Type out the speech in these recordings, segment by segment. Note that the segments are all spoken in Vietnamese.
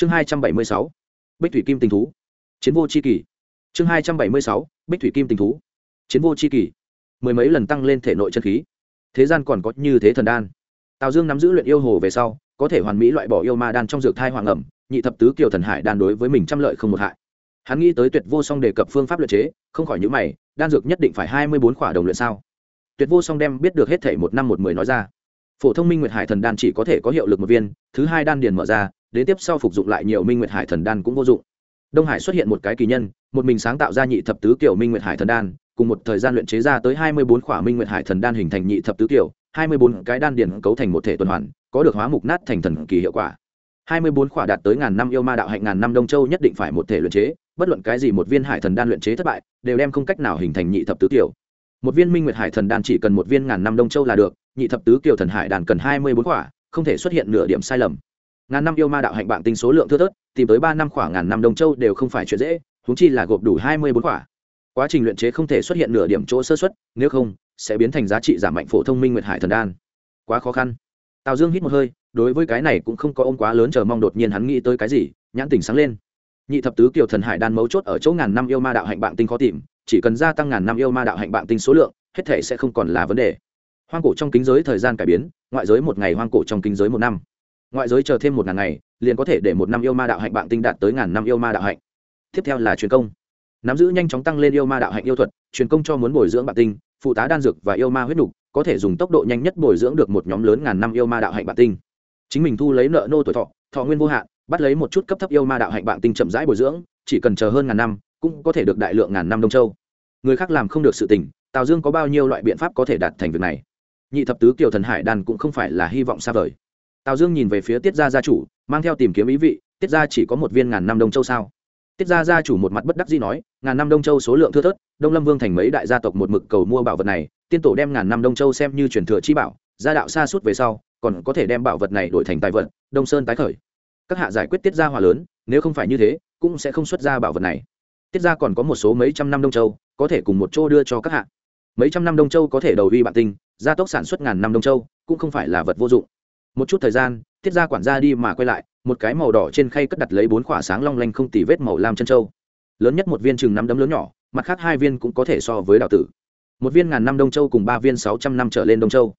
chương hai trăm bảy mươi sáu, bích thủy kim tình thú. Chiến vô c h i kỳ. Chương hai trăm bảy mươi sáu, bích thủy kim tình thú. Chiến vô c h i kỳ. Mười mấy lần tăng lên thể nội chân khí. Thế gian còn có như thế thần đan. Tào dương nắm giữ luyện yêu hồ về sau, có thể hoàn mỹ loại bỏ yêu ma đan trong dược thai hoàng ẩm, nhị thập tứ kiều thần hải đan đối với mình trăm lợi không một hại. Hắn nghĩ tới tuyệt vô song đề cập phương pháp luyện chế, không khỏi những mày, đan dược nhất định phải hai mươi bốn khỏa đồng luyện sao? Tuyệt vô song đem biết được hết thể một năm một mười nói ra. Phổ thông minh nguyệt hải thần đan chỉ có thể có hiệu lực một viên, thứ hai đan điền mở ra đến tiếp sau phục dụng lại nhiều minh nguyệt hải thần đan cũng vô dụng. Đông hải xuất hiện một cái kỳ nhân, một mình sáng tạo ra nhị thập tứ kiểu minh nguyệt hải thần đan, cùng một thời gian luyện chế ra tới hai mươi bốn khỏa minh nguyệt hải thần đan hình thành nhị thập tứ kiểu, hai mươi bốn cái đan điền cấu thành một thể tuần hoàn, có được hóa mục nát thành thần kỳ hiệu quả. hai mươi bốn khỏa đạt tới ngàn năm yêu ma đạo hạnh ngàn năm đông châu nhất định phải một thể luyện chế, bất luận cái gì một viên hải thần đan luyện chế thất bại, đều đem không cách nào hình thành nhị thập tứ kiểu. Một viên minh nguyệt hải thần đan chỉ cần một viên ngàn năm đông châu là được, nhị thập tứ kiểu thần hải đàn cần hai mươi bốn khỏa, không thể xuất hiện nửa điểm sai lầm ngàn năm yêu ma đạo hạnh bạn tinh số lượng thưa thớt, tìm tới ba năm khoảng ngàn năm đông châu đều không phải chuyện dễ húng chi là gộp đủ hai mươi bốn quả. quá trình luyện chế không thể xuất hiện nửa điểm chỗ sơ xuất nếu không, sẽ biến thành giá trị giảm mạnh phổ thông minh nguyệt hải thần đan. Quá khó khăn. Tào dương hít một hơi, đối với cái này cũng không có ôm quá lớn chờ mong đột nhiên hắn nghĩ tới cái gì, nhãn tình sáng lên. Nhị thập tứ kiều thần hải đan mấu chốt ở chỗ ngàn năm yêu ma đạo hạnh bạn tinh khó tìm, chỉ cần gia tăng ngàn năm yêu ma đạo hạnh bạn tinh số lượng, hết thể sẽ không còn là vấn đề. Hoang cổ trong kính giới thời gian cải biến, ngoại giới một ngày hoang cổ trong kính giới một năm ngoại giới chờ thêm một ngàn ngày, liền có thể để một năm yêu ma đạo hạnh bạn tinh đạt tới ngàn năm yêu ma đạo hạnh. Tiếp theo là truyền công. Nắm giữ nhanh chóng tăng lên yêu ma đạo hạnh yêu thuật, truyền công cho muốn bồi dưỡng bạn tinh, phụ tá đan dược và yêu ma huyết nục, có thể dùng tốc độ nhanh nhất bồi dưỡng được một nhóm lớn ngàn năm yêu ma đạo hạnh bạn tinh. Chính mình thu lấy nợ nô tuổi thọ thọ nguyên vô hạn, bắt lấy một chút cấp thấp yêu ma đạo hạnh bạn tinh chậm rãi bồi dưỡng, chỉ cần chờ hơn ngàn năm, cũng có thể được đại lượng ngàn năm đông châu. Người khác làm không được sự tình, tào dương có bao nhiêu loại biện pháp có thể đạt thành việc này? Nhị thập tứ kiều thần hải đan cũng không phải là hy vọng xa vời tào dương nhìn về phía tiết gia gia chủ, mang theo tìm kiếm ý vị, tiết gia chỉ có một viên ngàn năm đông châu sao? Tiết gia gia chủ một mặt bất đắc dĩ nói, ngàn năm đông châu số lượng thưa thớt, đông lâm vương thành mấy đại gia tộc một mực cầu mua bảo vật này, tiên tổ đem ngàn năm đông châu xem như truyền thừa chi bảo, gia đạo xa suốt về sau, còn có thể đem bảo vật này đổi thành tài vật, đông sơn tái khởi. Các hạ giải quyết tiết gia hòa lớn, nếu không phải như thế, cũng sẽ không xuất ra bảo vật này. Tiết gia còn có một số mấy trăm năm đông châu, có thể cùng một chỗ đưa cho các hạ. Mấy trăm năm đông châu có thể đầu uy bản tinh, gia tốc sản xuất ngàn năm đông châu, cũng không phải là vật vô dụng một chút thời gian, tiết gia quản gia đi mà quay lại, một cái màu đỏ trên khay cất đặt lấy bốn khỏa sáng long lanh không tì vết màu lam chân châu lớn nhất một viên chừng năm đấm lớn nhỏ, mặt khác hai viên cũng có thể so với đạo tử. Một viên ngàn năm đông châu cùng ba viên sáu trăm năm trở lên đông châu.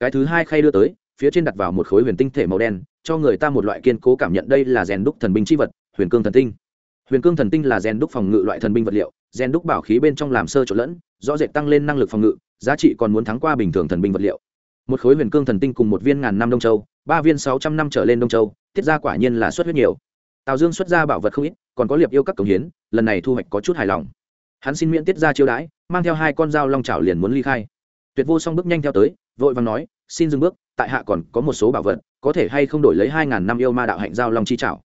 Cái thứ hai khay đưa tới, phía trên đặt vào một khối huyền tinh thể màu đen, cho người ta một loại kiên cố cảm nhận đây là rèn đúc thần binh c h i vật, huyền cương thần tinh. Huyền cương thần tinh là rèn đúc phòng ngự loại thần binh vật liệu, rèn đúc bảo khí bên trong làm sơ trộn lẫn, rõ rệt tăng lên năng lực phòng ngự, giá trị còn muốn thắng qua bình thường thần binh vật liệu một khối huyền cương thần tinh cùng một viên ngàn năm đông châu, ba viên sáu trăm năm trở lên đông châu tiết ra quả nhiên là xuất huyết nhiều. Tào dương xuất ra bảo vật không ít, còn có liệp yêu các cống hiến, lần này thu hoạch có chút hài lòng. Hắn xin miễn tiết ra chiêu đãi, mang theo hai con dao long trào liền muốn ly khai. Tuyệt vô song bước nhanh theo tới, vội vàng nói, xin dừng bước, tại hạ còn có một số bảo vật, có thể hay không đổi lấy hai ngàn năm yêu ma đạo hạnh giao long chi trảo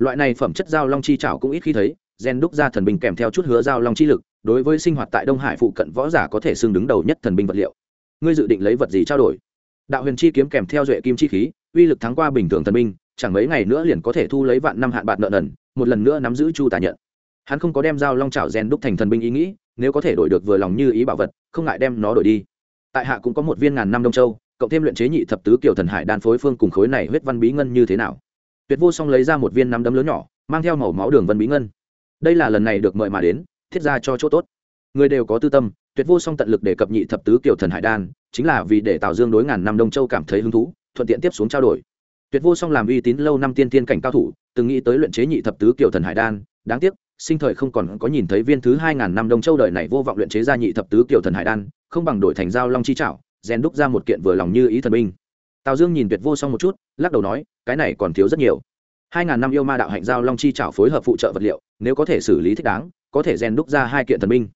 loại này phẩm chất giao long chi trảo cũng ít khi thấy, gen đúc ra thần binh kèm theo chút hứa giao long chi lực, đối với sinh hoạt tại đông hải phụ cận võ giả có thể xưng đứng đầu nhất thần binh vật liệu ngươi dự định lấy vật gì trao đổi? Đạo huyền chi kiếm kèm theo duệ kim chi khí, uy lực thắng qua bình thường thần binh, chẳng mấy ngày nữa liền có thể thu lấy vạn năm hạn bạc nợ nần, một lần nữa nắm giữ chu tà nhận. Hắn không có đem dao long trào rèn đúc thành thần binh ý nghĩ, nếu có thể đổi được vừa lòng như ý bảo vật, không ngại đem nó đổi đi. Tại hạ cũng có một viên ngàn năm đông châu, cộng thêm luyện chế nhị thập tứ kiểu thần hải đan phối phương cùng khối này huyết văn bí ngân như thế nào? Tuyệt vô song lấy ra một viên nắm đấm lớn nhỏ, mang theo màu máu đường vân bí ngân. Đây là lần này được mời mà đến, thiết ra cho chỗ tốt người đều có tư tâm, tuyệt vô song tận lực để cập nhị thập tứ kiểu thần hải đan, chính là vì để tào dương đối ngàn năm đông châu cảm thấy hứng thú, thuận tiện tiếp xuống trao đổi. Tuyệt vô song làm uy tín lâu năm tiên tiên cảnh cao thủ, từng nghĩ tới luyện chế nhị thập tứ kiểu thần hải đan, đáng tiếc, sinh thời không còn có nhìn thấy viên thứ hai ngàn năm đông châu đời này vô vọng luyện chế ra nhị thập tứ kiểu thần hải đan, không bằng đổi thành dao long chi trảo, rèn đúc ra một kiện vừa lòng như ý thần binh. Tào dương nhìn tuyệt vô song một chút, lắc đầu nói, cái này còn thiếu rất nhiều. Hai ngàn năm yêu ma đạo hạnh giao long chi trảo phối hợp phụ trợ vật liệu, nếu có thể xử lý thích đáng, có thể rèn đúc ra hai kiện thần binh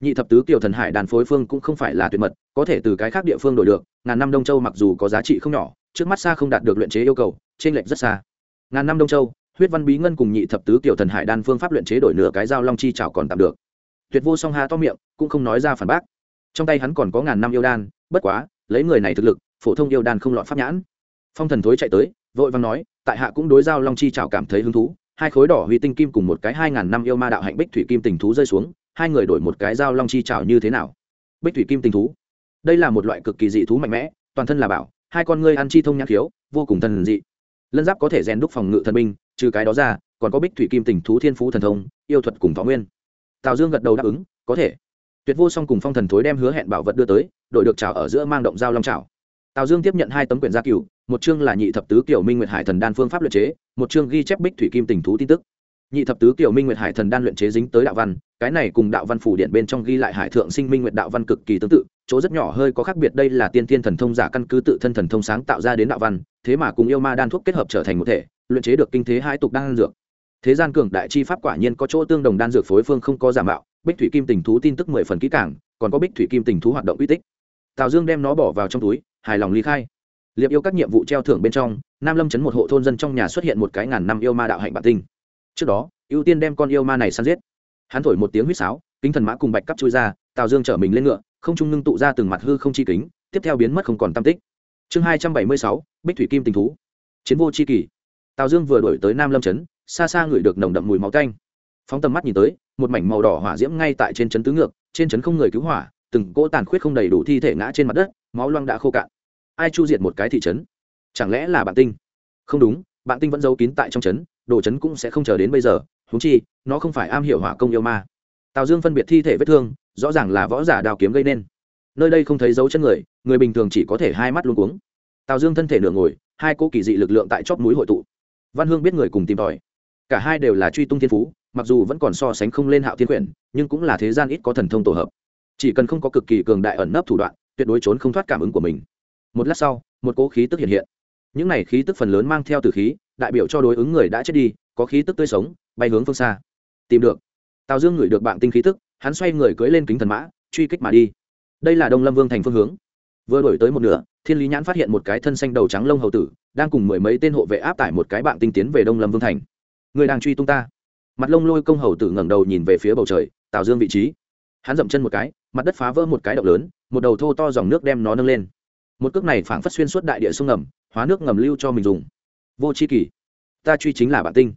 nhị thập tứ kiều thần hải đàn phối phương cũng không phải là tuyệt mật, có thể từ cái khác địa phương đổi được, ngàn năm đông châu mặc dù có giá trị không nhỏ, trước mắt xa không đạt được luyện chế yêu cầu trên lệch rất xa. Ngàn năm đông châu, huyết văn bí ngân cùng nhị thập tứ kiều thần hải đan phương pháp luyện chế đổi nửa cái dao long chi trảo còn tạm được. Tuyệt vô song hà to miệng, cũng không nói ra phản bác. Trong tay hắn còn có ngàn năm yêu đan, bất quá, lấy người này thực lực, phổ thông yêu đan không lọt pháp nhãn. Phong thần thối chạy tới, vội vàng nói, tại hạ cũng đối giao long chi trào cảm thấy hứng thú, hai khối đỏ huy tinh kim cùng một cái hai ngàn năm yêu ma đạo hạnh bích thủy kim tình thú rơi xuống hai người đổi một cái dao long chi trào như thế nào? Bích thủy kim tình thú. Đây là một loại cực kỳ dị thú mạnh mẽ, toàn thân là bảo, hai con ngươi ăn chi thông nhãn thiếu vô cùng thần dị. Lân giáp có thể rèn đúc phòng ngự thần binh, trừ cái đó ra, còn có bích thủy kim tình thú thiên phú thần thông, yêu thuật cùng thọ nguyên. Tào dương gật đầu đáp ứng, có thể. Tuyệt vô song cùng phong thần thối đem hứa hẹn bảo vật đưa tới đội được trào ở giữa mang động dao long trào tào dương tiếp nhận hai tấm quyển gia cửu, một chương là nhị thập tứ kiểu minh nguyệt hải thần đan phương pháp luyện chế, một chương ghi chép bích thủy kim tình thú tin tức nhị thập tứ kiểu minh nguyệt hải thần đan luyện chế dính tới đạo văn, cái này cùng đạo văn phủ điện bên trong ghi lại hải thượng sinh minh nguyệt đạo văn cực kỳ tương tự, chỗ rất nhỏ hơi có khác biệt đây là tiên tiên thần thông giả căn cứ tự thân thần thông sáng tạo ra đến đạo văn, thế mà cùng yêu ma đan thuốc kết hợp trở thành một thể, luyện chế được kinh thế hai tục đan dược. Thế gian cường đại chi pháp quả nhiên có chỗ tương đồng đan dược phối phương không có giả mạo, bích thủy kim tình thú tin tức mười phần kỹ cảng còn có bích thủy kim tình thú hoạt động uy tích. Tào dương đem nó bỏ vào trong túi, hài lòng ly khai. Liệp yêu các nhiệm vụ treo thưởng bên trong, nam lâm chấn một hộ thôn dân trong nhà xuất hiện một cái ngàn năm yêu ma đạo hạnh bản tinh trước đó, ưu tiên đem con yêu ma này săn giết. Hắn thổi một tiếng huýt sáo, kính thần mã cùng bạch cắp chui ra, tào dương chở mình lên ngựa, không trung ngưng tụ ra từng mặt hư không chi kính, tiếp theo biến mất không còn tam tích. Chương hai trăm bảy mươi sáu, bích thủy kim tình thú. Chiến vô chi kỳ. Tào dương vừa đổi tới nam lâm trấn, xa xa ngửi được nồng đậm mùi máu canh phóng tầm mắt nhìn tới, một mảnh màu đỏ hỏa diễm ngay tại trên trấn tứ ngược, trên trấn không người cứu hỏa, từng cỗ tàn khuyết không đầy đủ thi thể ngã trên mặt đất, máu loang đã khô cạn. Ai chu diệt một cái thị trấn? Chẳng lẽ là bạn tinh? Không đúng, bạn tinh vẫn giấu kín tại trong trấn đồ chấn cũng sẽ không chờ đến bây giờ húng chi, nó không phải am hiểu hỏa công yêu ma. Tào dương phân biệt thi thể vết thương, rõ ràng là võ giả đào kiếm gây nên. Nơi đây không thấy dấu chân người người bình thường chỉ có thể hai mắt luôn cuống. Tào dương thân thể nửa ngồi, hai cỗ kỳ dị lực lượng tại chóp núi hội tụ. Văn hương biết người cùng tìm tòi. Cả hai đều là truy tung thiên phú, mặc dù vẫn còn so sánh không lên hạo thiên quyển, nhưng cũng là thế gian ít có thần thông tổ hợp. Chỉ cần không có cực kỳ cường đại ẩn nấp thủ đoạn, tuyệt đối trốn không thoát cảm ứng của mình. Một lát sau, một cỗ khí tức hiện hiện. Những này khí tức phần lớn mang theo từ khí đại biểu cho đối ứng người đã chết đi, có khí tức tươi sống, bay hướng phương xa. Tìm được. Tào dương ngửi được bạn tinh khí tức, hắn xoay người cưỡi lên kính thần mã, truy kích mà đi. Đây là đông lâm vương thành phương hướng. Vừa đổi tới một nửa, thiên lý nhãn phát hiện một cái thân xanh đầu trắng lông hầu tử, đang cùng mười mấy tên hộ vệ áp tải một cái bạn tinh tiến về đông lâm vương thành. Người đang truy tung ta. Mặt lông lôi công hầu tử ngẩng đầu nhìn về phía bầu trời, tào dương vị trí. Hắn dậm chân một cái, mặt đất phá vỡ một cái động lớn, một đầu thô to dòng nước đem nó nâng lên. Một cước này phảng phất xuyên suốt đại địa sông ngầm, hóa nước ngầm lưu cho mình dùng vô c h i kỳ ta truy chính là bản tinh.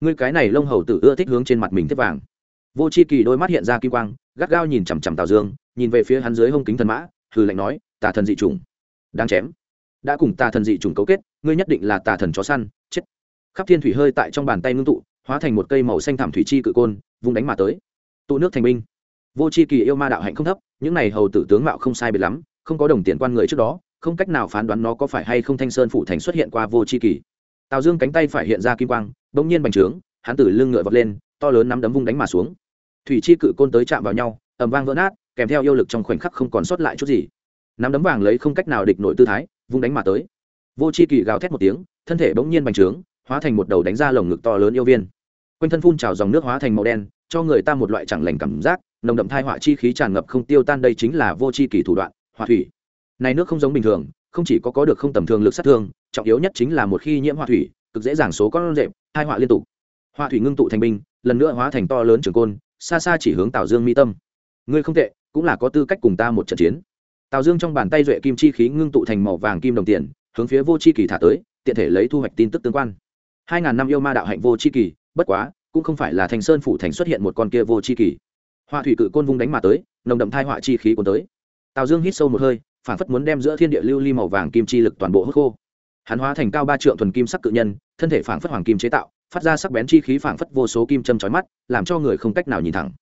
Ngươi cái này lông hầu tử ưa thích hướng trên mặt mình tiếp vàng. Vô c h i kỳ đôi mắt hiện ra kim quang, gắt gao nhìn chằm chằm tào dương, nhìn về phía hắn dưới hông kính thần mã, hừ lạnh nói, tà thần dị t r ù n g đang chém. Đã cùng tà thần dị t r ù n g cấu kết, ngươi nhất định là tà thần chó săn, chết. Khắp thiên thủy hơi tại trong bàn tay ngưng tụ, hóa thành một cây màu xanh thảm thủy chi cự côn, vung đánh mà tới. Tụ nước thành binh. Vô c h i kỳ yêu ma đạo hạnh không thấp, những này hầu tử tướng mạo không sai biệt lắm, không có đồng tiền quan người trước đó, không cách nào phán đoán nó có phải hay không thanh sơn phủ thành xuất hiện qua vô c h i kỳ tào dương cánh tay phải hiện ra kim quang đ ỗ n g nhiên bành trướng, hắn từ lưng ngựa vọt lên, to lớn nắm đấm vung đánh mà xuống. Thủy chi cự côn tới chạm vào nhau ẩm vang vỡ nát, kèm theo yêu lực trong khoảnh khắc không còn sót lại chút gì. Nắm đấm vàng lấy không cách nào địch nội tư thái, vung đánh mà tới. Vô c h i kỳ gào thét một tiếng, thân thể bỗng nhiên bành trướng, hóa thành một đầu đánh ra lồng ngực to lớn yêu viên. Quanh thân phun trào dòng nước hóa thành màu đen, cho người ta một loại chẳng lành cảm giác, nồng đậm thai họa chi khí tràn ngập không tiêu tan đây chính là vô c h i kỳ thủ đoạn hỏa thủy. Này nước không giống bình thường không chỉ có có được không tầm thường lực sát thương, trọng yếu nhất chính là một khi nhiễm hỏa thủy, cực dễ dàng số con rệp hai họa liên tục. Hỏa thủy ngưng tụ thành binh, lần nữa hóa thành to lớn trường côn, xa xa chỉ hướng tào dương mi tâm. Ngươi không tệ, cũng là có tư cách cùng ta một trận chiến. Tào dương trong bàn tay duệ kim chi khí ngưng tụ thành màu vàng kim đồng tiền, hướng phía vô c h i kỳ thả tới, tiện thể lấy thu hoạch tin tức tương quan. Hai ngàn năm yêu ma đạo hạnh vô c h i kỳ, bất quá, cũng không phải là thành sơn phủ thành xuất hiện một con kia vô c h i kỳ. Hoa thủy cự côn vung đánh mà tới, nồng đậm thai họa chi khí cuốn tới. Tào dương hít sâu một hơi phản phất muốn đem giữa thiên địa lưu ly màu vàng kim chi lực toàn bộ hút khô. Hắn hóa thành cao ba trượng thuần kim sắc cự nhân, thân thể phản phất hoàng kim chế tạo, phát ra sắc bén chi khí phảng phất vô số kim châm chói mắt, làm cho người không cách nào nhìn thẳng.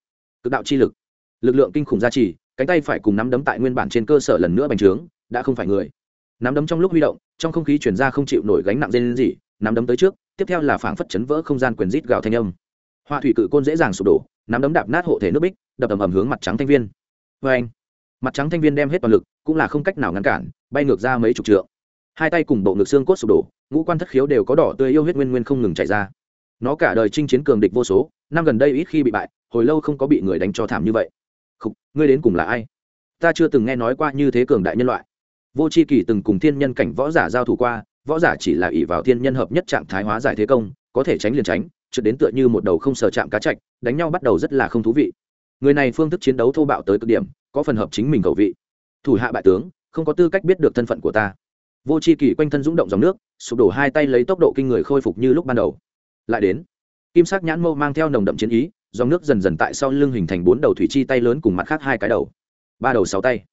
Cực đạo chi lực. Lực lượng kinh khủng gia trì, cánh tay phải cùng nắm đấm tại nguyên bản trên cơ sở lần nữa bành trướng, đã không phải người. Nắm đấm trong lúc huy động, trong không khí chuyển ra không chịu nổi gánh nặng dây lên gì nắm đấm tới trước, tiếp theo là phảng phất chấn vỡ không gian quyền rít gào thanh âm. Hoa thủy cự côn dễ dàng sụp đổ, nắm đấm đạp nát hộ thể nước bích, đập ầm ầm hướng mặt trắng thanh viên. Vê anh mặt trắng thanh viên đem hết toàn lực cũng là không cách nào ngăn cản bay ngược ra mấy chục trượng. Hai tay cùng bộ ngực xương cốt sụp đổ ngũ quan thất khiếu đều có đỏ tươi yêu huyết nguyên nguyên không ngừng chảy ra. Nó cả đời chinh chiến cường địch vô số năm gần đây ít khi bị bại hồi lâu không có bị người đánh cho thảm như vậy. Khúc, ngươi đến cùng là ai? Ta chưa từng nghe nói qua như thế cường đại nhân loại. Vô c h i kỳ từng cùng thiên nhân cảnh võ giả giao thủ qua võ giả chỉ là ỷ vào thiên nhân hợp nhất trạng thái hóa giải thế công có thể tránh liền tránh trượt đến tựa như một đầu không sờ chạm cá chạch đánh nhau bắt đầu rất là không thú vị. Người này phương thức chiến đấu thô bạo tới cực điểm có phần hợp chính mình cầu vị. Thủ hạ bại tướng, không có tư cách biết được thân phận của ta. Vô c h i kỳ quanh thân rúng động dòng nước, sụp đổ hai tay lấy tốc độ kinh người khôi phục như lúc ban đầu. Lại đến, kim sắc nhãn mâu mang theo nồng đậm chiến ý, dòng nước dần dần tại sau lưng hình thành bốn đầu thủy chi tay lớn cùng mặt khác hai cái đầu. Ba đầu sáu tay.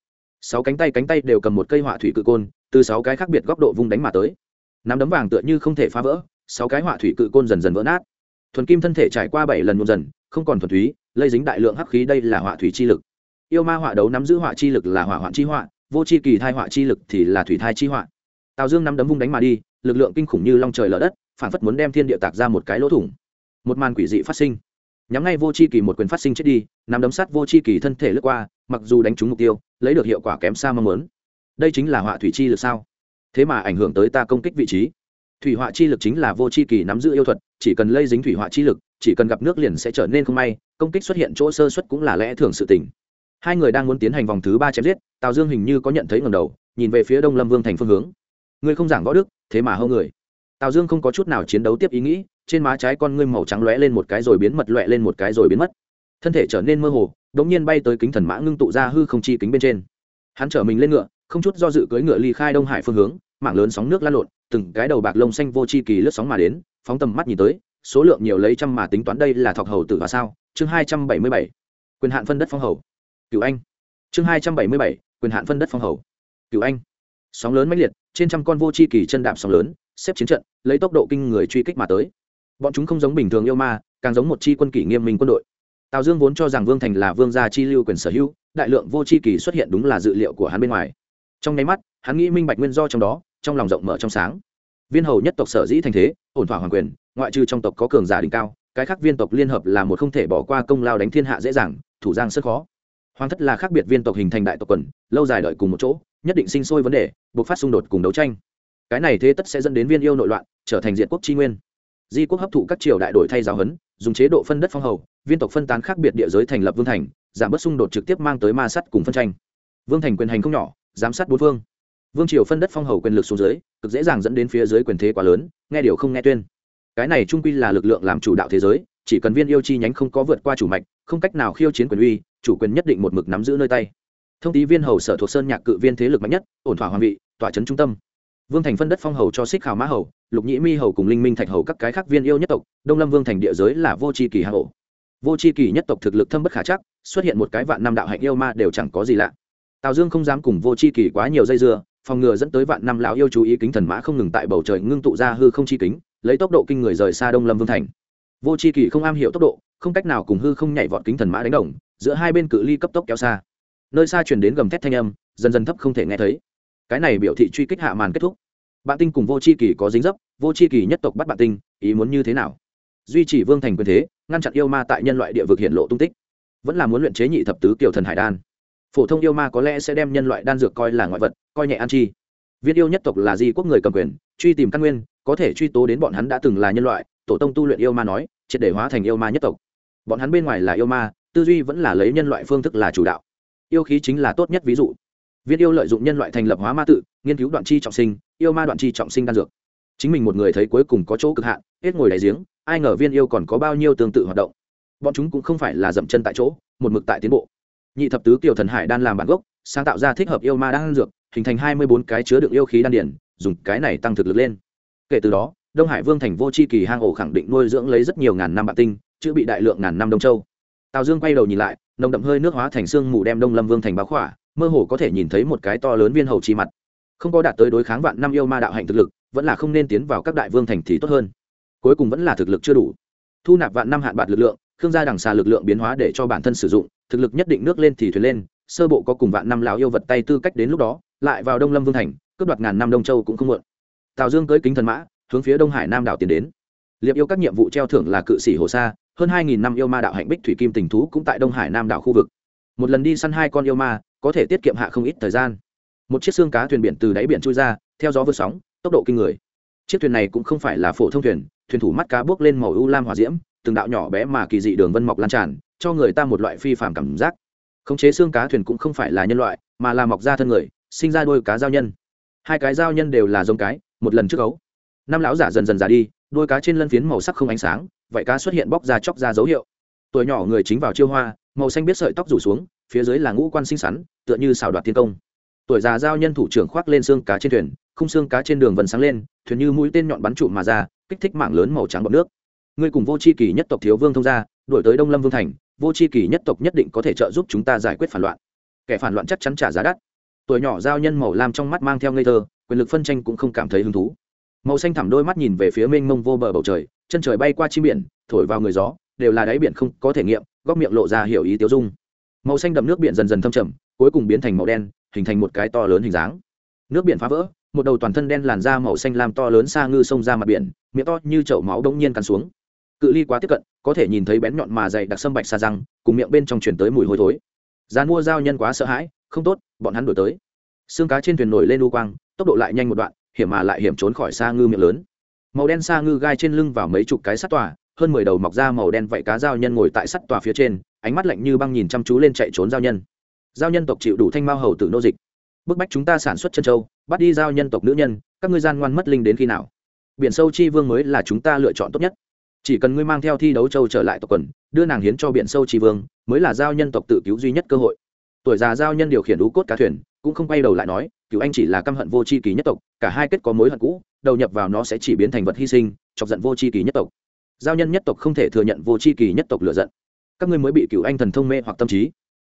Sáu cánh tay cánh tay đều cầm một cây họa thủy cự côn, từ sáu cái khác biệt góc độ vung đánh mà tới. Nắm đấm vàng tựa như không thể phá vỡ, sáu cái họa thủy cự côn dần dần vỡ nát. Thuần kim thân thể trải qua bảy lần một dần, không còn thuần túy, lây dính đại lượng hắc khí, đây là họa thủy chi lực yêu ma họa đấu nắm giữ họa chi lực là hỏa hoạn chi họa, vô chi kỳ thai họa chi lực thì là thủy thai chi họa. Tào dương nắm đấm vung đánh mà đi, lực lượng kinh khủng như long trời lở đất phản phất muốn đem thiên địa tạc ra một cái lỗ thủng. Một màn quỷ dị phát sinh. Nhắm ngay vô chi kỳ một quyền phát sinh chết đi, nắm đấm sắt vô chi kỳ thân thể lướt qua, mặc dù đánh trúng mục tiêu, lấy được hiệu quả kém xa mong muốn. Đây chính là họa thủy chi lực sao? Thế mà ảnh hưởng tới ta công kích vị trí. Thủy họa chi lực chính là vô chi kỳ nắm giữ yêu thuật, chỉ cần lây dính thủy họa chi lực, chỉ cần gặp nước liền sẽ trở nên không may, công kích xuất hiện chỗ sơ xuất cũng là lẽ thường sự tình hai người đang muốn tiến hành vòng thứ ba chém giết, tào dương hình như có nhận thấy ngầm đầu, nhìn về phía đông lâm vương thành phương hướng. Ngươi không giảng võ đức, thế mà hâu người. Tào dương không có chút nào chiến đấu tiếp ý nghĩ, trên má trái con ngươi màu trắng lóe lên một cái rồi biến mật, lóe lên một cái rồi biến mất. Thân thể trở nên mơ hồ đ ỗ n g nhiên bay tới kính thần mã ngưng tụ ra hư không chi kính bên trên. Hắn trở mình lên ngựa, không chút do dự cưỡi ngựa ly khai đông hải phương hướng mạng lớn sóng nước lan lộn, từng cái đầu bạc lông xanh vô chi kỳ lướt sóng mà đến, phóng tầm mắt nhìn tới, số lượng nhiều lấy trăm mà tính toán đây là thọc hầu tử và sao? Chương hai trăm bảy mươi bảy. Quyền hạn phân đất phong hầu cựu anh. Chương hai trăm bảy mươi bảy, quyền hạn phân đất phong hầu. Cựu anh. Sóng lớn mãnh liệt, trên trăm con vô c h i kỳ chân đạp sóng lớn, xếp chiến trận, lấy tốc độ kinh người truy kích mà tới. Bọn chúng không giống bình thường yêu ma, càng giống một chi quân kỷ nghiêm minh quân đội. Tào dương vốn cho rằng vương thành là vương gia chi lưu quyền sở hữu, đại lượng vô c h i kỳ xuất hiện đúng là dự liệu của hắn bên ngoài. Trong nháy mắt, hắn nghĩ minh bạch nguyên do trong đó, trong lòng rộng mở trong sáng. Viên hầu nhất tộc sở dĩ thành thế, ổn thỏa hoàng quyền, ngoại trừ trong tộc có cường giả đỉnh cao, cái khác viên tộc liên hợp là một không thể bỏ qua công lao đánh thiên hạ dễ dàng, thủ giang rất khó hoàng thất là khác biệt viên tộc hình thành đại tộc quần, lâu dài đợi cùng một chỗ, nhất định sinh sôi vấn đề, buộc phát xung đột cùng đấu tranh. Cái này thế tất sẽ dẫn đến viên yêu nội loạn, trở thành diện quốc tri nguyên. Di quốc hấp thụ các triều đại đổi thay giáo huấn, dùng chế độ phân đất phong hầu, viên tộc phân tán khác biệt địa giới thành lập vương thành, giảm bớt xung đột trực tiếp mang tới ma sắt cùng phân tranh. Vương thành quyền hành không nhỏ, giám sát bốn phương. Vương triều phân đất phong hầu quyền lực xuống dưới, cực dễ dàng dẫn đến phía dưới quyền thế quá lớn, nghe điều không nghe tuyên. Cái này trung quy là lực lượng làm chủ đạo thế giới, chỉ cần viên yêu chi nhánh không có vượt qua chủ mạch, không cách nào khiêu chiến quyền uy chủ quyền nhất định một mực nắm giữ nơi tay. Thông tí viên hầu sở thuộc sơn nhạc cự viên thế lực mạnh nhất, ổn thỏa hoàng vị, tỏa trấn trung tâm. Vương thành phân đất phong hầu cho xích khảo mã hầu, lục nhĩ mi hầu cùng linh minh thạch hầu các cái khác viên yêu nhất tộc, đông lâm vương thành địa giới là vô tri kỳ hạ hổ vô tri kỳ nhất tộc thực lực thâm bất khả chắc, xuất hiện một cái vạn năm đạo hạnh yêu ma đều chẳng có gì lạ. Tào dương không dám cùng vô tri kỳ quá nhiều dây dưa, phòng ngừa dẫn tới vạn năm lão yêu chú ý kính thần mã không ngừng tại bầu trời ngưng tụ ra hư không chi kính, lấy tốc độ kinh người rời xa đông lâm vương thành. Vô tri kỳ không am hiểu tốc độ, không cách nào cùng hư không nhảy vọt kính thần mã đánh đồng giữa hai bên cự ly cấp tốc kéo xa. Nơi xa chuyển đến gầm thét thanh âm, dần dần thấp không thể nghe thấy. Cái này biểu thị truy kích hạ màn kết thúc. Bạn tinh cùng vô c h i kỳ có dính dấp, vô c h i kỳ nhất tộc bắt bạn tinh, ý muốn như thế nào? Duy trì vương thành quyền thế, ngăn chặn yêu ma tại nhân loại địa vực hiện lộ tung tích. Vẫn là muốn luyện chế nhị thập tứ kiều thần hải đan. Phổ thông yêu ma có lẽ sẽ đem nhân loại đan dược coi là ngoại vật, coi nhẹ an chi. Viên yêu nhất tộc là di quốc người cầm quyền, truy tìm căn nguyên, có thể truy tố đến bọn hắn đã từng là nhân loại, tổ tông tu luyện yêu ma nói, triệt để hóa thành yêu ma nhất tộc. Bọn hắn bên ngoài là yêu ma tư duy vẫn là lấy nhân loại phương thức là chủ đạo. Yêu khí chính là tốt nhất ví dụ. Viên yêu lợi dụng nhân loại thành lập hóa ma tự, nghiên cứu đoạn chi trọng sinh, yêu ma đoạn chi trọng sinh đan dược. Chính mình một người thấy cuối cùng có chỗ cực hạn, hết ngồi đáy giếng, ai ngờ viên yêu còn có bao nhiêu tương tự hoạt động. Bọn chúng cũng không phải là dậm chân tại chỗ, một mực tại tiến bộ. Nhị thập tứ kiều thần hải đan làm bản gốc, sáng tạo ra thích hợp yêu ma đan dược, hình thành hai mươi bốn cái chứa đựng yêu khí đan điển dùng cái này tăng thực lực lên. Kể từ đó, đông hải vương thành vô c h i kỳ hang ổ khẳng định nuôi dưỡng lấy rất nhiều ngàn năm bạc tinh chữ bị đại lượng ngàn năm đông châu tào dương quay đầu nhìn lại, nồng đậm hơi nước hóa thành xương mù đem đông lâm vương thành báo khỏa, mơ hồ có thể nhìn thấy một cái to lớn viên hầu chi mặt. Không có đạt tới đối kháng vạn năm yêu ma đạo hạnh thực lực, vẫn là không nên tiến vào các đại vương thành thì tốt hơn. Cuối cùng vẫn là thực lực chưa đủ. Thu nạp vạn năm hạn bạc lực lượng, khương gia đằng xà lực lượng biến hóa để cho bản thân sử dụng, thực lực nhất định nước lên thì thuyền lên, sơ bộ có cùng vạn năm lão yêu vật tay tư cách đến lúc đó, lại vào đông lâm vương thành, cướp đoạt ngàn năm đông châu cũng không muộn. Tào dương cưới kính thần mã, hướng phía đông hải nam đảo tiến đến. Liệp yêu các nhiệm vụ treo thưởng là cự sĩ hồ sa hơn hai nghìn năm yêu ma đạo hạnh bích thủy kim tình thú cũng tại đông hải nam đảo khu vực. Một lần đi săn hai con yêu ma, có thể tiết kiệm hạ không ít thời gian. Một chiếc xương cá thuyền biển từ đáy biển trôi ra, theo gió vượt sóng, tốc độ kinh người. Chiếc thuyền này cũng không phải là phổ thông thuyền thuyền thủ mắt cá bước lên màu u lam hòa diễm, từng đạo nhỏ bé mà kỳ dị đường vân mọc lan tràn, cho người ta một loại phi phàm cảm giác. Khống chế xương cá thuyền cũng không phải là nhân loại, mà là mọc ra thân người, sinh ra đôi cá giao nhân. Hai cái giao nhân đều là giống cái, một lần trước ấu năm lão giả dần dần già đi, đôi cá trên lân phiến màu sắc không ánh sáng vậy cá xuất hiện bóc ra chóc ra dấu hiệu. Tuổi nhỏ người chính vào chiêu hoa, màu xanh biết sợi tóc rủ xuống, phía dưới là ngũ quan xinh xắn, tựa như xào đoạt thiên công. Tuổi già giao nhân thủ trưởng khoác lên xương cá trên thuyền, khung xương cá trên đường vần sáng lên, thuyền như mũi tên nhọn bắn trụ mà ra, kích thích mảng lớn màu trắng bọt nước. Ngươi cùng vô c h i kỳ nhất tộc thiếu vương thông gia đổi tới đông lâm vương thành, vô c h i kỳ nhất tộc nhất định có thể trợ giúp chúng ta giải quyết phản loạn. Kẻ phản loạn chắc chắn trả giá đắt. Tuổi nhỏ giao nhân màu lam trong mắt mang theo ngây thơ, quyền lực phân tranh cũng không cảm thấy hứng thú màu xanh thẳm đôi mắt nhìn về phía mênh mông vô bờ bầu trời, chân trời bay qua chim biển, thổi vào người gió, đều là đáy biển không có thể nghiệm, góc miệng lộ ra hiểu ý tiêu dung. Màu xanh đậm nước biển dần dần thâm trầm, cuối cùng biến thành màu đen, hình thành một cái to lớn hình dáng. Nước biển phá vỡ, một đầu toàn thân đen làn da màu xanh làm to lớn xa ngư sông ra mặt biển, miệng to như chậu máu đông nhiên cắn xuống. Cự ly quá tiếp cận, có thể nhìn thấy bén nhọn mà dày đặc sâm bạch xa răng, cùng miệng bên trong chuyển tới mùi hôi thối. Gian mua giao nhân quá sợ hãi, không tốt, bọn hắn đổi tới. Xương cá trên thuyền nổi lên u quang, tốc độ lại nhanh một đoạn hiểm mà lại hiểm trốn khỏi xa ngư miệng lớn. Màu đen xa ngư gai trên lưng vào mấy chục cái sắt tòa, hơn mười đầu mọc ra màu đen vậy cá giao nhân ngồi tại sắt tòa phía trên, ánh mắt lạnh như băng nhìn chăm chú lên chạy trốn giao nhân. Giao nhân tộc chịu đủ thanh mao hầu tử nô dịch. Bức bách chúng ta sản xuất chân châu, bắt đi giao nhân tộc nữ nhân, các ngươi gian ngoan mất linh đến khi nào? Biển sâu chi vương mới là chúng ta lựa chọn tốt nhất. Chỉ cần ngươi mang theo thi đấu châu trở lại tộc quần, đưa nàng hiến cho biển sâu chi vương, mới là giao nhân tộc tự cứu duy nhất cơ hội. Tuổi già giao nhân điều khiển đú cốt cá thuyền cũng không quay đầu lại nói cựu anh chỉ là căm hận vô tri kỳ nhất tộc, cả hai kết có mối hận cũ, đầu nhập vào nó sẽ chỉ biến thành vật hy sinh, chọc giận vô tri kỳ nhất tộc. Giao nhân nhất tộc không thể thừa nhận vô tri kỳ nhất tộc lựa giận. Các ngươi mới bị cựu anh thần thông mê hoặc tâm trí.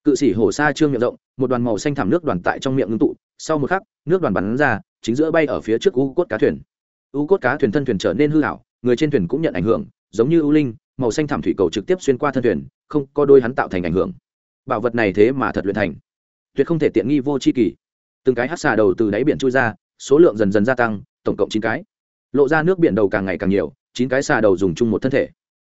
Cự sĩ hổ sa trương miệng rộng, một đoàn màu xanh thảm nước đoàn tại trong miệng ngưng tụ, sau một khắc, nước đoàn bắn ra, chính giữa bay ở phía trước u cốt cá thuyền. U cốt cá thuyền thân thuyền trở nên hư hảo người trên thuyền cũng nhận ảnh hưởng, giống như u linh, màu xanh thảm thủy cầu trực tiếp xuyên qua thân thuyền, không có đôi hắn tạo thành ảnh hưởng. Bảo vật này thế mà thật luyện thành tuyệt không thể tiện nghi vô c h i kỳ. Từng cái hát xà đầu từ đáy biển trôi ra, số lượng dần dần gia tăng, tổng cộng chín cái. Lộ ra nước biển đầu càng ngày càng nhiều, chín cái xà đầu dùng chung một thân thể.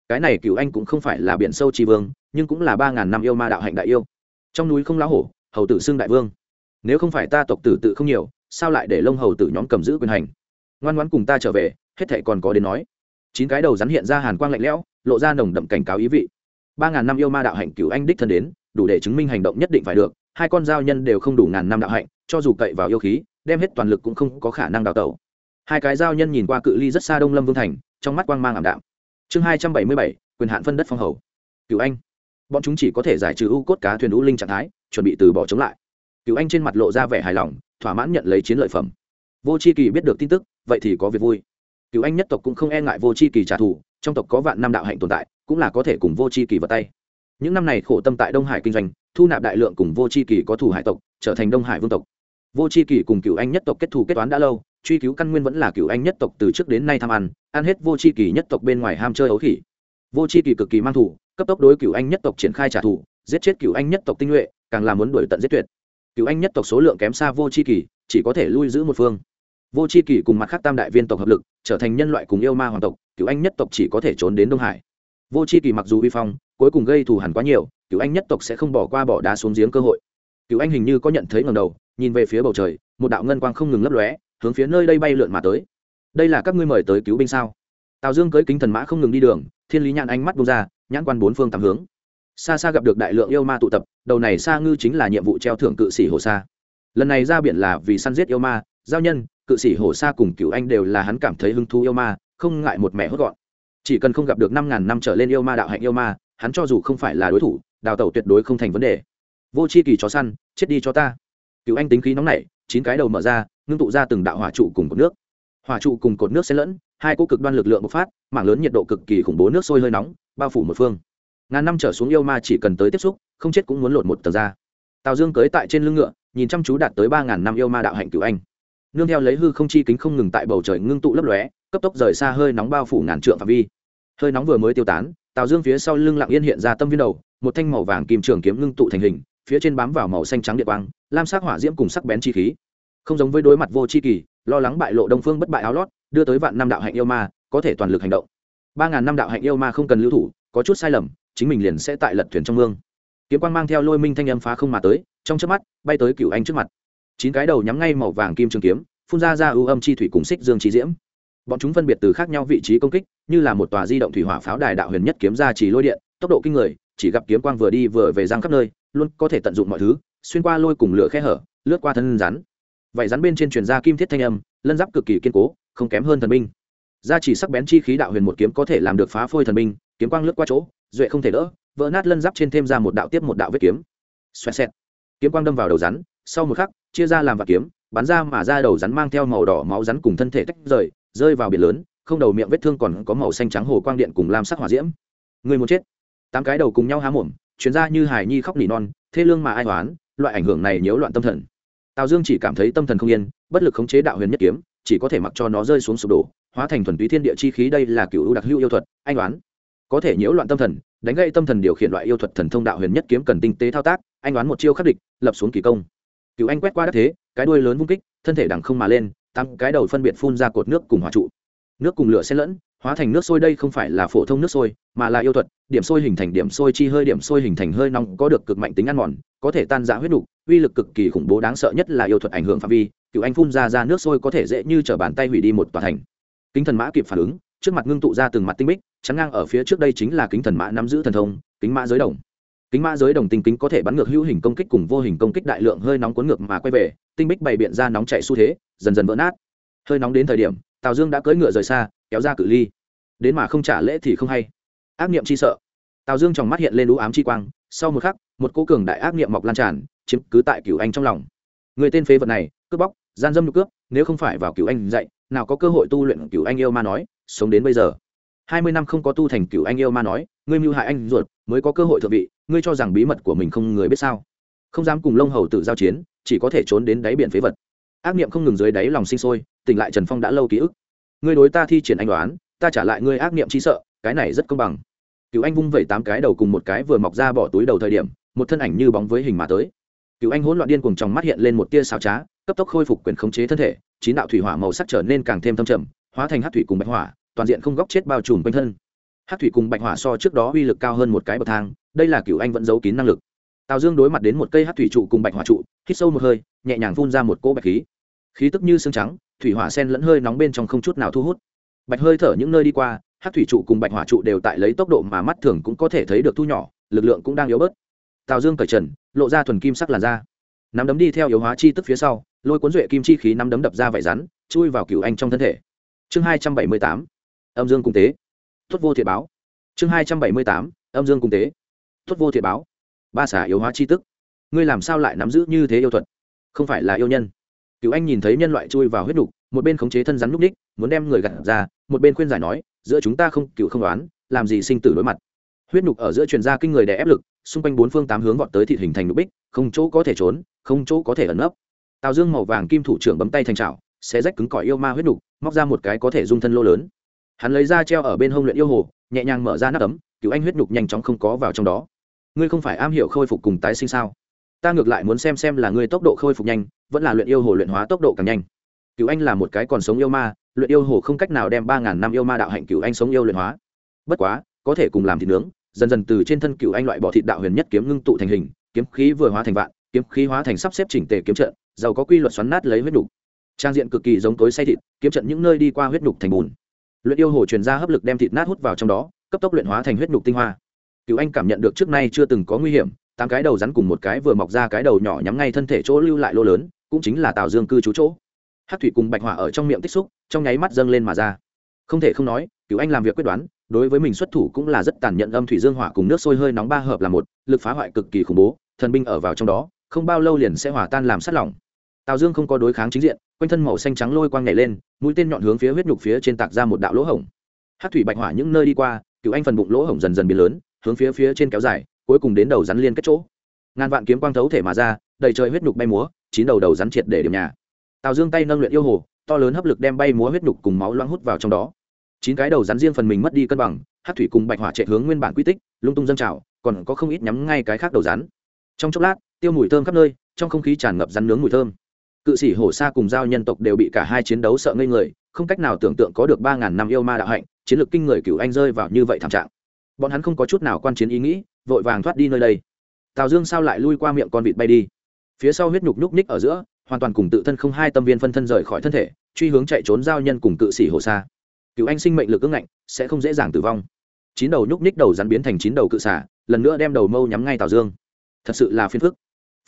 Cái này cựu anh cũng không phải là biển sâu tri vương, nhưng cũng là ba ngàn năm yêu ma đạo hạnh đại yêu. Trong núi không lá hổ, hầu tử xưng đại vương. Nếu không phải ta tộc tử tự không nhiều, sao lại để lông hầu tử nhóm cầm giữ quyền hành? Ngoan ngoãn cùng ta trở về, hết thệ còn có đến nói. Chín cái đầu rắn hiện ra hàn quang lạnh lẽo, lộ ra nồng đậm cảnh cáo ý vị. Ba ngàn năm yêu ma đạo hạnh cựu anh đích thân đến, đủ để chứng minh hành động nhất định phải được hai con giao nhân đều không đủ ngàn năm đạo hạnh, cho dù cậy vào yêu khí, đem hết toàn lực cũng không có khả năng đào tẩu. Hai cái giao nhân nhìn qua cự ly rất xa đông lâm vương thành, trong mắt quang mang ảm đạm. Chương hai trăm bảy mươi bảy, quyền hạn phân đất phong hầu. Cựu anh. Bọn chúng chỉ có thể giải trừ u cốt cá thuyền u linh trạng thái, chuẩn bị từ bỏ chống lại. Cựu anh trên mặt lộ ra vẻ hài lòng, thỏa mãn nhận lấy chiến lợi phẩm. Vô c h i kỳ biết được tin tức, vậy thì có việc vui. Cựu anh nhất tộc cũng không e ngại vô c h i kỳ trả thù, trong tộc có vạn năm đạo hạnh tồn tại, cũng là có thể cùng vô c h i kỳ vào tay những năm này khổ tâm tại đông hải kinh doanh, thu nạp đại lượng cùng vô c h i kỳ có thủ hải tộc, trở thành đông hải vương tộc. Vô c h i kỳ cùng cựu anh nhất tộc kết thù kết toán đã lâu, truy cứu căn nguyên vẫn là cựu anh nhất tộc từ trước đến nay tham ăn ăn hết vô c h i kỳ nhất tộc bên ngoài ham chơi ấu khỉ. Vô c h i kỳ cực kỳ mang thủ cấp tốc đối cựu anh nhất tộc triển khai trả thù, giết chết cựu anh nhất tộc tinh nhuệ, càng làm muốn đuổi tận giết tuyệt. Cựu anh nhất tộc số lượng kém xa vô c kỳ, chỉ có thể lui giữ một phương. Vô c h i kỳ cùng mặt khác tam đại viên tộc hợp lực, trở thành nhân loại cùng yêu ma hoàng tộc cựu anh nhất tộc chỉ có thể trốn đến đông hải vô c h i kỳ mặc dù uy phong, cuối cùng gây thù hẳn quá nhiều cựu anh nhất tộc sẽ không bỏ qua bỏ đá xuống giếng cơ hội. Cựu anh hình như có nhận thấy ngầm đầu, nhìn về phía bầu trời, một đạo ngân quang không ngừng lấp lóe, hướng phía nơi đây bay lượn mà tới. Đây là các ngươi mời tới cứu binh sao? Tào dương cưới kính thần mã không ngừng đi đường, thiên lý nhãn ánh mắt bông ra, nhãn quan bốn phương tám hướng. Xa xa gặp được đại lượng yêu ma tụ tập, đầu này xa ngư chính là nhiệm vụ treo thưởng cự sĩ hồ sa. Lần này ra biển là vì săn giết yêu ma, giao nhân, cự sĩ hồ sa cùng cựu anh đều là hắn cảm thấy hứng thú yêu ma, không ngại một mẻ hốt gọn chỉ cần không gặp được năm ngàn năm trở lên yêu ma đạo hạnh yêu ma, hắn cho dù không phải là đối thủ, đào tẩu tuyệt đối không thành vấn đề. Vô c h i kỳ chó săn, chết đi cho ta. Cựu anh tính khí nóng nảy, chín cái đầu mở ra, ngưng tụ ra từng đạo hỏa trụ cùng cột nước. Hỏa trụ cùng cột nước xen lẫn, hai cỗ cực đoan lực lượng bộc phát, mảng lớn nhiệt độ cực kỳ khủng bố nước sôi hơi nóng, bao phủ một phương. Ngàn năm trở xuống yêu ma chỉ cần tới tiếp xúc, không chết cũng muốn lột một tờ ra. Tào dương cưới tại trên lưng ngựa, nhìn chăm chú đạt tới ba ngàn năm yêu ma đạo hạnh cựu anh. Nương theo lấy hư không chi kính không ngừng tại bầu trời ngưng tụ lấp lóe cấp tốc rời xa hơi nóng bao phủ ngàn trượng phạm vi. Hơi nóng vừa mới tiêu tán, tào dương phía sau lưng lặng yên hiện ra tâm viên đầu, một thanh màu vàng kim trường kiếm ngưng tụ thành hình, phía trên bám vào màu xanh trắng địa quang, lam sắc hỏa diễm cùng sắc bén chi khí. Không giống với đối mặt vô chi kỳ, lo lắng bại lộ đông phương bất bại áo lót, đưa tới vạn năm đạo hạnh yêu ma, có thể toàn lực hành động. Ba ngàn năm đạo hạnh yêu ma không cần lưu thủ, có chút sai lầm, chính mình liền sẽ tại lật thuyền trong mương. Kiếm quang mang theo lôi minh thanh âm phá không mà tới, trong chớp mắt, bay tới cựu anh trước mặt. Chín cái đầu nhắm ngay màu vàng kim trường kiếm, phun ra ra ưu âm chi thủy cùng xích dương chi diễm bọn chúng phân biệt từ khác nhau vị trí công kích, như là một tòa di động thủy hỏa pháo đài đạo huyền nhất kiếm ra chỉ lôi điện, tốc độ kinh người, chỉ gặp kiếm quang vừa đi vừa về giang khắp nơi, luôn có thể tận dụng mọi thứ, xuyên qua lôi cùng lửa khe hở, lướt qua thân rắn. Vậy rắn bên trên truyền ra kim thiết thanh âm, lân giáp cực kỳ kiên cố, không kém hơn thần binh. Gia chỉ sắc bén chi khí đạo huyền một kiếm có thể làm được phá phôi thần binh, kiếm quang lướt qua chỗ, duệ không thể đỡ, vỡ nát lân giáp trên thêm ra một đạo tiếp một đạo vết kiếm. Xoẹt xẹt. Kiếm quang đâm vào đầu rắn, sau một khắc, chia ra làm vạt kiếm, bắn ra mà ra đầu rắn mang theo màu đỏ máu rắn cùng thân thể tách rời rơi vào biển lớn, không đầu miệng vết thương còn có màu xanh trắng hồ quang điện cùng lam sắc hỏa diễm. Người muốn chết. Tám cái đầu cùng nhau há mồm, chuyến ra như hải nhi khóc nỉ non, thê lương mà ai toán loại ảnh hưởng này nhiễu loạn tâm thần. Tào dương chỉ cảm thấy tâm thần không yên, bất lực khống chế đạo huyền nhất kiếm, chỉ có thể mặc cho nó rơi xuống sụp đổ, hóa thành thuần túy thiên địa chi khí đây là cựu ưu đặc hữu yêu thuật, anh đoán có thể nhiễu loạn tâm thần, đánh gây tâm thần điều khiển loại yêu thuật thần thông đạo huyền nhất kiếm cần tinh tế thao tác, anh đoán một chiêu khắc địch, lập xuống kỳ công. Cựu anh quét qua đất thế, cái đuôi lớn vung kích, thân thể đằng không mà lên tăng cái đầu phân biệt phun ra cột nước cùng hỏa trụ. Nước cùng lửa xen lẫn hóa thành nước sôi đây không phải là phổ thông nước sôi mà là yêu thuật điểm sôi hình thành điểm sôi chi hơi điểm sôi hình thành hơi nóng có được cực mạnh tính ăn mòn có thể tan giã huyết đủ, uy lực cực kỳ khủng bố đáng sợ nhất là yêu thuật ảnh hưởng phạm vi cựu anh phun ra ra nước sôi có thể dễ như t bàn tay hủy đi một tòa thành. Kính thần mã kịp phản ứng trước mặt ngưng tụ ra từng mặt tinh bích chắn ngang ở phía trước đây chính là kính thần mã nắm giữ thần thông kính mã giới đồng kính mã giới đồng tinh kính có thể bắn ngược hữu hình công kích cùng vô hình công kích đại lượng hơi nóng cuốn ngược mà quay về, tinh bích bày biện ra nóng chạy xu thế, dần dần vỡ nát. Hơi nóng đến thời điểm, tào dương đã cưỡi ngựa rời xa, kéo ra cự ly. Đến mà không trả lễ thì không hay. Ác niệm chi sợ. Tào dương trong mắt hiện lên lũ ám chi quang, sau một khắc, một cô cường đại ác niệm mọc lan tràn, chiếm cứ tại cửu anh trong lòng. Người tên phế vật này, cướp bóc, gian dâm nhục cướp, nếu không phải vào cửu anh dạy, nào có cơ hội tu luyện cửu anh yêu ma nói, sống đến bây giờ hai mươi năm không có tu thành cửu anh yêu ma nói, ngươi mưu hại anh ruột, mới có cơ hội thượng vị, ngươi cho rằng bí mật của mình không người biết sao? Không dám cùng lông hầu tự giao chiến, chỉ có thể trốn đến đáy biển phế vật. Ác niệm không ngừng dưới đáy lòng sinh sôi, tỉnh lại trần phong đã lâu ký ức. Ngươi đối ta thi triển anh đoán, ta trả lại ngươi ác niệm chi sợ, cái này rất công bằng. Cựu anh vung vẩy tám cái đầu cùng một cái vừa mọc ra bỏ túi đầu thời điểm, một thân ảnh như bóng với hình mà tới. Cựu anh hỗn loạn điên cùng trong mắt hiện lên một tia xào trá, cấp tốc khôi phục quyền khống chế thân thể, chín đạo thủy hỏa màu sắc trở nên càng thêm thâm trầm, hóa thành hát thủy cùng bạch hỏa toàn diện không góc chết bao trùm quanh thân. Hát thủy cùng bạch hỏa so trước đó uy lực cao hơn một cái bậc thang, đây là cựu anh vẫn giấu kín năng lực. Tào dương đối mặt đến một cây hát thủy trụ cùng bạch hỏa trụ, hít sâu một hơi, nhẹ nhàng phun ra một cỗ bạch khí. Khí tức như xương trắng, thủy hỏa sen lẫn hơi nóng bên trong không chút nào thu hút. Bạch hơi thở những nơi đi qua hát thủy trụ cùng bạch hỏa trụ đều tại lấy tốc độ mà mắt thường cũng có thể thấy được thu nhỏ, lực lượng cũng đang yếu bớt. Tào dương cởi trần, lộ ra thuần kim sắc làn da. Nắm đấm đi theo yếu hóa chi tức phía sau, lôi cuốn duệ kim chi khí nắm đấm đập ra vải rắn, chui vào cựu anh trong thân thể. Chương hai trăm bảy mươi tám âm dương cung tế. Tuất vô thiệt báo. Chương hai trăm bảy mươi tám, âm dương cung tế. Tuất vô thiệt báo. Ba xả yếu hóa chi tức. Ngươi làm sao lại nắm giữ như thế yêu thuật? Không phải là yêu nhân. Cựu anh nhìn thấy nhân loại chui vào huyết đục một bên khống chế thân rắn núp ních, muốn đem người gặt ra, một bên khuyên giải nói, giữa chúng ta không cựu không đoán, làm gì sinh tử đối mặt? Huyết nhục ở giữa truyền ra kinh người đè ép lực, xung quanh bốn phương tám hướng vọt tới thịt hình thành nục bích không chỗ có thể trốn, không chỗ có thể ẩn nấp. Tào dương màu vàng kim thủ trưởng bấm tay thành trào sẽ rách cứng cỏi yêu ma huyết nhục móc ra một cái có thể dung thân lô lớn hắn lấy ra treo ở bên hông luyện yêu hồ, nhẹ nhàng mở ra nắp ấm cứu anh huyết nhục nhanh chóng không có vào trong đó. Ngươi không phải am hiểu khôi phục cùng tái sinh sao? Ta ngược lại muốn xem xem là ngươi tốc độ khôi phục nhanh, vẫn là luyện yêu hồ luyện hóa tốc độ càng nhanh. Cứu anh là một cái còn sống yêu ma, luyện yêu hồ không cách nào đem ba ngàn năm yêu ma đạo hạnh cựu anh sống yêu luyện hóa. Bất quá, có thể cùng làm thịt nướng, dần dần từ trên thân cựu anh loại bỏ thịt đạo huyền nhất kiếm ngưng tụ thành hình, kiếm khí vừa hóa thành vạn, kiếm khí hóa thành sắp xếp chỉnh tề kiếm trận, giàu có quy luật xoắn nát lấy huyết đục trang diện cực kỳ giống tối say thịt, kiếm trận những nơi đi qua huyết đục thành bùn luyện yêu hồ truyền ra hấp lực đem thịt nát hút vào trong đó, cấp tốc luyện hóa thành huyết nhục tinh hoa. Cựu anh cảm nhận được trước nay chưa từng có nguy hiểm, tám cái đầu rắn cùng một cái vừa mọc ra cái đầu nhỏ nhắm ngay thân thể chỗ lưu lại lô lớn, cũng chính là tào dương cư trú chỗ. Hát thủy cùng bạch hỏa ở trong miệng tích xúc, trong nháy mắt dâng lên mà ra. Không thể không nói cựu anh làm việc quyết đoán, đối với mình xuất thủ cũng là rất tàn nhẫn âm thủy dương hỏa cùng nước sôi hơi nóng ba hợp là một, lực phá hoại cực kỳ khủng bố, thần binh ở vào trong đó, không bao lâu liền sẽ hỏa tan làm sắt lỏng. Tào dương không có đối kháng chính diện quanh thân màu xanh trắng lôi quang nhảy lên, mũi tên nhọn hướng phía huyết nhục phía trên tạc ra một đạo lỗ hổng. Hát thủy bạch hỏa những nơi đi qua, cựu anh phần bụng lỗ hổng dần dần biến lớn, hướng phía phía trên kéo dài, cuối cùng đến đầu rắn liên kết chỗ. Ngàn vạn kiếm quang thấu thể mà ra, đầy trời huyết nhục bay múa, chín đầu đầu rắn triệt để điểm nhà. Tào dương tay nâng luyện yêu hồ, to lớn hấp lực đem bay múa huyết nhục cùng máu loang hút vào trong đó. Chín cái đầu rắn riêng phần mình mất đi cân bằng hát thủy cùng bạch hỏa chạy hướng nguyên bản quy tích, lung tung dâng trào, còn có không ít nhắm ngay cái khác đầu rắn. Trong chốc lát, tiêu mùi thơm khắp nơi, trong không khí tràn ngập rắn nướng mùi thơm cự sĩ hổ sa cùng giao nhân tộc đều bị cả hai chiến đấu sợ ngây người, không cách nào tưởng tượng có được ba ngàn năm yêu ma đạo hạnh, chiến lược kinh người cựu anh rơi vào như vậy thảm trạng. Bọn hắn không có chút nào quan chiến ý nghĩ, vội vàng thoát đi nơi đây. Tào dương sao lại lui qua miệng con vịt bay đi? Phía sau huyết nhục nhúc ních ở giữa, hoàn toàn cùng tự thân không hai tâm viên phân thân rời khỏi thân thể, truy hướng chạy trốn giao nhân cùng cự sĩ hồ xa cựu anh sinh mệnh lực ưng ngạnh, sẽ không dễ dàng tử vong. Chín đầu nhúc ních đầu rắn biến thành chín đầu cự xả lần nữa đem đầu mâu nhắm ngay tào dương. Thật sự là phiền phức.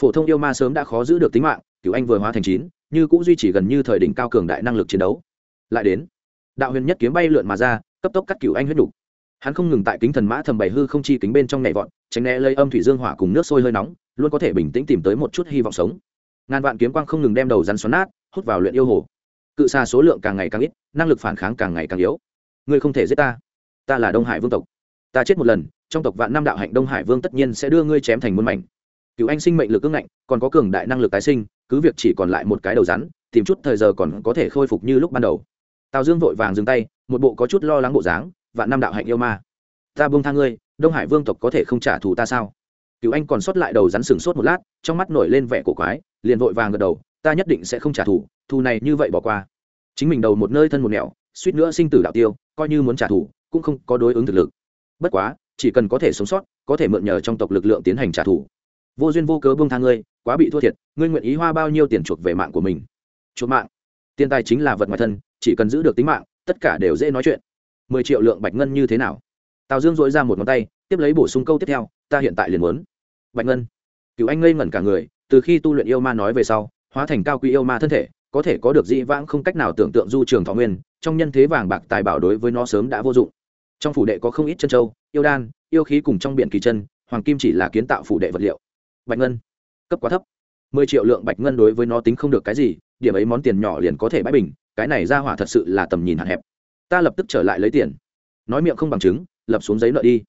Phổ thông yêu ma sớm đã khó giữ được tính mạng cựu anh vừa hóa thành chín, như cũng duy trì gần như thời đỉnh cao cường đại năng lực chiến đấu. Lại đến, đạo huyền nhất kiếm bay lượn mà ra, cấp tốc cắt cựu anh huyết đục hắn không ngừng tại kính thần mã thầm bày hư không chi kính bên trong nhảy vọt, tránh né lây âm thủy dương hỏa cùng nước sôi hơi nóng, luôn có thể bình tĩnh tìm tới một chút hy vọng sống. Ngàn vạn kiếm quang không ngừng đem đầu rắn xoắn nát, hút vào luyện yêu hồ. Cự xa số lượng càng ngày càng ít, năng lực phản kháng càng ngày càng yếu. Ngươi không thể giết ta. Ta là đông hải vương tộc. Ta chết một lần, trong tộc vạn năm đạo hạnh đông hải vương tất nhiên sẽ đưa ngươi chém thành muôn mảnh cựu anh sinh mệnh lực ưng ngạnh, còn có cường đại năng lực tái sinh, cứ việc chỉ còn lại một cái đầu rắn, tìm chút thời giờ còn có thể khôi phục như lúc ban đầu. Tào dương vội vàng dừng tay, một bộ có chút lo lắng bộ dáng và năm đạo hạnh yêu ma, ta buông tha ngươi, đông hải vương tộc có thể không trả thù ta sao? Cựu anh còn sót lại đầu rắn sừng sốt một lát, trong mắt nổi lên vẻ cổ quái, liền vội vàng gật đầu, ta nhất định sẽ không trả thù thù này như vậy bỏ qua. Chính mình đầu một nơi thân một nẻo, suýt nữa sinh tử đạo tiêu, coi như muốn trả thù, cũng không có đối ứng thực lực. Bất quá, chỉ cần có thể sống sót, có thể mượn nhờ trong tộc lực lượng tiến hành trả thù vô duyên vô cớ buông tha ngươi, quá bị thua thiệt, ngươi nguyện ý hoa bao nhiêu tiền chuộc về mạng của mình? Chuộc mạng. Tiền tài chính là vật ngoài thân, chỉ cần giữ được tính mạng, tất cả đều dễ nói chuyện. Mười triệu lượng bạch ngân như thế nào? Tào dương dội ra một ngón tay, tiếp lấy bổ sung câu tiếp theo, ta hiện tại liền muốn. Bạch ngân. Cựu anh ngây ngẩn cả người, từ khi tu luyện yêu ma nói về sau, hóa thành cao quý yêu ma thân thể, có thể có được dĩ vãng không cách nào tưởng tượng du trường thọ nguyên, trong nhân thế vàng bạc tài bảo đối với nó sớm đã vô dụng. Trong phủ đệ có không ít chân châu, yêu đan, yêu khí cùng trong biển kỳ chân, hoàng kim chỉ là kiến tạo phủ đệ vật liệu bạch ngân. Cấp quá thấp. Mười triệu lượng bạch ngân đối với nó tính không được cái gì, điểm ấy món tiền nhỏ liền có thể bãi bình, cái này ra hỏa thật sự là tầm nhìn hạn hẹp. Ta lập tức trở lại lấy tiền. Nói miệng không bằng chứng, lập xuống giấy nợ đi.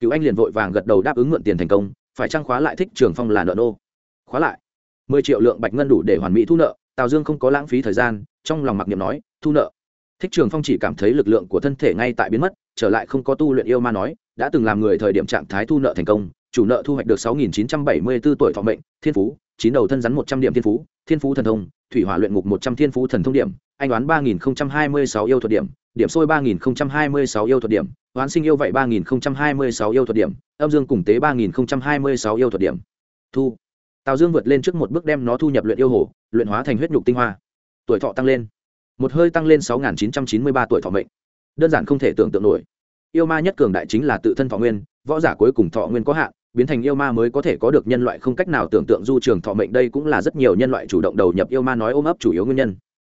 Cựu anh liền vội vàng gật đầu đáp ứng mượn tiền thành công, phải trang khóa lại thích trường phong là nợ nô? Khóa lại. Mười triệu lượng bạch ngân đủ để hoàn mỹ thu nợ, tào dương không có lãng phí thời gian, trong lòng mặc niệm nói, thu nợ. Thích trường phong chỉ cảm thấy lực lượng của thân thể ngay tại biến mất, trở lại không có tu luyện yêu ma nói, đã từng làm người thời điểm trạng thái thu nợ thành công chủ nợ thu hoạch được 6974 tuổi thọ mệnh, thiên phú, chín đầu thân rắn một trăm điểm thiên phú thiên phú thần thông, thủy hỏa luyện ngục một trăm thiên phú thần thông điểm, anh oán ba nghìn hai mươi sáu yêu thuật điểm điểm sôi ba nghìn hai mươi sáu yêu thuật điểm, oán sinh yêu vậy ba nghìn hai mươi sáu yêu thuật điểm, âm dương cùng tế ba nghìn hai mươi sáu yêu thuật điểm. Thu. Tào dương vượt lên trước một bước đem nó thu nhập luyện yêu hồ, luyện hóa thành huyết nhục tinh hoa. Tuổi thọ tăng lên. Một hơi tăng lên sáu nghìn chín trăm chín mươi ba tuổi thọ mệnh. Đơn giản không thể tưởng tượng nổi. Yêu ma nhất cường đại chính là tự thân thọ nguyên, võ giả cuối cùng thọ nguyên có hạn biến thành yêu ma mới có thể có được nhân loại không cách nào tưởng tượng du trường thọ mệnh. Đây cũng là rất nhiều nhân loại chủ động đầu nhập yêu ma nói ôm ấp chủ yếu nguyên nhân.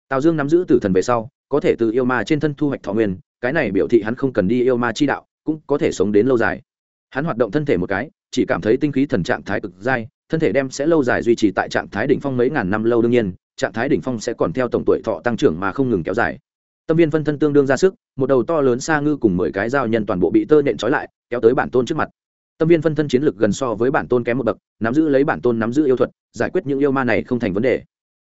Tào dương nắm giữ tử thần về sau, có thể từ yêu ma trên thân thu hoạch thọ nguyên, cái này biểu thị hắn không cần đi yêu ma chi đạo, cũng có thể sống đến lâu dài. Hắn hoạt động thân thể một cái, chỉ cảm thấy tinh khí thần trạng thái cực dai, thân thể đem sẽ lâu dài duy trì tại trạng thái đỉnh phong mấy ngàn năm lâu đương nhiên, trạng thái đỉnh phong sẽ còn theo tổng tuổi thọ tăng trưởng mà không ngừng kéo dài. Tâm viên phân thân tương đương ra sức, một đầu to lớn xa ngư cùng mười cái dao nhân toàn bộ bị tơ nện trói lại, kéo tới bản tôn trước mặt tâm viên phân thân chiến lược gần so với bản tôn kém một bậc, nắm giữ lấy bản tôn nắm giữ yêu thuật, giải quyết những yêu ma này không thành vấn đề.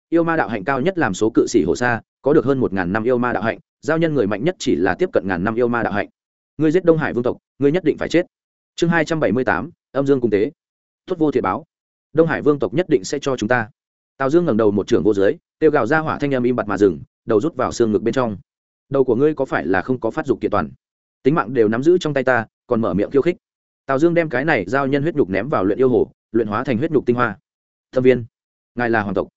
Yêu ma đạo hạnh cao nhất làm số cự sĩ hồ sa, có được hơn một ngàn năm yêu ma đạo hạnh, giao nhân người mạnh nhất chỉ là tiếp cận ngàn năm yêu ma đạo hạnh. Ngươi giết đông hải vương tộc, ngươi nhất định phải chết. Chương hai trăm bảy mươi tám, âm dương cung tế. Tuất vô thiệt báo. Đông hải vương tộc nhất định sẽ cho chúng ta. Tào dương ngẩng đầu một trưởng vô giới tiêu gào ra hỏa thanh em im bặt mà dừng, đầu rút vào xương ngực bên trong. Đầu của ngươi có phải là không có phát dục kiện toàn? Tính mạng đều nắm giữ trong tay ta, còn mở miệng khiêu khích tào dương đem cái này giao nhân huyết nhục ném vào luyện yêu hồ, luyện hóa thành huyết nhục tinh hoa. Thâm viên, ngài là hoàng tộc.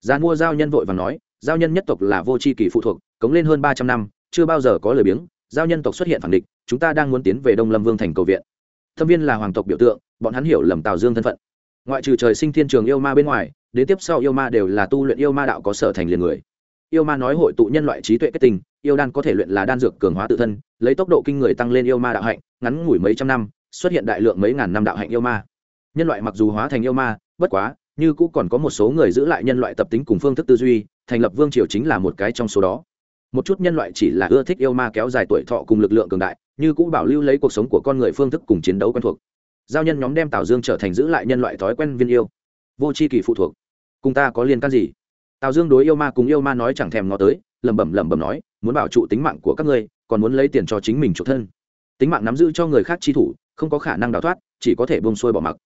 Gian mua giao nhân vội và nói, giao nhân nhất tộc là vô chi kỳ phụ thuộc, cống lên hơn ba trăm năm, chưa bao giờ có lời biếng, giao nhân tộc xuất hiện phản địch, chúng ta đang muốn tiến về đông lâm vương thành cầu viện. Thâm viên là hoàng tộc biểu tượng, bọn hắn hiểu lầm tào dương thân phận. Ngoại trừ trời sinh thiên trường yêu ma bên ngoài, đến tiếp sau yêu ma đều là tu luyện yêu ma đạo có sở thành liền người. Yêu ma nói hội tụ nhân loại trí tuệ kết tình yêu đan có thể luyện là đan dược cường hóa tự thân, lấy tốc độ kinh người tăng lên yêu ma đạo hạnh, ngắn ngủi mấy trăm năm xuất hiện đại lượng mấy ngàn năm đạo hạnh yêu ma. Nhân loại mặc dù hóa thành yêu ma, bất quá, như cũng còn có một số người giữ lại nhân loại tập tính cùng phương thức tư duy, thành lập vương triều chính là một cái trong số đó. Một chút nhân loại chỉ là ưa thích yêu ma kéo dài tuổi thọ cùng lực lượng cường đại, như cũng bảo lưu lấy cuộc sống của con người phương thức cùng chiến đấu quen thuộc. Giao nhân nhóm đem tào dương trở thành giữ lại nhân loại thói quen viên yêu. Vô c h i kỳ phụ thuộc. Cùng ta có liên can gì? Tào dương đối yêu ma cùng yêu ma nói chẳng thèm ngó tới, lẩm bẩm lẩm bẩm nói, muốn bảo trụ tính mạng của các ngươi, còn muốn lấy tiền cho chính mình chủ thân. Tính mạng nắm giữ cho người khác chi thủ không có khả năng đào thoát, chỉ có thể bông xuôi bỏ mặc.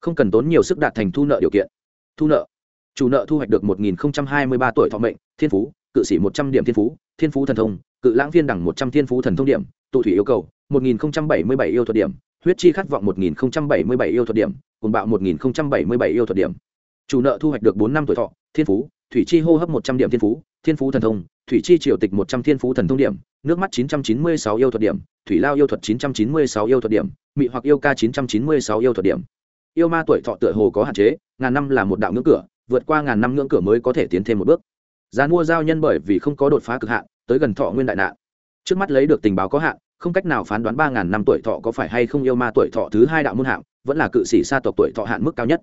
Không cần tốn nhiều sức đạt thành thu nợ điều kiện. Thu nợ. Chủ nợ thu hoạch được một nghìn hai mươi ba tuổi thọ mệnh, thiên phú, cự sĩ một trăm điểm thiên phú thiên phú thần thông, cự lãng viên đẳng một trăm thiên phú thần thông điểm, tụ thủy yêu cầu, một nghìn bảy mươi bảy yêu thuật điểm, huyết chi khát vọng một nghìn bảy mươi bảy yêu thuật điểm cùng bạo một nghìn bảy mươi bảy yêu thuật điểm. Chủ nợ thu hoạch được bốn năm tuổi thọ, thiên phú, thủy chi hô hấp một trăm điểm thiên phú thiên phú thần thông, thủy chi triều tịch một trăm thiên phú thần thông điểm, nước mắt chín trăm chín mươi sáu yêu thuật điểm, thủy lao yêu thuật chín trăm chín mươi sáu yêu thuật điểm mị hoặc yêu ca chín trăm chín mươi sáu yêu thuật điểm. Yêu ma tuổi thọ tựa hồ có hạn chế, ngàn năm là một đạo ngưỡng cửa, vượt qua ngàn năm ngưỡng cửa mới có thể tiến thêm một bước. Giá mua giao nhân bởi vì không có đột phá cực hạn, tới gần thọ nguyên đại nạn. Trước mắt lấy được tình báo có hạn, không cách nào phán đoán ba ngàn năm tuổi thọ có phải hay không yêu ma tuổi thọ thứ hai đạo môn hạng, vẫn là cự sĩ sa tộc tuổi thọ hạn mức cao nhất.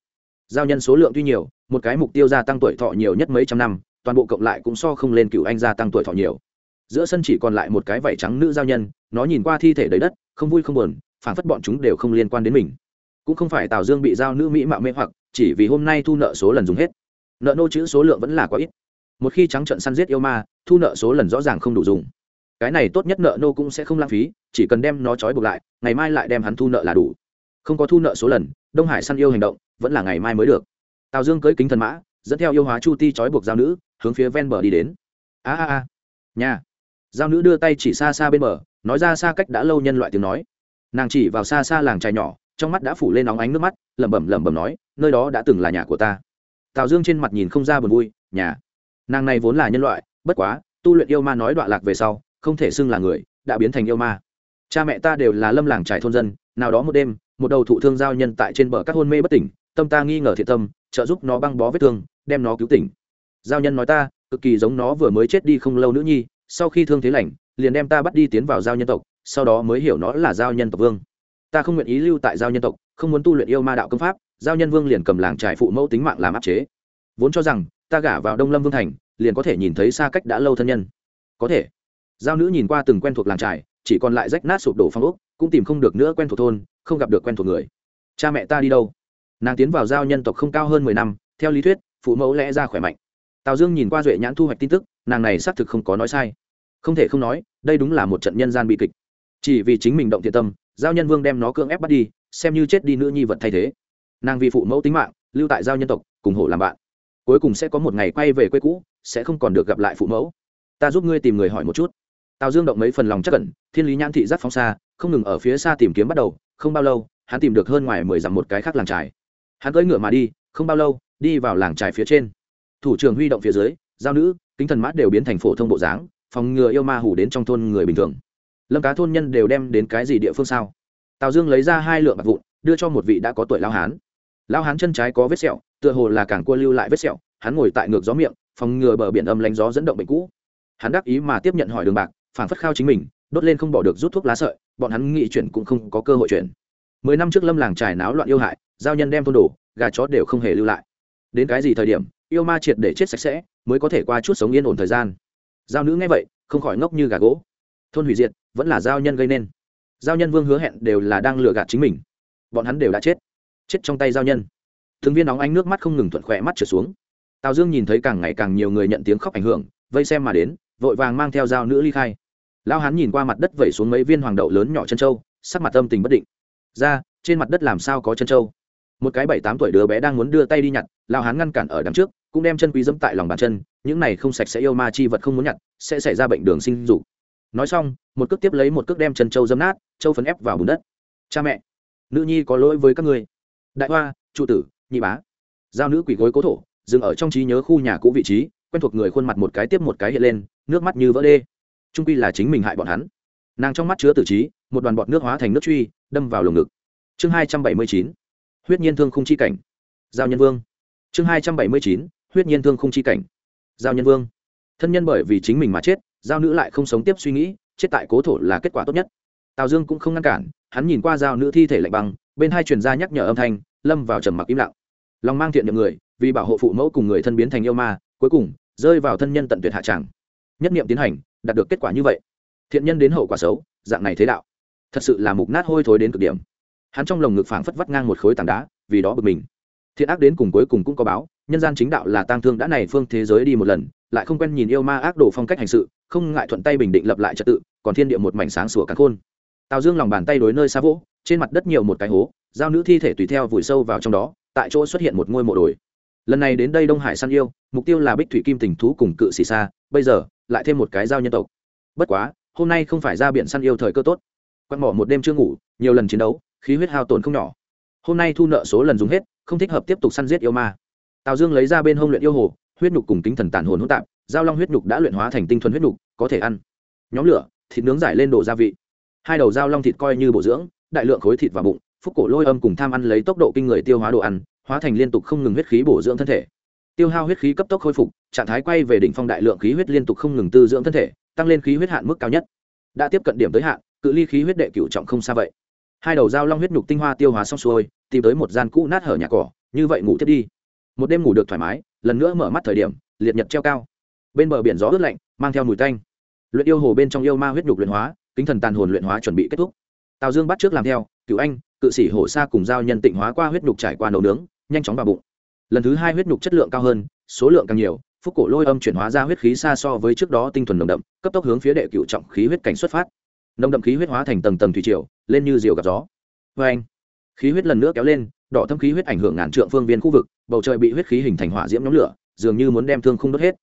Giao nhân số lượng tuy nhiều, một cái mục tiêu gia tăng tuổi thọ nhiều nhất mấy trăm năm, toàn bộ cộng lại cũng so không lên cựu anh gia tăng tuổi thọ nhiều. Giữa sân chỉ còn lại một cái vảy trắng nữ giao nhân, nó nhìn qua thi thể đầy đất, không vui không buồn phản phất bọn chúng đều không liên quan đến mình. Cũng không phải tào dương bị giao nữ mỹ mạo mê hoặc, chỉ vì hôm nay thu nợ số lần dùng hết. Nợ nô chữ số lượng vẫn là quá ít. Một khi trắng trận săn giết yêu ma, thu nợ số lần rõ ràng không đủ dùng. Cái này tốt nhất nợ nô cũng sẽ không lãng phí, chỉ cần đem nó trói buộc lại, ngày mai lại đem hắn thu nợ là đủ. Không có thu nợ số lần, đông hải săn yêu hành động vẫn là ngày mai mới được. Tào dương cưới kính thần mã, dẫn theo yêu hóa chu ti trói buộc giao nữ, hướng phía ven bờ đi đến. A a a. Nhà. Giao nữ đưa tay chỉ xa xa bên bờ, nói ra xa cách đã lâu nhân loại tiếng nói nàng chỉ vào xa xa làng trài nhỏ, trong mắt đã phủ lên óng ánh nước mắt, lẩm bẩm lẩm bẩm nói, nơi đó đã từng là nhà của ta. Tào dương trên mặt nhìn không ra buồn vui, nhà? Nàng này vốn là nhân loại, bất quá, tu luyện yêu ma nói đoạn lạc về sau, không thể xưng là người, đã biến thành yêu ma. Cha mẹ ta đều là lâm làng trải thôn dân, nào đó một đêm, một đầu thụ thương giao nhân tại trên bờ các hôn mê bất tỉnh, tâm ta nghi ngờ thiện tâm, trợ giúp nó băng bó vết thương, đem nó cứu tỉnh. Giao nhân nói ta, cực kỳ giống nó vừa mới chết đi không lâu nữa nhi, sau khi thương thế lành, liền đem ta bắt đi tiến vào giao nhân tộc sau đó mới hiểu nó là giao nhân tộc vương. Ta không nguyện ý lưu tại giao nhân tộc, không muốn tu luyện yêu ma đạo công pháp, giao nhân vương liền cầm làng trải phụ mẫu tính mạng làm áp chế. Vốn cho rằng, ta gả vào đông lâm vương thành, liền có thể nhìn thấy xa cách đã lâu thân nhân. Có thể. Giao nữ nhìn qua từng quen thuộc làng trải, chỉ còn lại rách nát sụp đổ phong ốc, cũng tìm không được nữa quen thuộc thôn, không gặp được quen thuộc người. Cha mẹ ta đi đâu? Nàng tiến vào giao nhân tộc không cao hơn mười năm, theo lý thuyết, phụ mẫu lẽ ra khỏe mạnh. Tào dương nhìn qua duệ nhãn thu hoạch tin tức, nàng này xác thực không có nói sai. Không thể không nói, đây đúng là một trận nhân gian bi kịch chỉ vì chính mình động thiện tâm, giao nhân vương đem nó cưỡng ép bắt đi, xem như chết đi nữ nhi vật thay thế. Nàng vì phụ mẫu tính mạng, lưu tại giao nhân tộc, cùng hổ làm bạn. Cuối cùng sẽ có một ngày quay về quê cũ, sẽ không còn được gặp lại phụ mẫu. Ta giúp ngươi tìm người hỏi một chút. Tào dương động mấy phần lòng chắc cẩn thiên lý nhãn thị rất phóng xa, không ngừng ở phía xa tìm kiếm bắt đầu, không bao lâu, hắn tìm được hơn ngoài mười dặm một cái khác làng trài hắn cưỡi ngựa mà đi, không bao lâu, đi vào làng trài phía trên. Thủ trưởng huy động phía dưới, giao nữ, kính thần mát đều biến thành phổ thông bộ dáng, phòng ngừa yêu ma hủ đến trong thôn người bình thường lâm cá thôn nhân đều đem đến cái gì địa phương sao? Tào dương lấy ra hai lượng bạc vụn, đưa cho một vị đã có tuổi lao hán. Lao hán chân trái có vết sẹo, tựa hồ là càng cua lưu lại vết sẹo, hắn ngồi tại ngược gió miệng, phòng ngừa bờ biển âm lánh gió dẫn động bệnh cũ. Hắn đắc ý mà tiếp nhận hỏi đường bạc, phản phất khao chính mình, đốt lên không bỏ được rút thuốc lá sợi, bọn hắn nghị chuyển cũng không có cơ hội chuyển mười năm trước lâm làng trải náo loạn yêu hại, giao nhân đem thôn đổ, gà chó đều không hề lưu lại. Đến cái gì thời điểm, yêu ma triệt để chết sạch sẽ, mới có thể qua chút sống yên ổn thời gian. Giao nữ nghe vậy, không khỏi ngốc như gà gỗ thôn hủy diệt, vẫn là giao nhân gây nên. Giao nhân vương hứa hẹn đều là đang lừa gạt chính mình. Bọn hắn đều đã chết. Chết trong tay giao nhân. Thường viên nóng ánh nước mắt không ngừng thuận khỏe mắt trở xuống. Tào dương nhìn thấy càng ngày càng nhiều người nhận tiếng khóc ảnh hưởng, vây xem mà đến, vội vàng mang theo dao nữ ly khai. Lao hán nhìn qua mặt đất vẩy xuống mấy viên hoàng đậu lớn nhỏ chân trâu sắc mặt âm tình bất định. Ra, trên mặt đất làm sao có chân trâu một cái bảy tám tuổi đứa bé đang muốn đưa tay đi nhặt lao hán ngăn cản ở đằng trước, cũng đem chân quý dẫm tại lòng bàn chân, những này không sạch sẽ yêu ma chi vật không muốn nhặt, sẽ xảy ra bệnh đường sinh dục nói xong, một cước tiếp lấy một cước đem chân châu dấm nát, châu phấn ép vào bùn đất. Cha mẹ, nữ nhi có lỗi với các ngươi. Đại hoa trụ tử, nhị bá. Giao nữ quỷ gối cố thổ, dừng ở trong trí nhớ khu nhà cũ vị trí, quen thuộc người khuôn mặt một cái tiếp một cái hiện lên, nước mắt như vỡ đê. Trung quy là chính mình hại bọn hắn. Nàng trong mắt chứa tử trí, một đoàn bọt nước hóa thành nước truy, đâm vào lồng ngực. Chương hai trăm bảy mươi chín, huyết nhiên thương không chi cảnh. Giao nhân vương. Chương hai trăm bảy mươi chín, huyết nhiên thương không chi cảnh. Giao nhân vương. Thân nhân bởi vì chính mình mà chết giao nữ lại không sống tiếp suy nghĩ, chết tại cố thổ là kết quả tốt nhất. Tào dương cũng không ngăn cản, hắn nhìn qua giao nữ thi thể lạnh băng, bên hai truyền gia nhắc nhở âm thanh, lâm vào trầm mặc im lặng. Lòng mang thiện niệm người, vì bảo hộ phụ mẫu cùng người thân biến thành yêu ma, cuối cùng, rơi vào thân nhân tận tuyệt hạ tràng. Nhất niệm tiến hành, đạt được kết quả như vậy. Thiện nhân đến hậu quả xấu, dạng này thế đạo, thật sự là mục nát hôi thối đến cực điểm. Hắn trong lồng ngực phảng phất vắt ngang một khối tảng đá, vì đó bực mình. Thiện ác đến cùng cuối cùng cũng có báo, nhân gian chính đạo là tang thương đã này phương thế giới đi một lần, lại không quen nhìn yêu ma ác đồ phong cách hành sự không ngại thuận tay bình định lập lại trật tự, còn thiên địa một mảnh sáng sủa cắn khôn. Tào dương lòng bàn tay đối nơi xa vỗ, trên mặt đất nhiều một cái hố, giao nữ thi thể tùy theo vùi sâu vào trong đó, tại chỗ xuất hiện một ngôi mộ đồi. Lần này đến đây đông hải săn yêu, mục tiêu là bích thủy kim tình thú cùng cự xì xa, bây giờ, lại thêm một cái giao nhân tộc. Bất quá, hôm nay không phải ra biển săn yêu thời cơ tốt. Quạt mỏ một đêm chưa ngủ, nhiều lần chiến đấu, khí huyết hao tổn không nhỏ. Hôm nay thu nợ số lần dùng hết, không thích hợp tiếp tục săn giết yêu ma. Tào dương lấy ra bên hông luyện yêu hồ, huyết nhục cùng kính thần tàn hồn hỗn tạp giao long huyết nhục đã luyện hóa thành tinh thuần huyết nhục, có thể ăn. Nhóm lửa, thịt nướng giải lên đồ gia vị. Hai đầu giao long thịt coi như bổ dưỡng, đại lượng khối thịt và bụng, phúc cổ lôi âm cùng tham ăn lấy tốc độ kinh người tiêu hóa đồ ăn, hóa thành liên tục không ngừng huyết khí bổ dưỡng thân thể. Tiêu hao huyết khí cấp tốc khôi phục, trạng thái quay về đỉnh phong đại lượng khí huyết liên tục không ngừng tư dưỡng thân thể, tăng lên khí huyết hạn mức cao nhất. Đã tiếp cận điểm tới hạn, cự ly khí huyết đệ cửu trọng không xa vậy. Hai đầu dao long huyết nhục tinh hoa tiêu hóa xong xuôi, tìm tới một gian cũ nát hở nhà cỏ, như vậy ngủ tiếp đi. Một đêm ngủ được thoải mái, lần nữa mở mắt thời điểm, liệt nhật treo cao bên bờ biển gió ướt lạnh, mang theo mùi tanh. Luyện yêu hồ bên trong yêu ma huyết nhục luyện hóa, kính thần tàn hồn luyện hóa chuẩn bị kết thúc. Tào dương bắt trước làm theo cựu anh, cự sĩ hổ sa cùng giao nhân tịnh hóa qua huyết nhục trải qua nấu nướng, nhanh chóng vào bụng. Lần thứ hai huyết nhục chất lượng cao hơn, số lượng càng nhiều, phúc cổ lôi âm chuyển hóa ra huyết khí xa so với trước đó tinh thuần nồng đậm, cấp tốc hướng phía đệ cựu trọng khí huyết cảnh xuất phát. Nồng đậm khí huyết hóa thành tầng tầng thủy triều, lên như diều gặp gió. Vê anh, khí huyết lần nữa kéo lên, đỏ thâm khí huyết ảnh hưởng ngàn trượng phương viên khu vực, bầu trời bị huyết khí hình thành hỏa diễm nhóm lửa, dường như muốn đem thương không đốt hết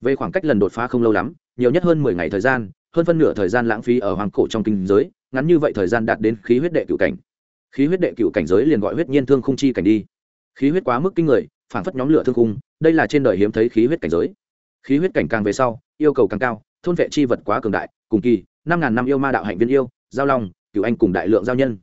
về khoảng cách lần đột phá không lâu lắm, nhiều nhất hơn mười ngày thời gian, hơn phân nửa thời gian lãng phí ở hoàng cổ trong kinh giới, ngắn như vậy thời gian đạt đến khí huyết đệ cựu cảnh. Khí huyết đệ cựu cảnh giới liền gọi huyết nhiên thương không chi cảnh đi. Khí huyết quá mức kinh người phản phất nhóm lửa thương khung, đây là trên đời hiếm thấy khí huyết cảnh giới. Khí huyết cảnh càng về sau, yêu cầu càng cao, thôn vệ chi vật quá cường đại, cùng kỳ, năm ngàn năm yêu ma đạo hạnh viên yêu, giao long cựu anh cùng đại lượng giao nhân.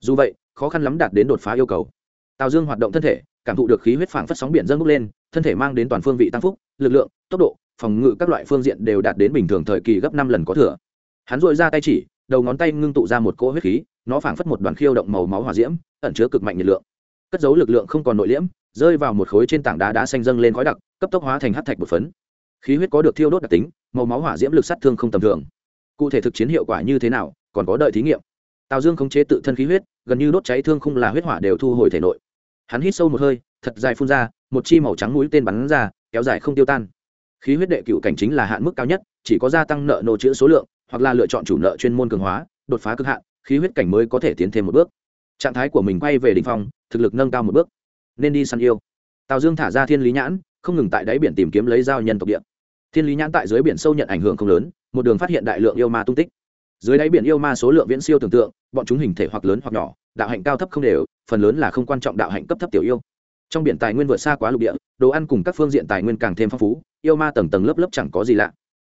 Dù vậy, khó khăn lắm đạt đến đột phá yêu cầu. Tào dương hoạt động thân thể, cảm thụ được khí huyết phảng phất sóng biển dâng bốc lên, thân thể mang đến toàn phương vị tăng phúc lực lượng, tốc độ, phòng ngự các loại phương diện đều đạt đến bình thường thời kỳ gấp năm lần có thừa. Hắn dội ra tay chỉ, đầu ngón tay ngưng tụ ra một cỗ huyết khí, nó phảng phất một đoàn khiêu động màu máu hỏa diễm, ẩn chứa cực mạnh nhiệt lượng. Cất giấu lực lượng không còn nội liễm, rơi vào một khối trên tảng đá đá xanh dâng lên khói đặc, cấp tốc hóa thành hát thạch bột phấn. Khí huyết có được thiêu đốt đặc tính, màu máu hỏa diễm lực sát thương không tầm thường. Cụ thể thực chiến hiệu quả như thế nào, còn có đợi thí nghiệm. Tào dương khống chế tự thân khí huyết, gần như đốt cháy thương không là huyết hỏa đều thu hồi thể nội. Hắn hít sâu một hơi, thật dài phun ra, một chi màu trắng mũi tên bắn ra kéo dài không tiêu tan. Khí huyết đệ cựu cảnh chính là hạn mức cao nhất, chỉ có gia tăng nợ nô chữ số lượng, hoặc là lựa chọn chủ nợ chuyên môn cường hóa, đột phá cực hạn, khí huyết cảnh mới có thể tiến thêm một bước. Trạng thái của mình quay về đ ỉ n h phong, thực lực nâng cao một bước. Nên đi săn yêu. Tào dương thả ra thiên lý nhãn, không ngừng tại đáy biển tìm kiếm lấy giao nhân tộc địa. Thiên lý nhãn tại dưới biển sâu nhận ảnh hưởng không lớn, một đường phát hiện đại lượng yêu ma tung tích. Dưới đáy biển yêu ma số lượng viễn siêu tưởng tượng, bọn chúng hình thể hoặc lớn hoặc nhỏ, đạo hạnh cao thấp không đều, phần lớn là không quan trọng đạo hạnh cấp thấp tiểu yêu trong biển tài nguyên vượt xa quá lục địa, đồ ăn cùng các phương diện tài nguyên càng thêm phong phú, yêu ma tầng tầng lớp lớp chẳng có gì lạ.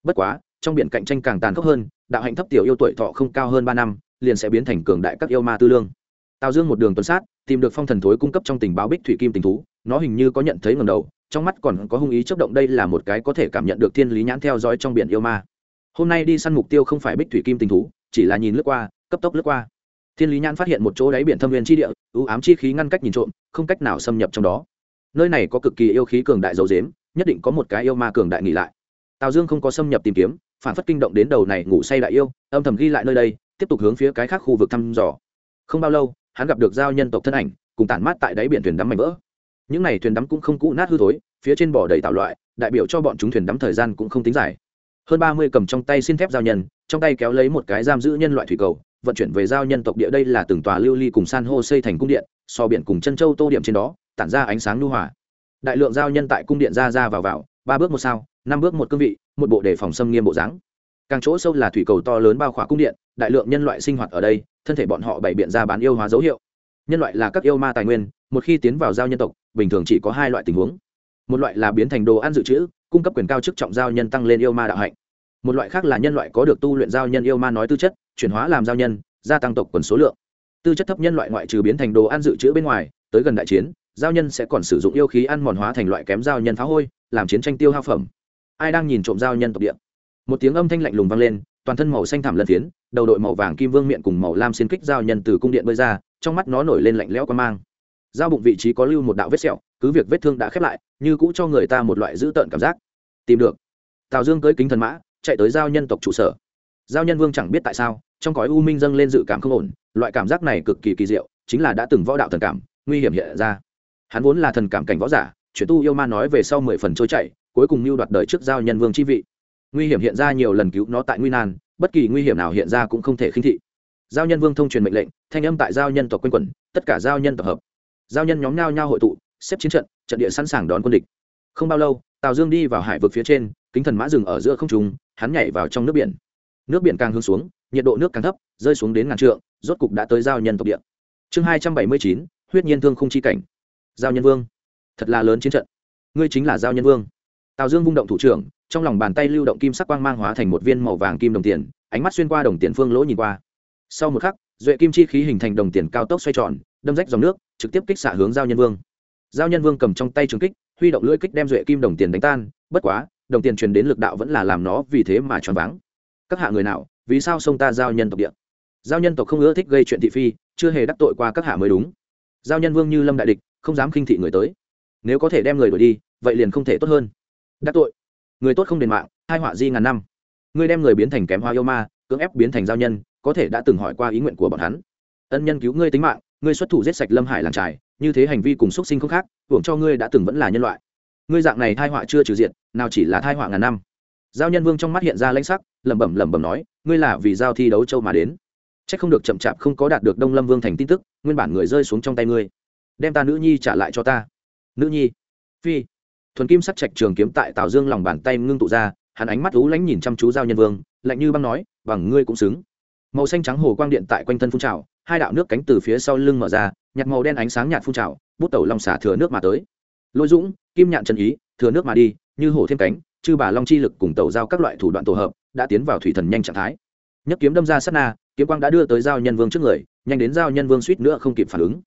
Bất quá, trong biển cạnh tranh càng tàn khốc hơn, đạo hạnh thấp tiểu yêu tuổi thọ không cao hơn ba năm, liền sẽ biến thành cường đại các yêu ma tư lương. Tào dương một đường tuần sát, tìm được phong thần thối cung cấp trong tình báo bích thủy kim tình thú, nó hình như có nhận thấy ngầm đầu, trong mắt còn có hung ý chấp động đây là một cái có thể cảm nhận được thiên lý nhãn theo dõi trong biển yêu ma. Hôm nay đi săn mục tiêu không phải bích thủy kim tình thú, chỉ là nhìn lướt qua, cấp tốc lướt qua thiên lý nhãn phát hiện một chỗ đáy biển thâm viên chi địa, ưu ám chi khí ngăn cách nhìn trộm, không cách nào xâm nhập trong đó. Nơi này có cực kỳ yêu khí cường đại dầu dếm, nhất định có một cái yêu ma cường đại nghỉ lại. Tào dương không có xâm nhập tìm kiếm, phản phất kinh động đến đầu này ngủ say đại yêu, âm thầm ghi lại nơi đây, tiếp tục hướng phía cái khác khu vực thăm dò. Không bao lâu, hắn gặp được giao nhân tộc thân ảnh, cùng tản mát tại đáy biển thuyền đắm mảnh vỡ. Những n à y thuyền đắm cũng không cũ nát hư thối, phía trên bỏ đầy tạo loại, đại biểu cho bọn chúng thuyền đắm thời gian cũng không tính dài. Hơn ba mươi cầm trong tay xin thép giao nhân, trong tay kéo lấy một cái giam giữ nhân loại thủy cầu vận chuyển về giao nhân tộc địa đây là từng tòa lưu ly cùng san hô xây thành cung điện, so biển cùng chân châu tô điểm trên đó, tản ra ánh sáng lưu hỏa đại lượng giao nhân tại cung điện ra ra vào vào, ba bước một sao, năm bước một cương vị, một bộ đề phòng xâm nghiêm bộ dáng. Càng chỗ sâu là thủy cầu to lớn bao khỏa cung điện, đại lượng nhân loại sinh hoạt ở đây, thân thể bọn họ bày biện ra bán yêu hóa dấu hiệu. Nhân loại là các yêu ma tài nguyên, một khi tiến vào giao nhân tộc, bình thường chỉ có hai loại tình huống. Một loại là biến thành đồ ăn dự trữ, cung cấp quyền cao chức trọng giao nhân tăng lên yêu ma đạo hạnh. Một loại khác là nhân loại có được tu luyện giao nhân yêu ma nói tư chất chuyển hóa làm giao nhân, gia tăng tộc quần số lượng. Tư chất thấp nhân loại ngoại trừ biến thành đồ ăn dự trữ bên ngoài, tới gần đại chiến, giao nhân sẽ còn sử dụng yêu khí ăn mòn hóa thành loại kém giao nhân phá hôi, làm chiến tranh tiêu hao phẩm. Ai đang nhìn trộm giao nhân tộc địa? Một tiếng âm thanh lạnh lùng vang lên, toàn thân màu xanh thảm lân phiến, đầu đội màu vàng kim vương miệng cùng màu lam xin kích giao nhân từ cung điện bơi ra, trong mắt nó nổi lên lạnh lẽo quan mang. Giao bụng vị trí có lưu một đạo vết sẹo, cứ việc vết thương đã khép lại, như cũ cho người ta một loại dữ tợn cảm giác. Tìm được. Tào dương cưới kính thần mã, chạy tới giao nhân tộc trụ sở giao nhân vương chẳng biết tại sao, trong cõi u minh dâng lên dự cảm không ổn, loại cảm giác này cực kỳ kỳ diệu, chính là đã từng võ đạo thần cảm, nguy hiểm hiện ra. Hắn vốn là thần cảm cảnh võ giả, chuyển tu yêu ma nói về sau mười phần trôi chảy, cuối cùng mưu đoạt đời trước giao nhân vương chi vị. Nguy hiểm hiện ra nhiều lần cứu nó tại nguy nan, bất kỳ nguy hiểm nào hiện ra cũng không thể khinh thị. Giao nhân vương thông truyền mệnh lệnh, thanh âm tại giao nhân tộc quanh quẩn, tất cả giao nhân tập hợp. Giao nhân nhóm nhau nhau hội tụ, xếp chiến trận trận địa sẵn sàng đón quân địch. Không bao lâu, tào dương đi vào hải vực phía trên, kính thần mã rừng ở giữa không trùng hắn nhảy vào trong nước biển nước biển càng hướng xuống, nhiệt độ nước càng thấp, rơi xuống đến ngàn trượng, rốt cục đã tới giao nhân tộc địa. Chương hai trăm bảy mươi chín, huyết nhiên thương không chi cảnh. Giao nhân vương. Thật là lớn chiến trận. Ngươi chính là giao nhân vương. Tào dương vung động thủ trưởng, trong lòng bàn tay lưu động kim sắc quang mang hóa thành một viên màu vàng kim đồng tiền, ánh mắt xuyên qua đồng tiền phương lỗ nhìn qua. Sau một khắc, duệ kim chi khí hình thành đồng tiền cao tốc xoay tròn, đâm rách dòng nước, trực tiếp kích xạ hướng giao nhân vương. Giao nhân vương cầm trong tay trường kích, huy động lưỡi kích đem duệ kim đồng tiền đánh tan, bất quá, đồng tiền truyền đến lực đạo vẫn là làm nó vì thế mà choáng váng các hạ người nào, vì sao sông ta giao nhân tộc địa? Giao nhân tộc không ưa thích gây chuyện thị phi, chưa hề đắc tội qua các hạ mới đúng. Giao nhân vương như lâm đại địch, không dám khinh thị người tới. Nếu có thể đem người đuổi đi, vậy liền không thể tốt hơn. Đắc tội. Người tốt không đền mạng, hai họa di ngàn năm. Ngươi đem người biến thành kém hoa yêu ma, cưỡng ép biến thành giao nhân, có thể đã từng hỏi qua ý nguyện của bọn hắn. Ân nhân cứu ngươi tính mạng, ngươi xuất thủ giết sạch lâm hải làng trài, như thế hành vi cùng xuất sinh không khác, hưởng cho ngươi đã từng vẫn là nhân loại. Ngươi dạng này thai họa chưa trừ diện, nào chỉ là thai họa ngàn năm. Giao nhân vương trong mắt hiện ra lãnh sắc lẩm bẩm lẩm bẩm nói, ngươi là vì giao thi đấu châu mà đến. C h ắ c không được chậm chạp không có đạt được đông lâm vương thành tin tức, nguyên bản người rơi xuống trong tay ngươi. Đem ta nữ nhi trả lại cho ta. Nữ nhi? Phi. Thuần kim sắc trạch trường kiếm tại tào dương lòng bàn tay ngưng tụ ra, hắn ánh mắt lú lánh nhìn chăm chú giao nhân vương, lạnh như băng nói, bằng ngươi cũng xứng. Màu xanh trắng hồ quang điện tại quanh thân phun trào, hai đạo nước cánh từ phía sau lưng mở ra, nhạt màu đen ánh sáng nhạt phun trào, bút tẩu long xả thừa nước mà tới. Lôi dũng, kim nhạn trần ý, thừa nước mà đi, như hổ thêm cánh, chư bà long chi lực cùng tẩu giao các loại thủ đoạn tổ hợp đã tiến vào thủy thần nhanh trạng thái. Nhất kiếm đâm ra sát na, kiếm quang đã đưa tới giao nhân vương trước người, nhanh đến giao nhân vương suýt nữa không kịp phản ứng.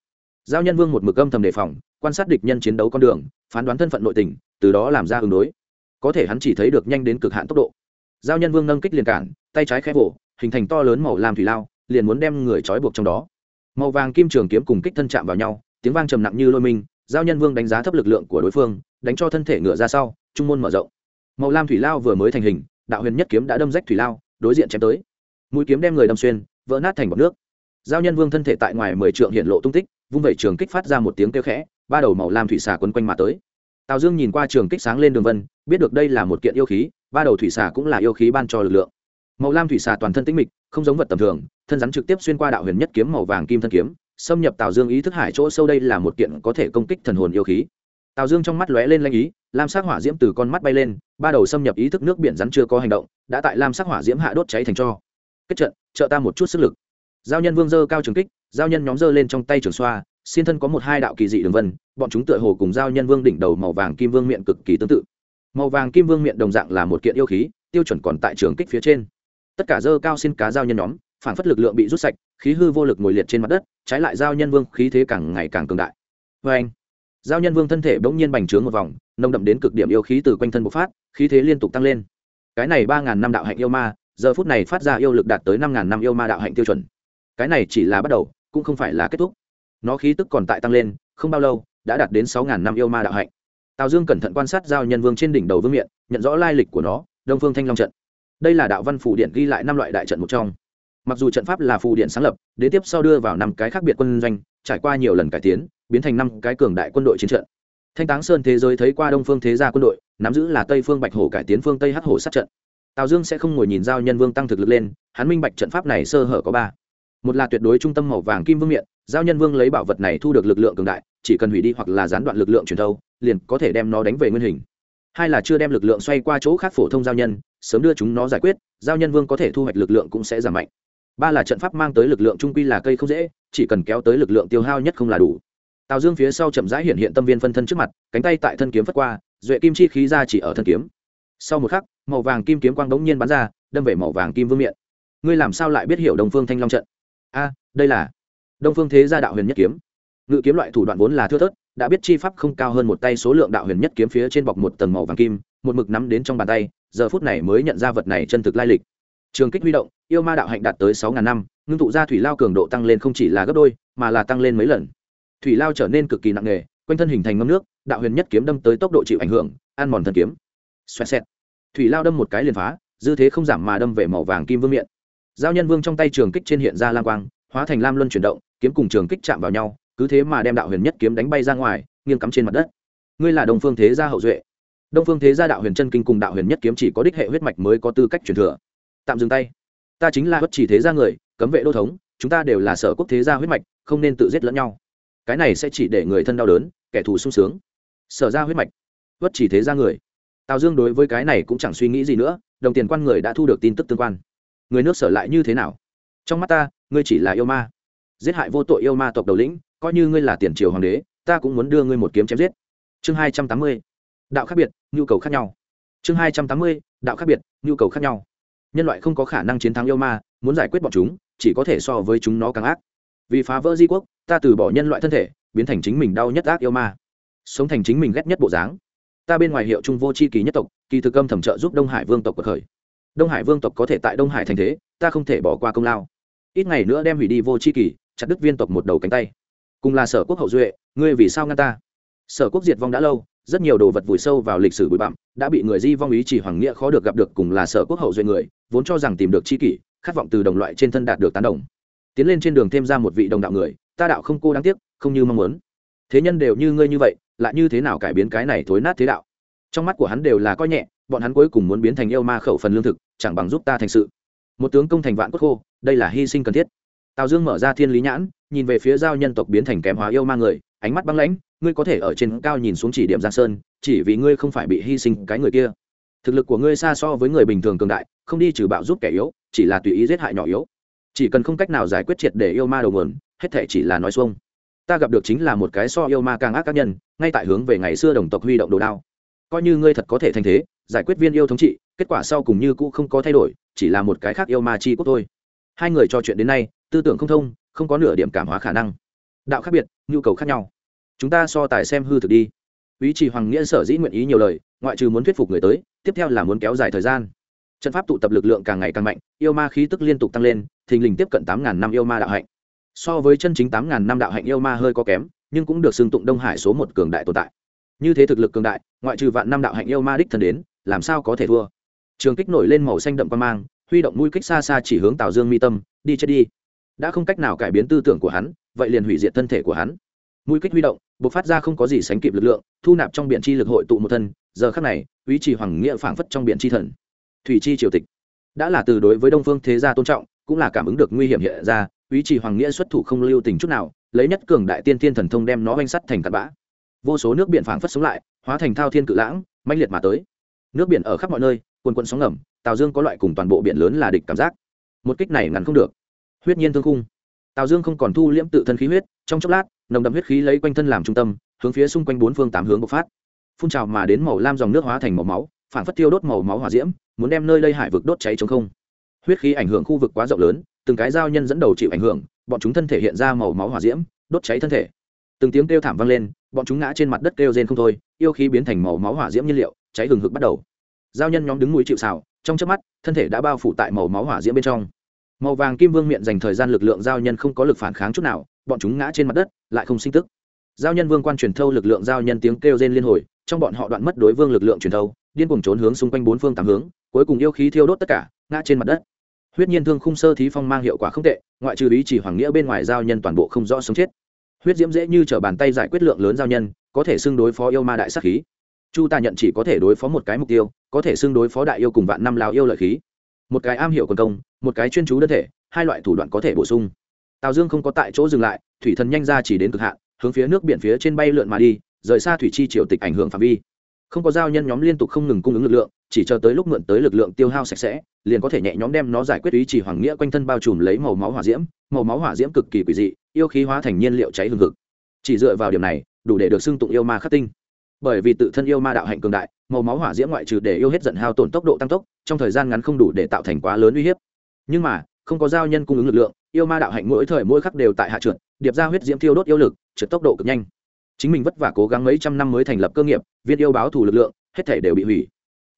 Giao nhân vương một mực âm thầm đề phòng, quan sát địch nhân chiến đấu con đường, phán đoán thân phận nội tình, từ đó làm ra ứng đối. Có thể hắn chỉ thấy được nhanh đến cực hạn tốc độ. Giao nhân vương nâng kích liền cản, tay trái khẽ vỗ, hình thành to lớn màu lam thủy lao, liền muốn đem người trói buộc trong đó. Màu vàng kim trường kiếm cùng kích thân chạm vào nhau, tiếng vang trầm nặng như lôi minh, giao nhân vương đánh giá thấp lực lượng của đối phương, đánh cho thân thể ngựa ra sau, trung môn mở rộng. Màu lam thủy lao vừa mới thành hình đạo huyền nhất kiếm đã đâm rách thủy lao, đối diện chém tới. Mũi kiếm đem người đâm xuyên, vỡ nát thành bọc nước. Giao nhân vương thân thể tại ngoài mười trượng hiện lộ tung tích, vung vẩy trường kích phát ra một tiếng kêu khẽ, ba đầu màu lam thủy xà quấn quanh mà tới. Tào dương nhìn qua trường kích sáng lên đường vân, biết được đây là một kiện yêu khí, ba đầu thủy xà cũng là yêu khí ban cho lực lượng. Màu lam thủy xà toàn thân tĩnh mịch, không giống vật tầm thường, thân rắn trực tiếp xuyên qua đạo huyền nhất kiếm màu vàng kim thân kiếm, xâm nhập tào dương ý thức hải chỗ sâu đây là một kiện có thể công kích thần hồn yêu khí tào dương trong mắt lóe lên lanh ý, lam sắc hỏa diễm từ con mắt bay lên, ba đầu xâm nhập ý thức nước biển rắn chưa có hành động, đã tại lam sắc hỏa diễm hạ đốt cháy thành cho. Kết trận, trợ ta một chút sức lực. Giao nhân vương dơ cao trường kích, giao nhân nhóm dơ lên trong tay trường xoa xin thân có một hai đạo kỳ dị đường vân, bọn chúng tựa hồ cùng giao nhân vương đỉnh đầu màu vàng kim vương miệng cực kỳ tương tự. Màu vàng kim vương miệng đồng dạng là một kiện yêu khí, tiêu chuẩn còn tại trường kích phía trên. Tất cả dơ cao xin cá giao nhân nhóm, phản phất lực lượng bị rút sạch, khí hư vô lực ngồi liệt trên mặt đất, trái lại giao nhân vương khí thế càng ngày càng cường đại. Vê anh giao nhân vương thân thể bỗng nhiên bành trướng một vòng nông đậm đến cực điểm yêu khí từ quanh thân bộc phát, khí thế liên tục tăng lên. Cái này ba ngàn năm đạo hạnh yêu ma, giờ phút này phát ra yêu lực đạt tới năm ngàn năm yêu ma đạo hạnh tiêu chuẩn. Cái này chỉ là bắt đầu, cũng không phải là kết thúc. Nó khí tức còn tại tăng lên, không bao lâu, đã đạt đến sáu ngàn năm yêu ma đạo hạnh. Tào dương cẩn thận quan sát giao nhân vương trên đỉnh đầu vương miện, nhận rõ lai lịch của nó, đông phương thanh long trận. Đây là đạo văn phủ điện ghi lại năm loại đại trận một trong. Mặc dù trận pháp là phù điện sáng lập, đến tiếp sau đưa vào năm cái khác biệt quân doanh, trải qua nhiều lần cải tiến biến thành năm cái cường đại quân đội chiến trận. Thanh táng sơn thế giới thấy qua đông phương thế gia quân đội, nắm giữ là tây phương bạch hổ cải tiến phương tây hắc hổ sát trận. Tào dương sẽ không ngồi nhìn giao nhân vương tăng thực lực lên, hắn minh bạch trận pháp này sơ hở có ba. Một là tuyệt đối trung tâm màu vàng kim vương miện, giao nhân vương lấy bảo vật này thu được lực lượng cường đại, chỉ cần hủy đi hoặc là gián đoạn lực lượng truyền thâu, liền có thể đem nó đánh về nguyên hình. Hai là chưa đem lực lượng xoay qua chỗ khác phổ thông giao nhân, sớm đưa chúng nó giải quyết, giao nhân vương có thể thu hoạch lực lượng cũng sẽ giảm mạnh. Ba là trận pháp mang tới lực lượng trung quy là cây không dễ, chỉ cần kéo tới lực lượng tiêu hao nhất không là đủ tào dương phía sau chậm rãi hiện hiện tâm viên phân thân trước mặt, cánh tay tại thân kiếm phất qua, duệ kim chi khí ra chỉ ở thân kiếm. Sau một khắc, màu vàng kim kiếm quang đống nhiên bắn ra, đâm về màu vàng kim vương miện. Ngươi làm sao lại biết hiểu đồng phương thanh long trận? A à, đây là đông phương thế gia đạo huyền nhất kiếm. Ngự kiếm loại thủ đoạn vốn là thưa thớt, đã biết chi pháp không cao hơn một tay số lượng đạo huyền nhất kiếm phía trên bọc một tầng màu vàng kim, một mực nắm đến trong bàn tay, giờ phút này mới nhận ra vật này chân thực lai lịch. Trường kích huy động, yêu ma đạo hạnh đạt tới sáu ngàn năm, ngưng tụ ra thủy lao cường độ tăng lên không chỉ là gấp đôi, mà là tăng lên mấy lần thủy lao trở nên cực kỳ nặng nề, quanh thân hình thành ngâm nước, đạo huyền nhất kiếm đâm tới tốc độ chịu ảnh hưởng, ăn mòn thân kiếm. Xoẹt xẹt. Thủy lao đâm một cái liền phá, dư thế không giảm mà đâm về màu vàng kim vương miện. Giao nhân vương trong tay trường kích trên hiện ra lam quang, hóa thành lam luân chuyển động, kiếm cùng trường kích chạm vào nhau, cứ thế mà đem đạo huyền nhất kiếm đánh bay ra ngoài, nghiêng cắm trên mặt đất. Ngươi là đồng phương thế gia hậu duệ. Đông phương thế gia đạo huyền chân kinh cùng đạo huyền nhất kiếm chỉ có đích hệ huyết mạch mới có tư cách truyền thừa. Tạm dừng tay. Ta chính là bất chỉ thế gia người, cấm vệ đô thống, chúng ta đều là sở quốc thế gia huyết mạch, không nên tự giết lẫn nhau cái này sẽ chỉ để người thân đau đớn, kẻ thù sung sướng. Sở ra huyết mạch bất chỉ thế ra người. Tào dương đối với cái này cũng chẳng suy nghĩ gì nữa, đồng tiền quan người đã thu được tin tức tương quan. Người nước sở lại như thế nào? Trong mắt ta, ngươi chỉ là yêu ma. Giết hại vô tội yêu ma tộc đầu lĩnh, coi như ngươi là tiền triều hoàng đế, ta cũng muốn đưa ngươi một kiếm chém giết. Chương hai trăm tám mươi, đạo khác biệt, nhu cầu khác nhau. Chương hai trăm tám mươi, đạo khác biệt, nhu cầu khác nhau. Nhân loại không có khả năng chiến thắng yêu ma, muốn giải quyết bọn chúng, chỉ có thể so với chúng nó càng ác vì phá vỡ di quốc, ta từ bỏ nhân loại thân thể, biến thành chính mình đau nhất ác yêu ma. Sống thành chính mình ghét nhất bộ dáng. Ta bên ngoài hiệu trung vô c h i kỳ nhất tộc, kỳ thực âm thẩm trợ giúp đông hải vương tộc cuộc khởi. Đông hải vương tộc có thể tại đông hải thành thế, ta không thể bỏ qua công lao. Ít ngày nữa đem hủy đi vô c h i kỳ, chặt đứt viên tộc một đầu cánh tay. Cùng là sở quốc hậu duệ, ngươi vì sao ngăn ta? Sở quốc diệt vong đã lâu, rất nhiều đồ vật vùi sâu vào lịch sử bụi bặm, đã bị người di vong ý chỉ hoàng nghĩa khó được gặp được cùng là sở quốc hậu duệ người, vốn cho rằng tìm được c h i kỷ, khát vọng từ đồng loại trên thân đạt được tán đồng tiến lên trên đường thêm ra một vị đồng đạo người, ta đạo không cô đáng tiếc, không như mong muốn. Thế nhân đều như ngươi như vậy, lại như thế nào cải biến cái này thối nát thế đạo? Trong mắt của hắn đều là coi nhẹ, bọn hắn cuối cùng muốn biến thành yêu ma khẩu phần lương thực, chẳng bằng giúp ta thành sự. Một tướng công thành vạn quốc khô, đây là hy sinh cần thiết. Tào dương mở ra thiên lý nhãn, nhìn về phía giao nhân tộc biến thành kém hóa yêu ma người, ánh mắt băng lãnh, ngươi có thể ở trên cao nhìn xuống chỉ điểm giang sơn, chỉ vì ngươi không phải bị hy sinh cái người kia. Thực lực của ngươi xa so với người bình thường cường đại, không đi trừ bạo giúp kẻ yếu, chỉ là tùy ý giết hại nhỏ yếu chỉ cần không cách nào giải quyết triệt để yêu ma đầu nguồn, hết thể chỉ là nói xuông. Ta gặp được chính là một cái so yêu ma càng ác các nhân, ngay tại hướng về ngày xưa đồng tộc huy động đồ đao. Coi như ngươi thật có thể thành thế, giải quyết viên yêu thống trị, kết quả sau cùng như cũ không có thay đổi, chỉ là một cái khác yêu ma chi quốc thôi. Hai người trò chuyện đến nay, tư tưởng không thông, không có nửa điểm cảm hóa khả năng. Đạo khác biệt, nhu cầu khác nhau. Chúng ta so tài xem hư thực đi. Ý chỉ hoàng nghĩa sở dĩ nguyện ý nhiều lời, ngoại trừ muốn thuyết phục người tới, tiếp theo là muốn kéo dài thời gian. Trận pháp tụ tập lực lượng càng ngày càng mạnh, yêu ma khí tức liên tục tăng lên thình lình tiếp cận tám ngàn năm yêu ma đạo hạnh. So với chân chính tám ngàn năm đạo hạnh yêu ma hơi có kém, nhưng cũng được xưng tụng đông hải số một cường đại tồn tại. Như thế thực lực cường đại, ngoại trừ vạn năm đạo hạnh yêu ma đích thân đến, làm sao có thể thua? Trường kích nổi lên màu xanh đậm quan mang, huy động mũi kích xa xa chỉ hướng tào dương mi tâm, đi chết đi. Đã không cách nào cải biến tư tưởng của hắn, vậy liền hủy diệt thân thể của hắn. Mũi kích huy động b ộ c phát ra không có gì sánh kịp lực lượng, thu nạp trong biển chi lực hội tụ một thân, giờ khắc này, ý chỉ hoàng nghĩa phảng phất trong biển chi thần. Thủy chi triều tịch. Đã là từ đối với đông phương thế gia tôn trọng cũng là cảm ứng được nguy hiểm hiện ra, ý chỉ hoàng nghĩa xuất thủ không lưu tình chút nào, lấy nhất cường đại tiên thiên thần thông đem nó oanh sắt thành cặn bã. Vô số nước biển phảng phất sống lại, hóa thành thao thiên cự lãng manh liệt mà tới. Nước biển ở khắp mọi nơi quần quận sóng ngầm, tào dương có loại cùng toàn bộ biển lớn là địch cảm giác. Một kích này ngắn không được. Huyết nhiên thương khung. Tào dương không còn thu liễm tự thân khí huyết, trong chốc lát, nồng đậm huyết khí lấy quanh thân làm trung tâm, hướng phía xung quanh bốn phương tám hướng bộc phát. Phun trào mà đến màu lam dòng nước hóa thành màu máu phản phất tiêu đốt màu máu hỏa diễm, muốn đem nơi đây hải vực đốt cháy chống không huyết khí ảnh hưởng khu vực quá rộng lớn, từng cái giao nhân dẫn đầu chịu ảnh hưởng, bọn chúng thân thể hiện ra màu máu hỏa diễm, đốt cháy thân thể. Từng tiếng kêu thảm vang lên, bọn chúng ngã trên mặt đất kêu rên không thôi, yêu khí biến thành màu máu hỏa diễm nhiên liệu, cháy hừng hực bắt đầu. Giao nhân nhóm đứng mũi chịu xào, trong chớp mắt, thân thể đã bao phủ tại màu máu hỏa diễm bên trong. Màu vàng kim vương miệng dành thời gian lực lượng giao nhân không có lực phản kháng chút nào, bọn chúng ngã trên mặt đất, lại không sinh tức. Giao nhân vương quan truyền thâu lực lượng giao nhân tiếng kêu rên liên hồi, trong bọn họ đoạn mất đối vương lực lượng truyền thâu, điên cùng trốn hướng xung quanh bốn phương tám hướng, cuối cùng yêu khí thiêu đốt tất cả, ngã trên mặt đất huyết nhiên thương khung sơ thí phong mang hiệu quả không tệ, ngoại trừ ý chỉ hoàng nghĩa bên ngoài giao nhân toàn bộ không rõ sống chết. Huyết diễm dễ như t r ở bàn tay giải quyết lượng lớn giao nhân, có thể xưng đối phó yêu ma đại sắc khí. Chu ta nhận chỉ có thể đối phó một cái mục tiêu, có thể xưng đối phó đại yêu cùng vạn năm lào yêu lợi khí. Một cái am hiểu quần công, một cái chuyên chú đơn thể, hai loại thủ đoạn có thể bổ sung. Tào dương không có tại chỗ dừng lại, thủy thần nhanh ra chỉ đến cực hạn, hướng phía nước biển phía trên bay lượn mà đi, rời xa thủy chi triều tịch ảnh hưởng phạm vi không có giao nhân nhóm liên tục không ngừng cung ứng lực lượng, chỉ chờ tới lúc mượn tới lực lượng tiêu hao sạch sẽ, liền có thể nhẹ nhóm đem nó giải quyết ý chỉ hoàng nghĩa quanh thân bao trùm lấy màu máu hỏa diễm, màu máu hỏa diễm cực kỳ quỷ dị, yêu khí hóa thành nhiên liệu cháy hừng hực. Chỉ dựa vào điểm này, đủ để được xưng tụng yêu ma khắc tinh. Bởi vì tự thân yêu ma đạo hạnh cường đại, màu máu hỏa diễm ngoại trừ để yêu hết giận hao tổn tốc độ tăng tốc, trong thời gian ngắn không đủ để tạo thành quá lớn uy hiếp. Nhưng mà, không có giao nhân cung ứng lực lượng, yêu ma đạo hạnh mỗi thời mỗi khắc đều tại hạ trượt, điệp ra huyết diễm thiêu đốt yêu lực, trượt tốc độ cực nhanh chính mình vất vả cố gắng mấy trăm năm mới thành lập cơ nghiệp, viên yêu báo thủ lực lượng, hết thể đều bị hủy.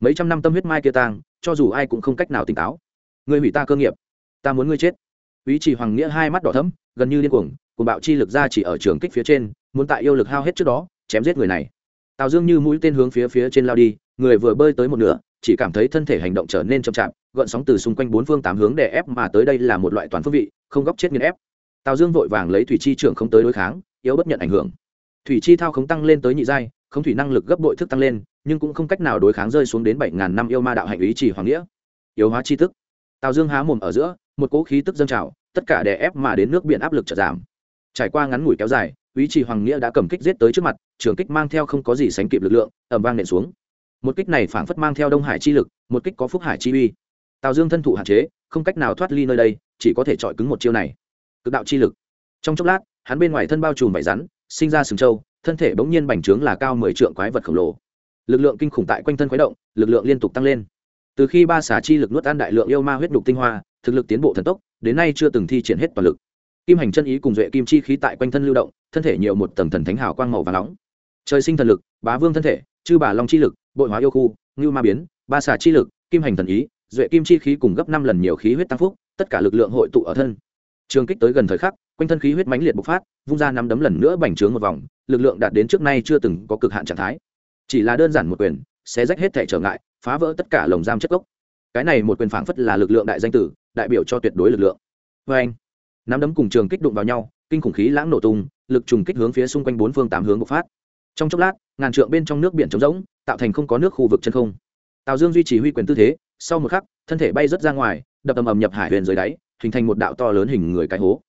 Mấy trăm năm tâm huyết mai kia tang, cho dù ai cũng không cách nào tỉnh táo. Người hủy ta cơ nghiệp, ta muốn ngươi chết. Ý chỉ hoàng nghĩa hai mắt đỏ thấm gần như điên cuồng cùng bạo chi lực ra chỉ ở trường kích phía trên, muốn tại yêu lực hao hết trước đó, chém giết người này. Tào dương như mũi tên hướng phía phía trên lao đi, người vừa bơi tới một nửa, chỉ cảm thấy thân thể hành động trở nên chậm chạp, gợn sóng từ xung quanh bốn phương tám hướng để ép mà tới đây là một loại toàn phương vị, không góc chết nghiền ép. Tào dương vội vàng lấy thủy chi trưởng không tới đối kháng, yếu bất nhận ảnh hưởng thủy chi thao không tăng lên tới nhị giai không thủy năng lực gấp bội thức tăng lên, nhưng cũng không cách nào đối kháng rơi xuống đến bảy ngàn năm yêu ma đạo hạnh ý chỉ hoàng nghĩa. Yếu hóa chi tức tào dương há mồm ở giữa, một cỗ khí tức dâng trào, tất cả đè ép mà đến nước biển áp lực chợt giảm. Trải qua ngắn ngủi kéo dài, ý chỉ hoàng nghĩa đã cầm kích giết tới trước mặt, trường kích mang theo không có gì sánh kịp lực lượng ẩm vang nện xuống. Một kích này phảng phất mang theo đông hải chi lực, một kích có phúc hải chi uy. Tào dương thân thủ hạn chế, không cách nào thoát ly nơi đây, chỉ có thể chọi cứng một chiêu này. Cực đạo chi lực. Trong chốc lát, hắn bên ngoài thân bao trùm vải rắn sinh ra sừng trâu, thân thể bỗng nhiên bành trướng là cao mười trượng quái vật khổng lồ. Lực lượng kinh khủng tại quanh thân khuấy động, lực lượng liên tục tăng lên. Từ khi ba xà chi lực nuốt ăn đại lượng yêu ma huyết đục tinh hoa, thực lực tiến bộ thần tốc, đến nay chưa từng thi triển hết toàn lực. Kim hành chân ý cùng duệ kim chi khí tại quanh thân lưu động, thân thể nhiều một tầng thần thánh hào quang màu và nóng. Trời sinh thần lực, bá vương thân thể, chư bà long chi lực, bội hóa yêu khu, ngưu ma biến, ba xà chi lực, kim hành thần ý, duệ kim chi khí cùng gấp năm lần nhiều khí huyết tăng phúc, tất cả lực lượng hội tụ ở thân trường kích tới gần thời khắc, quanh thân khí huyết mãnh liệt bộc phát, vung ra năm đấm lần nữa bành trướng một vòng, lực lượng đạt đến trước nay chưa từng có cực hạn trạng thái. Chỉ là đơn giản một quyền, sẽ rách hết thể trở ngại, phá vỡ tất cả lồng giam chất gốc. Cái này một quyền phảng phất là lực lượng đại danh tử, đại biểu cho tuyệt đối lực lượng. Vê anh, nắm đấm cùng trường kích đụng vào nhau, kinh khủng khí lãng nổ tung, lực trùng kích hướng phía xung quanh bốn phương tám hướng bộc phát. Trong chốc lát, ngàn trượng bên trong nước biển trống rỗng, tạo thành không có nước khu vực chân không. Tào dương duy trì huy quyền tư thế, sau một khắc, thân thể bay rớt ra ngoài, đập ầm ầm nhập hải huyền dưới đáy hình thành một đạo to lớn hình người cái hố.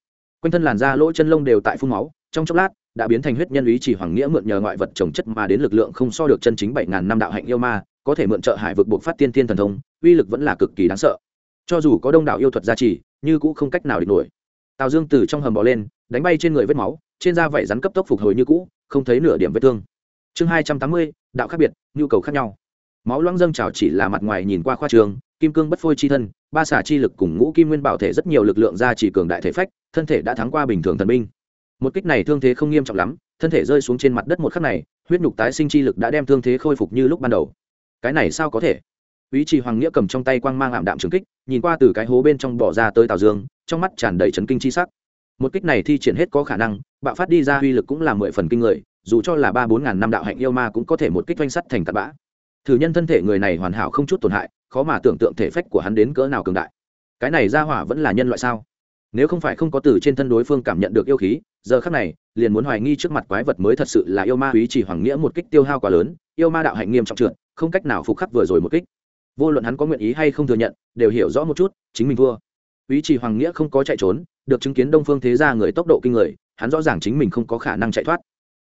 Quanh thân làn da lỗ chân lông đều tại phun máu, trong chốc lát, đã biến thành huyết nhân ý chỉ hoàng nghĩa mượn nhờ ngoại vật trồng chất mà đến lực lượng không so được chân chính bảy ngàn năm đạo hạnh yêu ma, có thể mượn trợ hải vực buộc phát tiên tiên thần thông, uy lực vẫn là cực kỳ đáng sợ. Cho dù có đông đảo yêu thuật gia trì, như cũng không cách nào địch nổi. Tào dương từ trong hầm bò lên, đánh bay trên người vết máu, trên da vảy rắn cấp tốc phục hồi như cũ, không thấy nửa điểm vết thương. Chương hai trăm tám mươi, đạo khác biệt, nhu cầu khác nhau. Máu loãng dâng trào chỉ là mặt ngoài nhìn qua khoa trường kim cương bất phôi chi thân, ba xả chi lực cùng ngũ kim nguyên bảo thể rất nhiều lực lượng ra chỉ cường đại thể phách, thân thể đã thắng qua bình thường thần binh. Một kích này thương thế không nghiêm trọng lắm, thân thể rơi xuống trên mặt đất một khắc này, huyết nhục tái sinh chi lực đã đem thương thế khôi phục như lúc ban đầu. Cái này sao có thể? Ý trì hoàng nghĩa cầm trong tay quang mang ảm đạm trường kích, nhìn qua từ cái hố bên trong bỏ ra tới tào dương, trong mắt tràn đầy chấn kinh chi sắc. Một kích này thi triển hết có khả năng, bạo phát đi ra uy lực cũng là mười phần kinh người, dù cho là ba bốn ngàn năm đạo hạnh yêu ma cũng có thể một kích doanh sắt thành tạt bã. Thử nhân thân thể người này hoàn hảo không chút tổn hại khó mà tưởng tượng thể phách của hắn đến cỡ nào cường đại. Cái này ra hỏa vẫn là nhân loại sao? Nếu không phải không có từ trên thân đối phương cảm nhận được yêu khí, giờ khác này, liền muốn hoài nghi trước mặt quái vật mới thật sự là yêu ma ý chỉ hoàng nghĩa một kích tiêu hao quá lớn, yêu ma đạo hạnh nghiêm trọng trượt, không cách nào phục khắc vừa rồi một kích. Vô luận hắn có nguyện ý hay không thừa nhận, đều hiểu rõ một chút, chính mình thua. Ý chỉ hoàng nghĩa không có chạy trốn, được chứng kiến đông phương thế gia người tốc độ kinh người, hắn rõ ràng chính mình không có khả năng chạy thoát.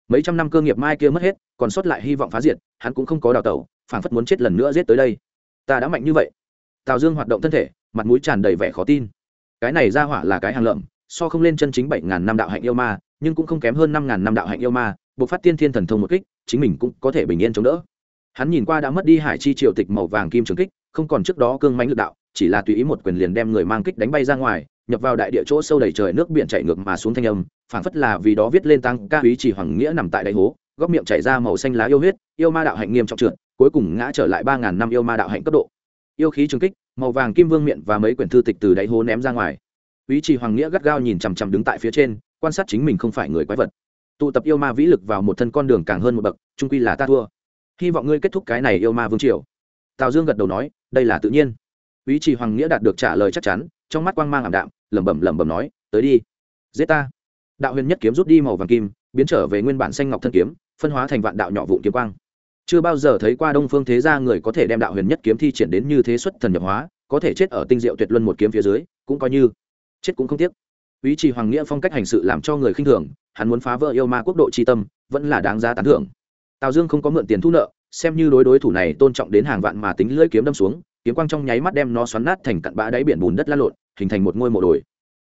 Mấy trăm năm cơ nghiệp mai kia mất hết, còn sót lại hy vọng phá diệt, hắn cũng không có đào tẩu, phảng phất muốn chết lần nữa giết tới đây ta đã mạnh như vậy. Tào dương hoạt động thân thể, mặt mũi tràn đầy vẻ khó tin. Cái này ra hỏa là cái hàng lợm, so không lên chân chính bảy ngàn năm đạo hạnh yêu ma, nhưng cũng không kém hơn năm ngàn năm đạo hạnh yêu ma buộc phát tiên thiên thần thông một kích, chính mình cũng có thể bình yên chống đỡ. Hắn nhìn qua đã mất đi hải chi triều tịch màu vàng kim trường kích, không còn trước đó cương mánh lực đạo, chỉ là tùy ý một quyền liền đem người mang kích đánh bay ra ngoài, nhập vào đại địa chỗ sâu đầy trời nước biển chảy ngược mà xuống thanh âm, phảng phất là vì đó viết lên tăng ca úy chỉ hoàng nghĩa nằm tại đại hố, góc miệng chảy ra màu xanh lá yêu huyết, yêu ma đạo hạnh nghiêm trọng trượt cuối cùng ngã trở lại ba ngàn năm yêu ma đạo hạnh cấp độ. Yêu khí trừng kích, màu vàng kim vương miệng và mấy quyển thư tịch từ đáy hố ném ra ngoài. Úy chỉ hoàng nghĩa gắt gao nhìn chằm chằm đứng tại phía trên, quan sát chính mình không phải người quái vật. Tụ tập yêu ma vĩ lực vào một thân con đường càng hơn một bậc trung quy là ta thua. Hy vọng ngươi kết thúc cái này yêu ma vương triều. Tào dương gật đầu nói, đây là tự nhiên. Ý chỉ hoàng nghĩa đạt được trả lời chắc chắn, trong mắt quang mang ảm đạm, lẩm bẩm lẩm bẩm nói, tới đi, giết ta. Đạo huyền nhất kiếm rút đi màu vàng kim, biến trở về nguyên bản xanh ngọc thân kiếm, phân hóa thành vạn đạo nhỏ vụn kiếm quang chưa bao giờ thấy qua đông phương thế gia người có thể đem đạo huyền nhất kiếm thi triển đến như thế xuất thần nhập hóa, có thể chết ở tinh diệu tuyệt luân một kiếm phía dưới, cũng coi như chết cũng không tiếc. Ý chỉ hoàng nghĩa phong cách hành sự làm cho người khinh thường, hắn muốn phá vỡ yêu ma quốc độ tri tâm, vẫn là đáng giá tán thưởng. Tào dương không có mượn tiền thu nợ, xem như đối đối thủ này tôn trọng đến hàng vạn mà tính lưỡi kiếm đâm xuống, kiếm quang trong nháy mắt đem nó xoắn nát thành cặn bã đáy biển bùn đất lan lộn, hình thành một ngôi mộ đồi.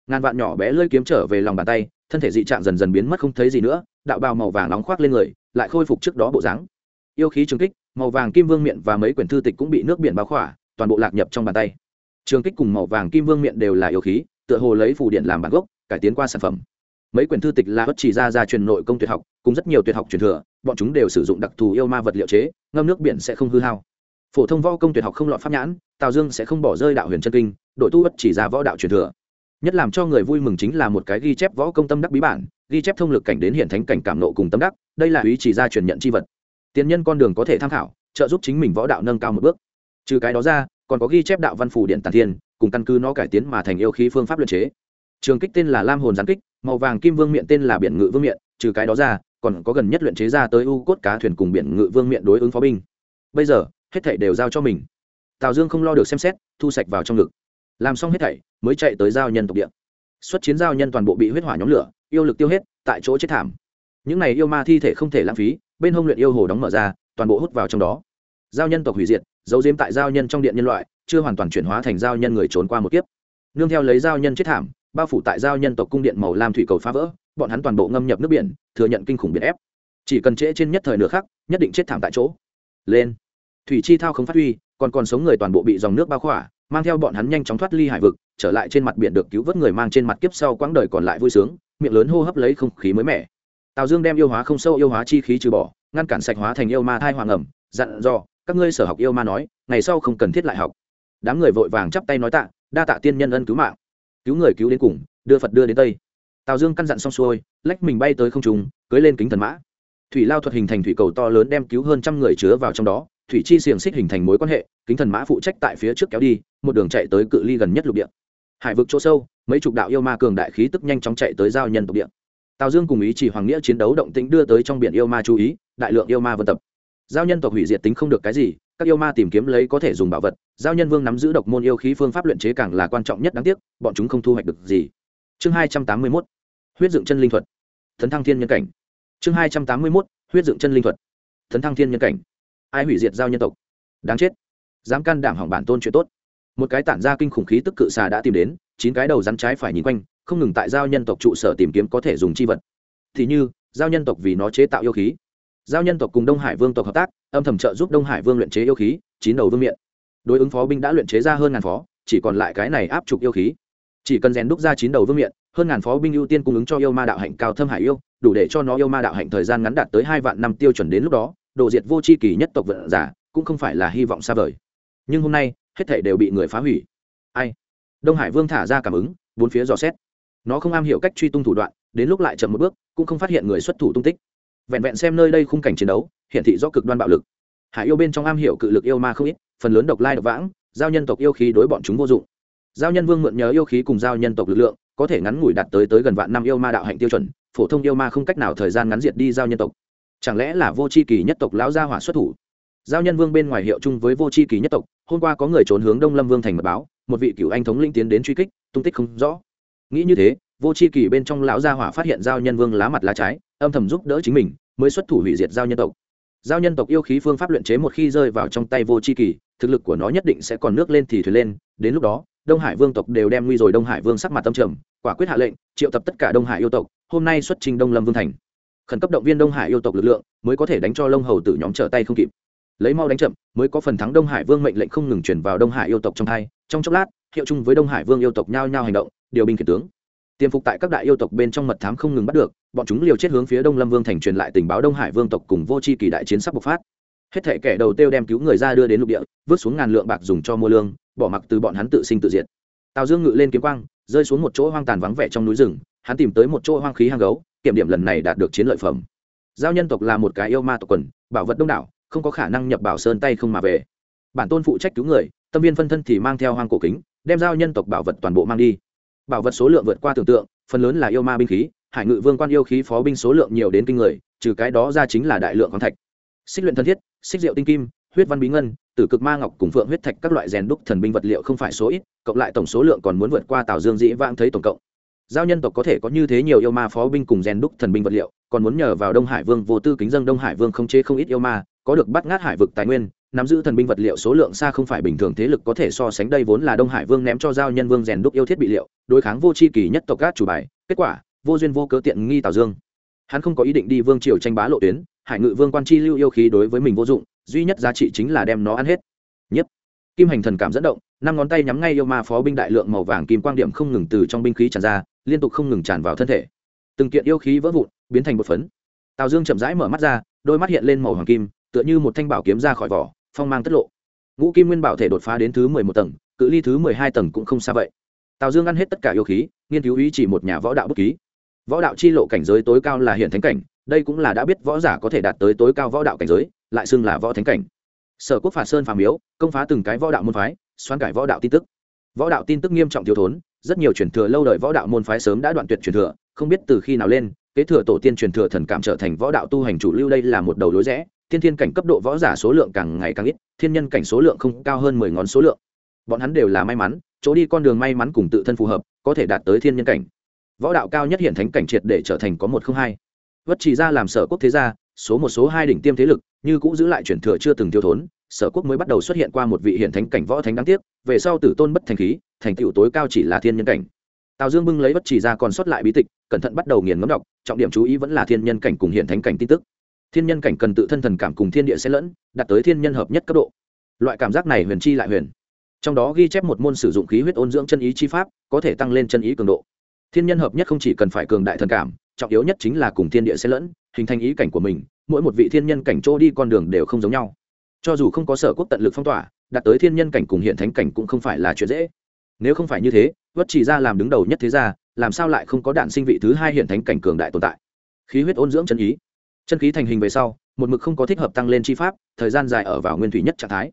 Ngàn vạn nhỏ bé lưỡi kiếm trở về lòng bàn tay, thân thể dị trạng dần dần biến mất không thấy gì nữa, đạo bào màu vàng nóng khoác lên người, lại khôi phục trước đó bộ dáng yêu khí trường kích, màu vàng kim vương miện và mấy quyển thư tịch cũng bị nước biển bao khỏa, toàn bộ lạc nhập trong bàn tay. Trường kích cùng màu vàng kim vương miện đều là yêu khí, tựa hồ lấy phù điện làm bản gốc, cải tiến qua sản phẩm. Mấy quyển thư tịch là bất chỉ ra ra truyền nội công tuyệt học, cùng rất nhiều tuyệt học truyền thừa, bọn chúng đều sử dụng đặc thù yêu ma vật liệu chế, ngâm nước biển sẽ không hư hao. Phổ thông võ công tuyệt học không lọt pháp nhãn, tào dương sẽ không bỏ rơi đạo huyền chân kinh, đội tu bất chỉ ra võ đạo truyền thừa. Nhất làm cho người vui mừng chính là một cái ghi chép võ công tâm đắc bí bản, ghi chép thông lực cảnh đến hiện thánh cảnh cảm nộ cùng tâm đắc, đây là ý chỉ ra truyền nhận c h i vật tiền nhân con đường có thể tham khảo, trợ giúp chính mình võ đạo nâng cao một bước. Trừ cái đó ra, còn có ghi chép đạo văn phủ điện tàn thiên, cùng căn cứ nó cải tiến mà thành yêu khí phương pháp luyện chế. Trường kích tên là lam hồn gián kích, màu vàng kim vương miện tên là biển ngự vương miện, trừ cái đó ra, còn có gần nhất luyện chế ra tới u cốt cá thuyền cùng biển ngự vương miện đối ứng phó binh. Bây giờ, hết thảy đều giao cho mình. Tào dương không lo được xem xét, thu sạch vào trong ngực. Làm xong hết thảy, mới chạy tới giao nhân tộc địa. Xuất chiến giao nhân toàn bộ bị huyết hỏa nhóm lửa, yêu lực tiêu hết, tại chỗ chết thảm. Những này yêu ma thi thể không thể lãng phí bên hông luyện yêu hồ đóng mở ra, toàn bộ hút vào trong đó. Giao nhân tộc hủy diệt, giấu diếm tại giao nhân trong điện nhân loại, chưa hoàn toàn chuyển hóa thành giao nhân người trốn qua một kiếp. Nương theo lấy giao nhân chết thảm, bao phủ tại giao nhân tộc cung điện màu lam thủy cầu phá vỡ, bọn hắn toàn bộ ngâm nhập nước biển, thừa nhận kinh khủng biển ép. Chỉ cần trễ trên nhất thời nửa khắc, nhất định chết thảm tại chỗ. Lên. Thủy chi thao không phát huy, còn còn sống người toàn bộ bị dòng nước bao khỏa, mang theo bọn hắn nhanh chóng thoát ly hải vực, trở lại trên mặt biển được cứu vớt người mang trên mặt kiếp sau quãng đời còn lại vui sướng, miệng lớn hô hấp lấy không khí mới mẻ tào dương đem yêu hóa không sâu yêu hóa chi khí trừ bỏ, ngăn cản sạch hóa thành yêu ma thai hoàng ẩm, dặn dò, các ngươi sở học yêu ma nói, ngày sau không cần thiết lại học. Đám người vội vàng chắp tay nói tạ, đa tạ tiên nhân ân cứu mạng. Cứu người cứu đến cùng, đưa phật đưa đến tây. Tào dương căn dặn xong xuôi, lách mình bay tới không trùng cưới lên kính thần mã. Thủy lao thuật hình thành thủy cầu to lớn đem cứu hơn trăm người chứa vào trong đó, thủy chi xiềng xích hình thành mối quan hệ, kính thần mã phụ trách tại phía trước kéo đi, một đường chạy tới cự ly gần nhất lục địa. Hải vực chỗ sâu, mấy chục đạo yêu ma cường đại khí tức nhanh chóng chạy tới giao nhân tộc địa tào dương cùng ý chỉ hoàng nghĩa chiến đấu động tĩnh đưa tới trong biển yêu ma chú ý, đại lượng yêu ma vân tập. Giao nhân tộc hủy diệt tính không được cái gì, các yêu ma tìm kiếm lấy có thể dùng bảo vật. Giao nhân vương nắm giữ độc môn yêu khí phương pháp luyện chế càng là quan trọng nhất đáng tiếc, bọn chúng không thu hoạch được gì. Chương hai trăm tám mươi mốt, huyết dựng chân linh thuật. Thần thăng thiên nhân cảnh. Chương hai trăm tám mươi mốt, huyết dựng chân linh thuật. Thần thăng thiên nhân cảnh. Ai hủy diệt giao nhân tộc? Đáng chết. Dám can đảm hỏng bản tôn chuyện tốt. Một cái tản ra kinh khủng khí tức cự xà đã tìm đến, chín cái đầu rắn trái phải nhìn quanh không ngừng tại giao nhân tộc trụ sở tìm kiếm có thể dùng chi vật. Thì như, giao nhân tộc vì nó chế tạo yêu khí. Giao nhân tộc cùng đông hải vương tộc hợp tác, âm thầm trợ giúp đông hải vương luyện chế yêu khí, chín đầu vương miện. Đối ứng phó binh đã luyện chế ra hơn ngàn phó, chỉ còn lại cái này áp trục yêu khí. Chỉ cần rèn đúc ra chín đầu vương miện, hơn ngàn phó binh ưu tiên cung ứng cho yêu ma đạo hạnh cao thâm hải yêu, đủ để cho nó yêu ma đạo hạnh thời gian ngắn đạt tới hai vạn năm tiêu chuẩn đến lúc đó đồ diệt vô c h i kỳ nhất tộc vận giả, cũng không phải là hy vọng xa vời. Nhưng hôm nay, hết thể đều bị người phá hủy. Ai? Đông hải vương thả ra cảm ứng, bốn phía dò xét nó không am hiểu cách truy tung thủ đoạn, đến lúc lại chậm một bước, cũng không phát hiện người xuất thủ tung tích. Vẹn vẹn xem nơi đây khung cảnh chiến đấu, hiển thị do cực đoan bạo lực. Hải yêu bên trong am hiểu cự lực yêu ma không ít, phần lớn độc lai độc vãng, giao nhân tộc yêu khí đối bọn chúng vô dụng. Giao nhân vương mượn nhớ yêu khí cùng giao nhân tộc lực lượng, có thể ngắn ngủi đạt tới tới gần vạn năm yêu ma đạo hạnh tiêu chuẩn, phổ thông yêu ma không cách nào thời gian ngắn diệt đi giao nhân tộc. Chẳng lẽ là vô c h i kỳ nhất tộc lão gia hỏa xuất thủ? Giao nhân vương bên ngoài hiệu chung với vô c h i kỳ nhất tộc, hôm qua có người trốn hướng đông lâm vương thành mật báo, một vị cựu anh thống linh tiến đến truy kích, tung tích không rõ nghĩ như thế, vô c h i kỳ bên trong lão gia hỏa phát hiện giao nhân vương lá mặt lá trái, âm thầm giúp đỡ chính mình, mới xuất thủ hủy diệt giao nhân tộc. Giao nhân tộc yêu khí phương pháp luyện chế một khi rơi vào trong tay vô c h i kỳ, thực lực của nó nhất định sẽ còn nước lên thì thuyền lên. Đến lúc đó, đông hải vương tộc đều đem nguy rồi đông hải vương sắc mặt tâm trầm, quả quyết hạ lệnh, triệu tập tất cả đông hải yêu tộc, hôm nay xuất trình đông lâm vương thành. Khẩn cấp động viên đông hải yêu tộc lực lượng, mới có thể đánh cho lông hầu tử nhóm trở tay không kịp. Lấy mau đánh chậm, mới có phần thắng đông hải vương mệnh lệnh không ngừng chuyển vào đông hải yêu tộc trong hai. Trong chốc lát, hiệu chung với đông hải vương yêu tộc nhao nhao hành động điều binh khiển tướng. Tiềm phục tại các đại yêu tộc bên trong mật thám không ngừng bắt được, bọn chúng liều chết hướng phía đông lâm vương thành truyền lại tình báo đông hải vương tộc cùng vô c h i kỳ đại chiến sắp bộc phát. Hết thể kẻ đầu tiêu đem cứu người ra đưa đến lục địa, vứt xuống ngàn lượng bạc dùng cho mua lương, bỏ mặc từ bọn hắn tự sinh tự diệt. Tào dương ngự lên kiếm quang, rơi xuống một chỗ hoang tàn vắng vẻ trong núi rừng, hắn tìm tới một chỗ hoang khí hang gấu, kiểm điểm lần này đạt được chiến lợi phẩm. Giao nhân tộc là một cái yêu ma tộc quần, bảo vật đông đảo, không có khả năng nhập bảo sơn tay không mà về. Bản tôn phụ trách cứu người, tâm viên phân thân thì mang theo hoang cổ kính, đem giao nhân tộc bảo vật toàn bộ mang đi bảo vật số lượng vượt qua tưởng tượng, phần lớn là yêu ma binh khí, hải ngự vương quan yêu khí phó binh số lượng nhiều đến kinh người, trừ cái đó ra chính là đại lượng khoáng thạch. Xích luyện thân thiết, xích rượu tinh kim, huyết văn bí ngân, tử cực ma ngọc cùng phượng huyết thạch các loại rèn đúc thần binh vật liệu không phải số ít, cộng lại tổng số lượng còn muốn vượt qua tào dương dĩ vãng thấy tổng cộng. Giao nhân tộc có thể có như thế nhiều yêu ma phó binh cùng rèn đúc thần binh vật liệu, còn muốn nhờ vào đông hải vương vô tư kính dân đông hải vương không chế không ít yêu ma, có được bắt ngát hải vực tài nguyên nắm giữ thần binh vật liệu số lượng xa không phải bình thường thế lực có thể so sánh đây vốn là đông hải vương ném cho giao nhân vương rèn đúc yêu thiết bị liệu, đối kháng vô c h i kỳ nhất tộc gác chủ bài, kết quả, vô duyên vô cớ tiện nghi tào dương. Hắn không có ý định đi vương triều tranh bá lộ tuyến, hải ngự vương quan chi lưu yêu khí đối với mình vô dụng, duy nhất giá trị chính là đem nó ăn hết. Nhất, kim hành thần cảm dẫn động, năm ngón tay nhắm ngay yêu ma phó binh đại lượng màu vàng kim quang điểm không ngừng từ trong binh khí tràn ra, liên tục không ngừng tràn vào thân thể. Từng kiện yêu khí vỡ vụn, biến thành một phấn. Tào dương chậm rãi mở mắt ra, đôi mắt hiện lên màu hoàng kim, tựa như một thanh bảo kiếm ra khỏi vỏ phong mang tất lộ. Ngũ kim nguyên bảo thể đột phá đến thứ mười một tầng, cự ly thứ mười hai tầng cũng không xa vậy. Tào dương ăn hết tất cả yêu khí, nghiên cứu ý chỉ một nhà võ đạo bất ký. Võ đạo chi lộ cảnh giới tối cao là hiện thánh cảnh, đây cũng là đã biết võ giả có thể đạt tới tối cao võ đạo cảnh giới, lại xưng là võ thánh cảnh. Sở quốc phạt sơn phàm miếu, công phá từng cái võ đạo môn phái, xoan cải võ đạo tin tức. Võ đạo tin tức nghiêm trọng thiếu thốn, rất nhiều truyền thừa lâu đời võ đạo môn phái sớm đã đoạn tuyệt truyền thừa, không biết từ khi nào lên, kế thừa tổ tiên truyền thừa thần cảm trở thành võ đạo tu hành chủ lưu đây là một đầu lối rẽ thiên thiên cảnh cấp độ võ giả số lượng càng ngày càng ít, thiên nhân cảnh số lượng không cao hơn mười ngón số lượng. Bọn hắn đều là may mắn, chỗ đi con đường may mắn cùng tự thân phù hợp, có thể đạt tới thiên nhân cảnh. Võ đạo cao nhất hiện thánh cảnh triệt để trở thành có một không hai. Vất chỉ ra làm sở quốc thế gia, số một, số hai đỉnh tiêm thế lực, như cũng giữ lại truyền thừa chưa từng tiêu thốn, sở quốc mới bắt đầu xuất hiện qua một vị hiện thánh cảnh võ thánh đáng tiếc, về sau tử tôn bất thành khí, thành tựu tối cao chỉ là thiên nhân cảnh. Tào dương bưng lấy Vất chỉ ra còn sót lại bí tịch, cẩn thận bắt đầu nghiền ngấm đọc, trọng điểm chú ý vẫn là thiên nhân cảnh cùng hiện thánh cảnh tin tức thiên nhân cảnh cần tự thân thần cảm cùng thiên địa sẽ lẫn, đạt tới thiên nhân hợp nhất cấp độ. Loại cảm giác này huyền chi lại huyền. Trong đó ghi chép một môn sử dụng khí huyết ôn dưỡng chân ý chi pháp, có thể tăng lên chân ý cường độ. Thiên nhân hợp nhất không chỉ cần phải cường đại thần cảm, trọng yếu nhất chính là cùng thiên địa sẽ lẫn, hình thành ý cảnh của mình, mỗi một vị thiên nhân cảnh chỗ đi con đường đều không giống nhau. Cho dù không có sở quốc tận lực phong tỏa, đạt tới thiên nhân cảnh cùng hiện thánh cảnh cũng không phải là chuyện dễ. Nếu không phải như thế, vất chỉ ra làm đứng đầu nhất thế gia, làm sao lại không có đạn sinh vị thứ hai hiện thánh cảnh cường đại tồn tại? Khí huyết ôn dưỡng chân ý chân khí thành hình về sau, một mực không có thích hợp tăng lên chi pháp, thời gian dài ở vào nguyên thủy nhất trạng thái.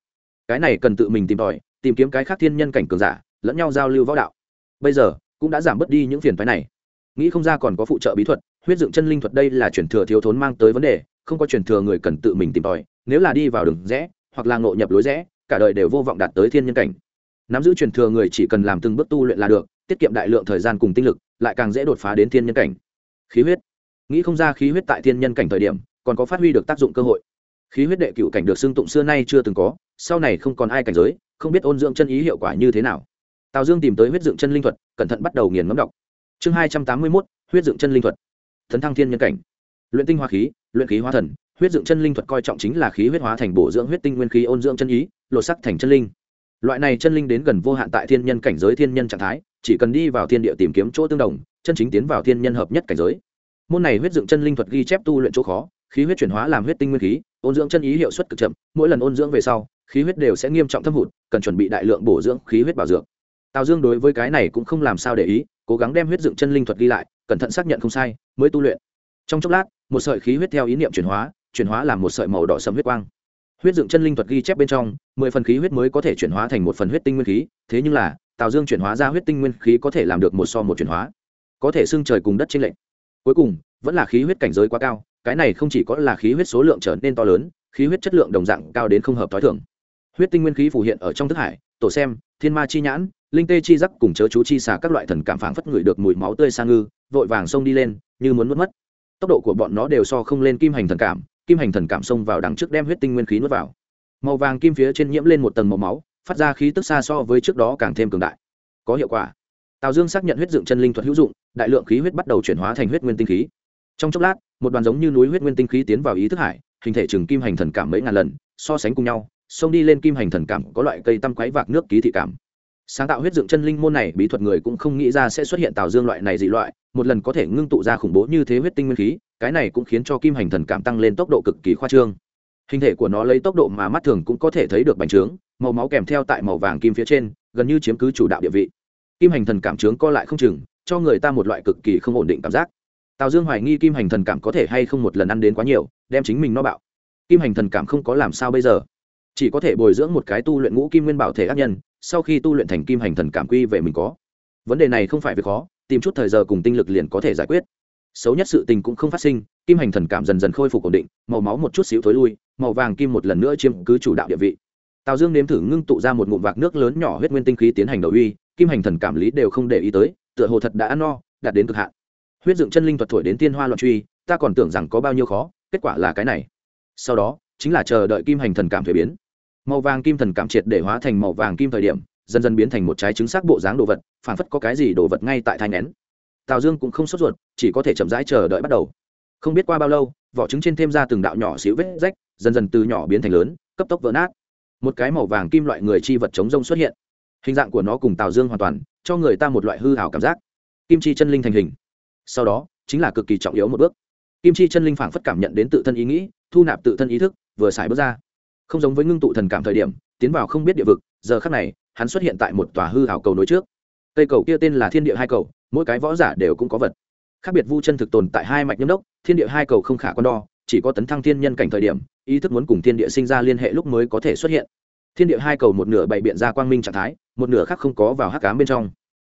Cái này cần tự mình tìm tòi, tìm kiếm cái khác thiên nhân cảnh cường giả, lẫn nhau giao lưu võ đạo. Bây giờ, cũng đã giảm bớt đi những phiền phái này. Nghĩ không ra còn có phụ trợ bí thuật, huyết dựng chân linh thuật đây là chuyển thừa thiếu thốn mang tới vấn đề, không có chuyển thừa người cần tự mình tìm tòi, nếu là đi vào đường rẽ, hoặc là ngộ nhập lối rẽ, cả đời đều vô vọng đạt tới thiên nhân cảnh. Nắm giữ truyền thừa người chỉ cần làm từng bước tu luyện là được, tiết kiệm đại lượng thời gian cùng tinh lực, lại càng dễ đột phá đến thiên nhân cảnh. Khí huyết nghĩ không ra khí huyết tại thiên nhân cảnh thời điểm, còn có phát huy được tác dụng cơ hội. Khí huyết đệ cựu cảnh được xưng tụng xưa nay chưa từng có, sau này không còn ai cảnh giới, không biết ôn dưỡng chân ý hiệu quả như thế nào. Tào dương tìm tới huyết dựng chân linh thuật, cẩn thận bắt đầu nghiền ngấm đọc. Chương hai trăm tám mươi mốt, huyết dựng chân linh thuật. Thần thăng thiên nhân cảnh. Luyện tinh hoa khí, luyện khí hóa thần, huyết dựng chân linh thuật coi trọng chính là khí huyết hóa thành bổ dưỡng huyết tinh nguyên khí ôn dưỡng chân ý, lột sắc thành chân linh. Loại này chân linh đến gần vô hạn tại thiên nhân cảnh giới thiên nhân trạng thái, chỉ cần đi vào thiên địa tìm kiếm chỗ tương đồng, chân chính tiến vào thiên nhân hợp nhất cảnh giới môn này huyết dựng chân linh thuật ghi chép tu luyện chỗ khó, khí huyết chuyển hóa làm huyết tinh nguyên khí, ôn dưỡng chân ý hiệu suất cực chậm, mỗi lần ôn dưỡng về sau, khí huyết đều sẽ nghiêm trọng thâm hụt, cần chuẩn bị đại lượng bổ dưỡng khí huyết bảo dưỡng tào dương đối với cái này cũng không làm sao để ý, cố gắng đem huyết dựng chân linh thuật ghi lại, cẩn thận xác nhận không sai, mới tu luyện. Trong chốc lát, một sợi khí huyết theo ý niệm chuyển hóa chuyển hóa làm một sợi màu đỏ sầm huyết quang. Huyết dựng chân linh thuật ghi chép bên trong, mười phần khí huyết mới có thể chuyển hóa thành một phần huyết tinh nguyên khí, thế nhưng là, tào dương chuyển hóa ra huyết tinh nguyên khí có thể làm được một so một chuyển hóa. Có thể xưng trời cùng đất trên lệnh cuối cùng, vẫn là khí huyết cảnh giới quá cao, cái này không chỉ có là khí huyết số lượng trở nên to lớn, khí huyết chất lượng đồng dạng cao đến không hợp t h ó i thưởng huyết tinh nguyên khí phủ hiện ở trong thức hải, tổ xem, thiên ma chi nhãn, linh tê chi giắc cùng chớ chú chi xả các loại thần cảm phảng phất ngửi được mùi máu tươi sang ngư, vội vàng xông đi lên, như muốn mất mất. Tốc độ của bọn nó đều so không lên kim hành thần cảm, kim hành thần cảm xông vào đằng trước đem huyết tinh nguyên khí nuốt vào. Màu vàng kim phía trên nhiễm lên một tầng màu máu, phát ra khí tức xa so với trước đó càng thêm cường đại. Có hiệu quả tào dương xác nhận huyết dựng chân linh thuật hữu dụng, đại lượng khí huyết bắt đầu chuyển hóa thành huyết nguyên tinh khí. Trong chốc lát, một đoàn giống như núi huyết nguyên tinh khí tiến vào ý thức hải, hình thể chừng kim hành thần cảm mấy ngàn lần, so sánh cùng nhau, xông đi lên kim hành thần cảm có loại cây tăm quáy vạc nước ký thị cảm. Sáng tạo huyết dựng chân linh môn này, bí thuật người cũng không nghĩ ra sẽ xuất hiện tào dương loại này dị loại, một lần có thể ngưng tụ ra khủng bố như thế huyết tinh nguyên khí, cái này cũng khiến cho kim hành thần cảm tăng lên tốc độ cực kỳ khoa trương. Hình thể của nó lấy tốc độ mà mắt thường cũng có thể thấy được bành trướng, màu máu kèm theo tại màu vàng kim phía trên, gần như chiếm cứ chủ đạo địa vị kim hành thần cảm trướng co lại không chừng, cho người ta một loại cực kỳ không ổn định cảm giác. Tào dương hoài nghi kim hành thần cảm có thể hay không một lần ăn đến quá nhiều, đem chính mình no bạo. Kim hành thần cảm không có làm sao bây giờ. Chỉ có thể bồi dưỡng một cái tu luyện ngũ kim nguyên bảo thể ác nhân, sau khi tu luyện thành kim hành thần cảm quy về mình có. Vấn đề này không phải việc khó, tìm chút thời giờ cùng tinh lực liền có thể giải quyết. Xấu nhất sự tình cũng không phát sinh, kim hành thần cảm dần dần khôi phục ổn định, màu máu một chút xíu thối lui, màu vàng kim một lần nữa chiếm cứ chủ đạo địa vị. Tào dương nếm thử ngưng tụ ra một ngụm vạc nước lớn nhỏ huyết nguyên tinh khí tiến hành đầu uy kim hành thần cảm lý đều không để ý tới, tựa hồ thật đã ăn no, đạt đến cực hạn. Huyết dựng chân linh thuật thổi đến tiên hoa loạn truy, ta còn tưởng rằng có bao nhiêu khó, kết quả là cái này. Sau đó, chính là chờ đợi kim hành thần cảm thuế biến. Màu vàng kim thần cảm triệt để hóa thành màu vàng kim thời điểm, dần dần biến thành một trái trứng xác bộ dáng đồ vật, phản phất có cái gì đồ vật ngay tại thai nén. Tào dương cũng không sốt ruột, chỉ có thể chậm rãi chờ đợi bắt đầu. Không biết qua bao lâu, vỏ trứng trên thêm ra từng đạo nhỏ xíu vết rách, dần dần từ nhỏ biến thành lớn, cấp tốc vỡ nát. Một cái màu vàng kim loại người chi vật chống rông xuất hiện hình dạng của nó cùng tào dương hoàn toàn, cho người ta một loại hư hảo cảm giác. Kim chi chân linh thành hình. Sau đó, chính là cực kỳ trọng yếu một bước. Kim chi chân linh phảng phất cảm nhận đến tự thân ý nghĩ, thu nạp tự thân ý thức, vừa xài bước ra. Không giống với ngưng tụ thần cảm thời điểm, tiến vào không biết địa vực, giờ khác này, hắn xuất hiện tại một tòa hư hảo cầu nối trước. Cây cầu kia tên là thiên địa hai cầu, mỗi cái võ giả đều cũng có vật. Khác biệt vu chân thực tồn tại hai mạch nhâm đốc, thiên địa hai cầu không khả con đo, chỉ có tấn thăng thiên nhân cảnh thời điểm, ý thức muốn cùng thiên địa sinh ra liên hệ lúc mới có thể xuất hiện thiên địa hai cầu một nửa bày biện ra quang minh trạng thái, một nửa khác không có vào hắc cám bên trong.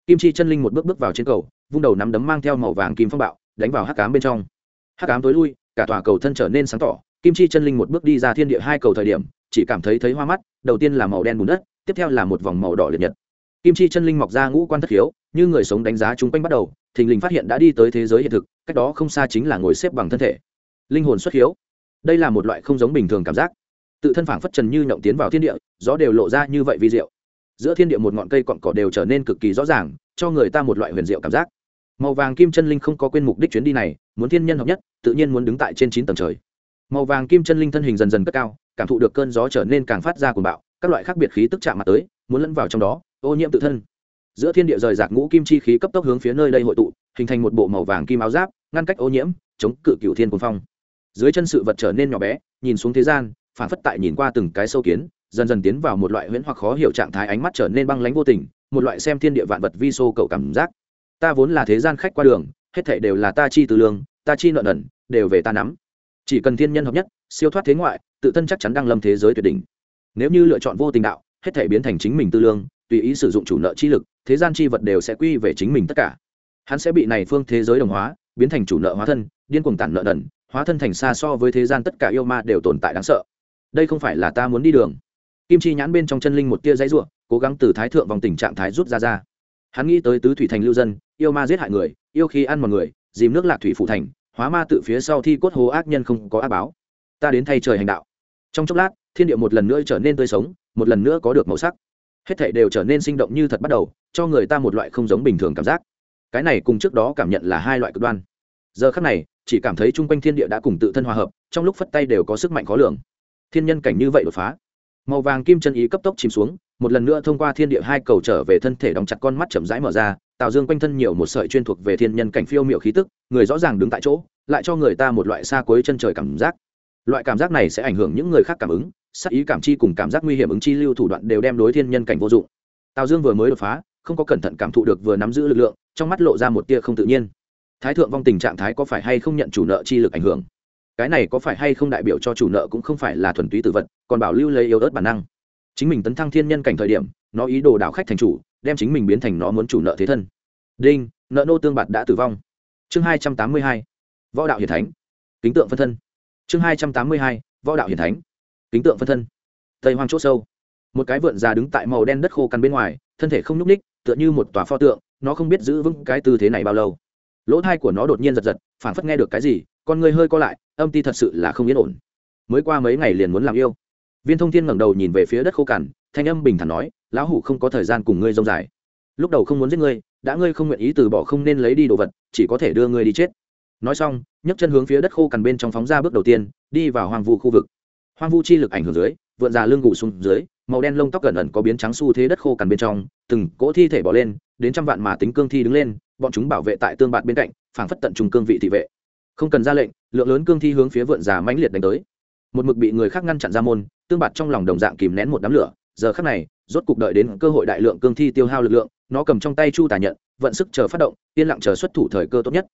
Kim chi chân linh một bước bước vào trên cầu, vung đầu nắm đấm mang theo màu vàng kim phong bạo, đánh vào hắc cám bên trong. Hắc cám tối lui, cả tòa cầu thân trở nên sáng tỏ, kim chi chân linh một bước đi ra thiên địa hai cầu thời điểm, chỉ cảm thấy thấy hoa mắt, đầu tiên là màu đen bùn đất, tiếp theo là một vòng màu đỏ liệt nhật. Kim chi chân linh mọc ra ngũ quan thất khiếu, như người sống đánh giá chung quanh bắt đầu, thình lình phát hiện đã đi tới thế giới hiện thực, cách đó không xa chính là ngồi xếp bằng thân thể. Linh hồn xuất hiếu đây là một loại không giống bình thường cảm giác tự thân phảng phất trần như nhộng tiến vào thiên địa, gió đều lộ ra như vậy vi diệu. Giữa thiên địa một ngọn cây cọn cỏ đều trở nên cực kỳ rõ ràng, cho người ta một loại huyền diệu cảm giác. Màu vàng kim chân linh không có quên mục đích chuyến đi này, muốn thiên nhân hợp nhất, tự nhiên muốn đứng tại trên chín tầng trời. Màu vàng kim chân linh thân hình dần dần cất cao, cảm thụ được cơn gió trở nên càng phát ra cuồng bạo, các loại khác biệt khí tức chạm mặt tới, muốn lẫn vào trong đó, ô nhiễm tự thân. Giữa thiên địa rời rạc ngũ kim chi khí cấp tốc hướng phía nơi đây hội tụ, hình thành một bộ màu vàng kim áo giáp, ngăn cách ô nhiễm, chống cự cựu thiên cuồng phong. Dưới chân sự vật trở nên nhỏ bé, nhìn xuống thế gian phản phất tại nhìn qua từng cái sâu kiến, dần dần tiến vào một loại huyễn hoặc khó hiểu trạng thái ánh mắt trở nên băng lánh vô tình, một loại xem thiên địa vạn vật vi sô cầu cảm giác. Ta vốn là thế gian khách qua đường, hết thảy đều là ta chi từ lương, ta chi nợ nần, đều về ta nắm. Chỉ cần thiên nhân hợp nhất, siêu thoát thế ngoại, tự thân chắc chắn đang lâm thế giới tuyệt đỉnh. Nếu như lựa chọn vô tình đạo, hết thảy biến thành chính mình tư lương, tùy ý sử dụng chủ nợ chi lực, thế gian chi vật đều sẽ quy về chính mình tất cả. Hắn sẽ bị này phương thế giới đồng hóa, biến thành chủ nợ hóa thân, điên cuồng tản nợ nần, hóa thân thành xa so với thế gian tất cả yêu ma đều tồn tại đáng sợ đây không phải là ta muốn đi đường. Kim chi nhãn bên trong chân linh một tia dãy ruộng cố gắng từ thái thượng vòng tình trạng thái rút ra ra. Hắn nghĩ tới tứ thủy thành lưu dân, yêu ma giết hại người, yêu khi ăn mọi người, dìm nước lạc thủy phủ thành, hóa ma tự phía sau thi cốt hồ ác nhân không có ác báo. Ta đến thay trời hành đạo. Trong chốc lát, thiên địa một lần nữa trở nên tươi sống, một lần nữa có được màu sắc. Hết thảy đều trở nên sinh động như thật bắt đầu, cho người ta một loại không giống bình thường cảm giác. Cái này cùng trước đó cảm nhận là hai loại cực đoan. Giờ khắc này, chỉ cảm thấy chung quanh thiên địa đã cùng tự thân hòa hợp, trong lúc phất tay đều có sức mạnh khó lường thiên nhân cảnh như vậy đột phá. Màu vàng kim chân ý cấp tốc chìm xuống, một lần nữa thông qua thiên địa hai cầu trở về thân thể đóng chặt con mắt chậm rãi mở ra tào dương quanh thân nhiều một sợi chuyên thuộc về thiên nhân cảnh phiêu miệu khí tức, người rõ ràng đứng tại chỗ, lại cho người ta một loại xa cuối chân trời cảm giác. Loại cảm giác này sẽ ảnh hưởng những người khác cảm ứng sắc ý cảm chi cùng cảm giác nguy hiểm ứng chi lưu thủ đoạn đều đem đối thiên nhân cảnh vô dụng. Tào dương vừa mới đột phá, không có cẩn thận cảm thụ được vừa nắm giữ lực lượng, trong mắt lộ ra một tia không tự nhiên. Thái thượng vong tình trạng thái có phải hay không nhận chủ nợ chi lực ảnh hưởng? Cái này có phải hay không đại biểu cho chủ nợ cũng không phải là thuần túy tử vật, còn bảo lưu lấy yếu ớt bản năng. Chính mình tấn thăng thiên nhân cảnh thời điểm, nó ý đồ đảo khách thành chủ, đem chính mình biến thành nó muốn chủ nợ thế thân. Đinh, nợ nô tương bạt đã tử vong. Chương hai trăm tám mươi hai, võ đạo hiền thánh. Kính tượng phân thân. Chương hai trăm tám mươi hai, võ đạo hiền thánh. Kính tượng phân thân. Tây hoang c h ỗ sâu. Một cái vượn già đứng tại màu đen đất khô cằn bên ngoài, thân thể không nhúc ních tựa như một tòa pho tượng, nó không biết giữ vững cái tư thế này bao lâu. Lỗ thai của nó đột nhiên giật giật phản phất nghe được cái gì, con người hơi co lại âm ti thật sự là không yên ổn. Mới qua mấy ngày liền muốn làm yêu. Viên thông thiên ngẩng đầu nhìn về phía đất khô cằn, thanh âm bình thản nói, lão hủ không có thời gian cùng ngươi rông dài. Lúc đầu không muốn giết ngươi, đã ngươi không nguyện ý từ bỏ không nên lấy đi đồ vật, chỉ có thể đưa ngươi đi chết. Nói xong, nhấc chân hướng phía đất khô cằn bên trong phóng ra bước đầu tiên, đi vào hoang vu khu vực. Hoang vu chi lực ảnh hưởng dưới, vượn già lưng gù xuống dưới, màu đen lông tóc cẩn ẩn có biến trắng xu thế đất khô cằn bên trong, từng cỗ thi thể bỏ lên, đến trăm vạn mà tính cương thi đứng lên, bọn chúng bảo vệ tại tương bạn bên cạnh, phảng phất tận trùng cương vị thị vệ không cần ra lệnh, lượng lớn cương thi hướng phía vượn già mãnh liệt đánh tới. Một mực bị người khác ngăn chặn ra môn, tương bạt trong lòng đồng dạng kìm nén một đám lửa. Giờ khắc này, rốt cục đợi đến cơ hội đại lượng cương thi tiêu hao lực lượng, nó cầm trong tay chu tà nhận, vận sức chờ phát động, yên lặng chờ xuất thủ thời cơ tốt nhất.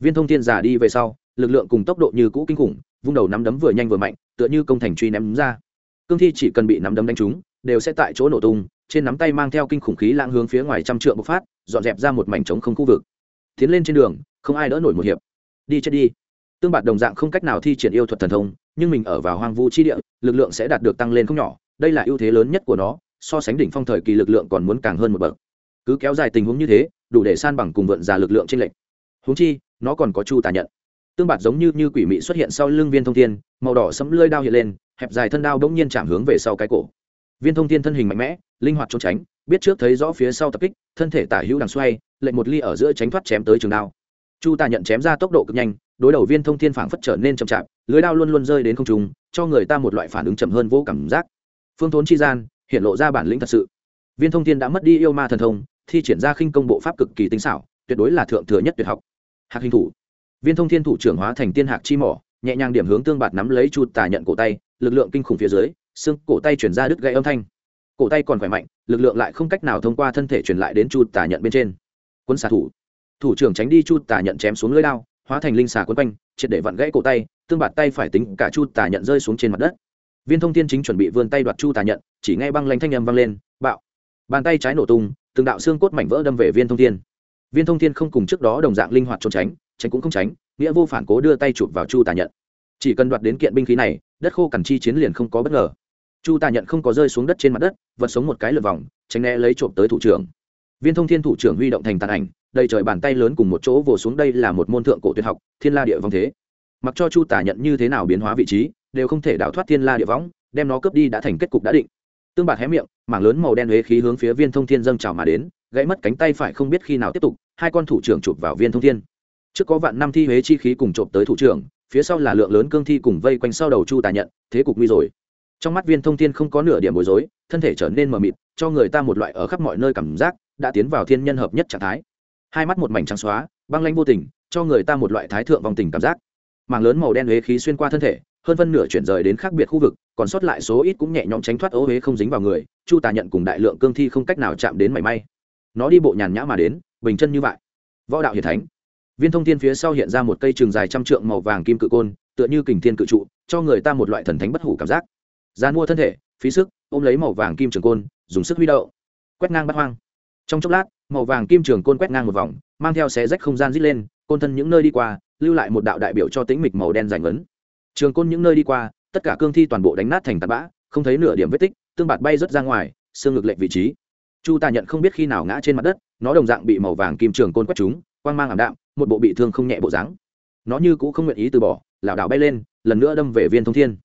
Viên thông thiên giả đi về sau, lực lượng cùng tốc độ như cũ kinh khủng, vung đầu nắm đấm vừa nhanh vừa mạnh, tựa như công thành truy ném ra. Cương thi chỉ cần bị nắm đấm đánh trúng, đều sẽ tại chỗ nổ tung, trên nắm tay mang theo kinh khủng khí lãng hướng phía ngoài trăm trượng bộc phát, dọn dẹp ra một mảnh trống không khu vực. Tiến lên trên đường, không ai đỡ nổi một hiệp đi chết đi. Tương bạt đồng dạng không cách nào thi triển yêu thuật thần thông, nhưng mình ở vào hoang vu chi địa, lực lượng sẽ đạt được tăng lên không nhỏ, đây là ưu thế lớn nhất của nó, so sánh đỉnh phong thời kỳ lực lượng còn muốn càng hơn một bậc. Cứ kéo dài tình huống như thế, đủ để san bằng cùng vượn già lực lượng trên lệnh huống chi, nó còn có chu tà nhận. Tương bạt giống như như quỷ mị xuất hiện sau lưng viên thông thiên, màu đỏ sẫm lơi đao hiện lên, hẹp dài thân đao bỗng nhiên chạm hướng về sau cái cổ. Viên thông thiên thân hình mạnh mẽ, linh hoạt trốn tránh, biết trước thấy rõ phía sau tập kích, thân thể tả hữu đằng xoay, lệnh một ly ở giữa tránh thoát chém tới trường đao chu tà nhận chém ra tốc độ cực nhanh, đối đầu viên thông thiên phảng phất trở nên chậm chạp, lưới đao luôn luôn rơi đến không trung, cho người ta một loại phản ứng chậm hơn vô cảm giác. Phương thốn chi gian, hiện lộ ra bản lĩnh thật sự. Viên thông thiên đã mất đi yêu ma thần thông, thi triển ra khinh công bộ pháp cực kỳ tinh xảo, tuyệt đối là thượng thừa nhất tuyệt học. Hạc hình thủ. Viên thông thiên thủ trưởng hóa thành tiên hạc chi mỏ, nhẹ nhàng điểm hướng tương bạt nắm lấy chu tà nhận cổ tay, lực lượng kinh khủng phía dưới, xương cổ tay chuyển ra đứt gãy âm thanh. Cổ tay còn khỏe mạnh, lực lượng lại không cách nào thông qua thân thể truyền lại đến chu tà nhận bên trên. Quân xạ thủ thủ trưởng tránh đi chu tả nhận chém xuống lưỡi đao, hóa thành linh xà quấn quanh, triệt để vặn gãy cổ tay, tương bạt tay phải tính cả chu tả nhận rơi xuống trên mặt đất. Viên thông thiên chính chuẩn bị vươn tay đoạt chu tả nhận, chỉ nghe băng lanh thanh âm vang lên, bạo. Bàn tay trái nổ tung, từng đạo xương cốt mảnh vỡ đâm về viên thông thiên. Viên thông thiên không cùng trước đó đồng dạng linh hoạt trốn tránh tránh cũng không tránh, nghĩa vô phản cố đưa tay chụp vào chu tả nhận. Chỉ cần đoạt đến kiện binh khí này, đất khô cằn chi chiến liền không có bất ngờ. Chu tà nhận không có rơi xuống đất trên mặt đất, vật sống một cái lượt vòng, tránh né lấy trộm tới thủ trưởng. Viên thông thiên thủ trưởng huy động thành tàn ảnh đầy trời bàn tay lớn cùng một chỗ vồ xuống, đây là một môn thượng cổ tuyệt học, thiên la địa vong thế. Mặc cho chu tả nhận như thế nào biến hóa vị trí, đều không thể đảo thoát thiên la địa võng đem nó cướp đi đã thành kết cục đã định. Tương bạc hé miệng, mảng lớn màu đen huế khí hướng phía viên thông thiên dâng trào mà đến, gãy mất cánh tay phải không biết khi nào tiếp tục, hai con thủ trưởng chụp vào viên thông thiên. Trước có vạn năm thi huế chi khí cùng trộm tới thủ trưởng, phía sau là lượng lớn cương thi cùng vây quanh sau đầu chu tà nhận, thế cục nguy rồi. Trong mắt viên thông thiên không có nửa điểm bối rối, thân thể trở nên mờ mịt, cho người ta một loại ở khắp mọi nơi cảm giác, đã tiến vào thiên nhân hợp nhất trạng thái hai mắt một mảnh trắng xóa, băng lanh vô tình, cho người ta một loại thái thượng vòng tình cảm giác. Mảng lớn màu đen huế khí xuyên qua thân thể, hơn phân nửa chuyển rời đến khác biệt khu vực, còn sót lại số ít cũng nhẹ nhõm tránh thoát ố huế không dính vào người, chu tà nhận cùng đại lượng cương thi không cách nào chạm đến mảy may. Nó đi bộ nhàn nhã mà đến, bình chân như vậy. Võ đạo hiền thánh. Viên thông thiên phía sau hiện ra một cây trường dài trăm trượng màu vàng kim cự côn, tựa như kình thiên cự trụ, cho người ta một loại thần thánh bất hủ cảm giác. Gian mua thân thể, phí sức, ôm lấy màu vàng kim trường côn, dùng sức huy động. Quét ngang bắt hoang. Trong chốc lát màu vàng kim trường côn quét ngang một vòng, mang theo xé rách không gian rít lên, côn thân những nơi đi qua, lưu lại một đạo đại biểu cho tĩnh mịch màu đen giành ấn trường côn những nơi đi qua, tất cả cương thi toàn bộ đánh nát thành tạt bã, không thấy nửa điểm vết tích, tương bạt bay rớt ra ngoài, xương ngực lệch vị trí. Chu tà nhận không biết khi nào ngã trên mặt đất, nó đồng dạng bị màu vàng kim trường côn quét chúng quang mang ảm đạm, một bộ bị thương không nhẹ bộ dáng. Nó như cũ không nguyện ý từ bỏ, lảo đảo bay lên, lần nữa đâm về viên thông thiên.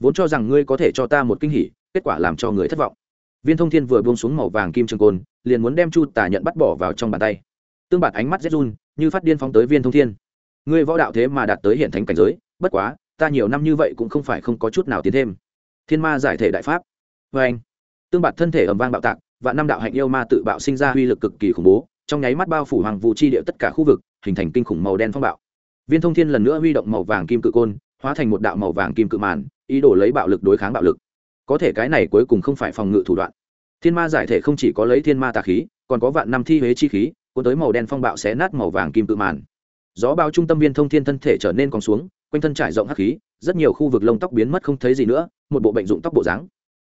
Vốn cho rằng ngươi có thể cho ta một kinh hỉ, kết quả làm cho người thất vọng. Viên thông thiên vừa buông xuống màu vàng kim trường côn liền muốn đem chu tà nhận bắt bỏ vào trong bàn tay. Tương bạt ánh mắt rét run, như phát điên phóng tới viên thông thiên. Ngươi võ đạo thế mà đạt tới hiện thánh cảnh giới, bất quá, ta nhiều năm như vậy cũng không phải không có chút nào tiến thêm. Thiên ma giải thể đại pháp. Vê anh tương bạt thân thể ầm vang bạo tạc và năm đạo hạnh yêu ma tự bạo sinh ra uy lực cực kỳ khủng bố, trong nháy mắt bao phủ hoàng vụ chi địa tất cả khu vực, hình thành kinh khủng màu đen phong bạo. Viên thông thiên lần nữa huy động màu vàng kim cự côn, hóa thành một đạo màu vàng kim cự màn, ý đồ lấy bạo lực đối kháng bạo lực. Có thể cái này cuối cùng không phải phòng ngự thủ đoạn thiên ma giải thể không chỉ có lấy thiên ma tà khí, còn có vạn năm thi huế chi khí, cuốn tới màu đen phong bạo xé nát màu vàng kim tự màn. Gió bao trung tâm viên thông thiên thân thể trở nên còn xuống, quanh thân trải rộng hắc khí, rất nhiều khu vực lông tóc biến mất không thấy gì nữa, một bộ bệnh dụng tóc bộ dáng.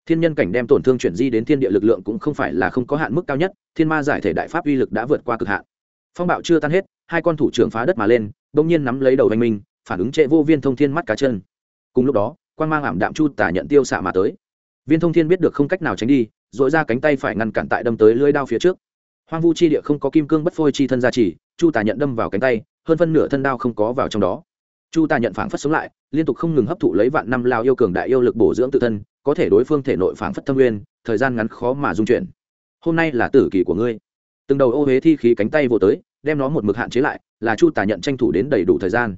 Thiên nhân cảnh đem tổn thương chuyển di đến thiên địa lực lượng cũng không phải là không có hạn mức cao nhất, thiên ma giải thể đại pháp uy lực đã vượt qua cực hạn. Phong bạo chưa tan hết, hai con thủ trưởng phá đất mà lên bỗng nhiên nắm lấy đầu anh minh, phản ứng trệ vô viên thông thiên mắt cá chân. Cùng lúc đó quan mang ảm đạm chu tả nhận tiêu xạ mà tới. Viên thông thiên biết được không cách nào tránh đi dội ra cánh tay phải ngăn cản tại đâm tới lưỡi đao phía trước. Hoang vu chi địa không có kim cương bất phôi chi thân gia trì, chu Tà nhận đâm vào cánh tay, hơn phân nửa thân đao không có vào trong đó. Chu Tà nhận phảng phất sống lại, liên tục không ngừng hấp thụ lấy vạn năm lao yêu cường đại yêu lực bổ dưỡng tự thân, có thể đối phương thể nội phảng phất thâm nguyên, thời gian ngắn khó mà dung chuyển. Hôm nay là tử kỳ của ngươi. Từng đầu ô huế thi khí cánh tay vô tới, đem nó một mực hạn chế lại, là chu Tà nhận tranh thủ đến đầy đủ thời gian.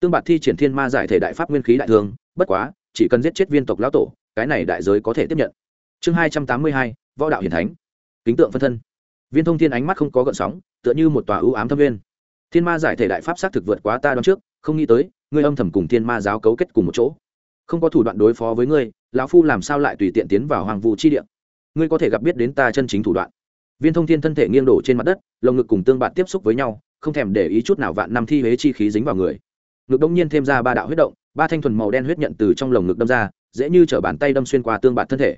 Tương bạt thi triển thiên ma giải thể đại pháp nguyên khí đại thương bất quá, chỉ cần giết chết viên tộc lão tổ, cái này đại giới có thể tiếp nhận chương hai trăm tám mươi hai, võ đạo hiền thánh. Kính tượng phân thân. Viên thông thiên ánh mắt không có gợn sóng, tựa như một tòa ưu ám thâm viên. Thiên ma giải thể đại pháp xác thực vượt quá ta đón trước, không nghĩ tới, ngươi âm thầm cùng thiên ma giáo cấu kết cùng một chỗ. Không có thủ đoạn đối phó với ngươi, lão phu làm sao lại tùy tiện tiến vào hoàng vụ chi địa? Ngươi có thể gặp biết đến ta chân chính thủ đoạn. Viên thông thiên thân thể nghiêng đổ trên mặt đất, lồng ngực cùng tương bạn tiếp xúc với nhau, không thèm để ý chút nào vạn năm thi huế chi khí dính vào người. Ngực đông nhiên thêm ra ba đạo huyết động, ba thanh thuần màu đen huyết nhận từ trong lồng ngực đâm ra, dễ như t bàn tay đâm xuyên qua tương bạn thân thể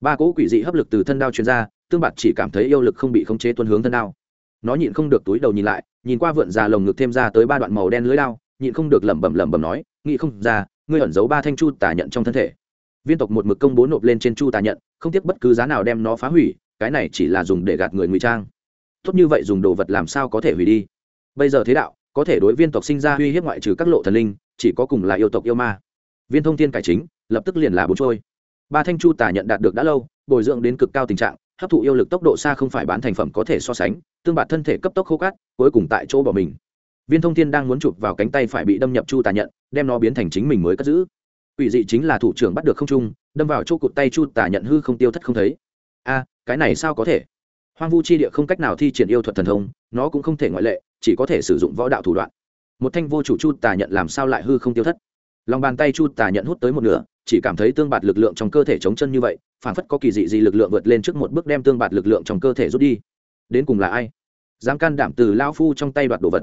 ba cỗ quỷ dị hấp lực từ thân đao truyền ra, tương bạc chỉ cảm thấy yêu lực không bị khống chế tuân hướng thân đao. Nó nhịn không được túi đầu nhìn lại, nhìn qua vượn già lồng ngực thêm ra tới ba đoạn màu đen lưới đao, nhịn không được lẩm bẩm lẩm bẩm nói, nghĩ không ra, ngươi ẩn giấu ba thanh chu tà nhận trong thân thể. Viên tộc một mực công bố nộp lên trên chu tà nhận, không tiếc bất cứ giá nào đem nó phá hủy, cái này chỉ là dùng để gạt người ngụy trang. Tốt như vậy dùng đồ vật làm sao có thể hủy đi? Bây giờ thế đạo, có thể đối viên tộc sinh ra uy hiếp ngoại trừ các lộ thần linh, chỉ có cùng là yêu tộc yêu ma. Viên thông thiên cải chính, lập tức liền là bốn trôi ba thanh chu tả nhận đạt được đã lâu, bồi dưỡng đến cực cao tình trạng, hấp thụ yêu lực tốc độ xa không phải bán thành phẩm có thể so sánh, tương bạt thân thể cấp tốc khô cát, cuối cùng tại chỗ bỏ mình. Viên thông thiên đang muốn chụp vào cánh tay phải bị đâm nhập chu tà nhận, đem nó biến thành chính mình mới cất giữ. Ủy dị chính là thủ trưởng bắt được không trung, đâm vào chỗ cụt tay chu tà nhận hư không tiêu thất không thấy. A, cái này sao có thể? Hoang vu chi địa không cách nào thi triển yêu thuật thần thông, nó cũng không thể ngoại lệ, chỉ có thể sử dụng võ đạo thủ đoạn. Một thanh vô chủ chu tà nhận làm sao lại hư không tiêu thất? Lòng bàn tay chu tà nhận hút tới một nửa, chỉ cảm thấy tương bạt lực lượng trong cơ thể chống chân như vậy phản phất có kỳ dị gì lực lượng vượt lên trước một bước đem tương bạt lực lượng trong cơ thể rút đi. Đến cùng là ai? Dám can đảm từ lao phu trong tay đoạt đồ vật.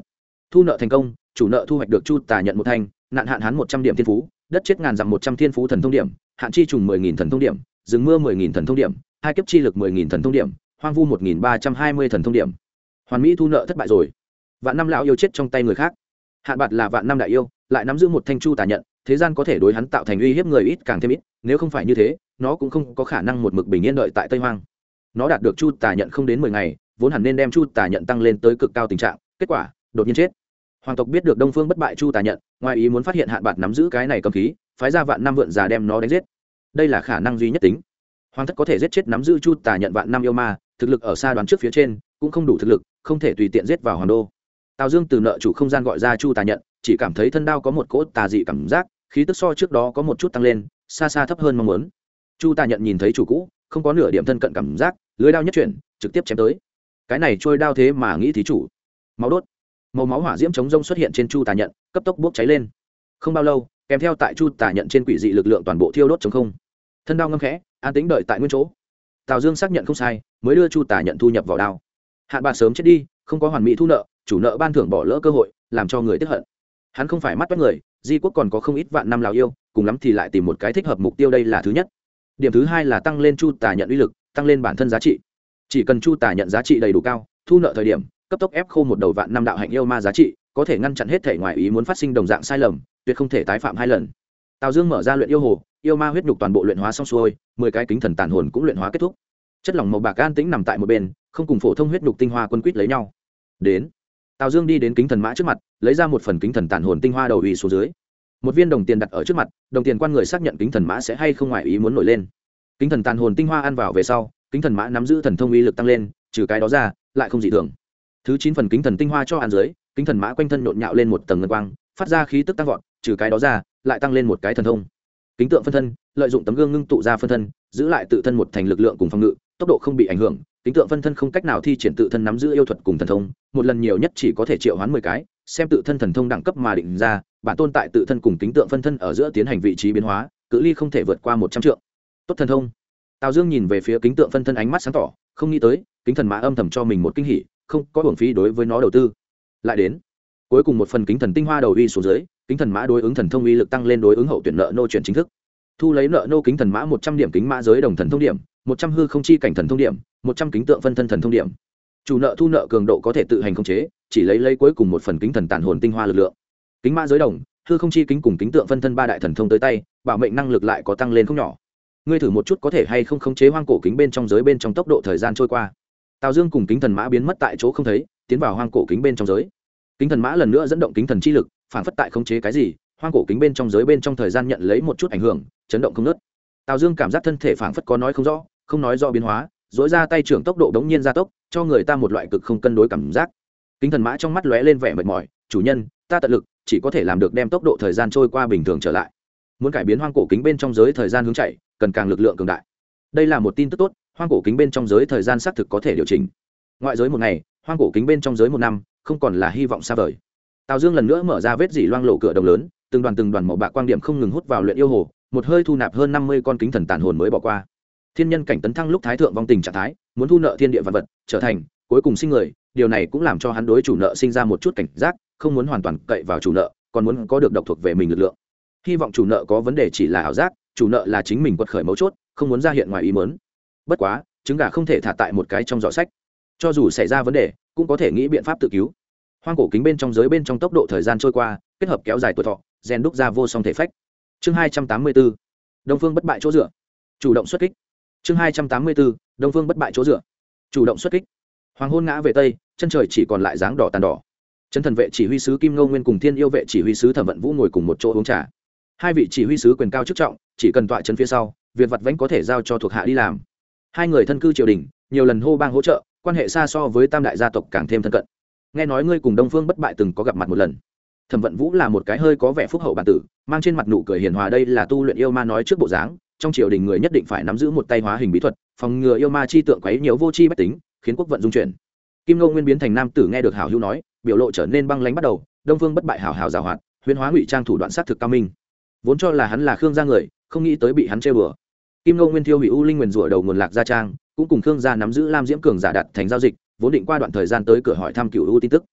Thu nợ thành công, chủ nợ thu hoạch được chu tà nhận một thanh, nạn hạn hán một trăm điểm thiên phú, đất chết ngàn dặm một trăm thiên phú thần thông điểm, hạn chi trùng mười nghìn thần thông điểm, rừng mưa mười nghìn thần thông điểm, hai kiếp chi lực mười nghìn thần thông điểm, hoang vu một nghìn ba trăm hai mươi thần thông điểm. Hoàn mỹ thu nợ thất bại rồi. Vạn năm lão yêu chết trong tay người khác. Hạn bạt là vạn năm đại yêu, lại nắm giữ một thanh chu tà nhận thế gian có thể đối hắn tạo thành uy hiếp người ít càng thêm ít, nếu không phải như thế, nó cũng không có khả năng một mực bình yên đợi tại tây hoang. Nó đạt được chu tà nhận không đến mười ngày, vốn hẳn nên đem chu tà nhận tăng lên tới cực cao tình trạng, kết quả, đột nhiên chết. Hoàng tộc biết được đông phương bất bại chu tà nhận, ngoài ý muốn phát hiện hạn bạc nắm giữ cái này cầm khí, phái ra vạn năm vượn già đem nó đánh giết. Đây là khả năng duy nhất tính. Hoàng thất có thể giết chết nắm giữ chu tà nhận vạn năm yêu ma, thực lực ở xa đoán trước phía trên, cũng không đủ thực lực, không thể tùy tiện giết vào hoàng đô tào dương từ nợ chủ không gian gọi ra chu tà nhận, chỉ cảm thấy thân đao có một cỗ tà dị cảm giác, khí tức so trước đó có một chút tăng lên, xa xa thấp hơn mong muốn. Chu tà nhận nhìn thấy chủ cũ, không có nửa điểm thân cận cảm giác, lưới đao nhất chuyển, trực tiếp chém tới. Cái này trôi đao thế mà nghĩ thí chủ. Máu đốt. Màu máu hỏa diễm chống rông xuất hiện trên chu tà nhận, cấp tốc bốc cháy lên. Không bao lâu, kèm theo tại chu tà nhận trên quỷ dị lực lượng toàn bộ thiêu đốt chống không. Thân đao ngâm khẽ, an tính đợi tại nguyên chỗ. Tào dương xác nhận không sai, mới đưa chu tà nhận thu nhập vào đao. Hạn bạc sớm chết đi, không có hoàn mỹ thu nợ chủ nợ ban thưởng bỏ lỡ cơ hội, làm cho người tiếp hận. Hắn không phải mắt bắt người, di quốc còn có không ít vạn năm lào yêu, cùng lắm thì lại tìm một cái thích hợp mục tiêu đây là thứ nhất. Điểm thứ hai là tăng lên chu tà nhận uy lực, tăng lên bản thân giá trị. Chỉ cần chu tà nhận giá trị đầy đủ cao, thu nợ thời điểm, cấp tốc ép khô một đầu vạn năm đạo hạnh yêu ma giá trị, có thể ngăn chặn hết thể ngoài ý muốn phát sinh đồng dạng sai lầm, tuyệt không thể tái phạm hai lần. Tào dương mở ra luyện yêu hồ, yêu ma huyết nhục toàn bộ luyện hóa xong xuôi, mười cái kính thần tàn hồn cũng luyện hóa kết thúc. Chất lỏng màu bạc an tĩnh nằm tại một bên, không cùng phổ thông huyết nhục tinh hoa quân quýt lấy nhau. Đến tào dương đi đến kính thần mã trước mặt, lấy ra một phần kính thần tàn hồn tinh hoa đầu ủy xuống dưới. Một viên đồng tiền đặt ở trước mặt, đồng tiền quan người xác nhận kính thần mã sẽ hay không ngoài ý muốn nổi lên. Kính thần tàn hồn tinh hoa ăn vào về sau, kính thần mã nắm giữ thần thông uy lực tăng lên, trừ cái đó ra, lại không dị thường. Thứ chín phần kính thần tinh hoa cho ăn dưới, kính thần mã quanh thân nhộn nhạo lên một tầng ngân quang, phát ra khí tức tăng vọt, trừ cái đó ra, lại tăng lên một cái thần thông. Kính tượng phân thân, lợi dụng tấm gương ngưng tụ ra phân thân, giữ lại tự thân một thành lực lượng cùng phòng ngự, tốc độ không bị ảnh hưởng kính tượng phân thân không cách nào thi triển tự thân nắm giữ yêu thuật cùng thần thông, một lần nhiều nhất chỉ có thể triệu hoán mười cái, xem tự thân thần thông đẳng cấp mà định ra, bản tôn tại tự thân cùng kính tượng phân thân ở giữa tiến hành vị trí biến hóa, cự ly không thể vượt qua một trăm triệu tốt thần thông. Tào dương nhìn về phía kính tượng phân thân ánh mắt sáng tỏ, không nghĩ tới, kính thần mã âm thầm cho mình một kinh hỉ, không có hưởng phí đối với nó đầu tư. Lại đến, cuối cùng một phần kính thần tinh hoa đầu uy xuống dưới, kính thần mã đối ứng thần thông uy lực tăng lên đối ứng hậu tuyển nợ nô chuyển chính thức. Thu lấy nợ nô kính thần mã một trăm điểm kính mã giới đồng thần thông điểm, một trăm hư không chi cảnh thần thông điểm một trăm kính tượng phân thân thần thông điểm. Chủ nợ thu nợ cường độ có thể tự hành khống chế, chỉ lấy lấy cuối cùng một phần kính thần tàn hồn tinh hoa lực lượng. Kính mã giới đồng, hư không chi kính cùng kính tượng phân thân ba đại thần thông tới tay, bảo mệnh năng lực lại có tăng lên không nhỏ. Ngươi thử một chút có thể hay không khống chế hoang cổ kính bên trong giới bên trong tốc độ thời gian trôi qua. Tào dương cùng kính thần mã biến mất tại chỗ không thấy, tiến vào hoang cổ kính bên trong giới. Kính thần mã lần nữa dẫn động kính thần chi lực, phản phất tại khống chế cái gì, hoang cổ kính bên trong giới bên trong thời gian nhận lấy một chút ảnh hưởng, chấn động không nớt tào dương cảm giác thân thể phản phất có nói không rõ, không nói do biến hóa dỗi ra tay trưởng tốc độ đống nhiên gia tốc, cho người ta một loại cực không cân đối cảm giác. Kính thần mã trong mắt lóe lên vẻ mệt mỏi, chủ nhân, ta tận lực, chỉ có thể làm được đem tốc độ thời gian trôi qua bình thường trở lại. Muốn cải biến hoang cổ kính bên trong giới thời gian hướng chạy, cần càng lực lượng cường đại. Đây là một tin tức tốt, hoang cổ kính bên trong giới thời gian xác thực có thể điều chỉnh. Ngoại giới một ngày, hoang cổ kính bên trong giới một năm, không còn là hy vọng xa vời. Tào dương lần nữa mở ra vết dỉ loang lộ cửa đồng lớn, từng đoàn từng đoàn màu bạc quan điểm không ngừng hút vào luyện yêu hồ, một hơi thu nạp hơn năm mươi con kính thần tàn hồn mới bỏ qua thiên nhân cảnh tấn thăng lúc thái thượng vong tình trạng thái, muốn thu nợ thiên địa vật vật, trở thành, cuối cùng sinh người, điều này cũng làm cho hắn đối chủ nợ sinh ra một chút cảnh giác, không muốn hoàn toàn cậy vào chủ nợ, còn muốn có được độc thuộc về mình lực lượng. Hy vọng chủ nợ có vấn đề chỉ là ảo giác, chủ nợ là chính mình quật khởi mấu chốt, không muốn ra hiện ngoài ý mớn bất quá, trứng gà không thể thả tại một cái trong giỏ sách. Cho dù xảy ra vấn đề, cũng có thể nghĩ biện pháp tự cứu. Hoang cổ kính bên trong giới bên trong tốc độ thời gian trôi qua, kết hợp kéo dài tuổi thọ, rèn đúc ra vô song thể phách. Chương hai trăm tám mươi bốn. Đông phương bất bại chỗ dựa. Chủ động xuất kích chương hai trăm tám mươi bốn, đông phương bất bại chỗ dựa. Chủ động xuất kích. Hoàng hôn ngã về tây, chân trời chỉ còn lại dáng đỏ tàn đỏ. Chân thần vệ chỉ huy sứ kim ngô nguyên cùng thiên yêu vệ chỉ huy sứ thẩm vận vũ ngồi cùng một chỗ uống trà. Hai vị chỉ huy sứ quyền cao chức trọng, chỉ cần tọa chân phía sau, việc vặt vãnh có thể giao cho thuộc hạ đi làm. Hai người thân cư triều đình, nhiều lần hô bang hỗ trợ, quan hệ xa so với tam đại gia tộc càng thêm thân cận. Nghe nói ngươi cùng đông phương bất bại từng có gặp mặt một lần. Thẩm vận vũ là một cái hơi có vẻ phúc hậu bản tử, mang trên mặt nụ cười hiền hòa đây là tu luyện yêu ma nói trước bộ dáng trong triều đình người nhất định phải nắm giữ một tay hóa hình bí thuật, phòng ngừa yêu ma chi tượng quấy nhiều vô chi bách tính, khiến quốc vận dung chuyển. Kim ngô nguyên biến thành nam tử nghe được hảo hữu nói, biểu lộ trở nên băng lánh bắt đầu, đông phương bất bại hảo hảo giảo hoạt huyên hóa ngụy trang thủ đoạn sát thực cao minh. Vốn cho là hắn là khương gia người, không nghĩ tới bị hắn chơi bừa. Kim ngô nguyên thiêu hủy u linh nguyền rủa đầu nguồn lạc gia trang, cũng cùng khương gia nắm giữ lam diễm cường giả đặt thành giao dịch, vốn định qua đoạn thời gian tới cửa hỏi thăm cựu u tin tức.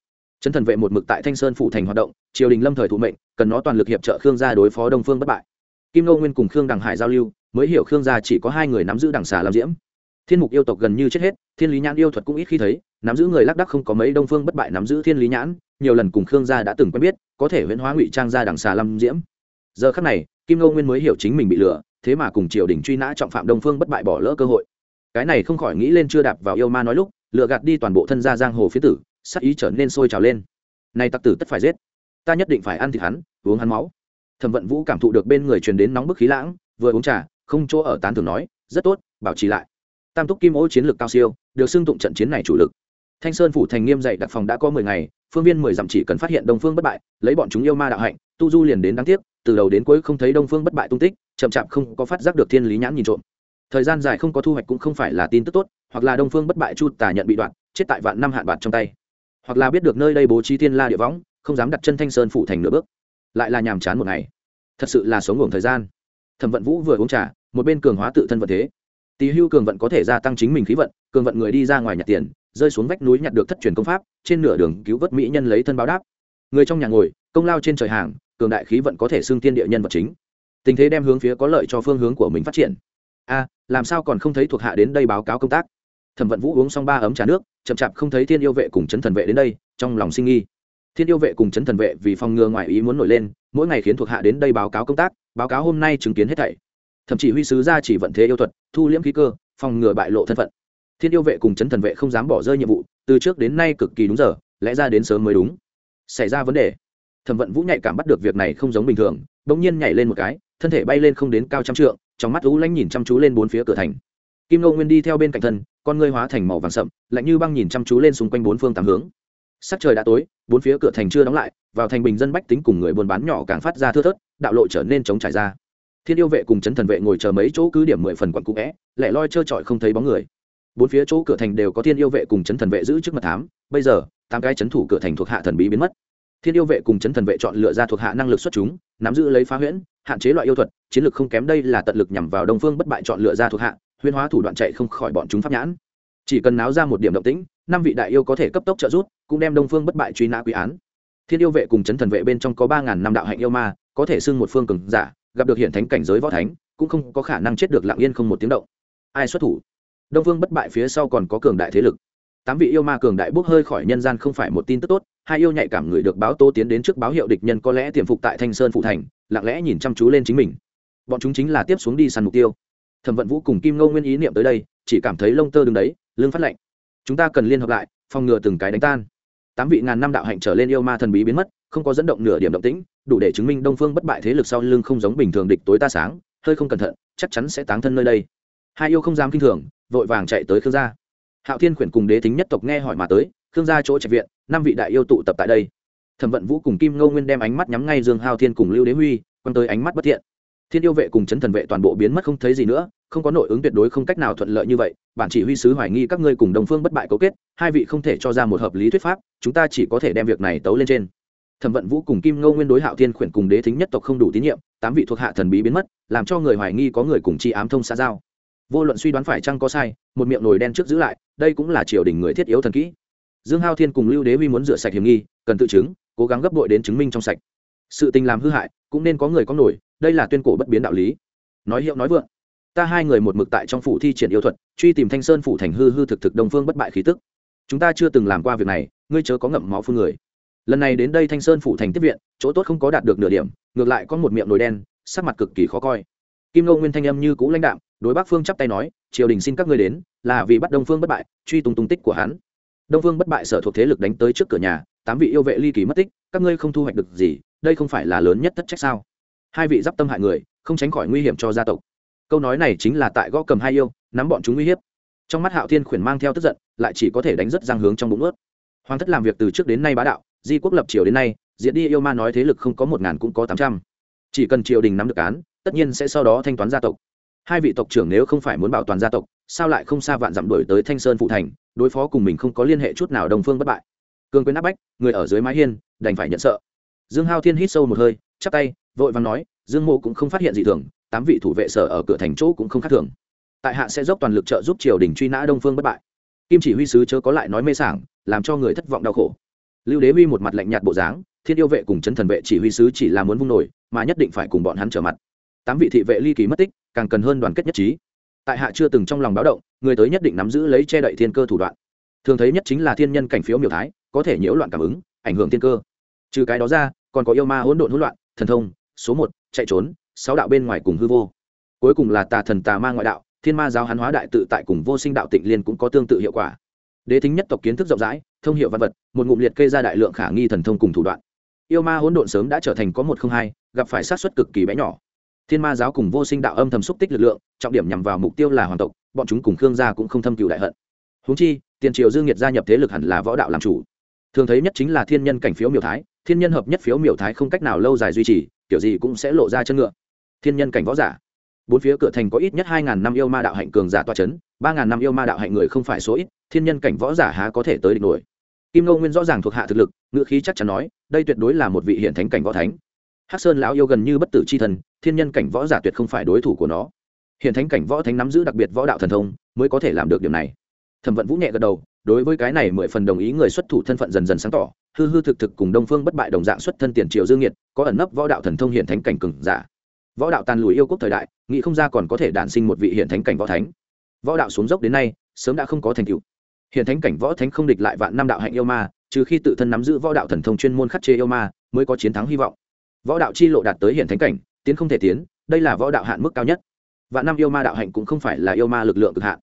Trấn thần vệ một mực tại thanh sơn phụ thành hoạt động, triều đình lâm thời thụ mệnh, cần nó toàn lực hiệp trợ khương gia đối phó đông phương bất bại. Kim ngô nguyên cùng khương đằng hải giao lưu mới hiểu khương gia chỉ có hai người nắm giữ đằng xà làm diễm. Thiên mục yêu tộc gần như chết hết, thiên lý nhãn yêu thuật cũng ít khi thấy, nắm giữ người lác đắc không có mấy, đông phương bất bại nắm giữ thiên lý nhãn, nhiều lần cùng khương gia đã từng quen biết, có thể huyễn hóa ngụy trang ra đằng xà làm diễm. Giờ khắc này, kim ngô nguyên mới hiểu chính mình bị lừa, thế mà cùng triều đình truy nã trọng phạm đông phương bất bại bỏ lỡ cơ hội. Cái này không khỏi nghĩ lên chưa đạp vào yêu ma nói lúc lựa gạt đi toàn bộ thân gia giang hồ phía tử, sắc ý trở nên sôi trào lên. Nay tặc tử tất phải giết. Ta nhất định phải ăn thịt hắn, uống hắn máu. Thẩm vận vũ cảm thụ được bên người truyền đến nóng bức khí lãng, vừa uống trà không chỗ ở tán thường nói, rất tốt, bảo trì lại. Tam túc kim ô chiến lược cao siêu, được xưng tụng trận chiến này chủ lực. Thanh sơn phủ thành nghiêm dạy đặc phòng đã có mười ngày, phương viên mười dặm chỉ cần phát hiện đông phương bất bại, lấy bọn chúng yêu ma đạo hạnh, tu du liền đến đáng tiếc, từ đầu đến cuối không thấy đông phương bất bại tung tích, chậm chạp không có phát giác được thiên lý nhãn nhìn trộm. Thời gian dài không có thu hoạch cũng không phải là tin tức tốt, hoặc là đông phương bất bại chu tả nhận bị đoạn, chết tại vạn năm hạn bạt trong tay. Hoặc là biết được nơi đây bố trí thiên la địa võng, không dám đặt chân thanh sơn phủ thành nửa bước. Lại là nhàm chán một ngày. Thật sự là sống ngủ thời gian. Thẩm vận vũ vừa uống trà một bên cường hóa tự thân vận thế. Tỳ hưu cường vận có thể gia tăng chính mình khí vận, cường vận người đi ra ngoài nhặt tiền, rơi xuống vách núi nhặt được thất truyền công pháp, trên nửa đường cứu vớt mỹ nhân lấy thân báo đáp. Người trong nhà ngồi, công lao trên trời hàng, cường đại khí vận có thể xưng tiên địa nhân vật chính. Tình thế đem hướng phía có lợi cho phương hướng của mình phát triển. A, làm sao còn không thấy thuộc hạ đến đây báo cáo công tác? Thẩm vận vũ uống xong ba ấm trà nước, chậm chạp không thấy thiên yêu vệ cùng chấn thần vệ đến đây, trong lòng sinh nghi. Thiên yêu vệ cùng chấn thần vệ vì phòng ngừa ngoài ý muốn nổi lên, mỗi ngày khiến thuộc hạ đến đây báo cáo công tác, báo cáo hôm nay chứng kiến hết thảy thậm chí huy sứ ra chỉ vận thế yêu thuật, thu liễm khí cơ, phòng ngừa bại lộ thân phận. Thiên yêu vệ cùng chấn thần vệ không dám bỏ rơi nhiệm vụ, từ trước đến nay cực kỳ đúng giờ, lẽ ra đến sớm mới đúng. Xảy ra vấn đề. Thẩm vận vũ nhạy cảm bắt được việc này không giống bình thường, bỗng nhiên nhảy lên một cái, thân thể bay lên không đến cao trăm trượng, trong mắt lũ lanh nhìn chăm chú lên bốn phía cửa thành. Kim ngô nguyên đi theo bên cạnh thân, con ngươi hóa thành màu vàng sậm, lạnh như băng nhìn chăm chú lên xung quanh bốn phương tám hướng. Sắc trời đã tối, bốn phía cửa thành chưa đóng lại, vào thành bình dân bách tính cùng người buôn bán nhỏ càng phát ra thưa thớt, đạo lộ trở nên chống trải ra thiên yêu vệ cùng chấn thần vệ ngồi chờ mấy chỗ cứ điểm mười phần quận cũ vẽ lẻ loi trơ trọi không thấy bóng người. Bốn phía chỗ cửa thành đều có thiên yêu vệ cùng chấn thần vệ giữ trước mật thám bây giờ tám cái chấn thủ cửa thành thuộc hạ thần bí biến mất. Thiên yêu vệ cùng chấn thần vệ chọn lựa ra thuộc hạ năng lực xuất chúng nắm giữ lấy phá huyễn hạn chế loại yêu thuật chiến lược không kém đây là tận lực nhằm vào đông phương bất bại chọn lựa ra thuộc hạ huyễn hóa thủ đoạn chạy không khỏi bọn chúng pháp nhãn. Chỉ cần náo ra một điểm động tĩnh năm vị đại yêu có thể cấp tốc trợ rút, cũng đem đông phương bất bại truy nã quy án. Thiên yêu vệ cùng chấn thần vệ bên trong có ba ngàn năm đạo hạnh yêu ma có thể xưng một phương cường giả gặp được hiện thánh cảnh giới võ thánh, cũng không có khả năng chết được lặng yên không một tiếng động. Ai xuất thủ? Đông phương bất bại phía sau còn có cường đại thế lực. Tám vị yêu ma cường đại bốc hơi khỏi nhân gian không phải một tin tức tốt, hai yêu nhạy cảm người được báo tô tiến đến trước báo hiệu địch nhân có lẽ tiềm phục tại thanh sơn phụ thành, lặng lẽ nhìn chăm chú lên chính mình. Bọn chúng chính là tiếp xuống đi săn mục tiêu. Thẩm vận vũ cùng kim ngô nguyên ý niệm tới đây, chỉ cảm thấy lông tơ đứng đấy lương phát lạnh. Chúng ta cần liên hợp lại, phòng ngừa từng cái đánh tan. Tám vị ngàn năm đạo hạnh trở lên yêu ma thần bí biến mất không có dẫn động nửa điểm động tĩnh, đủ để chứng minh đông phương bất bại thế lực sau lưng không giống bình thường địch tối ta sáng, hơi không cẩn thận, chắc chắn sẽ táng thân nơi đây. Hai yêu không dám kinh thường, vội vàng chạy tới khương gia. Hạo thiên khuyển cùng đế tính nhất tộc nghe hỏi mà tới, khương gia chỗ trạch viện, năm vị đại yêu tụ tập tại đây. Thẩm vận vũ cùng kim ngô nguyên đem ánh mắt nhắm ngay dương hao thiên cùng lưu đế huy, quăng tới ánh mắt bất thiện. Thiên yêu vệ cùng chấn thần vệ toàn bộ biến mất không thấy gì nữa, không có nội ứng tuyệt đối không cách nào thuận lợi như vậy. Bản chỉ huy sứ hoài nghi các ngươi cùng đồng phương bất bại cấu kết, hai vị không thể cho ra một hợp lý thuyết pháp, chúng ta chỉ có thể đem việc này tấu lên trên thẩm vận vũ cùng kim ngô nguyên đối hạo thiên khuyển cùng đế thính nhất tộc không đủ tín nhiệm, tám vị thuộc hạ thần bí biến mất, làm cho người hoài nghi có người cùng chi ám thông xã giao. Vô luận suy đoán phải chăng có sai, một miệng nồi đen trước giữ lại, đây cũng là triều đình người thiết yếu thần kỹ. Dương hao thiên cùng lưu đế huy muốn rửa sạch hiểm nghi, cần tự chứng, cố gắng gấp đội đến chứng minh trong sạch. Sự tình làm hư hại, cũng nên có người có nổi, đây là tuyên cổ bất biến đạo lý. Nói hiệu nói vượng, ta hai người một mực tại trong phủ thi triển yêu thuật, truy tìm thanh sơn phủ thành hư hư thực thực đông phương bất bại khí tức. Chúng ta chưa từng làm qua việc này, ngươi chớ có ngậm máu phương người lần này đến đây thanh sơn phủ thành tiếp viện, chỗ tốt không có đạt được nửa điểm, ngược lại có một miệng nồi đen, sắc mặt cực kỳ khó coi. Kim ngô nguyên thanh âm như cũ lãnh đạm, đối bắc phương chắp tay nói, triều đình xin các ngươi đến, là vì bắt đông phương bất bại, truy tung tung tích của hắn. Đông phương bất bại sở thuộc thế lực đánh tới trước cửa nhà, tám vị yêu vệ ly kỳ mất tích, các ngươi không thu hoạch được gì, đây không phải là lớn nhất thất trách sao? Hai vị d tâm hại người, không tránh khỏi nguy hiểm cho gia tộc. Câu nói này chính là tại gõ cầm hai yêu, nắm bọn chúng uy hiếp. Trong mắt hạo thiên khuyển mang theo tức giận, lại chỉ có thể đánh rất răng hướng trong bụng ướt. Hoàng thất làm việc từ trước đến nay bá đạo di quốc lập triều đến nay diễn đi yêu ma nói thế lực không có một ngàn cũng có tám trăm. Chỉ cần triều đình nắm được án, tất nhiên sẽ sau đó thanh toán gia tộc. Hai vị tộc trưởng nếu không phải muốn bảo toàn gia tộc, sao lại không xa vạn dặm đuổi tới thanh sơn phụ thành, đối phó cùng mình không có liên hệ chút nào đồng phương bất bại. Cường quyền áp bách, người ở dưới mái hiên, đành phải nhận sợ. Dương hao thiên hít sâu một hơi, chắp tay, vội vàng nói, dương mộ cũng không phát hiện gì thường, tám vị thủ vệ sở ở cửa thành chỗ cũng không khác thường. Tại hạ sẽ dốc toàn lực trợ giúp triều đình truy nã đông phương bất bại. Kim chỉ huy sứ chớ có lại nói mê sảng, làm cho người thất vọng đau khổ lưu đế huy một mặt lạnh nhạt bộ dáng, thiên yêu vệ cùng chấn thần vệ chỉ huy sứ chỉ là muốn vung nổi, mà nhất định phải cùng bọn hắn trở mặt. Tám vị thị vệ ly kỳ mất tích, càng cần hơn đoàn kết nhất trí. Tại hạ chưa từng trong lòng báo động, người tới nhất định nắm giữ lấy che đậy thiên cơ thủ đoạn. Thường thấy nhất chính là thiên nhân cảnh phiếu miểu thái, có thể nhiễu loạn cảm ứng, ảnh hưởng thiên cơ. Trừ cái đó ra, còn có yêu ma hỗn độn hỗn loạn, thần thông, số một, chạy trốn, sáu đạo bên ngoài cùng hư vô. Cuối cùng là tà thần tà ma ngoại đạo, thiên ma giáo hán hóa đại tự tại cùng vô sinh đạo tịnh liên cũng có tương tự hiệu quả. Đế thính nhất tộc kiến thức rộng rãi thông hiệu văn vật, một ngụm liệt kê ra đại lượng khả nghi thần thông cùng thủ đoạn. Yêu ma hỗn độn sớm đã trở thành có một không hai, gặp phải sát xuất cực kỳ bé nhỏ. Thiên ma giáo cùng vô sinh đạo âm thầm xúc tích lực lượng, trọng điểm nhằm vào mục tiêu là hoàng tộc, bọn chúng cùng khương gia cũng không thâm cựu đại hận. Húng chi, tiền triều dương nhiệt gia nhập thế lực hẳn là võ đạo làm chủ. Thường thấy nhất chính là thiên nhân cảnh phiếu miểu thái, thiên nhân hợp nhất phiếu miểu thái không cách nào lâu dài duy trì, kiểu gì cũng sẽ lộ ra chân ngựa. Thiên nhân cảnh võ giả. Bốn phía cửa thành có ít nhất hai ngàn năm yêu ma đạo hạnh cường giả toa c h ấ n ba ngàn năm yêu ma đạo hạnh người không phải số ít, thiên nhân cảnh võ giả há có thể tới địch nổi. Kim ngô nguyên rõ ràng thuộc hạ thực lực ngự khí chắc chắn nói, đây tuyệt đối là một vị hiện thánh cảnh võ thánh. Hắc sơn lão yêu gần như bất tử c h i thần, thiên nhân cảnh võ giả tuyệt không phải đối thủ của nó. Hiện thánh cảnh võ thánh nắm giữ đặc biệt võ đạo thần thông, mới có thể làm được điều này. Thẩm vận vũ nhẹ gật đầu, đối với cái này mười phần đồng ý người xuất thủ thân phận dần dần sáng tỏ, hư hư thực thực cùng đông phương bất bại đồng dạng xuất thân tiền triều dương nhiệt có ẩn nấp võ đạo thần thông hiện thánh cảnh cừng giả. Võ đạo tàn lùi yêu quốc thời đại, nghĩ không ra còn có thể đản sinh một vị hiện thánh cảnh võ thánh võ đạo xuống dốc đến nay, sớm đã không có thành tựu. Hiện thánh cảnh võ thánh không địch lại vạn năm đạo hạnh yêu ma, trừ khi tự thân nắm giữ võ đạo thần thông chuyên môn khắc chế yêu ma, mới có chiến thắng hy vọng. Võ đạo chi lộ đạt tới hiện thánh cảnh, tiến không thể tiến, đây là võ đạo hạn mức cao nhất. Vạn năm yêu ma đạo hạnh cũng không phải là yêu ma lực lượng cực hạn.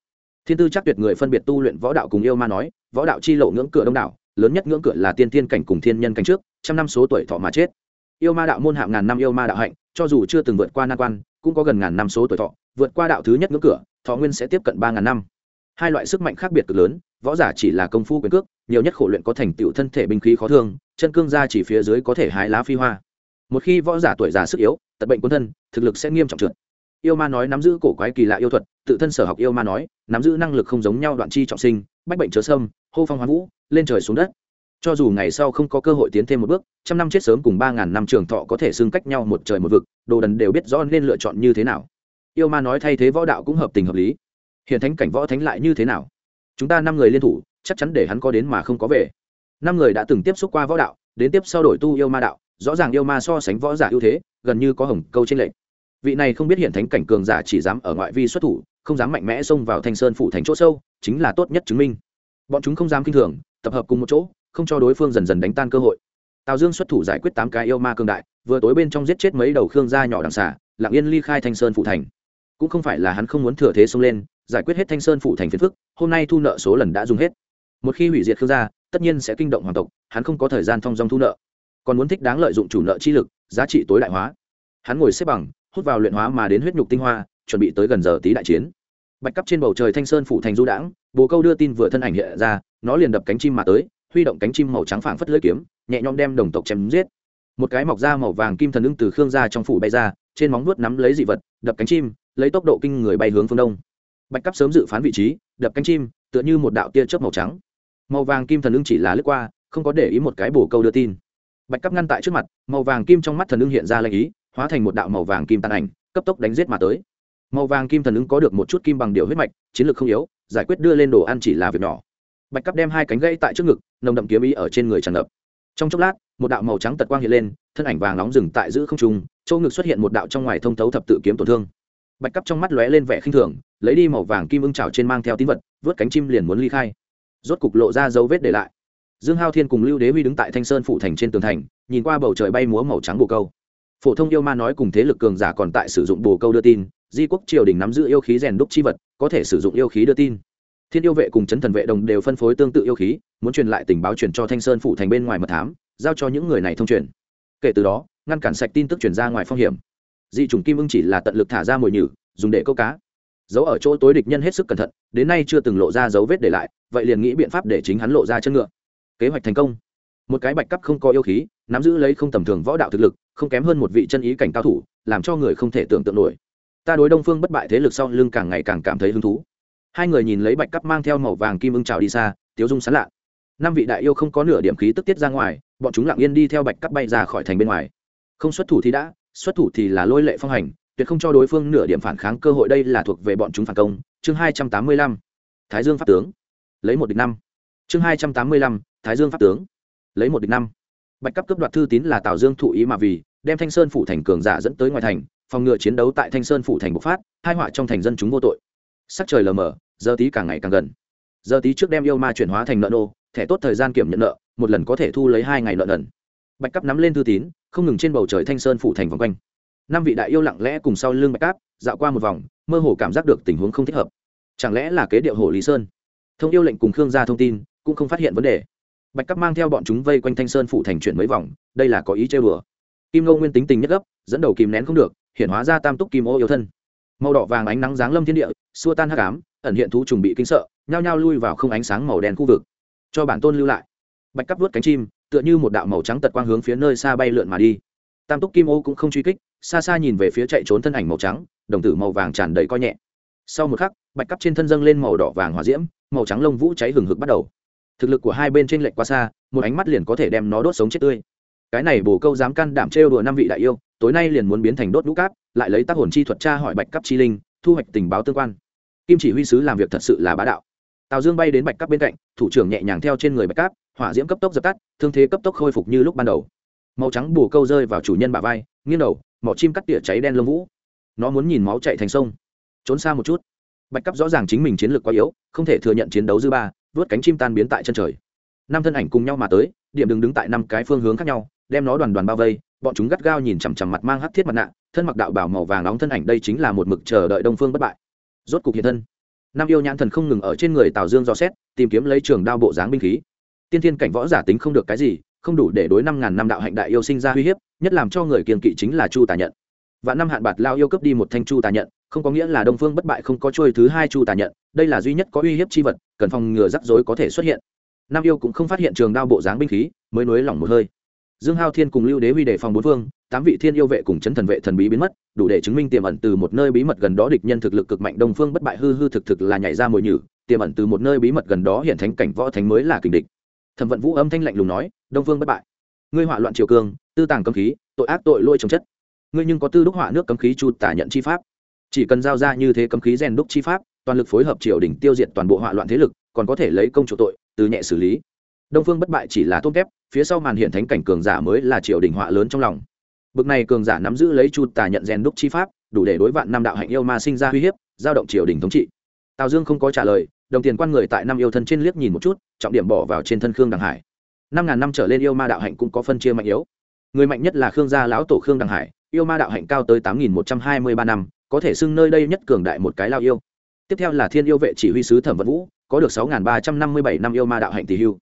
Thiên tư chắc tuyệt người phân biệt tu luyện võ đạo cùng yêu ma nói, võ đạo chi lộ ngưỡng cửa đông đảo, lớn nhất ngưỡng cửa là tiên tiên cảnh cùng thiên nhân cảnh trước, trăm năm số tuổi thọ mà chết. Yêu ma đạo môn hạng ngàn năm yêu ma đạo hạnh, cho dù chưa từng vượt qua nan quan, cũng có gần ngàn năm số tuổi thọ, vượt qua đạo thứ nhất ngưỡng cửa thọ nguyên sẽ tiếp cận ba ngàn năm. Hai loại sức mạnh khác biệt cực lớn, võ giả chỉ là công phu quyền cước, nhiều nhất khổ luyện có thành tựu thân thể binh khí khó thương, chân cương ra chỉ phía dưới có thể hái lá phi hoa. Một khi võ giả tuổi già sức yếu, tật bệnh quân thân, thực lực sẽ nghiêm trọng trượt. Yêu ma nói nắm giữ cổ quái kỳ lạ yêu thuật, tự thân sở học yêu ma nói, nắm giữ năng lực không giống nhau đoạn chi trọng sinh, bách bệnh chớ sâm, hô phong hoán vũ, lên trời xuống đất. Cho dù ngày sau không có cơ hội tiến thêm một bước, trăm năm chết sớm cùng ba ngàn năm trường thọ có thể xưng cách nhau một trời một vực, đồ đần đều biết rõ nên lựa chọn như thế nào yêu ma nói thay thế võ đạo cũng hợp tình hợp lý. Hiện thánh cảnh võ thánh lại như thế nào? Chúng ta năm người liên thủ, chắc chắn để hắn có đến mà không có về. Năm người đã từng tiếp xúc qua võ đạo, đến tiếp sau đổi tu yêu ma đạo, rõ ràng yêu ma so sánh võ giả ưu thế, gần như có hồng câu trên lệnh vị này không biết hiện thánh cảnh cường giả chỉ dám ở ngoại vi xuất thủ, không dám mạnh mẽ xông vào thanh sơn phủ thành chỗ sâu, chính là tốt nhất chứng minh. Bọn chúng không dám kinh thường, tập hợp cùng một chỗ, không cho đối phương dần dần đánh tan cơ hội. Tào dương xuất thủ giải quyết tám cái yêu ma cường đại, vừa tối bên trong giết chết mấy đầu khương gia nhỏ đằng xả lặng yên ly khai thanh sơn phủ thành cũng không phải là hắn không muốn thừa thế xông lên, giải quyết hết thanh sơn phủ thành phiền phức, hôm nay thu nợ số lần đã dùng hết. Một khi hủy diệt khương gia, tất nhiên sẽ kinh động hoàng tộc, hắn không có thời gian thong dong thu nợ. Còn muốn thích đáng lợi dụng chủ nợ chi lực, giá trị tối đại hóa. Hắn ngồi xếp bằng, hút vào luyện hóa mà đến huyết nhục tinh hoa, chuẩn bị tới gần giờ tí đại chiến. Bạch cấp trên bầu trời thanh sơn phủ thành du đãng, bồ câu đưa tin vừa thân ảnh hiện ra, nó liền đập cánh chim mà tới, huy động cánh chim màu trắng phảng phất lưỡi kiếm, nhẹ nhõm đem đồng tộc chém giết. Một cái mọc da màu vàng kim thần ưng từ khương gia trong phủ bay ra, trên móng vuốt nắm lấy dị vật, đập cánh chim lấy tốc độ kinh người bay hướng phương đông. Bạch cấp sớm dự phán vị trí, đập cánh chim, tựa như một đạo tia chớp màu trắng. Màu vàng kim thần ưng chỉ là lướt qua, không có để ý một cái bổ câu đưa tin. Bạch cấp ngăn tại trước mặt, màu vàng kim trong mắt thần ưng hiện ra lệnh ý, hóa thành một đạo màu vàng kim tàn ảnh, cấp tốc đánh giết mà tới. Màu vàng kim thần ưng có được một chút kim bằng điều huyết mạch, chiến lược không yếu, giải quyết đưa lên đồ ăn chỉ là việc nhỏ. Bạch cấp đem hai cánh gãy tại trước ngực, nồng đậm kiếm ý ở trên người tràn ngập. Trong chốc lát, một đạo màu trắng tật quang hiện lên, thân ảnh vàng nóng rừng tại giữ không trung châu ngực xuất hiện một đạo trong ngoài thông thấu thập tự kiếm tổn thương bạch cấp trong mắt lóe lên vẻ khinh thường, lấy đi màu vàng kim ưng trào trên mang theo tín vật, vớt cánh chim liền muốn ly khai. Rốt cục lộ ra dấu vết để lại. Dương hao thiên cùng lưu đế huy đứng tại thanh sơn phủ thành trên tường thành, nhìn qua bầu trời bay múa màu trắng bồ câu. Phổ thông yêu ma nói cùng thế lực cường giả còn tại sử dụng bồ câu đưa tin, di quốc triều đình nắm giữ yêu khí rèn đúc chi vật, có thể sử dụng yêu khí đưa tin. Thiên yêu vệ cùng chấn thần vệ đồng đều phân phối tương tự yêu khí, muốn truyền lại tình báo truyền cho thanh sơn phủ thành bên ngoài mật thám, giao cho những người này thông truyền. Kể từ đó, ngăn cản sạch tin tức truyền ra ngoài phong hiểm dị chủng kim ưng chỉ là tận lực thả ra mồi nhử, dùng để câu cá. Giấu ở chỗ tối địch nhân hết sức cẩn thận, đến nay chưa từng lộ ra dấu vết để lại, vậy liền nghĩ biện pháp để chính hắn lộ ra chân ngựa. Kế hoạch thành công. Một cái bạch cấp không có yêu khí, nắm giữ lấy không tầm thường võ đạo thực lực, không kém hơn một vị chân ý cảnh cao thủ, làm cho người không thể tưởng tượng nổi. Ta đối đông phương bất bại thế lực sau lưng càng ngày càng cảm thấy hứng thú. Hai người nhìn lấy bạch cấp mang theo màu vàng kim ưng trào đi xa, tiếu dung sán lạ. Năm vị đại yêu không có nửa điểm khí tức tiết ra ngoài, bọn chúng lặng yên đi theo bạch cấp bay ra khỏi thành bên ngoài. Không xuất thủ thì đã xuất thủ thì là lôi lệ phong hành, tuyệt không cho đối phương nửa điểm phản kháng cơ hội. Đây là thuộc về bọn chúng phản công. Chương hai trăm tám mươi lăm, thái dương pháp tướng. Lấy một địch năm. Chương hai trăm tám mươi lăm, thái dương pháp tướng. Lấy một địch năm. Bạch cấp cấp đoạt thư tín là tào dương thụ ý mà vì, đem thanh sơn phủ thành cường giả dẫn tới ngoài thành, phòng ngừa chiến đấu tại thanh sơn phủ thành bộc phát hai họa trong thành dân chúng vô tội. Sắc trời lờ mờ, giờ tí càng ngày càng gần. Giờ tí trước đem yêu ma chuyển hóa thành nợ nô, thẻ tốt thời gian kiểm nhận nợ, một lần có thể thu lấy hai ngày nợ nần. Bạch cấp nắm lên thư tín không ngừng trên bầu trời thanh sơn phủ thành vòng quanh. Năm vị đại yêu lặng lẽ cùng sau lưng bạch cáp, dạo qua một vòng, mơ hồ cảm giác được tình huống không thích hợp. Chẳng lẽ là kế điệu hồ lý sơn? Thông yêu lệnh cùng khương gia thông tin, cũng không phát hiện vấn đề. Bạch cáp mang theo bọn chúng vây quanh thanh sơn phủ thành chuyển mấy vòng, đây là có ý chơi bừa kim ngô nguyên tính tình nhất gấp, dẫn đầu kìm nén không được, hiện hóa ra tam túc kim ô yêu thân. Màu đỏ vàng ánh nắng giáng lâm thiên địa, xua tan hắc ám, ẩn hiện thú trùng bị kinh sợ, nhao nhao lui vào không ánh sáng màu đen khu vực. Cho bản tôn lưu lại. Bạch cắp vuốt cánh chim tựa như một đạo màu trắng tật quang hướng phía nơi xa bay lượn mà đi. Tam túc kim ô cũng không truy kích, xa xa nhìn về phía chạy trốn thân ảnh màu trắng, đồng tử màu vàng tràn đầy coi nhẹ. Sau một khắc, bạch cấp trên thân dâng lên màu đỏ vàng hỏa diễm, màu trắng lông vũ cháy hừng hực bắt đầu. Thực lực của hai bên trên lệch quá xa, một ánh mắt liền có thể đem nó đốt sống chết tươi. Cái này bồ câu dám can đảm trêu đùa năm vị đại yêu, tối nay liền muốn biến thành đốt lũ cáp, lại lấy tác hồn chi thuật tra hỏi bạch cấp chi linh, thu hoạch tình báo tương quan. Kim chỉ huy sứ làm việc thật sự là bá đạo. Tào dương bay đến bạch cấp bên cạnh, thủ trưởng nhẹ nhàng theo trên người bạch cấp hỏa diễm cấp tốc dập tắt, thương thế cấp tốc khôi phục như lúc ban đầu. Màu trắng bù câu rơi vào chủ nhân bả vai, nghiêng đầu, mỏ chim cắt tỉa cháy đen lông vũ. Nó muốn nhìn máu chạy thành sông. Trốn xa một chút. Bạch cấp rõ ràng chính mình chiến lược quá yếu, không thể thừa nhận chiến đấu dư ba, vớt cánh chim tan biến tại chân trời. Năm thân ảnh cùng nhau mà tới, điểm đứng đứng tại năm cái phương hướng khác nhau, đem nó đoàn đoàn bao vây, bọn chúng gắt gao nhìn chằm chằm mặt mang hắc thiết mặt nạ, thân mặc đạo bảo màu vàng nóng thân ảnh đây chính là một mực chờ đợi đông phương bất bại. Rốt cục hiện thân. Năm yêu nhãn thần không ngừng ở trên người tào dương dò xét, tìm kiếm lấy trường đao bộ dáng binh khí tiên thiên cảnh võ giả tính không được cái gì, không đủ để đối năm ngàn năm đạo hạnh đại yêu sinh ra uy hiếp, nhất làm cho người kiên kỵ chính là chu tà nhận. Và năm hạn bạt lao yêu cấp đi một thanh chu tà nhận, không có nghĩa là đông phương bất bại không có trôi thứ hai chu tà nhận, đây là duy nhất có uy hiếp chi vật, cần phòng ngừa rắc rối có thể xuất hiện. Nam yêu cũng không phát hiện trường đao bộ dáng binh khí, mới nối lỏng một hơi. Dương hao thiên cùng lưu đế huy đề phòng bốn phương, tám vị thiên yêu vệ cùng chấn thần vệ thần bí biến mất, đủ để chứng minh tiềm ẩn từ một nơi bí mật gần đó địch nhân thực lực cực mạnh đông phương bất bại hư hư thực thực là nhảy ra mồi nhử, tiềm ẩn từ một nơi bí mật gần đó hiện thánh cảnh võ thánh mới là kình địch thẩm vận vũ âm thanh lạnh lùng nói, đông Vương bất bại. Ngươi họa loạn triều cường, tư tàng cấm khí, tội ác tội lôi trồng chất. Ngươi nhưng có tư đúc họa nước cấm khí chu tả nhận chi pháp. Chỉ cần giao ra như thế cấm khí rèn đúc chi pháp, toàn lực phối hợp triều đình tiêu diệt toàn bộ họa loạn thế lực, còn có thể lấy công chủ tội, từ nhẹ xử lý. Đông phương bất bại chỉ là tốt kép phía sau màn hiện thánh cảnh cường giả mới là triều đình họa lớn trong lòng. Bực này cường giả nắm giữ lấy chu tả nhận rèn đúc chi pháp, đủ để đối vạn năm đạo hạnh yêu ma sinh ra uy hiếp, giao động triều đình thống trị. Tào dương không có trả lời đồng tiền quan người tại năm yêu thân trên liếc nhìn một chút, trọng điểm bỏ vào trên thân khương đằng hải. Năm ngàn năm trở lên yêu ma đạo hạnh cũng có phân chia mạnh yếu. Người mạnh nhất là khương gia lão tổ khương đằng hải, yêu ma đạo hạnh cao tới tám nghìn một trăm hai mươi ba năm, có thể xưng nơi đây nhất cường đại một cái lao yêu. Tiếp theo là thiên yêu vệ chỉ huy sứ thẩm vận vũ, có được sáu ba trăm năm mươi bảy năm yêu ma đạo hạnh tỷ hưu.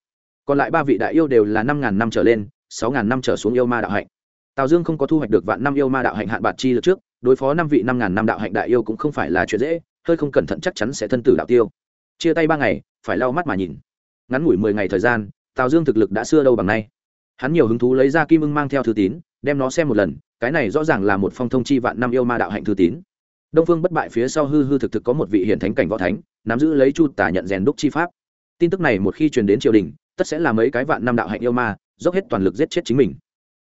Còn lại ba vị đại yêu đều là năm ngàn năm trở lên, sáu ngàn năm trở xuống yêu ma đạo hạnh. Tào dương không có thu hoạch được vạn năm yêu ma đạo hạnh hạn bạc chi lực trước, đối phó năm vị năm ngàn năm đạo hạnh đại yêu cũng không phải là chuyện dễ, hơi không cẩn thận chắc chắn sẽ thân tử đạo tiêu chia tay ba ngày, phải lau mắt mà nhìn. Ngắn ngủi mười ngày thời gian, tào dương thực lực đã xưa đâu bằng nay. Hắn nhiều hứng thú lấy ra kim ưng mang theo thư tín, đem nó xem một lần, cái này rõ ràng là một phong thông chi vạn năm yêu ma đạo hạnh thư tín. Đông phương bất bại phía sau hư hư thực thực có một vị hiển thánh cảnh võ thánh, nắm giữ lấy chu tả nhận rèn đúc chi pháp. Tin tức này một khi truyền đến triều đình, tất sẽ là mấy cái vạn năm đạo hạnh yêu ma, dốc hết toàn lực giết chết chính mình.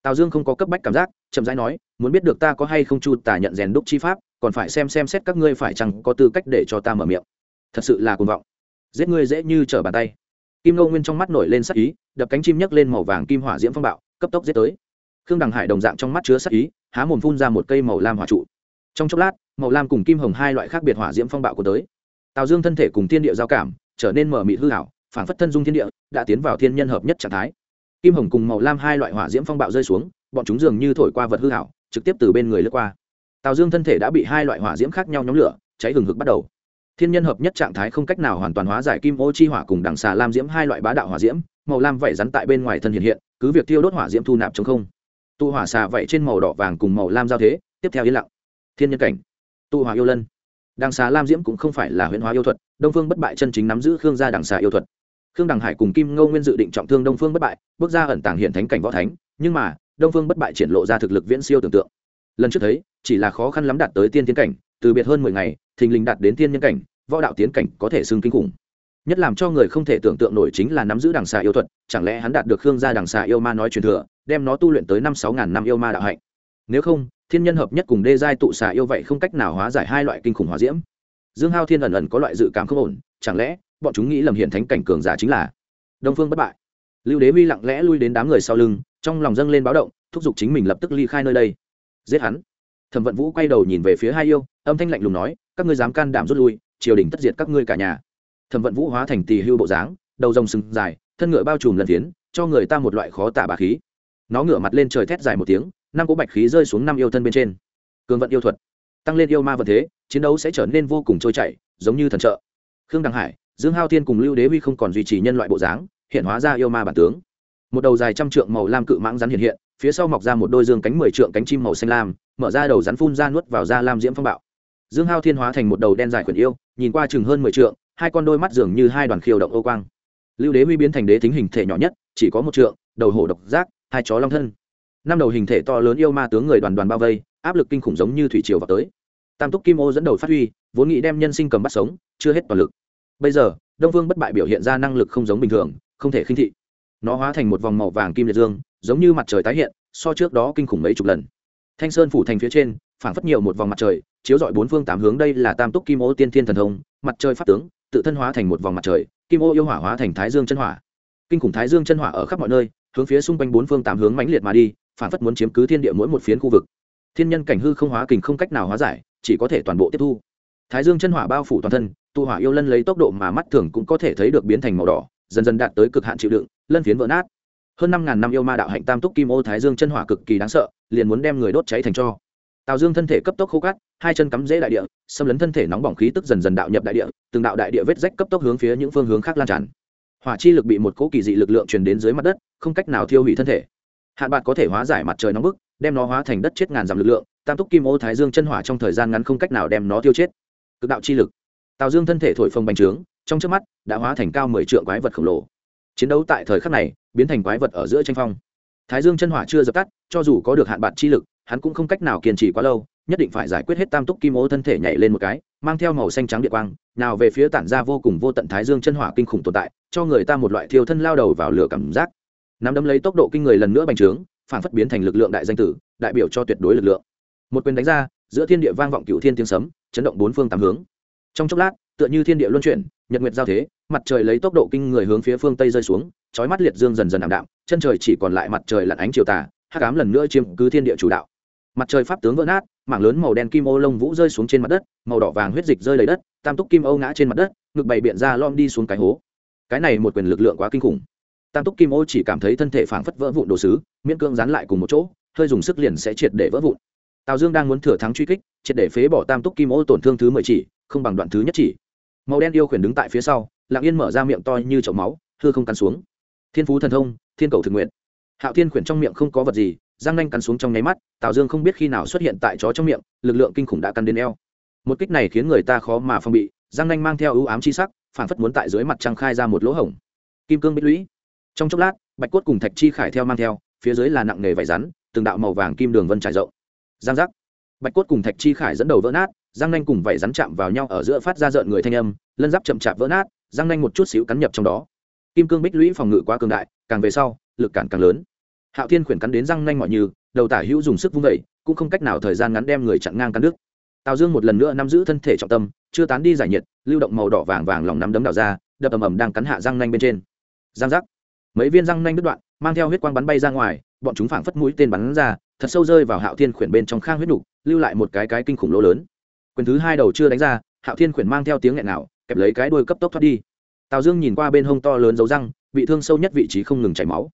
Tào dương không có cấp bách cảm giác, chậm rãi nói, muốn biết được ta có hay không chu tả nhận rèn đúc chi pháp, còn phải xem xem xét các ngươi phải chăng có tư cách để cho ta mở miệng thật sự là cuồng vọng. Giết ngươi dễ như trở bàn tay. Kim ngô nguyên trong mắt nổi lên sắc ý, đập cánh chim nhấc lên màu vàng kim hỏa diễm phong bạo, cấp tốc giết tới. Khương đằng hải đồng dạng trong mắt chứa sắc ý, há mồm phun ra một cây màu lam hỏa trụ. Trong chốc lát, màu lam cùng kim hồng hai loại khác biệt hỏa diễm phong bạo của tới. Tào dương thân thể cùng thiên địa giao cảm, trở nên mở mịt hư hảo phản phất thân dung thiên địa, đã tiến vào thiên nhân hợp nhất trạng thái. Kim hồng cùng màu lam hai loại hỏa diễm phong bạo rơi xuống, bọn chúng dường như thổi qua vật hư hảo trực tiếp từ bên người lướt qua. Tào dương thân thể đã bị hai loại hỏa diễm khác nhau nhóm lửa, cháy hừng hực bắt đầu thiên nhân hợp nhất trạng thái không cách nào hoàn toàn hóa giải kim ô chi hỏa cùng đằng xà lam diễm hai loại bá đạo hỏa diễm, màu lam vẩy rắn tại bên ngoài thân hiện hiện, cứ việc tiêu đốt hỏa diễm thu nạp chống không. Tụ hỏa xà vẩy trên màu đỏ vàng cùng màu lam giao thế, tiếp theo yên lặng. Thiên nhân cảnh. Tụ hỏa yêu lân. Đằng xà lam diễm cũng không phải là huyễn hóa yêu thuật, đông phương bất bại chân chính nắm giữ khương gia đằng xà yêu thuật. Khương đằng hải cùng kim ngô nguyên dự định trọng thương đông phương bất bại, bước ra ẩn tàng hiện thánh cảnh võ thánh, nhưng mà, đông phương bất bại triển lộ ra thực lực viễn siêu tưởng tượng. Lần trước thấy, chỉ là khó khăn lắm đạt tới tiên tiến cảnh, từ biệt hơn mười ngày thình lình đạt đến tiên nhân cảnh, võ đạo tiến cảnh có thể xưng kinh khủng. Nhất làm cho người không thể tưởng tượng nổi chính là nắm giữ đằng xà yêu thuật, chẳng lẽ hắn đạt được khương gia đằng xà yêu ma nói truyền thừa, đem nó tu luyện tới năm sáu ngàn năm yêu ma đạo hạnh. Nếu không, thiên nhân hợp nhất cùng đê giai tụ xà yêu vậy không cách nào hóa giải hai loại kinh khủng hóa diễm. Dương hao thiên ẩn ẩn có loại dự cảm không ổn, chẳng lẽ bọn chúng nghĩ lầm hiện thánh cảnh cường giả chính là đông phương bất bại? Lưu đế huy lặng lẽ lui đến đám người sau lưng, trong lòng dâng lên báo động, thúc giục chính mình lập tức ly khai nơi đây. Giết hắn. Thẩm vận vũ quay đầu nhìn về phía hai yêu, âm thanh lạnh lùng nói các ngươi dám can đảm rút lui, triều đình tất diệt các ngươi cả nhà. Thẩm vận vũ hóa thành tỳ hưu bộ dáng, đầu rồng sừng dài, thân ngựa bao trùm lần tiến cho người ta một loại khó tả bà khí. Nó ngửa mặt lên trời thét dài một tiếng, năm cỗ bạch khí rơi xuống năm yêu thân bên trên. Cường vận yêu thuật. Tăng lên yêu ma vận thế, chiến đấu sẽ trở nên vô cùng trôi chảy, giống như thần trợ. Khương đăng hải, dương hao thiên cùng lưu đế huy không còn duy trì nhân loại bộ dáng, hiện hóa ra yêu ma bản tướng. Một đầu dài trăm trượng màu lam cự mãng rắn hiện hiện, phía sau mọc ra một đôi dương cánh mười trượng cánh chim màu xanh lam, mở ra đầu rắn phun ra nuốt vào da lam diễm phong bạo dương hao thiên hóa thành một đầu đen dài quyển yêu, nhìn qua chừng hơn mười trượng, hai con đôi mắt dường như hai đoàn khiêu động ô quang. Lưu đế huy biến thành đế thính hình thể nhỏ nhất, chỉ có một trượng, đầu hổ độc giác, hai chó long thân. Năm đầu hình thể to lớn yêu ma tướng người đoàn đoàn bao vây, áp lực kinh khủng giống như thủy triều vào tới. Tam túc kim ô dẫn đầu phát huy, vốn nghĩ đem nhân sinh cầm bắt sống, chưa hết toàn lực. Bây giờ, đông vương bất bại biểu hiện ra năng lực không giống bình thường, không thể khinh thị. Nó hóa thành một vòng màu vàng kim liệt dương, giống như mặt trời tái hiện, so trước đó kinh khủng mấy chục lần. Thanh sơn phủ thành phía trên phảng phất nhiều một vòng mặt trời, chiếu dọi bốn phương tám hướng. Đây là tam túc kim ô tiên thiên thần thông, mặt trời pháp tướng, tự thân hóa thành một vòng mặt trời, kim ô yêu hỏa hóa thành thái dương chân hỏa. Kinh khủng thái dương chân hỏa ở khắp mọi nơi, hướng phía xung quanh bốn phương tám hướng mãnh liệt mà đi phản phất muốn chiếm cứ thiên địa mỗi một phiến khu vực. Thiên nhân cảnh hư không hóa kình không cách nào hóa giải, chỉ có thể toàn bộ tiếp thu. Thái dương chân hỏa bao phủ toàn thân, tu hỏa yêu lân lấy tốc độ mà mắt thường cũng có thể thấy được biến thành màu đỏ, dần dần đạt tới cực hạn chịu đựng, lân phiến vỡ nát. Hơn năm ngàn năm yêu ma đạo hạnh tam túc kim ô thái dương chân hỏa cực kỳ đáng sợ, liền muốn đem người đốt cháy thành cho tào dương thân thể cấp tốc khô cát, hai chân cắm rễ đại địa, xâm lấn thân thể nóng bỏng khí tức dần dần đạo nhập đại địa, từng đạo đại địa vết rách cấp tốc hướng phía những phương hướng khác lan tràn. Hỏa chi lực bị một cỗ kỳ dị lực lượng truyền đến dưới mặt đất, không cách nào thiêu hủy thân thể. Hạn bạc có thể hóa giải mặt trời nóng bức, đem nó hóa thành đất chết ngàn dặm lực lượng, tam túc kim ô thái dương chân hỏa trong thời gian ngắn không cách nào đem nó tiêu chết. Cực đạo chi lực. Tào dương thân thể thổi phồng bành trướng, trong trước mắt đã hóa thành cao mười trượng quái vật khổng lồ. Chiến đấu tại thời khắc này, biến thành quái vật ở giữa tranh phong. Thái dương chân hỏa chưa dập tắt, cho dù có được hạn bạc chi lực hắn cũng không cách nào kiên trì quá lâu, nhất định phải giải quyết hết tam túc kim ô thân thể nhảy lên một cái, mang theo màu xanh trắng địa quang, nào về phía tản ra vô cùng vô tận thái dương chân hỏa kinh khủng tồn tại, cho người ta một loại thiêu thân lao đầu vào lửa cảm giác. Nắm đấm lấy tốc độ kinh người lần nữa bành trướng, phản phất biến thành lực lượng đại danh tử, đại biểu cho tuyệt đối lực lượng. Một quyền đánh ra, giữa thiên địa vang vọng cựu thiên tiếng sấm, chấn động bốn phương tám hướng. Trong chốc lát, tựa như thiên địa luân chuyển, nhật nguyệt giao thế, mặt trời lấy tốc độ kinh người hướng phía phương tây rơi xuống trói mắt liệt dương dần dần ảm đạm, chân trời chỉ còn lại mặt trời lặn ánh chiều tà, hắc ám lần nữa chiếm cứ thiên địa chủ đạo mặt trời pháp tướng vỡ nát, mảng lớn màu đen kim ô lông vũ rơi xuống trên mặt đất, màu đỏ vàng huyết dịch rơi đầy đất, tam túc kim ô ngã trên mặt đất, ngực bày biện ra lom đi xuống cái hố. Cái này một quyền lực lượng quá kinh khủng. Tam túc kim ô chỉ cảm thấy thân thể phảng phất vỡ vụn đồ sứ, miễn cưỡng dán lại cùng một chỗ, hơi dùng sức liền sẽ triệt để vỡ vụn. Tào dương đang muốn thừa thắng truy kích, triệt để phế bỏ tam túc kim ô tổn thương thứ mười chỉ, không bằng đoạn thứ nhất chỉ. Màu đen yêu khuyển đứng tại phía sau, lặng yên mở ra miệng to như chậu máu, hư không cắn xuống. Thiên phú thần thông, thiên cầu thực nguyện. Hạo thiên khuyển trong miệng không có vật gì răng nanh cắn xuống trong nháy mắt, tào dương không biết khi nào xuất hiện tại chó trong miệng, lực lượng kinh khủng đã cắn đến eo. Một kích này khiến người ta khó mà phong bị, răng nanh mang theo ưu ám chi sắc, phản phất muốn tại dưới mặt trăng khai ra một lỗ hổng. Kim cương bích lũy. Trong chốc lát, bạch cốt cùng thạch chi khải theo mang theo, phía dưới là nặng nghề vải rắn, từng đạo màu vàng kim đường vân trải rộng. Giang giác. Bạch cốt cùng thạch chi khải dẫn đầu vỡ nát, răng nanh cùng vảy rắn chạm vào nhau ở giữa phát ra rợn người thanh âm, lân giáp chậm chạp vỡ nát, răng nanh một chút xíu cắn nhập trong đó. Kim cương bích lũy phòng ngự quá cường đại, càng về sau, lực cản càng lớn hạo thiên khuyển cắn đến răng nanh mọi như, đầu tả hữu dùng sức vung vẩy cũng không cách nào thời gian ngắn đem người chặn ngang cắn đứt. Tào dương một lần nữa nắm giữ thân thể trọng tâm, chưa tán đi giải nhiệt, lưu động màu đỏ vàng vàng lòng nắm đấm đào ra, đập ầm ầm đang cắn hạ răng nanh bên trên. Giang giác. Mấy viên răng nanh đứt đoạn, mang theo huyết quang bắn bay ra ngoài, bọn chúng phảng phất mũi tên bắn ra, thật sâu rơi vào hạo thiên khuyển bên trong khang huyết đục, lưu lại một cái cái kinh khủng lỗ lớn. Quyền thứ hai đầu chưa đánh ra, hạo thiên khuyển mang theo tiếng nghẹn nào kẹp lấy cái đuôi cấp tốc thoát đi. Tào dương nhìn qua bên hông to lớn dấu răng, bị thương sâu nhất vị trí không ngừng chảy máu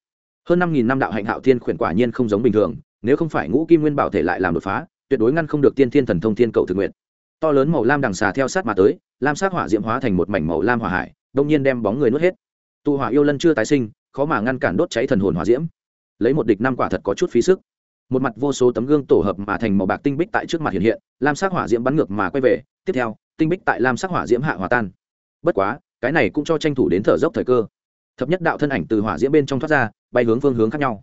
hơn năm nghìn năm đạo hạnh hạo thiên khuyển quả nhiên không giống bình thường, nếu không phải ngũ kim nguyên bảo thể lại làm đột phá, tuyệt đối ngăn không được tiên thiên thần thông thiên cầu thực nguyện. To lớn màu lam đằng xà theo sát mà tới, lam sát hỏa diễm hóa thành một mảnh màu lam hỏa hải, đông nhiên đem bóng người nuốt hết. Tụ hỏa yêu lân chưa tái sinh, khó mà ngăn cản đốt cháy thần hồn hỏa diễm. Lấy một địch năm quả thật có chút phí sức. Một mặt vô số tấm gương tổ hợp mà thành màu bạc tinh bích tại trước mặt hiện hiện, lam sắc hỏa diễm bắn ngược mà quay về, tiếp theo, tinh bích tại lam sắc hỏa diễm hạ hòa tan. Bất quá, cái này cũng cho tranh thủ đến thở dốc thời cơ. Thập nhất đạo thân ảnh từ hỏa diễm bên trong thoát ra bay hướng phương hướng khác nhau.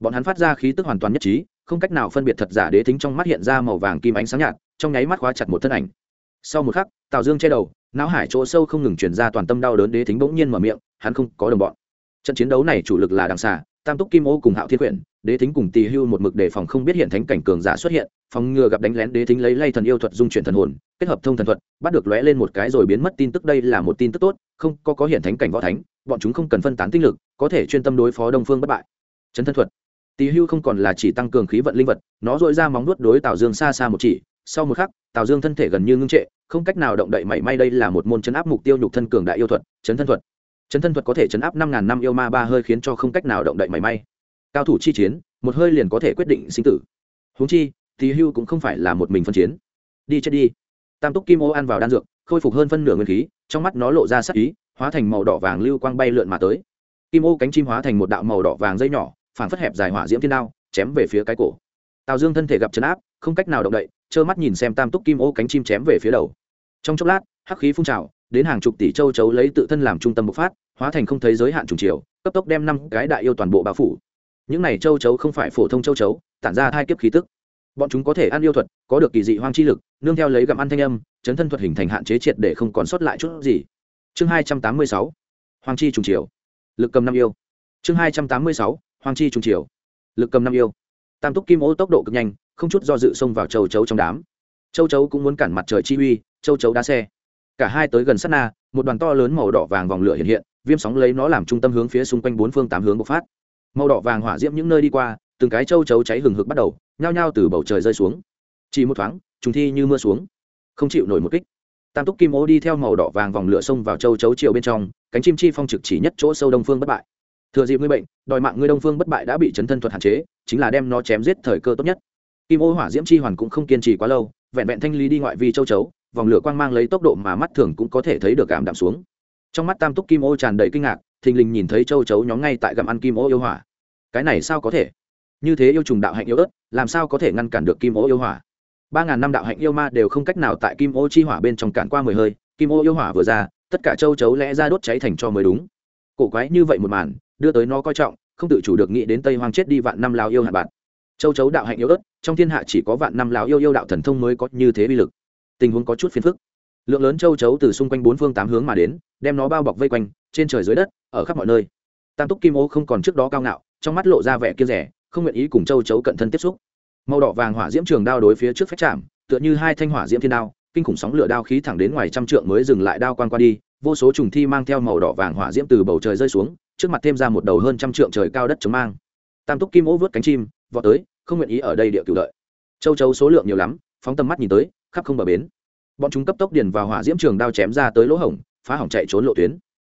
Bọn hắn phát ra khí tức hoàn toàn nhất trí, không cách nào phân biệt thật giả đế thính trong mắt hiện ra màu vàng kim ánh sáng nhạt, trong nháy mắt khóa chặt một thân ảnh. Sau một khắc, tào dương che đầu, não hải chỗ sâu không ngừng chuyển ra toàn tâm đau đớn đế thính bỗng nhiên mở miệng, hắn không có đồng bọn. Trận chiến đấu này chủ lực là đằng xà, tam túc kim ô cùng hạo thiên quyển đế thính cùng tỳ hưu một mực đề phòng không biết hiện thánh cảnh cường giả xuất hiện, phòng ngừa gặp đánh lén đế thính lấy lay thần yêu thuật dung chuyển thần hồn, kết hợp thông thần thuật, bắt được lóe lên một cái rồi biến mất tin tức đây là một tin tức tốt, không có có hiện thánh cảnh võ thánh, bọn chúng không cần phân tán tinh lực, có thể chuyên tâm đối phó đông phương bất bại. Chấn thân thuật. Tỳ hưu không còn là chỉ tăng cường khí vận linh vật, nó dội ra móng nuốt đối tào dương xa xa một chỉ, sau một khắc, tào dương thân thể gần như ngưng trệ, không cách nào động đậy mảy may đây là một môn chấn áp mục tiêu nhục thân cường đại yêu thuật, chấn thân thuật. Chấn thân thuật có thể chấn áp năm ngàn năm yêu ma ba hơi khiến cho không cách nào động đậy mảy may cao thủ chi chiến, một hơi liền có thể quyết định sinh tử. Huống chi thì hưu cũng không phải là một mình phân chiến. Đi chết đi. Tam túc kim ô ăn vào đan dược, khôi phục hơn phân nửa nguyên khí, trong mắt nó lộ ra sắc ý, hóa thành màu đỏ vàng lưu quang bay lượn mà tới. Kim ô cánh chim hóa thành một đạo màu đỏ vàng dây nhỏ phản phất hẹp dài hỏa diễm thiên đao, chém về phía cái cổ. Tào dương thân thể gặp chấn áp, không cách nào động đậy, trơ mắt nhìn xem tam túc kim ô cánh chim chém về phía đầu. Trong chốc lát, hắc khí phun trào, đến hàng chục tỷ châu chấu lấy tự thân làm trung tâm bộc phát, hóa thành không thấy giới hạn trùng chiều cấp tốc đem năm cái đại yêu toàn bộ bao phủ những này châu chấu không phải phổ thông châu chấu, tản ra hai kiếp khí tức. Bọn chúng có thể ăn yêu thuật, có được kỳ dị hoang chi lực, nương theo lấy gặm ăn thanh âm, chấn thân thuật hình thành hạn chế triệt để không còn sót lại chút gì. Chương hai trăm tám mươi sáu, hoang chi trùng chiều. Lực cầm năm yêu. Chương hai trăm tám mươi sáu, hoang chi trùng chiều. Lực cầm năm yêu. Tam túc kim ô tốc độ cực nhanh, không chút do dự xông vào châu chấu trong đám. Châu chấu cũng muốn cản mặt trời chi uy, châu chấu đá xe. Cả hai tới gần sát na, một đoàn to lớn màu đỏ vàng vòng lửa hiện hiện, viêm sóng lấy nó làm trung tâm hướng phía xung quanh bốn phương tám hướng bộc phát màu đỏ vàng hỏa diễm những nơi đi qua, từng cái châu chấu cháy hừng hực bắt đầu, nhao nhao từ bầu trời rơi xuống. Chỉ một thoáng chúng thi như mưa xuống. Không chịu nổi một kích. Tam túc kim ô đi theo màu đỏ vàng vòng lửa xông vào châu chấu chiều bên trong, cánh chim chi phong trực chỉ nhất chỗ sâu đông phương bất bại. Thừa dịp ngươi bệnh, đòi mạng ngươi đông phương bất bại đã bị chấn thân thuật hạn chế, chính là đem nó chém giết thời cơ tốt nhất. Kim ô hỏa diễm chi hoàn cũng không kiên trì quá lâu, vẹn vẹn thanh lý đi ngoại vi châu chấu, vòng lửa quang mang lấy tốc độ mà mắt thường cũng có thể thấy được cảm đạm xuống. Trong mắt tam túc kim ô tràn đầy kinh ngạc thình lình nhìn thấy châu chấu nhóm ngay tại gặm ăn kim ô yêu hỏa. Cái này sao có thể? Như thế yêu trùng đạo hạnh yêu ớt, làm sao có thể ngăn cản được kim ô yêu hỏa? Ba ngàn năm đạo hạnh yêu ma đều không cách nào tại kim ô chi hỏa bên trong cản qua mười hơi, kim ô yêu hỏa vừa ra, tất cả châu chấu lẽ ra đốt cháy thành cho mới đúng. Cổ quái như vậy một màn, đưa tới nó coi trọng, không tự chủ được nghĩ đến tây hoang chết đi vạn năm lao yêu hạ bạn. Châu chấu đạo hạnh yêu ớt, trong thiên hạ chỉ có vạn năm lao yêu yêu đạo thần thông mới có như thế bi lực. Tình huống có chút phiền phức. Lượng lớn châu chấu từ xung quanh bốn phương tám hướng mà đến, đem nó bao bọc vây quanh trên trời dưới đất ở khắp mọi nơi. Tam túc kim ô không còn trước đó cao ngạo trong mắt lộ ra vẻ kia rẻ không nguyện ý cùng châu chấu cận thân tiếp xúc. Màu đỏ vàng hỏa diễm trường đao đối phía trước phách chạm tựa như hai thanh hỏa diễm thiên đao kinh khủng sóng lửa đao khí thẳng đến ngoài trăm trượng mới dừng lại đao quan qua đi vô số trùng thi mang theo màu đỏ vàng hỏa diễm từ bầu trời rơi xuống trước mặt thêm ra một đầu hơn trăm trượng trời cao đất chống mang. Tam túc kim ô vớt cánh chim vọt tới không nguyện ý ở đây địa cựu lợi, châu chấu số lượng nhiều lắm phóng tầm mắt nhìn tới khắp không bờ bến. Bọn chúng cấp tốc điền vào hỏa diễm trường đao chém ra tới lỗ hổng phá hỏng chạy trốn lộ tuyến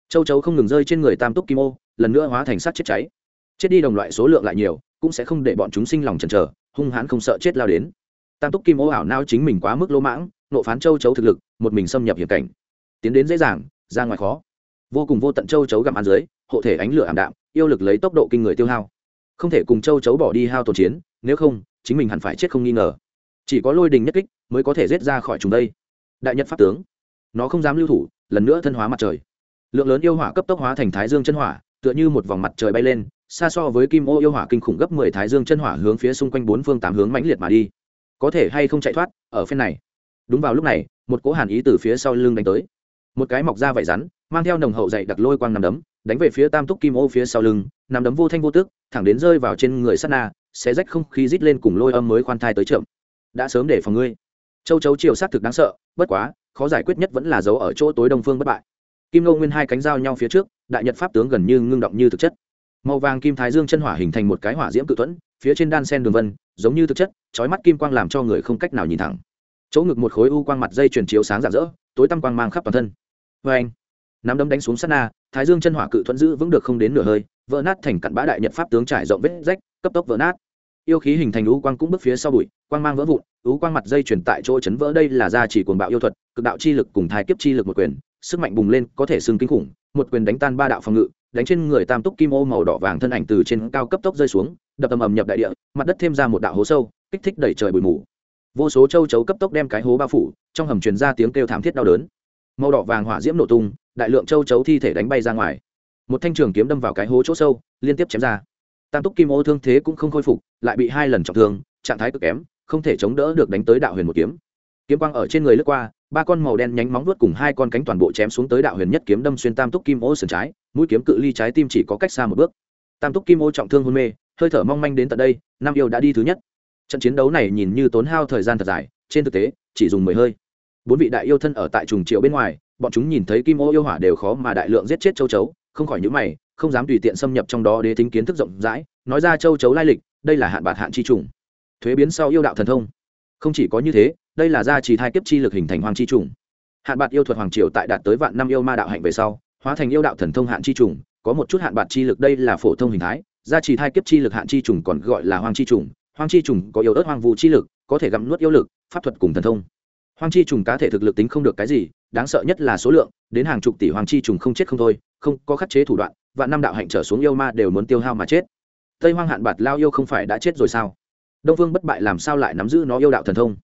châu chấu không ngừng rơi trên người tam túc kim ô, lần nữa hóa thành sát chết cháy. Chết đi đồng loại số lượng lại nhiều, cũng sẽ không để bọn chúng sinh lòng chần chờ, hung hãn không sợ chết lao đến. Tam túc kim ô ảo nao chính mình quá mức lỗ mãng, nộ phán châu chấu thực lực, một mình xâm nhập hiểm cảnh. Tiến đến dễ dàng, ra ngoài khó. Vô cùng vô tận châu chấu gặm ăn dưới, hộ thể ánh lửa ảm đạm, yêu lực lấy tốc độ kinh người tiêu hao. Không thể cùng châu chấu bỏ đi hao tổn chiến, nếu không, chính mình hẳn phải chết không nghi ngờ. Chỉ có lôi đình nhất kích mới có thể rết ra khỏi chúng đây. Đại nhật pháp tướng, nó không dám lưu thủ, lần nữa thân hóa mặt trời lượng lớn yêu hỏa cấp tốc hóa thành thái dương chân hỏa, tựa như một vòng mặt trời bay lên, xa so với kim ô yêu hỏa kinh khủng gấp mười thái dương chân hỏa hướng phía xung quanh bốn phương tám hướng mãnh liệt mà đi. Có thể hay không chạy thoát, ở phen này. Đúng vào lúc này, một cỗ hàn ý từ phía sau lưng đánh tới. Một cái mọc ra vải rắn, mang theo nồng hậu dậy đặc lôi quang nằm đấm, đánh về phía tam túc kim ô phía sau lưng, nằm đấm vô thanh vô tước thẳng đến rơi vào trên người sắt na sẽ rách không khí rít lên cùng lôi âm mới khoan thai tới chậm. Đã sớm để phòng ngươi. Châu chấu chiều sát thực đáng sợ, bất quá, khó giải quyết nhất vẫn là giấu ở chỗ tối đông phương bất bại kim ngô nguyên hai cánh dao nhau phía trước, đại nhật pháp tướng gần như ngưng động như thực chất. Màu vàng kim thái dương chân hỏa hình thành một cái hỏa diễm cự thuẫn, phía trên đan sen đường vân, giống như thực chất trói mắt kim quang làm cho người không cách nào nhìn thẳng. Chỗ ngực một khối u quang mặt dây truyền chiếu sáng rạng rỡ, tối tăm quang mang khắp toàn thân. Vê anh, nắm đấm đánh xuống sát na, thái dương chân hỏa cự thuẫn giữ vững được không đến nửa hơi, vỡ nát thành cặn bã đại nhật pháp tướng trải rộng vết rách, cấp tốc vỡ nát. Yêu khí hình thành u quang cũng bước phía sau bụi, quang mang vỡ vụn, u quang mặt dây chuyển tại chỗ chấn vỡ đây là gia chỉ cuồng bạo yêu thuật, cực đạo chi lực cùng thái kiếp chi lực một quyền sức mạnh bùng lên có thể xưng kinh khủng, một quyền đánh tan ba đạo phòng ngự, đánh trên người tam túc kim ô màu đỏ vàng thân ảnh từ trên cao cấp tốc rơi xuống, đập ầm ầm nhập đại địa, mặt đất thêm ra một đạo hố sâu, kích thích đẩy trời bụi mù. Vô số châu chấu cấp tốc đem cái hố bao phủ, trong hầm truyền ra tiếng kêu thảm thiết đau đớn. Màu đỏ vàng hỏa diễm nổ tung, đại lượng châu chấu thi thể đánh bay ra ngoài. Một thanh trường kiếm đâm vào cái hố chỗ sâu, liên tiếp chém ra. Tam túc kim ô thương thế cũng không khôi phục, lại bị hai lần trọng thương, trạng thái cực kém, không thể chống đỡ được đánh tới đạo huyền một kiếm. Kiếm quang ở trên người lướt qua ba con màu đen nhánh móng vuốt cùng hai con cánh toàn bộ chém xuống tới đạo huyền nhất kiếm đâm xuyên tam túc kim ô sườn trái, mũi kiếm cự ly trái tim chỉ có cách xa một bước. Tam túc kim ô trọng thương hôn mê, hơi thở mong manh đến tận đây nam yêu đã đi thứ nhất. Trận chiến đấu này nhìn như tốn hao thời gian thật dài, trên thực tế, chỉ dùng mười hơi. Bốn vị đại yêu thân ở tại trùng triệu bên ngoài, bọn chúng nhìn thấy kim ô yêu hỏa đều khó mà đại lượng giết chết châu chấu, không khỏi những mày, không dám tùy tiện xâm nhập trong đó để tính kiến thức rộng rãi, nói ra châu chấu lai lịch, đây là hạn bạc hạn chi trùng. Thuế biến sau yêu đạo thần thông. Không chỉ có như thế đây là gia trì thai kiếp chi lực hình thành hoàng chi trùng. Hạn bạc yêu thuật hoàng triều tại đạt tới vạn năm yêu ma đạo hạnh về sau, hóa thành yêu đạo thần thông hạn chi trùng, có một chút hạn bạc chi lực đây là phổ thông hình thái, gia trì thai kiếp chi lực hạn chi trùng còn gọi là hoàng chi trùng. Hoàng chi trùng có yêu ớt hoàng vụ chi lực, có thể gặm nuốt yêu lực, pháp thuật cùng thần thông. Hoàng chi trùng cá thể thực lực tính không được cái gì, đáng sợ nhất là số lượng, đến hàng chục tỷ hoàng chi trùng không chết không thôi, không có khắc chế thủ đoạn, vạn năm đạo hạnh trở xuống yêu ma đều muốn tiêu hao mà chết. Tây hoang hạn bạt lao yêu không phải đã chết rồi sao? Đông vương bất bại làm sao lại nắm giữ nó yêu đạo thần thông?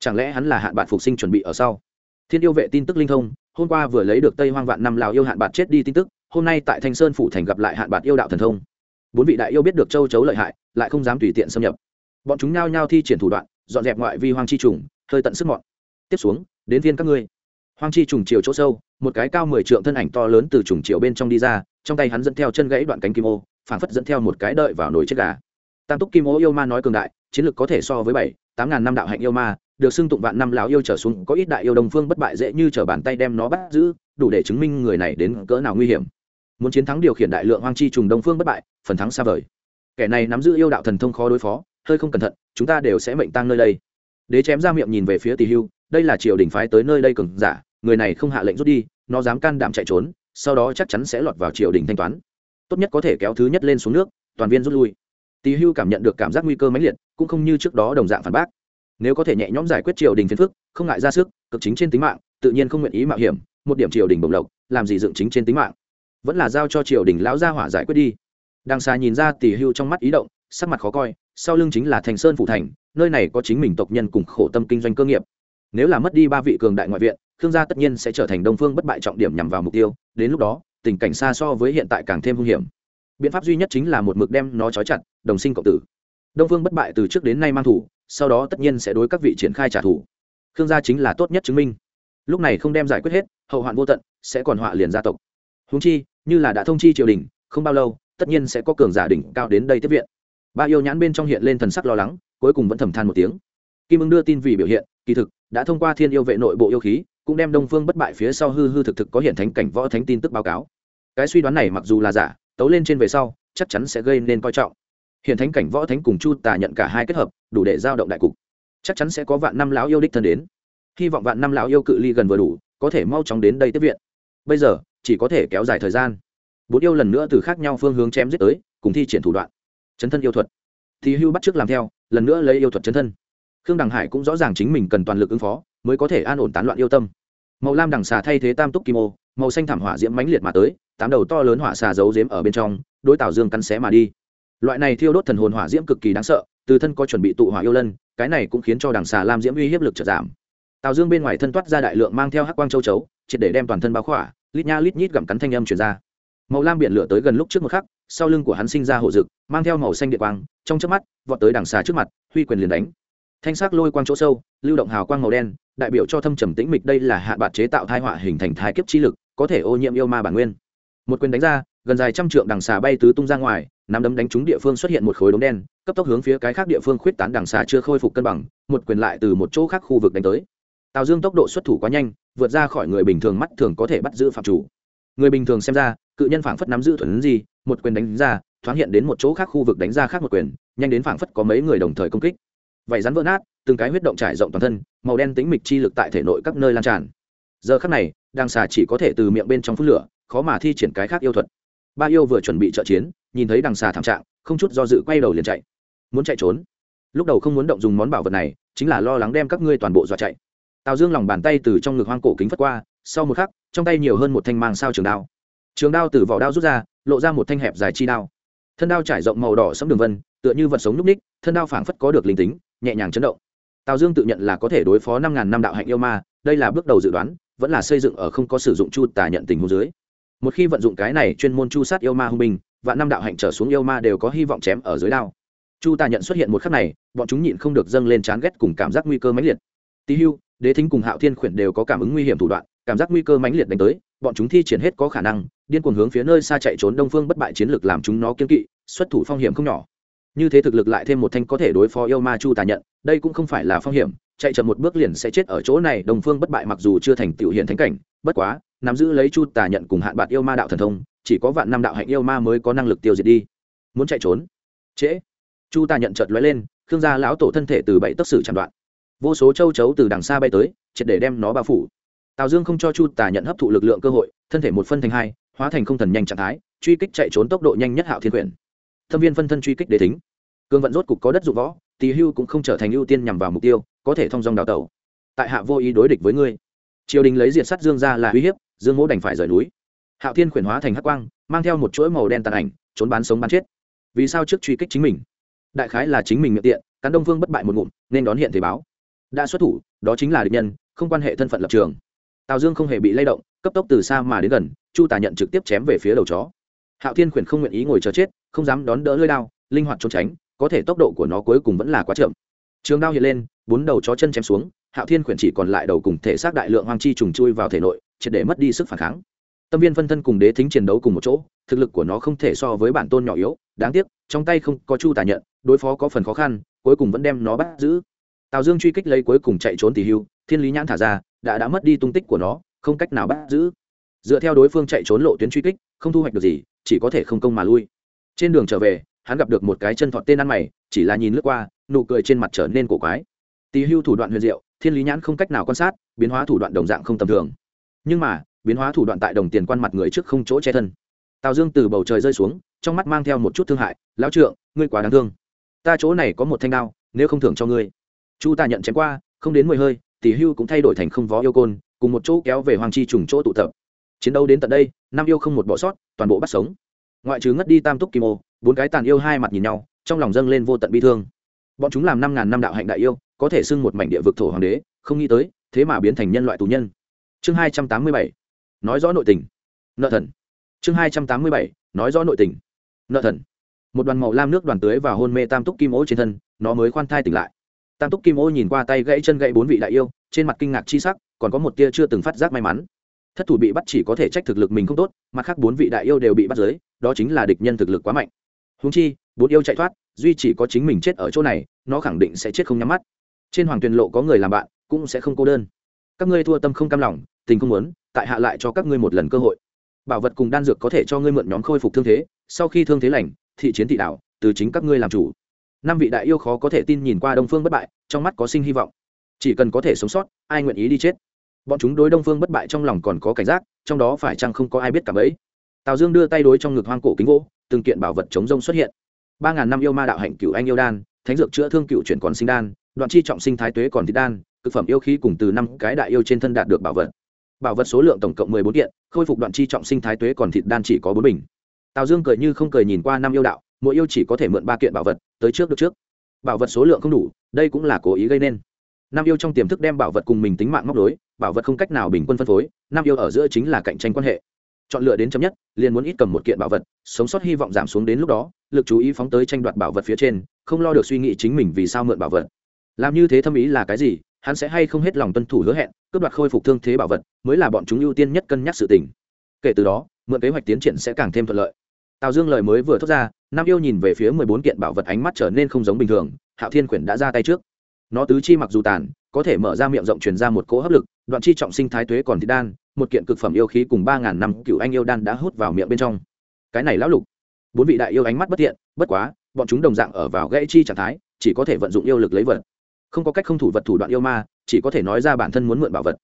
Chẳng lẽ hắn là hạn bạt phục sinh chuẩn bị ở sau? Thiên yêu vệ tin tức linh thông, hôm qua vừa lấy được tây hoang vạn năm lào yêu hạn bạt chết đi tin tức, hôm nay tại thanh sơn phủ thành gặp lại hạn bạt yêu đạo thần thông. Bốn vị đại yêu biết được châu chấu lợi hại, lại không dám tùy tiện xâm nhập. Bọn chúng nhao nhao thi triển thủ đoạn, dọn dẹp ngoại vi hoang chi trùng, hơi tận sức mọn. Tiếp xuống, đến viên các ngươi. Hoang chi trùng chiều chỗ sâu, một cái cao mười trượng thân ảnh to lớn từ trùng chiều bên trong đi ra, trong tay hắn dẫn theo chân gãy đoạn cánh kim ô, phảng phất dẫn theo một cái đợi vào nồi chết gà. Tam túc kim ô yêu ma nói cường đại, chiến lược có thể so với bảy, tám ngàn năm đạo hạnh yêu ma được xưng tụng vạn năm lão yêu trở xuống, có ít đại yêu đồng phương bất bại dễ như trở bàn tay đem nó bắt giữ, đủ để chứng minh người này đến cỡ nào nguy hiểm. Muốn chiến thắng điều khiển đại lượng hoang chi trùng đông phương bất bại, phần thắng xa vời. Kẻ này nắm giữ yêu đạo thần thông khó đối phó, hơi không cẩn thận, chúng ta đều sẽ mệnh tang nơi đây. Đế chém ra miệng nhìn về phía tỷ hưu, đây là triều đình phái tới nơi đây cường giả, người này không hạ lệnh rút đi, nó dám can đảm chạy trốn, sau đó chắc chắn sẽ lọt vào triều đình thanh toán. Tốt nhất có thể kéo thứ nhất lên xuống nước, toàn viên rút lui. Tỳ hưu cảm nhận được cảm giác nguy cơ mãnh liệt, cũng không như trước đó đồng dạng phản bác nếu có thể nhẹ nhõm giải quyết triều đình phiền phức, không ngại ra sức, cực chính trên tính mạng, tự nhiên không nguyện ý mạo hiểm, một điểm triều đình bồng lộc, làm gì dựng chính trên tính mạng. Vẫn là giao cho triều đình lão gia hỏa giải quyết đi. Đằng xa nhìn ra tỷ hưu trong mắt ý động, sắc mặt khó coi, sau lưng chính là thành sơn phủ thành, nơi này có chính mình tộc nhân cùng khổ tâm kinh doanh cơ nghiệp. Nếu là mất đi ba vị cường đại ngoại viện thương gia tất nhiên sẽ trở thành đông phương bất bại trọng điểm nhằm vào mục tiêu, đến lúc đó, tình cảnh xa so với hiện tại càng thêm hung hiểm. Biện pháp duy nhất chính là một mực đem nó trói chặt, đồng sinh cộng tử. Đông phương bất bại từ trước đến nay mang thủ sau đó tất nhiên sẽ đối các vị triển khai trả thù. Khương gia chính là tốt nhất chứng minh. Lúc này không đem giải quyết hết, hậu hoạn vô tận, sẽ còn họa liền gia tộc. Húng chi, như là đã thông chi triều đình, không bao lâu, tất nhiên sẽ có cường giả đỉnh cao đến đây tiếp viện. Ba yêu nhãn bên trong hiện lên thần sắc lo lắng, cuối cùng vẫn thầm than một tiếng. Kim ưng đưa tin vì biểu hiện, kỳ thực, đã thông qua thiên yêu vệ nội bộ yêu khí, cũng đem đông phương bất bại phía sau hư hư thực thực có hiện thánh cảnh võ thánh tin tức báo cáo. Cái suy đoán này mặc dù là giả, tấu lên trên về sau, chắc chắn sẽ gây nên coi trọng hiện thánh cảnh võ thánh cùng chu tà nhận cả hai kết hợp, đủ để giao động đại cục. Chắc chắn sẽ có vạn năm lão yêu đích thân đến. Hy vọng vạn năm lão yêu cự ly gần vừa đủ, có thể mau chóng đến đây tiếp viện. Bây giờ, chỉ có thể kéo dài thời gian. Bốn yêu lần nữa từ khác nhau phương hướng chém giết tới, cùng thi triển thủ đoạn. Chấn thân yêu thuật. Thì hưu bắt trước làm theo, lần nữa lấy yêu thuật chấn thân. Khương đằng hải cũng rõ ràng chính mình cần toàn lực ứng phó, mới có thể an ổn tán loạn yêu tâm. Màu lam đằng xà thay thế tam túc kim ô, màu xanh thảm hỏa diễm mãnh liệt mà tới, tám đầu to lớn hỏa xà giấu giếm ở bên trong, đối tảo dương cắn xé mà đi loại này thiêu đốt thần hồn hỏa diễm cực kỳ đáng sợ, từ thân có chuẩn bị tụ hỏa yêu lân, cái này cũng khiến cho đằng xà lam diễm uy hiếp lực trở giảm. Tào dương bên ngoài thân toát ra đại lượng mang theo hắc quang châu chấu, triệt để đem toàn thân báo khỏa, lít nha lít nhít gặm cắn thanh âm truyền ra. Màu lam biển lửa tới gần lúc trước một khắc, sau lưng của hắn sinh ra hộ rực mang theo màu xanh điện quang, trong chớp mắt, vọt tới đằng xà trước mặt, huy quyền liền đánh. Thanh sắc lôi quang chỗ sâu, lưu động hào quang màu đen, đại biểu cho thâm trầm tĩnh mịch đây là hạ bạt chế tạo thai họa hình thành thái kiếp chi lực, có thể ô nhiễm yêu ma bản nguyên. Một quyền đánh ra gần dài trăm trượng đằng xà bay tứ tung ra ngoài, nắm đấm đánh trúng địa phương xuất hiện một khối đống đen, cấp tốc hướng phía cái khác địa phương khuyết tán đằng xà chưa khôi phục cân bằng, một quyền lại từ một chỗ khác khu vực đánh tới. Tào dương tốc độ xuất thủ quá nhanh, vượt ra khỏi người bình thường mắt thường có thể bắt giữ phạm chủ. Người bình thường xem ra, cự nhân phảng phất nắm giữ thuần gì, một quyền đánh ra, thoáng hiện đến một chỗ khác khu vực đánh ra khác một quyền, nhanh đến phảng phất có mấy người đồng thời công kích. Vậy rắn vỡ nát, từng cái huyết động trải rộng toàn thân, màu đen tính mịch chi lực tại thể nội các nơi lan tràn. Giờ khắc này, đằng xà chỉ có thể từ miệng bên trong phút lửa, khó mà thi triển cái khác yêu thuật ba yêu vừa chuẩn bị trợ chiến, nhìn thấy đằng xà thảm trạng, không chút do dự quay đầu liền chạy. Muốn chạy trốn. Lúc đầu không muốn động dùng món bảo vật này, chính là lo lắng đem các ngươi toàn bộ dọa chạy. Tào dương lòng bàn tay từ trong ngực hoang cổ kính phất qua, sau một khắc, trong tay nhiều hơn một thanh mang sao trường đao. Trường đao từ vỏ đao rút ra, lộ ra một thanh hẹp dài chi đao. Thân đao trải rộng màu đỏ sẫm đường vân, tựa như vật sống núp ních, thân đao phảng phất có được linh tính, nhẹ nhàng chấn động. Tào dương tự nhận là có thể đối phó năm ngàn năm đạo hạnh yêu ma, đây là bước đầu dự đoán, vẫn là xây dựng ở không có sử dụng chu tà nhận tình hồ dưới một khi vận dụng cái này chuyên môn chu sát yêu ma hung binh và năm đạo hạnh trở xuống yêu ma đều có hy vọng chém ở dưới đao. Chu tà nhận xuất hiện một khắc này, bọn chúng nhịn không được dâng lên chán ghét cùng cảm giác nguy cơ mãnh liệt. Tí hưu, đế thính cùng hạo thiên khuyển đều có cảm ứng nguy hiểm thủ đoạn, cảm giác nguy cơ mãnh liệt đánh tới, bọn chúng thi triển hết có khả năng, điên cuồng hướng phía nơi xa chạy trốn đông phương bất bại chiến lược làm chúng nó kiên kỵ, xuất thủ phong hiểm không nhỏ. Như thế thực lực lại thêm một thanh có thể đối phó yêu ma chu tà nhận, đây cũng không phải là phong hiểm, chạy chậm một bước liền sẽ chết ở chỗ này đồng phương bất bại mặc dù chưa thành tiểu hiện thánh cảnh, bất quá nắm giữ lấy chu tà nhận cùng hạn bạc yêu ma đạo thần thông, chỉ có vạn năm đạo hạnh yêu ma mới có năng lực tiêu diệt đi. Muốn chạy trốn? Trễ. Chu tà nhận chợt lóe lên, khương gia lão tổ thân thể từ bảy tấc sử chặn đoạn. Vô số châu chấu từ đằng xa bay tới, triệt để đem nó bao phủ. Tào dương không cho chu tà nhận hấp thụ lực lượng cơ hội, thân thể một phân thành hai, hóa thành không thần nhanh trạng thái, truy kích chạy trốn tốc độ nhanh nhất hạo thiên quyển. Thâm viên phân thân truy kích đế thính. Cương vận rốt cục có đất dụng võ, tỳ hưu cũng không trở thành ưu tiên nhằm vào mục tiêu, có thể thông dong đào tẩu. Tại hạ vô ý đối địch với ngươi. Triều đình lấy diệt sắt dương ra là uy hiếp dương mỗ đành phải rời núi. Hạo thiên khuyển hóa thành hắc quang, mang theo một chuỗi màu đen tàn ảnh, trốn bán sống bán chết. Vì sao trước truy kích chính mình? Đại khái là chính mình miệng tiện cán đông vương bất bại một ngụm, nên đón hiện thế báo. Đã xuất thủ, đó chính là địch nhân, không quan hệ thân phận lập trường. Tào dương không hề bị lay động, cấp tốc từ xa mà đến gần, chu tà nhận trực tiếp chém về phía đầu chó. Hạo thiên khuyển không nguyện ý ngồi chờ chết, không dám đón đỡ lơi đao, linh hoạt trốn tránh, có thể tốc độ của nó cuối cùng vẫn là quá chậm. Trường đao hiện lên, bốn đầu chó chân chém xuống, hạo thiên khuyển chỉ còn lại đầu cùng thể xác đại lượng hoang chi trùng chui vào thể nội triệt để mất đi sức phản kháng. Tâm viên phân thân cùng đế thính chiến đấu cùng một chỗ, thực lực của nó không thể so với bản tôn nhỏ yếu, đáng tiếc, trong tay không có chu tà nhận, đối phó có phần khó khăn, cuối cùng vẫn đem nó bắt giữ. Tào dương truy kích lấy cuối cùng chạy trốn tỷ hưu, thiên lý nhãn thả ra, đã đã mất đi tung tích của nó, không cách nào bắt giữ. Dựa theo đối phương chạy trốn lộ tuyến truy kích, không thu hoạch được gì, chỉ có thể không công mà lui. Trên đường trở về, hắn gặp được một cái chân thọt tên ăn mày, chỉ là nhìn lướt qua, nụ cười trên mặt trở nên cổ quái. Tỳ hưu thủ đoạn huyền diệu, thiên lý nhãn không cách nào quan sát, biến hóa thủ đoạn đồng dạng không tầm thường nhưng mà, biến hóa thủ đoạn tại đồng tiền quan mặt người trước không chỗ che thân. Tào dương từ bầu trời rơi xuống, trong mắt mang theo một chút thương hại, lão trượng, ngươi quá đáng thương. Ta chỗ này có một thanh đao, nếu không thưởng cho ngươi. Chu ta nhận chém qua, không đến mười hơi, tỷ hưu cũng thay đổi thành không vó yêu côn, cùng một chỗ kéo về hoàng chi trùng chỗ tụ tập. Chiến đấu đến tận đây, năm yêu không một bỏ sót, toàn bộ bắt sống. Ngoại trừ ngất đi tam túc kim ô, bốn cái tàn yêu hai mặt nhìn nhau, trong lòng dâng lên vô tận bi thương. Bọn chúng làm năm ngàn năm đạo hạnh đại yêu, có thể xưng một mảnh địa vực thổ hoàng đế, không nghĩ tới, thế mà biến thành nhân loại tù nhân chương hai trăm tám mươi bảy, nói rõ nội tình. Nợ thần. Chương hai trăm tám mươi bảy, nói rõ nội tình. Nợ thần. Một đoàn màu lam nước đoàn tưới và hôn mê tam túc kim ô trên thân, nó mới khoan thai tỉnh lại. Tam túc kim ô nhìn qua tay gãy chân gãy bốn vị đại yêu, trên mặt kinh ngạc chi sắc, còn có một tia chưa từng phát giác may mắn. Thất thủ bị bắt chỉ có thể trách thực lực mình không tốt, mặt khác bốn vị đại yêu đều bị bắt giới đó chính là địch nhân thực lực quá mạnh. Húng chi, bốn yêu chạy thoát, duy chỉ có chính mình chết ở chỗ này, nó khẳng định sẽ chết không nhắm mắt. Trên hoàng tuyền lộ có người làm bạn, cũng sẽ không cô đơn. Các ngươi thua tâm không cam lòng tình không muốn, tại hạ lại cho các ngươi một lần cơ hội. Bảo vật cùng đan dược có thể cho ngươi mượn nhóm khôi phục thương thế, sau khi thương thế lành, thị chiến thị đảo từ chính các ngươi làm chủ. Năm vị đại yêu khó có thể tin nhìn qua đông phương bất bại, trong mắt có sinh hy vọng. Chỉ cần có thể sống sót, ai nguyện ý đi chết? Bọn chúng đối đông phương bất bại trong lòng còn có cảnh giác, trong đó phải chăng không có ai biết cả ấy tào dương đưa tay đối trong ngực hoang cổ kính gỗ, từng kiện bảo vật chống rông xuất hiện. Ba ngàn năm yêu ma đạo hạnh cựu anh yêu đan, thánh dược chữa thương cựu chuyển còn sinh đan, đoạn chi trọng sinh thái tuế còn thị đan thực phẩm yêu khí cùng từ năm cái đại yêu trên thân đạt được bảo vật bảo vật số lượng tổng cộng mười bốn kiện, khôi phục đoạn chi trọng sinh thái tuế còn thịt đan chỉ có bốn bình. Tào dương cười như không cười nhìn qua năm yêu đạo, mỗi yêu chỉ có thể mượn ba kiện bảo vật, tới trước được trước. Bảo vật số lượng không đủ, đây cũng là cố ý gây nên. Năm yêu trong tiềm thức đem bảo vật cùng mình tính mạng móc đối bảo vật không cách nào bình quân phân phối, năm yêu ở giữa chính là cạnh tranh quan hệ. Chọn lựa đến chấm nhất, liền muốn ít cầm một kiện bảo vật, sống sót hy vọng giảm xuống đến lúc đó, lực chú ý phóng tới tranh đoạt bảo vật phía trên, không lo được suy nghĩ chính mình vì sao mượn bảo vật. Làm như thế thâm ý là cái gì hắn sẽ hay không hết lòng tuân thủ hứa hẹn, cướp đoạt khôi phục thương thế bảo vật mới là bọn chúng ưu tiên nhất cân nhắc sự tình. Kể từ đó, mượn kế hoạch tiến triển sẽ càng thêm thuận lợi. Tào dương lời mới vừa thốt ra, nam yêu nhìn về phía mười bốn kiện bảo vật ánh mắt trở nên không giống bình thường, hạo thiên quyển đã ra tay trước. Nó tứ chi mặc dù tàn, có thể mở ra miệng rộng truyền ra một cỗ hấp lực, đoạn chi trọng sinh thái tuế còn thị đan, một kiện cực phẩm yêu khí cùng ba ngàn năm cựu anh yêu đan đã hút vào miệng bên trong. Cái này lão lục. Bốn vị đại yêu ánh mắt bất thiện, bất quá, bọn chúng đồng dạng ở vào gãy chi trạng thái, chỉ có thể vận dụng yêu lực lấy vật không có cách không thủ vật thủ đoạn yêu ma, chỉ có thể nói ra bản thân muốn mượn bảo vật.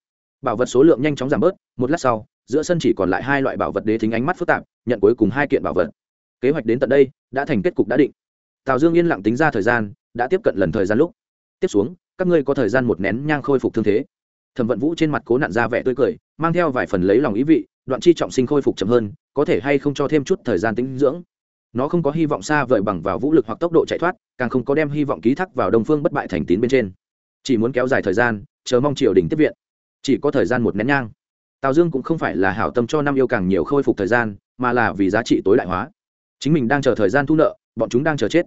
Bảo vật số lượng nhanh chóng giảm bớt, một lát sau, giữa sân chỉ còn lại hai loại bảo vật đế thính ánh mắt phức tạp, nhận cuối cùng hai kiện bảo vật. Kế hoạch đến tận đây, đã thành kết cục đã định. Tào dương yên lặng tính ra thời gian, đã tiếp cận lần thời gian lúc. Tiếp xuống, các ngươi có thời gian một nén nhang khôi phục thương thế. Thẩm vận vũ trên mặt cố nặn ra vẻ tươi cười, mang theo vài phần lấy lòng ý vị, đoạn chi trọng sinh khôi phục chậm hơn, có thể hay không cho thêm chút thời gian tính dưỡng nó không có hy vọng xa vời bằng vào vũ lực hoặc tốc độ chạy thoát, càng không có đem hy vọng ký thác vào đông phương bất bại thành tín bên trên. Chỉ muốn kéo dài thời gian, chờ mong triều đình tiếp viện. Chỉ có thời gian một nén nhang. Tào dương cũng không phải là hảo tâm cho năm yêu càng nhiều khôi phục thời gian, mà là vì giá trị tối đại hóa. Chính mình đang chờ thời gian thu nợ, bọn chúng đang chờ chết.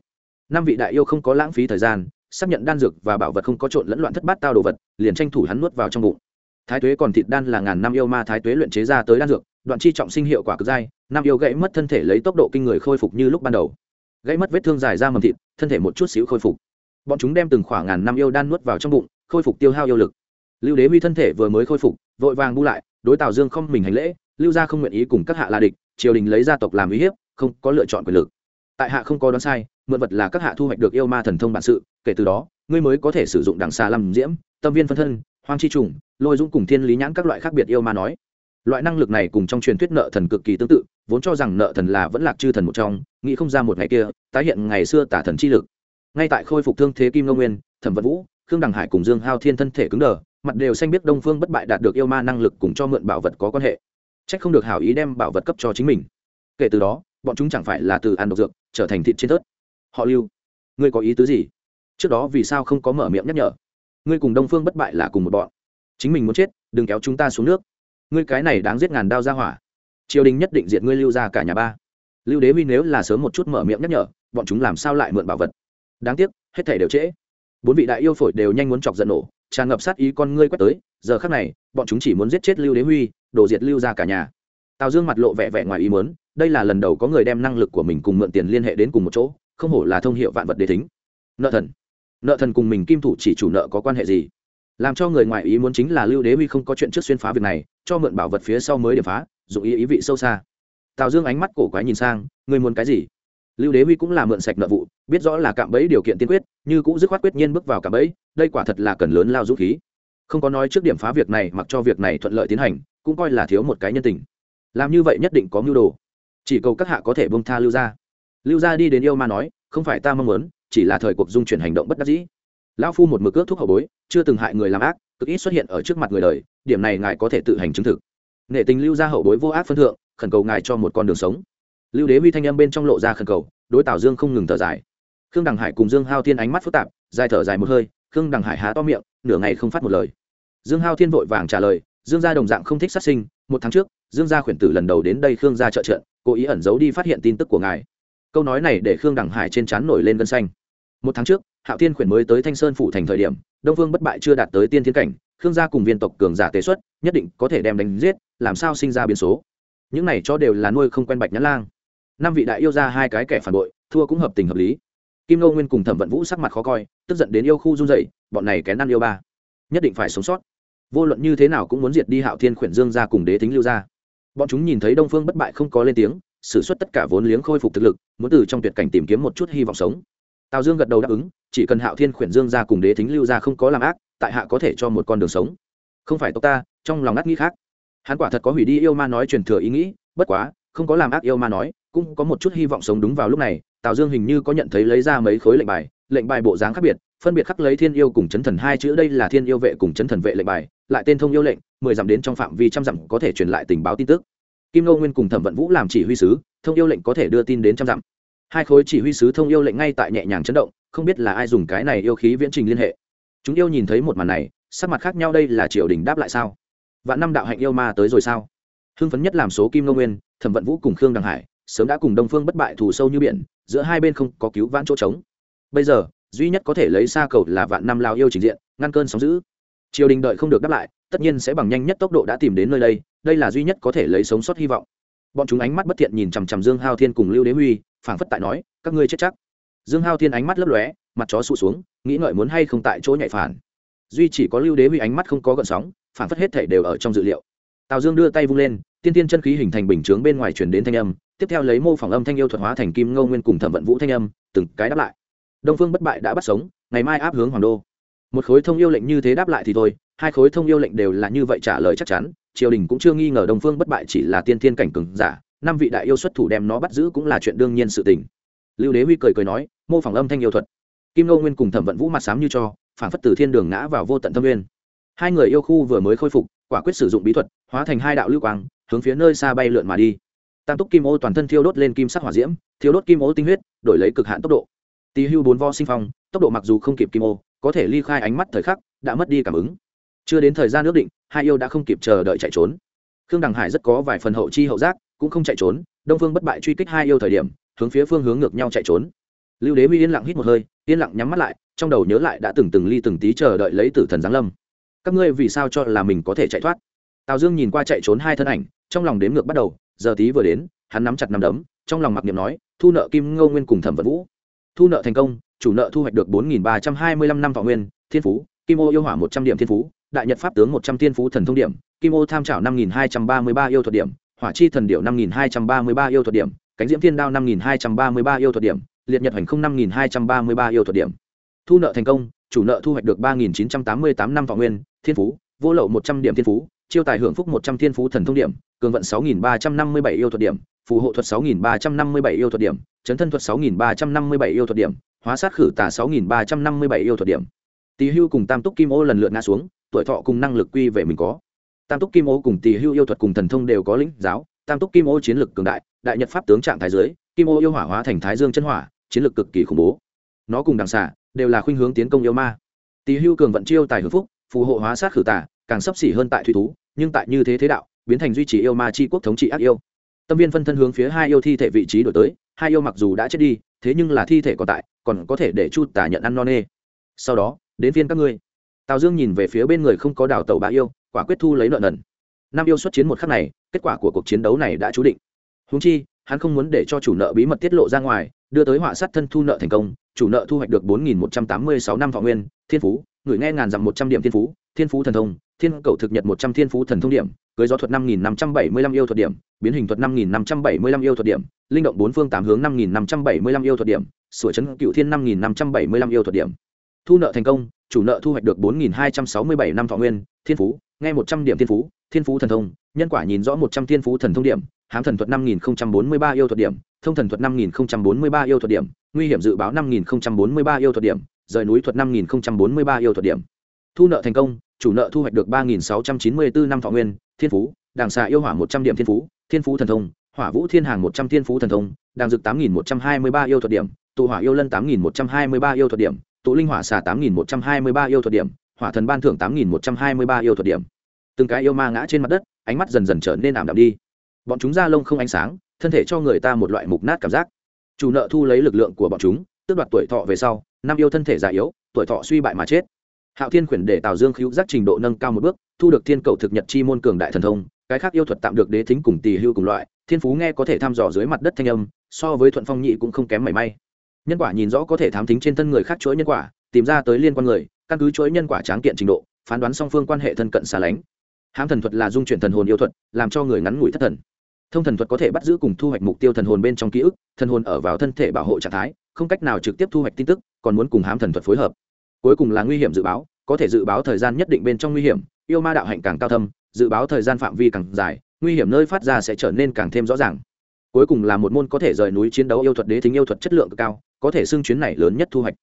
Năm vị đại yêu không có lãng phí thời gian, xác nhận đan dược và bảo vật không có trộn lẫn loạn thất bát tao đồ vật, liền tranh thủ hắn nuốt vào trong bụng. Thái tuế còn thịt đan là ngàn năm yêu ma thái tuế luyện chế ra tới đan dược đoạn chi trọng sinh hiệu quả cực dai, nam yêu gãy mất thân thể lấy tốc độ kinh người khôi phục như lúc ban đầu. Gãy mất vết thương dài ra mầm thịt, thân thể một chút xíu khôi phục. Bọn chúng đem từng khoảng ngàn năm yêu đan nuốt vào trong bụng, khôi phục tiêu hao yêu lực. Lưu đế huy thân thể vừa mới khôi phục, vội vàng bu lại, đối tào dương không mình hành lễ, lưu gia không nguyện ý cùng các hạ là địch, triều đình lấy gia tộc làm uy hiếp, không có lựa chọn quyền lực. Tại hạ không có đoán sai, mượn vật là các hạ thu hoạch được yêu ma thần thông bản sự, kể từ đó, ngươi mới có thể sử dụng đằng xa làm diễm, tâm viên phân thân, hoang chi trùng, lôi dũng cùng thiên lý nhãn các loại khác biệt yêu ma nói loại năng lực này cùng trong truyền thuyết nợ thần cực kỳ tương tự, vốn cho rằng nợ thần là vẫn lạc chư thần một trong, nghĩ không ra một ngày kia, tái hiện ngày xưa tả thần chi lực. Ngay tại khôi phục thương thế kim ngô nguyên, thẩm vận vũ, khương đằng hải cùng dương hao thiên thân thể cứng đờ, mặt đều xanh biết đông phương bất bại đạt được yêu ma năng lực cùng cho mượn bảo vật có quan hệ. C h ắ c không được hảo ý đem bảo vật cấp cho chính mình. Kể từ đó, bọn chúng chẳng phải là từ ăn độc dược, trở thành thịt trên tớt họ lưu, ngươi có ý tứ gì? Trước đó vì sao không có mở miệng nhắc nhở? Ngươi cùng đông phương bất bại là cùng một bọn. Chính mình muốn chết, đừng kéo chúng ta xuống nước ngươi cái này đáng giết ngàn đao ra hỏa. Triều đình nhất định diệt ngươi lưu ra cả nhà ba. Lưu đế huy nếu là sớm một chút mở miệng nhắc nhở, bọn chúng làm sao lại mượn bảo vật? Đáng tiếc, hết thể đều trễ. Bốn vị đại yêu phổi đều nhanh muốn chọc giận nổ, tràn ngập sát ý con ngươi quét tới, giờ khác này, bọn chúng chỉ muốn giết chết lưu đế huy, đổ diệt lưu ra cả nhà. Tào dương mặt lộ vẻ vẻ ngoài ý mớn đây là lần đầu có người đem năng lực của mình cùng mượn tiền liên hệ đến cùng một chỗ, không hổ là thông hiệu vạn vật đế thính. Nợ thần. Nợ thần cùng mình kim thủ chỉ chủ nợ có quan hệ gì? Làm cho người ngoài ý muốn chính là lưu đế huy không có chuyện trước xuyên phá việc này cho mượn bảo vật phía sau mới điểm phá, dụng ý ý vị sâu xa. Tào dương ánh mắt cổ quái nhìn sang, ngươi muốn cái gì? Lưu đế huy cũng là mượn sạch nợ vụ, biết rõ là cạm bẫy điều kiện tiên quyết, như cũng dứt khoát quyết nhiên bước vào cạm bẫy, đây quả thật là cần lớn lao dũng khí. Không có nói trước điểm phá việc này mặc cho việc này thuận lợi tiến hành, cũng coi là thiếu một cái nhân tình. Làm như vậy nhất định có mưu đồ. Chỉ cầu các hạ có thể bông tha lưu gia. Lưu gia đi đến yêu ma nói, không phải ta mong muốn, chỉ là thời cuộc dung chuyển hành động bất đắc dĩ. Lão phu một mực ước thuốc hậu bối, chưa từng hại người làm ác cực ít xuất hiện ở trước mặt người đời, điểm này ngài có thể tự hành chứng thực. Nghệ tình lưu gia hậu bối vô ác phân thượng, khẩn cầu ngài cho một con đường sống. Lưu đế huy thanh âm bên trong lộ ra khẩn cầu, đối tào dương không ngừng thở dài. Khương đằng hải cùng dương hao thiên ánh mắt phức tạp, dài thở dài một hơi, khương đằng hải há to miệng, nửa ngày không phát một lời. Dương hao thiên vội vàng trả lời, dương gia đồng dạng không thích sát sinh, một tháng trước, dương gia khuyển tử lần đầu đến đây khương gia trợ trận, cố ý ẩn giấu đi phát hiện tin tức của ngài. Câu nói này để khương đằng hải trên trán nổi lên gân xanh. Một tháng trước hạo thiên khuyển mới tới thanh sơn phủ thành thời điểm, đông vương bất bại chưa đạt tới tiên thiên cảnh, khương gia cùng viên tộc cường giả tế xuất, nhất định có thể đem đánh giết, làm sao sinh ra biến số. Những này cho đều là nuôi không quen bạch nhãn lang. Năm vị đại yêu ra hai cái kẻ phản bội, thua cũng hợp tình hợp lý. Kim ngô nguyên cùng thẩm vận vũ sắc mặt khó coi, tức giận đến yêu khu run dậy bọn này kén ăn yêu ba. Nhất định phải sống sót. Vô luận như thế nào cũng muốn diệt đi hạo thiên khuyển dương ra cùng đế thính lưu ra bọn chúng nhìn thấy đông phương bất bại không có lên tiếng xử suất tất cả vốn liếng khôi phục thực lực, muốn từ trong tuyệt cảnh tìm kiếm một chút hy vọng sống tào dương gật đầu đáp ứng, chỉ cần hạo thiên khuyển dương ra cùng đế thính lưu ra không có làm ác, tại hạ có thể cho một con đường sống. Không phải tộc ta, trong lòng ngắt nghĩ khác. Hắn quả thật có hủy đi yêu ma nói truyền thừa ý nghĩ, bất quá, không có làm ác yêu ma nói, cũng có một chút hy vọng sống đúng vào lúc này, tào dương hình như có nhận thấy lấy ra mấy khối lệnh bài lệnh bài bộ dáng khác biệt, phân biệt khắc lấy thiên yêu cùng chấn thần hai chữ đây là thiên yêu vệ cùng chấn thần vệ lệnh bài, lại tên thông yêu lệnh, mười dặm đến trong phạm vi trăm dặm có thể truyền lại tình báo tin tức. Kim ngô nguyên cùng thẩm vận vũ làm chỉ huy sứ, thông yêu lệnh có thể đưa tin đến trăm dặm hai khối chỉ huy sứ thông yêu lệnh ngay tại nhẹ nhàng chấn động, không biết là ai dùng cái này yêu khí viễn trình liên hệ. Chúng yêu nhìn thấy một màn này, sắc mặt khác nhau đây là triều đình đáp lại sao? Vạn năm đạo hạnh yêu ma tới rồi sao? Hưng phấn nhất làm số kim ngô nguyên, thẩm vận vũ cùng khương đằng hải, sớm đã cùng đông phương bất bại thù sâu như biển, giữa hai bên không có cứu vãn chỗ trống. Bây giờ, duy nhất có thể lấy xa cầu là vạn năm lao yêu trình diện, ngăn cơn sóng giữ triều đình đợi không được đáp lại, tất nhiên sẽ bằng nhanh nhất tốc độ đã tìm đến nơi đây đây là duy nhất có thể lấy sống sót hy vọng. Bọn chúng ánh mắt bất thiện nhìn chằm chằm dương hao thiên cùng lưu đế huy phảng phất tại nói, các ngươi chết chắc. Dương hao thiên ánh mắt lấp lóe, mặt chó sụ xuống, nghĩ ngợi muốn hay không tại chỗ nhạy phản. Duy chỉ có lưu đế huy ánh mắt không có gợn sóng, phảng phất hết thể đều ở trong dự liệu. Tào dương đưa tay vung lên, tiên tiên chân khí hình thành bình chướng bên ngoài chuyển đến thanh âm, tiếp theo lấy mô phỏng âm thanh yêu thuật hóa thành kim ngô nguyên cùng thẩm vận vũ thanh âm, từng cái đáp lại. Đông phương bất bại đã bắt sống, ngày mai áp hướng hoàng đô. Một khối thông yêu lệnh như thế đáp lại thì thôi, hai khối thông yêu lệnh đều là như vậy trả lời chắc chắn, triều đình cũng chưa nghi ngờ đông phương bất bại chỉ là tiên thiên cảnh cừng giả năm vị đại yêu xuất thủ đem nó bắt giữ cũng là chuyện đương nhiên sự tình. Lưu đế huy cười cười nói, mô phỏng âm thanh yêu thuật. Kim ngô nguyên cùng thẩm vận vũ mặt sám như cho, phản phất từ thiên đường ngã vào vô tận thâm nguyên. Hai người yêu khu vừa mới khôi phục, quả quyết sử dụng bí thuật, hóa thành hai đạo lưu quang, hướng phía nơi xa bay lượn mà đi. Tam túc kim ô toàn thân thiêu đốt lên kim sắc hỏa diễm, thiêu đốt kim ô tinh huyết, đổi lấy cực hạn tốc độ. Tì hưu bốn vo sinh phong, tốc độ mặc dù không kịp kim ô, có thể ly khai ánh mắt thời khắc, đã mất đi cảm ứng. Chưa đến thời gian ước định, hai yêu đã không kịp chờ đợi chạy trốn. Khương đằng hải rất có vài phần hậu chi hậu giác cũng không chạy trốn, đông phương bất bại truy kích hai yêu thời điểm, hướng phía phương hướng ngược nhau chạy trốn. Lưu đế huy yên lặng hít một hơi, yên lặng nhắm mắt lại, trong đầu nhớ lại đã từng từng ly từng tí chờ đợi lấy tử thần giáng lâm. Các ngươi vì sao cho là mình có thể chạy thoát? Tào dương nhìn qua chạy trốn hai thân ảnh, trong lòng đếm ngược bắt đầu, giờ tí vừa đến, hắn nắm chặt nắm đấm, trong lòng mặc niệm nói, thu nợ kim ngô nguyên cùng thẩm vận vũ. Thu nợ thành công, chủ nợ thu hoạch được bốn nghìn ba trăm hai mươi lăm năm thọ nguyên, thiên phú, kim ô yêu hỏa một trăm điểm thiên phú, đại nhật pháp tướng một trăm thiên phú thần thông điểm, kim ô tham trảo năm nghìn hai trăm ba mươi ba yêu thuật điểm hỏa chi thần điệu năm nghìn hai trăm ba mươi ba yêu thuật điểm, cánh diễm thiên đao năm nghìn hai trăm ba mươi ba yêu thuật điểm, liệt nhật hành không năm nghìn hai trăm ba mươi ba yêu thuật điểm. Thu nợ thành công, chủ nợ thu hoạch được ba nghìn chín trăm tám mươi tám năm thọ nguyên, thiên phú, vô lậu một trăm điểm thiên phú, chiêu tài hưởng phúc một trăm thiên phú thần thông điểm, cường vận sáu nghìn ba trăm năm mươi bảy yêu thuật điểm, phù hộ thuật sáu nghìn ba trăm năm mươi bảy yêu thuật điểm, chấn thân thuật sáu nghìn ba trăm năm mươi bảy yêu thuật điểm, hóa sát khử tà sáu nghìn ba trăm năm mươi bảy yêu thuật điểm. Tỳ hưu cùng tam túc kim ô lần lượt ngã xuống, tuổi thọ cùng năng lực quy về mình có tam túc kim ô cùng tỳ hưu yêu thuật cùng thần thông đều có lĩnh giáo. Tam túc kim ô chiến lực cường đại đại nhật pháp tướng trạng thái dưới, kim ô yêu hỏa hóa thành thái dương chân hỏa, chiến lực cực kỳ khủng bố. Nó cùng đằng xả đều là khuynh hướng tiến công yêu ma. Tỳ hưu cường vận chiêu tài hưng phúc, phù hộ hóa sát khử tả càng sấp xỉ hơn tại thủy thú, nhưng tại như thế thế đạo, biến thành duy trì yêu ma chi quốc thống trị ác yêu. Tâm viên phân thân hướng phía hai yêu thi thể vị trí đổi tới, hai yêu mặc dù đã chết đi, thế nhưng là thi thể còn tại, còn có thể để chu tả nhận ăn no nê. Sau đó, đến phiên các ngươi. Tào dương nhìn về phía bên người không có đào tàu bá yêu quả quyết thu lấy nợ nần. Nam yêu xuất chiến một khắc này, kết quả của cuộc chiến đấu này đã chú định. Húng chi, hắn không muốn để cho chủ nợ bí mật tiết lộ ra ngoài, đưa tới họa sát thân thu nợ thành công, chủ nợ thu hoạch được bốn nghìn một trăm tám mươi sáu năm thọ nguyên, thiên phú, người nghe ngàn dặm một trăm điểm thiên phú thiên phú thần thông, thiên cầu thực nhật một trăm thiên phú thần thông điểm, cưới gió thuật năm nghìn năm trăm bảy mươi lăm yêu thuật điểm, biến hình thuật năm nghìn năm trăm bảy mươi lăm yêu thuật điểm, linh động bốn phương tám hướng năm nghìn năm trăm bảy mươi lăm yêu thuật điểm sửa chấn cựu thiên năm nghìn năm trăm bảy mươi lăm yêu thuật điểm thu nợ thành công, chủ nợ thu hoạch được bốn nghìn hai trăm sáu mươi bảy năm thọ nguyên, thiên phú, nghe một trăm điểm thiên phú thiên phú thần thông, nhân quả nhìn rõ một trăm thiên phú thần thông điểm, hám thần thuật năm nghìn bốn mươi ba yêu thuật điểm, thông thần thuật năm nghìn bốn mươi ba yêu thuật điểm, nguy hiểm dự báo năm nghìn bốn mươi ba yêu thuật điểm, rời núi thuật năm nghìn bốn mươi ba yêu thuật điểm. Thu nợ thành công, chủ nợ thu hoạch được ba nghìn sáu trăm chín mươi bốn năm thọ nguyên, thiên phú đảng xạ yêu hỏa một trăm điểm thiên phú thiên phú thần thông, hỏa vũ thiên hàng một trăm thiên phú thần thông, đàng dực tám nghìn một trăm hai mươi ba yêu thuật điểm, tụ hỏa yêu lân tám nghìn một trăm hai mươi ba yêu thuật điểm tụ linh hỏa xà tám nghìn một trăm hai mươi ba yêu thuật điểm, hỏa thần ban thưởng tám nghìn một trăm hai mươi ba yêu thuật điểm. Từng cái yêu ma ngã trên mặt đất, ánh mắt dần dần trở nên ảm đạm đi. Bọn chúng da lông không ánh sáng, thân thể cho người ta một loại mục nát cảm giác. Chủ nợ thu lấy lực lượng của bọn chúng, tước đoạt tuổi thọ về sau, năm yêu thân thể già yếu, tuổi thọ suy bại mà chết. Hạo thiên khuyển để tào dương khí giác trình độ nâng cao một bước, thu được thiên cầu thực nhật chi môn cường đại thần thông, cái khác yêu thuật tạm được đế thính cùng tỳ hưu cùng loại, thiên phú nghe có thể thăm dò dưới mặt đất thanh âm, so với thuận phong nhị cũng không kém mảy may nhân quả nhìn rõ có thể thám tính trên thân người khác chuỗi nhân quả, tìm ra tới liên quan người, căn cứ chuỗi nhân quả tráng kiện trình độ, phán đoán song phương quan hệ thân cận xa lánh. Hám thần thuật là dung chuyển thần hồn yêu thuật, làm cho người ngắn ngủi thất thần. Thông thần thuật có thể bắt giữ cùng thu hoạch mục tiêu thần hồn bên trong ký ức, thần hồn ở vào thân thể bảo hộ trạng thái, không cách nào trực tiếp thu hoạch tin tức, còn muốn cùng hám thần thuật phối hợp. Cuối cùng là nguy hiểm dự báo, có thể dự báo thời gian nhất định bên trong nguy hiểm, yêu ma đạo hạnh càng cao thâm, dự báo thời gian phạm vi càng dài, nguy hiểm nơi phát ra sẽ trở nên càng thêm rõ ràng. Cuối cùng là một môn có thể rời núi chiến đấu yêu thuật đế thính yêu thuật chất lượng cực cao có thể xưng chuyến này lớn nhất thu hoạch.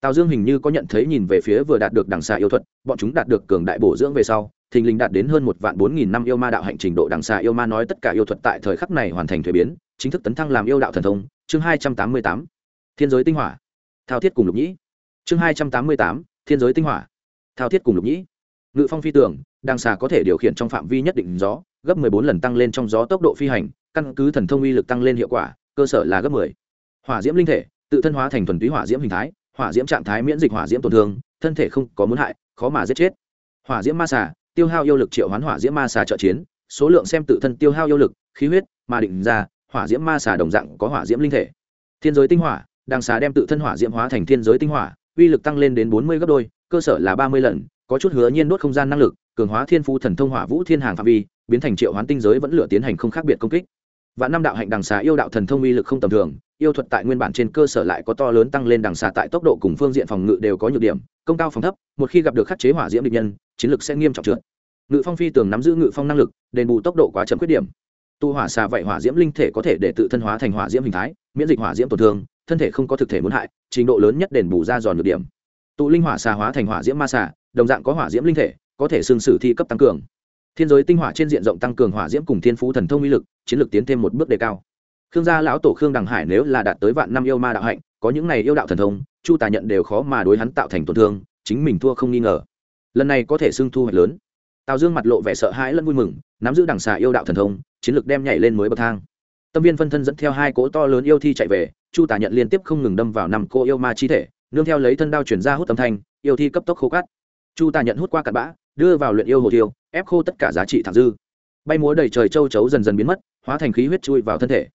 Tào dương hình như có nhận thấy nhìn về phía vừa đạt được đằng xà yêu thuật, bọn chúng đạt được cường đại bổ dưỡng về sau, thình lình đạt đến hơn một vạn bốn nghìn năm yêu ma đạo hạnh trình độ đằng xà yêu ma nói tất cả yêu thuật tại thời khắc này hoàn thành thuế biến, chính thức tấn thăng làm yêu đạo thần thông. Chương hai trăm tám mươi tám, thiên giới tinh hỏa. Thao thiết cùng lục nhĩ. Chương hai trăm tám mươi tám, thiên giới tinh hỏa. Thao thiết cùng lục nhĩ. Ngự phong phi tưởng đằng xà có thể điều khiển trong phạm vi nhất định gió, gấp mười bốn lần tăng lên trong gió tốc độ phi hành, căn cứ thần thông uy lực tăng lên hiệu quả, cơ sở là gấp mười. Hỏa diễm linh thể tự thân hóa thành thuần túy hỏa diễm hình thái, hỏa diễm trạng thái miễn dịch hỏa diễm tổn thương, thân thể không có muốn hại, khó mà giết chết. Hỏa diễm ma xà, tiêu hao yêu lực triệu hoán hỏa diễm ma xà trợ chiến, số lượng xem tự thân tiêu hao yêu lực, khí huyết mà định ra, hỏa diễm ma xà đồng dạng có hỏa diễm linh thể. Thiên giới tinh hỏa, đằng xà đem tự thân hỏa diễm hóa thành thiên giới tinh hỏa, uy lực tăng lên đến bốn mươi gấp đôi, cơ sở là ba mươi lần, có chút hứa nhiên đốt không gian năng lực, cường hóa thiên phu thần thông hỏa vũ thiên hàng phạm vi, biến thành triệu hoán tinh giới vẫn lựa tiến hành không khác biệt công kích và năm đạo hạnh đằng xà yêu đạo thần thông uy lực không tầm thường, yêu thuật tại nguyên bản trên cơ sở lại có to lớn tăng lên đằng xà tại tốc độ cùng phương diện phòng ngự đều có nhược điểm, công cao phòng thấp, một khi gặp được khắc chế hỏa diễm địch nhân, chiến lực sẽ nghiêm trọng trượt. Ngự phong phi tường nắm giữ ngự phong năng lực, đền bù tốc độ quá chậm khuyết điểm. Tu hỏa xà vậy hỏa diễm linh thể có thể để tự thân hóa thành hỏa diễm hình thái, miễn dịch hỏa diễm tổn thương, thân thể không có thực thể muốn hại, trình độ lớn nhất đền bù ra giòn nhược điểm. Tụ linh hỏa xà hóa thành hỏa diễm ma xà, đồng dạng có hỏa diễm linh thể, có thể xương sử thi cấp tăng cường thiên giới tinh hỏa trên diện rộng tăng cường hỏa diễm cùng thiên phú thần thông uy lực, chiến lược tiến thêm một bước đề cao. Khương gia lão tổ khương đằng hải nếu là đạt tới vạn năm yêu ma đạo hạnh, có những này yêu đạo thần thông, chu tà nhận đều khó mà đối hắn tạo thành tổn thương, chính mình thua không nghi ngờ. Lần này có thể xưng thu hoạch lớn. Tào dương mặt lộ vẻ sợ hãi lẫn vui mừng, nắm giữ đằng xà yêu đạo thần thông, chiến lược đem nhảy lên mới bậc thang. Tâm viên phân thân dẫn theo hai cỗ to lớn yêu thi chạy về, chu tà nhận liên tiếp không ngừng đâm vào năm cô yêu ma chi thể, nương theo lấy thân đao chuyển ra hút âm thanh, yêu thi cấp tốc khô cát. Chu tà nhận hút qua cặn bã, đưa vào luyện yêu hồ tiêu ép khô tất cả giá trị thẳng dư. Bay múa đầy trời châu chấu dần dần biến mất, hóa thành khí huyết chui vào thân thể.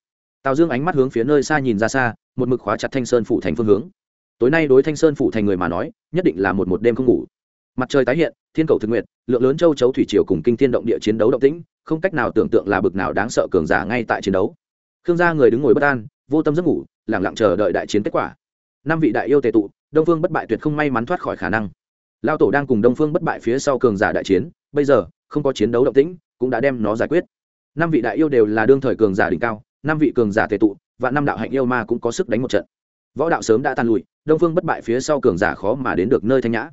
Tào dương ánh mắt hướng phía nơi xa nhìn ra xa, một mực khóa chặt thanh sơn phủ thành phương hướng. Tối nay đối thanh sơn phủ thành người mà nói, nhất định là một một đêm không ngủ. Mặt trời tái hiện, thiên cầu thực nguyện, lượng lớn châu chấu thủy triều cùng kinh thiên động địa chiến đấu động tĩnh, không cách nào tưởng tượng là bực nào đáng sợ cường giả ngay tại chiến đấu. Khương gia người đứng ngồi bất an, vô tâm giấc ngủ lẳng lặng chờ đợi đại chiến kết quả. Năm vị đại yêu tề tụ, đông Vương bất bại tuyệt không may mắn thoát khỏi khả năng lao tổ đang cùng đông phương bất bại phía sau cường giả đại chiến, bây giờ, không có chiến đấu động tĩnh, cũng đã đem nó giải quyết. Năm vị đại yêu đều là đương thời cường giả đỉnh cao, năm vị cường giả tệ tụ và năm đạo hạnh yêu ma cũng có sức đánh một trận. Võ đạo sớm đã tan lùi đông phương bất bại phía sau cường giả khó mà đến được nơi thanh nhã.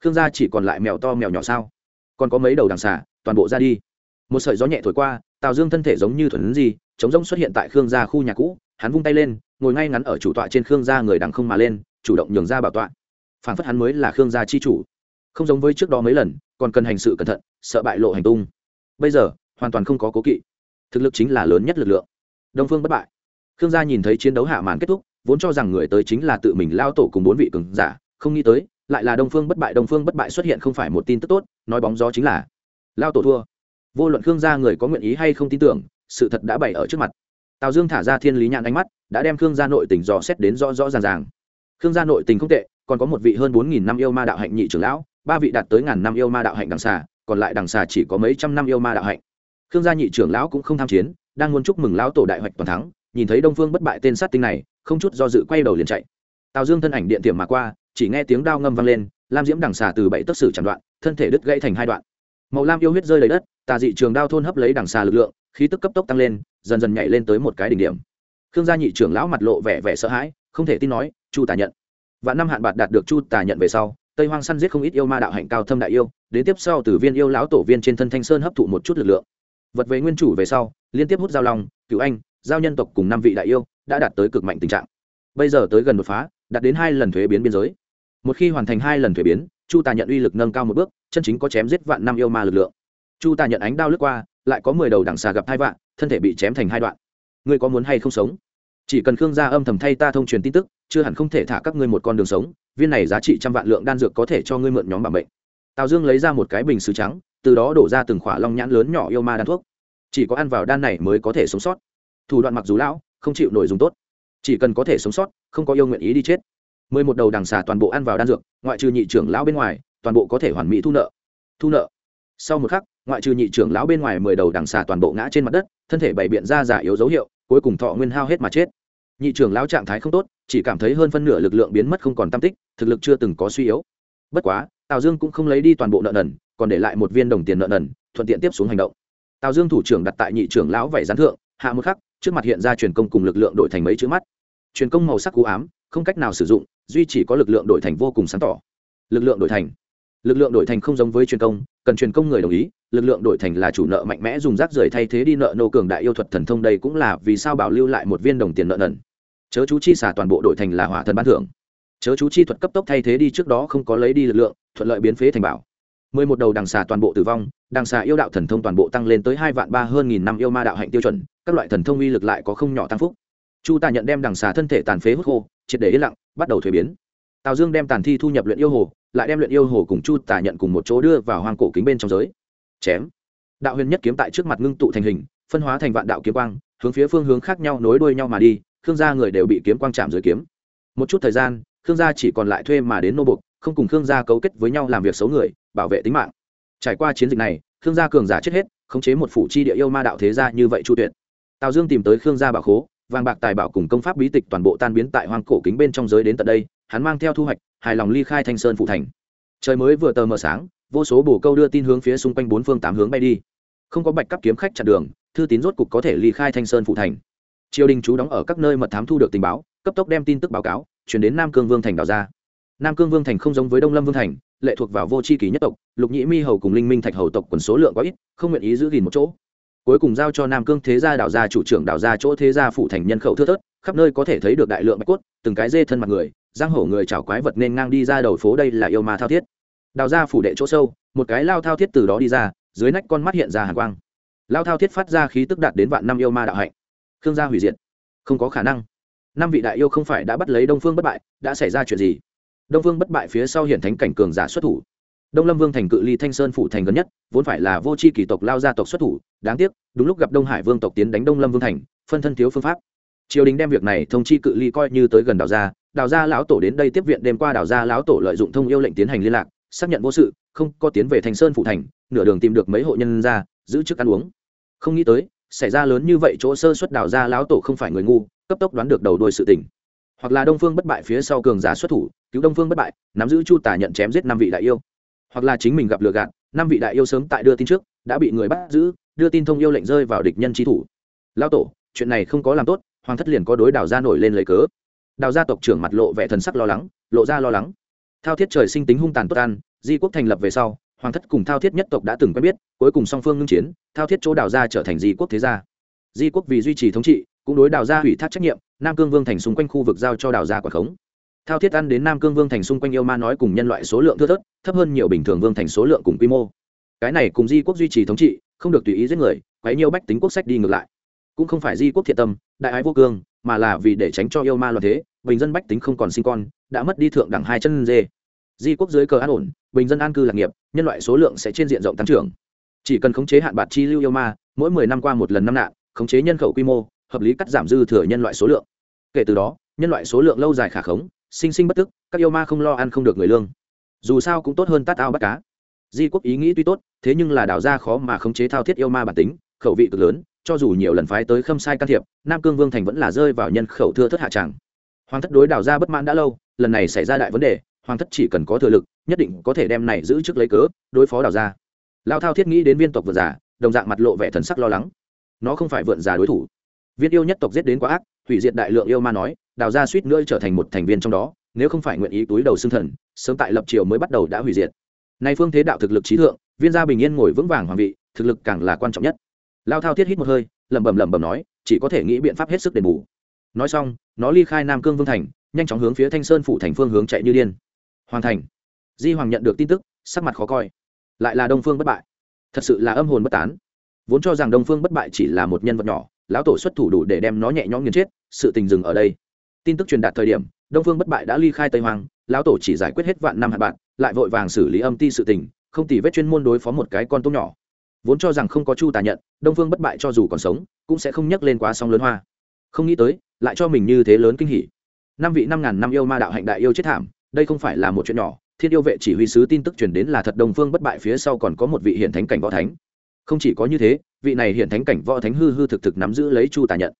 Khương gia chỉ còn lại mèo to mèo nhỏ sao? Còn có mấy đầu đằng xà, toàn bộ ra đi. Một sợi gió nhẹ thổi qua, tào dương thân thể giống như thuần gì chống rông xuất hiện tại khương gia khu nhà cũ, hắn vung tay lên, ngồi ngay ngắn ở chủ tọa trên khương gia người đằng không mà lên, chủ động nhường ra bảo tọa phản phất hắn mới là khương gia chi chủ. Không giống với trước đó mấy lần, còn cần hành sự cẩn thận, sợ bại lộ hành tung. Bây giờ, hoàn toàn không có cố kỵ. Thực lực chính là lớn nhất lực lượng. Đông phương bất bại. Khương gia nhìn thấy chiến đấu hạ màn kết thúc, vốn cho rằng người tới chính là tự mình lao tổ cùng bốn vị cường giả, không nghĩ tới, lại là đông phương bất bại, đông phương bất bại xuất hiện không phải một tin tức tốt, nói bóng gió chính là lao tổ thua. Vô luận khương gia người có nguyện ý hay không tin tưởng, sự thật đã bày ở trước mặt. Tào dương thả ra thiên lý nhãn ánh mắt, đã đem khương gia nội tình dò xét đến rõ rõ ràng ràng. Khương gia nội tình không tệ còn có một vị hơn bốn nghìn năm yêu ma đạo hạnh nhị trưởng lão, ba vị đạt tới ngàn năm yêu ma đạo hạnh đằng xà, còn lại đằng xà chỉ có mấy trăm năm yêu ma đạo hạnh. Khương gia nhị trưởng lão cũng không tham chiến, đang muốn chúc mừng lão tổ đại hoạch toàn thắng, nhìn thấy đông phương bất bại tên sát tinh này, không chút do dự quay đầu liền chạy. Tào dương thân ảnh điện tiềm mà qua, chỉ nghe tiếng đao ngâm vang lên, lam diễm đằng xà từ bảy tấc sử chặn đoạn, thân thể đứt gãy thành hai đoạn. Màu lam yêu huyết rơi lấy đất, tà dị trường đao thôn hấp lấy đằng xà lực lượng, khí tức cấp tốc tăng lên, dần dần nhảy lên tới một cái đỉnh điểm. Khương gia nhị trưởng lão mặt lộ vẻ vẻ sợ hãi, không thể tin nói, chu tà nhận và năm hạn bạc đạt được chu tà nhận về sau, tây hoang săn giết không ít yêu ma đạo hạnh cao thâm đại yêu, đến tiếp sau từ viên yêu lão tổ viên trên thân thanh sơn hấp thụ một chút lực lượng. Vật về nguyên chủ về sau, liên tiếp hút giao long cựu anh, giao nhân tộc cùng năm vị đại yêu đã đạt tới cực mạnh tình trạng. Bây giờ tới gần đột phá, đạt đến hai lần thuế biến biên giới. Một khi hoàn thành hai lần thuế biến, chu tà nhận uy lực nâng cao một bước, chân chính có chém giết vạn năm yêu ma lực lượng. Chu tà nhận ánh đao lướt qua, lại có mười đầu đằng xà gặp hai vạn, thân thể bị chém thành hai đoạn. Ngươi có muốn hay không sống? Chỉ cần khương gia âm thầm thay ta thông truyền tin tức, chưa hẳn không thể thả các ngươi một con đường sống, viên này giá trị trăm vạn lượng đan dược có thể cho ngươi mượn nhóm bảo mệnh. Tào dương lấy ra một cái bình xứ trắng, từ đó đổ ra từng khỏa long nhãn lớn nhỏ yêu ma đan thuốc. Chỉ có ăn vào đan này mới có thể sống sót. Thủ đoạn mặc dù lão, không chịu nổi dùng tốt. Chỉ cần có thể sống sót, không có yêu nguyện ý đi chết. Mười một đầu đằng xà toàn bộ ăn vào đan dược, ngoại trừ nhị trưởng lão bên ngoài, toàn bộ có thể hoàn mỹ thu nợ. Thu nợ. Sau một khắc, ngoại trừ nhị trưởng lão bên ngoài mười đầu đằng xà toàn bộ ngã trên mặt đất, thân thể bày biện ra giả yếu dấu hiệu, cuối cùng thọ nguyên hao hết mà chết nhị trưởng lão trạng thái không tốt, chỉ cảm thấy hơn phân nửa lực lượng biến mất không còn tam tích, thực lực chưa từng có suy yếu. Bất quá, tào dương cũng không lấy đi toàn bộ nợ nần, còn để lại một viên đồng tiền nợ nần, thuận tiện tiếp xuống hành động. Tào dương thủ trưởng đặt tại nhị trưởng lão vảy gián thượng, hạ một khắc, trước mặt hiện ra truyền công cùng lực lượng đổi thành mấy chữ mắt. Truyền công màu sắc cú ám, không cách nào sử dụng, duy chỉ có lực lượng đổi thành vô cùng sáng tỏ. Lực lượng đổi thành lực lượng đổi thành không giống với truyền công, cần truyền công người đồng ý, lực lượng đổi thành là chủ nợ mạnh mẽ dùng rác rưởi thay thế đi nợ nô cường đại yêu thuật thần thông đây cũng là vì sao bảo lưu lại một viên đồng tiền nợ nần. Chớ chú chi xả toàn bộ đổi thành là hỏa thần ban thưởng. Chớ chú chi thuật cấp tốc thay thế đi trước đó không có lấy đi lực lượng, thuận lợi biến phế thành bảo. Mười một đầu đằng xà toàn bộ tử vong, đằng xà yêu đạo thần thông toàn bộ tăng lên tới hai vạn ba hơn nghìn năm yêu ma đạo hạnh tiêu chuẩn, các loại thần thông uy lực lại có không nhỏ tăng phúc. Chu tà nhận đem đằng xà thân thể tàn phế hút khô, triệt để yên lặng, bắt đầu thuế biến. Tào dương đem tàn thi thu nhập luyện yêu hồ lại đem luyện yêu hồ cùng chu tả nhận cùng một chỗ đưa vào hoang cổ kính bên trong giới. Chém. Đạo huyền nhất kiếm tại trước mặt ngưng tụ thành hình, phân hóa thành vạn đạo kiếm quang, hướng phía phương hướng khác nhau nối đuôi nhau mà đi, khương gia người đều bị kiếm quang chạm dưới kiếm. Một chút thời gian, khương gia chỉ còn lại thuê mà đến nô bục không cùng khương gia cấu kết với nhau làm việc xấu người, bảo vệ tính mạng. Trải qua chiến dịch này, khương gia cường giả chết hết, khống chế một phủ chi địa yêu ma đạo thế gia như vậy chu tuyệt. Tào dương tìm tới khương gia bảo khố, vàng bạc tài bảo cùng công pháp bí tịch toàn bộ tan biến tại hoang cổ kính bên trong giới đến tận đây hắn mang theo thu hoạch, hài lòng ly khai thanh sơn phụ thành. Trời mới vừa tờ mờ sáng, vô số bồ câu đưa tin hướng phía xung quanh bốn phương tám hướng bay đi. Không có bạch cấp kiếm khách chặn đường, thư tín rốt cục có thể ly khai thanh sơn phụ thành. Triều đình chú đóng ở các nơi mật thám thu được tình báo, cấp tốc đem tin tức báo cáo, chuyển đến nam cương vương thành đào ra. Nam cương vương thành không giống với đông lâm vương thành, lệ thuộc vào vô c h i kỳ nhất tộc, lục nhĩ mi hầu cùng linh minh thạch hầu tộc quần số lượng quá ít, không nguyện ý giữ gìn một chỗ. Cuối cùng giao cho nam cương thế gia đào gia chủ trưởng đào gia chỗ thế gia phụ thành nhân khẩu thưa thớt, khắp nơi có thể thấy được đại lượng bạch cốt, từng cái dê thân mặt người giang hổ người chảo quái vật nên ngang đi ra đầu phố đây là yêu ma thao thiết. Đào ra phủ đệ chỗ sâu, một cái lao thao thiết từ đó đi ra, dưới nách con mắt hiện ra hàn quang. Lao thao thiết phát ra khí tức đạt đến vạn năm yêu ma đạo hạnh. Khương gia hủy diệt. Không có khả năng. Năm vị đại yêu không phải đã bắt lấy đông phương bất bại, đã xảy ra chuyện gì? Đông phương bất bại phía sau hiện thánh cảnh cường giả xuất thủ. Đông lâm vương thành cự ly thanh sơn phủ thành gần nhất, vốn phải là vô c h i kỳ tộc lao gia tộc xuất thủ, đáng tiếc, đúng lúc gặp đông hải vương tộc tiến đánh đông lâm vương thành, phân thân thiếu phương pháp triều đình đem việc này thông chi cự ly coi như tới gần đào gia đào gia lão tổ đến đây tiếp viện đêm qua đào gia lão tổ lợi dụng thông yêu lệnh tiến hành liên lạc, xác nhận vô sự, không có tiến về thành sơn phụ thành, nửa đường tìm được mấy hộ nhân ra, giữ chức ăn uống. Không nghĩ tới, xảy ra lớn như vậy chỗ sơ xuất đào gia lão tổ không phải người ngu, cấp tốc đoán được đầu đuôi sự tình. Hoặc là đông phương bất bại phía sau cường giả xuất thủ, cứu đông phương bất bại, nắm giữ chu tả nhận chém giết năm vị đại yêu. Hoặc là chính mình gặp lừa gạt, năm vị đại yêu sớm tại đưa tin trước, đã bị người bắt giữ, đưa tin thông yêu lệnh rơi vào địch nhân trí thủ. Lao tổ, chuyện này không có làm tốt hoàng thất liền có đối đào gia nổi lên lấy cớ. Đào gia tộc trưởng mặt lộ vẻ thần sắc lo lắng, lộ ra lo lắng. Thao thiết trời sinh tính hung tàn tốt an di quốc thành lập về sau, hoàng thất cùng thao thiết nhất tộc đã từng quen biết, cuối cùng song phương ngưng chiến, thao thiết chỗ đào gia trở thành di quốc thế gia. Di quốc vì duy trì thống trị, cũng đối đào gia ủy thác trách nhiệm, nam cương vương thành xung quanh khu vực giao cho đào gia quả khống. Thao thiết ăn đến nam cương vương thành xung quanh yêu ma nói cùng nhân loại số lượng thưa thớt, thấp hơn nhiều bình thường vương thành số lượng cùng quy mô. Cái này cùng di quốc duy trì thống trị, không được tùy ý giết người, quấy nhiều bách tính quốc sách đi ngược lại. Cũng không phải di quốc thiện tâm đại ái vô cương, mà là vì để tránh cho yêu ma loạn thế, bình dân bách tính không còn sinh con, đã mất đi thượng đẳng hai chân dê. Di quốc dưới cờ an ổn, bình dân an cư lạc nghiệp, nhân loại số lượng sẽ trên diện rộng tăng trưởng. Chỉ cần khống chế hạn bạc chi lưu yêu ma, mỗi mười năm qua một lần năm nạn, khống chế nhân khẩu quy mô, hợp lý cắt giảm dư thừa nhân loại số lượng. Kể từ đó, nhân loại số lượng lâu dài khả khống, sinh sinh bất tức, các yêu ma không lo ăn không được người lương. Dù sao cũng tốt hơn tát ao bắt cá. Di quốc ý nghĩ tuy tốt, thế nhưng là đào ra khó mà khống chế thao thiết yêu ma bản tính, khẩu vị cực lớn cho dù nhiều lần phái tới khâm sai can thiệp, nam cương vương thành vẫn là rơi vào nhân khẩu thưa thất hạ tràng. Hoàng thất đối đào ra bất mãn đã lâu, lần này xảy ra đại vấn đề, hoàng thất chỉ cần có thừa lực, nhất định có thể đem này giữ chức lấy cớ, đối phó đào ra. Lao thao thiết nghĩ đến viên tộc vượt giả, đồng dạng mặt lộ vẻ thần sắc lo lắng. Nó không phải vượn giả đối thủ. Viên yêu nhất tộc giết đến quá ác, hủy diệt đại lượng yêu ma nói đào ra suýt nữa trở thành một thành viên trong đó, nếu không phải nguyện ý túi đầu xương thần, sớm tại lập triều mới bắt đầu đã hủy diệt. Nay phương thế đạo thực lực trí thượng, viên gia bình yên ngồi vững vàng hoàng vị, thực lực càng là quan trọng nhất lao thao thiết hít một hơi, lẩm bẩm lẩm bẩm nói, chỉ có thể nghĩ biện pháp hết sức đền bù. Nói xong, nó ly khai nam cương vương thành, nhanh chóng hướng phía thanh sơn phủ thành phương hướng chạy như điên. Hoàng thành. Di hoàng nhận được tin tức, sắc mặt khó coi. Lại là đông phương bất bại. Thật sự là âm hồn bất tán. Vốn cho rằng đông phương bất bại chỉ là một nhân vật nhỏ, lão tổ xuất thủ đủ để đem nó nhẹ nhõm nghiền chết, sự tình dừng ở đây. Tin tức truyền đạt thời điểm, đông phương bất bại đã ly khai tây hoàng lão tổ chỉ giải quyết hết vạn năm hạt bạn lại vội vàng xử lý âm ti sự tình, không tỉ vết chuyên môn đối phó một cái con tôm nhỏ. Vốn cho rằng không có chu tà nhận đông phương bất bại cho dù còn sống, cũng sẽ không nhắc lên quá sóng lớn hoa. Không nghĩ tới, lại cho mình như thế lớn kinh hỉ. Năm vị năm ngàn năm yêu ma đạo hạnh đại yêu chết thảm, đây không phải là một chuyện nhỏ, thiên yêu vệ chỉ huy sứ tin tức truyền đến là thật đông phương bất bại phía sau còn có một vị hiện thánh cảnh võ thánh. Không chỉ có như thế, vị này hiện thánh cảnh võ thánh hư hư thực thực nắm giữ lấy chu tà nhận.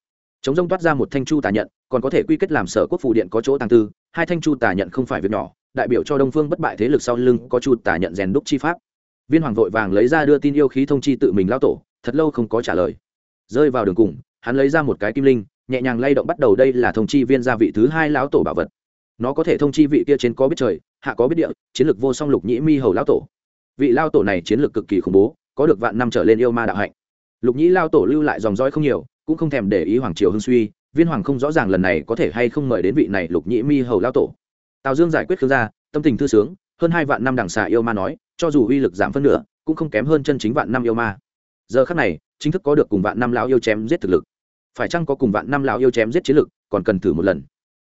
Chống rông toát ra một thanh chu tà nhận, còn có thể quy kết làm sở quốc phủ điện có chỗ tăng tư, hai thanh chu tà nhận không phải việc nhỏ, đại biểu cho đông phương bất bại thế lực sau lưng có chu tà nhận rèn đúc chi pháp. Viên hoàng vội vàng lấy ra đưa tin yêu khí thông chi tự mình lao tổ thật lâu không có trả lời. Rơi vào đường cùng, hắn lấy ra một cái kim linh, nhẹ nhàng lay động bắt đầu đây là thông chi viên gia vị thứ hai lão tổ bảo vật. Nó có thể thông chi vị kia trên có biết trời, hạ có biết địa, chiến lược vô song lục nhĩ mi hầu lão tổ. Vị lao tổ này chiến lược cực kỳ khủng bố, có được vạn năm trở lên yêu ma đạo hạnh. Lục nhĩ lao tổ lưu lại dòng dõi không nhiều, cũng không thèm để ý hoàng triều hưng suy, viên hoàng không rõ ràng lần này có thể hay không mời đến vị này lục nhĩ mi hầu lao tổ. Tào dương giải quyết khương gia, tâm tình thư sướng, hơn hai vạn năm đằng xà yêu ma nói, cho dù uy lực giảm phân nửa, cũng không kém hơn chân chính vạn năm yêu ma giờ khắc này, chính thức có được cùng vạn năm lão yêu chém giết thực lực. Phải chăng có cùng vạn năm lão yêu chém giết chiến lực, còn cần thử một lần?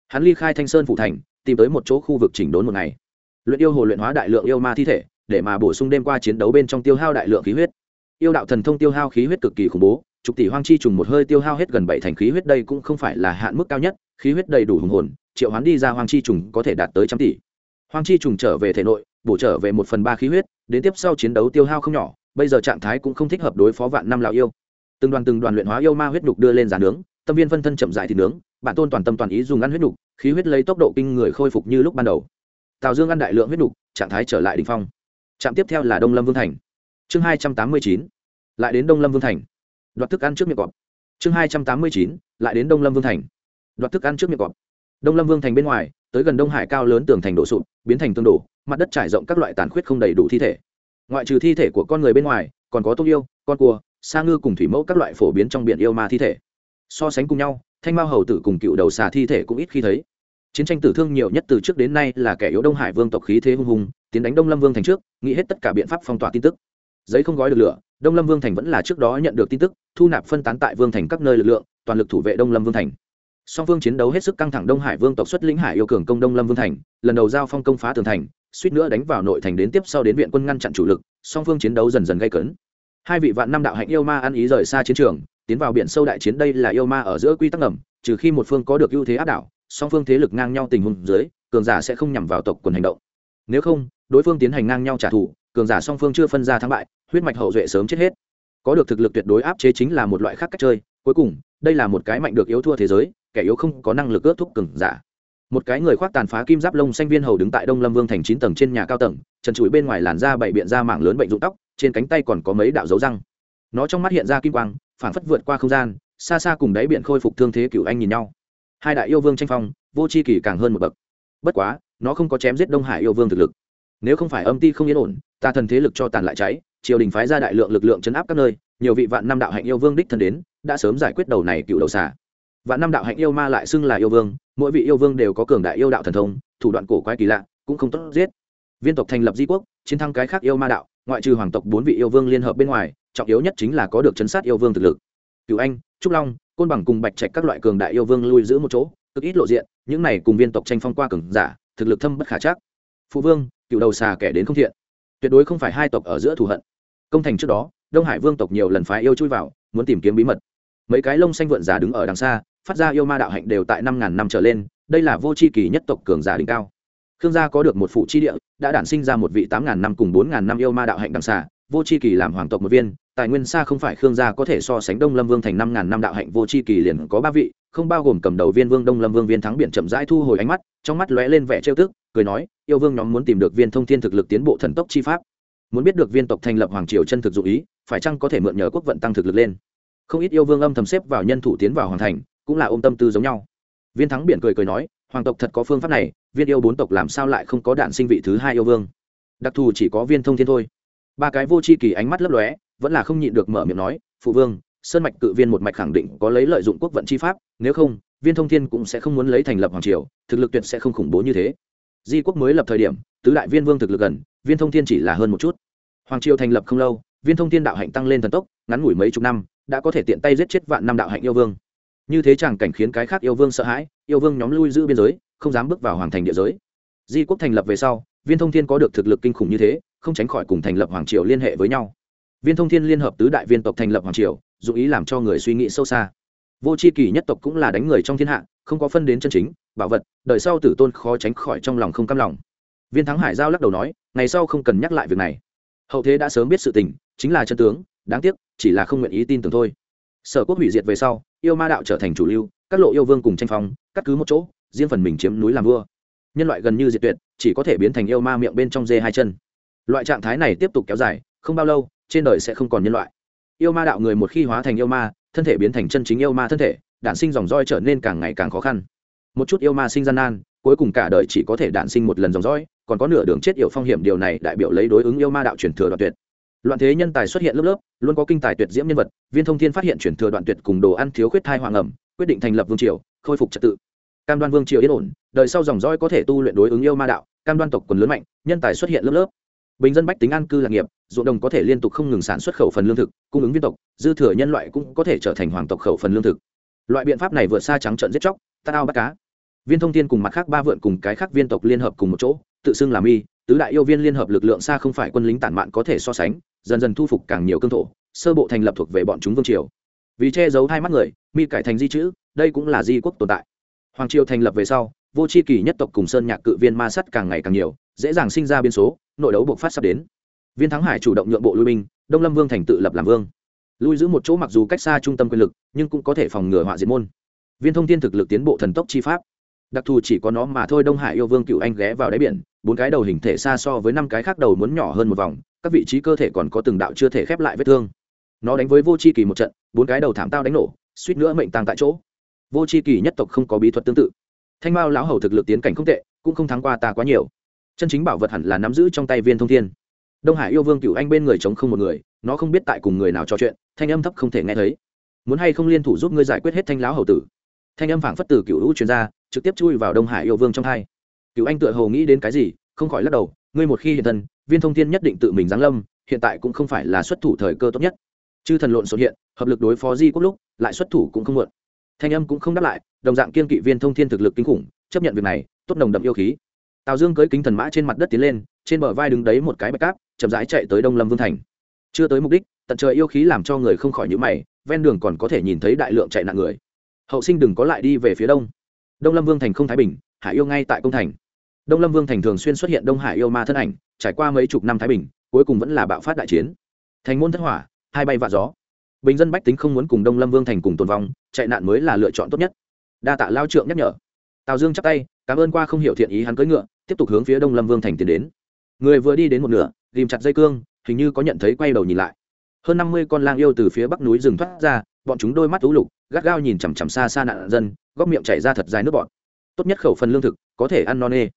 Hắn ly khai thanh sơn phụ thành, tìm tới một chỗ khu vực chỉnh đốn một ngày. Luyện yêu hồ luyện hóa đại lượng yêu ma thi thể, để mà bổ sung đêm qua chiến đấu bên trong tiêu hao đại lượng khí huyết. Yêu đạo thần thông tiêu hao khí huyết cực kỳ khủng bố, chục tỷ hoang chi trùng một hơi tiêu hao hết gần bảy thành khí huyết đây cũng không phải là hạn mức cao nhất, khí huyết đầy đủ hùng hồn, triệu hoán đi ra hoang chi trùng có thể đạt tới trăm tỷ. Hoang chi trùng trở về thể nội, bổ trở về một phần ba khí huyết, đến tiếp sau chiến đấu tiêu hao không nhỏ bây giờ trạng thái cũng không thích hợp đối phó vạn năm lão yêu. Từng đoàn từng đoàn luyện hóa yêu ma huyết nhục đưa lên giàn nướng, tâm viên phân thân chậm dại thì nướng, bản tôn toàn tâm toàn ý dùng ăn huyết nhục, khí huyết lấy tốc độ kinh người khôi phục như lúc ban đầu. Tào dương ăn đại lượng huyết nhục, trạng thái trở lại đ ỉ n h phong. Trạm tiếp theo là đông lâm vương thành. Chương hai trăm tám mươi chín, lại đến đông lâm vương thành. Đoạt thức ăn trước miệng cọp. Chương hai trăm tám mươi chín, lại đến đông lâm vương thành. Đoạt thức ăn trước miệng cọp. Đông lâm vương thành bên ngoài, tới gần đông hải cao lớn tường thành đổ sụp, biến thành tương đổ, mặt đất trải rộng các loại tàn khuyết không đầy đủ thi thể ngoại trừ thi thể của con người bên ngoài, còn có tôm yêu, con cua, sa ngư cùng thủy mẫu các loại phổ biến trong biển yêu ma thi thể. So sánh cùng nhau, thanh mao hầu tử cùng cựu đầu xà thi thể cũng ít khi thấy. Chiến tranh tử thương nhiều nhất từ trước đến nay là kẻ yếu đông hải vương tộc khí thế hung hùng, tiến đánh đông lâm vương thành trước, nghĩ hết tất cả biện pháp phong tỏa tin tức. Giấy không gói được lửa, đông lâm vương thành vẫn là trước đó nhận được tin tức, thu nạp phân tán tại vương thành các nơi lực lượng, toàn lực thủ vệ đông lâm vương thành. Song phương chiến đấu hết sức căng thẳng đông hải vương tộc xuất lĩnh hải yêu cường công đông lâm vương thành, lần đầu giao phong công phá tường thành suýt nữa đánh vào nội thành đến tiếp sau đến viện quân ngăn chặn chủ lực, song phương chiến đấu dần dần gây cấn. Hai vị vạn năm đạo hạnh yêu ma ăn ý rời xa chiến trường, tiến vào biển sâu đại chiến đây là yêu ma ở giữa quy tắc ngầm, trừ khi một phương có được ưu thế áp đảo, song phương thế lực ngang nhau tình huống dưới, cường giả sẽ không nhằm vào tộc quần hành động. Nếu không, đối phương tiến hành ngang nhau trả thù, cường giả song phương chưa phân ra thắng bại, huyết mạch hậu duệ sớm chết hết. Có được thực lực tuyệt đối áp chế chính là một loại khác cách chơi, cuối cùng, đây là một cái mạnh được yếu thua thế giới, kẻ yếu không có năng lực ước thúc cường giả một cái người khoác tàn phá kim giáp lông xanh viên hầu đứng tại đông lâm vương thành chín tầng trên nhà cao tầng, trần trụi bên ngoài làn da bảy biện ra mạng lớn bệnh rụng tóc, trên cánh tay còn có mấy đạo dấu răng. Nó trong mắt hiện ra kim quang phản phất vượt qua không gian, xa xa cùng đáy biển khôi phục thương thế cựu anh nhìn nhau. Hai đại yêu vương tranh phong, vô c h i kỳ càng hơn một bậc. Bất quá, nó không có chém giết đông hải yêu vương thực lực. Nếu không phải âm ti không yên ổn, ta thần thế lực cho tàn lại cháy, triều đình phái ra đại lượng lực lượng chấn áp các nơi, nhiều vị vạn năm đạo hạnh yêu vương đích thân đến, đã sớm giải quyết đầu này cựu đầu xả và năm đạo hạnh yêu ma lại xưng là yêu vương, mỗi vị yêu vương đều có cường đại yêu đạo thần thông, thủ đoạn cổ quái kỳ lạ, cũng không tốt giết. Viên tộc thành lập di quốc, chiến thắng cái khác yêu ma đạo, ngoại trừ hoàng tộc bốn vị yêu vương liên hợp bên ngoài, trọng yếu nhất chính là có được chấn sát yêu vương thực lực. Cựu anh, trúc long, côn bằng cùng bạch trạch các loại cường đại yêu vương lui giữ một chỗ, cực ít lộ diện, những này cùng viên tộc tranh phong qua cường giả, thực lực thâm bất khả chắc. Phụ vương, cựu đầu xà kẻ đến không thiện. Tuyệt đối không phải hai tộc ở giữa thù hận. Công thành trước đó, đông hải vương tộc nhiều lần phái yêu chui vào, muốn tìm kiếm bí mật. Mấy cái lông xanh vượn giả đứng ở đằng xa phát ra yêu ma đạo hạnh đều tại năm ngàn năm trở lên, đây là vô c h i kỳ nhất tộc cường giả đỉnh cao. Khương gia có được một phụ chi địa, đã đản sinh ra một vị tám ngàn năm cùng bốn ngàn năm yêu ma đạo hạnh đằng xà, vô c h i kỳ làm hoàng tộc một viên, tài nguyên xa không phải khương gia có thể so sánh đông lâm vương thành năm ngàn năm đạo hạnh vô c h i kỳ liền có ba vị, không bao gồm cầm đầu viên vương đông lâm vương viên thắng biển chậm rãi thu hồi ánh mắt, trong mắt lóe lên vẻ trêu tức, cười nói, yêu vương nhóm muốn tìm được viên thông thiên thực lực tiến bộ thần tốc chi pháp. Muốn biết được viên tộc thành lập hoàng triều chân thực dụ ý, phải chăng có thể mượn nhờ quốc vận tăng thực lực lên? Không ít yêu vương âm thầm xếp vào nhân thủ tiến vào hoàng thành cũng là ôm tâm tư giống nhau. Viên thắng biển cười cười nói, hoàng tộc thật có phương pháp này, viên yêu bốn tộc làm sao lại không có đạn sinh vị thứ hai yêu vương? Đặc thù chỉ có viên thông thiên thôi. Ba cái vô c h i kỳ ánh mắt lấp lóe, vẫn là không nhịn được mở miệng nói, phụ vương, sơn mạch cự viên một mạch khẳng định có lấy lợi dụng quốc vận chi pháp, nếu không, viên thông thiên cũng sẽ không muốn lấy thành lập hoàng triều, thực lực tuyệt sẽ không khủng bố như thế. Di quốc mới lập thời điểm, tứ đại viên vương thực lực gần, viên thông thiên chỉ là hơn một chút. Hoàng triều thành lập không lâu, viên thông thiên đạo hạnh tăng lên thần tốc, ngắn ngủi mấy chục năm, đã có thể tiện tay giết chết vạn năm đạo hạnh yêu vương như thế chẳng cảnh khiến cái khác yêu vương sợ hãi, yêu vương nhóm lui giữ biên giới, không dám bước vào hoàng thành địa giới. Di quốc thành lập về sau, viên thông thiên có được thực lực kinh khủng như thế, không tránh khỏi cùng thành lập hoàng triều liên hệ với nhau. Viên thông thiên liên hợp tứ đại viên tộc thành lập hoàng triều dù ý làm cho người suy nghĩ sâu xa. Vô c h i kỳ nhất tộc cũng là đánh người trong thiên hạ, không có phân đến chân chính, bảo vật đợi sau tử tôn khó tránh khỏi trong lòng không cam lòng. Viên thắng hải giao lắc đầu nói, ngày sau không cần nhắc lại việc này. Hậu thế đã sớm biết sự tình, chính là chân tướng, đáng tiếc, chỉ là không nguyện ý tin tưởng thôi sở quốc hủy diệt về sau, yêu ma đạo trở thành chủ lưu, các lộ yêu vương cùng tranh phong, cắt cứ một chỗ, riêng phần mình chiếm núi làm vua. Nhân loại gần như diệt tuyệt, chỉ có thể biến thành yêu ma miệng bên trong dê hai chân. Loại trạng thái này tiếp tục kéo dài, không bao lâu, trên đời sẽ không còn nhân loại. Yêu ma đạo người một khi hóa thành yêu ma, thân thể biến thành chân chính yêu ma thân thể, đản sinh dòng roi trở nên càng ngày càng khó khăn. Một chút yêu ma sinh gian nan, cuối cùng cả đời chỉ có thể đản sinh một lần dòng roi còn có nửa đường chết yểu phong hiểm, điều này đại biểu lấy đối ứng yêu ma đạo truyền thừa đoạn tuyệt loạn thế nhân tài xuất hiện lớp lớp, luôn có kinh tài tuyệt diễm nhân vật, viên thông thiên phát hiện truyền thừa đoạn tuyệt cùng đồ ăn thiếu khuyết thai hoàng ẩm, quyết định thành lập vương triều, khôi phục trật tự. Cam đoan vương triều yên ổn, đời sau dòng roi có thể tu luyện đối ứng yêu ma đạo, cam đoan tộc quần lớn mạnh, nhân tài xuất hiện lớp lớp. Bình dân bách tính an cư lạc nghiệp, ruộng đồng có thể liên tục không ngừng sản xuất khẩu phần lương thực, cung ứng viên tộc, dư thừa nhân loại cũng có thể trở thành hoàng tộc khẩu phần lương thực. Loại biện pháp này vượt xa trắng trận giết chóc, tao ao bắt cá. Viên thông thiên cùng mặt khác ba vượn cùng cái khác viên tộc liên hợp cùng một chỗ, tự xưng làm y tứ đại yêu viên liên hợp lực lượng xa không phải quân lính tản mạn có thể so sánh, dần dần thu phục càng nhiều cương thổ, sơ bộ thành lập thuộc về bọn chúng vương triều. Vì che giấu hai mắt người, mi cải thành di chữ, đây cũng là di quốc tồn tại. Hoàng triều thành lập về sau, vô c h i kỳ nhất tộc cùng sơn nhạc cự viên ma sắt càng ngày càng nhiều, dễ dàng sinh ra biên số, nội đấu buộc phát sắp đến. Viên thắng hải chủ động nhượng bộ lui binh, đông lâm vương thành tự lập làm vương. Lui giữ một chỗ mặc dù cách xa trung tâm quyền lực, nhưng cũng có thể phòng ngừa họa diệt môn. Viên thông tin thực lực tiến bộ thần tốc chi pháp. Đặc thù chỉ có nó mà thôi đông hải yêu vương cựu anh ghé vào đáy biển bốn cái đầu hình thể xa so với năm cái khác đầu muốn nhỏ hơn một vòng, các vị trí cơ thể còn có từng đạo chưa thể khép lại vết thương. Nó đánh với vô c h i kỳ một trận, bốn cái đầu thảm tao đánh nổ, suýt nữa mệnh tàng tại chỗ. Vô c h i kỳ nhất tộc không có bí thuật tương tự. Thanh mao lão hầu thực lực tiến cảnh không tệ, cũng không thắng qua ta quá nhiều. Chân chính bảo vật hẳn là nắm giữ trong tay viên thông thiên. Đông hải yêu vương cựu anh bên người chống không một người, nó không biết tại cùng người nào trò chuyện, thanh âm thấp không thể nghe thấy. Muốn hay không liên thủ giúp ngươi giải quyết hết thanh lão hầu tử? Thanh âm phảng phất từ cựu hữu chuyên gia trực tiếp chui vào đông hải yêu vương trong hai cựu anh tựa hồ nghĩ đến cái gì, không khỏi lắc đầu, ngươi một khi hiện thân, viên thông thiên nhất định tự mình giáng lâm, hiện tại cũng không phải là xuất thủ thời cơ tốt nhất. Chư thần lộn xuất hiện, hợp lực đối phó di quốc lúc, lại xuất thủ cũng không muộn. Thanh âm cũng không đáp lại, đồng dạng kiên kỵ viên thông thiên thực lực kinh khủng, chấp nhận việc này, tốt nồng đậm yêu khí. Tào dương cưới kính thần mã trên mặt đất tiến lên, trên bờ vai đứng đấy một cái bạch cáp, chậm rãi chạy tới đông lâm vương thành. Chưa tới mục đích, tận trời yêu khí làm cho người không khỏi nhữ mày, ven đường còn có thể nhìn thấy đại lượng chạy nạn người. Hậu sinh đừng có lại đi về phía đông. Đông lâm vương thành không thái bình, hải yêu ngay tại công thành đông lâm vương thành thường xuyên xuất hiện đông hải yêu ma thân ảnh, trải qua mấy chục năm thái bình, cuối cùng vẫn là bạo phát đại chiến. Thành môn thất hỏa, hai bay vạ gió. Bình dân bách tính không muốn cùng đông lâm vương thành cùng tồn vong, chạy nạn mới là lựa chọn tốt nhất. Đa tạ lao trượng nhắc nhở. Tào dương chắp tay, cảm ơn qua không hiểu thiện ý hắn cưỡi ngựa, tiếp tục hướng phía đông lâm vương thành tiến đến. Người vừa đi đến một nửa ghìm chặt dây cương, hình như có nhận thấy quay đầu nhìn lại. Hơn năm mươi con lang yêu từ phía bắc núi rừng thoát ra, bọn chúng đôi mắt thú lục, gắt gao nhìn chằm chằm xa xa nạn dân góc miệng chảy ra thật dài nước bọn tốt nhất khẩu phần lương thực, có thể ăn no nê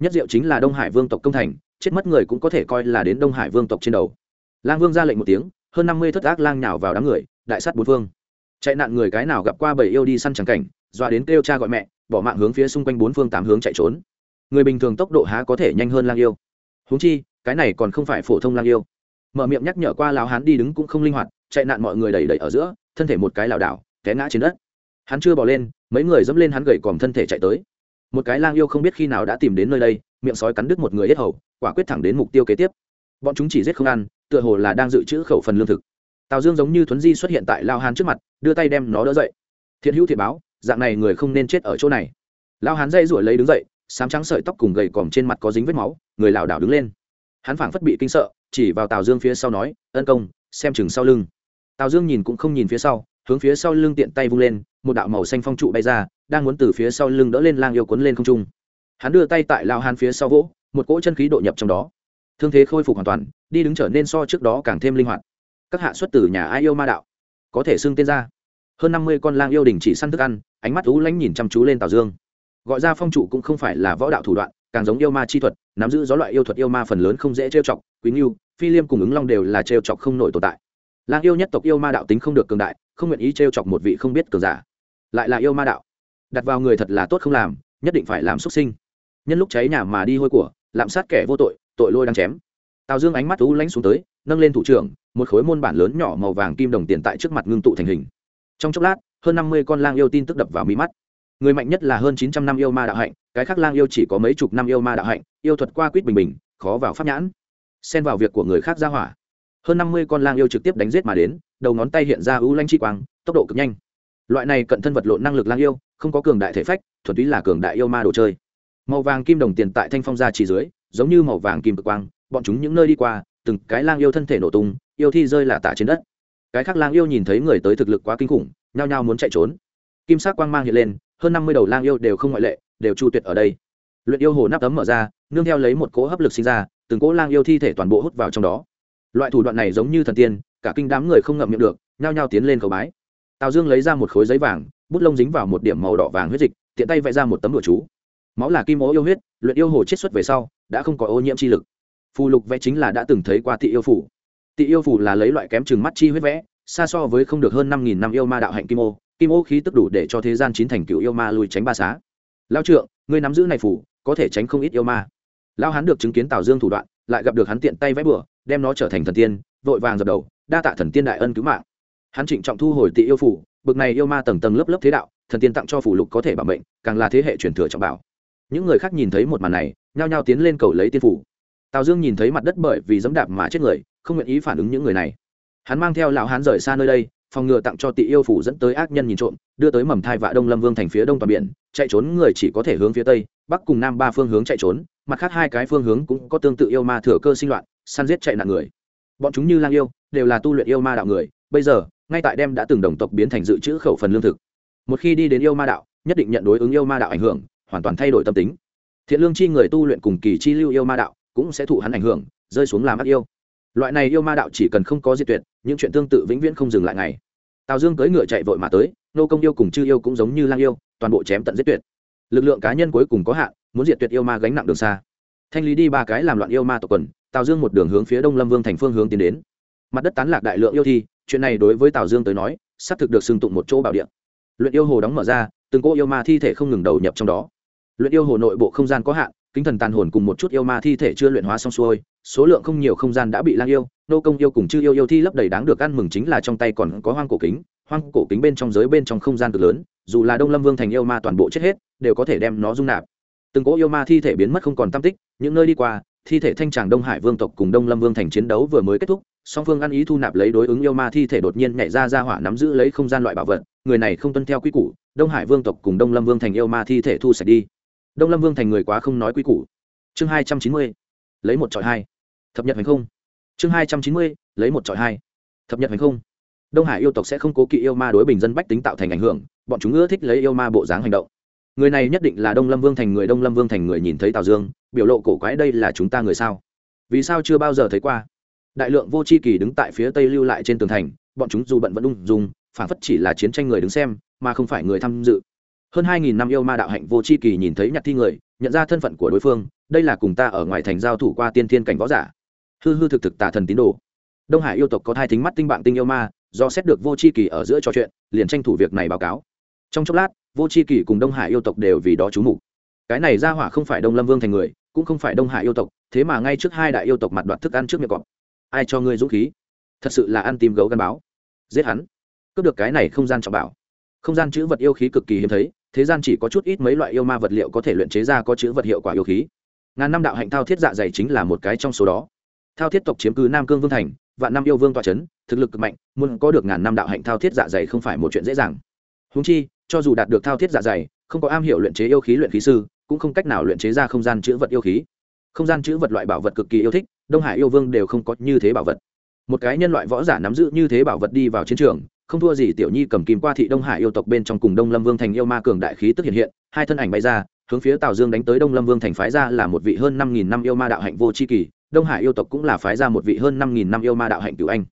nhất diệu chính là đông hải vương tộc công thành, chết mất người cũng có thể coi là đến đông hải vương tộc trên đầu. Lang vương ra lệnh một tiếng, hơn năm mươi thất ác lang nhào vào đám người, đại sát bốn phương. Chạy nạn người cái nào gặp qua bảy yêu đi săn trắng cảnh, dọa đến kêu cha gọi mẹ, bỏ mạng hướng phía xung quanh bốn phương tám hướng chạy trốn. Người bình thường tốc độ há có thể nhanh hơn lang yêu. Húng chi, cái này còn không phải phổ thông lang yêu. Mở miệng nhắc nhở qua lão hán đi đứng cũng không linh hoạt, chạy nạn mọi người đẩy đẩy ở giữa, thân thể một cái lảo đảo, té ngã trên đất. Hắn chưa bỏ lên, mấy người dẫm lên hắn gầy còm thân thể chạy tới một cái lang yêu không biết khi nào đã tìm đến nơi đây, miệng sói cắn đứt một người yết hầu, quả quyết thẳng đến mục tiêu kế tiếp. Bọn chúng chỉ giết không ăn, tựa hồ là đang dự trữ khẩu phần lương thực. Tào dương giống như thuấn di xuất hiện tại lao hán trước mặt, đưa tay đem nó đỡ dậy. Thiện hữu thiệt báo, dạng này người không nên chết ở chỗ này. Lao hán dây ruổi lấy đứng dậy, sám trắng sợi tóc cùng gầy còm trên mặt có dính vết máu, người lảo đảo đứng lên. Hắn phảng phất bị kinh sợ, chỉ vào tào dương phía sau nói, ân công, xem chừng sau lưng. Tào dương nhìn cũng không nhìn phía sau, hướng phía sau lưng tiện tay vung lên một đạo màu xanh phong trụ bay ra, đang muốn từ phía sau lưng đỡ lên lang yêu cuốn lên không trung. Hắn đưa tay tại lao hàn phía sau vỗ, một cỗ chân khí độ nhập trong đó. Thương thế khôi phục hoàn toàn, đi đứng trở nên so trước đó càng thêm linh hoạt. Các hạ xuất từ nhà ai yêu ma đạo? Có thể xưng tên ra. Hơn năm mươi con lang yêu đình chỉ săn thức ăn, ánh mắt thú lánh nhìn chăm chú lên tào dương. Gọi ra phong trụ cũng không phải là võ đạo thủ đoạn, càng giống yêu ma chi thuật, nắm giữ gió loại yêu thuật yêu ma phần lớn không dễ trêu chọc, quý nghiêu phi liêm cùng ứng long đều là trêu chọc không nổi tồn tại. Lang yêu nhất tộc yêu ma đạo tính không được cường đại, không nguyện ý trêu chọc một vị không biết cường giả lại là yêu ma đạo. Đặt vào người thật là tốt không làm, nhất định phải làm xuất sinh. Nhân lúc cháy nhà mà đi hôi của, lạm sát kẻ vô tội tội lôi đang chém. Tào dương ánh mắt u lánh xuống tới, nâng lên thủ trưởng, một khối môn bản lớn nhỏ màu vàng kim đồng tiền tại trước mặt ngưng tụ thành hình. Trong chốc lát, hơn năm mươi con lang yêu tin tức đập vào mí mắt. Người mạnh nhất là hơn chín trăm năm yêu ma đạo hạnh, cái khác lang yêu chỉ có mấy chục năm yêu ma đạo hạnh, yêu thuật qua quýt bình bình, khó vào pháp nhãn. Xen vào việc của người khác ra hỏa. Hơn năm mươi con lang yêu trực tiếp đánh giết mà đến, đầu ngón tay hiện ra ưu lanh chi quang, tốc độ cực nhanh loại này cận thân vật lộn năng lực lang yêu, không có cường đại thể phách, thuần túy là cường đại yêu ma đồ chơi. Màu vàng kim đồng tiền tại thanh phong ra chỉ dưới, giống như màu vàng kim cực quang, bọn chúng những nơi đi qua, từng cái lang yêu thân thể nổ tung, yêu thi rơi là tả trên đất. Cái khác lang yêu nhìn thấy người tới thực lực quá kinh khủng, nhao nhao muốn chạy trốn. Kim sắc quang mang hiện lên, hơn năm mươi đầu lang yêu đều không ngoại lệ, đều chu tuyệt ở đây. Luyện yêu hồ nắp tấm mở ra, nương theo lấy một cỗ hấp lực sinh ra, từng cỗ lang yêu thi thể toàn bộ hút vào trong đó. Loại thủ đoạn này giống như thần tiên, cả kinh đám người không ngậm miệng được, nhao nhao tiến lên cầu bái tào dương lấy ra một khối giấy vàng, bút lông dính vào một điểm màu đỏ vàng huyết dịch, tiện tay vẽ ra một tấm đồ chú. Máu là kim ố yêu huyết, luyện yêu hồ chết xuất về sau, đã không có ô nhiễm chi lực. Phù lục vẽ chính là đã từng thấy qua tị yêu phủ tị yêu phủ là lấy loại kém chừng mắt chi huyết vẽ, xa so với không được hơn năm nghìn năm yêu ma đạo hạnh kim ô kim ô khí tức đủ để cho thế gian chín thành cựu yêu ma lùi tránh ba xá. Lao trượng người nắm giữ này phủ có thể tránh không ít yêu ma. Lao hắn được chứng kiến tào dương thủ đoạn, lại gặp được hắn tiện tay vẽ bừa, đem nó trở thành thần tiên, vội vàng dập đầu, đa tạ thần tiên đại ân cứu mạng hắn trịnh trọng thu hồi tị yêu phủ, bực này yêu ma tầng tầng lớp lớp thế đạo, thần tiên tặng cho phủ lục có thể bảo mệnh, càng là thế hệ truyền thừa trọng bảo. Những người khác nhìn thấy một màn này, nhao nhao tiến lên cầu lấy tiên phủ. Tào dương nhìn thấy mặt đất bởi vì dẫm đạp mà chết người, không nguyện ý phản ứng những người này. Hắn mang theo lão hán rời xa nơi đây, phòng ngừa tặng cho tị yêu phủ dẫn tới ác nhân nhìn trộm, đưa tới mầm thai vạ đông lâm vương thành phía đông toàn biển, chạy trốn người chỉ có thể hướng phía tây, bắc cùng nam ba phương hướng chạy trốn, mặt khác hai cái phương hướng cũng có tương tự yêu ma thừa cơ sinh loạn, săn giết chạy nạn người. Bọn chúng như lang yêu, đều là tu luyện yêu ma đạo người, bây giờ ngay tại đem đã từng đồng tộc biến thành dự trữ khẩu phần lương thực. Một khi đi đến yêu ma đạo, nhất định nhận đối ứng yêu ma đạo ảnh hưởng, hoàn toàn thay đổi tâm tính. Thiện lương chi người tu luyện cùng kỳ chi lưu yêu ma đạo cũng sẽ thụ hắn ảnh hưởng, rơi xuống làm ác yêu. Loại này yêu ma đạo chỉ cần không có diệt tuyệt, những chuyện tương tự vĩnh viễn không dừng lại ngày. Tào dương cưỡi ngựa chạy vội mà tới, nô công yêu cùng chư yêu cũng giống như lang yêu, toàn bộ chém tận giết tuyệt. Lực lượng cá nhân cuối cùng có hạn, muốn diệt tuyệt yêu ma gánh nặng đường xa. Thanh lý đi ba cái làm loạn yêu ma tộc quần, tào dương một đường hướng phía đông lâm vương thành phương hướng tiến đến mặt đất tán lạc đại lượng yêu thi, chuyện này đối với tào dương tới nói, xác thực được xưng tụng một chỗ bảo địa. Luyện yêu hồ đóng mở ra, từng cỗ yêu ma thi thể không ngừng đầu nhập trong đó. Luyện yêu hồ nội bộ không gian có hạn, kính thần tàn hồn cùng một chút yêu ma thi thể chưa luyện hóa xong xuôi, số lượng không nhiều không gian đã bị lang yêu, nô công yêu cùng chư yêu yêu thi lấp đầy đáng được ăn mừng chính là trong tay còn có hoang cổ kính, hoang cổ kính bên trong giới bên trong không gian cực lớn, dù là đông lâm vương thành yêu ma toàn bộ chết hết, đều có thể đem nó dung nạp. Từng cỗ yêu ma thi thể biến mất không còn tam tích, những nơi đi qua, thi thể thanh tràng đông hải vương tộc cùng đông lâm vương thành chiến đấu vừa mới kết thúc song phương ăn ý thu nạp lấy đối ứng yêu ma thi thể đột nhiên nhảy ra ra hỏa nắm giữ lấy không gian loại bảo vật, người này không tuân theo quy củ, đông hải vương tộc cùng đông lâm vương thành yêu ma thi thể thu sạch đi. Đông lâm vương thành người quá không nói quy củ. Chương hai trăm chín mươi, lấy một trọi hai. Thập nhật hành không. Chương hai trăm chín mươi, lấy một trọi hai. Thập nhật hành không. Đông hải yêu tộc sẽ không cố kỵ yêu ma đối bình dân bách tính tạo thành ảnh hưởng, bọn chúng ưa thích lấy yêu ma bộ dáng hành động. Người này nhất định là đông lâm vương thành người, đông lâm vương thành người nhìn thấy tào dương, biểu lộ cổ quái đây là chúng ta người sao? Vì sao chưa bao giờ thấy qua? Đại lượng vô c h i kỳ đứng tại phía tây lưu lại trên tường thành, bọn chúng dù bận vẫn ung dung, phản phất chỉ là chiến tranh người đứng xem, mà không phải người tham dự. Hơn hai nghìn năm yêu ma đạo hạnh vô c h i kỳ nhìn thấy nhặt thi người, nhận ra thân phận của đối phương, đây là cùng ta ở ngoài thành giao thủ qua tiên thiên cảnh võ giả. Hư hư thực thực tà thần tín đồ. Đông hải yêu tộc có hai thính mắt tinh bạn tinh yêu ma, do xét được vô c h i kỳ ở giữa trò chuyện, liền tranh thủ việc này báo cáo. Trong chốc lát, vô c h i kỳ cùng đông hải yêu tộc đều vì đó trú mục. Cái này ra hỏa không phải đông lâm vương thành người, cũng không phải đông hải yêu tộc, thế mà ngay trước hai đại yêu tộc mặt đoạt thức ăn trước miệng cọp ai cho ngươi dũng khí? Thật sự là ăn tìm gấu gắn báo. Giết hắn. Cướp được cái này không gian trọng bảo. Không gian chữ vật yêu khí cực kỳ hiếm thấy, thế gian chỉ có chút ít mấy loại yêu ma vật liệu có thể luyện chế ra có chữ vật hiệu quả yêu khí. Ngàn năm đạo hạnh thao thiết dạ dày chính là một cái trong số đó. Thao thiết tộc chiếm cứ nam cương vương thành, vạn năm yêu vương tọa c h ấ n thực lực cực mạnh, muốn có được ngàn năm đạo hạnh thao thiết dạ dày không phải một chuyện dễ dàng. Húng chi, cho dù đạt được thao thiết dạ dày, không có am hiểu luyện chế yêu khí luyện khí sư, cũng không cách nào luyện chế ra không gian chữ vật yêu khí. Không gian chữ vật loại bảo vật cực kỳ yêu thích đông hải yêu vương đều không có như thế bảo vật. Một cái nhân loại võ giả nắm giữ như thế bảo vật đi vào chiến trường, không thua gì tiểu nhi cầm kìm qua thị đông hải yêu tộc bên trong cùng đông lâm vương thành yêu ma cường đại khí tức hiện hiện, hai thân ảnh bay ra, hướng phía tào dương đánh tới đông lâm vương thành phái ra là một vị hơn năm nghìn năm yêu ma đạo hạnh vô c h i kỳ, đông hải yêu tộc cũng là phái ra một vị hơn năm nghìn năm yêu ma đạo hạnh cửu anh.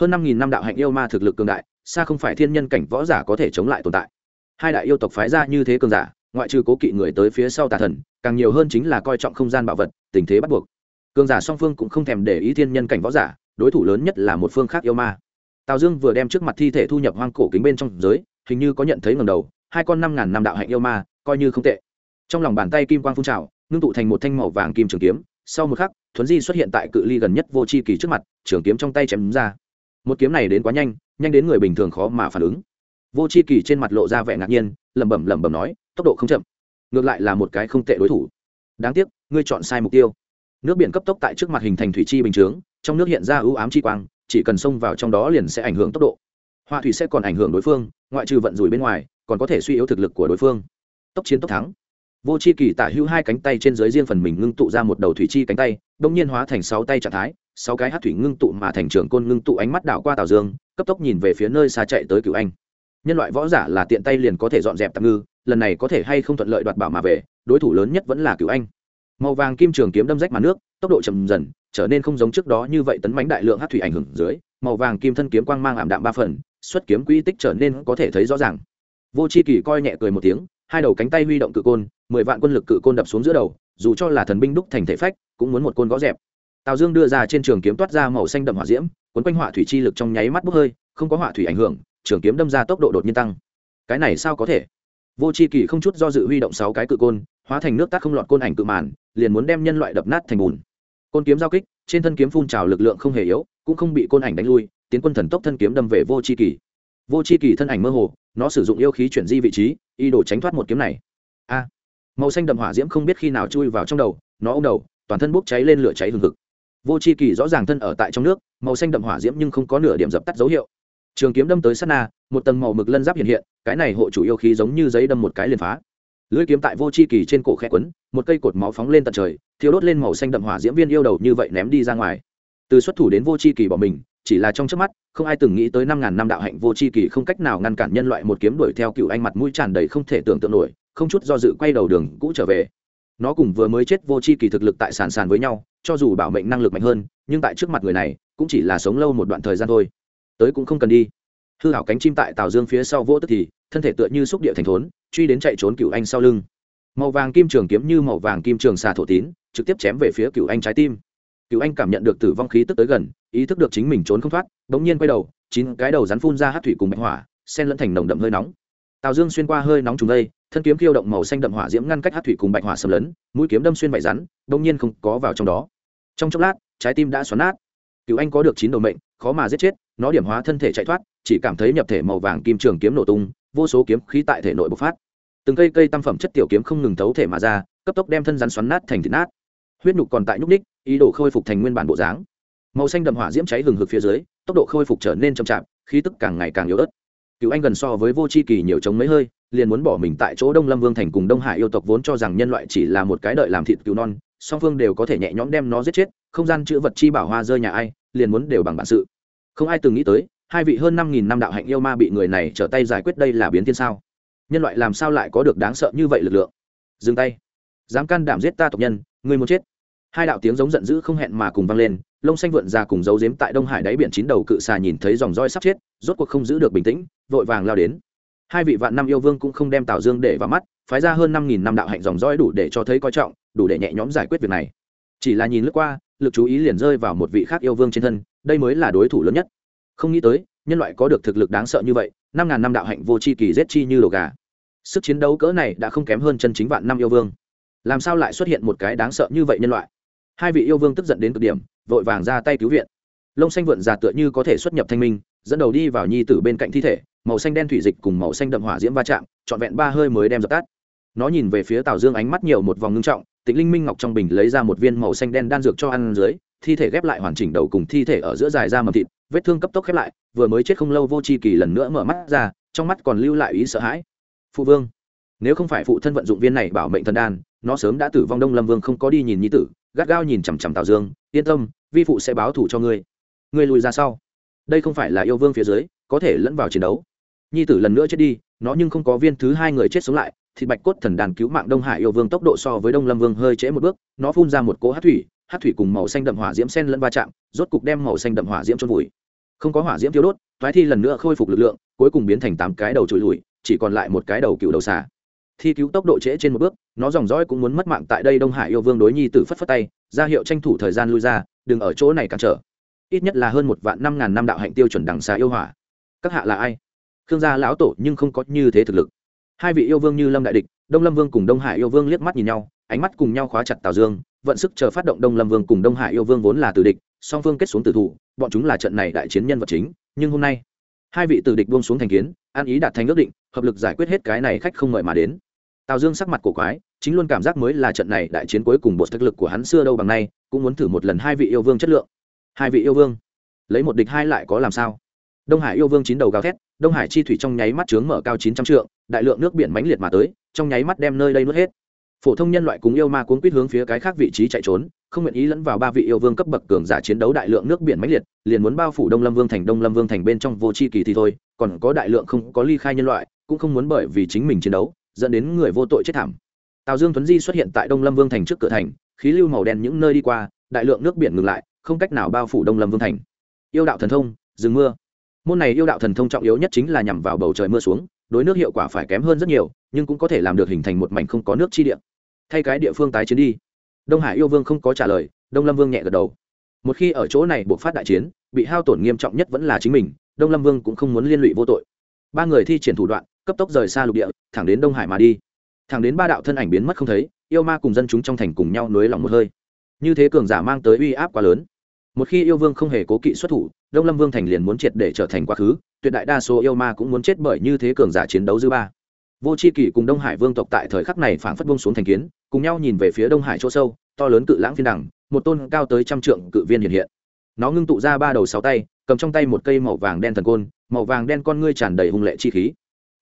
Hơn năm nghìn năm đạo hạnh yêu ma thực lực cường đại, xa không phải thiên nhân cảnh võ giả có thể chống lại tồn tại. Hai đại yêu tộc phái ra như thế cường giả, ngoại trừ cố kỵ người tới phía sau tà thần, càng nhiều hơn chính là coi trọng không gian bảo vật, tình thế bắt buộc cường giả song phương cũng không thèm để ý thiên nhân cảnh võ giả, đối thủ lớn nhất là một phương khác yêu ma. Tào dương vừa đem trước mặt thi thể thu nhập hoang cổ kính bên trong giới, hình như có nhận thấy ngầm đầu, hai con năm ngàn năm đạo hạnh yêu ma, coi như không tệ. Trong lòng bàn tay kim quang phun trào, ngưng tụ thành một thanh màu vàng kim trường kiếm, sau một khắc, thuấn di xuất hiện tại cự ly gần nhất vô c h i kỳ trước mặt, trường kiếm trong tay chém ra. Một kiếm này đến quá nhanh nhanh đến người bình thường khó mà phản ứng. Vô c h i kỳ trên mặt lộ ra vẻ ngạc nhiên, lẩm bẩm lẩm bẩm nói, tốc độ không chậm, ngược lại là một cái không tệ đối thủ. Đáng tiếc, ngươi chọn sai mục tiêu nước biển cấp tốc tại trước mặt hình thành thủy chi bình chướng, trong nước hiện ra ưu ám chi quang, chỉ cần xông vào trong đó liền sẽ ảnh hưởng tốc độ. Họa thủy sẽ còn ảnh hưởng đối phương, ngoại trừ vận rủi bên ngoài, còn có thể suy yếu thực lực của đối phương. Tốc chiến tốc thắng. Vô c h i kỳ tả hữu hai cánh tay trên dưới riêng phần mình ngưng tụ ra một đầu thủy chi cánh tay đ ỗ n g nhiên hóa thành sáu tay trạng thái, sáu cái hát thủy ngưng tụ mà thành trường côn ngưng tụ ánh mắt đảo qua tào dương, cấp tốc nhìn về phía nơi xa chạy tới cựu anh. Nhân loại võ giả là tiện tay liền có thể dọn dẹp tạm ngư, lần này có thể hay không thuận lợi đoạt bảo mà về, đối thủ lớn nhất vẫn là cựu anh màu vàng kim trường kiếm đâm rách mặt nước, tốc độ chậm dần, trở nên không giống trước đó như vậy tấn bánh đại lượng hát thủy ảnh hưởng dưới, màu vàng kim thân kiếm quang mang ảm đạm ba phần, xuất kiếm quỹ tích trở nên có thể thấy rõ ràng. Vô c h i kỳ coi nhẹ cười một tiếng, hai đầu cánh tay huy động cự côn, mười vạn quân lực cự côn đập xuống giữa đầu, dù cho là thần binh đúc thành thể phách, cũng muốn một côn gõ dẹp. Tào dương đưa ra trên trường kiếm toát ra màu xanh đậm hỏa diễm quấn quanh hỏa thủy chi lực trong nháy mắt bốc hơi, không có hỏa thủy ảnh hưởng, trường kiếm đâm ra tốc độ đột nhiên tăng. Cái này sao có thể? Vô c h i kỳ không chút do dự huy động sáu cái cự côn, hóa thành nước tác không lọt côn ảnh cự màn, liền muốn đem nhân loại đập nát thành bùn. Côn kiếm giao kích, trên thân kiếm phun trào lực lượng không hề yếu, cũng không bị côn ảnh đánh lui, tiến quân thần tốc thân kiếm đâm về vô c h i kỳ vô c h i kỳ thân ảnh mơ hồ, nó sử dụng yêu khí chuyển di vị trí y đổ tránh thoát một kiếm này. A! Màu xanh đậm hỏa diễm không biết khi nào chui vào trong đầu, nó ô m đầu, toàn thân bốc cháy lên lửa cháy hừng hực. Vô c h i kỳ rõ ràng thân ở tại trong nước, màu xanh đậm hỏa diễm nhưng không có nửa điểm dập tắt dấu hiệu trường kiếm đâm tới sát na, một tầng màu mực lân giáp hiện hiện, cái này hộ chủ yêu khí giống như giấy đâm một cái liền phá. Lưỡi kiếm tại vô c h i kỳ trên cổ khe quấn, một cây cột máu phóng lên tận trời thiếu đốt lên màu xanh đậm hỏa diễm viên yêu đầu như vậy ném đi ra ngoài. Từ xuất thủ đến vô c h i kỳ bỏ mình, chỉ là trong trước mắt, không ai từng nghĩ tới năm ngàn năm đạo hạnh vô c h i kỳ không cách nào ngăn cản nhân loại một kiếm đuổi theo cựu anh mặt mũi tràn đầy không thể tưởng tượng nổi, không chút do dự quay đầu đường cũ trở về. Nó cùng vừa mới chết vô c h i kỳ thực lực tại sàn sàn với nhau, cho dù bảo mệnh năng lực mạnh hơn, nhưng tại trước mặt người này, cũng chỉ là sống lâu một đoạn thời gian thôi tới cũng không cần đi. Hư hảo cánh chim tại tào dương phía sau vỗ tức thì, thân thể tựa như xúc địa thành thốn, truy đến chạy trốn cựu anh sau lưng. Màu vàng kim trường kiếm như màu vàng kim trường xà thổ tín, trực tiếp chém về phía cựu anh trái tim. Cựu anh cảm nhận được tử vong khí tức tới gần, ý thức được chính mình trốn không thoát đ ố n g nhiên quay đầu, chín cái đầu rắn phun ra hát thủy cùng bạch hỏa sen lẫn thành nồng đậm hơi nóng. Tào dương xuyên qua hơi nóng trùng đây, thân kiếm khiêu động màu xanh đậm hỏa diễm ngăn cách hát thủy cùng bạch hỏa sầm lấn, mũi kiếm đâm xuyên vải rắn đ ỗ n g nhiên không có vào trong đó. Trong chốc lát, trái tim đã xoắn nát. Cựu anh có được chín đầu mệnh, khó mà giết chết nó điểm hóa thân thể chạy thoát, chỉ cảm thấy nhập thể màu vàng kim trường kiếm nổ tung, vô số kiếm khí tại thể nội bộc phát. Từng cây cây tam phẩm chất tiểu kiếm không ngừng thấu thể mà ra, cấp tốc đem thân rắn xoắn nát thành thịt nát. Huyết nhục còn tại nhúc ních ý đồ khôi phục thành nguyên bản bộ dáng. Màu xanh đậm hỏa diễm cháy hừng hực phía dưới, tốc độ khôi phục trở nên chậm chạp, khí tức càng ngày càng yếu ớt. Cựu anh gần so với vô c h i kỳ nhiều chống mấy hơi, liền muốn bỏ mình tại chỗ đông lâm vương thành cùng đông hải yêu tộc vốn cho rằng nhân loại chỉ là một cái đợi làm thịt cứu non, song phương đều có thể nhẹ nhõm đem nó giết chết, không gian chữ vật chi bảo hoa rơi nhà ai, liền muốn đều bằng bản sự không ai từng nghĩ tới, hai vị hơn năm nghìn năm đạo hạnh yêu ma bị người này trở tay giải quyết đây là biến thiên sao? Nhân loại làm sao lại có được đáng sợ như vậy lực lượng? Dừng tay. Dám can đảm giết ta tộc nhân người muốn chết. Hai đạo tiếng giống giận dữ không hẹn mà cùng vang lên, lông xanh vượn ra cùng giấu giếm tại đông hải đáy biển chín đầu cự xà nhìn thấy dòng roi sắp chết, rốt cuộc không giữ được bình tĩnh, vội vàng lao đến. Hai vị vạn năm yêu vương cũng không đem tào dương để vào mắt, phái ra hơn năm nghìn năm đạo hạnh dòng roi đủ để cho thấy coi trọng, đủ để nhẹ nhõm giải quyết việc này. Chỉ là nhìn lướt qua, lực chú ý liền rơi vào một vị khác yêu vương trên thân đây mới là đối thủ lớn nhất. Không nghĩ tới, nhân loại có được thực lực đáng sợ như vậy, năm ngàn năm đạo hạnh vô c h i kỳ giết chi như lồ gà. Sức chiến đấu cỡ này đã không kém hơn chân chính vạn năm yêu vương. Làm sao lại xuất hiện một cái đáng sợ như vậy nhân loại? Hai vị yêu vương tức giận đến cực điểm, vội vàng ra tay cứu viện. Lông xanh vượn già tựa như có thể xuất nhập thanh minh, dẫn đầu đi vào nhi tử bên cạnh thi thể, màu xanh đen thủy dịch cùng màu xanh đậm hỏa diễm va chạm, trọn vẹn ba hơi mới đem dập tắt nó nhìn về phía tào dương ánh mắt nhiều một vòng ngưng trọng, tịnh linh minh ngọc trong bình lấy ra một viên màu xanh đen đan dược cho ăn dưới, thi thể ghép lại hoàn chỉnh đầu cùng thi thể ở giữa dài ra mầm thịt, vết thương cấp tốc khép lại, vừa mới chết không lâu vô c h i kỳ lần nữa mở mắt ra, trong mắt còn lưu lại ý sợ hãi. Phụ vương, nếu không phải phụ thân vận dụng viên này bảo mệnh thần đan, nó sớm đã tử vong đông lâm vương không có đi nhìn nhi tử, gắt gao nhìn chằm chằm tào dương, yên tâm, vi phụ sẽ báo thủ cho ngươi. Ngươi lùi ra sau. Đây không phải là yêu vương phía dưới, có thể lẫn vào chiến đấu. Nhi tử lần nữa chết đi, nó nhưng không có viên thứ hai người chết sống lại thì bạch cốt thần đàn cứu mạng đông hải yêu vương tốc độ so với đông lâm vương hơi trễ một bước, nó phun ra một cỗ hát thủy hát thủy cùng màu xanh đậm hỏa diễm sen lẫn va chạm, rốt cục đem màu xanh đậm hỏa diễm trôn vùi. Không có hỏa diễm tiêu đốt thoái thi lần nữa khôi phục lực lượng, cuối cùng biến thành tám cái đầu trụi lùi, chỉ còn lại một cái đầu cựu đầu xà. Thi cứu tốc độ trễ trên một bước, nó dòng dõi cũng muốn mất mạng tại đây đông hải yêu vương đối nhi tử phất phất tay, ra hiệu tranh thủ thời gian lui ra, đừng ở chỗ này cản trở. Ít nhất là hơn một vạn năm ngàn năm đạo hạnh tiêu chuẩn đằng xà yêu hỏa. Các hạ là ai? Khương gia lão tổ nhưng không có như thế thực lực hai vị yêu vương như lâm đại địch, đông lâm vương cùng đông hải yêu vương liếc mắt nhìn nhau, ánh mắt cùng nhau khóa chặt tào dương, vận sức chờ phát động đông lâm vương cùng đông hải yêu vương vốn là tử địch, song phương kết xuống tử thủ, bọn chúng là trận này đại chiến nhân vật chính, nhưng hôm nay, hai vị tử địch buông xuống thành kiến an ý đạt thành ước định, hợp lực giải quyết hết cái này khách không mời mà đến. Tào dương sắc mặt cổ quái, chính luôn cảm giác mới là trận này đại chiến cuối cùng bột thực lực của hắn xưa đâu bằng nay, cũng muốn thử một lần hai vị yêu vương chất lượng. Hai vị yêu vương, lấy một địch hai lại có làm sao? Đông hải yêu vương chín đầu gào thét, đông hải chi thủy trong nháy mắt trướng mở cao chín trăm trượng, đại lượng nước biển mãnh liệt mà tới, trong nháy mắt đem nơi đây nuốt hết. Phổ thông nhân loại cùng yêu ma cuốn quýt hướng phía cái khác vị trí chạy trốn, không nguyện ý lẫn vào ba vị yêu vương cấp bậc cường giả chiến đấu đại lượng nước biển mãnh liệt, liền muốn bao phủ đông lâm vương thành, đông lâm vương thành bên trong vô c h i kỳ thì thôi, còn có đại lượng không có ly khai nhân loại, cũng không muốn bởi vì chính mình chiến đấu, dẫn đến người vô tội chết thảm. Tào dương tuấn di xuất hiện tại đông lâm vương thành trước cửa thành, khí lưu màu đen những nơi đi qua, đại lượng nước biển ngừng lại, không cách nào bao phủ đông lâm vương thành. Yêu đạo thần thông dừng mưa môn này yêu đạo thần thông trọng yếu nhất chính là nhằm vào bầu trời mưa xuống, đối nước hiệu quả phải kém hơn rất nhiều, nhưng cũng có thể làm được hình thành một mảnh không có nước chi địa. Thay cái địa phương tái chiến đi. Đông hải yêu vương không có trả lời, đông lâm vương nhẹ gật đầu. Một khi ở chỗ này buộc phát đại chiến, bị hao tổn nghiêm trọng nhất vẫn là chính mình, đông lâm vương cũng không muốn liên lụy vô tội. Ba người thi triển thủ đoạn, cấp tốc rời xa lục địa, thẳng đến đông hải mà đi. Thẳng đến ba đạo thân ảnh biến mất không thấy, yêu ma cùng dân chúng trong thành cùng nhau nối lòng một hơi. Như thế cường giả mang tới uy áp quá lớn. Một khi yêu vương không hề cố kỵ xuất thủ đông lâm vương thành liền muốn triệt để trở thành quá khứ, tuyệt đại đa số yêu ma cũng muốn chết bởi như thế cường giả chiến đấu dư ba. Vô c h i kỷ cùng đông hải vương tộc tại thời khắc này phảng phất bông xuống thành kiến, cùng nhau nhìn về phía đông hải chỗ sâu, to lớn cự lãng phiên đẳng, một tôn cao tới trăm trượng cự viên hiện hiện. Nó ngưng tụ ra ba đầu sáu tay, cầm trong tay một cây màu vàng đen thần côn, màu vàng đen con ngươi tràn đầy hung lệ chi khí.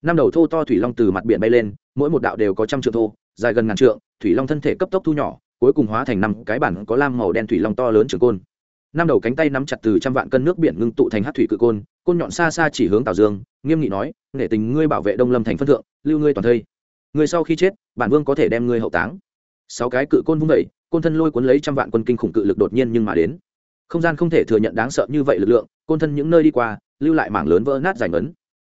Năm đầu thô to thủy long từ mặt biển bay lên, mỗi một đạo đều có trăm trượng thô, dài gần ngàn trượng, thủy long thân thể cấp tốc thu nhỏ, cuối cùng hóa thành năm cái bản có lam màu đen thủy long to lớn trường côn năm đầu cánh tay nắm chặt từ trăm vạn cân nước biển ngưng tụ thành hát thủy cự côn côn nhọn xa xa chỉ hướng tào dương, nghiêm nghị nói nể tình ngươi bảo vệ đông lâm thành phân thượng, lưu ngươi toàn thây. Ngươi sau khi chết, bản vương có thể đem ngươi hậu táng. Sáu cái cự côn vung vẩy côn thân lôi cuốn lấy trăm vạn quân kinh khủng cự lực đột nhiên nhưng mà đến. Không gian không thể thừa nhận đáng sợ như vậy lực lượng, côn thân những nơi đi qua, lưu lại mảng lớn vỡ nát giải ngấn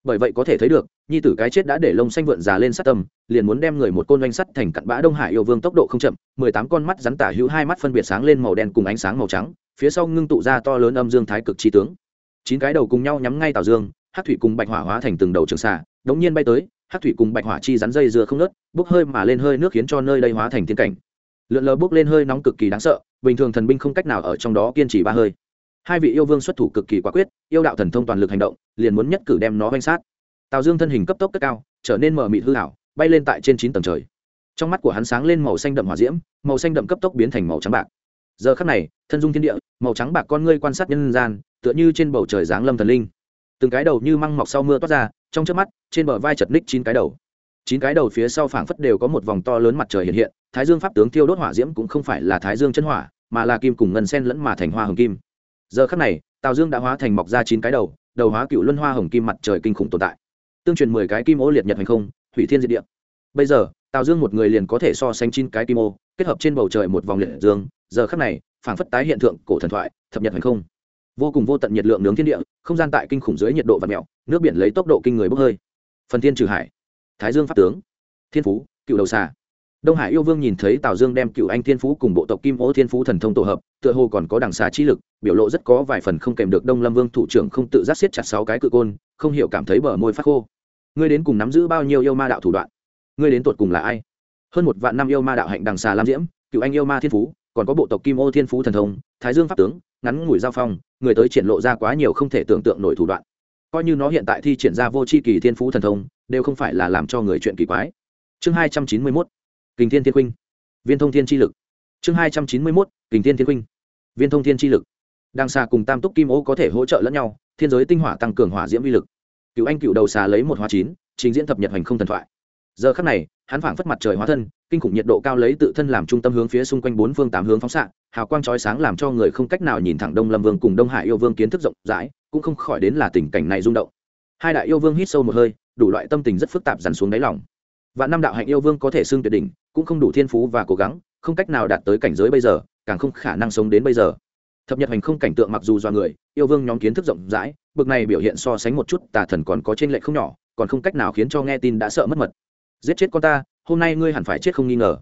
bởi vậy có thể thấy được, nhi tử cái chết đã để lông xanh vượn già lên sát tâm, liền muốn đem người một côn oanh sắt thành cặn bã đông hải yêu vương tốc độ không chậm, mười tám con mắt rắn tả hữu hai mắt phân biệt sáng lên màu đen cùng ánh sáng màu trắng, phía sau ngưng tụ ra to lớn âm dương thái cực chi tướng. Chín cái đầu cùng nhau nhắm ngay tào dương hát thủy cùng bạch hỏa hóa thành từng đầu trường xạ đống nhiên bay tới hát thủy cùng bạch hỏa chi rắn dây dưa không nớt bốc hơi mà lên hơi nước khiến cho nơi đây hóa thành thiên cảnh. Lượn lờ bốc lên hơi nóng cực kỳ đáng sợ, bình thường thần binh không cách nào ở trong đó kiên trì ba hơi hai vị yêu vương xuất thủ cực kỳ quả quyết, yêu đạo thần thông toàn lực hành động, liền muốn nhất cử đem nó oanh sát. Tào dương thân hình cấp tốc cất cao, trở nên mờ mịt hư hảo bay lên tại trên chín tầng trời. Trong mắt của hắn sáng lên màu xanh đậm hỏa diễm, màu xanh đậm cấp tốc biến thành màu trắng bạc. Giờ khắc này, thân dung thiên địa, màu trắng bạc con ngươi quan sát nhân gian, tựa như trên bầu trời giáng lâm thần linh. Từng cái đầu như măng mọc sau mưa toát ra, trong trước mắt, trên bờ vai chật ních chín cái đầu. Chín cái đầu phía sau phảng phất đều có một vòng to lớn mặt trời hiện hiện, thái dương pháp tướng thiêu đốt hỏa diễm cũng không phải là thái dương chân hỏa, mà là kim cùng ngân sen lẫn mà thành hoa hồng kim giờ khắc này, tào dương đã hóa thành mọc ra chín cái đầu đầu hóa cựu luân hoa hồng kim mặt trời kinh khủng tồn tại. Tương truyền mười cái kim ô liệt nhật hành không, hủy thiên diệt địa. Bây giờ, tào dương một người liền có thể so sánh chín cái kim ô, kết hợp trên bầu trời một vòng liệt dương. Giờ khắc này, phảng phất tái hiện tượng cổ thần thoại, thập nhật hành không. Vô cùng vô tận nhiệt lượng nướng thiên địa, không gian tại kinh khủng dưới nhiệt độ và mẹo nước biển lấy tốc độ kinh người bốc hơi. Phần thiên trừ hải, thái dương pháp tướng, thiên phú, cựu đầu xà đông hải yêu vương nhìn thấy tào dương đem cựu anh thiên phú cùng bộ tộc kim ô thiên phú thần thông tổ hợp, tựa hồ còn có đằng xà chi lực, biểu lộ rất có vài phần không kèm được đông lâm vương thủ trưởng không tự giác siết chặt sáu cái cự côn, không hiểu cảm thấy bờ môi phát khô. Ngươi đến cùng nắm giữ bao nhiêu yêu ma đạo thủ đoạn? Ngươi đến tột cùng là ai? Hơn một vạn năm yêu ma đạo hạnh đằng xà lam diễm cựu anh yêu ma thiên phú, còn có bộ tộc kim ô thiên phú thần thông, thái dương pháp tướng, ngắn ngủi giao phong, người tới triển lộ ra quá nhiều không thể tưởng tượng nổi thủ đoạn. Coi như nó hiện tại thi triển ra vô c h i kỳ thiên phú thần thông, đều không phải là làm cho người chuyện kỳ quái. Chương hai trăm chín mươi mốt kình thiên thiên khuynh. Viên thông thiên chi lực. Chương hai trăm chín mươi mốt, kình thiên thiên khuynh. Viên thông thiên chi lực. Đằng xà cùng tam túc kim ô có thể hỗ trợ lẫn nhau, thiên giới tinh hỏa tăng cường hỏa diễm uy lực. Cựu anh cựu đầu xà lấy một hóa chín, trình diễn thập nhật hành không thần thoại. Giờ khắc này, hắn phảng phất mặt trời hóa thân, kinh khủng nhiệt độ cao lấy tự thân làm trung tâm hướng phía xung quanh bốn phương tám hướng phóng xạ, hào quang chói sáng làm cho người không cách nào nhìn thẳng đông lâm vương cùng đông hải yêu vương kiến thức rộng rãi, cũng không khỏi đến là tình cảnh này rung động. Hai đại yêu vương hít sâu một hơi, đủ loại tâm tình rất phức tạp dằn xuống đáy lòng. Và năm đạo hạnh yêu vương có thể xưng tuyệt đỉnh cũng không đủ thiên phú và cố gắng, không cách nào đạt tới cảnh giới bây giờ, càng không khả năng sống đến bây giờ. Thập nhật hành không cảnh tượng mặc dù do người, yêu vương nhóm kiến thức rộng rãi, bực này biểu hiện so sánh một chút, tà thần còn có trên lệ không nhỏ, còn không cách nào khiến cho nghe tin đã sợ mất mật. Giết chết con ta, hôm nay ngươi hẳn phải chết không nghi ngờ.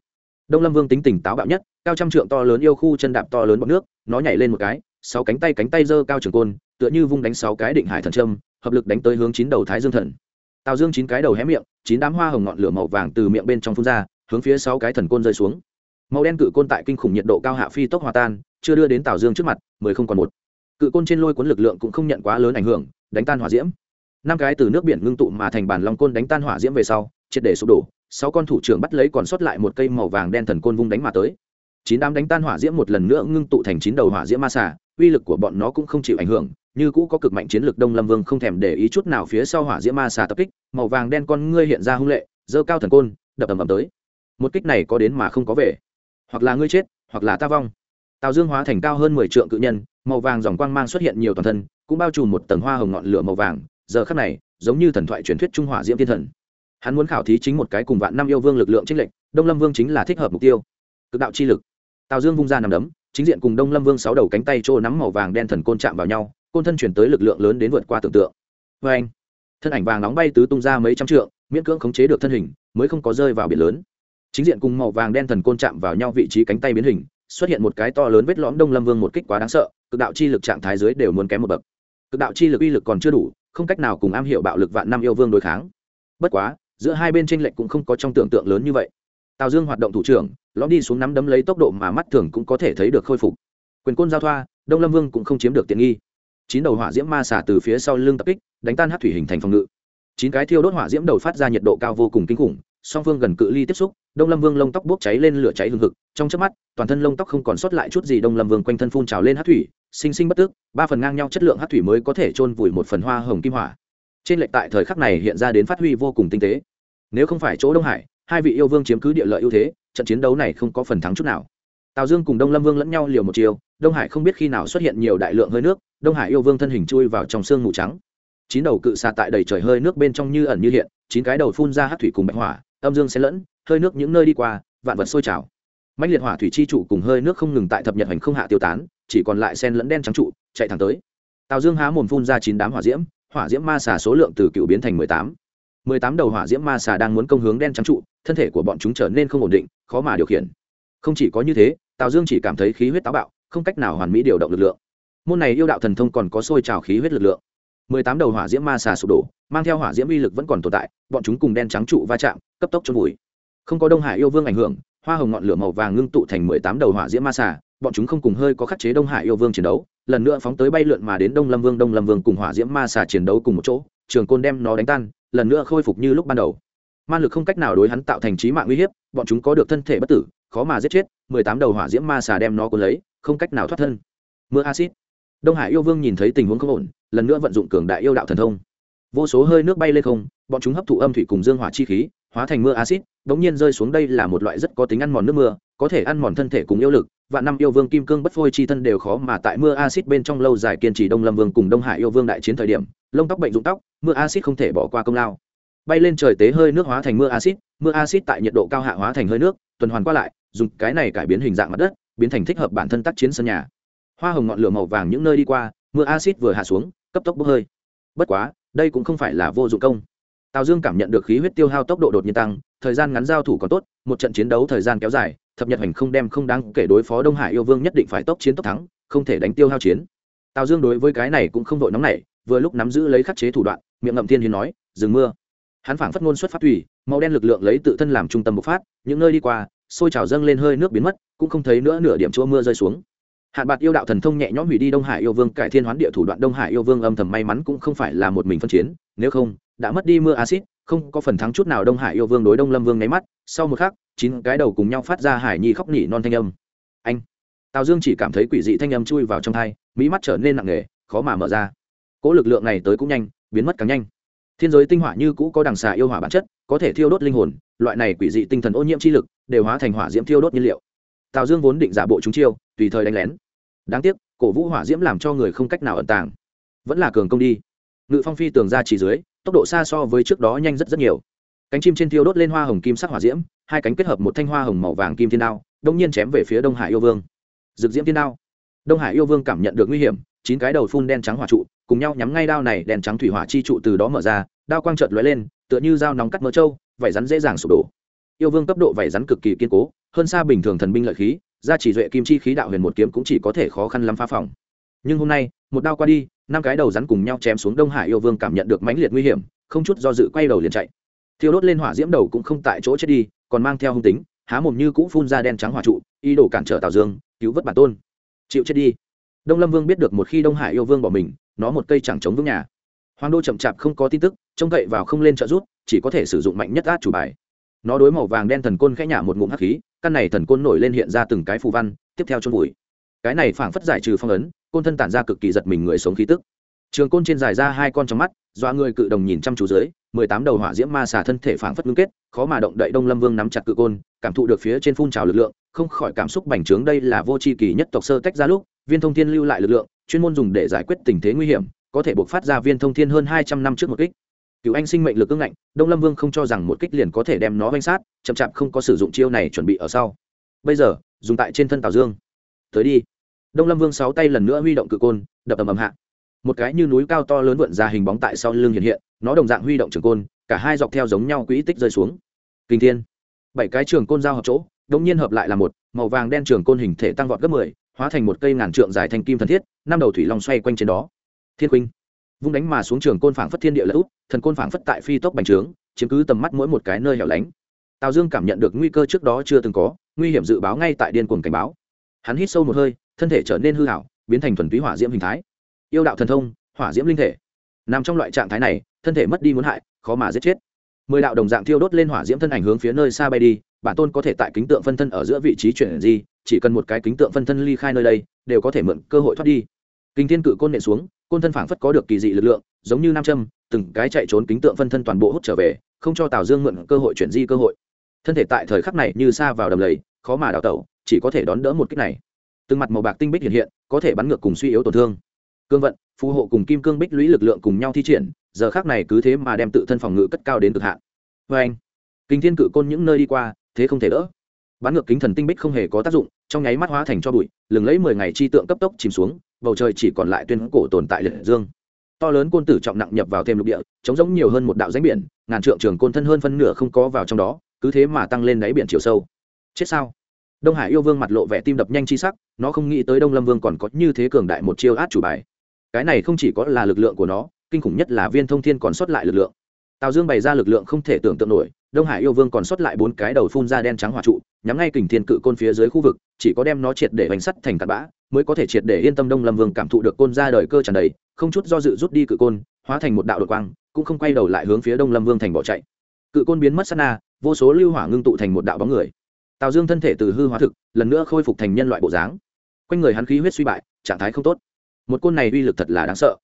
Đông lâm vương tính tình táo bạo nhất, cao trăm trượng to lớn yêu khu chân đạp to lớn bọc nước, nó nhảy lên một cái, sáu cánh tay cánh tay giơ cao trường côn, tựa như vung đánh sáu cái định hải thần trâm hợp lực đánh tới hướng chín đầu thái dương thần. Tào dương chín cái đầu hé miệng, chín đám hoa hồng ngọn lửa màu vàng từ miệng bên trong phun ra hướng phía sáu cái thần côn rơi xuống. Màu đen cự côn tại kinh khủng nhiệt độ cao hạ phi tốc hòa tan, chưa đưa đến tào dương trước mặt, mười không còn một. Cự côn trên lôi cuốn lực lượng cũng không nhận quá lớn ảnh hưởng, đánh tan hỏa diễm. Năm cái từ nước biển ngưng tụ mà thành bản long côn đánh tan hỏa diễm về sau, triệt để sụp đổ, sáu con thủ trưởng bắt lấy còn sót lại một cây màu vàng đen thần côn vung đánh mà tới. Chín đám đánh tan hỏa diễm một lần nữa ngưng tụ thành chín đầu hỏa diễm ma xà, uy lực của bọn nó cũng không chịu ảnh hưởng, như cũ có cực mạnh chiến lược đông lâm vương không thèm để ý chút nào phía sau hỏa diễm ma xà tập kích, màu vàng đen con ngươi hiện ra hung lệ dơ cao thần côn, đập ầm ầm tới một kích này có đến mà không có về. Hoặc là ngươi chết, hoặc là ta vong. Tào dương hóa thành cao hơn mười trượng cự nhân, màu vàng dòng quang mang xuất hiện nhiều toàn thân, cũng bao trùm một tầng hoa hồng ngọn lửa màu vàng. Giờ khắc này, giống như thần thoại truyền thuyết trung hỏa diễm thiên thần. Hắn muốn khảo thí chính một cái cùng vạn năm yêu vương lực lượng trích lệnh đông lâm vương chính là thích hợp mục tiêu. Cực đạo chi lực. Tào dương vung ra nằm đấm, chính diện cùng đông lâm vương sáu đầu cánh tay trô nắm màu vàng đen thần côn chạm vào nhau, côn thân chuyển tới lực lượng lớn đến vượt qua tưởng tượng. Vê anh thân ảnh vàng nóng bay tứ tung ra mấy trăm trượng, miễn cưỡng khống chế được thân hình, mới không có rơi vào biển lớn chính diện cùng màu vàng đen thần côn chạm vào nhau vị trí cánh tay biến hình, xuất hiện một cái to lớn vết lõm đông lâm vương một kích quá đáng sợ, cực đạo chi lực trạng thái dưới đều muốn kém một bậc. Cực đạo chi lực uy lực còn chưa đủ, không cách nào cùng am hiểu bạo lực vạn năm yêu vương đối kháng. Bất quá, giữa hai bên tranh lệch cũng không có trong tưởng tượng lớn như vậy. Tào dương hoạt động thủ trưởng, lõm đi xuống nắm đấm lấy tốc độ mà mắt thường cũng có thể thấy được khôi phục. Quyền côn giao thoa, đông lâm vương cũng không chiếm được tiện nghi. Chín đầu hỏa diễm ma xả từ phía sau lưng tập kích, đánh tan hát thủy hình thành phòng ngự. Chín cái thiêu đốt hỏa diễm đầu phát ra nhiệt độ cao vô cùng kinh khủng song phương gần cự ly tiếp xúc, đông lâm vương lông tóc bốc cháy lên lửa cháy hừng hực, trong chớp mắt, toàn thân lông tóc không còn sót lại chút gì, đông lâm vương quanh thân phun trào lên hát thủy, sinh sinh bất tức, ba phần ngang nhau chất lượng hát thủy mới có thể chôn vùi một phần hoa hồng kim hỏa. Trên lệch tại thời khắc này hiện ra đến phát huy vô cùng tinh tế. Nếu không phải chỗ đông hải, hai vị yêu vương chiếm cứ địa lợi ưu thế, trận chiến đấu này không có phần thắng chút nào. Tào dương cùng đông lâm vương lẫn nhau liều một chiều, đông hải không biết khi nào xuất hiện nhiều đại lượng hơi nước, đông hải yêu vương thân hình chui vào trong sương mù trắng. Chín đầu cự xà tại đầy trời hơi nước bên trong như ẩn như hiện, chín cái đầu phun ra hát thủy cùng bạch hỏa âm dương xen lẫn, hơi nước những nơi đi qua, vạn vật sôi trào. Mạnh liệt hỏa thủy chi trụ cùng hơi nước không ngừng tại thập nhật hành không hạ tiêu tán, chỉ còn lại sen lẫn đen trắng trụ, chạy thẳng tới. Tào dương há mồm phun ra chín đám hỏa diễm hỏa diễm ma xà số lượng từ cựu biến thành mười tám. Mười tám đầu hỏa diễm ma xà đang muốn công hướng đen trắng trụ, thân thể của bọn chúng trở nên không ổn định, khó mà điều khiển. Không chỉ có như thế, tào dương chỉ cảm thấy khí huyết táo bạo, không cách nào hoàn mỹ điều động lực lượng. Môn này yêu đạo thần thông còn có sôi trào khí huyết lực lượng. Mười tám đầu hỏa diễm ma xà sụp đổ mang theo hỏa diễm uy lực vẫn còn tồn tại, bọn chúng cùng đen trắng trụ va chạm, cấp tốc trôn vùi. Không có đông hải yêu vương ảnh hưởng, hoa hồng ngọn lửa màu vàng ngưng tụ thành mười tám đầu hỏa diễm ma xà, bọn chúng không cùng hơi có khắc chế đông hải yêu vương chiến đấu, lần nữa phóng tới bay lượn mà đến đông lâm vương, đông lâm vương cùng hỏa diễm ma xà chiến đấu cùng một chỗ, trường côn đem nó đánh tan, lần nữa khôi phục như lúc ban đầu. Man lực không cách nào đối hắn tạo thành trí mạng uy hiếp, bọn chúng có được thân thể bất tử, khó mà giết chết, mười tám đầu hỏa diễm ma xà đem nó cuốn lấy, không cách nào thoát thân. Mưa acid. Đông hải yêu vương nhìn thấy tình huống không ổn, lần nữa vận dụng cường đại yêu đạo thần thông vô số hơi nước bay lên không, bọn chúng hấp thụ âm thủy cùng dương hỏa chi khí, hóa thành mưa acid đ nhiên rơi xuống đây là một loại rất có tính ăn mòn nước mưa, có thể ăn mòn thân thể cùng yêu lực. Và năm yêu vương kim cương bất phôi chi thân đều khó mà tại mưa acid bên trong lâu dài kiên trì đông lâm vương cùng đông hải yêu vương đại chiến thời điểm, lông tóc bệnh dụng tóc, mưa acid không thể bỏ qua công lao. Bay lên trời tế hơi nước hóa thành mưa acid mưa acid tại nhiệt độ cao hạ hóa thành hơi nước, tuần hoàn qua lại, dùng cái này cải biến hình dạng mặt đất, biến thành thích hợp bản thân tác chiến sân nhà. Hoa hồng ngọn lửa màu vàng những nơi đi qua, mưa acid vừa hạ xuống, cấp tốc bốc hơi. Bất quá đây cũng không phải là vô dụng công. Tào dương cảm nhận được khí huyết tiêu hao tốc độ đột nhiên tăng, thời gian ngắn giao thủ còn tốt, một trận chiến đấu thời gian kéo dài, thập nhật hành không đem không đáng kể đối phó đông hải yêu vương nhất định phải tốc chiến tốc thắng, không thể đánh tiêu hao chiến. Tào dương đối với cái này cũng không vội nóng nảy, vừa lúc nắm giữ lấy khắc chế thủ đoạn, miệng ngậm thiên hiến nói, dừng mưa. Hắn phảng phất ngôn xuất phát thủy màu đen lực lượng lấy tự thân làm trung tâm bộc phát, những nơi đi qua, sôi trào dâng lên hơi nước biến mất, cũng không thấy nữa nửa điểm chỗ mưa rơi xuống hạn bạc yêu đạo thần thông nhẹ nhõm hủy đi đông hải yêu vương, cải thiên hoán địa thủ đoạn đông hải yêu vương âm thầm may mắn cũng không phải là một mình phân chiến, nếu không, đã mất đi mưa acid không có phần thắng chút nào đông hải yêu vương đối đông lâm vương nháy mắt. Sau một khắc, chín cái đầu cùng nhau phát ra hải nhi khóc nhỉ non thanh âm. Anh, tào dương chỉ cảm thấy quỷ dị thanh âm chui vào trong thai mỹ mắt trở nên nặng nề, khó mà mở ra. Cỗ lực lượng này tới cũng nhanh, biến mất càng nhanh. Thiên giới tinh hỏa như cũ có đằng xà yêu hỏa bản chất, có thể thiêu đốt linh hồn, loại này quỷ dị tinh thần ô nhiễm chi lực đều hóa thành hỏa diễm thiêu đốt nhiên liệu. Tào dương vốn định giả bộ chúng chiêu, tùy thời đánh lén đáng tiếc, cổ vũ hỏa diễm làm cho người không cách nào ẩn tàng. Vẫn là cường công đi. Ngự phong phi tường ra chỉ dưới, tốc độ xa so với trước đó nhanh rất rất nhiều. Cánh chim trên thiêu đốt lên hoa hồng kim sắc hỏa diễm, hai cánh kết hợp một thanh hoa hồng màu vàng kim thiên đao, đông nhiên chém về phía đông hải yêu vương. Rực diễm thiên đao. Đông hải yêu vương cảm nhận được nguy hiểm, chín cái đầu phun đen trắng hỏa trụ, cùng nhau nhắm ngay đao này, đèn trắng thủy hỏa chi trụ từ đó mở ra, đao quang trợt lóe lên, tựa như dao nóng cắt mỡ trâu, vảy rắn dễ dàng sụp đổ yêu vương cấp độ vảy rắn cực kỳ kiên cố hơn xa bình thường thần binh lợi khí ra chỉ duệ kim chi khí đạo huyền một kiếm cũng chỉ có thể khó khăn lắm phá phòng. Nhưng hôm nay một đao qua đi năm cái đầu rắn cùng nhau chém xuống đông hải yêu vương cảm nhận được mãnh liệt nguy hiểm không chút do dự quay đầu liền chạy. Thiêu đốt lên hỏa diễm đầu cũng không tại chỗ chết đi còn mang theo hung tính há mồm như cũ phun ra đen trắng hỏa trụ ý đồ cản trở tào dương cứu vớt bản tôn. Chịu chết đi. Đông lâm vương biết được một khi đông hải yêu vương bỏ mình nó một cây chẳng chống vững nhà. Hoàng đô chậm chạp không có tin tức trông cậy vào không lên trợ giúp, chỉ có thể sử dụng mạnh nhất át chủ bài nó đối màu vàng đen thần côn khẽ nhả một ngụm hắc khí, căn này thần côn nổi lên hiện ra từng cái phù văn, tiếp theo chôn vùi. Cái này phảng phất giải trừ phong ấn, côn thân tản ra cực kỳ giật mình người sống khí tức. Trường côn trên dài ra hai con trong mắt doa người cự đồng nhìn chăm chú dưới, mười tám đầu hỏa diễm ma xà thân thể phảng phất ngưng kết, khó mà động đậy đông lâm vương nắm chặt cự côn, cảm thụ được phía trên phun trào lực lượng, không khỏi cảm xúc bành trướng đây là vô tri kỳ nhất tộc sơ tách ra lúc, viên thông thiên lưu lại lực lượng, chuyên môn dùng để giải quyết tình thế nguy hiểm, có thể buộc phát ra viên thông thiên hơn hai trăm năm trước một kích cựu anh sinh mệnh lực ưng ngạnh, đông lâm vương không cho rằng một kích liền có thể đem nó banh sát, chậm chạp không có sử dụng chiêu này chuẩn bị ở sau. Bây giờ, dùng tại trên thân tào dương. Tới đi. Đông lâm vương sáu tay lần nữa huy động cự côn, đập ầm ầm hạ. Một cái như núi cao to lớn vượn ra hình bóng tại sau lưng hiện hiện, nó đồng dạng huy động trường côn, cả hai dọc theo giống nhau quỹ tích rơi xuống. Kinh thiên. Bảy cái trường côn giao hợp chỗ, đống nhiên hợp lại là một, màu vàng đen trường côn hình thể tăng vọt gấp mười, hóa thành một cây ngàn trượng dài thành kim thần thiết, năm đầu thủy long xoay quanh trên đó. Thiên huynh vung đánh mà xuống trường côn phảng phất thiên địa lỡ út, thần côn phảng phất tại phi tốc bành trướng, chiếm cứ tầm mắt mỗi một cái nơi hẻo lánh. Tào dương cảm nhận được nguy cơ trước đó chưa từng có, nguy hiểm dự báo ngay tại điên cuồng cảnh báo. Hắn hít sâu một hơi, thân thể trở nên hư hảo, biến thành thuần túy hỏa diễm hình thái. Yêu đạo thần thông, hỏa diễm linh thể. Nằm trong loại trạng thái này, thân thể mất đi muốn hại, khó mà giết chết. Mười đạo đồng dạng thiêu đốt lên hỏa diễm thân ảnh hướng phía nơi xa bay đi, bản tôn có thể tại kính tượng phân thân ở giữa vị trí chuyển di, chỉ cần một cái kính tượng phân thân ly khai nơi đây, đều có thể mượn cơ hội thoát đi. Kinh thiên cự côn nện xuống côn thân phảng phất có được kỳ dị lực lượng, giống như nam châm, từng cái chạy trốn kính tượng phân thân toàn bộ hút trở về, không cho tào dương mượn cơ hội chuyển di cơ hội. Thân thể tại thời khắc này như xa vào đầm lầy, khó mà đào tẩu, chỉ có thể đón đỡ một kích này. Từng mặt màu bạc tinh bích hiện hiện, có thể bắn ngược cùng suy yếu tổn thương. Cương vận, phù hộ cùng kim cương bích lũy lực lượng cùng nhau thi triển, giờ khác này cứ thế mà đem tự thân phòng ngự cất cao đến cực hạn. Vê anh, kinh thiên cự côn những nơi đi qua, thế không thể đỡ. Bắn ngược kính thần tinh bích không hề có tác dụng, trong nháy mắt hóa thành cho bụi, lừng lấy mười ngày chi tượng cấp tốc chìm xuống bầu trời chỉ còn lại tuyên cổ tồn tại liệt dương. To lớn côn tử trọng nặng nhập vào thêm lục địa chống giống nhiều hơn một đạo ránh biển, ngàn trượng trường côn thân hơn phân nửa không có vào trong đó, cứ thế mà tăng lên đáy biển chiều sâu. Chết sao? Đông hải yêu vương mặt lộ vẻ tim đập nhanh chi sắc, nó không nghĩ tới đông lâm vương còn có như thế cường đại một chiêu át chủ bài. Cái này không chỉ có là lực lượng của nó, kinh khủng nhất là viên thông thiên còn sót lại lực lượng. Tào dương bày ra lực lượng không thể tưởng tượng nổi, đông hải yêu vương còn sót lại bốn cái đầu phun ra đen trắng hỏa trụ, nhắm ngay kình thiên cự côn phía dưới khu vực, chỉ có đem nó triệt để bánh sắt thành cặn bã mới có thể triệt để yên tâm đông lâm vương cảm thụ được côn ra đời cơ tràn đầy, không chút do dự rút đi cự côn, hóa thành một đạo đột quang, cũng không quay đầu lại hướng phía đông lâm vương thành bỏ chạy. Cự côn biến mất sát na, vô số lưu hỏa ngưng tụ thành một đạo bóng người. Tào dương thân thể từ hư hóa thực, lần nữa khôi phục thành nhân loại bộ dáng. Quanh người hắn khí huyết suy bại, trạng thái không tốt. Một côn này uy lực thật là đáng sợ.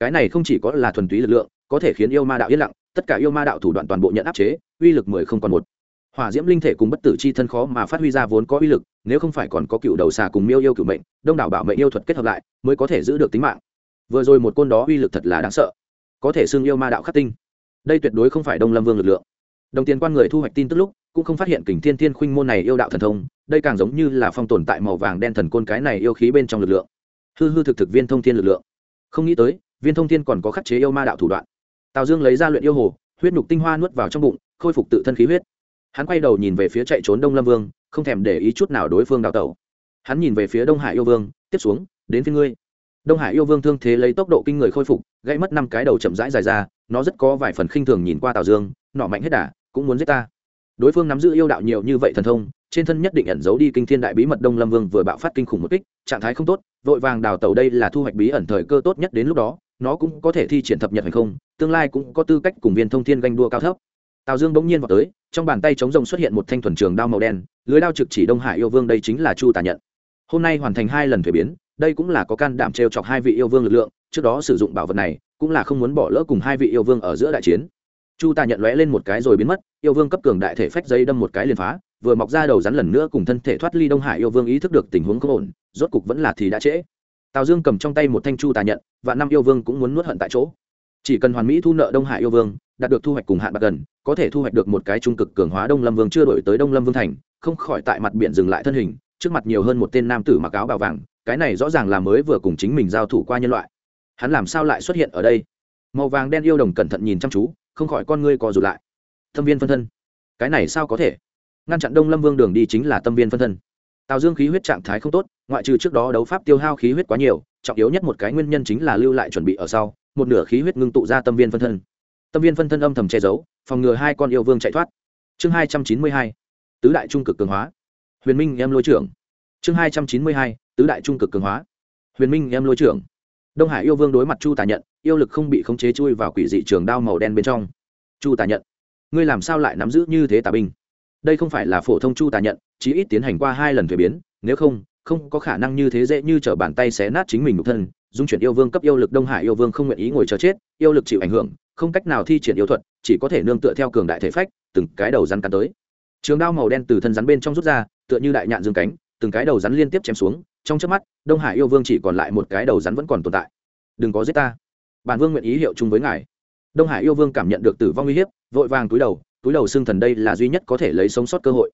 Cái này không chỉ có là thuần túy lực lượng, có thể khiến yêu ma đạo yên lặng, tất cả yêu ma đạo thủ đoạn toàn bộ nhận áp chế, uy lực mười không còn một hỏa diễm linh thể cùng bất tử c h i thân khó mà phát huy ra vốn có uy lực, nếu không phải còn có cựu đầu xà cùng miêu yêu cựu mệnh, đông đảo bảo mệnh yêu thuật kết hợp lại, mới có thể giữ được tính mạng. Vừa rồi một côn đó uy lực thật là đáng sợ. Có thể xưng yêu ma đạo khắc tinh. Đây tuyệt đối không phải đông lâm vương lực lượng. Đồng tiền quan người thu hoạch tin tức lúc, cũng không phát hiện kình thiên thiên khuynh môn này yêu đạo thần thông, đây càng giống như là phong tồn tại màu vàng đen thần côn cái này yêu khí bên trong lực lượng. Hư hư thực thực viên thông thiên lực lượng. Không nghĩ tới, viên thông thiên còn có khắc chế yêu ma đạo thủ đoạn. Tào dương lấy ra luyện yêu hồ, huyết nhục tinh hoa nuốt vào trong bụng, khôi phục tự thân khí huyết hắn quay đầu nhìn về phía chạy trốn đông lâm vương, không thèm để ý chút nào đối phương đào tẩu. Hắn nhìn về phía đông hải yêu vương, tiếp xuống, đến phía ngươi. Đông hải yêu vương thương thế lấy tốc độ kinh người khôi phục, gãy mất năm cái đầu chậm rãi dài ra, nó rất có vài phần khinh thường nhìn qua tào dương, nọ mạnh hết đà, cũng muốn giết ta. Đối phương nắm giữ yêu đạo nhiều như vậy thần thông, trên thân nhất định ẩn giấu đi kinh thiên đại bí mật đông lâm vương vừa bạo phát kinh khủng một kích, trạng thái không tốt, vội vàng đào tẩu đây là thu hoạch bí ẩn thời cơ tốt nhất đến lúc đó, nó cũng có thể thi triển thập nhật hay không, tương lai cũng có tư cách cùng viên thông thiên ganh đua cao thấp tào dương bỗng nhiên vào tới, trong bàn tay chống rồng xuất hiện một thanh thuần trường đao màu đen, lưới đao trực chỉ đông hải yêu vương đây chính là chu tà nhận. Hôm nay hoàn thành hai lần thuế biến, đây cũng là có can đảm trêu chọc hai vị yêu vương lực lượng, trước đó sử dụng bảo vật này, cũng là không muốn bỏ lỡ cùng hai vị yêu vương ở giữa đại chiến. Chu tà nhận lóe lên một cái rồi biến mất, yêu vương cấp cường đại thể phách dây đâm một cái liền phá, vừa mọc ra đầu rắn lần nữa cùng thân thể thoát ly đông hải yêu vương ý thức được tình huống không ổn, rốt cục vẫn là thì đã trễ. Tào dương cầm trong tay một thanh chu tà nhận và năm yêu vương cũng muốn nuốt hận tại chỗ chỉ cần hoàn mỹ thu nợ đông hải yêu vương, đạt được thu hoạch cùng hạn bạc gần, có thể thu hoạch được một cái trung cực cường hóa đông lâm vương chưa đổi tới đông lâm vương thành, không khỏi tại mặt biển dừng lại thân hình, trước mặt nhiều hơn một tên nam tử mặc áo bào vàng, cái này rõ ràng là mới vừa cùng chính mình giao thủ qua nhân loại. Hắn làm sao lại xuất hiện ở đây? Màu vàng đen yêu đồng cẩn thận nhìn chăm chú, không khỏi con ngươi co rụt lại. Tâm viên phân thân. Cái này sao có thể? Ngăn chặn đông lâm vương đường đi chính là tâm viên phân thân. Tào dương khí huyết trạng thái không tốt, ngoại trừ trước đó đấu pháp tiêu hao khí huyết quá nhiều, trọng yếu nhất một cái nguyên nhân chính là lưu lại chuẩn bị ở sau một nửa khí huyết ngưng tụ ra tâm viên phân thân. Tâm viên phân thân âm thầm che giấu, phòng ngừa hai con yêu vương chạy thoát. Chương hai trăm chín mươi hai, tứ đại trung cực cường hóa. Huyền minh em lôi trưởng. Chương hai trăm chín mươi hai, tứ đại trung cực cường hóa. Huyền minh em lôi trưởng. Đông hải yêu vương đối mặt chu tà nhận, yêu lực không bị khống chế chui vào quỷ dị trường đao màu đen bên trong. Chu tà nhận, ngươi làm sao lại nắm giữ như thế tà binh? Đây không phải là phổ thông chu tà nhận, chí ít tiến hành qua hai lần thuế biến, nếu không không có khả năng như thế dễ như t r ở bàn tay xé nát chính mình một thân dung chuyển yêu vương cấp yêu lực đông hải yêu vương không nguyện ý ngồi chờ chết, yêu lực chịu ảnh hưởng, không cách nào thi triển yêu thuật, chỉ có thể nương tựa theo cường đại thể phách, từng cái đầu rắn cắn tới. Trường đao màu đen từ thân rắn bên trong rút ra, tựa như đại nhạn dương cánh, từng cái đầu rắn liên tiếp chém xuống, trong trước mắt, đông hải yêu vương chỉ còn lại một cái đầu rắn vẫn còn tồn tại. Đừng có giết ta. Bản vương nguyện ý hiệu chung với ngài. Đông hải yêu vương cảm nhận được tử vong uy hiếp, vội vàng túi đầu túi đầu xương thần đây là duy nhất có thể lấy sống sót cơ hội.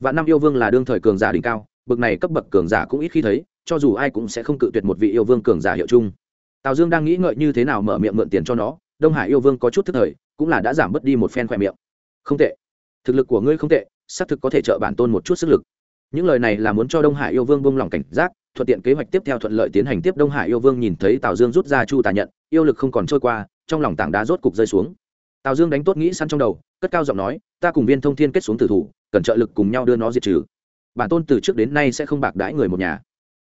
Và năm yêu vương là đương thời cường giả đỉnh cao bậc này cấp bậc cường giả cũng ít khi thấy, cho dù ai cũng sẽ không cự tuyệt một vị yêu vương cường giả hiệu chung. Tào dương đang nghĩ ngợi như thế nào mở miệng mượn tiền cho nó, đông hải yêu vương có chút thức thời, cũng là đã giảm bớt đi một phen khoe miệng. Không tệ. Thực lực của ngươi không tệ, xác thực có thể trợ bản tôn một chút sức lực. Những lời này là muốn cho đông hải yêu vương buông lòng cảnh giác, thuận tiện kế hoạch tiếp theo thuận lợi tiến hành tiếp đông hải yêu vương nhìn thấy tào dương rút ra chu tà nhận, yêu lực không còn trôi qua, trong lòng tảng đá rốt cục rơi xuống. Tào dương đánh tốt nghĩ săn trong đầu, cất cao giọng nói, ta cùng viên thông thiên kết xuống tử thủ, cần trợ lực cùng nhau đưa nó diệt trừ bản tôn từ trước đến nay sẽ không bạc đãi người một nhà.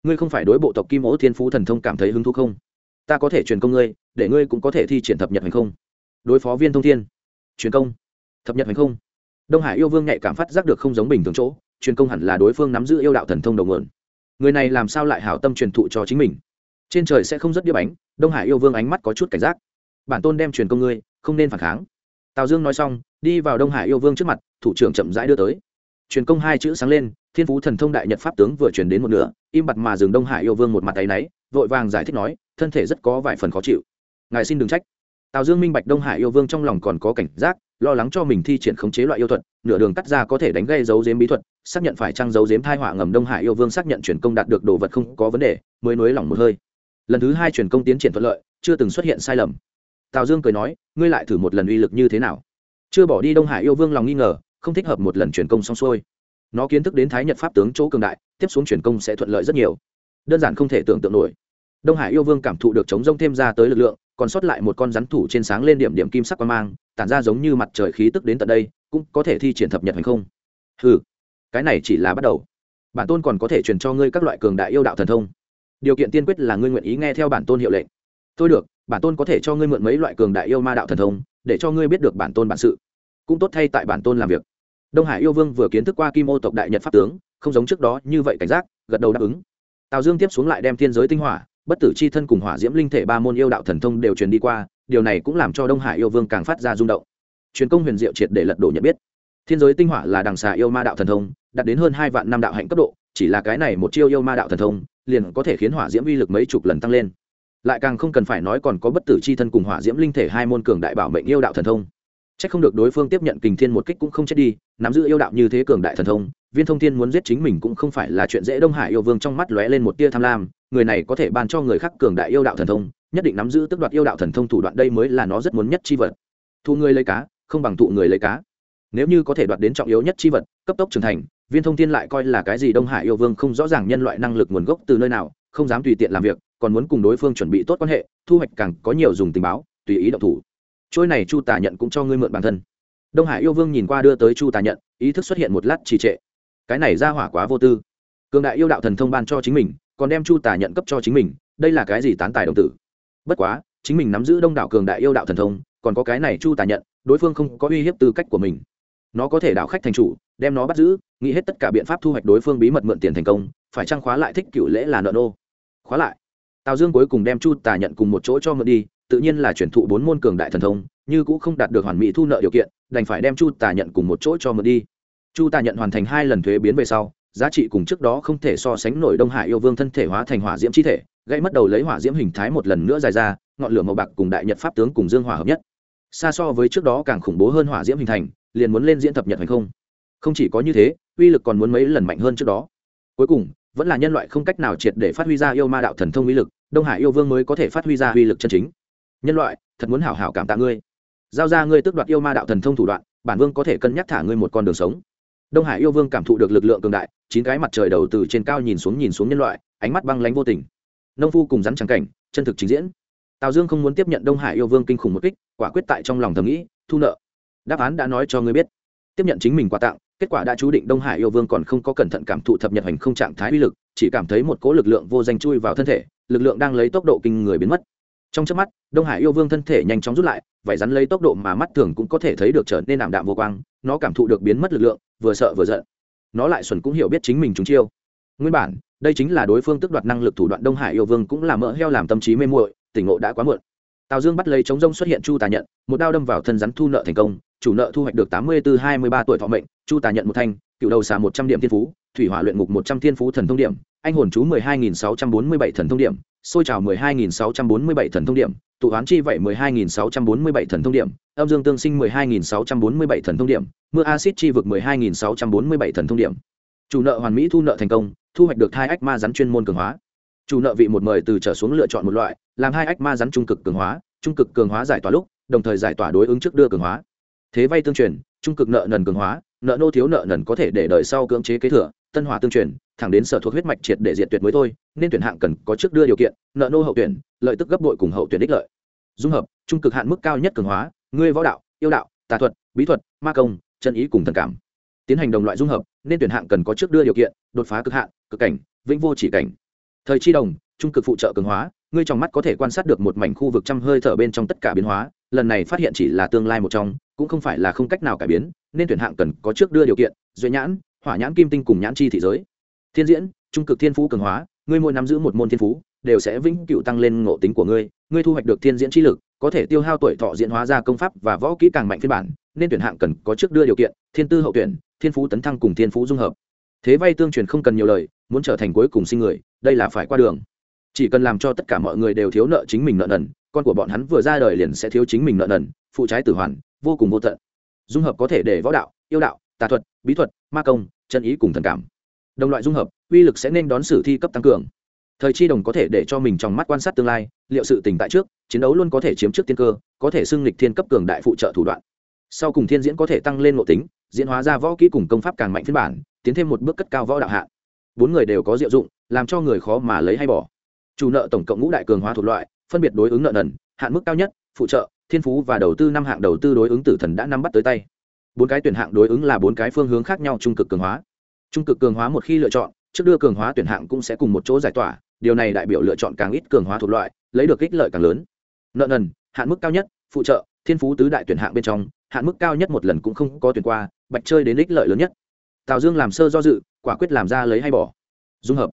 Ngươi không phải đối bộ tộc kim ố thiên phú thần thông cảm thấy hứng thú không? Ta có thể truyền công ngươi, để ngươi cũng có thể thi triển thập nhật hành không? Đối phó viên thông thiên. Truyền công. Thập nhật hành không. Đông hải yêu vương nhạy cảm phát giác được không giống bình thường chỗ, truyền công hẳn là đối phương nắm giữ yêu đạo thần thông đầu nguồn. Người này làm sao lại hảo tâm truyền thụ cho chính mình? Trên trời sẽ không rất đĩa bánh, đông hải yêu vương ánh mắt có chút cảnh giác. Bản tôn đem truyền công ngươi, không nên phản kháng. Tào dương nói xong, đi vào đông hải yêu vương trước mặt, thủ trưởng chậm rãi đưa tới truyền công hai chữ sáng lên, thiên phú thần thông đại nhật pháp tướng vừa truyền đến một nửa, im bặt mà dừng đông hải yêu vương một mặt tay náy, vội vàng giải thích nói, thân thể rất có vài phần khó chịu. Ngài xin đừng trách. Tào dương minh bạch đông hải yêu vương trong lòng còn có cảnh giác, lo lắng cho mình thi triển khống chế loại yêu thuật, nửa đường cắt ra có thể đánh gây dấu dếm bí thuật, xác nhận phải trăng dấu dếm thai họa ngầm đông hải yêu vương xác nhận truyền công đạt được đồ vật không có vấn đề, mới nối lỏng một hơi. Lần thứ hai truyền công tiến triển thuận lợi, chưa từng xuất hiện sai lầm. Tào dương cười nói, ngươi lại thử một lần uy lực như thế nào? Chưa bỏ đi đông hải yêu vương lòng nghi ngờ không thích hợp một lần chuyển công xong xuôi. Nó kiến thức đến thái nhật pháp tướng chỗ cường đại, tiếp xuống chuyển công sẽ thuận lợi rất nhiều. Đơn giản không thể tưởng tượng nổi. Đông hải yêu vương cảm thụ được chống rông thêm ra tới lực lượng, còn sót lại một con rắn thủ trên sáng lên điểm điểm kim sắc quang mang, tản ra giống như mặt trời khí tức đến tận đây, cũng có thể thi triển thập nhật hành không. Ừ cái này chỉ là bắt đầu. Bản tôn còn có thể truyền cho ngươi các loại cường đại yêu đạo thần thông. Điều kiện tiên quyết là ngươi nguyện ý nghe theo bản tôn hiệu lệnh. Thôi được, bản tôn có thể cho ngươi mượn mấy loại cường đại yêu ma đạo thần thông, để cho ngươi biết được bản tôn bản sự. Cũng tốt thay tại bản tôn làm việc đông hải yêu vương vừa kiến thức qua kim ô tộc đại nhật pháp tướng, không giống trước đó như vậy cảnh giác, gật đầu đáp ứng. Tào dương tiếp xuống lại đem thiên giới tinh hỏa, bất tử c h i thân cùng hỏa diễm linh thể ba môn yêu đạo thần thông đều truyền đi qua, điều này cũng làm cho đông hải yêu vương càng phát ra rung động. Truyền công huyền diệu triệt để lật đổ nhận biết. Thiên giới tinh hỏa là đằng xà yêu ma đạo thần thông, đạt đến hơn hai vạn năm đạo hạnh cấp độ, chỉ là cái này một chiêu yêu ma đạo thần thông, liền có thể khiến hỏa diễm uy lực mấy chục lần tăng lên. Lại càng không cần phải nói còn có bất tử c h i thân cùng hỏa diễm linh thể hai môn cường đại bảo mệnh yêu đạo thần thông chắc không được đối phương tiếp nhận kình thiên một kích cũng không chết đi, nắm giữ yêu đạo như thế cường đại thần thông, viên thông thiên muốn giết chính mình cũng không phải là chuyện dễ đông hải yêu vương trong mắt lóe lên một tia tham lam, người này có thể ban cho người khác cường đại yêu đạo thần thông, nhất định nắm giữ tức đoạt yêu đạo thần thông thủ đoạn đây mới là nó rất muốn nhất chi vật. Thu người lấy cá, không bằng thụ người lấy cá. Nếu như có thể đoạt đến trọng yếu nhất chi vật, cấp tốc trưởng thành, viên thông thiên lại coi là cái gì đông hải yêu vương không rõ ràng nhân loại năng lực nguồn gốc từ nơi nào, không dám tùy tiện làm việc, còn muốn cùng đối phương chuẩn bị tốt quan hệ, thu hoạch càng có nhiều dùng tình báo, tùy ý động thủ trôi này chu tà nhận cũng cho ngươi mượn bản thân. Đông hải yêu vương nhìn qua đưa tới chu tà nhận, ý thức xuất hiện một lát trì trệ. Cái này ra hỏa quá vô tư. Cường đại yêu đạo thần thông ban cho chính mình, còn đem chu tà nhận cấp cho chính mình, đây là cái gì tán tài đồng tử? Bất quá, chính mình nắm giữ đông đảo cường đại yêu đạo thần thông, còn có cái này chu tà nhận, đối phương không có uy hiếp tư cách của mình. Nó có thể đảo khách thành chủ, đem nó bắt giữ, nghĩ hết tất cả biện pháp thu hoạch đối phương bí mật mượn tiền thành công, phải trăng khóa lại thích cựu lễ là nợ nô? Khóa lại. Tào dương cuối cùng đem chu tà nhận cùng một chỗ cho mượn đi tự nhiên là chuyển thụ bốn môn cường đại thần thông, như cũng không đạt được hoàn mỹ thu nợ điều kiện, đành phải đem chu tà nhận cùng một chỗ cho mượn đi. Chu tà nhận hoàn thành hai lần thuế biến về sau, giá trị cùng trước đó không thể so sánh nổi đông hải yêu vương thân thể hóa thành hỏa diễm chi thể gây mất đầu lấy hỏa diễm hình thái một lần nữa dài ra, ngọn lửa màu bạc cùng đại nhật pháp tướng cùng dương hỏa hợp nhất. Xa so với trước đó càng khủng bố hơn hỏa diễm hình thành, liền muốn lên diễn thập nhật hay không. Không chỉ có như thế, uy lực còn muốn mấy lần mạnh hơn trước đó. Cuối cùng, vẫn là nhân loại không cách nào triệt để phát huy ra yêu ma đạo thần thông uy lực, đông hải yêu vương mới có thể phát huy ra uy lực chân chính nhân loại, thật muốn hảo hảo cảm tạ ngươi. Giao ra ngươi tước đoạt yêu ma đạo thần thông thủ đoạn, bản vương có thể cân nhắc thả ngươi một con đường sống. Đông hải yêu vương cảm thụ được lực lượng cường đại, chín cái mặt trời đầu từ trên cao nhìn xuống nhìn xuống nhân loại, ánh mắt băng lánh vô tình. Nông phu cùng rắn trắng cảnh, chân thực trình diễn. Tào dương không muốn tiếp nhận đông hải yêu vương kinh khủng một kích, quả quyết tại trong lòng thầm nghĩ, thu nợ. Đáp án đã nói cho ngươi biết. Tiếp nhận chính mình quà tặng, kết quả đã chú định đông hải yêu vương còn không có cẩn thận cảm thụ thập nhật hành không trạng thái uy lực, chỉ cảm thấy một cỗ lực lượng vô danh chui vào thân thể, lực lượng đang lấy tốc độ kinh người biến mất trong trước mắt, đông hải yêu vương thân thể nhanh chóng rút lại, vải rắn lấy tốc độ mà mắt thường cũng có thể thấy được trở nên ảm đạm vô quang, nó cảm thụ được biến mất lực lượng, vừa sợ vừa giận. Nó lại xuẩn cũng hiểu biết chính mình chúng chiêu. Nguyên bản, đây chính là đối phương tức đoạt năng lực thủ đoạn đông hải yêu vương cũng là mỡ heo làm tâm trí mê muội, tỉnh ngộ đã quá muộn. Tào dương bắt lấy chống rông xuất hiện chu tà nhận, một đao đâm vào thân rắn thu nợ thành công, chủ nợ thu hoạch được tám mươi từ hai mươi ba tuổi thọ mệnh, chu tà nhận một thanh, cựu đầu xà một trăm điểm thiên phú, thủy hỏa luyện ngục một trăm thiên phú thần thông điểm, anh hồn chú mười hai nghìn sáu trăm bốn mươi bảy thần thông điểm xôi trào mười hai nghìn sáu trăm bốn mươi bảy thần thông điểm, tụ hoán chi vậy mười hai nghìn sáu trăm bốn mươi bảy thần thông điểm, âm dương tương sinh mười hai nghìn sáu trăm bốn mươi bảy thần thông điểm, mưa axit chi vực mười hai nghìn sáu trăm bốn mươi bảy thần thông điểm. Chủ nợ hoàn mỹ thu nợ thành công, thu hoạch được hai ách ma rắn chuyên môn cường hóa. Chủ nợ vị một mời từ trở xuống lựa chọn một loại, làm hai ách ma rắn trung cực cường hóa, trung cực cường hóa giải tỏa lúc, đồng thời giải tỏa đối ứng trước đưa cường hóa. Thế vay tương truyền, trung cực nợ nần cường hóa, nợ nô thiếu nợ nần có thể để đời sau cưỡng chế kế thừa tân hòa tương truyền, thẳng đến sở thuộc huyết mạch triệt để diệt tuyệt mới thôi, nên tuyển hạng cần có trước đưa điều kiện, nợ nô hậu tuyển, lợi tức gấp đội cùng hậu tuyển đích lợi. Dung hợp, trung cực hạn mức cao nhất cường hóa, ngươi võ đạo, yêu đạo, tà thuật, bí thuật, ma công, chân ý cùng thần cảm. Tiến hành đồng loại dung hợp, nên tuyển hạng cần có trước đưa điều kiện, đột phá cực hạn, cực cảnh, vĩnh vô chỉ cảnh. Thời chi đồng, trung cực phụ trợ cường hóa, ngươi trong mắt có thể quan sát được một mảnh khu vực trăm hơi thở bên trong tất cả biến hóa, lần này phát hiện chỉ là tương lai một trong, cũng không phải là không cách nào cải biến, nên tuyển hạng cần có trước đưa điều kiện duy nhãn hỏa nhãn kim tinh cùng nhãn chi thị giới. Thiên diễn, trung cực thiên phú cường hóa, ngươi mỗi nắm giữ một môn thiên phú, đều sẽ vĩnh cựu tăng lên ngộ tính của ngươi ngươi thu hoạch được thiên diễn chi lực, có thể tiêu hao tuổi thọ diễn hóa ra công pháp và võ kỹ càng mạnh phiên bản, nên tuyển hạng cần có trước đưa điều kiện, thiên tư hậu tuyển, thiên phú tấn thăng cùng thiên phú dung hợp. Thế vay tương truyền không cần nhiều lời, muốn trở thành cuối cùng sinh người, đây là phải qua đường. Chỉ cần làm cho tất cả mọi người đều thiếu nợ chính mình nợ nần, con của bọn hắn vừa ra đời liền sẽ thiếu chính mình nợ nần, phụ trái tử hoàn, vô cùng vô tận. Dung hợp có thể để võ đạo, yêu đạo tà thuật, bí thuật, ma công, chân ý cùng thần cảm. Đồng loại dung hợp, uy lực sẽ nên đón sử thi cấp tăng cường. Thời chi đồng có thể để cho mình trong mắt quan sát tương lai, liệu sự tỉnh tại trước, chiến đấu luôn có thể chiếm trước tiên cơ, có thể xưng lịch thiên cấp cường đại phụ trợ thủ đoạn. Sau cùng thiên diễn có thể tăng lên ngộ tính, diễn hóa ra võ kỹ cùng công pháp càng mạnh phiên bản, tiến thêm một bước cất cao võ đạo hạ. Bốn người đều có diệu dụng, làm cho người khó mà lấy hay bỏ. Chủ nợ tổng cộng ngũ đại cường hóa thuộc loại, phân biệt đối ứng nợ nần, hạn mức cao nhất, phụ trợ, thiên phú và đầu tư năm hạng đầu tư đối ứng tử thần đã nắm bắt tới tay bốn cái tuyển hạng đối ứng là bốn cái phương hướng khác nhau trung cực cường hóa. Trung cực cường hóa một khi lựa chọn, trước đưa cường hóa tuyển hạng cũng sẽ cùng một chỗ giải tỏa, điều này đại biểu lựa chọn càng ít cường hóa thuộc loại, lấy được ích lợi càng lớn. Nợ nần, hạn mức cao nhất, phụ trợ, thiên phú tứ đại tuyển hạng bên trong, hạn mức cao nhất một lần cũng không có tuyển qua, bạch chơi đến ích lợi lớn nhất. Tào dương làm sơ do dự, quả quyết làm ra lấy hay bỏ. Dung hợp.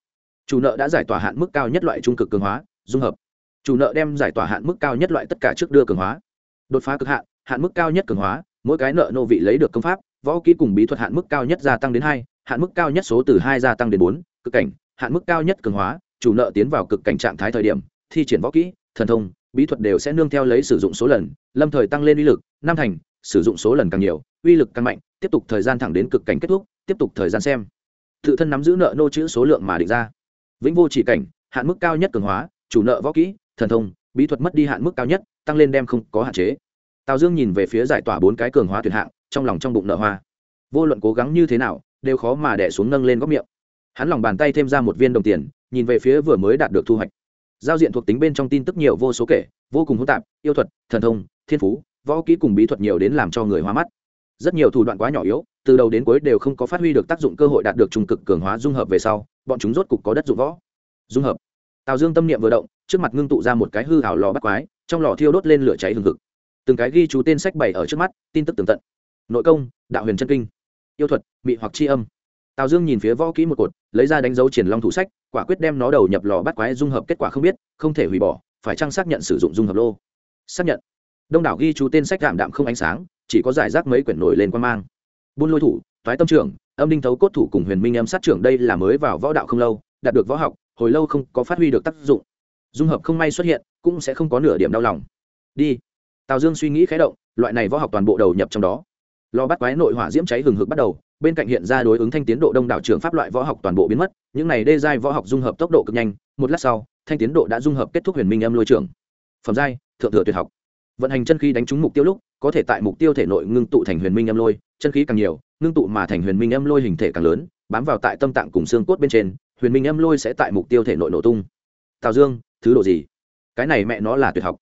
Chủ nợ đã giải tỏa hạn mức cao nhất loại trung cực cường hóa, dung hợp. Chủ nợ đem giải tỏa hạn mức cao nhất loại tất cả trước đưa cường hóa. Đột phá cực hạn hạn mức cao nhất cường hóa mỗi cái nợ nô vị lấy được công pháp, võ kỹ cùng bí thuật hạn mức cao nhất gia tăng đến hai, hạn mức cao nhất số từ hai gia tăng đến bốn, cực cảnh, hạn mức cao nhất cường hóa, chủ nợ tiến vào cực cảnh trạng thái thời điểm, thi triển võ kỹ, thần thông, bí thuật đều sẽ nương theo lấy sử dụng số lần, lâm thời tăng lên uy lực, năm thành, sử dụng số lần càng nhiều, uy lực càng mạnh, tiếp tục thời gian thẳng đến cực cảnh kết thúc, tiếp tục thời gian xem. Tự thân nắm giữ nợ nô chữ số lượng mà định ra. Vĩnh vô chỉ cảnh, hạn mức cao nhất cường hóa, chủ nợ võ kỹ, thần thông, bí thuật mất đi hạn mức cao nhất, tăng lên đem không có hạn chế tào dương nhìn về phía giải tỏa bốn cái cường hóa tuyệt hạng, trong lòng trong bụng nợ hoa. Vô luận cố gắng như thế nào, đều khó mà đẻ xuống nâng lên góc miệng. Hắn lòng bàn tay thêm ra một viên đồng tiền, nhìn về phía vừa mới đạt được thu hoạch. Giao diện thuộc tính bên trong tin tức nhiều vô số kể, vô cùng hỗn tạp, yêu thuật, thần thông, thiên phú, võ kỹ cùng bí thuật nhiều đến làm cho người hoa mắt. Rất nhiều thủ đoạn quá nhỏ yếu, từ đầu đến cuối đều không có phát huy được tác dụng cơ hội đạt được trung cực cường hóa dung hợp về sau, bọn chúng rốt cục có đất dụng võ. Dung hợp. Tào dương tâm niệm vừa động, trước mặt ngưng tụ ra một cái hư hảo lò bắt quái, trong lò thiêu đốt lên lửa cháy hừng hực từng cái ghi chú tên sách bày ở trước mắt, tin tức tường tận. Nội công, đạo huyền chân kinh. Yêu thuật, mị hoặc c âm. Tào dương nhìn phía võ kỹ một cột, lấy ra đánh dấu triển long thủ sách, quả quyết đem nó đầu nhập lò bắt quái dung hợp kết quả không biết, không thể hủy bỏ, phải chăng xác nhận sử dụng dung hợp lô? Xác nhận. Đông đảo ghi chú tên sách đạm đạm không ánh sáng, chỉ có giải rác mấy quyển nổi lên quan mang. Buôn lôi thủ thoái tâm trưởng, âm đinh thấu cốt thủ cùng huyền minh âm sát trưởng đây là mới vào võ đạo không lâu, đạt được võ học, hồi lâu không có phát huy được tác dụng. Dung hợp không may xuất hiện, cũng sẽ không có nửa điểm đau lòng. Đi tào dương suy nghĩ khé động, loại này võ học toàn bộ đầu nhập trong đó. Lò bắt quái nội hỏa diễm cháy hừng hực bắt đầu, bên cạnh hiện ra đối ứng thanh tiến độ đông đảo trường pháp loại võ học toàn bộ biến mất, những này đê giai võ học dung hợp tốc độ cực nhanh, một lát sau, thanh tiến độ đã dung hợp kết thúc huyền minh âm lôi trường. Phẩm giai, thượng thừa tuyệt học. Vận hành chân khí đánh trúng mục tiêu lúc, có thể tại mục tiêu thể nội ngưng tụ thành huyền minh âm lôi, chân khí càng nhiều, ngưng tụ mà thành huyền minh âm lôi hình thể càng lớn, bám vào tại tâm tạng cùng xương cốt bên trên, huyền minh âm lôi sẽ tại mục tiêu thể nội nổ tung. Tào dương, thứ độ gì? Cái này mẹ nó là tuyệt học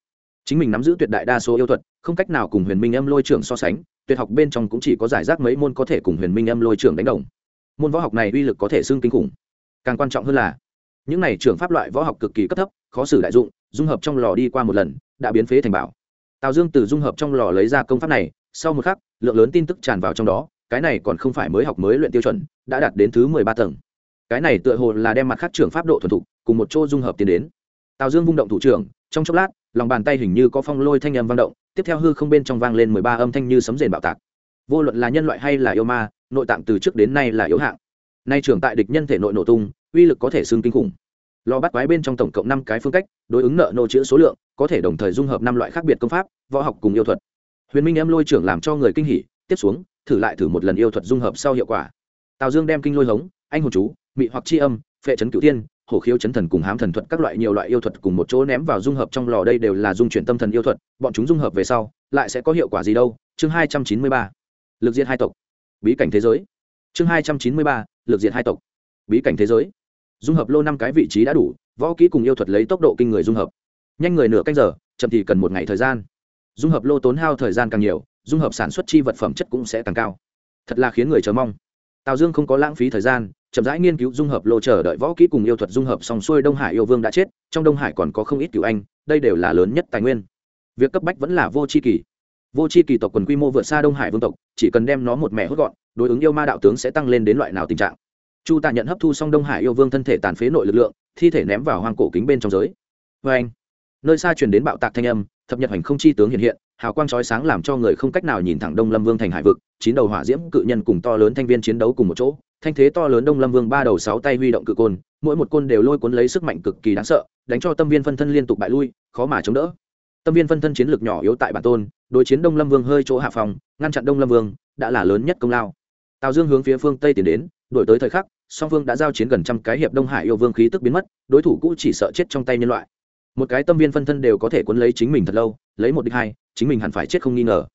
chính mình nắm giữ tuyệt đại đa số yêu thuật, không cách nào cùng huyền minh âm lôi trưởng so sánh, tuyệt học bên trong cũng chỉ có giải rác mấy môn có thể cùng huyền minh âm lôi trưởng đánh đồng. Môn võ học này uy lực có thể xưng kinh khủng. Càng quan trọng hơn là, những này trưởng pháp loại võ học cực kỳ cấp thấp, khó xử đại dụng, dung hợp trong lò đi qua một lần, đã biến phế thành bảo. Tào dương từ dung hợp trong lò lấy ra công pháp này, sau một khắc, lượng lớn tin tức tràn vào trong đó, cái này còn không phải mới học mới luyện tiêu chuẩn, đã đạt đến thứ mười ba tầng. Cái này tựa hồ là đem mặt khác trưởng pháp độ thuần thục, cùng một chỗ dung hợp tiến đến. Tào dương vung động thủ trưởng, trong chốc lát lòng bàn tay hình như có phong lôi thanh âm vang động, tiếp theo hư không bên trong vang lên mười ba âm thanh như sấm rền bạo tạc. Vô luận là nhân loại hay là yêu ma, nội tạng từ trước đến nay là yếu hạng. Nay trưởng tại địch nhân thể nội nổ tung, uy lực có thể xương kinh khủng. Lò bắt quái bên trong tổng cộng năm cái phương cách, đối ứng nợ nô chữ số lượng, có thể đồng thời dung hợp năm loại khác biệt công pháp, võ học cùng yêu thuật. Huyền minh em lôi trưởng làm cho người kinh hỉ, tiếp xuống, thử lại thử một lần yêu thuật dung hợp sau hiệu quả. Tào dương đem kinh lôi hống, anh hồn chú, mị hoặc c âm, phệ trấn cửu tiên hổ khiếu chấn thần cùng hám thần thuật các loại nhiều loại yêu thuật cùng một chỗ ném vào dung hợp trong lò đây đều là dung chuyển tâm thần yêu thuật, bọn chúng dung hợp về sau, lại sẽ có hiệu quả gì đâu? Chương hai trăm chín mươi ba, lực diện hai tộc. Bí cảnh thế giới. Chương hai trăm chín mươi ba, lực diện hai tộc. Bí cảnh thế giới. Dung hợp lô năm cái vị trí đã đủ, võ kỹ cùng yêu thuật lấy tốc độ kinh người dung hợp. Nhanh người nửa canh giờ, chậm thì cần một ngày thời gian. Dung hợp lô tốn hao thời gian càng nhiều, dung hợp sản xuất chi vật phẩm chất cũng sẽ càng cao. Thật là khiến người chờ mong. Tào dương không có lãng phí thời gian chậm rãi nghiên cứu dung hợp lô chờ đợi võ kỹ cùng yêu thuật dung hợp xong xuôi đông hải yêu vương đã chết, trong đông hải còn có không ít cựu anh, đây đều là lớn nhất tài nguyên. Việc cấp bách vẫn là vô c h i kỳ vô c h i kỳ tộc quần quy mô vượt xa đông hải vương tộc, chỉ cần đem nó một mẹ hốt gọn, đối ứng yêu ma đạo tướng sẽ tăng lên đến loại nào tình trạng. Chu tạ nhận hấp thu xong đông hải yêu vương thân thể tàn phế nội lực lượng, thi thể ném vào hoang cổ kính bên trong giới. Vê anh, nơi xa truyền đến bạo tạc thanh âm, thập nhật hành không chi tướng hiện hiện, hào quang chói sáng làm cho người không cách nào nhìn thẳng đông lâm vương thành hải vực, chín đầu hỏa diễm cự nhân cùng to lớn thanh viên chiến đấu cùng một chỗ thanh thế to lớn đông lâm vương ba đầu sáu tay huy động cự côn, mỗi một côn đều lôi cuốn lấy sức mạnh cực kỳ đáng sợ, đánh cho tâm viên phân thân liên tục bại lui, khó mà chống đỡ. Tâm viên phân thân chiến lược nhỏ yếu tại bản tôn, đối chiến đông lâm vương hơi chỗ hạ phòng, ngăn chặn đông lâm vương, đã là lớn nhất công lao. Tào dương hướng phía phương tây tiến đến đổi tới thời khắc, song phương đã giao chiến gần trăm cái hiệp đông hải yêu vương khí tức biến mất, đối thủ cũ chỉ sợ chết trong tay nhân loại. Một cái tâm viên phân thân đều có thể cuốn lấy chính mình thật lâu, lấy một đích hai, chính mình hẳn phải chết không nghi ngờ.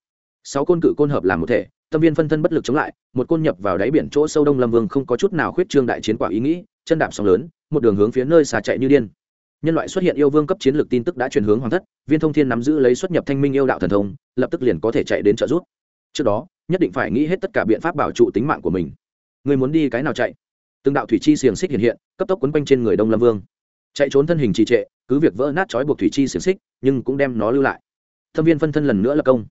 Sáu côn cự côn hợp làm một thể tâm viên phân thân bất lực chống lại, một côn nhập vào đáy biển chỗ sâu đông lâm vương không có chút nào khuyết trương đại chiến quả ý nghĩ, chân đạp sóng lớn, một đường hướng phía nơi xà chạy như điên. Nhân loại xuất hiện yêu vương cấp chiến lược tin tức đã chuyển hướng hoàng thất, viên thông thiên nắm giữ lấy xuất nhập thanh minh yêu đạo thần thông, lập tức liền có thể chạy đến trợ giúp. Trước đó, nhất định phải nghĩ hết tất cả biện pháp bảo trụ tính mạng của mình. Người muốn đi cái nào chạy? Từng đạo thủy chi xiềng xích hiện hiện, cấp tốc quấn quanh trên người đông lâm vương. Chạy trốn thân hình trì trệ, cứ việc vỡ nát trói buộc thủy chi xiềng xích, nhưng cũng đem nó lưu lại. Thâm viên phân thân lần nữa là công.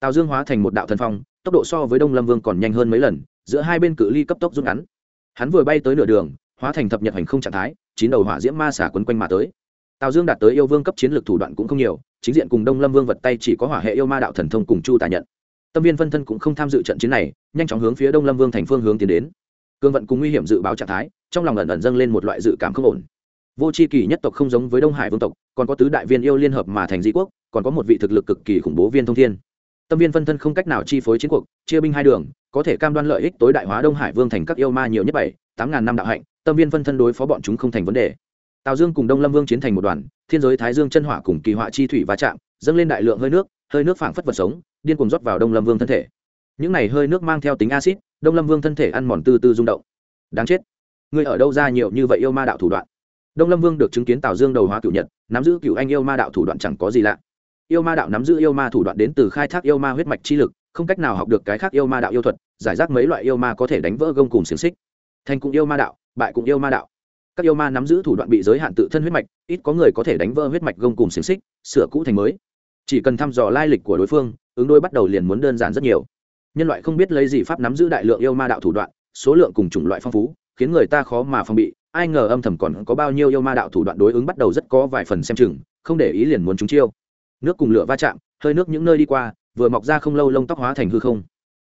Tào dương hóa thành một đạo thần phong tốc độ so với đông lâm vương còn nhanh hơn mấy lần, giữa hai bên cự ly cấp tốc rút ngắn. Hắn vừa bay tới nửa đường, hóa thành thập nhật hành không trạng thái, chín đầu hỏa diễm ma xả quấn quanh mà tới. Tào dương đạt tới yêu vương cấp chiến lược thủ đoạn cũng không nhiều, chính diện cùng đông lâm vương vật tay chỉ có hỏa hệ yêu ma đạo thần thông cùng chu tà nhận. Tâm viên phân thân cũng không tham dự trận chiến này, nhanh chóng hướng phía đông lâm vương thành phương hướng tiến đến. Cương vận cùng nguy hiểm dự báo trạng thái, trong lòng ẩn ẩn dâng lên một loại dự cảm không ổn. Vô c h i kỳ nhất tộc không giống với đông hải vương tộc, còn có tứ đại viên yêu liên hợp mà thành di quốc, còn có một vị thực lực cực kỳ khủng bố viên thông thiên tâm viên phân thân không cách nào chi phối chiến cuộc, chia binh hai đường, có thể cam đoan lợi ích tối đại hóa đông hải vương thành các yêu ma nhiều nhất bảy, tám ngàn năm đạo hạnh, tâm viên phân thân đối phó bọn chúng không thành vấn đề. Tào dương cùng đông lâm vương chiến thành một đoàn, thiên giới thái dương chân hỏa cùng kỳ họa chi thủy va chạm, dâng lên đại lượng hơi nước hơi nước phảng phất vật sống, điên cuồng rót vào đông lâm vương thân thể. Những này hơi nước mang theo tính acid đông lâm vương thân thể ăn mòn tư tư rung động. Đáng chết. Người ở đâu ra nhiều như vậy yêu ma đạo thủ đoạn? Đông lâm vương được chứng kiến tào dương đầu hóa cựu nhật, nắm giữ cựu anh yêu ma đạo thủ đoạn chẳng có gì lạ yêu ma đạo nắm giữ yêu ma thủ đoạn đến từ khai thác yêu ma huyết mạch chi lực không cách nào học được cái khác yêu ma đạo yêu thuật giải rác mấy loại yêu ma có thể đánh vỡ gông cùng xiềng xích thành cũng yêu ma đạo bại cũng yêu ma đạo các yêu ma nắm giữ thủ đoạn bị giới hạn tự thân huyết mạch ít có người có thể đánh vỡ huyết mạch gông cùng xiềng xích sửa cũ thành mới chỉ cần thăm dò lai lịch của đối phương ứng đôi bắt đầu liền muốn đơn giản rất nhiều nhân loại không biết lấy gì pháp nắm giữ đại lượng yêu ma đạo thủ đoạn số lượng cùng chủng loại phong phú khiến người ta khó mà phòng bị ai ngờ âm thầm còn có bao nhiêu yêu ma đạo thủ đoạn đối ứng bắt đầu rất có vài phần xem chừng không để ý liền muốn chúng chiêu nước cùng lửa va chạm, hơi nước những nơi đi qua, vừa mọc ra không lâu lông tóc hóa thành hư không.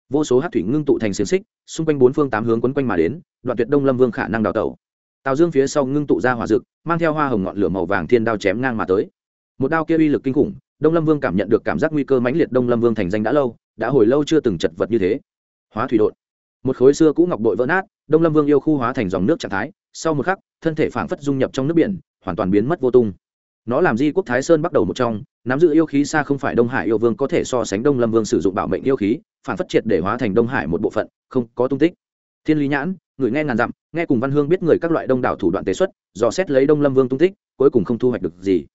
Vô số hát thủy ngưng tụ thành xiềng xích, xung quanh bốn phương tám hướng quấn quanh mà đến, đoạn tuyệt đông lâm vương khả năng đào tẩu. Tào dương phía sau ngưng tụ ra hỏa rực mang theo hoa hồng ngọn lửa màu vàng thiên đao chém ngang mà tới. Một đao kia uy lực kinh khủng, đông lâm vương cảm nhận được cảm giác nguy cơ mãnh liệt đông lâm vương thành danh đã lâu, đã hồi lâu chưa từng chật vật như thế. Hóa thủy đột. Một khối xưa cũ ngọc bội vỡ nát, đông lâm vương yêu khu hóa thành dòng nước trạng thái, sau một khắc, thân thể phảng phất dung nhập trong nước biển, hoàn toàn biến mất vô tung nó làm di quốc thái sơn bắt đầu một trong, nắm giữ yêu khí xa không phải đông hải yêu vương có thể so sánh đông lâm vương sử dụng bảo mệnh yêu khí, phản phất triệt để hóa thành đông hải một bộ phận, không có tung tích. Thiên lý nhãn, người nghe ngàn dặm, nghe cùng văn hương biết người các loại đông đảo thủ đoạn tế xuất, dò xét lấy đông lâm vương tung tích, cuối cùng không thu hoạch được gì.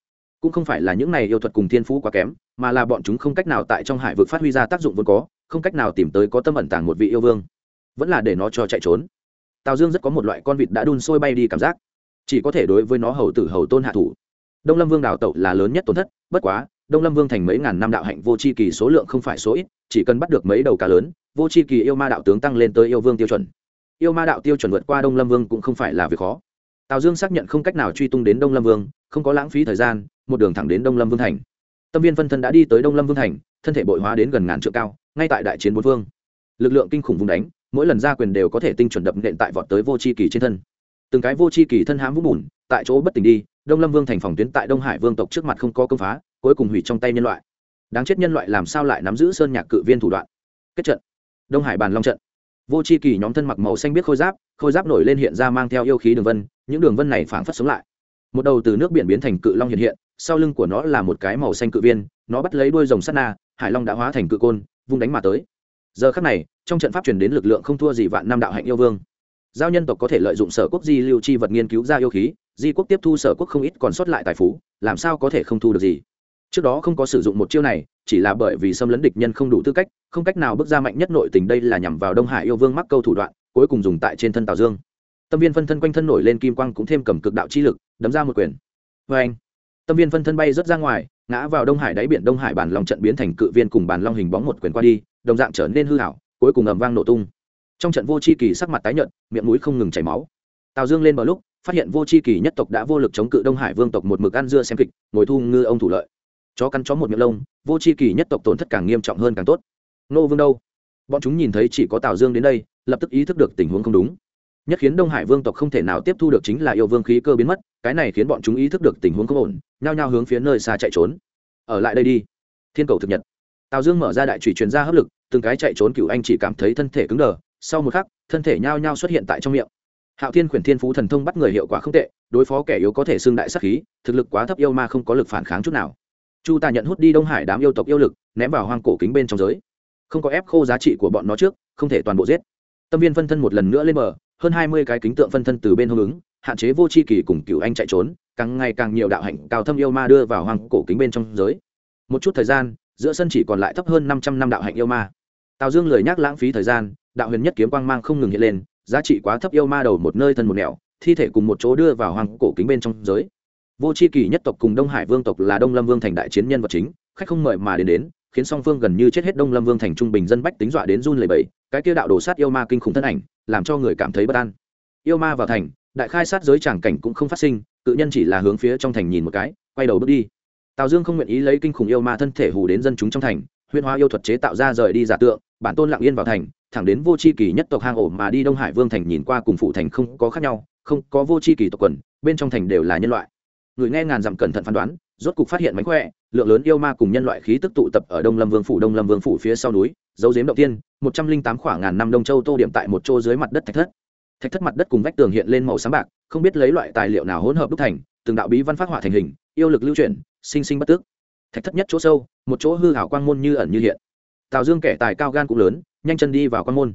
Cũng không phải là những này yêu thuật cùng thiên phú quá kém, mà là bọn chúng không cách nào tại trong hải vực phát huy ra tác dụng vốn có, không cách nào tìm tới có tâm ẩn tàng một vị yêu vương. Vẫn là để nó cho chạy trốn. Tào dương rất có một loại con vịt đã đun sôi bay đi cảm giác. Chỉ có thể đối với nó hầu tử hầu tôn hạ thủ đông lâm vương đào tẩu là lớn nhất tổn thất, bất quá, đông lâm vương thành mấy ngàn năm đạo hạnh vô c h i kỳ số lượng không phải số ít, chỉ cần bắt được mấy đầu cá lớn, vô c h i kỳ yêu ma đạo tướng tăng lên tới yêu vương tiêu chuẩn. Yêu ma đạo tiêu chuẩn vượt qua đông lâm vương cũng không phải là việc khó. Tào dương xác nhận không cách nào truy tung đến đông lâm vương, không có lãng phí thời gian, một đường thẳng đến đông lâm vương thành. Tâm viên phân thân đã đi tới đông lâm vương thành, thân thể bội hóa đến gần ngàn trượng cao, ngay tại đại chiến bốn vương. Lực lượng kinh khủng vùng đánh, mỗi lần ra quyền đều có thể tinh chuẩn đập nện tại vọt tới vô c h i kỳ trên thân. Từng cái vô c h i kỳ thân hãm vũng bùn, tại chỗ bất tỉnh đi đông lâm vương thành phòng tuyến tại đông hải vương tộc trước mặt không có công phá, cuối cùng hủy trong tay nhân loại. Đáng chết nhân loại làm sao lại nắm giữ sơn nhạc cự viên thủ đoạn? Kết trận. Đông hải bàn long trận. Vô c h i kỳ nhóm thân mặc màu xanh biết khôi giáp khôi giáp nổi lên hiện ra mang theo yêu khí đường vân, những đường vân này phảng phất sống lại. Một đầu từ nước biển biến thành cự long hiện hiện, sau lưng của nó là một cái màu xanh cự viên, nó bắt lấy đuôi rồng sắt na, hải long đã hóa thành cự côn, vung đánh mà tới. Giờ khắc này, trong trận pháp truyền đến lực lượng không thua gì vạn năm đạo hạnh yêu vương giao nhân tộc có thể lợi dụng sở quốc di lưu chi vật nghiên cứu ra yêu khí, di quốc tiếp thu sở quốc không ít còn sót lại tài phú, làm sao có thể không thu được gì? Trước đó không có sử dụng một chiêu này, chỉ là bởi vì xâm lấn địch nhân không đủ tư cách, không cách nào bước ra mạnh nhất nội tình đây là nhằm vào đông hải yêu vương mắc câu thủ đoạn, cuối cùng dùng tại trên thân tào dương. Tâm viên phân thân quanh thân nổi lên kim quang cũng thêm cầm cực đạo chi lực, đấm ra một quyền. Vê anh tâm viên phân thân bay rớt ra ngoài, ngã vào đông hải đáy biển đông hải bản long trận biến thành cự viên cùng bàn long hình bóng một quyền qua đi, đồng dạng trở nên hư hảo cuối cùng ầm vang nổ tung trong trận vô c h i kỳ sắc mặt tái nhợt, miệng mũi không ngừng chảy máu. Tào dương lên bờ lúc, phát hiện vô c h i kỳ nhất tộc đã vô lực chống cự đông hải vương tộc một mực ăn dưa xem kịch, ngồi thu ngư ông thủ lợi. Chó cắn chó một miệng lông, vô c h i kỳ nhất tộc tổn thất càng nghiêm trọng hơn càng tốt. Nô vương đâu? Bọn chúng nhìn thấy chỉ có tào dương đến đây, lập tức ý thức được tình huống không đúng. Nhất khiến đông hải vương tộc không thể nào tiếp thu được chính là yêu vương khí cơ biến mất, cái này khiến bọn chúng ý thức được tình huống không ổn, nhao nhao hướng phía nơi xa chạy trốn. Ở lại đây đi. Thiên cầu thực nhật. Tào dương mở ra đại trụy truyền ra hấp lực, từng cái chạy trốn cựu anh chỉ cảm thấy thân thể cứng đờ sau một khắc, thân thể nhao nhao xuất hiện tại trong miệng. Hạo thiên khuyển thiên phú thần thông bắt người hiệu quả không tệ, đối phó kẻ yếu có thể xưng đại sắc khí, thực lực quá thấp yêu ma không có lực phản kháng chút nào. Chu tà nhận hút đi đông hải đám yêu tộc yêu lực, ném vào hoang cổ kính bên trong giới. Không có ép khô giá trị của bọn nó trước, không thể toàn bộ giết. Tâm viên phân thân một lần nữa lên bờ, hơn hai mươi cái kính tượng phân thân từ bên hông ứng, hạn chế vô c h i kỳ cùng cựu anh chạy trốn, càng ngày càng nhiều đạo hạnh cao thâm yêu ma đưa vào hoang cổ kính bên trong giới. Một chút thời gian, giữa sân chỉ còn lại thấp hơn năm trăm năm đạo hạnh yêu ma. Tào dương lười nhắc lãng phí thời gian đạo huyền nhất kiếm quang mang không ngừng hiện lên, giá trị quá thấp yêu ma đầu một nơi thân một nẻo, thi thể cùng một chỗ đưa vào hoàng cổ kính bên trong giới. Vô c h i kỳ nhất tộc cùng đông hải vương tộc là đông lâm vương thành đại chiến nhân vật chính, khách không mời mà đến đến, khiến song phương gần như chết hết đông lâm vương thành trung bình dân bách tính dọa đến run lầy bẫy cái kia đạo đồ sát yêu ma kinh khủng thân ảnh, làm cho người cảm thấy bất an. Yêu ma vào thành, đại khai sát giới tràng cảnh cũng không phát sinh tự nhân chỉ là hướng phía trong thành nhìn một cái, quay đầu bước đi. Tào dương không nguyện ý lấy kinh khủng yêu ma thân thể hù đến dân chúng trong thành huyên hóa yêu thuật chế tạo ra rời đi giả tượng bản tôn lặng yên vào thành, thẳng đến vô c h i kỳ nhất tộc hang ổ mà đi đông hải vương thành nhìn qua cùng phụ thành không có khác nhau, không có vô c h i kỳ tộc quần, bên trong thành đều là nhân loại. Người nghe ngàn dặm cẩn thận phán đoán, rốt cục phát hiện mánh khỏe, lượng lớn yêu ma cùng nhân loại khí tức tụ tập ở đông lâm vương phủ đông lâm vương phủ phía sau núi, dấu dếm động tiên một trăm linh tám khoảng ngàn năm đông châu tô điểm tại một chỗ dưới mặt đất thạch thất. Thạch thất mặt đất cùng vách tường hiện lên màu sáng bạc, không biết lấy loại tài liệu nào hỗn hợp đúc thành, từng đạo bí văn phát họa thành hình, yêu lực lưu chuyển, sinh sinh bất tức. Thạch thất nhất chỗ sâu, một chỗ hư hảo quang môn như ẩn như hiện tào dương kẻ tài cao gan cũng lớn, nhanh chân đi vào quan môn.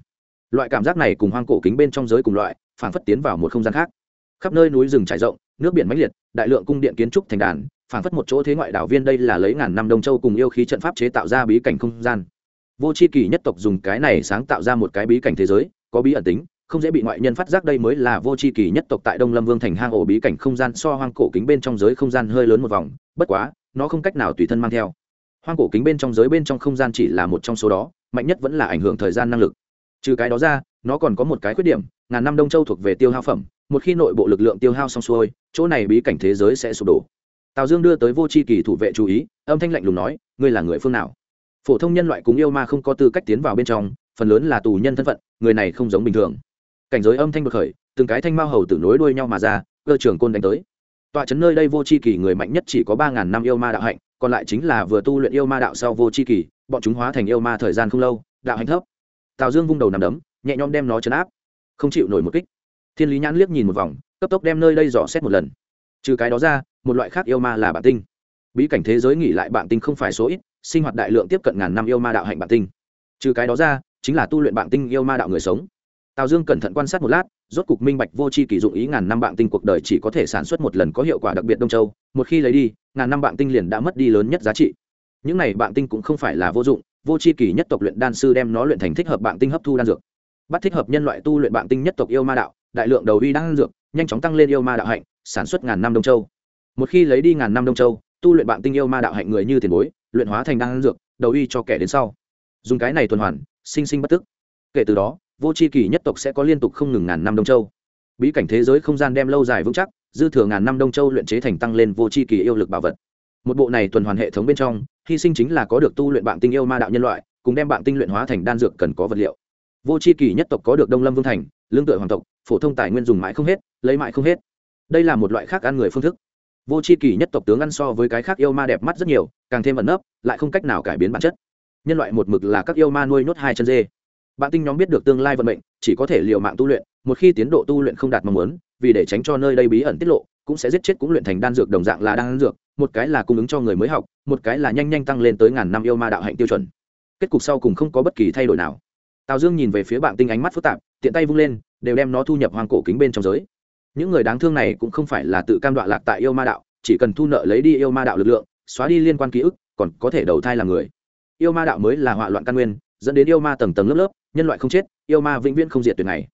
Loại cảm giác này cùng hoang cổ kính bên trong giới cùng loại phản phất tiến vào một không gian khác. Khắp nơi núi rừng trải rộng, nước biển mãnh liệt, đại lượng cung điện kiến trúc thành đàn phản phất một chỗ thế ngoại đảo viên đây là lấy ngàn năm đông châu cùng yêu khí trận pháp chế tạo ra bí cảnh không gian. Vô c h i kỳ nhất tộc dùng cái này sáng tạo ra một cái bí cảnh thế giới, có bí ẩn tính, không dễ bị ngoại nhân phát giác đây mới là vô c h i kỳ nhất tộc tại đông lâm vương thành hang ổ bí cảnh không gian so hoang cổ kính bên trong giới không gian hơi lớn một vòng, bất quá, nó không cách nào tùy thân mang theo hoang cổ kính bên trong giới bên trong không gian chỉ là một trong số đó, mạnh nhất vẫn là ảnh hưởng thời gian năng lực. Trừ cái đó ra, nó còn có một cái khuyết điểm, ngàn năm đông châu thuộc về tiêu hao phẩm, một khi nội bộ lực lượng tiêu hao xong xuôi, chỗ này bí cảnh thế giới sẽ sụp đổ. Tào dương đưa tới vô c h i kỳ thủ vệ chú ý, âm thanh lạnh lùng nói, ngươi là người phương nào? Phổ thông nhân loại cúng yêu ma không có tư cách tiến vào bên trong, phần lớn là tù nhân thân phận, người này không giống bình thường. Cảnh giới âm thanh bậc khởi, từng cái thanh mao hầu tử nối đuôi nhau mà ra, cơ trưởng côn đánh tới. Tọa trấn nơi đây vô c h i kỳ người mạnh nhất chỉ có ba ngàn năm yêu ma đạo hạnh còn lại chính là vừa tu luyện yêu ma đạo sau vô c h i kỳ, bọn chúng hóa thành yêu ma thời gian không lâu, đạo hành thấp. Tào dương vung đầu nằm đấm, nhẹ nhõm đem nó chấn áp. Không chịu nổi một kích. Thiên lý nhãn liếc nhìn một vòng, cấp tốc đem nơi đây dò xét một lần. Trừ cái đó ra, một loại khác yêu ma là bản tinh. Bí cảnh thế giới nghỉ lại bản tinh không phải số ít, sinh hoạt đại lượng tiếp cận ngàn năm yêu ma đạo hạnh bản tinh. Trừ cái đó ra, chính là tu luyện bản tinh yêu ma đạo người sống. Tào dương cẩn thận quan sát một lát rốt cục minh bạch vô c h i kỳ dụng ý ngàn năm bạn tinh cuộc đời chỉ có thể sản xuất một lần có hiệu quả đặc biệt đông châu, một khi lấy đi, ngàn năm bạn tinh liền đã mất đi lớn nhất giá trị. Những này bạn tinh cũng không phải là vô dụng, vô c h i kỳ nhất tộc luyện đan sư đem nó luyện thành thích hợp bạn tinh hấp thu đan dược. Bắt thích hợp nhân loại tu luyện bạn tinh nhất tộc yêu ma đạo, đại lượng đầu uy đan dược, nhanh chóng tăng lên yêu ma đạo hạnh, sản xuất ngàn năm đông châu. Một khi lấy đi ngàn năm đông châu, tu luyện bạn tinh yêu ma đạo hạnh người như tiền bối, luyện hóa thành đan dược, đầu uy cho kẻ đến sau. Dùng cái này tuần hoàn, sinh sinh bất tức. Kể từ đó vô c h i kỳ nhất tộc sẽ có liên tục không ngừng ngàn năm đông châu. Bí cảnh thế giới không gian đem lâu dài vững chắc, dư thừa ngàn năm đông châu luyện chế thành tăng lên vô c h i kỳ yêu lực bảo vật. Một bộ này tuần hoàn hệ thống bên trong, hy sinh chính là có được tu luyện bạn tinh yêu ma đạo nhân loại, cùng đem bạn tinh luyện hóa thành đan dược cần có vật liệu. Vô c h i kỳ nhất tộc có được đông lâm vương thành, lương tựa hoàng tộc, phổ thông tài nguyên dùng mãi không hết, lấy mãi không hết. Đây là một loại khác ăn người phương thức. Vô c h i kỳ nhất tộc tướng ăn so với cái khác yêu ma đẹp mắt rất nhiều, càng thêm ẩn nấp, lại không cách nào cải biến bản chất. Nhân loại một mực là các yêu ma nuôi nhốt hai chân dê bạn tinh nhóm biết được tương lai vận mệnh, chỉ có thể liều mạng tu luyện, một khi tiến độ tu luyện không đạt mong muốn, vì để tránh cho nơi đây bí ẩn tiết lộ, cũng sẽ giết chết cũng luyện thành đan dược đồng dạng là đan dược, một cái là cung ứng cho người mới học, một cái là nhanh nhanh tăng lên tới ngàn năm yêu ma đạo hạnh tiêu chuẩn. Kết cục sau cùng không có bất kỳ thay đổi nào. Tào dương nhìn về phía bạn tinh ánh mắt phức tạp, tiện tay vung lên, đều đem nó thu nhập hoang cổ kính bên trong giới. Những người đáng thương này cũng không phải là tự cam đoạn lạc tại yêu ma đạo, chỉ cần thu nợ lấy đi yêu ma đạo lực lượng, xóa đi liên quan ký ức, còn có thể đầu thai làm người. Yêu ma đạo mới là họa loạn căn nguyên, dẫn đến yêu ma tầng tầng lớp lớp nhân loại không chết, yêu ma vĩnh viễn không diệt tuyệt ngày.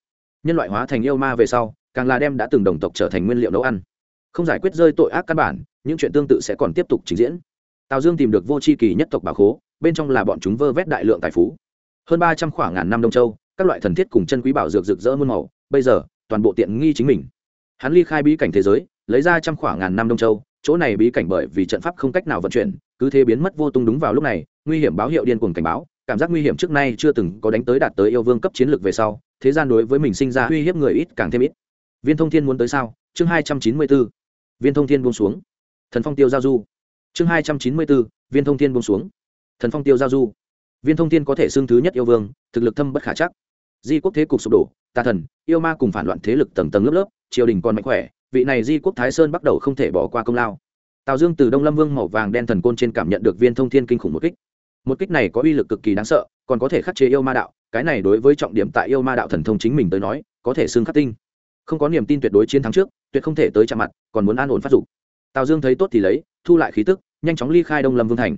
Nhân loại hóa thành yêu ma về sau, càng là đem đã từng đồng tộc trở thành nguyên liệu nấu ăn. Không giải quyết rơi tội ác căn bản, những chuyện tương tự sẽ còn tiếp tục trình diễn. Tào dương tìm được vô c h i kỳ nhất tộc bà khố, bên trong là bọn chúng vơ vét đại lượng tài phú. Hơn ba trăm khoảng ngàn năm đông châu, các loại thần thiết cùng chân quý bảo dược rực rỡ muôn màu, bây giờ, toàn bộ tiện nghi chính mình. Hắn ly khai bí cảnh thế giới, lấy ra trăm khoảng ngàn năm đông châu, chỗ này bí cảnh bởi vì trận pháp không cách nào vận chuyển, cứ thế biến mất vô tung đúng vào lúc này, nguy hiểm báo hiệu điên cuồng cảnh báo cảm giác nguy hiểm trước nay chưa từng có đánh tới đạt tới yêu vương cấp chiến lược về sau, thế gian đối với mình sinh ra uy hiếp người ít càng thêm ít. Viên thông thiên muốn tới sao? Chương hai trăm chín mươi bốn viên thông thiên buông xuống. Thần phong tiêu giao du. Chương hai trăm chín mươi bốn viên thông thiên buông xuống. Thần phong tiêu giao du. Viên thông thiên có thể xưng thứ nhất yêu vương, thực lực thâm bất khả chắc. Di quốc thế cục sụp đổ, tà thần, yêu ma cùng phản loạn thế lực tầng tầng lớp lớp, triều đình còn mạnh khỏe, vị này di quốc thái sơn bắt đầu không thể bỏ qua công lao. Tào dương từ đông lâm vương màu vàng đen thần côn trên cảm nhận được viên thông thiên kinh khủng một kích một kích này có uy lực cực kỳ đáng sợ, còn có thể khắc chế yêu ma đạo, cái này đối với trọng điểm tại yêu ma đạo thần thông chính mình tới nói, có thể xưng khắc tinh. Không có niềm tin tuyệt đối chiến thắng trước, tuyệt không thể tới chạm mặt, còn muốn an ổn phát dục. Tào dương thấy tốt thì lấy, thu lại khí tức, nhanh chóng ly khai đông lâm vương thành.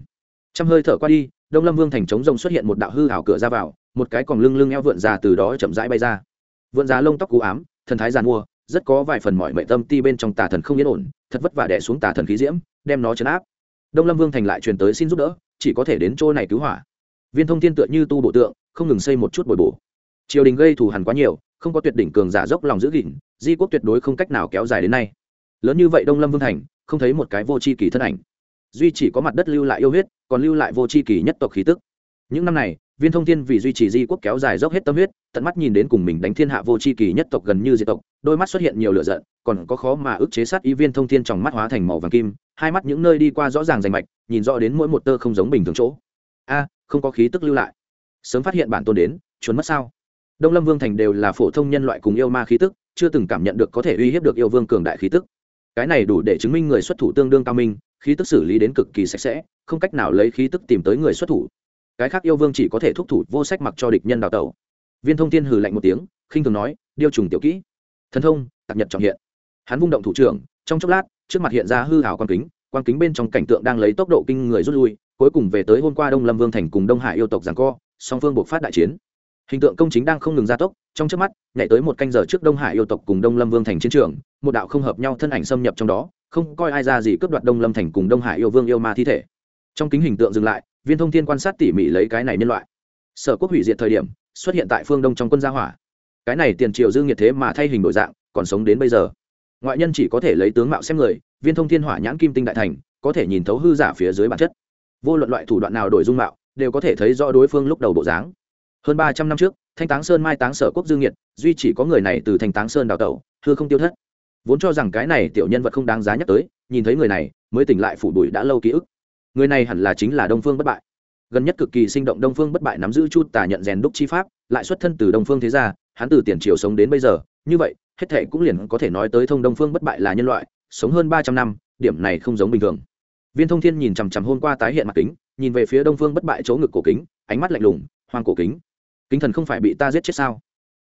Trăm hơi thở qua đi, đông lâm vương thành chống rồng xuất hiện một đạo hư hảo cửa ra vào, một cái còn lưng lưng eo vượn già từ đó chậm rãi bay ra. Vượn già lông tóc cú ám, thần thái giàn mua, rất có vài phần mỏi mệnh tâm ti bên trong tà thần không yên ổn, thật vất vả đẻ xuống tà thần khí diễm, đem nó chấn áp. Đông lâm vương thành lại truyền tới xin giúp đỡ chỉ có thể đến chỗ này cứu hỏa. Viên thông thiên tựa như tu bộ tượng, không ngừng xây một chút bồi bổ. Triều đình gây thù hằn quá nhiều, không có tuyệt đỉnh cường giả dốc lòng giữ gìn, di quốc tuyệt đối không cách nào kéo dài đến nay. Lớn như vậy đông lâm vương thành, không thấy một cái vô c h i kỳ thân ảnh. Duy chỉ có mặt đất lưu lại yêu huyết, còn lưu lại vô c h i kỳ nhất tộc khí tức. Những năm này, viên thông thiên vì duy trì di quốc kéo dài dốc hết tâm huyết, tận mắt nhìn đến cùng mình đánh thiên hạ vô c h i kỳ nhất tộc gần như diệt tộc, đôi mắt xuất hiện nhiều lựa giận, còn có khó mà ức chế sát ý viên thông thiên trong mắt hóa thành màu vàng kim hai mắt những nơi đi qua rõ ràng rành mạch, nhìn rõ đến mỗi một tơ không giống bình thường chỗ. A, không có khí tức lưu lại. Sớm phát hiện bản tôn đến trốn mất sao? Đông lâm vương thành đều là phổ thông nhân loại cùng yêu ma khí tức, chưa từng cảm nhận được có thể uy hiếp được yêu vương cường đại khí tức. Cái này đủ để chứng minh người xuất thủ tương đương cao minh, khí tức xử lý đến cực kỳ sạch sẽ, không cách nào lấy khí tức tìm tới người xuất thủ. Cái khác yêu vương chỉ có thể thúc thủ vô sách mặc cho địch nhân đào tẩu. Viên thông tiên hừ lạnh một tiếng, khinh thường nói, điêu trùng tiểu kỹ. Thần thông, tạp nhật trọng hiện. Hắn vung động thủ trưởng, trong chốc lát trước mặt hiện ra hư hảo quan kính quan kính bên trong cảnh tượng đang lấy tốc độ kinh người rút lui, cuối cùng về tới hôm qua đông lâm vương thành cùng đông hải yêu tộc giằng co, song phương buộc phát đại chiến. Hình tượng công chính đang không ngừng gia tốc, trong trước mắt, nhảy tới một canh giờ trước đông hải yêu tộc cùng đông lâm vương thành chiến trường, một đạo không hợp nhau thân ảnh xâm nhập trong đó, không coi ai ra gì cướp đoạt đông lâm thành cùng đông hải yêu vương yêu ma thi thể. Trong kính hình tượng dừng lại, viên thông thiên quan sát tỉ mỉ lấy cái này nhân loại. Sở quốc hủy diệt thời điểm, xuất hiện tại phương đông trong quân gia hỏa. Cái này tiền triệu dương nhiệt thế mà thay hình đổi dạng, còn sống đến bây giờ ngoại nhân chỉ có thể lấy tướng mạo xem người, viên thông thiên hỏa nhãn kim tinh đại thành, có thể nhìn thấu hư giả phía dưới bản chất. Vô luận loại thủ đoạn nào đổi dung mạo, đều có thể thấy rõ đối phương lúc đầu bộ dáng. Hơn ba trăm năm trước, thanh táng sơn mai táng sở quốc dương nhiệt, duy chỉ có người này từ thanh táng sơn đào tẩu, hư không tiêu thất. Vốn cho rằng cái này tiểu nhân vật không đáng giá nhắc tới, nhìn thấy người này, mới tỉnh lại phủ đuổi đã lâu ký ức. Người này hẳn là chính là đông phương bất bại. Gần nhất cực kỳ sinh động đông phương bất bại nắm giữ chu tà nhận rèn đúc chi pháp, lại xuất thân từ đông phương thế gia, hắn từ tiền triều sống đến bây giờ như vậy, hết thể cũng liền có thể nói tới thông đông phương bất bại là nhân loại, sống hơn ba trăm năm, điểm này không giống bình thường. Viên thông thiên nhìn chằm chằm hôm qua tái hiện mặt kính, nhìn về phía đông phương bất bại chỗ ngực cổ kính, ánh mắt lạnh lùng, hoang cổ kính. Kính thần không phải bị ta giết chết sao?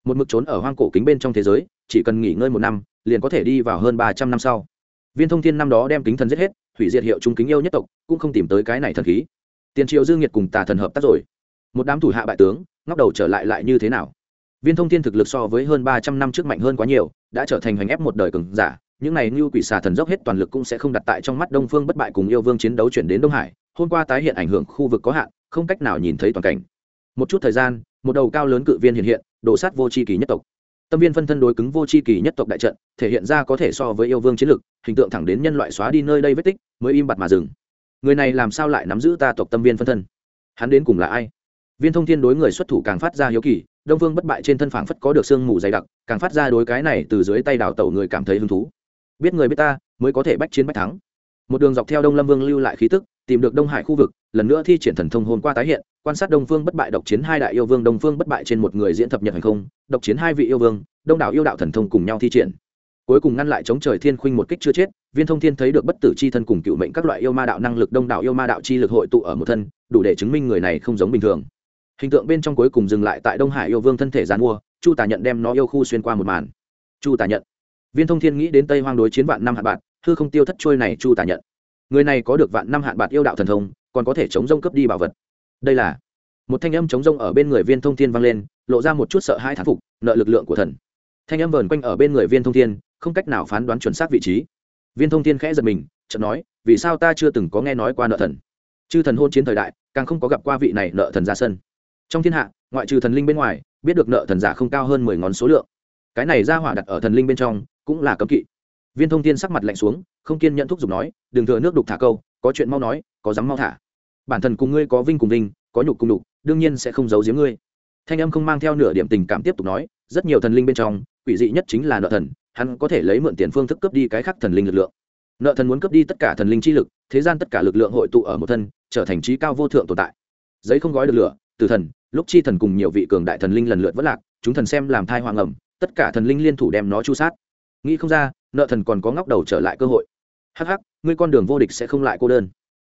Một mực trốn ở hoang cổ kính bên trong thế giới, chỉ cần nghỉ ngơi một năm, liền có thể đi vào hơn ba trăm năm sau. Viên thông thiên năm đó đem kính thần giết hết, hủy diệt hiệu trung kính yêu nhất tộc, cũng không tìm tới cái này thần khí. Tiền triệu dương nhiệt cùng tà thần hợp tác rồi. Một đám thủ hạ bại tướng, ngóc đầu trở lại lại như thế nào? Viên thông thiên thực lực so với hơn ba trăm năm trước mạnh hơn quá nhiều, đã trở thành hoành ép một đời cường giả, những này như quỷ xà thần dốc hết toàn lực cũng sẽ không đặt tại trong mắt đông phương bất bại cùng yêu vương chiến đấu chuyển đến đông hải, hôm qua tái hiện ảnh hưởng khu vực có hạn, không cách nào nhìn thấy toàn cảnh. Một chút thời gian, một đầu cao lớn cự viên hiện hiện, đổ sát vô c h i kỳ nhất tộc. Tâm viên phân thân đối cứng vô c h i kỳ nhất tộc đại trận, thể hiện ra có thể so với yêu vương chiến lực, hình tượng thẳng đến nhân loại xóa đi nơi đây vết tích, mới im bặt mà dừng. Người này làm sao lại nắm giữ ta tộc tâm viên phân thân? Hắn đến cùng là ai? Viên thông thiên đối người xuất thủ càng phát ra hiếu kỳ đông vương bất bại trên thân phảng phất có được sương mù dày đặc, càng phát ra đối cái này từ dưới tay đào tẩu người cảm thấy hứng thú. Biết người biết ta, mới có thể bách chiến bách thắng. Một đường dọc theo đông lâm vương lưu lại khí tức, tìm được đông hải khu vực, lần nữa thi triển thần thông hồn qua tái hiện, quan sát đông phương bất bại độc chiến hai đại yêu vương, đông phương bất bại trên một người diễn thập nhật hành không, độc chiến hai vị yêu vương, đông đảo yêu đạo thần thông cùng nhau thi triển. Cuối cùng ngăn lại chống trời thiên khuynh một kích chưa chết, viên thông thiên thấy được bất tử c h i thân cùng cựu mệnh các loại yêu ma đạo năng lực, đông đảo yêu ma đạo chi lực hội tụ ở một thân, đủ để chứng minh người này không giống bình thường hình tượng bên trong cuối cùng dừng lại tại đông hải yêu vương thân thể giàn mua, chu tà nhận đem nó yêu khu xuyên qua một màn. Chu tà nhận. Viên thông thiên nghĩ đến tây hoang đối chiến vạn năm hạn bạc thư không tiêu thất trôi này chu tà nhận. Người này có được vạn năm hạn bạc yêu đạo thần thông, còn có thể chống rông cướp đi bảo vật. Đây là một thanh âm chống rông ở bên người viên thông thiên vang lên, lộ ra một chút sợ hai thán phục, nợ lực lượng của thần. Thanh âm vờn quanh ở bên người viên thông thiên, không cách nào phán đoán chuẩn xác vị trí. Viên thông thiên khẽ giật mình, chợt nói, vì sao ta chưa từng có nghe nói qua nợ thần? Chư thần hôn chiến thời đại, càng không có gặp qua vị này nợ thần ra sân trong thiên hạ, ngoại trừ thần linh bên ngoài, biết được nợ thần giả không cao hơn mười ngón số lượng. Cái này ra hỏa đặt ở thần linh bên trong, cũng là cấm kỵ. Viên thông thiên sắc mặt lạnh xuống, không kiên nhận thúc giục nói, đừng thừa nước đục thả câu, có chuyện mau nói, có dám mau thả. Bản thân cùng ngươi có vinh cùng vinh, có nhục cùng đục đương nhiên sẽ không giấu giếm ngươi. Thanh âm không mang theo nửa điểm tình cảm tiếp tục nói, rất nhiều thần linh bên trong, quỷ dị nhất chính là nợ thần, hắn có thể lấy mượn tiền phương thức cướp đi cái khác thần linh lực lượng. Nợ thần muốn cướp đi tất cả thần linh chi lực, thế gian tất cả lực lượng hội tụ ở một thân, trở thành trí cao vô thượng tồn tại. Giấy không gói được lửa từ thần lúc chi thần cùng nhiều vị cường đại thần linh lần lượt vất lạc, chúng thần xem làm thai hoàng ẩm, tất cả thần linh liên thủ đem nó chu sát. Nghĩ không ra, nợ thần còn có ngóc đầu trở lại cơ hội. Hắc hắc, ngươi con đường vô địch sẽ không lại cô đơn.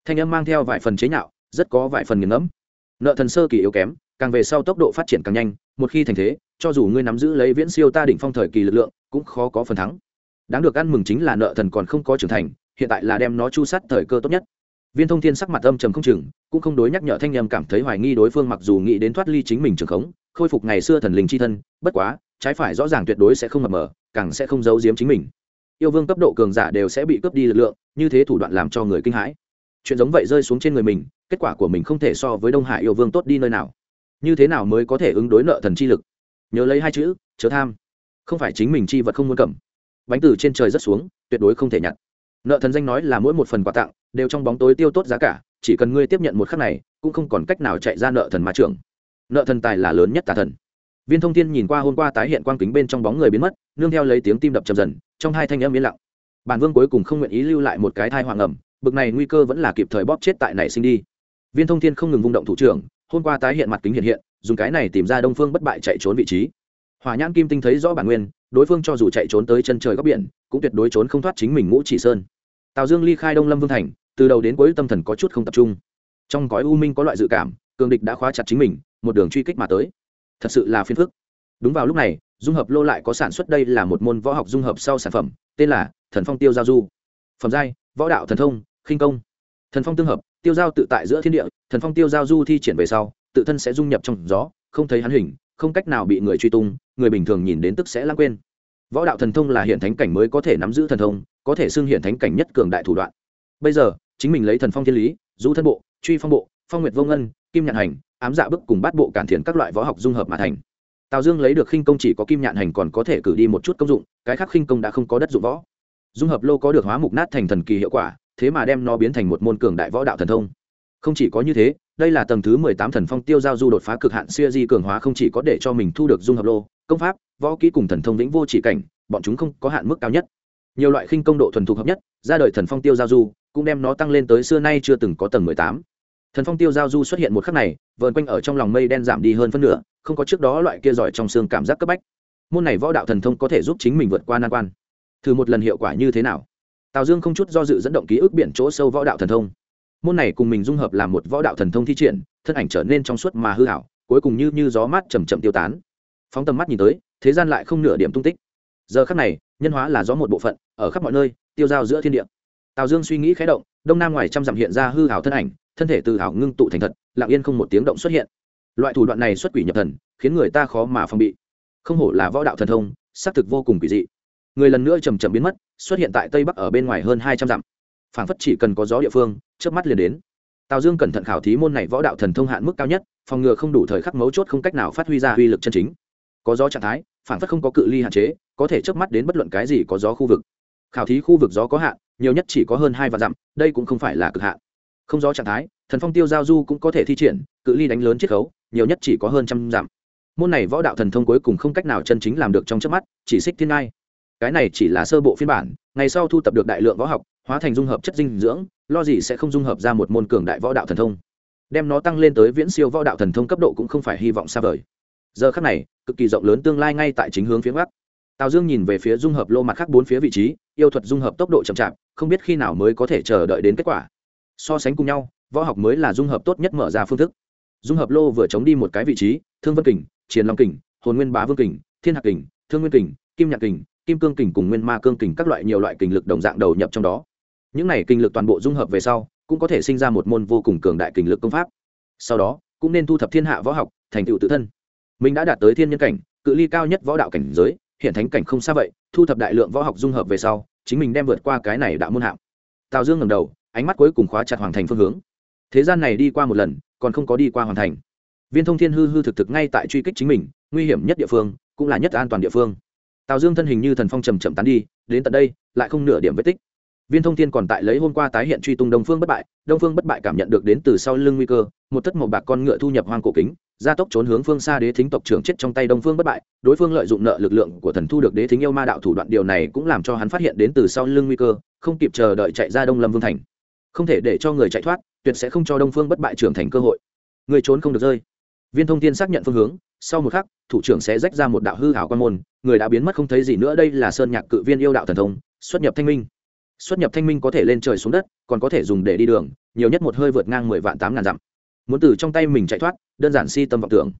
Thanh âm mang theo vài phần chế nhạo, rất có vài phần nghiền ngẫm. Nợ thần sơ kỳ yếu kém, càng về sau tốc độ phát triển càng nhanh, một khi thành thế, cho dù ngươi nắm giữ lấy viễn siêu ta đỉnh phong thời kỳ lực lượng, cũng khó có phần thắng. Đáng được ăn mừng chính là nợ thần còn không có trưởng thành, hiện tại là đem nó chu sát thời cơ tốt nhất viên thông thiên sắc mặt âm trầm không chừng, cũng không đối nhắc nhở thanh nhầm cảm thấy hoài nghi đối phương mặc dù nghĩ đến thoát ly chính mình trường khống, khôi phục ngày xưa thần linh c h i thân, bất quá, trái phải rõ ràng tuyệt đối sẽ không mập mờ, càng sẽ không giấu giếm chính mình. Yêu vương cấp độ cường giả đều sẽ bị cướp đi lực lượng, như thế thủ đoạn làm cho người kinh hãi. Chuyện giống vậy rơi xuống trên người mình, kết quả của mình không thể so với đông hải yêu vương tốt đi nơi nào. Như thế nào mới có thể ứng đối nợ thần chi lực? Nhớ lấy hai chữ, chớ tham. Không phải chính mình chi vật không muốn cầm. Bánh từ trên trời rất xuống, tuyệt đối không thể nhặt. Nợ thần danh nói là mỗi một phần quà tặng đều trong bóng tối tiêu tốt giá cả, chỉ cần ngươi tiếp nhận một khắc này, cũng không còn cách nào chạy ra nợ thần ma trưởng. Nợ thần tài là lớn nhất tà thần. Viên thông thiên nhìn qua hôm qua tái hiện quang kính bên trong bóng người biến mất, nương theo lấy tiếng tim đập chầm dần, trong hai thanh âm yên lặng. Bản vương cuối cùng không nguyện ý lưu lại một cái thai hoàng ẩm, bực này nguy cơ vẫn là kịp thời bóp chết tại này sinh đi. Viên thông thiên không ngừng vung động thủ trưởng, hôm qua tái hiện mặt kính hiện hiện, dùng cái này tìm ra đông phương bất bại chạy trốn vị trí. Hỏa nhãn kim tinh thấy rõ bản nguyên, đối phương cho dù chạy trốn tới chân trời góc biển, cũng tuyệt đối trốn không thoát chính mình ngũ chỉ sơn. Tào dương ly khai đông lâm vương thành từ đầu đến cuối tâm thần có chút không tập trung. Trong gói u minh có loại dự cảm, cường địch đã khóa chặt chính mình, một đường truy kích mà tới. Thật sự là phiền phức. Đúng vào lúc này, dung hợp lô lại có sản xuất đây là một môn võ học dung hợp sau sản phẩm, tên là thần phong tiêu giao du. Phẩm giai, võ đạo thần thông, khinh công. Thần phong tương hợp, tiêu giao tự tại giữa thiên địa, thần phong tiêu giao du thi triển về sau, tự thân sẽ dung nhập trong gió, không thấy hắn hình, không cách nào bị người truy tung, người bình thường nhìn đến tức sẽ lãng quên. Võ đạo thần thông là hiện thánh cảnh mới có thể nắm giữ thần thông, có thể xưng hiện thánh cảnh nhất cường đại thủ đoạn. Bây giờ chính mình lấy thần phong thiên lý, du thân bộ, truy phong bộ, phong nguyệt vô ngân, kim nhạn hành, ám dạ bức cùng bát bộ cản thiền các loại võ học dung hợp mà thành. Tào dương lấy được khinh công chỉ có kim nhạn hành còn có thể cử đi một chút công dụng, cái khác khinh công đã không có đất dụng võ. Dung hợp lô có được hóa mục nát thành thần kỳ hiệu quả, thế mà đem nó biến thành một môn cường đại võ đạo thần thông. Không chỉ có như thế, đây là tầng thứ mười tám thần phong tiêu giao du đột phá cực hạn siêu di cường hóa không chỉ có để cho mình thu được dung hợp lô, công pháp, võ kỹ cùng thần thông vĩnh vô chỉ cảnh, bọn chúng không có hạn mức cao nhất. Nhiều loại khinh công độ thuần thục hợp nhất, ra đời thần phong tiêu giao du cũng đem nó tăng lên tới xưa nay chưa từng có tầng mười tám. Thần phong tiêu giao du xuất hiện một khắc này, vờn quanh ở trong lòng mây đen giảm đi hơn phân nửa, không có trước đó loại kia giỏi trong xương cảm giác cấp bách. Môn này võ đạo thần thông có thể giúp chính mình vượt qua nan quan. Thử một lần hiệu quả như thế nào? Tào dương không chút do dự dẫn động ký ức biển chỗ sâu võ đạo thần thông. Môn này cùng mình dung hợp làm một võ đạo thần thông thi triển, thân ảnh trở nên trong suốt mà hư hảo, cuối cùng như như gió mát chầm chậm tiêu tán. Phóng tầm mắt nhìn tới, thế gian lại không nửa điểm tung tích. Giờ khắc này, nhân hóa là gió một bộ phận, ở khắp mọi nơi, tiêu dao giữa thiên địa tào dương suy nghĩ khé động, đông nam ngoài trăm dặm hiện ra hư hảo thân ảnh, thân thể từ hảo ngưng tụ thành thật, lặng yên không một tiếng động xuất hiện. Loại thủ đoạn này xuất quỷ nhập thần, khiến người ta khó mà phòng bị. Không hổ là võ đạo thần thông, xác thực vô cùng quỷ dị. Người lần nữa chầm chậm biến mất, xuất hiện tại tây bắc ở bên ngoài hơn hai trăm dặm. Phảng phất chỉ cần có gió địa phương trước mắt liền đến. Tào dương cẩn thận khảo thí môn này võ đạo thần thông hạn mức cao nhất, phòng ngừa không đủ thời khắc mấu chốt không cách nào phát huy ra uy lực chân chính. Có gió trạng thái, phảng phất không có cự ly hạn chế, có thể chớp mắt đến bất luận cái gì có gió khu vực. Khảo thí khu vực gió có hạn nhiều nhất chỉ có hơn hai vạn dặm, đây cũng không phải là cực hạn. Không rõ trạng thái, thần phong tiêu giao du cũng có thể thi triển, cự ly đánh lớn chiết khấu, nhiều nhất chỉ có hơn trăm dặm. Môn này võ đạo thần thông cuối cùng không cách nào chân chính làm được trong trước mắt, chỉ xích thiên ngai. Cái này chỉ là sơ bộ phiên bản, ngày sau thu tập được đại lượng võ học, hóa thành dung hợp chất dinh dưỡng, lo gì sẽ không dung hợp ra một môn cường đại võ đạo thần thông. Đem nó tăng lên tới viễn siêu võ đạo thần thông cấp độ cũng không phải hy vọng xa vời. Giờ khắc này, cực kỳ rộng lớn tương lai ngay tại chính hướng phía bắc tào dương nhìn về phía dung hợp lô mặt khác bốn phía vị trí, yêu thuật dung hợp tốc độ chậm chạp, không biết khi nào mới có thể chờ đợi đến kết quả. So sánh cùng nhau, võ học mới là dung hợp tốt nhất mở ra phương thức. Dung hợp lô vừa chống đi một cái vị trí, thương vân kình chiến long kình, hồn nguyên bá vương kình, thiên hạc kình, thương nguyên kình, kim nhạc kình, kim cương kình cùng nguyên ma cương kình các loại nhiều loại kình lực đồng dạng đầu nhập trong đó. Những này kình lực toàn bộ dung hợp về sau, cũng có thể sinh ra một môn vô cùng cường đại kình lực công pháp. Sau đó, cũng nên thu thập thiên hạ võ học, thành tựu tự thân. Mình đã đạt tới thiên nhân cảnh, cự ly cao nhất võ đạo cảnh giới hiện thánh cảnh không xa vậy, thu thập đại lượng võ học dung hợp về sau, chính mình đem vượt qua cái này đã môn hạng. Tào dương ngầm đầu, ánh mắt cuối cùng khóa chặt hoàng thành phương hướng. Thế gian này đi qua một lần, còn không có đi qua hoàn thành. Viên thông thiên hư hư thực thực ngay tại truy kích chính mình, nguy hiểm nhất địa phương, cũng là nhất an toàn địa phương. Tào dương thân hình như thần phong trầm trầm tán đi, đến tận đây, lại không nửa điểm vết tích. Viên thông thiên còn tại lấy hôm qua tái hiện truy tung đông phương bất bại, đông phương bất bại cảm nhận được đến từ sau lưng nguy cơ, một thất một bạc con ngựa thu nhập hoang cổ kính gia tốc trốn hướng phương xa đế thính tộc trưởng chết trong tay đông phương bất bại, đối phương lợi dụng nợ lực lượng của thần thu được đế thính yêu ma đạo thủ đoạn điều này cũng làm cho hắn phát hiện đến từ sau lưng nguy cơ, không kịp chờ đợi chạy ra đông lâm vương thành. Không thể để cho người chạy thoát, tuyệt sẽ không cho đông phương bất bại trưởng thành cơ hội. Người trốn không được rơi. Viên thông tin xác nhận phương hướng, sau một khắc, thủ trưởng sẽ rách ra một đạo hư hảo quan môn, người đã biến mất không thấy gì nữa, đây là sơn nhạc cự viên yêu đạo thần thông, xuất nhập thanh minh. Xuất nhập thanh minh có thể lên trời xuống đất, còn có thể dùng để đi đường, nhiều nhất một hơi vượt ngang mười vạn tám ngàn dặm muốn từ trong tay mình chạy thoát, đơn giản si tâm vọng tưởng.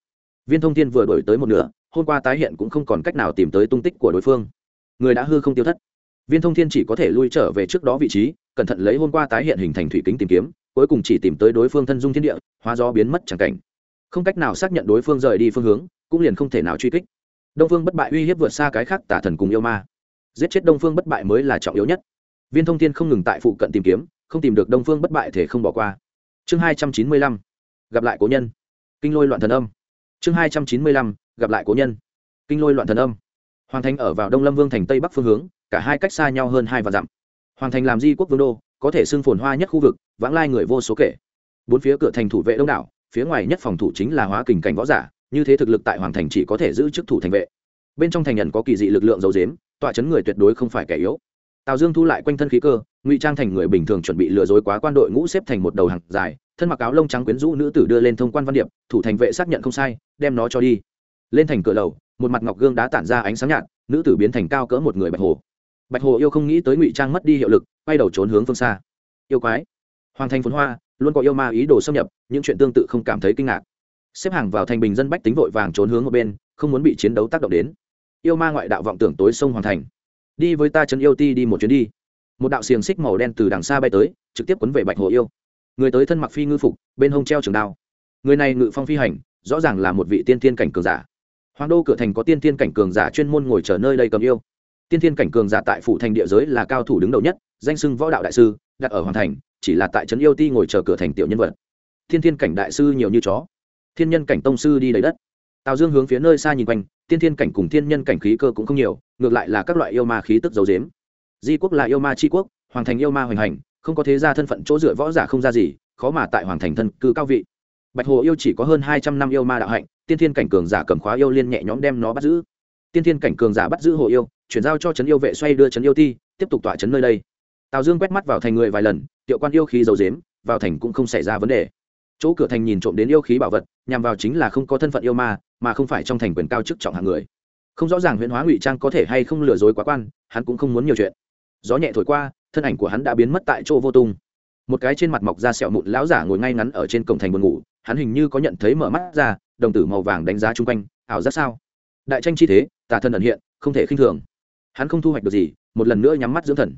Viên thông Thiên vừa đổi tới một nửa, hôm qua tái hiện cũng không còn cách nào tìm tới tung tích của đối phương. Người đã hư không tiêu thất. Viên thông thiên chỉ có thể lui trở về trước đó vị trí, cẩn thận lấy hôm qua tái hiện hình thành thủy kính tìm kiếm, cuối cùng chỉ tìm tới đối phương thân dung thiên địa, hóa gió biến mất chẳng cảnh. Không cách nào xác nhận đối phương rời đi phương hướng, cũng liền không thể nào truy kích. Đông phương bất bại uy hiếp vượt xa cái khác tả thần cùng yêu ma. Giết chết đông phương bất bại mới là trọng yếu nhất. Viên thông thiên không ngừng tại phụ cận tìm kiếm, không tìm được đông phương bất bại thể không bỏ qua. Chương hai trăm chín mươi lăm gặp lại cố nhân. Kinh lôi loạn thần âm. Chương hai trăm chín mươi lăm, gặp lại cố nhân. Kinh lôi loạn thần âm. Hoàng thành ở vào đông lâm vương thành tây bắc phương hướng, cả hai cách xa nhau hơn hai và dặm. Hoàng thành làm di quốc vương đô, có thể xưng phồn hoa nhất khu vực, vãng lai người vô số kể. Bốn phía cửa thành thủ vệ đông đảo, phía ngoài nhất phòng thủ chính là hóa kình cảnh võ giả, như thế thực lực tại hoàng thành chỉ có thể giữ chức thủ thành vệ. Bên trong thành nhận có kỳ dị lực lượng dầu dếm tọa chấn người tuyệt đối không phải kẻ yếu. Tào dương thu lại quanh thân khí cơ, ngụy trang thành người bình thường chuẩn bị lừa dối quá quan đội ngũ xếp thành một đầu hàng dài thân mặc áo lông trắng quyến rũ nữ tử đưa lên thông quan văn điệp, thủ thành vệ xác nhận không sai, đem nó cho đi. Lên thành cửa lầu, một mặt ngọc gương đã tản ra ánh sáng nhạt, nữ tử biến thành cao cỡ một người bạch hồ. Bạch hồ yêu không nghĩ tới ngụy trang mất đi hiệu lực, quay đầu trốn hướng phương xa. Yêu quái. Hoàng thành phốn hoa, luôn có yêu ma ý đồ xâm nhập, những chuyện tương tự không cảm thấy kinh ngạc. Xếp hàng vào thành bình dân bách tính vội vàng trốn hướng một bên, không muốn bị chiến đấu tác động đến. Yêu ma ngoại đạo vọng tưởng tối sông hoàng thành. Đi với ta chân yêu ti đi một chuyến đi. Một đạo xiềng xích màu đen từ đằng xa bay tới, trực tiếp quấn về bạch hồ yêu người tới thân mặc phi ngư phục, bên hông treo trường đao. Người này ngự phong phi hành, rõ ràng là một vị tiên tiên cảnh cường giả. Hoàng đô cửa thành có tiên tiên cảnh cường giả chuyên môn ngồi chờ nơi đây cầm yêu. Tiên tiên cảnh cường giả tại phủ thành địa giới là cao thủ đứng đầu nhất, danh sưng võ đạo đại sư, đặt ở hoàng thành, chỉ là tại trấn yêu ti ngồi chờ cửa thành tiểu nhân vật. Thiên thiên cảnh đại sư nhiều như chó. Thiên nhân cảnh tông sư đi đầy đất. Tào dương hướng phía nơi xa nhìn quanh, tiên thiên cảnh cùng thiên nhân cảnh khí cơ cũng không nhiều, ngược lại là các loại yêu ma khí tức dấu dếm di quốc là yêu ma tri quốc, hoàng thành yêu ma hoành hành không có thế gia thân phận chỗ dựa võ giả không ra gì, khó mà tại hoàng thành thân cư cao vị. Bạch hồ yêu chỉ có hơn hai trăm năm yêu ma đạo hạnh, tiên thiên cảnh cường giả cầm khóa yêu liên nhẹ nhõm đem nó bắt giữ. Tiên thiên cảnh cường giả bắt giữ hồ yêu, chuyển giao cho trấn yêu vệ xoay đưa trấn yêu ti, tiếp tục tỏa trấn nơi đây. Tào dương quét mắt vào thành người vài lần, tiệu quan yêu khí dầu dếm, vào thành cũng không xảy ra vấn đề. Chỗ cửa thành nhìn trộm đến yêu khí bảo vật, nhằm vào chính là không có thân phận yêu ma, mà không phải trong thành quyền cao chức trọng hạng người. Không rõ ràng huyền hóa ngụy trang có thể hay không lừa dối quá quan, hắn cũng không muốn nhiều chuyện. Gió nhẹ thổi qua thân ảnh của hắn đã biến mất tại chỗ vô tung. Một cái trên mặt mọc da sẹo mụn lão giả ngồi ngay ngắn ở trên cổng thành buồn ngủ, hắn hình như có nhận thấy mở mắt ra, đồng tử màu vàng đánh giá chung quanh, ảo giác sao? Đại tranh chi thế, tà thân ẩn hiện, không thể khinh thường. Hắn không thu hoạch được gì, một lần nữa nhắm mắt dưỡng thần.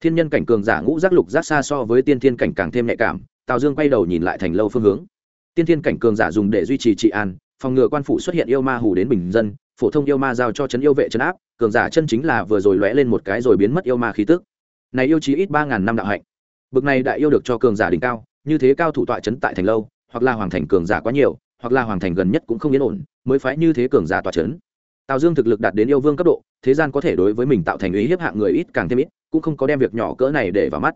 Thiên nhân cảnh cường giả ngũ giác lục giác xa so với tiên thiên cảnh càng thêm nhạy cảm, tào dương quay đầu nhìn lại thành lâu phương hướng. Tiên thiên cảnh cường giả dùng để duy trì trị an, phòng ngừa quan phủ xuất hiện yêu ma hù đến bình dân, phổ thông yêu ma giao cho trấn yêu vệ trấn áp, cường giả chân chính là vừa rồi lóe lên một cái rồi biến mất yêu ma khí tức này yêu chí ít ba ngàn năm đạo hạnh. Bực này đại yêu được cho cường giả đỉnh cao, như thế cao thủ tọa chấn tại thành lâu, hoặc là hoàng thành cường giả quá nhiều, hoặc là hoàng thành gần nhất cũng không yên ổn, mới phái như thế cường giả tọa chấn. Tào dương thực lực đạt đến yêu vương cấp độ, thế gian có thể đối với mình tạo thành ý hiếp hạng người ít càng thêm ít, cũng không có đem việc nhỏ cỡ này để vào mắt.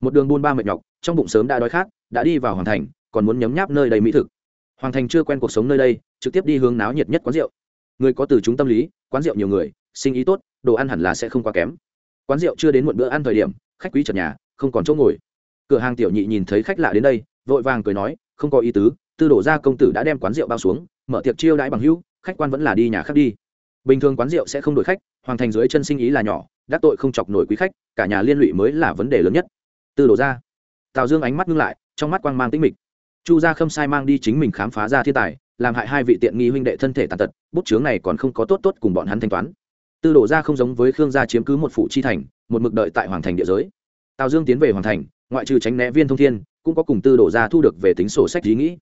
Một đường buôn ba mệt nhọc, trong bụng sớm đã đói khát, đã đi vào hoàng thành, còn muốn nhấm nháp nơi đầy mỹ thực. Hoàng thành chưa quen cuộc sống nơi đây, trực tiếp đi hướng náo nhiệt nhất quán rượu. Người có từ chúng tâm lý, quán rượu nhiều người, sinh ý tốt, đồ ăn hẳn là sẽ không quá kém quán rượu chưa đến muộn bữa ăn thời điểm, khách quý trật nhà, không còn chỗ ngồi. Cửa hàng tiểu nhị nhìn thấy khách lạ đến đây, vội vàng cười nói, không có ý tứ, tư đổ ra công tử đã đem quán rượu bao xuống, mở tiệc chiêu đãi bằng hữu, khách quan vẫn là đi nhà khác đi. Bình thường quán rượu sẽ không đổi khách, hoàng thành dưới chân sinh ý là nhỏ, đắc tội không chọc nổi quý khách, cả nhà liên lụy mới là vấn đề lớn nhất. Tư đổ ra tào dương ánh mắt ngưng lại, trong mắt quang mang tĩnh mịch. Chu gia khâm sai mang đi chính mình khám phá ra thiên tài, làm hại hai vị tiện nghi huynh đệ thân thể tàn tật, bút chướng này còn không có tốt tốt cùng bọn hắn thanh toán tư đổ ra không giống với khương gia chiếm cứ một phủ chi thành, một mực đợi tại hoàng thành địa giới. Tào dương tiến về hoàng thành, ngoại trừ tránh né viên thông thiên, cũng có cùng tư đổ ra thu được về tính sổ sách ý nghĩ.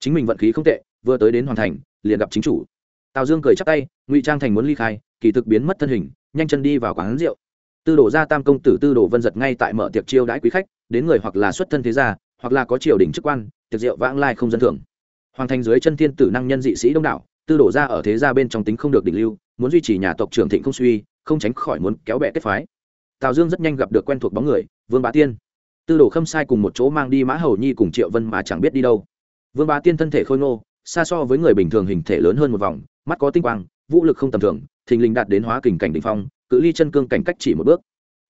Chính mình vận khí không tệ, vừa tới đến hoàng thành, liền gặp chính chủ. Tào dương cười chắc tay, ngụy trang thành muốn ly khai, kỳ thực biến mất thân hình, nhanh chân đi vào quán rượu. Tư đổ ra tam công tử tư đổ vân giật ngay tại mở tiệc chiêu đãi quý khách, đến người hoặc là xuất thân thế gia, hoặc là có triều đình chức quan, tiệc rượu vãng lai không dân thường. Hoàng thành dưới chân thiên tử năng nhân dị sĩ đông đảo tư đổ ra ở thế gia bên trong tính không được đỉnh lưu, muốn duy trì nhà tộc trưởng thịnh không suy, không tránh khỏi muốn kéo bẹ kết phái. Tào dương rất nhanh gặp được quen thuộc bóng người, vương bá tiên. Tư đồ khâm sai cùng một chỗ mang đi mã hầu nhi cùng triệu vân mà chẳng biết đi đâu. Vương bá tiên thân thể khôi ngô, xa so với người bình thường hình thể lớn hơn một vòng, mắt có tinh quang, vũ lực không tầm thường, thình lình đạt đến hóa kình cảnh đ ỉ n h phong, cự ly chân cương cảnh cách chỉ một bước.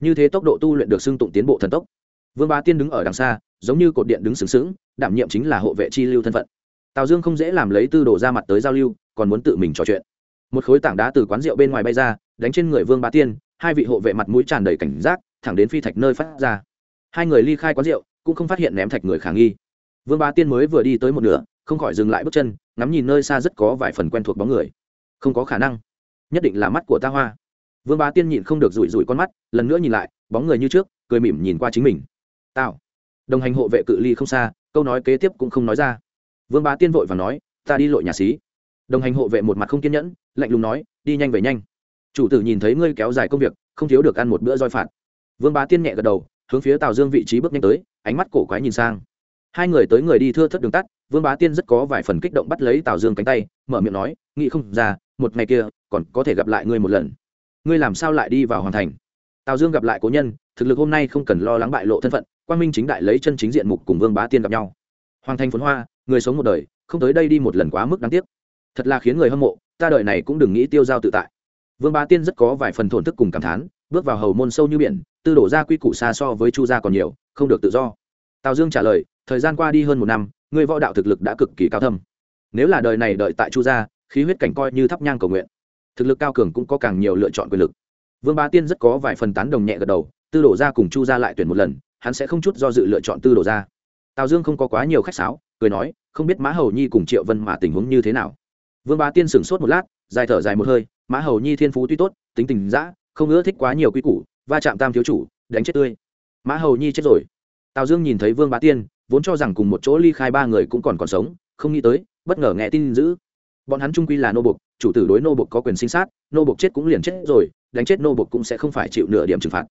Như thế tốc độ tu luyện được xưng tụng tiến bộ thần tốc. Vương bá tiên đứng ở đằng xa, giống như cột điện đứng sừng sững, đảm nhiệm chính là hộ vệ chi lưu thân phận. Tào dương không dễ làm lấy tư đồ ra mặt tới giao lưu còn muốn tự mình trò chuyện. Một khối tảng đá từ quán rượu bên ngoài bay ra, đánh trên người vương bá tiên, hai vị hộ vệ mặt mũi tràn đầy cảnh giác, thẳng đến phi thạch nơi phát ra. Hai người ly khai quán rượu, cũng không phát hiện ném thạch người khả nghi. Vương bá tiên mới vừa đi tới một nửa, không khỏi dừng lại bước chân, ngắm nhìn nơi xa rất có vài phần quen thuộc bóng người. Không có khả năng. Nhất định là mắt của ta hoa. Vương bá tiên nhịn không được rủi rủi con mắt, lần nữa nhìn lại, bóng người như trước, cười mỉm nhìn qua chính mình. Tao đồng hành hộ vệ cự ly không xa, câu nói kế tiếp cũng không nói ra. Vương bá tiên vội và nói, ta đi lội nhà xí đồng hành hộ vệ một mặt không kiên nhẫn, lạnh lùng nói, đi nhanh về nhanh. Chủ tử nhìn thấy ngươi kéo dài công việc, không thiếu được ăn một bữa roi phạt. Vương bá tiên nhẹ gật đầu, hướng phía tào dương vị trí bước nhanh tới, ánh mắt cổ quái nhìn sang. Hai người tới người đi thưa thất đường tắt, vương bá tiên rất có vài phần kích động bắt lấy tào dương cánh tay, mở miệng nói, nghĩ không ra, một ngày kia, còn có thể gặp lại ngươi một lần. Ngươi làm sao lại đi vào hoàn thành? Tào dương gặp lại cố nhân, thực lực hôm nay không cần lo lắng bại lộ thân phận, quang minh chính đại lấy chân chính diện mục cùng vương bá tiên gặp nhau. Hoàng thành phốn hoa, người sống một đời, không tới đây đi một lần quá mức đáng tiếc thật là khiến người hâm mộ, ta đợi này cũng đừng nghĩ tiêu giao tự tại. Vương bá tiên rất có vài phần thổn thức cùng cảm thán, bước vào hầu môn sâu như biển, tư đổ ra quy củ xa so với chu gia còn nhiều, không được tự do. Tào dương trả lời, thời gian qua đi hơn một năm người võ đạo thực lực đã cực kỳ cao thâm. Nếu là đời này đợi tại chu gia, khí huyết cảnh coi như thắp nhang cầu nguyện. Thực lực cao cường cũng có càng nhiều lựa chọn quyền lực. Vương bá tiên rất có vài phần tán đồng nhẹ gật đầu, tư đổ ra cùng chu gia lại tuyển một lần, hắn sẽ không chút do dự lựa chọn tư đổ ra. Tào dương không có quá nhiều khách sáo, cười nói, không biết mã hầu nhi cùng triệu vân mà tình huống như thế nào vương bá tiên sửng sốt một lát, dài thở dài một hơi, mã hầu nhi thiên phú tuy tốt, tính tình dã, không ưa thích quá nhiều quy củ, va chạm tam thiếu chủ, đánh chết tươi. Mã hầu nhi chết rồi. Tào dương nhìn thấy vương bá tiên, vốn cho rằng cùng một chỗ ly khai ba người cũng còn còn sống, không nghĩ tới, bất ngờ nghe tin dữ. Bọn hắn trung quy là nô bục chủ tử đối nô bục có quyền sinh sát, nô bục chết cũng liền chết rồi, đánh chết nô bục cũng sẽ không phải chịu nửa điểm trừng phạt.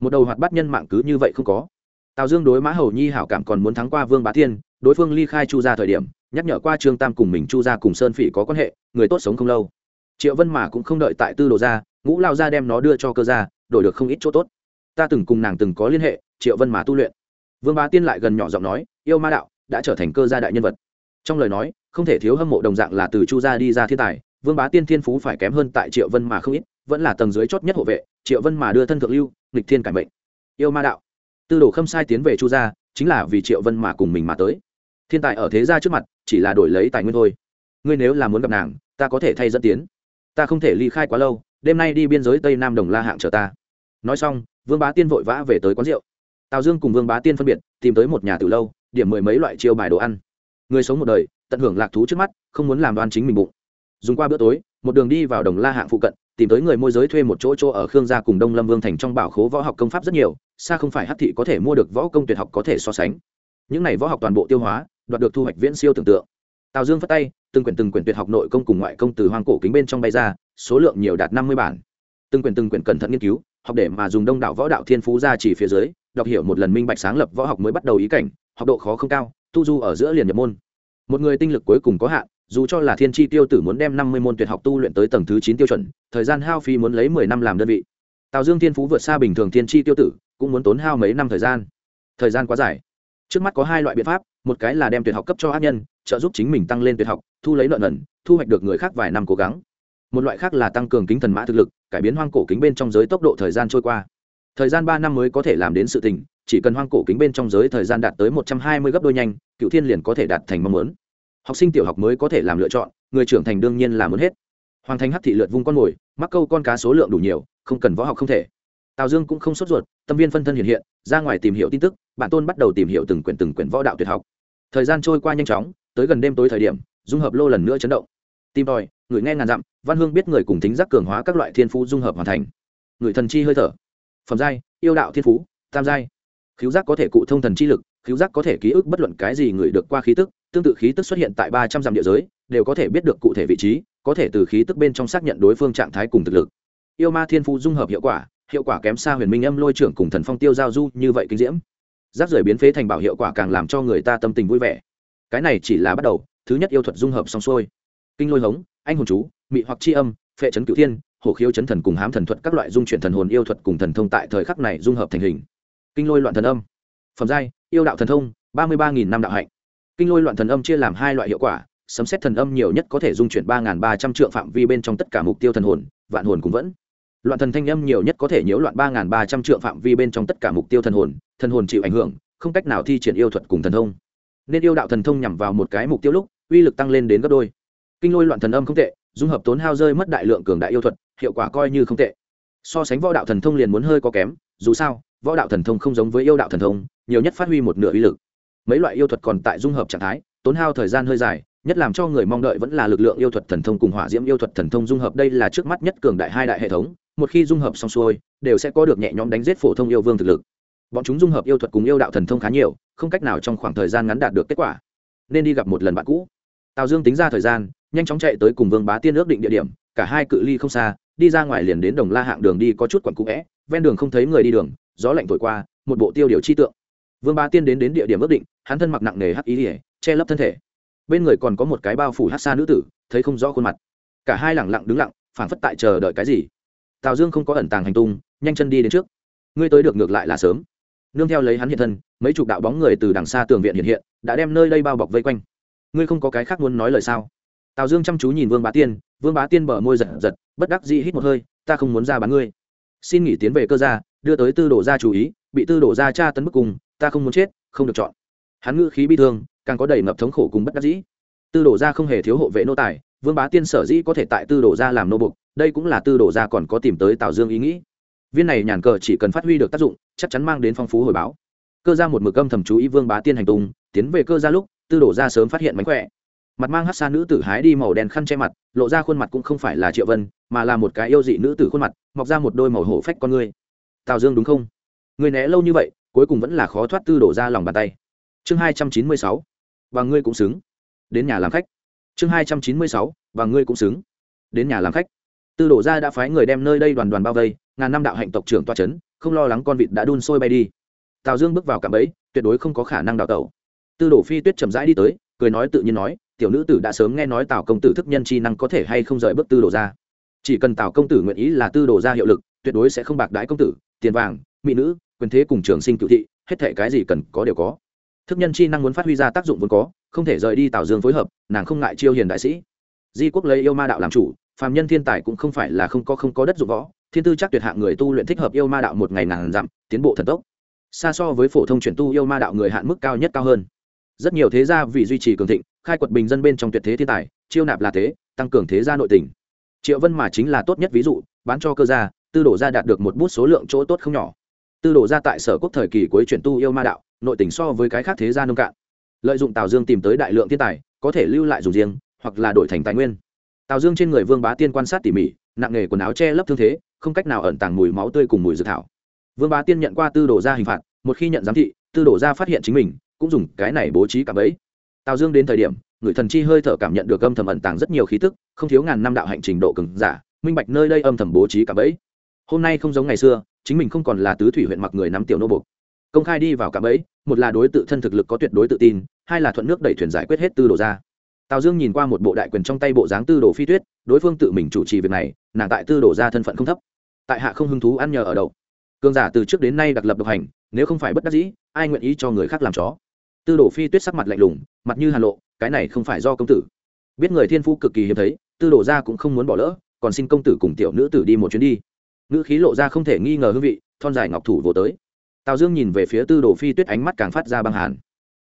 Một đầu hoạt bắt nhân mạng cứ như vậy không có. Tào dương đối mã hầu nhi hảo cảm còn muốn thắng qua vương bá tiên, đối phương ly khai chu ra thời điểm nhắc nhở qua trương tam cùng mình chu ra cùng sơn phỉ có quan hệ, người tốt sống không lâu. Triệu vân mà cũng không đợi tại tư đồ ra, ngũ lao ra đem nó đưa cho cơ gia, đổi được không ít chỗ tốt. Ta từng cùng nàng từng có liên hệ, triệu vân mà tu luyện. Vương bá tiên lại gần nhỏ giọng nói, yêu ma đạo, đã trở thành cơ gia đại nhân vật. Trong lời nói, không thể thiếu hâm mộ đồng dạng là từ chu gia đi ra thiên tài, vương bá tiên thiên phú phải kém hơn tại triệu vân mà không ít, vẫn là tầng dưới chót nhất hộ vệ, triệu vân mà đưa thân thượng lưu, nghịch thiên cải mệnh. Yêu ma đạo, tư đồ khâm sai tiến về chu gia, chính là vì triệu vân mà cùng mình mà tới thiên tài ở thế gia trước mặt, chỉ là đổi lấy tài nguyên thôi. Ngươi nếu là muốn gặp nàng, ta có thể thay dẫn tiến. Ta không thể ly khai quá lâu, đêm nay đi biên giới tây nam đồng la hạng chờ ta. Nói xong, vương bá tiên vội vã về tới quán rượu. Tào dương cùng vương bá tiên phân biệt, tìm tới một nhà từ lâu, điểm mười mấy loại chiêu bài đồ ăn. Người sống một đời, tận hưởng lạc thú trước mắt, không muốn làm đoan chính mình bụng. Dùng qua bữa tối, một đường đi vào đồng la hạng phụ cận, tìm tới người môi giới thuê một chỗ chỗ ở khương gia cùng đông lâm vương thành trong bảo khố võ học công pháp rất nhiều, xa không phải hắc thị có thể mua được võ công tuyệt học có thể so sánh. Những này võ học toàn bộ tiêu hóa đoạt được thu hoạch viễn siêu tưởng tượng. Tào dương phát tay, từng quyển từng quyển tuyệt học nội công cùng ngoại công từ hoang cổ kính bên trong bay ra, số lượng nhiều đạt năm mươi bản. Từng quyển từng quyển cẩn thận nghiên cứu, học để mà dùng đông đảo võ đạo thiên phú ra chỉ phía dưới, đọc hiểu một lần minh bạch sáng lập võ học mới bắt đầu ý cảnh, học độ khó không cao, tu du ở giữa liền nhập môn. Một người tinh lực cuối cùng có hạn, dù cho là thiên tri tiêu tử muốn đem năm mươi môn tuyệt học tu luyện tới tầng thứ chín tiêu chuẩn, thời gian hao phí muốn lấy mười năm làm đơn vị. Tào dương thiên phú vượt xa bình thường thiên tri tiêu tử, cũng muốn tốn hao mấy năm thời gian. Thời gian quá dài. Trước mắt có hai loại biện pháp một cái là đem tuyệt học cấp cho ác nhân, trợ giúp chính mình tăng lên tuyệt học, thu lấy nợ nần, thu hoạch được người khác vài năm cố gắng. Một loại khác là tăng cường kính thần mã thực lực, cải biến hoang cổ kính bên trong giới tốc độ thời gian trôi qua. Thời gian ba năm mới có thể làm đến sự tình, chỉ cần hoang cổ kính bên trong giới thời gian đạt tới một trăm hai mươi gấp đôi nhanh, cựu thiên liền có thể đạt thành mong muốn. Học sinh tiểu học mới có thể làm lựa chọn, người trưởng thành đương nhiên là muốn hết. Hoàng thành hắc thị lượt vung con mồi, mắc câu con cá số lượng đủ nhiều, không cần võ học không thể. Tào dương cũng không sốt ruột, tâm viên phân thân hiện hiện, ra ngoài tìm hiểu tin tức bản tôn bắt đầu tìm hiểu từng quyển từng quyển võ đạo tuyệt học thời gian trôi qua nhanh chóng, tới gần đêm tối thời điểm, dung hợp lô lần nữa chấn động. Tim tòi, người nghe ngàn dặm, văn hương biết người cùng tính giác cường hóa các loại thiên phú dung hợp hoàn thành. Người thần chi hơi thở. Phẩm giai, yêu đạo thiên phú, tam giai. Khiếu giác có thể cụ thông thần chi lực, khiếu giác có thể ký ức bất luận cái gì người được qua khí tức, tương tự khí tức xuất hiện tại ba trăm dặm địa giới, đều có thể biết được cụ thể vị trí, có thể từ khí tức bên trong xác nhận đối phương trạng thái cùng thực lực. Yêu ma thiên phú dung hợp hiệu quả hiệu quả kém xa huyền minh âm lôi trưởng cùng thần phong tiêu giao du như vậy kinh diễm rác rưởi biến phế thành bảo hiệu quả càng làm cho người ta tâm tình vui vẻ. Cái này chỉ là bắt đầu, thứ nhất yêu thuật dung hợp xong xuôi. Kinh lôi hống, anh hồn chú, mị hoặc c âm, phệ trấn cửu thiên, hổ khiếu chấn thần cùng hám thần thuật các loại dung chuyển thần hồn yêu thuật cùng thần thông tại thời khắc này dung hợp thành hình. Kinh lôi loạn thần âm. Phẩm giai, yêu đạo thần thông, ba mươi ba nghìn năm đạo hạnh. Kinh lôi loạn thần âm chia làm hai loại hiệu quả, sấm xét thần âm nhiều nhất có thể dung chuyển ba nghìn ba trăm triệu phạm vi bên trong tất cả mục tiêu thần hồn, vạn hồn cũng vẫn. Loạn thần thanh âm nhiều nhất có thể nhiễu loạn ba nghìn ba trăm triệu phạm vi bên trong tất cả mục tiêu thần hồn thần hồn chịu ảnh hưởng, không cách nào thi triển yêu thuật cùng thần thông. Nên yêu đạo thần thông nhằm vào một cái mục tiêu lúc, uy lực tăng lên đến gấp đôi. Kinh lôi loạn thần âm không tệ, dung hợp tốn hao rơi mất đại lượng cường đại yêu thuật, hiệu quả coi như không tệ. So sánh võ đạo thần thông liền muốn hơi có kém, dù sao, võ đạo thần thông không giống với yêu đạo thần thông, nhiều nhất phát huy một nửa uy lực. Mấy loại yêu thuật còn tại dung hợp trạng thái, tốn hao thời gian hơi dài, nhất làm cho người mong đợi vẫn là lực lượng yêu thuật thần thông cùng hỏa diễm yêu thuật thần thông dung hợp đây là trước mắt nhất cường đại hai đại hệ thống, một khi dung hợp xong xuôi, đều sẽ có được nhẹ nhõm đánh giết phổ thông yêu vương thực lực bọn chúng dung hợp yêu thuật cùng yêu đạo thần thông khá nhiều, không cách nào trong khoảng thời gian ngắn đạt được kết quả. Nên đi gặp một lần bạn cũ. Tào dương tính ra thời gian, nhanh chóng chạy tới cùng vương bá tiên ước định địa điểm, cả hai cự ly không xa, đi ra ngoài liền đến đồng la hạng đường đi có chút quặn cũ vẽ ven đường không thấy người đi đường, gió lạnh thổi qua, một bộ tiêu điều chi tượng. Vương bá tiên đến đến địa điểm ước định, hắn thân mặc nặng nề hắc ý ỉa che lấp thân thể. Bên người còn có một cái bao phủ hát xa nữ tử, thấy không rõ khuôn mặt. Cả hai lẳng lặng đứng lặng, phảng phất tại chờ đợi cái gì. Tào dương không có ẩn tàng hành tung, nhanh chân đi đến trước. Ngươi tới được ngược lại là sớm nương theo lấy hắn hiện thân, mấy chục đạo bóng người từ đằng xa tường viện hiện hiện, đã đem nơi đây bao bọc vây quanh. Ngươi không có cái khác muốn nói lời sao? Tào dương chăm chú nhìn vương bá tiên, vương bá tiên bở môi giật giật, bất đắc dĩ hít một hơi, ta không muốn ra bán ngươi. Xin nghỉ tiến về cơ gia, đưa tới tư đổ ra chú ý, bị tư đổ ra tra tấn bức cùng, ta không muốn chết, không được chọn. Hắn ngữ khí bi thương, càng có đầy ngập thống khổ cùng bất đắc dĩ. Tư đổ ra không hề thiếu hộ vệ nô tài, vương bá tiên sở dĩ có thể tại tư đổ ra làm nô bục, đây cũng là tư đổ ra còn có tìm tới tào dương ý nghĩ viên này nhàn cờ chỉ cần phát huy được tác dụng, chắc chắn mang đến phong phú hồi báo. Cơ ra một mực âm thầm chú ý vương bá tiên hành tung, tiến về cơ ra lúc, tư đổ ra sớm phát hiện mánh khỏe. Mặt mang hát xa nữ tử hái đi màu đen khăn che mặt, lộ ra khuôn mặt cũng không phải là triệu vân, mà là một cái yêu dị nữ tử khuôn mặt, mọc ra một đôi màu hổ phách con ngươi. Tào dương đúng không? Người né lâu như vậy, cuối cùng vẫn là khó thoát tư đổ ra lòng bàn tay. Chương hai trăm chín mươi sáu, và ngươi cũng xứng. Đến nhà làm khách. Chương hai trăm chín mươi sáu, và ngươi cũng xứng. Đến nhà làm khách. Tư đổ ra đã phái người đem nơi đây đoàn đoàn bao vây ngàn năm đạo hạnh tộc trưởng toa c h ấ n không lo lắng con vịt đã đun sôi bay đi. Tào dương bước vào cạm ấy tuyệt đối không có khả năng đào tẩu. Tư đổ phi tuyết chậm rãi đi tới, cười nói tự nhiên nói, tiểu nữ tử đã sớm nghe nói tào công tử thức nhân chi năng có thể hay không rời bước tư đổ ra. Chỉ cần tào công tử nguyện ý là tư đổ ra hiệu lực, tuyệt đối sẽ không bạc đái công tử, tiền vàng, mỹ nữ, quyền thế cùng trường sinh cựu thị, hết thể cái gì cần có đều có. Thức nhân chi năng muốn phát huy ra tác dụng vốn có, không thể rời đi tào dương phối hợp, nàng không ngại chiêu hiền đại sĩ. Di quốc lấy yêu ma đạo làm chủ, phàm nhân thiên tài cũng không phải là không có không có đất dụng võ thiên tư chắc tuyệt hạng người tu luyện thích hợp yêu ma đạo một ngày ngàn dặm, tiến bộ thần tốc. Xa so với phổ thông chuyển tu yêu ma đạo người hạn mức cao nhất cao hơn. Rất nhiều thế gia vì duy trì cường thịnh, khai quật bình dân bên trong tuyệt thế thiên tài, chiêu nạp là thế, tăng cường thế gia nội tình. Triệu vân mà chính là tốt nhất ví dụ, bán cho cơ gia, tư đổ gia đạt được một bút số lượng chỗ tốt không nhỏ. Tư đổ gia tại sở quốc thời kỳ cuối chuyển tu yêu ma đạo, nội tình so với cái khác thế gia nông cạn. Lợi dụng tào dương tìm tới đại lượng thiên tài, có thể lưu lại dùng riêng, hoặc là đổi thành tài nguyên. Tào dương trên người vương bá tiên quan sát tỉ mỉ, nặng nghề quần áo che lấp thương thế không cách nào ẩn tàng mùi máu tươi cùng mùi dược thảo. Vương bá tiên nhận qua tư đồ ra hình phạt, một khi nhận giám thị, tư đồ ra phát hiện chính mình, cũng dùng cái này bố trí cả bẫy. Tào dương đến thời điểm, người thần chi hơi thở cảm nhận được âm thầm ẩn tàng rất nhiều khí tức, không thiếu ngàn năm đạo hạnh trình độ cứng giả, minh bạch nơi đây âm thầm bố trí cả bẫy. Hôm nay không giống ngày xưa, chính mình không còn là tứ thủy huyện mặc người nắm tiểu nô bục công khai đi vào cả bẫy, một là đối tự thân thực lực có tuyệt đối tự tin, hai là thuận nước đẩy thuyền giải quyết hết tư đồ ra tào dương nhìn qua một bộ đại quyền trong tay bộ dáng tư đồ phi tuyết, đối phương tự mình chủ trì việc này, nàng tại tư đồ ra thân phận không thấp. Tại hạ không hứng thú ăn nhờ ở đậu. Cường giả từ trước đến nay đặc lập độc hành, nếu không phải bất đắc dĩ, ai nguyện ý cho người khác làm chó? Tư đồ phi tuyết sắc mặt lạnh lùng, mặt như hà lộ, cái này không phải do công tử. Biết người thiên phú cực kỳ hiếm thấy, tư đồ ra cũng không muốn bỏ lỡ, còn xin công tử cùng tiểu nữ tử đi một chuyến đi. Nữ khí lộ ra không thể nghi ngờ hương vị, thon dài ngọc thủ vô tới. Tào dương nhìn về phía tư đồ phi tuyết ánh mắt càng phát ra băng hàn.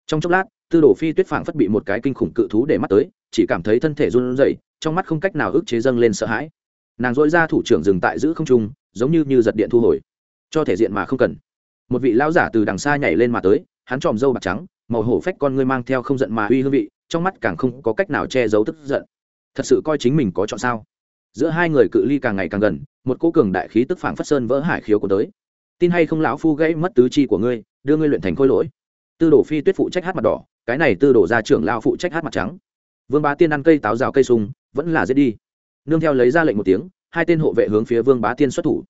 Trong chốc lát tư đồ phi tuyết phảng phất bị một cái kinh khủng cự thú để mắt tới, chỉ cảm thấy thân thể run rẩy, trong mắt không cách nào ức chế dâng lên sợ hãi. Nàng dội ra thủ trưởng dừng tại giữ không trung, giống như như giật điện thu hồi. Cho thể diện mà không cần. Một vị lão giả từ đằng xa nhảy lên mà tới, hắn tròm râu bạc trắng, màu hổ phách con ngươi mang theo không giận mà uy hương vị, trong mắt càng không có cách nào che giấu tức giận. Thật sự coi chính mình có chọn sao? Giữa hai người cự ly càng ngày càng gần, một cô cường đại khí tức phảng phất sơn vỡ hải khiếu của tới. Tin hay không lão phu gãy mất tứ chi của ngươi, đưa ngươi luyện thành khôi lỗi. Tư đồ phi tuyết phụ trách hát mặt đỏ cái này tư đồ ra trưởng lao phụ trách hát mặt trắng. Vương bá tiên ăn cây táo rào cây sung, vẫn là giết đi. Nương theo lấy ra lệnh một tiếng, hai tên hộ vệ hướng phía vương bá tiên xuất thủ.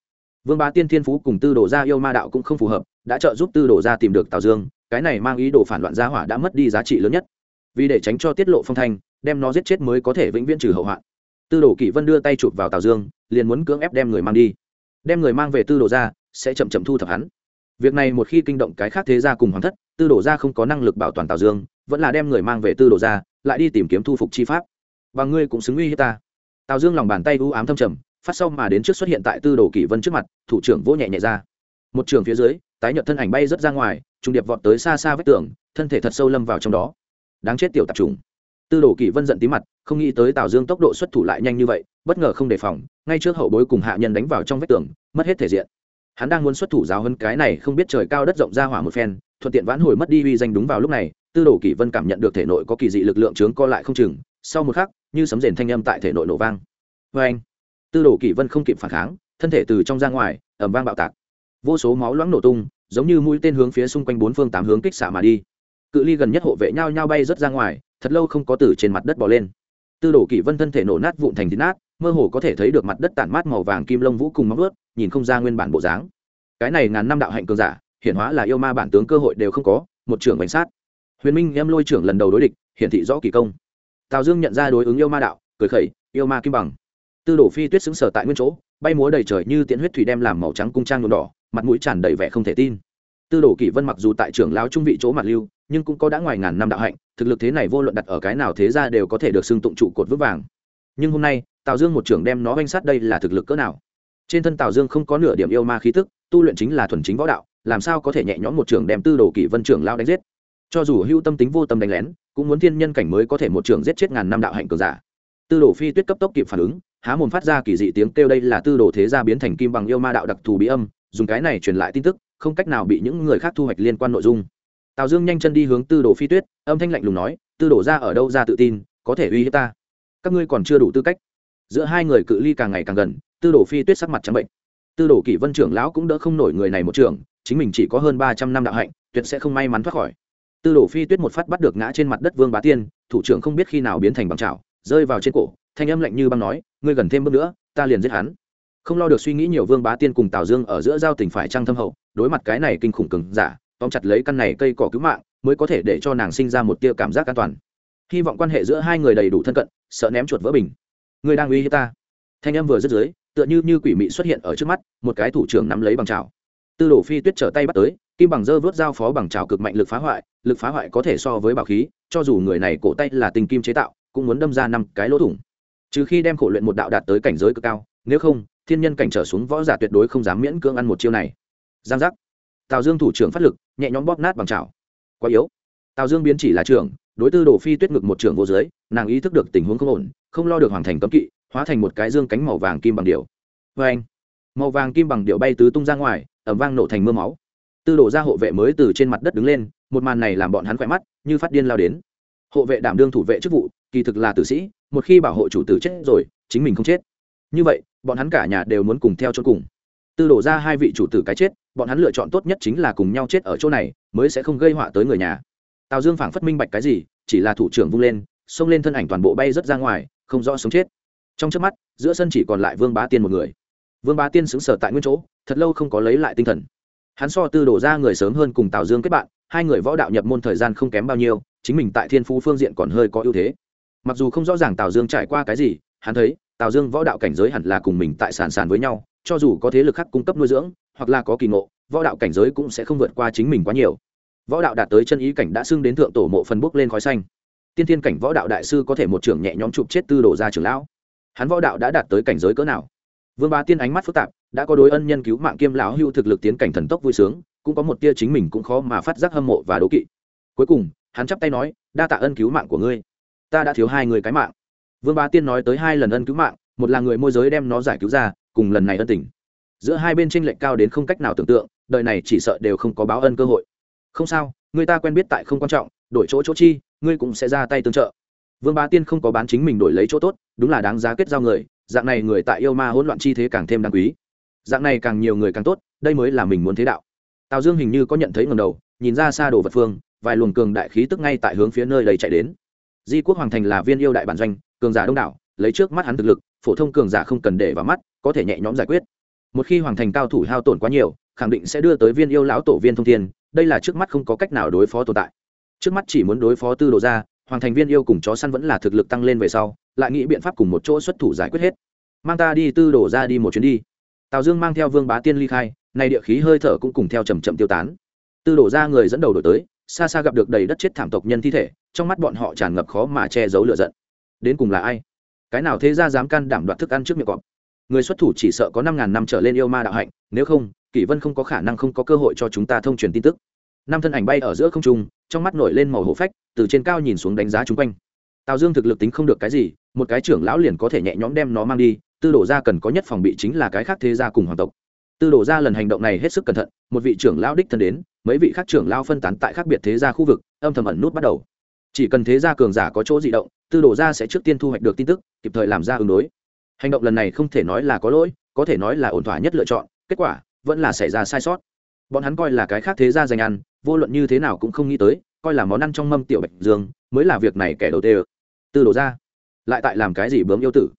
Vương bá tiên thiên phú cùng tư đồ gia yêu ma đạo cũng không phù hợp, đã trợ giúp tư đồ gia tìm được tào dương, cái này mang ý đồ phản loạn gia hỏa đã mất đi giá trị lớn nhất. Vì để tránh cho tiết lộ phong thanh, đem nó giết chết mới có thể vĩnh viễn trừ hậu hoạn. Tư đồ kỷ vân đưa tay chụp vào tào dương, liền muốn cưỡng ép đem người mang đi. Đem người mang về tư đồ gia sẽ chậm chậm thu thập hắn. Việc này một khi kinh động cái khác thế gia cùng hoàng thất tư đồ gia không có năng lực bảo toàn tào dương, vẫn là đem người mang về tư đồ gia, lại đi tìm kiếm thu phục chi pháp. Và ngươi cũng xứng uy hiếp ta. Tào dương lòng bàn tay u ám thâm trầm, phát sau mà đến trước xuất hiện tại tư đồ kỷ vân trước mặt, thủ trưởng vỗ nhẹ nhẹ ra. Một trường phía dưới, tái nhợt thân ảnh bay rớt ra ngoài, trung điệp vọt tới xa xa vách tường, thân thể thật sâu lâm vào trong đó. Đáng chết tiểu tạp trùng tư đồ kỷ vân giận tí mặt, không nghĩ tới tào dương tốc độ xuất thủ lại nhanh như vậy, bất ngờ không đề phòng, ngay trước hậu bối cùng hạ nhân đánh vào trong vách tường, mất hết thể diện. Hắn đang muốn xuất thủ giáo hơn cái này không biết trời cao đất rộng ra hỏa một phen thuận tiện vãn hồi mất đi uy danh đúng vào lúc này, tư đồ kỷ vân cảm nhận được thể nội có kỳ dị lực lượng trướng co lại không chừng, sau một khắc, như sấm rền thanh âm tại thể nội nổ vang. Vê anh, tư đồ kỷ vân không kịp phản kháng, thân thể từ trong ra ngoài ẩm vang bạo tạc. Vô số máu loãng nổ tung, giống như mũi tên hướng phía xung quanh bốn phương tám hướng kích xạ mà đi. Cự ly gần nhất hộ vệ nhau nhau bay rớt ra ngoài, thật lâu không có từ trên mặt đất bỏ lên. Tư đồ kỷ vân thân thể nổ nát vụn thành thịt nát, mơ hồ có thể thấy được mặt đất tản mát màu vàng kim lông vũ cùng móng ướt nhìn không ra nguyên bản bộ dáng. Cái này ngàn năm đạo hạnh cường giả Hiện hóa là yêu ma bản tướng cơ hội đều không có, một trưởng bánh sát. Huyền minh em lôi trưởng lần đầu đối địch, hiển thị rõ kỳ công. Tào dương nhận ra đối ứng yêu ma đạo, cười khẩy, yêu ma kim bằng. Tư đổ phi tuyết xứng sở tại nguyên chỗ, bay múa đầy trời như tiễn huyết thủy đem làm màu trắng cung trang nhuộm đỏ, mặt mũi tràn đầy vẻ không thể tin. Tư đổ kỷ vân mặc dù tại trưởng lao trung vị chỗ mặt lưu, nhưng cũng có đã ngoài ngàn năm đạo hạnh, thực lực thế này vô luận đặt ở cái nào thế ra đều có thể được xưng tụng trụ cột vững vàng. Nhưng hôm nay, tào dương một trưởng đem nó oanh sát đây là thực lực cỡ nào? Trên thân tào dương không có nửa điểm yêu ma khí tức, tu luyện chính là thuần chính võ đạo làm sao có thể nhẹ nhõm một trưởng đem tư đồ kỷ vân trưởng lao đánh giết? Cho dù hưu tâm tính vô tâm đánh lén, cũng muốn thiên nhân cảnh mới có thể một trưởng giết chết ngàn năm đạo hạnh cường giả. Tư đồ phi tuyết cấp tốc kịp phản ứng, há mồm phát ra kỳ dị tiếng kêu đây là tư đồ thế gia biến thành kim bằng yêu ma đạo đặc thù bí âm, dùng cái này truyền lại tin tức, không cách nào bị những người khác thu hoạch liên quan nội dung. Tào dương nhanh chân đi hướng tư đồ phi tuyết, âm thanh lạnh lùng nói, tư đồ ra ở đâu ra tự tin, có thể uy hiếp ta? Các ngươi còn chưa đủ tư cách. Giữa hai người cự ly càng ngày càng gần, tư đồ phi tuyết sắc mặt trắng bệnh. Tư đồ kỷ vân trưởng lão cũng đỡ không nổi người này một trưởng chính mình chỉ có hơn ba trăm năm đạo hạnh tuyệt sẽ không may mắn thoát khỏi. Tư đồ phi tuyết một phát bắt được ngã trên mặt đất vương bá tiên thủ trưởng không biết khi nào biến thành bằng chảo, rơi vào trên cổ thanh âm lạnh như băng nói ngươi gần thêm bước nữa ta liền giết hắn. Không lo được suy nghĩ nhiều vương bá tiên cùng tào dương ở giữa giao tình phải trăng thâm hậu đối mặt cái này kinh khủng cứng giả tóm chặt lấy căn này cây cỏ cứu mạng mới có thể để cho nàng sinh ra một tia cảm giác an toàn. Hy vọng quan hệ giữa hai người đầy đủ thân cận sợ ném chuột vỡ bình. Ngươi đang uy hiếp ta. Thanh âm vừa dứt dưới tựa như như quỷ mị xuất hiện ở trước mắt một cái thủ trưởng nắm lấy bằng chảo tư đồ phi tuyết trở tay bắt tới, kim bằng dơ vớt dao phó bằng trào cực mạnh lực phá hoại, lực phá hoại có thể so với bảo khí, cho dù người này cổ tay là tình kim chế tạo, cũng muốn đâm ra năm cái lỗ thủng. Trừ khi đem khổ luyện một đạo đạt tới cảnh giới cực cao, nếu không, thiên nhân cảnh trở xuống võ giả tuyệt đối không dám miễn cưỡng ăn một chiêu này. Giang giác. Tào dương thủ trưởng phát lực, nhẹ nhõm bóp nát bằng trào quá yếu. Tào dương biến chỉ là trưởng, đối tư đồ phi tuyết ngực một trưởng vô giới nàng ý thức được tình huống không ổn, không lo được hoàn thành cấm kỵ, hóa thành một cái dương cánh màu vàng kim bằng điệu vê vâng. anh màu vàng kim bằng điệu bay tứ tung ra ngoài ẩm vang nổ thành mưa máu. Tư đồ ra hộ vệ mới từ trên mặt đất đứng lên, một màn này làm bọn hắn khỏe mắt, như phát điên lao đến. Hộ vệ đảm đương thủ vệ chức vụ, kỳ thực là tử sĩ, một khi bảo hộ chủ tử chết rồi, chính mình không chết. Như vậy, bọn hắn cả nhà đều muốn cùng theo chôn cùng. Tư đổ ra hai vị chủ tử cái chết, bọn hắn lựa chọn tốt nhất chính là cùng nhau chết ở chỗ này, mới sẽ không gây họa tới người nhà. Tào dương phảng phất minh bạch cái gì, chỉ là thủ trưởng vung lên, xông lên thân ảnh toàn bộ bay rớt ra ngoài, không rõ sống chết. Trong trước mắt, giữa sân chỉ còn lại vương bá tiên một người. Vương bá tiên xứng sở tại nguyên chỗ thật lâu không có lấy lại tinh thần. Hắn so tư đổ ra người sớm hơn cùng tào dương kết bạn, hai người võ đạo nhập môn thời gian không kém bao nhiêu, chính mình tại thiên phú phương diện còn hơi có ưu thế. Mặc dù không rõ ràng tào dương trải qua cái gì, hắn thấy, tào dương võ đạo cảnh giới hẳn là cùng mình tại sàn sàn với nhau, cho dù có thế lực khác cung cấp nuôi dưỡng, hoặc là có kỳ ngộ, võ đạo cảnh giới cũng sẽ không vượt qua chính mình quá nhiều. Võ đạo đạt tới chân ý cảnh đã xưng đến thượng tổ mộ phần bốc lên khói xanh. Tiên thiên cảnh võ đạo đại sư có thể một trưởng nhẹ nhóm chụp chết tư đồ ra trưởng lão. Hắn võ đạo đã đạt tới cảnh giới cỡ nào? Vương bá tiên ánh mắt phức tạp đã có đối ân nhân cứu mạng kiêm lão hưu thực lực tiến cảnh thần tốc vui sướng, cũng có một tia chính mình cũng khó mà phát giác hâm mộ và đố kỵ. Cuối cùng, hắn chắp tay nói, đa tạ ân cứu mạng của ngươi. Ta đã thiếu hai người cái mạng. Vương bá tiên nói tới hai lần ân cứu mạng, một là người môi giới đem nó giải cứu ra, cùng lần này ân tình. Giữa hai bên tranh lệch cao đến không cách nào tưởng tượng, đời này chỉ sợ đều không có báo ân cơ hội. Không sao, người ta quen biết tại không quan trọng, đổi chỗ chỗ chi, ngươi cũng sẽ ra tay tương trợ. Vương bá tiên không có bán chính mình đổi lấy chỗ tốt, đúng là đáng giá kết giao người, dạng này người tại yêu ma hỗn loạn chi thế càng thêm đáng quý dạng này càng nhiều người càng tốt, đây mới là mình muốn thế đạo. Tào dương hình như có nhận thấy ngầm đầu, nhìn ra xa đồ vật phương, vài luồng cường đại khí tức ngay tại hướng phía nơi đầy chạy đến. Di quốc hoàng thành là viên yêu đại bản doanh, cường giả đông đảo, lấy trước mắt hắn thực lực, phổ thông cường giả không cần để vào mắt, có thể nhẹ nhõm giải quyết. Một khi hoàng thành cao thủ hao tổn quá nhiều, khẳng định sẽ đưa tới viên yêu lão tổ viên thông thiên, đây là trước mắt không có cách nào đối phó tồn tại. Trước mắt chỉ muốn đối phó tư đồ ra hoàng thành viên yêu cùng chó săn vẫn là thực lực tăng lên về sau, lại nghĩ biện pháp cùng một chỗ xuất thủ giải quyết hết. Mang ta đi tư đổ ra đi một chuyến đi tào dương mang theo vương bá tiên ly khai, nay địa khí hơi thở cũng cùng theo chầm chậm tiêu tán. Tư đổ ra người dẫn đầu đổi tới, xa xa gặp được đầy đất chết thảm tộc nhân thi thể, trong mắt bọn họ tràn ngập khó mà che giấu lửa giận. Đến cùng là ai? Cái nào thế ra dám can đảm đoạt thức ăn trước miệng cọp? Người xuất thủ chỉ sợ có năm ngàn năm trở lên yêu ma đạo hạnh, nếu không, kỷ vân không có khả năng không có cơ hội cho chúng ta thông truyền tin tức. Năm thân ảnh bay ở giữa không trung, trong mắt nổi lên màu hổ phách, từ trên cao nhìn xuống đánh giá chung quanh. Tào dương thực lực tính không được cái gì một cái trưởng lão liền có thể nhẹ nhõm đem nó mang đi, tư đổ ra cần có nhất phòng bị chính là cái khác thế gia cùng hoàng tộc. Tư đổ ra lần hành động này hết sức cẩn thận, một vị trưởng lão đích thân đến, mấy vị khác trưởng lão phân tán tại khác biệt thế gia khu vực, âm thầm ẩn nút bắt đầu. Chỉ cần thế gia cường giả có chỗ di động, tư đổ ra sẽ trước tiên thu hoạch được tin tức, kịp thời làm ra ứng đối. Hành động lần này không thể nói là có lỗi, có thể nói là ổn thỏa nhất lựa chọn, kết quả vẫn là xảy ra sai sót. Bọn hắn coi là cái khác thế gia dành ăn, vô luận như thế nào cũng không nghĩ tới, coi là món ăn trong mâm tiểu bạch dương mới là việc này kẻ đầu tiên tư đổ ra lại tại làm cái gì bướm yêu tử.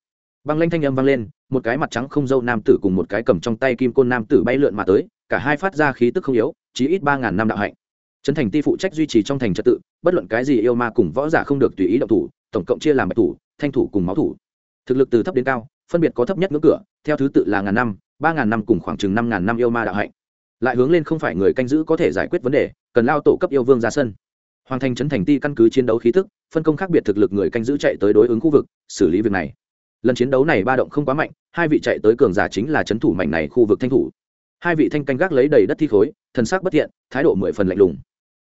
Băng lanh thanh âm vang lên, một cái mặt trắng không dâu nam tử cùng một cái cầm trong tay kim côn nam tử bay lượn mà tới, cả hai phát ra khí tức không yếu, chí ít ba ngàn năm đạo hạnh. Trấn thành ti phụ trách duy trì trong thành trật tự, bất luận cái gì yêu ma cùng võ giả không được tùy ý động thủ, tổng cộng chia làm bạch thủ, thanh thủ cùng máu thủ. Thực lực từ thấp đến cao, phân biệt có thấp nhất ngưỡng cửa, theo thứ tự là ngàn năm, ba ngàn năm cùng khoảng chừng năm ngàn năm yêu ma đạo hạnh. Lại hướng lên không phải người canh giữ có thể giải quyết vấn đề, cần lao tổ cấp yêu vương ra sân hoàng thành trấn thành ti căn cứ chiến đấu khí thức phân công khác biệt thực lực người canh giữ chạy tới đối ứng khu vực, xử lý việc này. Lần chiến đấu này ba động không quá mạnh, hai vị chạy tới cường giả chính là trấn thủ mạnh này khu vực thanh thủ. Hai vị thanh canh gác lấy đầy đất thi khối, thần sắc bất thiện, thái độ mười phần lạnh lùng.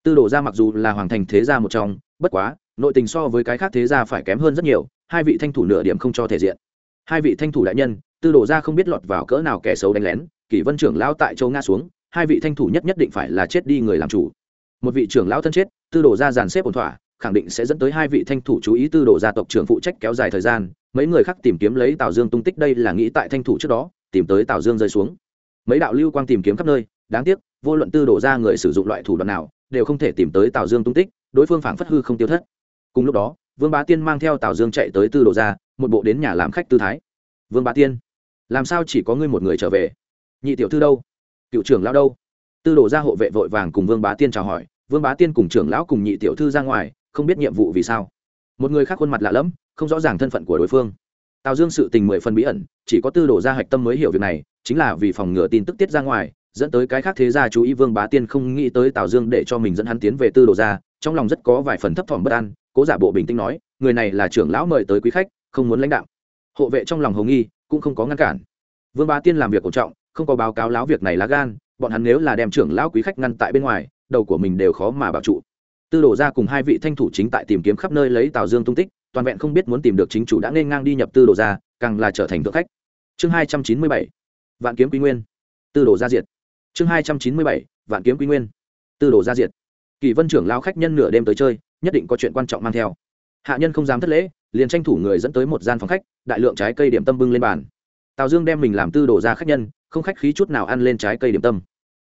Tư đồ ra mặc dù là hoàng thành thế gia một trong, bất quá, nội tình so với cái khác thế gia phải kém hơn rất nhiều, hai vị thanh thủ nửa điểm không cho thể diện. Hai vị thanh thủ đại nhân, tư đồ ra không biết lọt vào cỡ nào kẻ xấu đánh lén, kỷ vân trưởng lão tại châu nga xuống, hai vị thanh thủ nhất nhất định phải là chết đi người làm chủ. Một vị trưởng lão thân chết tư đồ ra dàn xếp ổn thỏa, khẳng định sẽ dẫn tới hai vị thanh thủ chú ý tư đồ gia tộc trưởng phụ trách kéo dài thời gian, mấy người khác tìm kiếm lấy tào dương tung tích đây là nghĩ tại thanh thủ trước đó, tìm tới tào dương rơi xuống. Mấy đạo lưu quang tìm kiếm khắp nơi, đáng tiếc, vô luận tư đồ ra người sử dụng loại thủ đoạn nào, đều không thể tìm tới tào dương tung tích, đối phương phảng phất hư không tiêu thất. Cùng lúc đó, vương bá tiên mang theo tào dương chạy tới tư đồ ra một bộ đến nhà làm khách tư thái. Vương bá tiên, làm sao chỉ có ngươi một người trở về? Nhị tiểu thư đâu? Cựu trưởng lão đâu? Tư đồ ra hộ vệ vội vàng cùng vương bá tiên chào hỏi vương bá tiên cùng trưởng lão cùng nhị tiểu thư ra ngoài, không biết nhiệm vụ vì sao. Một người khác khuôn mặt lạ lẫm, không rõ ràng thân phận của đối phương. Tào dương sự tình mười phần bí ẩn, chỉ có tư đồ ra hạch tâm mới hiểu việc này, chính là vì phòng ngừa tin tức tiết ra ngoài, dẫn tới cái khác thế gia chú ý vương bá tiên không nghĩ tới tào dương để cho mình dẫn hắn tiến về tư đồ ra trong lòng rất có vài phần thấp thỏm bất an, cố giả bộ bình tĩnh nói, người này là trưởng lão mời tới quý khách, không muốn lãnh đạo. Hộ vệ trong lòng hồng nghi, cũng không có ngăn cản. Vương bá tiên làm việc cổ trọng, không có báo cáo láo việc này lá gan bọn hắn nếu là đem trưởng lão quý khách ngăn tại bên ngoài, đầu của mình đều khó mà bảo trụ. Tư đồ ra cùng hai vị thanh thủ chính tại tìm kiếm khắp nơi lấy tào dương tung tích, toàn vẹn không biết muốn tìm được chính chủ đã nên ngang đi nhập tư đồ ra, càng là trở thành thượng khách. Chương hai trăm chín mươi bảy, vạn kiếm quý nguyên. Tư đồ gia diệt. Chương hai trăm chín mươi bảy, vạn kiếm quý nguyên. Tư đồ gia diệt. Kỳ vân trưởng lao khách nhân nửa đêm tới chơi, nhất định có chuyện quan trọng mang theo. Hạ nhân không dám thất lễ, liền tranh thủ người dẫn tới một gian phòng khách, đại lượng trái cây điểm tâm bưng lên bàn tào dương đem mình làm tư đồ ra khách nhân, không khách khí chút nào ăn lên trái cây điểm tâm.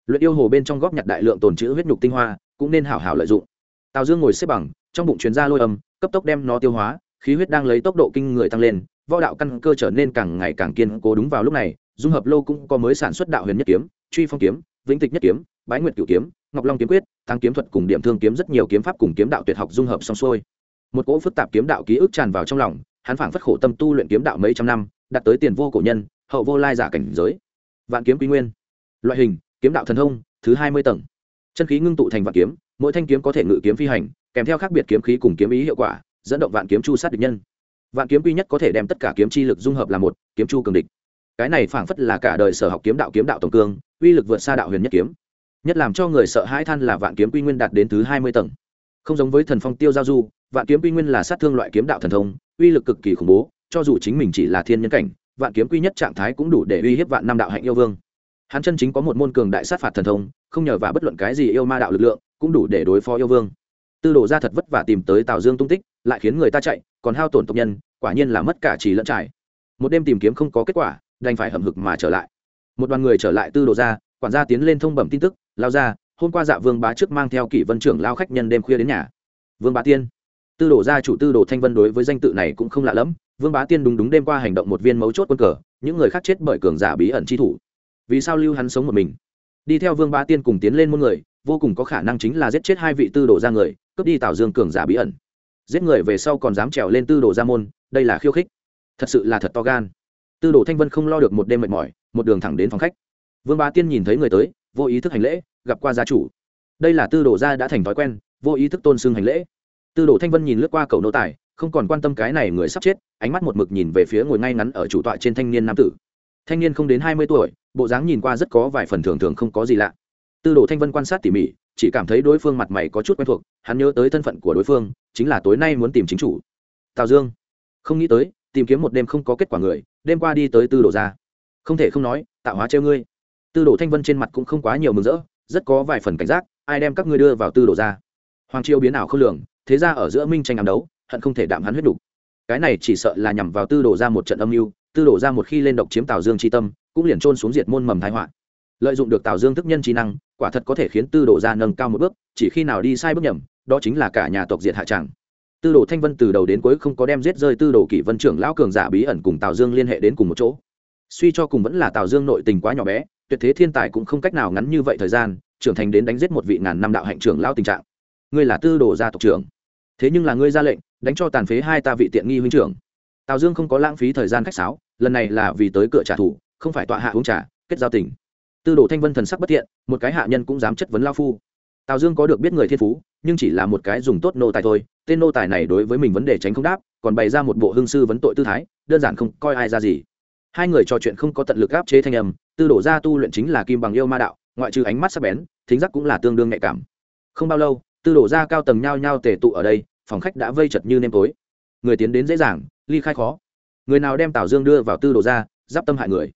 Luyện yêu hồ bên trong góp nhặt đại lượng tồn chữ huyết nhục tinh hoa, cũng nên hảo hảo lợi dụng. Tào dương ngồi xếp bằng, trong bụng chuyến ra lôi âm, cấp tốc đem nó tiêu hóa, khí huyết đang lấy tốc độ kinh người tăng lên, võ đạo căn cơ trở nên càng ngày càng kiên cố đúng vào lúc này, dung hợp lô cũng có mới sản xuất đạo huyền nhất kiếm, truy phong kiếm, vĩnh tịch nhất kiếm, bái nguyệt cửu kiếm, ngọc long kiếm quyết, tăng kiếm thuật cùng điểm thương kiếm rất nhiều kiếm pháp cùng kiếm đạo tuyệt học dung hợp xong xuôi. Một cỗ phức tạp kiếm đạo ký ức tràn vào trong lòng, hắn phảng phất khổ tâm tu luyện kiếm đạo mấy trăm năm đạt tới tiền vô cổ nhân, hậu vô lai giả cảnh giới. Vạn kiếm quy nguyên. Loại hình, kiếm đạo thần thông, thứ hai mươi tầng. Chân khí ngưng tụ thành vạn kiếm, mỗi thanh kiếm có thể ngự kiếm phi hành, kèm theo khác biệt kiếm khí cùng kiếm ý hiệu quả, dẫn động vạn kiếm chu sát địch nhân. Vạn kiếm quy nhất có thể đem tất cả kiếm chi lực dung hợp là một, kiếm chu cường địch. Cái này phảng phất là cả đời sở học kiếm đạo kiếm đạo tổng cương, uy lực vượt xa đạo huyền nhất kiếm. Nhất làm cho người sợ hãi than là vạn kiếm quy nguyên đạt đến thứ hai mươi tầng. Không giống với thần phong tiêu giao du, vạn kiếm quy nguyên là sát thương loại kiếm đạo thần thông, uy lực cực kỳ khủng bố cho dù chính mình chỉ là thiên nhân cảnh, vạn kiếm quy nhất trạng thái cũng đủ để uy hiếp vạn năm đạo hạnh yêu vương. Hắn chân chính có một môn cường đại sát phạt thần thông, không nhờ vào bất luận cái gì yêu ma đạo lực lượng, cũng đủ để đối phó yêu vương. Tư đồ ra thật vất vả tìm tới tào dương tung tích, lại khiến người ta chạy, còn hao tổn tộc nhân, quả nhiên là mất cả trì lẫn trải. Một đêm tìm kiếm không có kết quả, đành phải hầm hực mà trở lại. Một đoàn người trở lại tư đồ ra quản gia tiến lên thông bẩm tin tức, lao ra hôm qua dạ vương bá trước mang theo kỷ vân trưởng lao khách nhân đêm khuya đến nhà. Vương bá tiên. Tư đồ gia chủ tư đồ thanh vân đối với danh tự này cũng không lạ lẫm vương bá tiên đúng đúng đêm qua hành động một viên mấu chốt quân cờ, những người khác chết bởi cường giả bí ẩn chi thủ. Vì sao lưu hắn sống một mình? Đi theo vương bá tiên cùng tiến lên muôn người, vô cùng có khả năng chính là giết chết hai vị tư đồ ra người, cướp đi tào dương cường giả bí ẩn. Giết người về sau còn dám trèo lên tư đồ ra môn, đây là khiêu khích. Thật sự là thật to gan. Tư đồ thanh vân không lo được một đêm mệt mỏi, một đường thẳng đến phòng khách. Vương bá tiên nhìn thấy người tới, vô ý thức hành lễ, gặp qua gia chủ. Đây là tư đồ gia đã thành thói quen, vô ý thức tôn xưng hành lễ. Tư đồ thanh vân nhìn lướt qua cầu nô tài không còn quan tâm cái này người sắp chết, ánh mắt một mực nhìn về phía ngồi ngay ngắn ở chủ tọa trên thanh niên nam tử. Thanh niên không đến hai mươi tuổi, bộ dáng nhìn qua rất có vài phần thường thường không có gì lạ. Tư đồ thanh vân quan sát tỉ mỉ, chỉ cảm thấy đối phương mặt mày có chút quen thuộc, hắn nhớ tới thân phận của đối phương, chính là tối nay muốn tìm chính chủ. Tào dương. Không nghĩ tới, tìm kiếm một đêm không có kết quả người, đêm qua đi tới tư đồ ra. Không thể không nói, tạo hóa treo ngươi. Tư đồ thanh vân trên mặt cũng không quá nhiều mừng rỡ, rất có vài phần cảnh giác, ai đem các ngươi đưa vào tư đồ ra? Hoàng triều biến ảo không lường, thế ra ở giữa minh tranh ám đấu hận không thể đạm hắn huyết đủ. cái này chỉ sợ là nhằm vào tư đồ ra một trận âm mưu, tư đồ ra một khi lên độc chiếm tào dương chi tâm, cũng liền trôn xuống diệt môn mầm thái họa. Lợi dụng được tào dương thức nhân trí năng, quả thật có thể khiến tư đồ ra nâng cao một bước, chỉ khi nào đi sai bước nhầm, đó chính là cả nhà tộc diệt hạ tràng tư đồ thanh vân từ đầu đến cuối không có đem giết rơi tư đồ kỷ vân trưởng lão cường giả bí ẩn cùng tào dương liên hệ đến cùng một chỗ. Suy cho cùng vẫn là tào dương nội tình quá nhỏ bé, tuyệt thế thiên tài cũng không cách nào ngắn như vậy thời gian, trưởng thành đến đánh giết một vị ngàn năm đạo hạnh trưởng lão tình trạng. Ngươi là tư đồ gia tộc trưởng. Thế nhưng là ngươi ra lệnh đánh cho tàn phế hai ta vị tiện nghi huynh trưởng. Tào dương không có lãng phí thời gian khách sáo, lần này là vì tới cửa trả thù, không phải tọa hạ uống trả kết giao tình. Tư đồ thanh vân thần sắc bất thiện, một cái hạ nhân cũng dám chất vấn lao phu. Tào dương có được biết người thiên phú, nhưng chỉ là một cái dùng tốt nô tài thôi, tên nô tài này đối với mình vấn đề tránh không đáp, còn bày ra một bộ hương sư vấn tội tư thái, đơn giản không coi ai ra gì. Hai người trò chuyện không có tận lực áp chế thanh âm, tư đổ ra tu luyện chính là kim bằng yêu ma đạo, ngoại trừ ánh mắt sắc bén, thính giác cũng là tương đương nhạy cảm. Không bao lâu, tư đổ ra cao tầng nhao nhao tề tụ ở đây phòng khách đã vây chật như nêm tối. Người tiến đến dễ dàng, ly khai khó. Người nào đem tào dương đưa vào tư Đồ ra, giáp tâm hại người.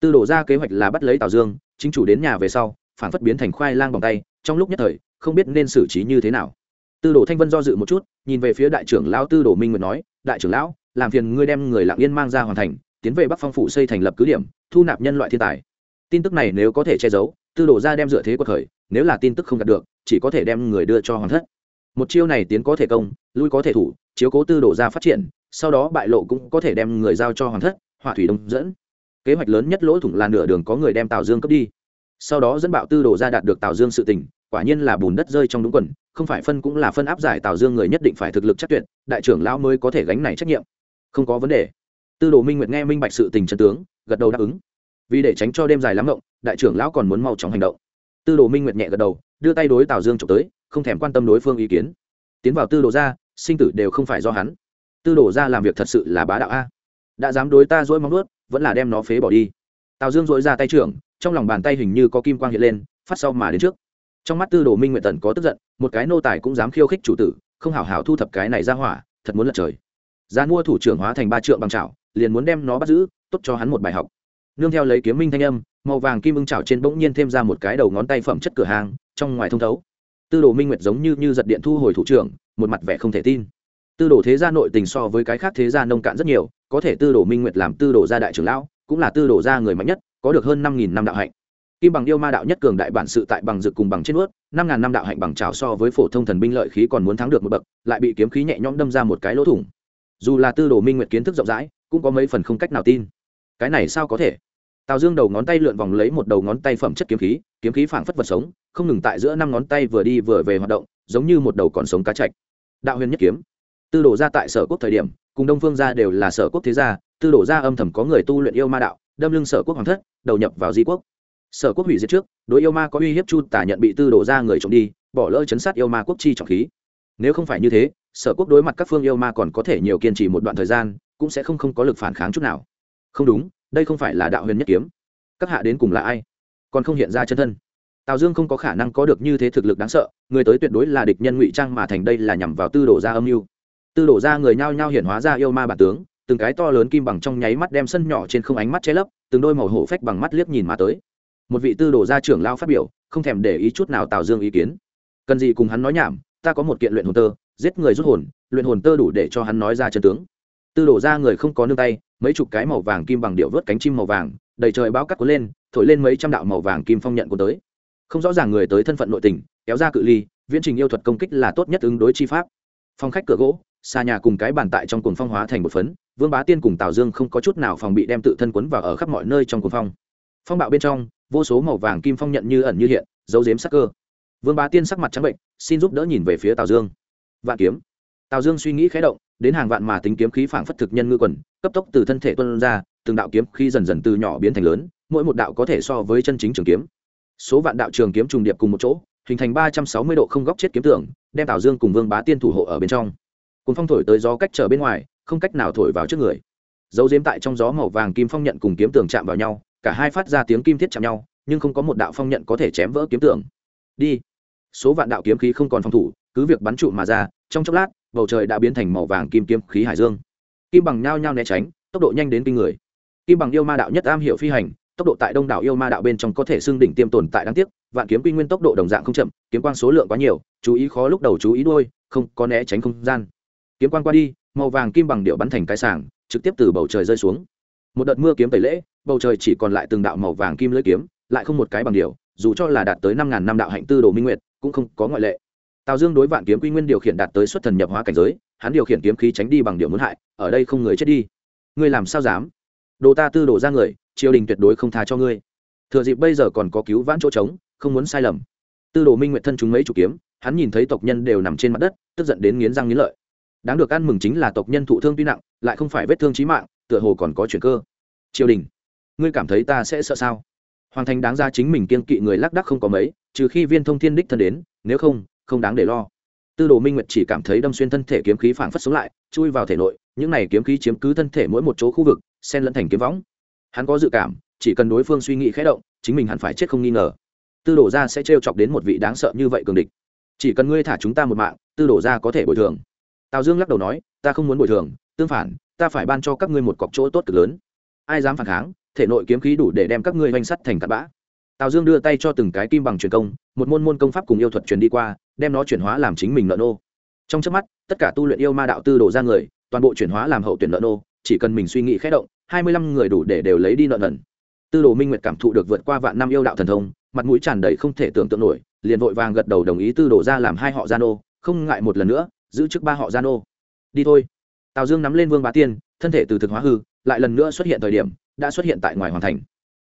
Tư Đồ ra kế hoạch là bắt lấy tào dương, chính chủ đến nhà về sau phản phất biến thành khoai lang bằng tay, trong lúc nhất thời, không biết nên xử trí như thế nào. Tư đồ thanh vân do dự một chút, nhìn về phía đại trưởng lão tư đồ minh nguyệt nói, đại trưởng lão, làm phiền ngươi đem người lạng yên mang ra hoàn thành, tiến về bắc phong phủ xây thành lập cứ điểm, thu nạp nhân loại thiên tài. Tin tức này nếu có thể che giấu, tư đồ ra đem dựa thế của khởi, nếu là tin tức không đạt được, chỉ có thể đem người đưa cho hoàng thất một chiêu này tiến có thể công, lui có thể thủ, chiếu cố tư đồ ra phát triển, sau đó bại lộ cũng có thể đem người giao cho hoàng thất, hỏa thủy đông dẫn. Kế hoạch lớn nhất lỗ thủng là nửa đường có người đem tào dương cướp đi. Sau đó dẫn bạo tư đồ ra đạt được tào dương sự tình, quả nhiên là bùn đất rơi trong đúng quần, không phải phân cũng là phân áp giải tào dương người nhất định phải thực lực chắc tuyệt, đại trưởng lão mới có thể gánh này trách nhiệm. Không có vấn đề. Tư đồ minh nguyệt nghe minh bạch sự tình trần tướng, gật đầu đáp ứng. Vì để tránh cho đêm dài lắm ngộng, đại trưởng lão còn muốn mau chóng hành động. Tư đồ minh nguyệt nhẹ gật đầu, đưa tay đối tào dương trộm tới không thèm quan tâm đối phương ý kiến. Tiến vào tư đồ ra sinh tử đều không phải do hắn. Tư đồ ra làm việc thật sự là bá đạo a. Đã dám đối ta dỗi móng nuốt vẫn là đem nó phế bỏ đi. Tào dương dỗi ra tay trưởng, trong lòng bàn tay hình như có kim quang hiện lên, phát sau mà đến trước. Trong mắt tư đồ minh nguyện tần có tức giận, một cái nô tài cũng dám khiêu khích chủ tử, không hảo hảo thu thập cái này ra hỏa, thật muốn lật trời. Gian mua thủ trưởng hóa thành ba trượng bằng chảo, liền muốn đem nó bắt giữ, tốt cho hắn một bài học. Nương theo lấy kiếm minh thanh âm, màu vàng kim ưng chảo trên bỗng nhiên thêm ra một cái đầu ngón tay phẩm chất cửa hàng, trong ngoài thông thấu tư đồ minh nguyệt giống như như giật điện thu hồi thủ trưởng, một mặt vẻ không thể tin. Tư đồ thế gia nội tình so với cái khác thế gia nông cạn rất nhiều, có thể tư đồ minh nguyệt làm tư đồ gia đại trưởng lão, cũng là tư đồ gia người mạnh nhất, có được hơn năm nghìn năm đạo hạnh. Kim bằng yêu ma đạo nhất cường đại bản sự tại bằng dực cùng bằng trên ướt năm ngàn năm đạo hạnh bằng trào so với phổ thông thần binh lợi khí còn muốn thắng được một bậc, lại bị kiếm khí nhẹ nhõm đâm ra một cái lỗ thủng. Dù là tư đồ minh nguyệt kiến thức rộng rãi, cũng có mấy phần không cách nào tin. Cái này sao có thể? Tào dương đầu ngón tay lượn vòng lấy một đầu ngón tay phẩm chất kiếm khí kiếm khí phảng phất vật sống, không ngừng tại giữa năm ngón tay vừa đi vừa về hoạt động, giống như một đầu còn sống cá chạch. Đạo huyền nhất kiếm. Tư đồ ra tại sở quốc thời điểm, cùng đông phương gia đều là sở quốc thế gia, tư đồ ra âm thầm có người tu luyện yêu ma đạo, đâm lưng sở quốc hoàng thất, đầu nhập vào di quốc. Sở quốc hủy diệt trước, đối yêu ma có uy hiếp chu tả nhận bị tư đồ ra người trộm đi, bỏ lỡ chấn sát yêu ma quốc chi trọng khí. Nếu không phải như thế, sở quốc đối mặt các phương yêu ma còn có thể nhiều kiên trì một đoạn thời gian, cũng sẽ không không có lực phản kháng chút nào. Không đúng đây không phải là đạo huyền nhất kiếm. Các hạ đến cùng là ai? Còn không hiện ra chân thân. Tào dương không có khả năng có được như thế thực lực đáng sợ, người tới tuyệt đối là địch nhân ngụy trang mà thành đây là nhằm vào tư đổ ra âm mưu. Tư đổ ra người nhao nhao hiển hóa ra yêu ma bản tướng, từng cái to lớn kim bằng trong nháy mắt đem sân nhỏ trên không ánh mắt che lấp, từng đôi màu hổ phách bằng mắt liếc nhìn mà tới. Một vị tư đổ gia trưởng lao phát biểu, không thèm để ý chút nào tào dương ý kiến. Cần gì cùng hắn nói nhảm, ta có một kiện luyện hồn tơ, giết người rút hồn, luyện hồn tơ đủ để cho hắn nói ra chân tướng tư đổ ra người không có nương tay, mấy chục cái màu vàng kim bằng điệu vớt cánh chim màu vàng, đầy trời bao cắt cuốn lên, thổi lên mấy trăm đạo màu vàng kim phong nhận của tới. Không rõ ràng người tới thân phận nội tình, kéo ra cự ly, viễn trình yêu thuật công kích là tốt nhất ứng đối chi pháp. Phong khách cửa gỗ, xa nhà cùng cái bàn tại trong cuồng phong hóa thành một phấn, vương bá tiên cùng tào dương không có chút nào phòng bị đem tự thân quấn vào ở khắp mọi nơi trong cuồng phong. Phong bạo bên trong, vô số màu vàng kim phong nhận như ẩn như hiện dấu dếm sắc cơ. Vương bá tiên sắc mặt trắng bệnh, xin giúp đỡ nhìn về phía tào dương. Vạn kiếm. Tào dương suy nghĩ khé động đến hàng vạn mà tính kiếm khí phảng phất thực nhân ngư quần, cấp tốc từ thân thể tuân ra, từng đạo kiếm khí dần dần từ nhỏ biến thành lớn, mỗi một đạo có thể so với chân chính trường kiếm. Số vạn đạo trường kiếm trùng điệp cùng một chỗ, hình thành ba trăm sáu mươi độ không góc chết kiếm tưởng, đem tào dương cùng vương bá tiên thủ hộ ở bên trong. Cùng phong thổi tới gió cách trở bên ngoài, không cách nào thổi vào trước người. Dấu diếm tại trong gió màu vàng kim phong nhận cùng kiếm tường chạm vào nhau, cả hai phát ra tiếng kim thiết chạm nhau, nhưng không có một đạo phong nhận có thể chém vỡ kiếm tường đi. Số vạn đạo kiếm khí không còn phòng thủ, cứ việc bắn trụ mà ra, trong chốc lát bầu trời đã biến thành màu vàng kim kiếm khí hải dương. Kim bằng nhao nhao né tránh, tốc độ nhanh đến kinh người. Kim bằng yêu ma đạo nhất am hiểu phi hành, tốc độ tại đông đảo yêu ma đạo bên trong có thể xưng đỉnh tiêm tồn tại đáng tiếc, vạn kiếm quy nguyên tốc độ đồng dạng không chậm, kiếm quang số lượng quá nhiều, chú ý khó lúc đầu chú ý đôi không có né tránh không gian. Kiếm quang qua đi, màu vàng kim bằng điệu bắn thành cái sảng, trực tiếp từ bầu trời rơi xuống. Một đợt mưa kiếm tẩy lễ, bầu trời chỉ còn lại từng đạo màu vàng kim lưỡi kiếm, lại không một cái bằng điều dù cho là đạt tới năm ngàn năm đạo hạnh tư đồ minh nguyệt, cũng không có ngoại lệ tào dương đối vạn kiếm quy nguyên điều khiển đạt tới xuất thần nhập hóa cảnh giới, hắn điều khiển kiếm khí tránh đi bằng điều muốn hại, ở đây không người chết đi. Ngươi làm sao dám? Đồ ta tư đổ ra người, triều đình tuyệt đối không tha cho ngươi. Thừa dịp bây giờ còn có cứu vãn chỗ trống, không muốn sai lầm. Tư đồ minh nguyện thân chúng mấy chủ kiếm, hắn nhìn thấy tộc nhân đều nằm trên mặt đất, tức giận đến nghiến răng nghiến lợi. Đáng được ăn mừng chính là tộc nhân thụ thương tuy nặng, lại không phải vết thương trí mạng, tựa hồ còn có chuyện cơ. Triều đình, ngươi cảm thấy ta sẽ sợ sao? Hoàng thành đáng ra chính mình kiên kỵ người lác đắc không có mấy, trừ khi viên thông thiên đích thân đến, nếu không không đáng để lo. Tư đồ minh nguyệt chỉ cảm thấy đâm xuyên thân thể kiếm khí phảng phất sống lại, chui vào thể nội, những này kiếm khí chiếm cứ thân thể mỗi một chỗ khu vực, xen lẫn thành kiếm võng. Hắn có dự cảm, chỉ cần đối phương suy nghĩ khẽ động, chính mình hẳn phải chết không nghi ngờ. Tư đổ ra sẽ trêu chọc đến một vị đáng sợ như vậy cường địch. Chỉ cần ngươi thả chúng ta một mạng, tư đổ ra có thể bồi thường. Tào dương lắc đầu nói, ta không muốn bồi thường, tương phản, ta phải ban cho các ngươi một cọc chỗ tốt cực lớn. Ai dám phản kháng, thể nội kiếm khí đủ để đem các ngươi oanh sắt thành tạt bã. Tào dương đưa tay cho từng cái kim bằng truyền công, một môn môn công pháp cùng yêu thuật truyền đi qua đem nó chuyển hóa làm chính mình nợ nô. Trong trước mắt, tất cả tu luyện yêu ma đạo tư đổ ra người, toàn bộ chuyển hóa làm hậu tuyển nợ nô, chỉ cần mình suy nghĩ khẽ động, hai mươi lăm người đủ để đều lấy đi nợ nần. Tư đồ minh nguyệt cảm thụ được vượt qua vạn năm yêu đạo thần thông, mặt mũi tràn đầy không thể tưởng tượng nổi, liền vội vàng gật đầu đồng ý tư đồ ra làm hai họ gia nô, không ngại một lần nữa, giữ chức ba họ gia nô. Đi thôi. Tào dương nắm lên vương bá tiên, thân thể từ thực hóa hư, lại lần nữa xuất hiện thời điểm, đã xuất hiện tại ngoài hoàng thành.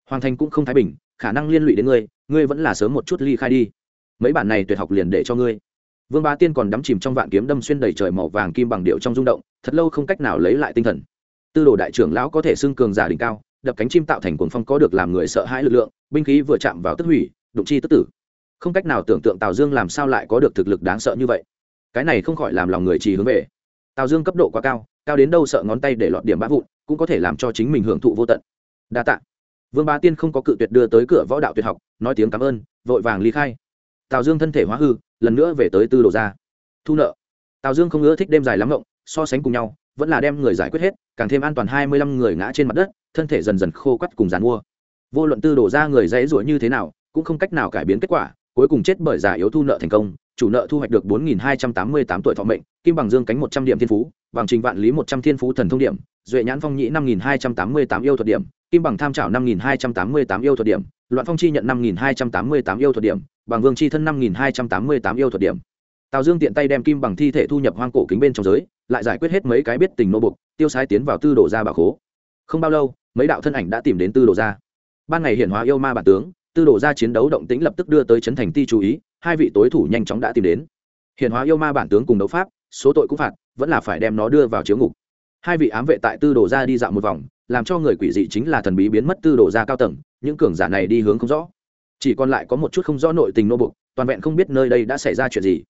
Hoàng thành cũng không thái bình, khả năng liên lụy đến ngươi ngươi vẫn là sớm một chút ly khai đi mấy bản này tuyệt học liền để cho ngươi. Vương bá tiên còn đắm chìm trong vạn kiếm đâm xuyên đầy trời màu vàng kim bằng điệu trong rung động, thật lâu không cách nào lấy lại tinh thần. Tư đồ đại trưởng lão có thể xưng cường giả đỉnh cao, đập cánh chim tạo thành cuồng phong có được làm người sợ hãi lực lượng, binh khí vừa chạm vào tức hủy, đụng chi tức tử. Không cách nào tưởng tượng tào dương làm sao lại có được thực lực đáng sợ như vậy. Cái này không khỏi làm lòng người trì hướng về. Tào dương cấp độ quá cao cao đến đâu sợ ngón tay để lọt điểm bã vụn, cũng có thể làm cho chính mình hưởng thụ vô tận. Đa tạ. Vương bá tiên không có cự tuyệt đưa tới cửa võ đạo tuyệt học, nói tiếng cảm ơn, vội vàng ly khai tào dương thân thể hóa hư, lần nữa về tới tư đồ ra thu nợ. Tào dương không ưa thích đêm dài lắm rộng so sánh cùng nhau, vẫn là đem người giải quyết hết, càng thêm an toàn hai mươi lăm người ngã trên mặt đất, thân thể dần dần khô quắt cùng dàn mua. Vô luận tư đổ ra người dãy rủa như thế nào, cũng không cách nào cải biến kết quả, cuối cùng chết bởi giả yếu thu nợ thành công, chủ nợ thu hoạch được bốn nghìn hai trăm tám mươi tám tuổi thọ mệnh, kim bằng dương cánh một trăm điểm thiên phú bằng trình vạn lý một trăm thiên phú thần thông điểm, duệ nhãn phong nhĩ năm nghìn hai trăm tám mươi tám yêu thuật điểm kim bằng tham trảo năm nghìn hai trăm tám mươi tám yêu thuật điểm, loạn phong chi nhận năm nghìn hai trăm tám mươi tám yêu thuật điểm, bằng vương chi thân năm nghìn hai trăm tám mươi tám yêu thuật điểm. Tào dương tiện tay đem kim bằng thi thể thu nhập hoang cổ kính bên trong giới, lại giải quyết hết mấy cái biết tình nô bục, tiêu sái tiến vào tư đồ Gia bà khố. Không bao lâu, mấy đạo thân ảnh đã tìm đến tư đồ Gia. ban ngày hiển hóa yêu ma bản tướng, tư đồ Gia chiến đấu động tĩnh lập tức đưa tới trấn thành ti chú ý, hai vị tối thủ nhanh chóng đã tìm đến. Hiển hóa yêu ma bản tướng cùng đấu pháp, số tội cũng phạt, vẫn là phải đem nó đưa vào chiếu ngục. Hai vị ám vệ tại tư đồ Gia đi dạo một vòng làm cho người quỷ dị chính là thần bí biến mất tư đồ ra cao tầng, những cường giả này đi hướng không rõ. Chỉ còn lại có một chút không rõ nội tình nô bục, toàn vẹn không biết nơi đây đã xảy ra chuyện gì.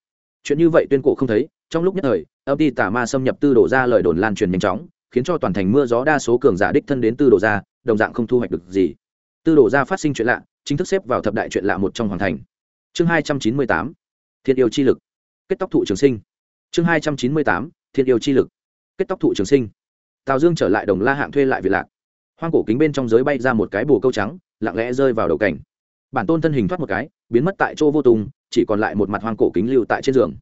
Chuyện như vậy tuyên cổ không thấy, trong lúc nhất thời, âm ty tà ma xâm nhập tư đồ ra lời đồn lan truyền nhanh chóng, khiến cho toàn thành mưa gió đa số cường giả đích thân đến tư đồ ra, đồng dạng không thu hoạch được gì. Tư đồ ra phát sinh chuyện lạ, chính thức xếp vào thập đại chuyện lạ một trong hoàng thành. Chương hai trăm chín mươi tám, thiên yêu chi lực. Kết tóc thụ trường sinh. Chương hai trăm chín mươi tám, thiên yêu chi lực. Kết tóc thụ trường sinh tào dương trở lại đồng la hạng thuê lại việt lạc hoang cổ kính bên trong giới bay ra một cái bồ câu trắng lặng lẽ rơi vào đầu cảnh bản tôn thân hình thoát một cái biến mất tại chỗ vô tùng chỉ còn lại một mặt hoang cổ kính lưu tại trên giường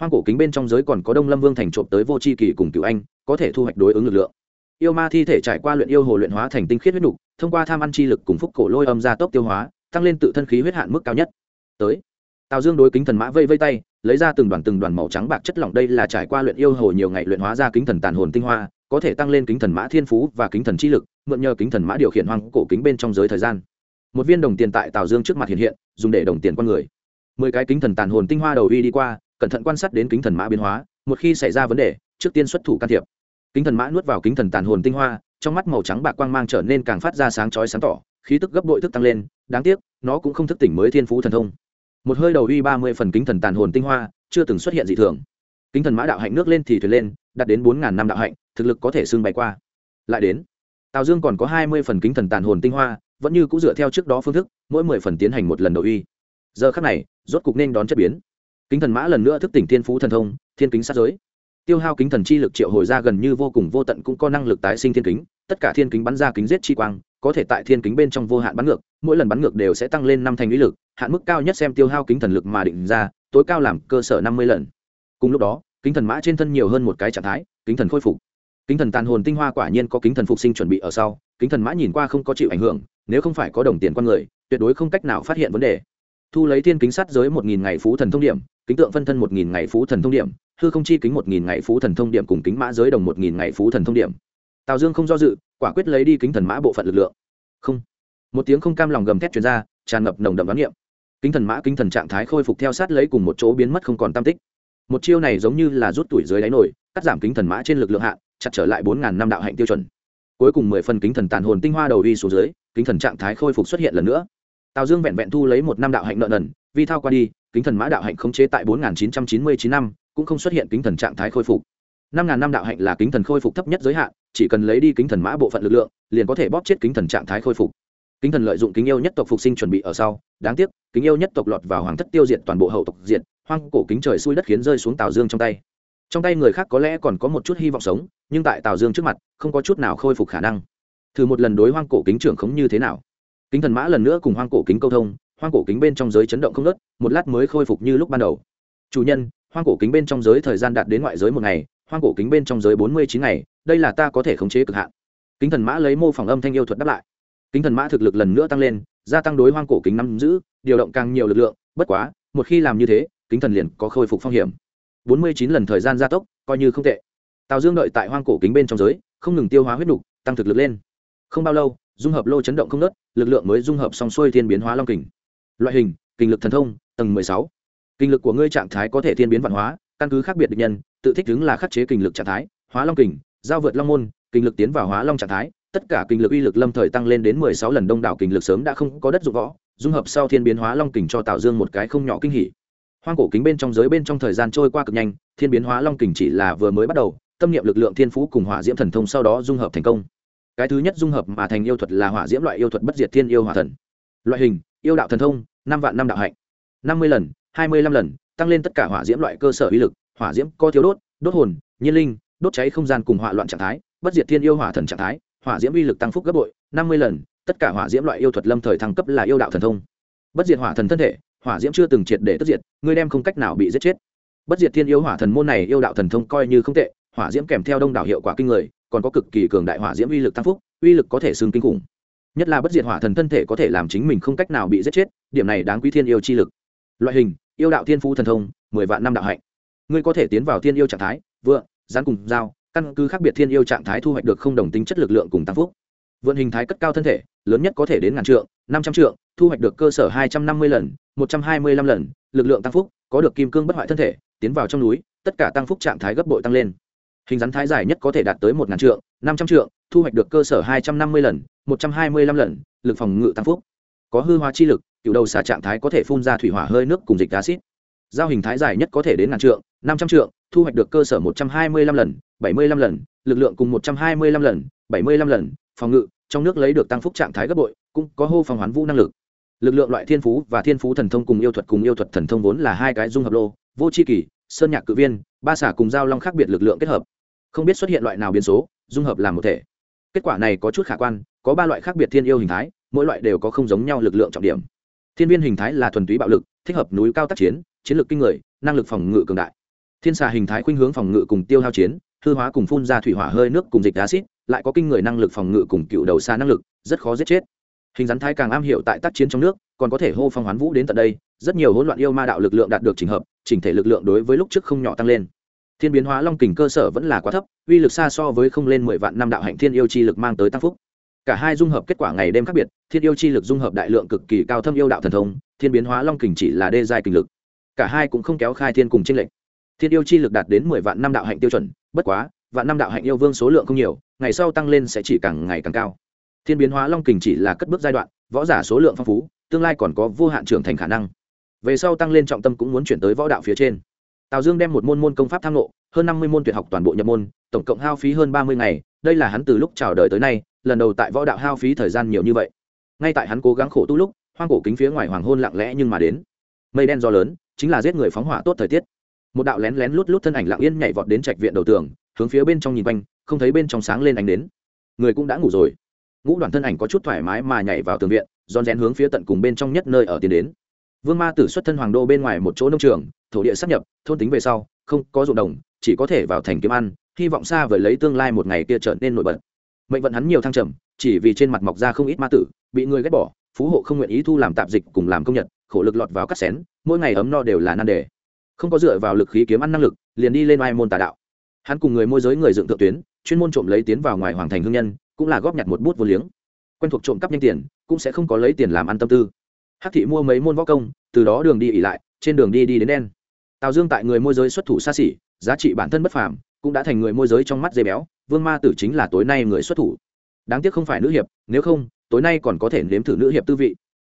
hoang cổ kính bên trong giới còn có đông lâm vương thành trộm tới vô c h i kỳ cùng cựu anh có thể thu hoạch đối ứng lực lượng yêu ma thi thể trải qua luyện yêu hồ luyện hóa thành tinh khiết huyết nục thông qua tham ăn chi lực cùng phúc cổ lôi âm ra tốc tiêu hóa tăng lên tự thân khí huyết hạn mức cao nhất tới tào dương đối kính thần mã vây vây tay lấy ra từng đoàn từng đoàn màu trắng bạc chất lỏng đây là trải qua luyện yêu hồ nhiều ngày luyện hóa ra kính thần tàn hồn tinh hoa có thể tăng lên kính thần mã thiên phú và kính thần chi lực, mượn nhờ kính thần mã điều khiển hoang cổ kính bên trong giới thời gian. Một viên đồng tiền tại tào dương trước mặt hiện hiện, dùng để đồng tiền con người. Mười cái kính thần tàn hồn tinh hoa đầu uy đi qua, cẩn thận quan sát đến kính thần mã biến hóa, một khi xảy ra vấn đề, trước tiên xuất thủ can thiệp. Kính thần mã nuốt vào kính thần tàn hồn tinh hoa, trong mắt màu trắng bạc quang mang trở nên càng phát ra sáng chói sáng tỏ, khí tức gấp bội thức tăng lên, đáng tiếc, nó cũng không thức tỉnh mới thiên phú thần thông. Một hơi đầu uy ba mươi phần kính thần tàn hồn tinh hoa, chưa từng xuất hiện dị thường. Kính thần mã đạo hạnh nước lên thì thuyền lên, đạt đến bốn ngàn năm đạo hạnh thực lực có thể xưng bay qua. Lại đến, tào dương còn có hai mươi phần kính thần tàn hồn tinh hoa, vẫn như c ũ dựa theo trước đó phương thức, mỗi mười phần tiến hành một lần đầu uy. Giờ khắc này, rốt cục nên đón chất biến. Kính thần mã lần nữa thức tỉnh thiên phú thần thông, thiên kính sát giới. Tiêu hao kính thần chi lực triệu hồi ra gần như vô cùng vô tận cũng có năng lực tái sinh thiên kính, tất cả thiên kính bắn ra kính giết chi quang, có thể tại thiên kính bên trong vô hạn bắn ngược, mỗi lần bắn ngược đều sẽ tăng lên năm thành lý lực, hạn mức cao nhất xem tiêu hao kính thần lực mà định ra, tối cao làm cơ sở năm mươi lần. Cùng lúc đó, kính thần mã trên thân nhiều hơn một cái trạng thái, kính thần khôi phục kính thần tàn hồn tinh hoa quả nhiên có kính thần phục sinh chuẩn bị ở sau, kính thần mã nhìn qua không có chịu ảnh hưởng, nếu không phải có đồng tiền con người, tuyệt đối không cách nào phát hiện vấn đề. Thu lấy thiên kính sát giới một nghìn ngày phú thần thông điểm, kính tượng phân thân một nghìn ngày phú thần thông điểm, hư không chi kính một nghìn ngày phú thần thông điểm cùng kính mã giới đồng một nghìn ngày phú thần thông điểm. Tào dương không do dự, quả quyết lấy đi kính thần mã bộ phận lực lượng. Không. Một tiếng không cam lòng gầm thét truyền ra, tràn ngập nồng đậm đoán niệm. Kính thần mã, kính thần trạng thái khôi phục theo sát lấy cùng một chỗ biến mất không còn tam tích. Một chiêu này giống như là rút tuổi dưới đáy nổi cắt giảm kính thần mã trên lực lượng hạ chặt trở lại bốn ngàn năm đạo hạnh tiêu chuẩn. Cuối cùng mười phần kính thần tàn hồn tinh hoa đầu uy xuống dưới, kính thần trạng thái khôi phục xuất hiện lần nữa. Tào dương vẹn vẹn thu lấy một năm đạo hạnh nợ nần, vi thao qua đi, kính thần mã đạo hạnh khống chế tại bốn nghìn chín trăm chín mươi chín năm, cũng không xuất hiện kính thần trạng thái khôi phục. năm ngàn năm đạo hạnh là kính thần khôi phục thấp nhất giới hạn, chỉ cần lấy đi kính thần mã bộ phận lực lượng, liền có thể bóp chết kính thần trạng thái khôi phục. Kính thần lợi dụng kính yêu nhất tộc phục sinh chuẩn bị ở sau, đáng tiếc, kính yêu nhất tộc lọt vào hoàng thất tiêu diệt toàn bộ hậu tộc diệt, hoang cổ kính trời xui đất khiến rơi xuống tào dương trong tay trong tay người khác có lẽ còn có một chút hy vọng sống, nhưng tại tào dương trước mặt, không có chút nào khôi phục khả năng. Thử một lần đối hoang cổ kính trưởng khống như thế nào? Kính thần mã lần nữa cùng hoang cổ kính câu thông, hoang cổ kính bên trong giới chấn động không ngớt, một lát mới khôi phục như lúc ban đầu. Chủ nhân, hoang cổ kính bên trong giới thời gian đạt đến ngoại giới một ngày, hoang cổ kính bên trong giới bốn mươi chín ngày, đây là ta có thể khống chế cực hạn. Kính thần mã lấy mô phỏng âm thanh yêu thuật đáp lại. Kính thần mã thực lực lần nữa tăng lên, gia tăng đối hoang cổ kính nắm giữ, điều động càng nhiều lực lượng, bất quá, một khi làm như thế, kính thần liền có khôi phục phong hiểm bốn mươi chín lần thời gian gia tốc, coi như không tệ. Tào dương đợi tại hoang cổ kính bên trong giới, không ngừng tiêu hóa huyết nục, tăng thực lực lên. Không bao lâu, dung hợp lô chấn động không nớt lực lượng mới dung hợp song xuôi thiên biến hóa long kình. Loại hình, kinh lực thần thông, tầng mười sáu. Kinh lực của ngươi trạng thái có thể thiên biến văn hóa, căn cứ khác biệt định nhân, tự thích ứng là khắc chế kinh lực trạng thái, hóa long kình, giao vượt long môn, kinh lực tiến vào hóa long trạng thái, tất cả kinh lực uy lực lâm thời tăng lên đến mười sáu lần đông đảo kinh lực sớm đã không có đất dụng võ, dung hợp sau thiên biến hóa long kình cho tào dương một cái không nhỏ kinh hỉ hoang cổ kính bên trong giới bên trong thời gian trôi qua cực nhanh, thiên biến hóa long kình chỉ là vừa mới bắt đầu, tâm niệm lực lượng thiên phú cùng hỏa diễm thần thông sau đó dung hợp thành công. Cái thứ nhất dung hợp mà thành yêu thuật là hỏa diễm loại yêu thuật bất diệt thiên yêu hỏa thần. Loại hình, yêu đạo thần thông, năm vạn năm đạo hạnh. Năm mươi lần, hai mươi lăm lần, tăng lên tất cả hỏa diễm loại cơ sở uy lực, hỏa diễm co thiếu đốt đốt hồn, nhiên linh, đốt cháy không gian cùng hỏa loạn trạng thái, bất diệt thiên yêu hỏa thần trạng thái, hỏa diễm uy lực tăng phúc gấp bội, năm mươi lần, tất cả hỏa diễm loại yêu thuật lâm thời thăng cấp là yêu đạo thần thông. Bất diệt hỏa thần thân thể hỏa diễm chưa từng triệt để tất diệt, ngươi đem không cách nào bị giết chết. Bất diệt thiên yêu hỏa thần môn này yêu đạo thần thông coi như không tệ, hỏa diễm kèm theo đông đảo hiệu quả kinh người, còn có cực kỳ cường đại hỏa diễm uy lực tăng phúc, uy lực có thể xương kinh khủng. Nhất là bất diệt hỏa thần thân thể có thể làm chính mình không cách nào bị giết chết, điểm này đáng quý thiên yêu chi lực. Loại hình, yêu đạo thiên phú thần thông, mười vạn năm đạo hạnh. Ngươi có thể tiến vào thiên yêu trạng thái vựa gián cùng dao căn cứ khác biệt thiên yêu trạng thái thu hoạch được không đồng tính chất lực lượng cùng tăng phúc vượn hình thái cất cao thân thể, lớn nhất có thể đến ngàn trượng, năm trăm trượng, thu hoạch được cơ sở hai trăm năm mươi lần, một trăm hai mươi lăm lần, lực lượng tăng phúc, có được kim cương bất hoại thân thể, tiến vào trong núi, tất cả tăng phúc trạng thái gấp bội tăng lên. Hình rắn thái dài nhất có thể đạt tới một ngàn trượng, năm trăm trượng, thu hoạch được cơ sở hai trăm năm mươi lần, một trăm hai mươi lăm lần, lực phòng ngự tăng phúc. Có hư hóa chi lực, cựu đầu xả trạng thái có thể phun ra thủy hỏa hơi nước cùng dịch acid giao hình thái dài nhất có thể đến ngàn trượng, năm trăm trượng, thu hoạch được cơ sở một trăm hai mươi lăm lần, bảy mươi lăm lần, lực lượng cùng một trăm hai mươi lăm lần, bảy mươi lăm lần phòng ngự, trong nước lấy được tăng phúc trạng thái gấp bội, cũng có hô phòng hoán vũ năng lực. Lực lượng loại thiên phú và thiên phú thần thông cùng yêu thuật cùng yêu thuật thần thông vốn là hai cái dung hợp lô, vô c h i kỷ sơn nhạc cự viên, ba xả cùng giao long khác biệt lực lượng kết hợp. Không biết xuất hiện loại nào biến số, dung hợp làm một thể. Kết quả này có chút khả quan, có ba loại khác biệt thiên yêu hình thái, mỗi loại đều có không giống nhau lực lượng trọng điểm. Thiên viên hình thái là thuần túy bạo lực, thích hợp núi cao tác chiến chiến lược kinh người, năng lực phòng ngự cường đại. Thiên xà hình thái khuynh hướng phòng ngự cùng tiêu hao chiến, hư hóa cùng phun ra thủy hỏa hơi nước cùng dịch acid lại có kinh người năng lực phòng ngự cùng cựu đầu xa năng lực, rất khó giết chết. Hình rắn thái càng am hiểu tại tác chiến trong nước, còn có thể hô phong hoán vũ đến tận đây, rất nhiều hỗn loạn yêu ma đạo lực lượng đạt được trình hợp, chỉnh thể lực lượng đối với lúc trước không nhỏ tăng lên. Thiên biến hóa long kình cơ sở vẫn là quá thấp, uy lực xa so với không lên mười vạn năm đạo hạnh thiên yêu chi lực mang tới tăng phúc. Cả hai dung hợp kết quả ngày đêm khác biệt, thiên yêu chi lực dung hợp đại lượng cực kỳ cao thâm yêu đạo thần thông, thiên biến hóa long kình chỉ là đê giai kình lực. Cả hai cũng không kéo khai thiên cùng tranh lệch. Thiên yêu chi lực đạt đến mười vạn năm đạo hạnh tiêu chuẩn, bất quá vạn năm đạo hạnh yêu vương số lượng không nhiều, ngày sau tăng lên sẽ chỉ càng ngày càng cao. Thiên biến hóa long kình chỉ là cất bước giai đoạn, võ giả số lượng phong phú, tương lai còn có vô hạn trưởng thành khả năng. Về sau tăng lên trọng tâm cũng muốn chuyển tới võ đạo phía trên. Tào dương đem một môn môn công pháp tham lộ hơn năm mươi môn tuyệt học toàn bộ nhập môn, tổng cộng hao phí hơn ba mươi ngày, đây là hắn từ lúc chào đời tới nay, lần đầu tại võ đạo hao phí thời gian nhiều như vậy. Ngay tại hắn cố gắng khổ tu lúc, hoang cổ kính phía ngoài hoàng hôn lặng lẽ nhưng mà đến. Mây đen do lớn, chính là giết người phóng hỏa tốt thời tiết. Một đạo lén lén lút lút thân ảnh lặng yên nhảy vọt đến trạch viện đầu tường hướng phía bên trong nhìn quanh, không thấy bên trong sáng lên ánh đến. Người cũng đã ngủ rồi. Ngũ đoàn thân ảnh có chút thoải mái mà nhảy vào tường viện, rón rén hướng phía tận cùng bên trong nhất nơi ở tiến đến. Vương ma tử xuất thân hoàng đô bên ngoài một chỗ nông trường, thổ địa sắp nhập, thôn tính về sau, không có ruộng đồng, chỉ có thể vào thành kiếm ăn, hy vọng xa vời lấy tương lai một ngày kia trở nên nổi bật. Mệnh vận hắn nhiều thăng trầm, chỉ vì trên mặt mọc ra không ít ma tử, bị người ghét bỏ, phú hộ không nguyện ý thu làm tạp dịch cùng làm công nhật, khổ lực lọt vào cắt xén, mỗi ngày ấm no đều là nan đề. Không có dựa vào lực khí kiếm ăn năng lực, liền đi lên oai môn tà đạo hắn cùng người môi giới người dựng thượng tuyến, chuyên môn trộm lấy tiến vào ngoài hoàng thành hương nhân, cũng là góp nhặt một bút vô liếng. Quen thuộc trộm cắp nhanh tiền, cũng sẽ không có lấy tiền làm ăn tâm tư. Hát thị mua mấy môn võ công, từ đó đường đi ỉ lại, trên đường đi đi đến đen. Tào dương tại người môi giới xuất thủ xa xỉ, giá trị bản thân bất phàm, cũng đã thành người môi giới trong mắt dây béo, vương ma tử chính là tối nay người xuất thủ. Đáng tiếc không phải nữ hiệp, nếu không, tối nay còn có thể nếm thử nữ hiệp tư vị.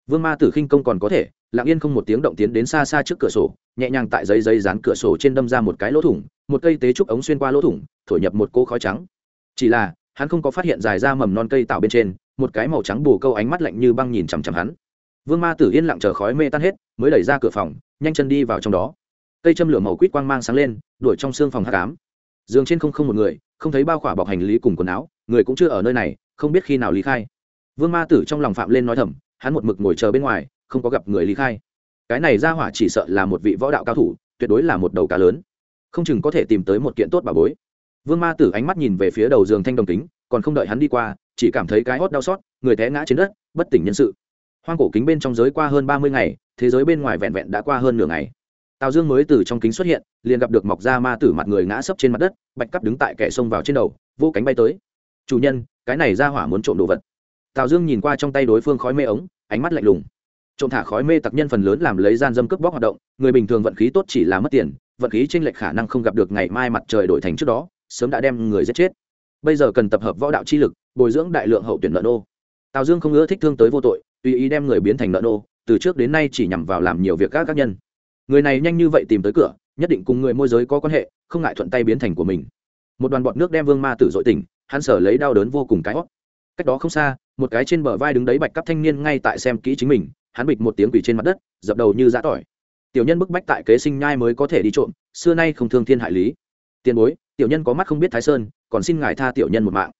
Vương ma tử khinh công còn có thể lặng yên không một tiếng động tiến đến xa xa trước cửa sổ, nhẹ nhàng tại giấy giấy dán cửa sổ trên đâm ra một cái lỗ thủng, một cây tế trúc ống xuyên qua lỗ thủng, thổi nhập một cô khói trắng. Chỉ là, hắn không có phát hiện dài ra mầm non cây tạo bên trên, một cái màu trắng bù câu ánh mắt lạnh như băng nhìn chằm chằm hắn. Vương ma tử yên lặng chờ khói mê tan hết, mới đẩy ra cửa phòng, nhanh chân đi vào trong đó. Cây châm lửa màu quýt quang mang sáng lên, đuổi trong xương phòng hạ cám giường trên không không một người, không thấy bao khỏa bọc hành lý cùng quần áo, người cũng chưa ở nơi này, không biết khi nào lý khai. Vương ma tử trong lòng phạm lên nói thầm, hắn một mực ngồi chờ bên ngoài không có gặp người lý khai. Cái này ra hỏa chỉ sợ là một vị võ đạo cao thủ, tuyệt đối là một đầu cá lớn. Không chừng có thể tìm tới một kiện tốt bà bối. Vương ma tử ánh mắt nhìn về phía đầu giường thanh đồng kính, còn không đợi hắn đi qua, chỉ cảm thấy cái hót đau xót, người té ngã trên đất, bất tỉnh nhân sự. Hoang cổ kính bên trong giới qua hơn ba mươi ngày, thế giới bên ngoài vẹn vẹn đã qua hơn nửa ngày. Tào dương mới từ trong kính xuất hiện, liền gặp được mọc ra ma tử mặt người ngã sấp trên mặt đất, bạch cắp đứng tại kẻ sông vào trên đầu, vô cánh bay tới. Chủ nhân, cái này ra hỏa muốn trộm đồ vật. Tào dương nhìn qua trong tay đối phương khói mê ống, ánh mắt lạnh lùng trộm thả khói mê tặc nhân phần lớn làm lấy gian dâm cướp bóc hoạt động, người bình thường vận khí tốt chỉ là mất tiền, vận khí tranh lệch khả năng không gặp được ngày mai mặt trời đổi thành trước đó, sớm đã đem người giết chết. Bây giờ cần tập hợp võ đạo chi lực, bồi dưỡng đại lượng hậu tuyển nợ nô tào dương không ưa thích thương tới vô tội, tùy ý đem người biến thành nợ nô từ trước đến nay chỉ nhằm vào làm nhiều việc các các nhân. Người này nhanh như vậy tìm tới cửa, nhất định cùng người môi giới có quan hệ, không ngại thuận tay biến thành của mình. Một đoàn bọt nước đem vương ma tử dội tỉnh, hắn sở lấy đau đớn vô cùng cái hót cách đó không xa, một cái trên bờ vai đứng đấy bạch cấp thanh niên ngay tại xem kỹ chính mình hắn bịch một tiếng quỷ trên mặt đất, dập đầu như giã tỏi. Tiểu nhân bức bách tại kế sinh nhai mới có thể đi trộm, xưa nay không thương thiên hại lý. Tiền bối, tiểu nhân có mắt không biết thái sơn, còn xin ngài tha tiểu nhân một mạng.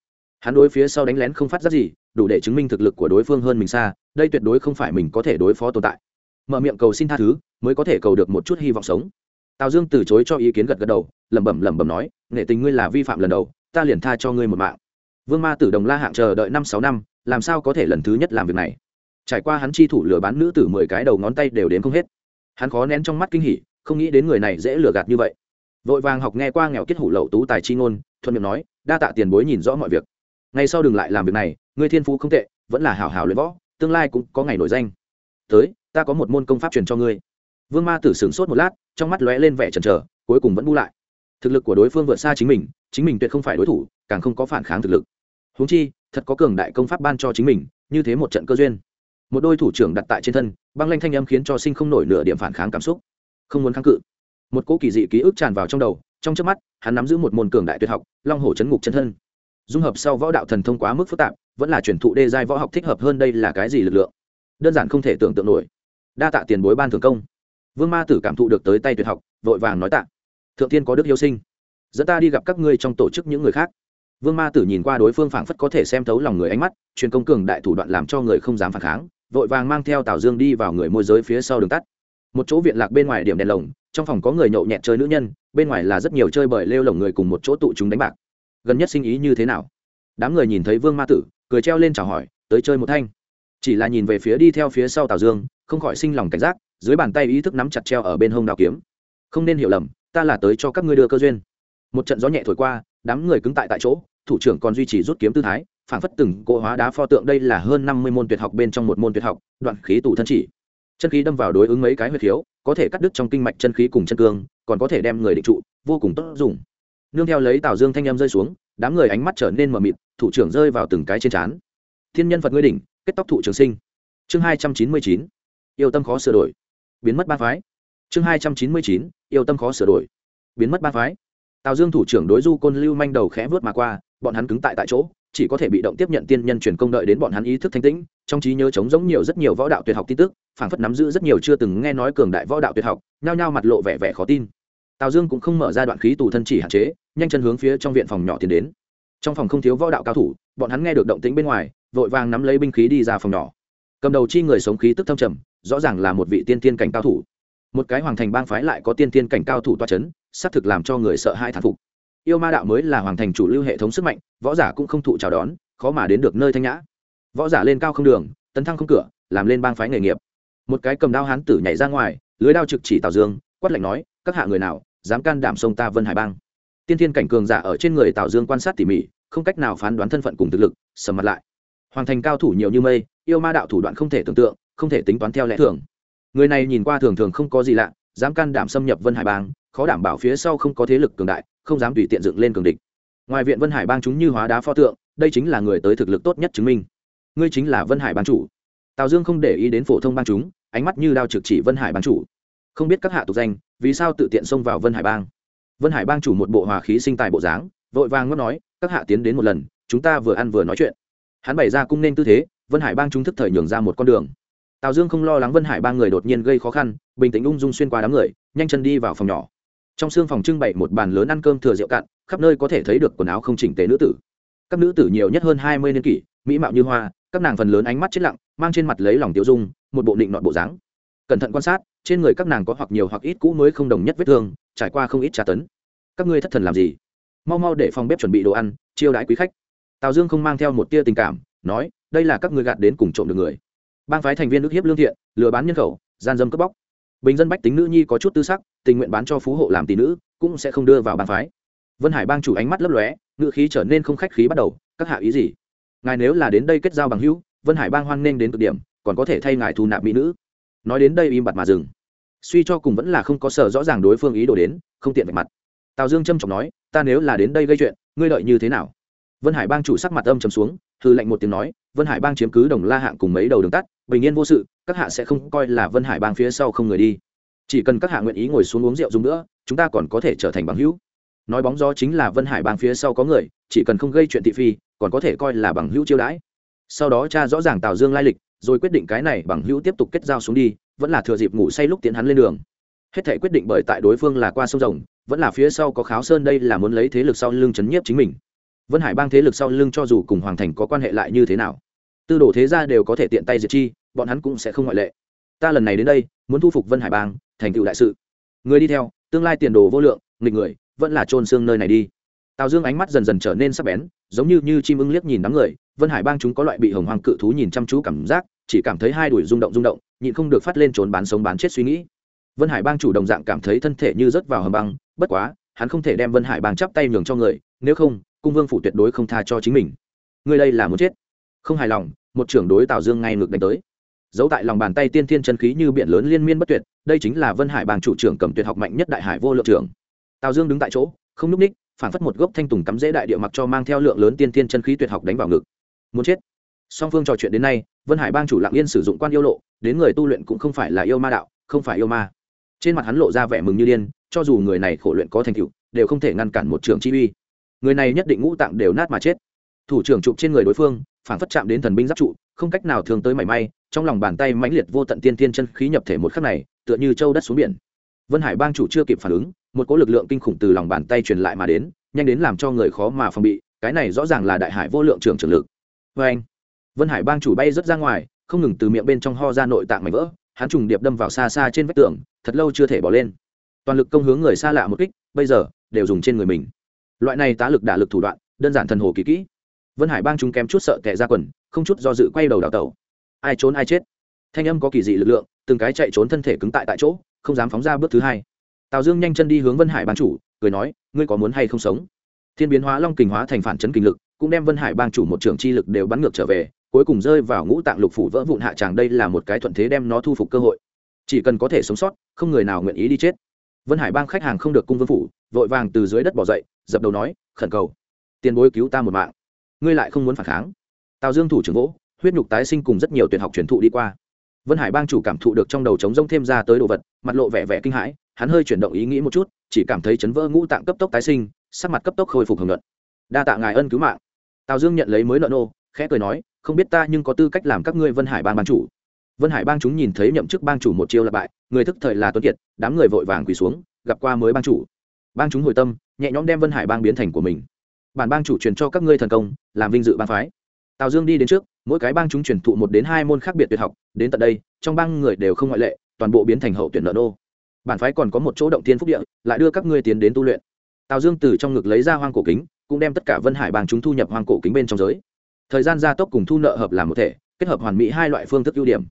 Hắn đối phía sau đánh lén không phát giác gì, đủ để chứng minh thực lực của đối phương hơn mình xa, đây tuyệt đối không phải mình có thể đối phó tồn tại. Mở miệng cầu xin tha thứ, mới có thể cầu được một chút hy vọng sống. Tào dương từ chối cho ý kiến gật gật đầu, lẩm bẩm lẩm bẩm nói, nghệ tình ngươi là vi phạm lần đầu, ta liền tha cho ngươi một mạng. Vương ma tử đồng la hạng chờ đợi năm sáu năm, làm sao có thể lần thứ nhất làm việc này? Trải qua hắn chi thủ lừa bán nữ tử mười cái đầu ngón tay đều đến không hết. Hắn khó nén trong mắt kinh hỉ, không nghĩ đến người này dễ lừa gạt như vậy. Vội vàng học nghe qua nghèo kết hủ lậu tú tài chi ngôn, thuận miệng nói, đa tạ tiền bối nhìn rõ mọi việc. Ngày sau đừng lại làm việc này, ngươi thiên phú không tệ, vẫn là hảo hảo luyện võ, tương lai cũng có ngày nổi danh. Tới, ta có một môn công pháp truyền cho ngươi. Vương ma tử sửng sốt một lát, trong mắt lóe lên vẻ chần chờ, cuối cùng vẫn bu lại. Thực lực của đối phương vượt xa chính mình chính mình tuyệt không phải đối thủ, càng không có phản kháng thực lực. Huống chi, thật có cường đại công pháp ban cho chính mình, như thế một trận cơ duyên một đôi thủ trưởng đặt tại trên thân, băng lanh thanh âm khiến cho sinh không nổi nửa điểm phản kháng cảm xúc. Không muốn kháng cự. Một cỗ kỳ dị ký ức tràn vào trong đầu, trong trước mắt, hắn nắm giữ một môn cường đại tuyệt học, long hổ chấn ngục chân thân. Dung hợp sau võ đạo thần thông quá mức phức tạp, vẫn là chuyển thụ đê giai võ học thích hợp hơn đây là cái gì lực lượng? Đơn giản không thể tưởng tượng nổi. Đa tạ tiền bối ban thường công. Vương ma tử cảm thụ được tới tay tuyệt học, vội vàng nói tạ. Thượng tiên có đức yêu sinh. Dẫn ta đi gặp các ngươi trong tổ chức những người khác. Vương ma tử nhìn qua đối phương phảng phất có thể xem thấu lòng người ánh mắt, truyền công cường đại thủ đoạn làm cho người không dám phản kháng vội vàng mang theo tào dương đi vào người môi giới phía sau đường tắt. Một chỗ viện lạc bên ngoài điểm đèn lồng, trong phòng có người nhậu nhẹt chơi nữ nhân, bên ngoài là rất nhiều chơi bời lêu lồng người cùng một chỗ tụ chúng đánh bạc. Gần nhất sinh ý như thế nào? Đám người nhìn thấy vương ma tử, cười treo lên chào hỏi, tới chơi một thanh. Chỉ là nhìn về phía đi theo phía sau tào dương, không khỏi sinh lòng cảnh giác, dưới bàn tay ý thức nắm chặt treo ở bên hông đào kiếm. Không nên hiểu lầm, ta là tới cho các ngươi đưa cơ duyên. Một trận gió nhẹ thổi qua, đám người cứng tại tại chỗ, thủ trưởng còn duy trì rút kiếm tư thái phản phất từng cỗ hóa đá pho tượng, đây là hơn năm mươi môn tuyệt học bên trong một môn tuyệt học, đoạn khí tủ thân chỉ. Chân khí đâm vào đối ứng mấy cái huyệt thiếu có thể cắt đứt trong kinh mạch chân khí cùng chân cương, còn có thể đem người định trụ, vô cùng tốt dùng. Nương theo lấy tào dương thanh em rơi xuống, đám người ánh mắt trở nên mờ mịt, thủ trưởng rơi vào từng cái trên trán. Thiên nhân phật ngươi đỉnh, kết tóc thụ trường sinh. Chương hai trăm chín mươi chín, yêu tâm khó sửa đổi. Biến mất ba phái. Chương hai trăm chín mươi chín, yêu tâm khó sửa đổi. Biến mất ba phái. Tào dương thủ trưởng đối du côn lưu manh đầu khẽ vớt mà qua, bọn hắn cứng tại tại chỗ chỉ có thể bị động tiếp nhận tiên nhân truyền công đợi đến bọn hắn ý thức thanh tĩnh, trong trí nhớ chống giống nhiều rất nhiều võ đạo tuyệt học tin tức, phảng phất nắm giữ rất nhiều chưa từng nghe nói cường đại võ đạo tuyệt học, nhao nhao mặt lộ vẻ vẻ khó tin. Tào dương cũng không mở ra đoạn khí tù thân chỉ hạn chế, nhanh chân hướng phía trong viện phòng nhỏ tiến đến. Trong phòng không thiếu võ đạo cao thủ, bọn hắn nghe được động tĩnh bên ngoài, vội vàng nắm lấy binh khí đi ra phòng nhỏ. Cầm đầu chi người sống khí tức thâm trầm, rõ ràng là một vị tiên tiên cảnh cao thủ. Một cái hoàng thành bang phái lại có tiên tiên cảnh cao thủ toa c h ấ n xác thực làm cho người sợ hai thán phục yêu ma đạo mới là hoàng thành chủ lưu hệ thống sức mạnh, võ giả cũng không thụ chào đón, khó mà đến được nơi thanh nhã. Võ giả lên cao không đường, tấn thăng không cửa, làm lên bang phái nghề nghiệp. Một cái cầm đao hán tử nhảy ra ngoài, lưới đao trực chỉ tào dương, quát lạnh nói, các hạ người nào, dám can đảm sông ta vân hải bang? Tiên thiên cảnh cường giả ở trên người tào dương quan sát tỉ mỉ, không cách nào phán đoán thân phận cùng thực lực, sầm mặt lại. Hoàng thành cao thủ nhiều như mây, yêu ma đạo thủ đoạn không thể tưởng tượng, không thể tính toán theo lẽ thường. Người này nhìn qua thường thường không có gì lạ, dám can đảm xâm nhập vân hải bang, khó đảm bảo phía sau không có thế lực cường đại không dám tùy tiện dựng lên cường địch. Ngoài viện vân hải bang chúng như hóa đá pho tượng, đây chính là người tới thực lực tốt nhất chứng minh. Ngươi chính là vân hải bang chủ. Tào dương không để ý đến phổ thông bang chúng, ánh mắt như đao trực chỉ vân hải bang chủ. Không biết các hạ tục danh, vì sao tự tiện xông vào vân hải bang? Vân hải bang chủ một bộ hòa khí sinh tài bộ dáng, vội vàng ngót nói, các hạ tiến đến một lần, chúng ta vừa ăn vừa nói chuyện. Hắn bày ra cung nên tư thế, vân hải bang chúng thức thời nhường ra một con đường. Tào dương không lo lắng vân hải ba người đột nhiên gây khó khăn, bình tĩnh ung dung xuyên qua đám người, nhanh chân đi vào phòng nhỏ trong xương phòng trưng bày một bàn lớn ăn cơm thừa rượu cạn, khắp nơi có thể thấy được quần áo không chỉnh tế nữ tử. Các nữ tử nhiều nhất hơn hai mươi niên kỷ, mỹ mạo như hoa, các nàng phần lớn ánh mắt chết lặng, mang trên mặt lấy lòng tiêu dung, một bộ định nọn bộ dáng. Cẩn thận quan sát, trên người các nàng có hoặc nhiều hoặc ít cũ mới không đồng nhất vết thương, trải qua không ít tra tấn. Các ngươi thất thần làm gì? Mau mau để phòng bếp chuẩn bị đồ ăn, chiêu đãi quý khách. Tào dương không mang theo một tia tình cảm, nói, đây là các ngươi gạt đến cùng trộm được người. Bang phái thành viên ức hiếp lương thiện, lừa bán nhân khẩu, gian dâm cướp bóc bình dân bách tính nữ nhi có chút tư sắc, tình nguyện bán cho phú hộ làm tỷ nữ, cũng sẽ không đưa vào bàn phái. Vân hải bang chủ ánh mắt lấp lóe ngự khí trở nên không khách khí bắt đầu, các hạ ý gì? Ngài nếu là đến đây kết giao bằng hữu, vân hải bang hoan nghênh đến cực điểm, còn có thể thay ngài thu nạp mỹ nữ. Nói đến đây im bặt mà dừng. Suy cho cùng vẫn là không có sở rõ ràng đối phương ý đồ đến, không tiện vạch mặt. Tào dương trâm trọng nói, ta nếu là đến đây gây chuyện, ngươi đợi như thế nào? Vân hải bang chủ sắc mặt âm trầm xuống hư lệnh một tiếng nói vân hải bang chiếm cứ đồng la hạng cùng mấy đầu đường tắt, bình yên vô sự, các hạ sẽ không coi là vân hải bang phía sau không người đi. Chỉ cần các hạ nguyện ý ngồi xuống uống rượu dùng nữa, chúng ta còn có thể trở thành bằng hữu. Nói bóng gió chính là vân hải bang phía sau có người, chỉ cần không gây chuyện thị phi, còn có thể coi là bằng hữu chiêu đãi. Sau đó cha rõ ràng tào dương lai lịch, rồi quyết định cái này bằng hữu tiếp tục kết giao xuống đi, vẫn là thừa dịp ngủ say lúc tiến hắn lên đường. Hết thể quyết định bởi tại đối phương là qua sông rồng, vẫn là phía sau có kháo sơn đây là muốn lấy thế lực sau lưng chấn nhiếp chính mình vân hải bang thế lực sau lưng cho dù cùng hoàng thành có quan hệ lại như thế nào, tư đồ thế gia đều có thể tiện tay diệt chi, bọn hắn cũng sẽ không ngoại lệ. Ta lần này đến đây, muốn thu phục vân hải bang, thành tựu đại sự. Người đi theo, tương lai tiền đồ vô lượng, nghịch người, vẫn là trôn xương nơi này đi. Tào dương ánh mắt dần dần trở nên sắc bén, giống như như chim ưng liếc nhìn đám người, vân hải bang chúng có loại bị hồng hoàng cự thú nhìn chăm chú cảm giác, chỉ cảm thấy hai đuổi rung động rung động, nhịn không được phát lên trốn bán sống bán chết suy nghĩ. Vân hải bang chủ đồng dạng cảm thấy thân thể như rớt vào hầm băng, bất quá, hắn không thể đem vân hải bang chắp tay nhường cho người, nếu không cung vương phủ tuyệt đối không tha cho chính mình. Người đây là muốn chết. Không hài lòng, một trưởng đối tào dương ngay ngược đánh tới. Giấu tại lòng bàn tay tiên thiên chân khí như biển lớn liên miên bất tuyệt, đây chính là vân hải bang chủ trưởng cầm tuyệt học mạnh nhất đại hải vô lượng trưởng. Tào dương đứng tại chỗ, không n ú c ních phản phất một gốc thanh tùng cắm dễ đại địa mặc cho mang theo lượng lớn tiên thiên chân khí tuyệt học đánh vào ngực. Muốn chết. Song phương trò chuyện đến nay, vân hải bang chủ lạng yên sử dụng quan yêu lộ, đến người tu luyện cũng không phải là yêu ma đạo, không phải yêu ma. Trên mặt hắn lộ ra vẻ mừng như điên, cho dù người này khổ luyện có thành tựu, đều không thể ngăn cản một trường chi uy người này nhất định ngũ tạng đều nát mà chết. Thủ trưởng chụp trên người đối phương phản phất chạm đến thần binh giáp trụ, không cách nào thường tới mảy may, trong lòng bàn tay mãnh liệt vô tận tiên tiên chân khí nhập thể một khắc này, tựa như châu đất xuống biển. Vân hải bang chủ chưa kịp phản ứng, một cỗ lực lượng kinh khủng từ lòng bàn tay truyền lại mà đến, nhanh đến làm cho người khó mà phòng bị, cái này rõ ràng là đại hải vô lượng trưởng trưởng lực. Vê anh, vân hải bang chủ bay rất ra ngoài, không ngừng từ miệng bên trong ho ra nội tạng mảnh vỡ, hắn trùng điệp đâm vào xa xa trên vách tường, thật lâu chưa thể bỏ lên. Toàn lực công hướng người xa lạ một kích, bây giờ, đều dùng trên người mình loại này tá lực đả lực thủ đoạn, đơn giản thần hồ kỳ kỹ. Vân hải bang chúng kém chút sợ tệ ra quần, không chút do dự quay đầu đào tẩu. Ai trốn ai chết. Thanh âm có kỳ dị lực lượng, từng cái chạy trốn thân thể cứng tại tại chỗ, không dám phóng ra bước thứ hai. Tào dương nhanh chân đi hướng vân hải bang chủ, cười nói, ngươi có muốn hay không sống? Thiên biến hóa long kình hóa thành phản chấn kinh lực, cũng đem vân hải bang chủ một trường chi lực đều bắn ngược trở về, cuối cùng rơi vào ngũ tạng lục phủ vỡ vụn hạ tràng đây là một cái thuận thế đem nó thu phục cơ hội. Chỉ cần có thể sống sót, không người nào nguyện ý đi chết. Vân hải bang khách hàng không được cung vương phủ, vội vàng từ dưới đất bỏ dậy dập đầu nói, khẩn cầu, tiền bối cứu ta một mạng. Ngươi lại không muốn phản kháng. Tào dương thủ trưởng gỗ huyết nhục tái sinh cùng rất nhiều tuyển học truyền thụ đi qua. Vân hải bang chủ cảm thụ được trong đầu trống rông thêm ra tới đồ vật, mặt lộ vẻ vẻ kinh hãi, hắn hơi chuyển động ý nghĩ một chút, chỉ cảm thấy chấn vỡ ngũ tạng cấp tốc tái sinh, sắc mặt cấp tốc khôi phục hưởng luận đa tạ ngài ân cứu mạng. Tào dương nhận lấy mới nợ nô, khẽ cười nói, không biết ta nhưng có tư cách làm các ngươi vân hải bang ban chủ. Vân hải bang chúng nhìn thấy nhậm chức bang chủ một chiêu là bại, người thức thời là tuấn kiệt, đám người vội vàng quỳ xuống, gặp qua mới bang chủ. Bang chúng hồi tâm nhẹ nhõm đem vân hải bang biến thành của mình. Bản bang chủ truyền cho các ngươi thần công, làm vinh dự bang phái. Tào dương đi đến trước, mỗi cái bang chúng truyền thụ một đến hai môn khác biệt tuyệt học, đến tận đây, trong bang người đều không ngoại lệ, toàn bộ biến thành hậu tuyển nợ nô. Bản phái còn có một chỗ động thiên phúc địa, lại đưa các ngươi tiến đến tu luyện. Tào dương từ trong ngực lấy ra hoang cổ kính, cũng đem tất cả vân hải bang chúng thu nhập hoang cổ kính bên trong giới. Thời gian gia tốc cùng thu nợ hợp làm một thể, kết hợp hoàn mỹ hai loại phương thức ưu điểm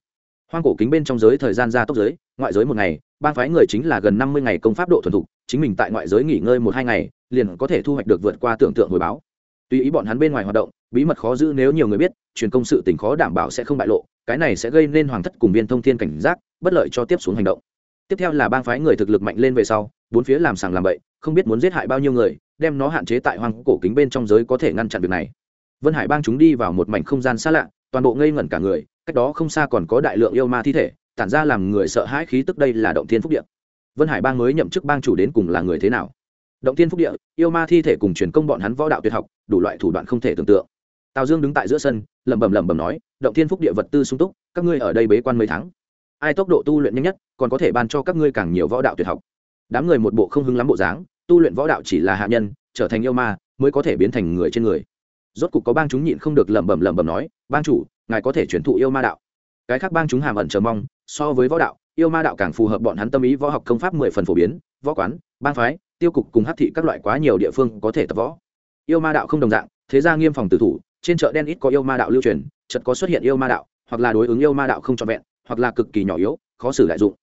hoang cổ kính bên trong giới thời gian gia tốc giới, ngoại giới một ngày, bang phái người chính là gần năm mươi ngày công pháp độ thuần thục, chính mình tại ngoại giới nghỉ ngơi một hai ngày, liền có thể thu hoạch được vượt qua tưởng tượng hồi báo. Tùy ý bọn hắn bên ngoài hoạt động, bí mật khó giữ nếu nhiều người biết, truyền công sự tình khó đảm bảo sẽ không bại lộ, cái này sẽ gây nên hoàng thất cùng viên thông thiên cảnh giác, bất lợi cho tiếp xuống hành động. Tiếp theo là bang phái người thực lực mạnh lên về sau, bốn phía làm sàng làm bậy, không biết muốn giết hại bao nhiêu người, đem nó hạn chế tại hoang cổ kính bên trong giới có thể ngăn chặn việc này. Vân hải bang chúng đi vào một mảnh không gian xa lạ, toàn bộ ngây ngẩn cả người cách đó không xa còn có đại lượng yêu ma thi thể, tản ra làm người sợ hãi khí tức đây là động thiên phúc địa. Vân hải bang mới nhậm chức bang chủ đến cùng là người thế nào? Động thiên phúc địa, yêu ma thi thể cùng truyền công bọn hắn võ đạo tuyệt học, đủ loại thủ đoạn không thể tưởng tượng. Tào dương đứng tại giữa sân, lẩm bẩm lẩm bẩm nói, động thiên phúc địa vật tư sung túc, các ngươi ở đây bế quan mấy tháng. Ai tốc độ tu luyện nhanh nhất, còn có thể ban cho các ngươi càng nhiều võ đạo tuyệt học. Đám người một bộ không hứng lắm bộ dáng, tu luyện võ đạo chỉ là hạ nhân, trở thành yêu ma, mới có thể biến thành người trên người. Rốt cục có bang chúng nhịn không được lẩm bẩm lẩm bẩm nói, bang chủ ngài có thể chuyển thụ yêu ma đạo. Cái khác bang chúng hàm ẩn chờ mong, so với võ đạo, yêu ma đạo càng phù hợp bọn hắn tâm ý, võ học công pháp mười phần phổ biến, võ quán, bang phái, tiêu cục cùng hát thị các loại quá nhiều địa phương có thể tập võ. Yêu ma đạo không đồng dạng, thế ra nghiêm phòng tử thủ, trên chợ đen ít có yêu ma đạo lưu truyền chật có xuất hiện yêu ma đạo, hoặc là đối ứng yêu ma đạo không trọn vẹn, hoặc là cực kỳ nhỏ yếu, khó xử đại dụng.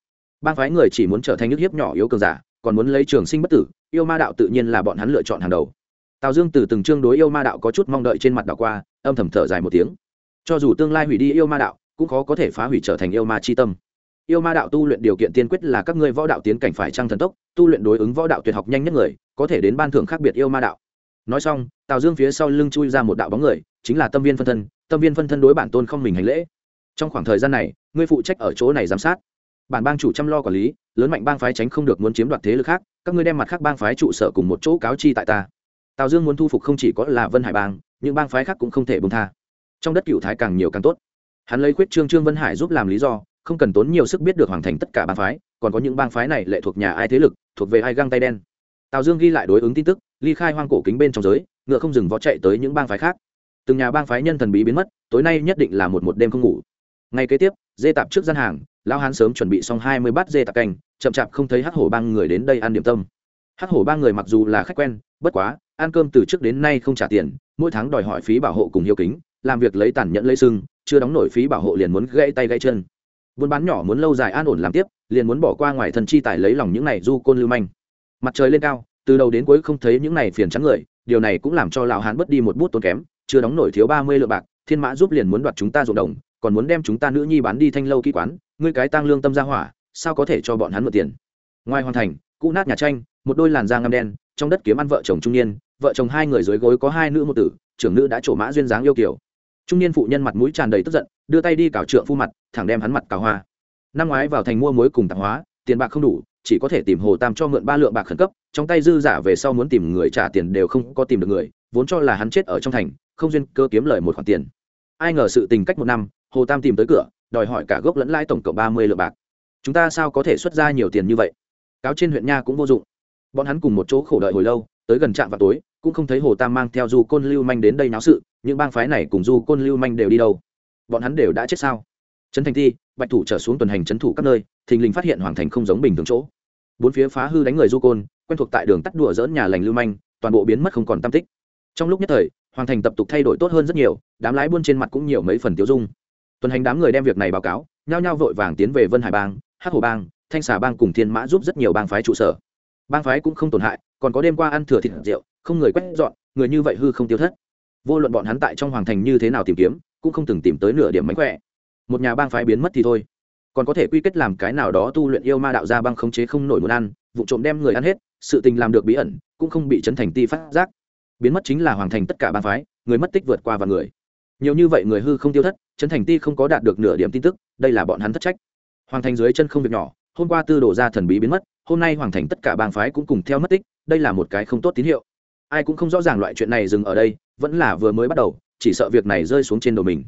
Bang phái người chỉ muốn trở thành nước hiếp nhỏ yếu cường giả, còn muốn lấy trường sinh bất tử, yêu ma đạo tự nhiên là bọn hắn lựa chọn hàng đầu. Tào dương từ từng chương đối yêu ma đạo có chút mong đợi trên mặt đảo qua, âm thầm thở dài một tiếng cho dù tương lai hủy đi yêu ma đạo, cũng khó có thể phá hủy trở thành yêu ma chi tâm. Yêu ma đạo tu luyện điều kiện tiên quyết là các ngươi võ đạo tiến cảnh phải trăng thần tốc, tu luyện đối ứng võ đạo tuyệt học nhanh nhất người, có thể đến ban thưởng khác biệt yêu ma đạo. Nói xong, tào dương phía sau lưng chui ra một đạo bóng người, chính là tâm viên phân thân. Tâm viên phân thân đối bản tôn không mình hành lễ. Trong khoảng thời gian này, ngươi phụ trách ở chỗ này giám sát. Bản bang chủ chăm lo quản lý, lớn mạnh bang phái tránh không được muốn chiếm đoạt thế lực khác, các ngươi đem mặt khác bang phái trụ sở cùng một chỗ cáo chi tại ta. Tào dương muốn thu phục không chỉ có là vân hải bang, những bang phái khác cũng không thể bông tha trong đất cựu thái càng nhiều càng tốt. Hắn lấy khuyết trương trương vân hải giúp làm lý do, không cần tốn nhiều sức biết được hoàn thành tất cả bang phái, còn có những bang phái này lệ thuộc nhà ai thế lực, thuộc về ai găng tay đen. Tào dương ghi lại đối ứng tin tức, ly khai hoang cổ kính bên trong giới, ngựa không dừng vó chạy tới những bang phái khác. Từng nhà bang phái nhân thần bí biến mất, tối nay nhất định là một một đêm không ngủ. Ngay kế tiếp, dê tạp trước gian hàng, lão hán sớm chuẩn bị xong hai mươi bát dê tạp canh, chậm chạp không thấy hắc hổ bang người đến đây ăn điểm tâm. Hắc hổ bang người mặc dù là khách quen, bất quá, ăn cơm từ trước đến nay không trả tiền, mỗi tháng đòi hỏi phí bảo hộ cùng hiếu kính làm việc lấy tàn nhẫn lấy sưng, chưa đóng nổi phí bảo hộ liền muốn gãy tay gãy chân. Buôn bán nhỏ muốn lâu dài an ổn làm tiếp, liền muốn bỏ qua ngoài thần chi tài lấy lòng những này du côn lưu manh. Mặt trời lên cao, từ đầu đến cuối không thấy những này phiền trắng người, điều này cũng làm cho lão hán bớt đi một bút tốn kém, chưa đóng nổi thiếu ba mươi lượng bạc, thiên mã giúp liền muốn đoạt chúng ta ruộng đồng, còn muốn đem chúng ta nữ nhi bán đi thanh lâu kỹ quán, ngươi cái tăng lương tâm ra hỏa, sao có thể cho bọn hắn mượn tiền? Ngoài hoàn thành, cũ nát nhà tranh, một đôi làn da ngăm đen, trong đất kiếm ăn vợ chồng trung niên, vợ chồng hai người dưới gối có hai nữ một tử, trưởng nữ đã trổ mã duyên dáng yêu kiều trung niên phụ nhân mặt mũi tràn đầy tức giận, đưa tay đi cào trượng phu mặt, thẳng đem hắn mặt cào hoa. Năm ngoái vào thành mua muối cùng tạp hóa, tiền bạc không đủ, chỉ có thể tìm hồ tam cho mượn ba lượng bạc khẩn cấp, trong tay dư giả về sau muốn tìm người trả tiền đều không có tìm được người, vốn cho là hắn chết ở trong thành, không duyên cơ kiếm lời một khoản tiền. Ai ngờ sự tình cách một năm, hồ tam tìm tới cửa, đòi hỏi cả gốc lẫn lãi tổng cộng ba mươi lượng bạc. Chúng ta sao có thể xuất ra nhiều tiền như vậy? Cáo trên huyện nha cũng vô dụng. Bọn hắn cùng một chỗ khổ đợi hồi lâu, tới gần trạm vào tối, cũng không thấy hồ tam mang theo du côn lưu manh đến đây náo sự những bang phái này cùng du côn lưu manh đều đi đâu? Bọn hắn đều đã chết sao? Trấn thành thi bạch thủ trở xuống tuần hành trấn thủ các nơi, thình lình phát hiện hoàng thành không giống bình thường chỗ. Bốn phía phá hư đánh người du côn, quen thuộc tại đường tắt đùa dỡn nhà lành lưu manh, toàn bộ biến mất không còn tam tích. Trong lúc nhất thời, hoàng thành tập tục thay đổi tốt hơn rất nhiều, đám lái buôn trên mặt cũng nhiều mấy phần tiêu dung. Tuần hành đám người đem việc này báo cáo, nhao nhao vội vàng tiến về vân hải bang, hắc hồ bang, thanh xà bang cùng thiên mã giúp rất nhiều bang phái trụ sở. Bang phái cũng không tổn hại, còn có đêm qua ăn thừa thịt rượu, không người quét dọn, người như vậy hư không tiêu thất vô luận bọn hắn tại trong hoàng thành như thế nào tìm kiếm, cũng không từng tìm tới nửa điểm mánh khỏe. Một nhà bang phái biến mất thì thôi. Còn có thể quy kết làm cái nào đó tu luyện yêu ma đạo ra băng khống chế không nổi muốn ăn, vụ trộm đem người ăn hết, sự tình làm được bí ẩn, cũng không bị chấn thành ti phát giác. Biến mất chính là hoàng thành tất cả bang phái, người mất tích vượt qua và người. Nhiều như vậy người hư không tiêu thất, chấn thành ti không có đạt được nửa điểm tin tức, đây là bọn hắn thất trách. Hoàng thành dưới chân không việc nhỏ, hôm qua tư đổ ra thần bí biến mất, hôm nay hoàng thành tất cả bang phái cũng cùng theo mất tích, đây là một cái không tốt tín hiệu. Ai cũng không rõ ràng loại chuyện này dừng ở đây vẫn là vừa mới bắt đầu, chỉ sợ việc này rơi xuống trên đầu mình.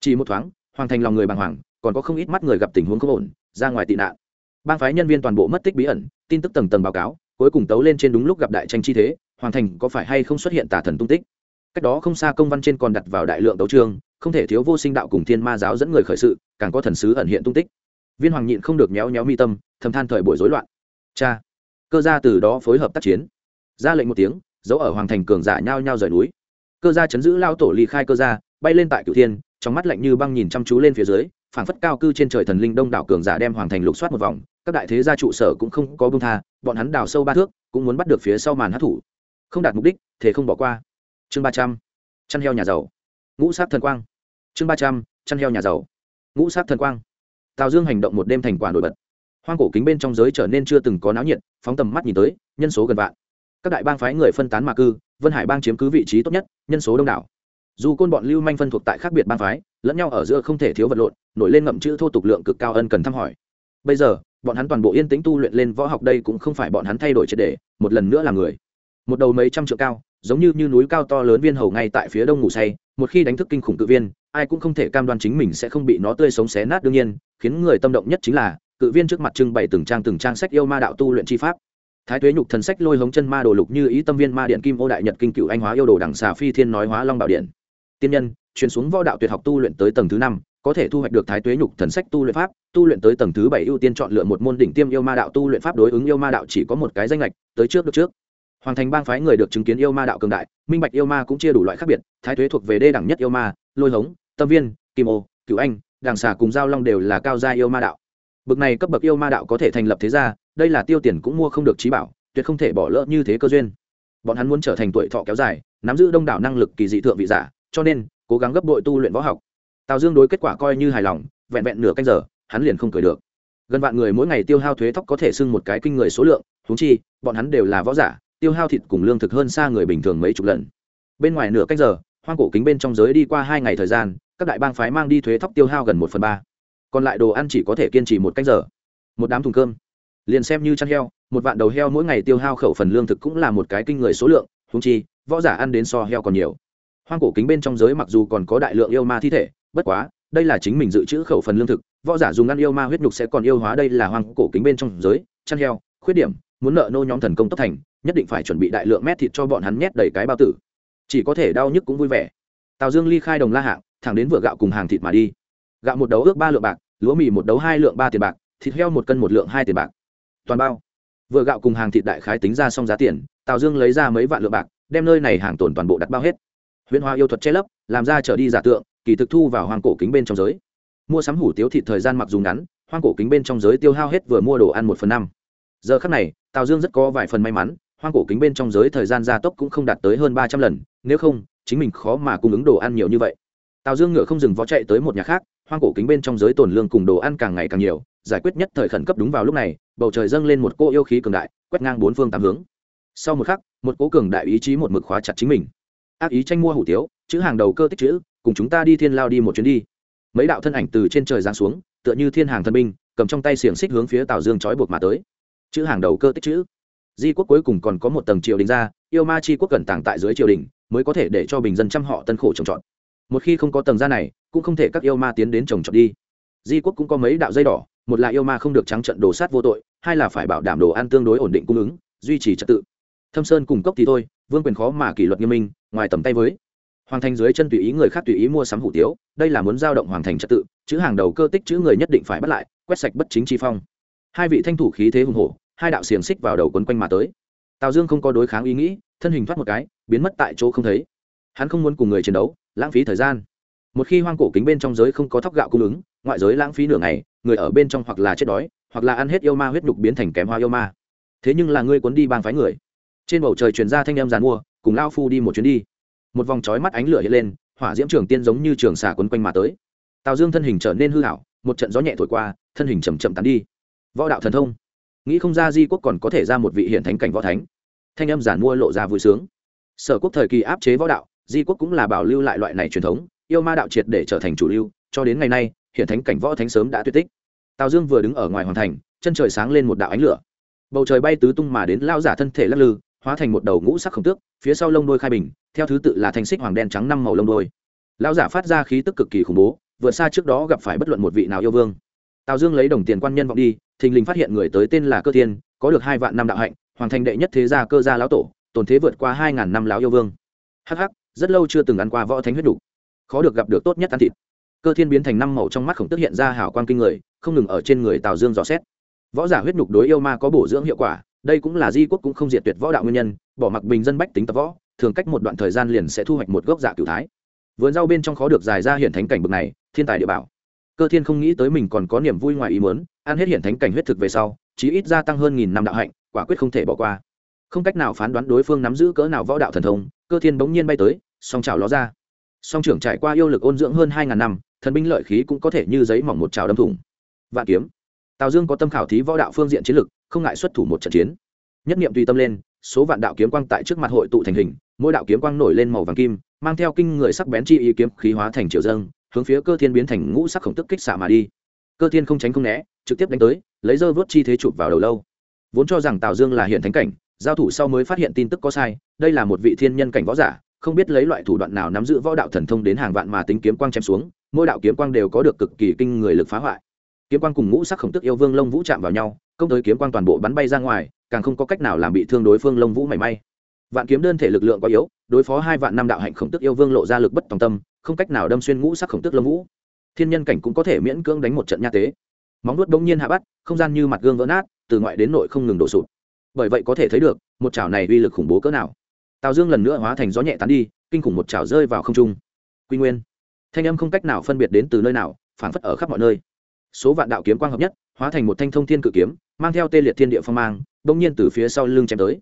Chỉ một thoáng, hoàng thành lòng người bàng hoàng, còn có không ít mắt người gặp tình huống không ổn, ra ngoài tị nạn. Bang phái nhân viên toàn bộ mất tích bí ẩn, tin tức tầng tầng báo cáo, cuối cùng tấu lên trên đúng lúc gặp đại tranh chi thế, hoàng thành có phải hay không xuất hiện tà thần tung tích? Cách đó không xa công văn trên còn đặt vào đại lượng tấu trương không thể thiếu vô sinh đạo cùng thiên ma giáo dẫn người khởi sự, càng có thần sứ ẩn hiện tung tích. Viên hoàng nhịn không được méo méo mi tâm, thầm than thời buổi rối loạn. Cha, cơ gia từ đó phối hợp tác chiến. Ra lệnh một tiếng dấu ở hoàng thành cường giả nhao nhao rời núi cơ gia chấn giữ lao tổ ly khai cơ gia, bay lên tại cửu thiên, trong mắt lạnh như băng nhìn chăm chú lên phía dưới, phảng phất cao cư trên trời thần linh đông đảo cường giả đem hoàng thành lục soát một vòng, các đại thế gia trụ sở cũng không có bông tha, bọn hắn đào sâu ba thước, cũng muốn bắt được phía sau màn hát thủ không đạt mục đích, thế không bỏ qua. Chương ba trăm, chăn heo nhà giàu. Ngũ sát thần quang. Chương ba trăm, chăn heo nhà giàu. Ngũ sát thần quang. Tào dương hành động một đêm thành quả nổi bật. Hoang cổ kính bên trong giới trở nên chưa từng có náo nhiệt, phóng tầm mắt nhìn tới, nhân số gần vạn. Các đại bang phái người phân tán mà cư vân hải bang chiếm cứ vị trí tốt nhất, nhân số đông đảo. Dù côn bọn lưu manh phân thuộc tại khác biệt bang phái, lẫn nhau ở giữa không thể thiếu vật lộn, nổi lên ngậm chữ thô tục lượng cực cao ân cần thăm hỏi. Bây giờ, bọn hắn toàn bộ yên tĩnh tu luyện lên võ học đây cũng không phải bọn hắn thay đổi triệt đề một lần nữa là người. Một đầu mấy trăm triệu cao, giống như như núi cao to lớn viên hầu ngay tại phía đông ngủ say, một khi đánh thức kinh khủng cự viên, ai cũng không thể cam đoan chính mình sẽ không bị nó tươi sống xé nát đương nhiên, khiến người tâm động nhất chính là, cự viên trước mặt trưng bày từng trang từng trang sách yêu ma đạo tu luyện chi pháp thái tuế nhục thần sách lôi hống chân ma đồ lục như ý tâm viên ma điện kim ô đại nhật kinh cựu anh hóa yêu đồ đẳng xà phi thiên nói hóa long bảo điện. Tiên nhân chuyển xuống võ đạo tuyệt học tu luyện tới tầng thứ năm, có thể thu hoạch được thái tuế nhục thần sách tu luyện pháp, tu luyện tới tầng thứ bảy ưu tiên chọn lựa một môn đỉnh tiêm yêu ma đạo tu luyện pháp đối ứng yêu ma đạo chỉ có một cái danh lệch, tới trước được trước. Hoàng thành bang phái người được chứng kiến yêu ma đạo cường đại, minh bạch yêu ma cũng chia đủ loại khác biệt, thái tuế thuộc về đê đẳng nhất yêu ma, lôi hống, tâm viên, kim ô cựu anh đàng xà cùng giao long đều là cao gia yêu ma đạo. Bậc này cấp bậc yêu ma đạo có thể thành lập thế gia đây là tiêu tiền cũng mua không được trí bảo, tuyệt không thể bỏ lỡ như thế cơ duyên. Bọn hắn muốn trở thành tuổi thọ kéo dài, nắm giữ đông đảo năng lực kỳ dị thượng vị giả, cho nên, cố gắng gấp bội tu luyện võ học. Tào dương đối kết quả coi như hài lòng, vẹn vẹn nửa canh giờ, hắn liền không cười được. Gần vạn người mỗi ngày tiêu hao thuế thóc có thể xưng một cái kinh người số lượng thúng chi, bọn hắn đều là võ giả, tiêu hao thịt cùng lương thực hơn xa người bình thường mấy chục lần. Bên ngoài nửa canh giờ, hoang cổ kính bên trong giới đi qua hai ngày thời gian, các đại bang phái mang đi thuế thóc tiêu hao gần một phần ba. Còn lại đồ ăn chỉ có thể kiên trì một canh giờ. Một đám thùng cơm liền xem như chăn heo, một vạn đầu heo mỗi ngày tiêu hao khẩu phần lương thực cũng là một cái kinh người số lượng húng chi, võ giả ăn đến so heo còn nhiều. Hoang cổ kính bên trong giới mặc dù còn có đại lượng yêu ma thi thể, bất quá, đây là chính mình dự trữ khẩu phần lương thực, võ giả dùng ăn yêu ma huyết nhục sẽ còn yêu hóa đây là hoang cổ kính bên trong giới, chăn heo, khuyết điểm, muốn nợ nô nhóm thần công tốc thành, nhất định phải chuẩn bị đại lượng mét thịt cho bọn hắn nhét đầy cái bao tử. Chỉ có thể đau nhức cũng vui vẻ. Tào dương ly khai đồng la hạng, thẳng đến vựa gạo cùng hàng thịt mà đi. Gạo một đấu ước ba lượng bạc, lúa mì một đấu hai lượng ba tiền bạc, thịt heo một cân một lượng hai tiền bạc toàn bao. Vừa gạo cùng hàng thịt đại khái tính ra xong giá tiền, tào dương lấy ra mấy vạn lượng bạc, đem nơi này hàng tồn toàn bộ đặt bao hết. Huyễn hoa yêu thuật che lấp, làm ra trở đi giả tượng, kỳ thực thu vào hoang cổ kính bên trong giới. Mua sắm hủ tiếu thịt thời gian mặc dù ngắn, hoang cổ kính bên trong giới tiêu hao hết vừa mua đồ ăn một phần năm. Giờ khắc này, tào dương rất có vài phần may mắn, hoang cổ kính bên trong giới thời gian gia tốc cũng không đạt tới hơn ba trăm lần, nếu không, chính mình khó mà cung ứng đồ ăn nhiều như vậy. Tào dương ngựa không dừng vó chạy tới một nhà khác, hoang cổ kính bên trong giới tồn lương cùng đồ ăn càng ngày càng nhiều, giải quyết nhất thời khẩn cấp đúng vào lúc này bầu trời dâng lên một cô yêu khí cường đại, quét ngang bốn phương tám hướng. Sau một khắc, một cố cường đại ý chí một mực khóa chặt chính mình. Ác ý tranh mua hủ tiếu, chữ hàng đầu cơ tích chữ, cùng chúng ta đi thiên lao đi một chuyến đi. Mấy đạo thân ảnh từ trên trời giáng xuống, tựa như thiên hàng thân binh, cầm trong tay xiềng xích hướng phía tào dương trói buộc mà tới. Chữ hàng đầu cơ tích chữ. Di quốc cuối cùng còn có một tầng triều đình ra, yêu ma chi quốc cần tàng tại dưới triều đình, mới có thể để cho bình dân chăm họ tân khổ trồng trọt. Một khi không có tầng ra này, cũng không thể các yêu ma tiến đến trồng trọt đi. Di quốc cũng có mấy đạo dây đỏ một là yêu ma không được trắng trận đồ sát vô tội, hai là phải bảo đảm đồ ăn tương đối ổn định cung ứng, duy trì trật tự. Thâm sơn cùng cốc thì thôi, vương quyền khó mà kỷ luật nghiêm minh, ngoài tầm tay với hoàng thành dưới chân tùy ý người khác tùy ý mua sắm hủ tiếu, đây là muốn giao động hoàng thành trật tự, chữ hàng đầu cơ tích chữ người nhất định phải bắt lại, quét sạch bất chính chi phong. Hai vị thanh thủ khí thế hùng hổ, hai đạo xiềng xích vào đầu quấn quanh mà tới. Tào dương không có đối kháng ý nghĩ, thân hình thoát một cái, biến mất tại chỗ không thấy. Hắn không muốn cùng người chiến đấu, lãng phí thời gian một khi hoang cổ kính bên trong giới không có thóc gạo cung ứng, ngoại giới lãng phí nửa ngày, người ở bên trong hoặc là chết đói, hoặc là ăn hết yêu ma huyết nhục biến thành kém hoa yêu ma. Thế nhưng là ngươi cuốn đi bang phái người. Trên bầu trời truyền ra thanh âm giàn mua, cùng lao phu đi một chuyến đi. Một vòng trói mắt ánh lửa hiện lên, hỏa diễm trường tiên giống như trường xà quấn quanh mà tới. Tào dương thân hình trở nên hư hảo một trận gió nhẹ thổi qua, thân hình chầm chậm tắn đi. Võ đạo thần thông. Nghĩ không ra di quốc còn có thể ra một vị hiện thánh cảnh võ thánh. Thanh âm giản mua lộ ra vui sướng. Sở quốc thời kỳ áp chế võ đạo, di quốc cũng là bảo lưu lại loại này truyền thống yêu ma đạo triệt để trở thành chủ lưu, cho đến ngày nay, hiện thánh cảnh võ thánh sớm đã tuyệt tích. Tào dương vừa đứng ở ngoài hoàng thành, chân trời sáng lên một đạo ánh lửa. Bầu trời bay tứ tung mà đến, lao giả thân thể lắc lư, hóa thành một đầu ngũ sắc khổng tước, phía sau lông đôi khai bình, theo thứ tự là thanh xích hoàng đen trắng năm màu lông đôi lao giả phát ra khí tức cực kỳ khủng bố, vượt xa trước đó gặp phải bất luận một vị nào yêu vương. Tào dương lấy đồng tiền quan nhân vọng đi, thình lình phát hiện người tới tên là cơ thiên, có được hai vạn năm đạo hạnh hoàng thành đệ nhất thế gia cơ gia lão tổ tồn thế vượt qua hai ngàn năm lão yêu vương. Hắc hắc, rất lâu chưa từng ăn qua võ thánh huyết đủ khó được gặp được tốt nhất ăn thịt. Cơ thiên biến thành năm màu trong mắt khổng tức hiện ra hào quang kinh người, không ngừng ở trên người tào dương dò xét. Võ giả huyết nhục đối yêu ma có bổ dưỡng hiệu quả, đây cũng là di quốc cũng không diệt tuyệt võ đạo nguyên nhân, bỏ mặc bình dân bách tính tập võ, thường cách một đoạn thời gian liền sẽ thu hoạch một gốc giả cửu thái. Vườn rau bên trong khó được dài ra hiện thánh cảnh bực này, thiên tài địa bảo. Cơ thiên không nghĩ tới mình còn có niềm vui ngoài ý muốn, ăn hết hiện thánh cảnh huyết thực về sau, chí ít gia tăng hơn nghìn năm đạo hạnh, quả quyết không thể bỏ qua. Không cách nào phán đoán đối phương nắm giữ cỡ nào võ đạo thần thông, cơ thiên bỗng nhiên bay tới, song trào ló ra song trưởng trải qua yêu lực ôn dưỡng hơn hai ngàn năm, thần binh lợi khí cũng có thể như giấy mỏng một trào đâm thủng. Vạn kiếm. Tào dương có tâm khảo thí võ đạo phương diện chiến lực, không ngại xuất thủ một trận chiến. Nhất niệm tùy tâm lên, số vạn đạo kiếm quang tại trước mặt hội tụ thành hình, mỗi đạo kiếm quang nổi lên màu vàng kim, mang theo kinh người sắc bén chi ý kiếm khí hóa thành triều dâng, hướng phía cơ thiên biến thành ngũ sắc khổng tức kích xạ mà đi. Cơ thiên không tránh không né, trực tiếp đánh tới, lấy dơ vớt chi thế chụp vào đầu lâu. Vốn cho rằng tào dương là hiện thánh cảnh, giao thủ sau mới phát hiện tin tức có sai, đây là một vị thiên nhân cảnh võ giả không biết lấy loại thủ đoạn nào nắm giữ võ đạo thần thông đến hàng vạn mà tính kiếm quang chém xuống, mỗi đạo kiếm quang đều có được cực kỳ kinh người lực phá hoại. Kiếm quang cùng ngũ sắc khổng tức yêu vương lông vũ chạm vào nhau, công tới kiếm quang toàn bộ bắn bay ra ngoài, càng không có cách nào làm bị thương đối phương lông vũ mảy may. Vạn kiếm đơn thể lực lượng quá yếu, đối phó hai vạn năm đạo hạnh khổng tức yêu vương lộ ra lực bất tòng tâm, không cách nào đâm xuyên ngũ sắc khổng tức lông vũ. Thiên nhân cảnh cũng có thể miễn cưỡng đánh một trận nha tế. Móng nuốt bỗng nhiên hạ bắt, không gian như mặt gương vỡ nát, từ ngoại đến nội không ngừng đổ sụp. Bởi vậy có thể thấy được, một chảo này uy lực khủng bố cỡ nào tào dương lần nữa hóa thành gió nhẹ tán đi, kinh khủng một chảo rơi vào không trung. Quy nguyên. Thanh âm không cách nào phân biệt đến từ nơi nào phản phất ở khắp mọi nơi. Số vạn đạo kiếm quang hợp nhất, hóa thành một thanh thông thiên cự kiếm, mang theo tê liệt thiên địa phong mang, bỗng nhiên từ phía sau lưng chém tới.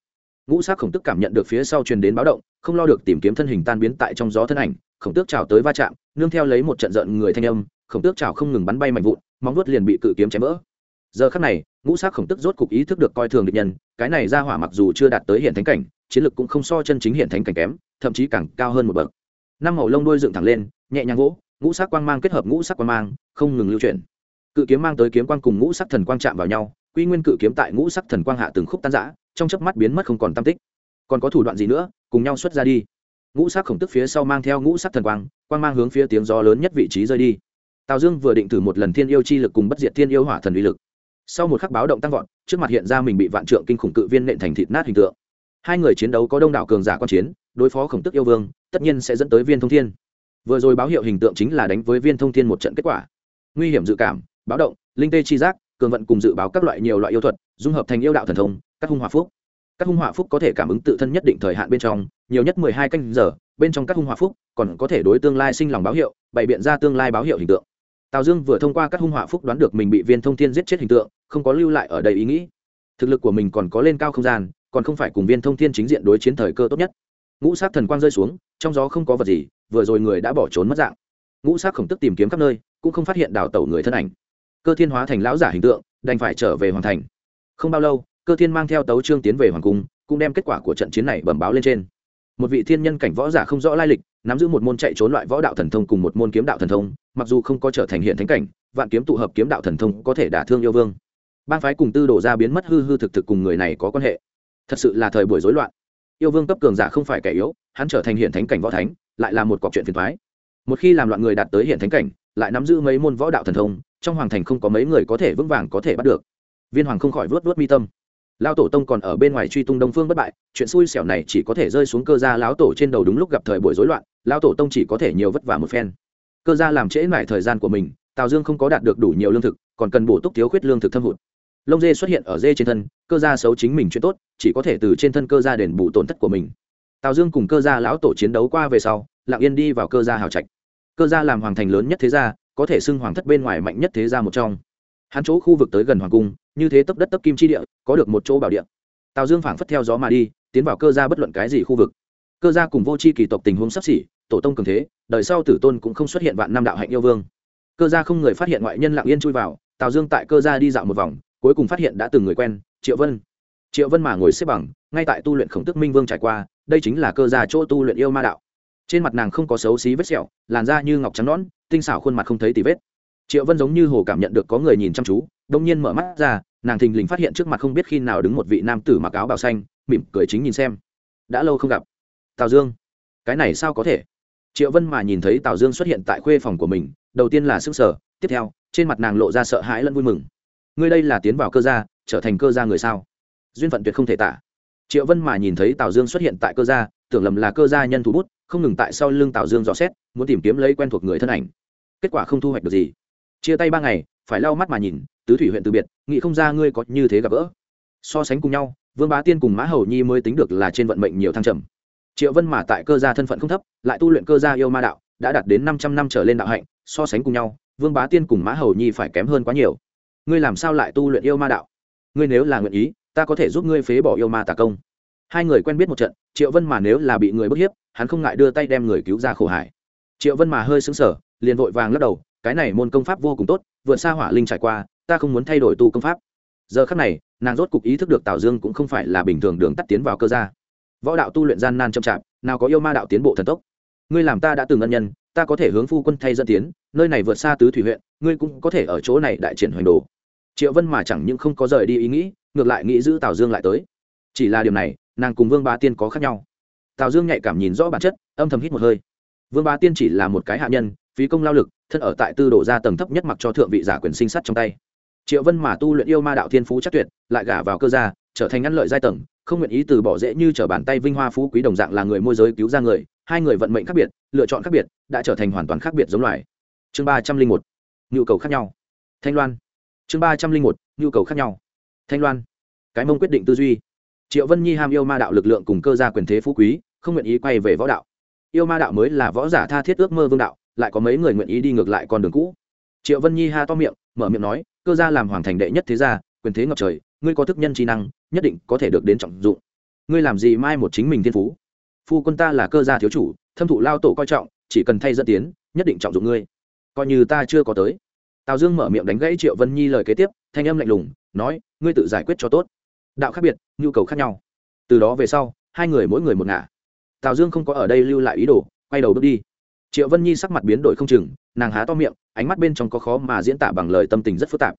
Ngũ sắc khổng tức cảm nhận được phía sau truyền đến báo động, không lo được tìm kiếm thân hình tan biến tại trong gió thân ảnh, khổng tước trào tới va chạm, nương theo lấy một trận giận người thanh âm, khổng tước trào không ngừng bắn bay mạnh vụn, móng vuốt liền bị cự kiếm chém vỡ. Giờ khắc này, ngũ sắc khổng tức rốt cục ý thức được coi thường địch nhân, cái này ra hỏa mặc dù chưa đạt tới hiện thánh cảnh chiến lực cũng không so chân chính hiện thánh cảnh kém, thậm chí càng cao hơn một bậc. Năm màu lông đuôi dựng thẳng lên, nhẹ nhàng gỗ ngũ sắc quang mang kết hợp ngũ sắc quang mang, không ngừng lưu chuyển. Cự kiếm mang tới kiếm quang cùng ngũ sắc thần quang chạm vào nhau, quy nguyên cự kiếm tại ngũ sắc thần quang hạ từng khúc tan rã, trong chớp mắt biến mất không còn tam tích. Còn có thủ đoạn gì nữa, cùng nhau xuất ra đi. Ngũ sắc khổng tức phía sau mang theo ngũ sắc thần quang quang mang hướng phía tiếng gió lớn nhất vị trí rơi đi. Tào dương vừa định thử một lần thiên yêu chi lực cùng bất diệt thiên yêu hỏa thần uy lực. Sau một khắc báo động tăng vọt, trước mặt hiện ra mình bị vạn trượng kinh khủng cự viên nện thành thịt nát hình tượng hai người chiến đấu có đông đảo cường giả quan chiến, đối phó khổng tức yêu vương, tất nhiên sẽ dẫn tới viên thông thiên. Vừa rồi báo hiệu hình tượng chính là đánh với viên thông thiên một trận kết quả. Nguy hiểm dự cảm, báo động, linh tê chi giác, cường vận cùng dự báo các loại nhiều loại yêu thuật, dung hợp thành yêu đạo thần thông, các hung hỏa phúc. Các hung hỏa phúc có thể cảm ứng tự thân nhất định thời hạn bên trong, nhiều nhất mười hai canh giờ, bên trong các hung hỏa phúc còn có thể đối tương lai sinh lòng báo hiệu, bày biện ra tương lai báo hiệu hình tượng. Tào dương vừa thông qua các hung hỏa phúc đoán được mình bị viên thông thiên giết chết hình tượng, không có lưu lại ở đây ý nghĩ. Thực lực của mình còn có lên cao không gian còn không phải cùng viên thông thiên chính diện đối chiến thời cơ tốt nhất. Ngũ sát thần quang rơi xuống, trong gió không có vật gì, vừa rồi người đã bỏ trốn mất dạng. Ngũ sát khổng tức tìm kiếm khắp nơi, cũng không phát hiện đào tẩu người thân ảnh. Cơ thiên hóa thành lão giả hình tượng, đành phải trở về hoàn thành. Không bao lâu, cơ thiên mang theo tấu trương tiến về hoàng cung, cũng đem kết quả của trận chiến này bẩm báo lên trên. Một vị thiên nhân cảnh võ giả không rõ lai lịch, nắm giữ một môn chạy trốn loại võ đạo thần thông cùng một môn kiếm đạo thần thông, mặc dù không có trở thành hiện thánh cảnh, vạn kiếm tụ hợp kiếm đạo thần thông có thể đả thương yêu vương. Bang phái cùng tư đổ ra biến mất hư hư thực thực cùng người này có quan hệ thật sự là thời buổi rối loạn. Yêu vương cấp cường giả không phải kẻ yếu, hắn trở thành hiện thánh cảnh võ thánh, lại là một cọc chuyện phiền thoái một khi làm loạn người đạt tới hiện thánh cảnh, lại nắm giữ mấy môn võ đạo thần thông, trong hoàng thành không có mấy người có thể vững vàng có thể bắt được. Viên hoàng không khỏi vớt vớt mi tâm. Lao tổ tông còn ở bên ngoài truy tung đông phương bất bại, chuyện xui xẻo này chỉ có thể rơi xuống cơ gia lão tổ trên đầu đúng lúc gặp thời buổi rối loạn lao tổ tông chỉ có thể nhiều vất vả một phen. Cơ gia làm trễ mải thời gian của mình, tào dương không có đạt được đủ nhiều lương thực, còn cần bổ túc thiếu khuyết lương thực thâm hụt lông dê xuất hiện ở dê trên thân, cơ gia xấu chính mình chuyện tốt, chỉ có thể từ trên thân cơ gia đền bù tổn thất của mình. Tào dương cùng cơ gia lão tổ chiến đấu qua về sau, lặng yên đi vào cơ gia hào trạch. Cơ gia làm hoàng thành lớn nhất thế gia, có thể xưng hoàng thất bên ngoài mạnh nhất thế gia một trong. Hắn chỗ khu vực tới gần hoàng cung, như thế tấp đất tấp kim chi địa, có được một chỗ bảo địa. Tào dương phảng phất theo gió mà đi, tiến vào cơ gia bất luận cái gì khu vực. Cơ gia cùng vô c h i kỳ tộc tình huống sắp xỉ, tổ tông cường thế, đời sau tử tôn cũng không xuất hiện vạn năm đạo hạnh yêu vương. Cơ gia không người phát hiện ngoại nhân lặng yên chui vào, tào dương tại cơ gia đi dạo một vòng cuối cùng phát hiện đã từng người quen, triệu vân. Triệu vân mà ngồi xếp bằng, ngay tại tu luyện khổng tức minh vương trải qua, đây chính là cơ gia chỗ tu luyện yêu ma đạo. Trên mặt nàng không có xấu xí vết sẹo, làn da như ngọc trắng nõn, tinh xảo khuôn mặt không thấy tì vết. Triệu vân giống như hồ cảm nhận được có người nhìn chăm chú, đông nhiên mở mắt ra, nàng thình lình phát hiện trước mặt không biết khi nào đứng một vị nam tử mặc áo bào xanh, mỉm cười chính nhìn xem. Đã lâu không gặp. Tào dương. Cái này sao có thể? Triệu vân mà nhìn thấy tào dương xuất hiện tại khuê phòng của mình, đầu tiên là sức sở tiếp theo, trên mặt nàng lộ ra sợ hãi lẫn vui mừng ngươi đây là tiến vào cơ gia, trở thành cơ gia người sao? Duyên phận tuyệt không thể tả. Triệu vân mà nhìn thấy tào dương xuất hiện tại cơ gia, tưởng lầm là cơ gia nhân thủ bút, không ngừng tại sau lưng tào dương dò xét, muốn tìm kiếm lấy quen thuộc người thân ảnh. Kết quả không thu hoạch được gì. Chia tay ba ngày, phải lau mắt mà nhìn, tứ thủy huyện từ biệt, nghĩ không ra ngươi có như thế gặp gỡ. So sánh cùng nhau, vương bá tiên cùng mã hầu nhi mới tính được là trên vận mệnh nhiều thăng trầm. Triệu vân mà tại cơ gia thân phận không thấp, lại tu luyện cơ gia yêu ma đạo, đã đạt đến năm trăm năm trở lên đạo hạnh, so sánh cùng nhau, vương bá tiên cùng mã hầu nhi phải kém hơn quá nhiều ngươi làm sao lại tu luyện yêu ma đạo? Ngươi nếu là nguyện ý, ta có thể giúp ngươi phế bỏ yêu ma tà công. Hai người quen biết một trận, triệu vân mà nếu là bị người bức hiếp, hắn không ngại đưa tay đem người cứu ra khổ hải. Triệu vân mà hơi xứng sở liền vội vàng lắc đầu, cái này môn công pháp vô cùng tốt, vượt xa hỏa linh trải qua, ta không muốn thay đổi tu công pháp. Giờ khắc này, nàng rốt cục ý thức được tào dương cũng không phải là bình thường đường tắt tiến vào cơ gia. Võ đạo tu luyện gian nan chậm chạp, nào có yêu ma đạo tiến bộ thần tốc. Ngươi làm ta đã từng ân nhân ta có thể hướng phu quân thay dẫn tiến, nơi này vượt xa tứ thủy huyện, ngươi cũng có thể ở chỗ này đại triển hoành đồ. Triệu vân mà chẳng những không có rời đi ý nghĩ, ngược lại nghĩ giữ tào dương lại tới. Chỉ là điều này, nàng cùng vương Ba tiên có khác nhau. Tào dương nhạy cảm nhìn rõ bản chất, âm thầm hít một hơi. Vương Ba tiên chỉ là một cái hạ nhân, phí công lao lực, thân ở tại tư đổ ra tầng thấp nhất mặc cho thượng vị giả quyền sinh sắt trong tay. Triệu vân mà tu luyện yêu ma đạo thiên phú chắc tuyệt, lại gả vào cơ gia, trở thành ngăn lợi giai tầng, không nguyện ý từ bỏ dễ như trở bàn tay vinh hoa phú quý đồng dạng là người môi giới cứu ra người hai người vận mệnh khác biệt, lựa chọn khác biệt, đã trở thành hoàn toàn khác biệt giống loài. Chương ba trăm linh một, nhu cầu khác nhau. Thanh loan. Chương ba trăm linh một, nhu cầu khác nhau. Thanh loan. Cái mông quyết định tư duy. Triệu vân nhi ham yêu ma đạo lực lượng cùng cơ gia quyền thế phú quý, không nguyện ý quay về võ đạo. Yêu ma đạo mới là võ giả tha thiết ước mơ vương đạo, lại có mấy người nguyện ý đi ngược lại con đường cũ. Triệu vân nhi ha to miệng, mở miệng nói, cơ gia làm hoàng thành đệ nhất thế gia, quyền thế ngập trời, ngươi có thức nhân trí năng, nhất định có thể được đến trọng dụng. Ngươi làm gì mai một chính mình thiên phú? Phu quân ta là cơ gia thiếu chủ, thâm thụ lao tổ coi trọng, chỉ cần thay dẫn tiến, nhất định trọng dụng ngươi. Coi như ta chưa có tới. Tào dương mở miệng đánh gãy triệu vân nhi lời kế tiếp, thanh âm lạnh lùng, nói, ngươi tự giải quyết cho tốt. Đạo khác biệt, nhu cầu khác nhau. Từ đó về sau, hai người mỗi người một ngả. Tào dương không có ở đây lưu lại ý đồ, quay đầu bước đi. Triệu vân nhi sắc mặt biến đổi không chừng, nàng há to miệng, ánh mắt bên trong có khó mà diễn tả bằng lời tâm tình rất phức tạp.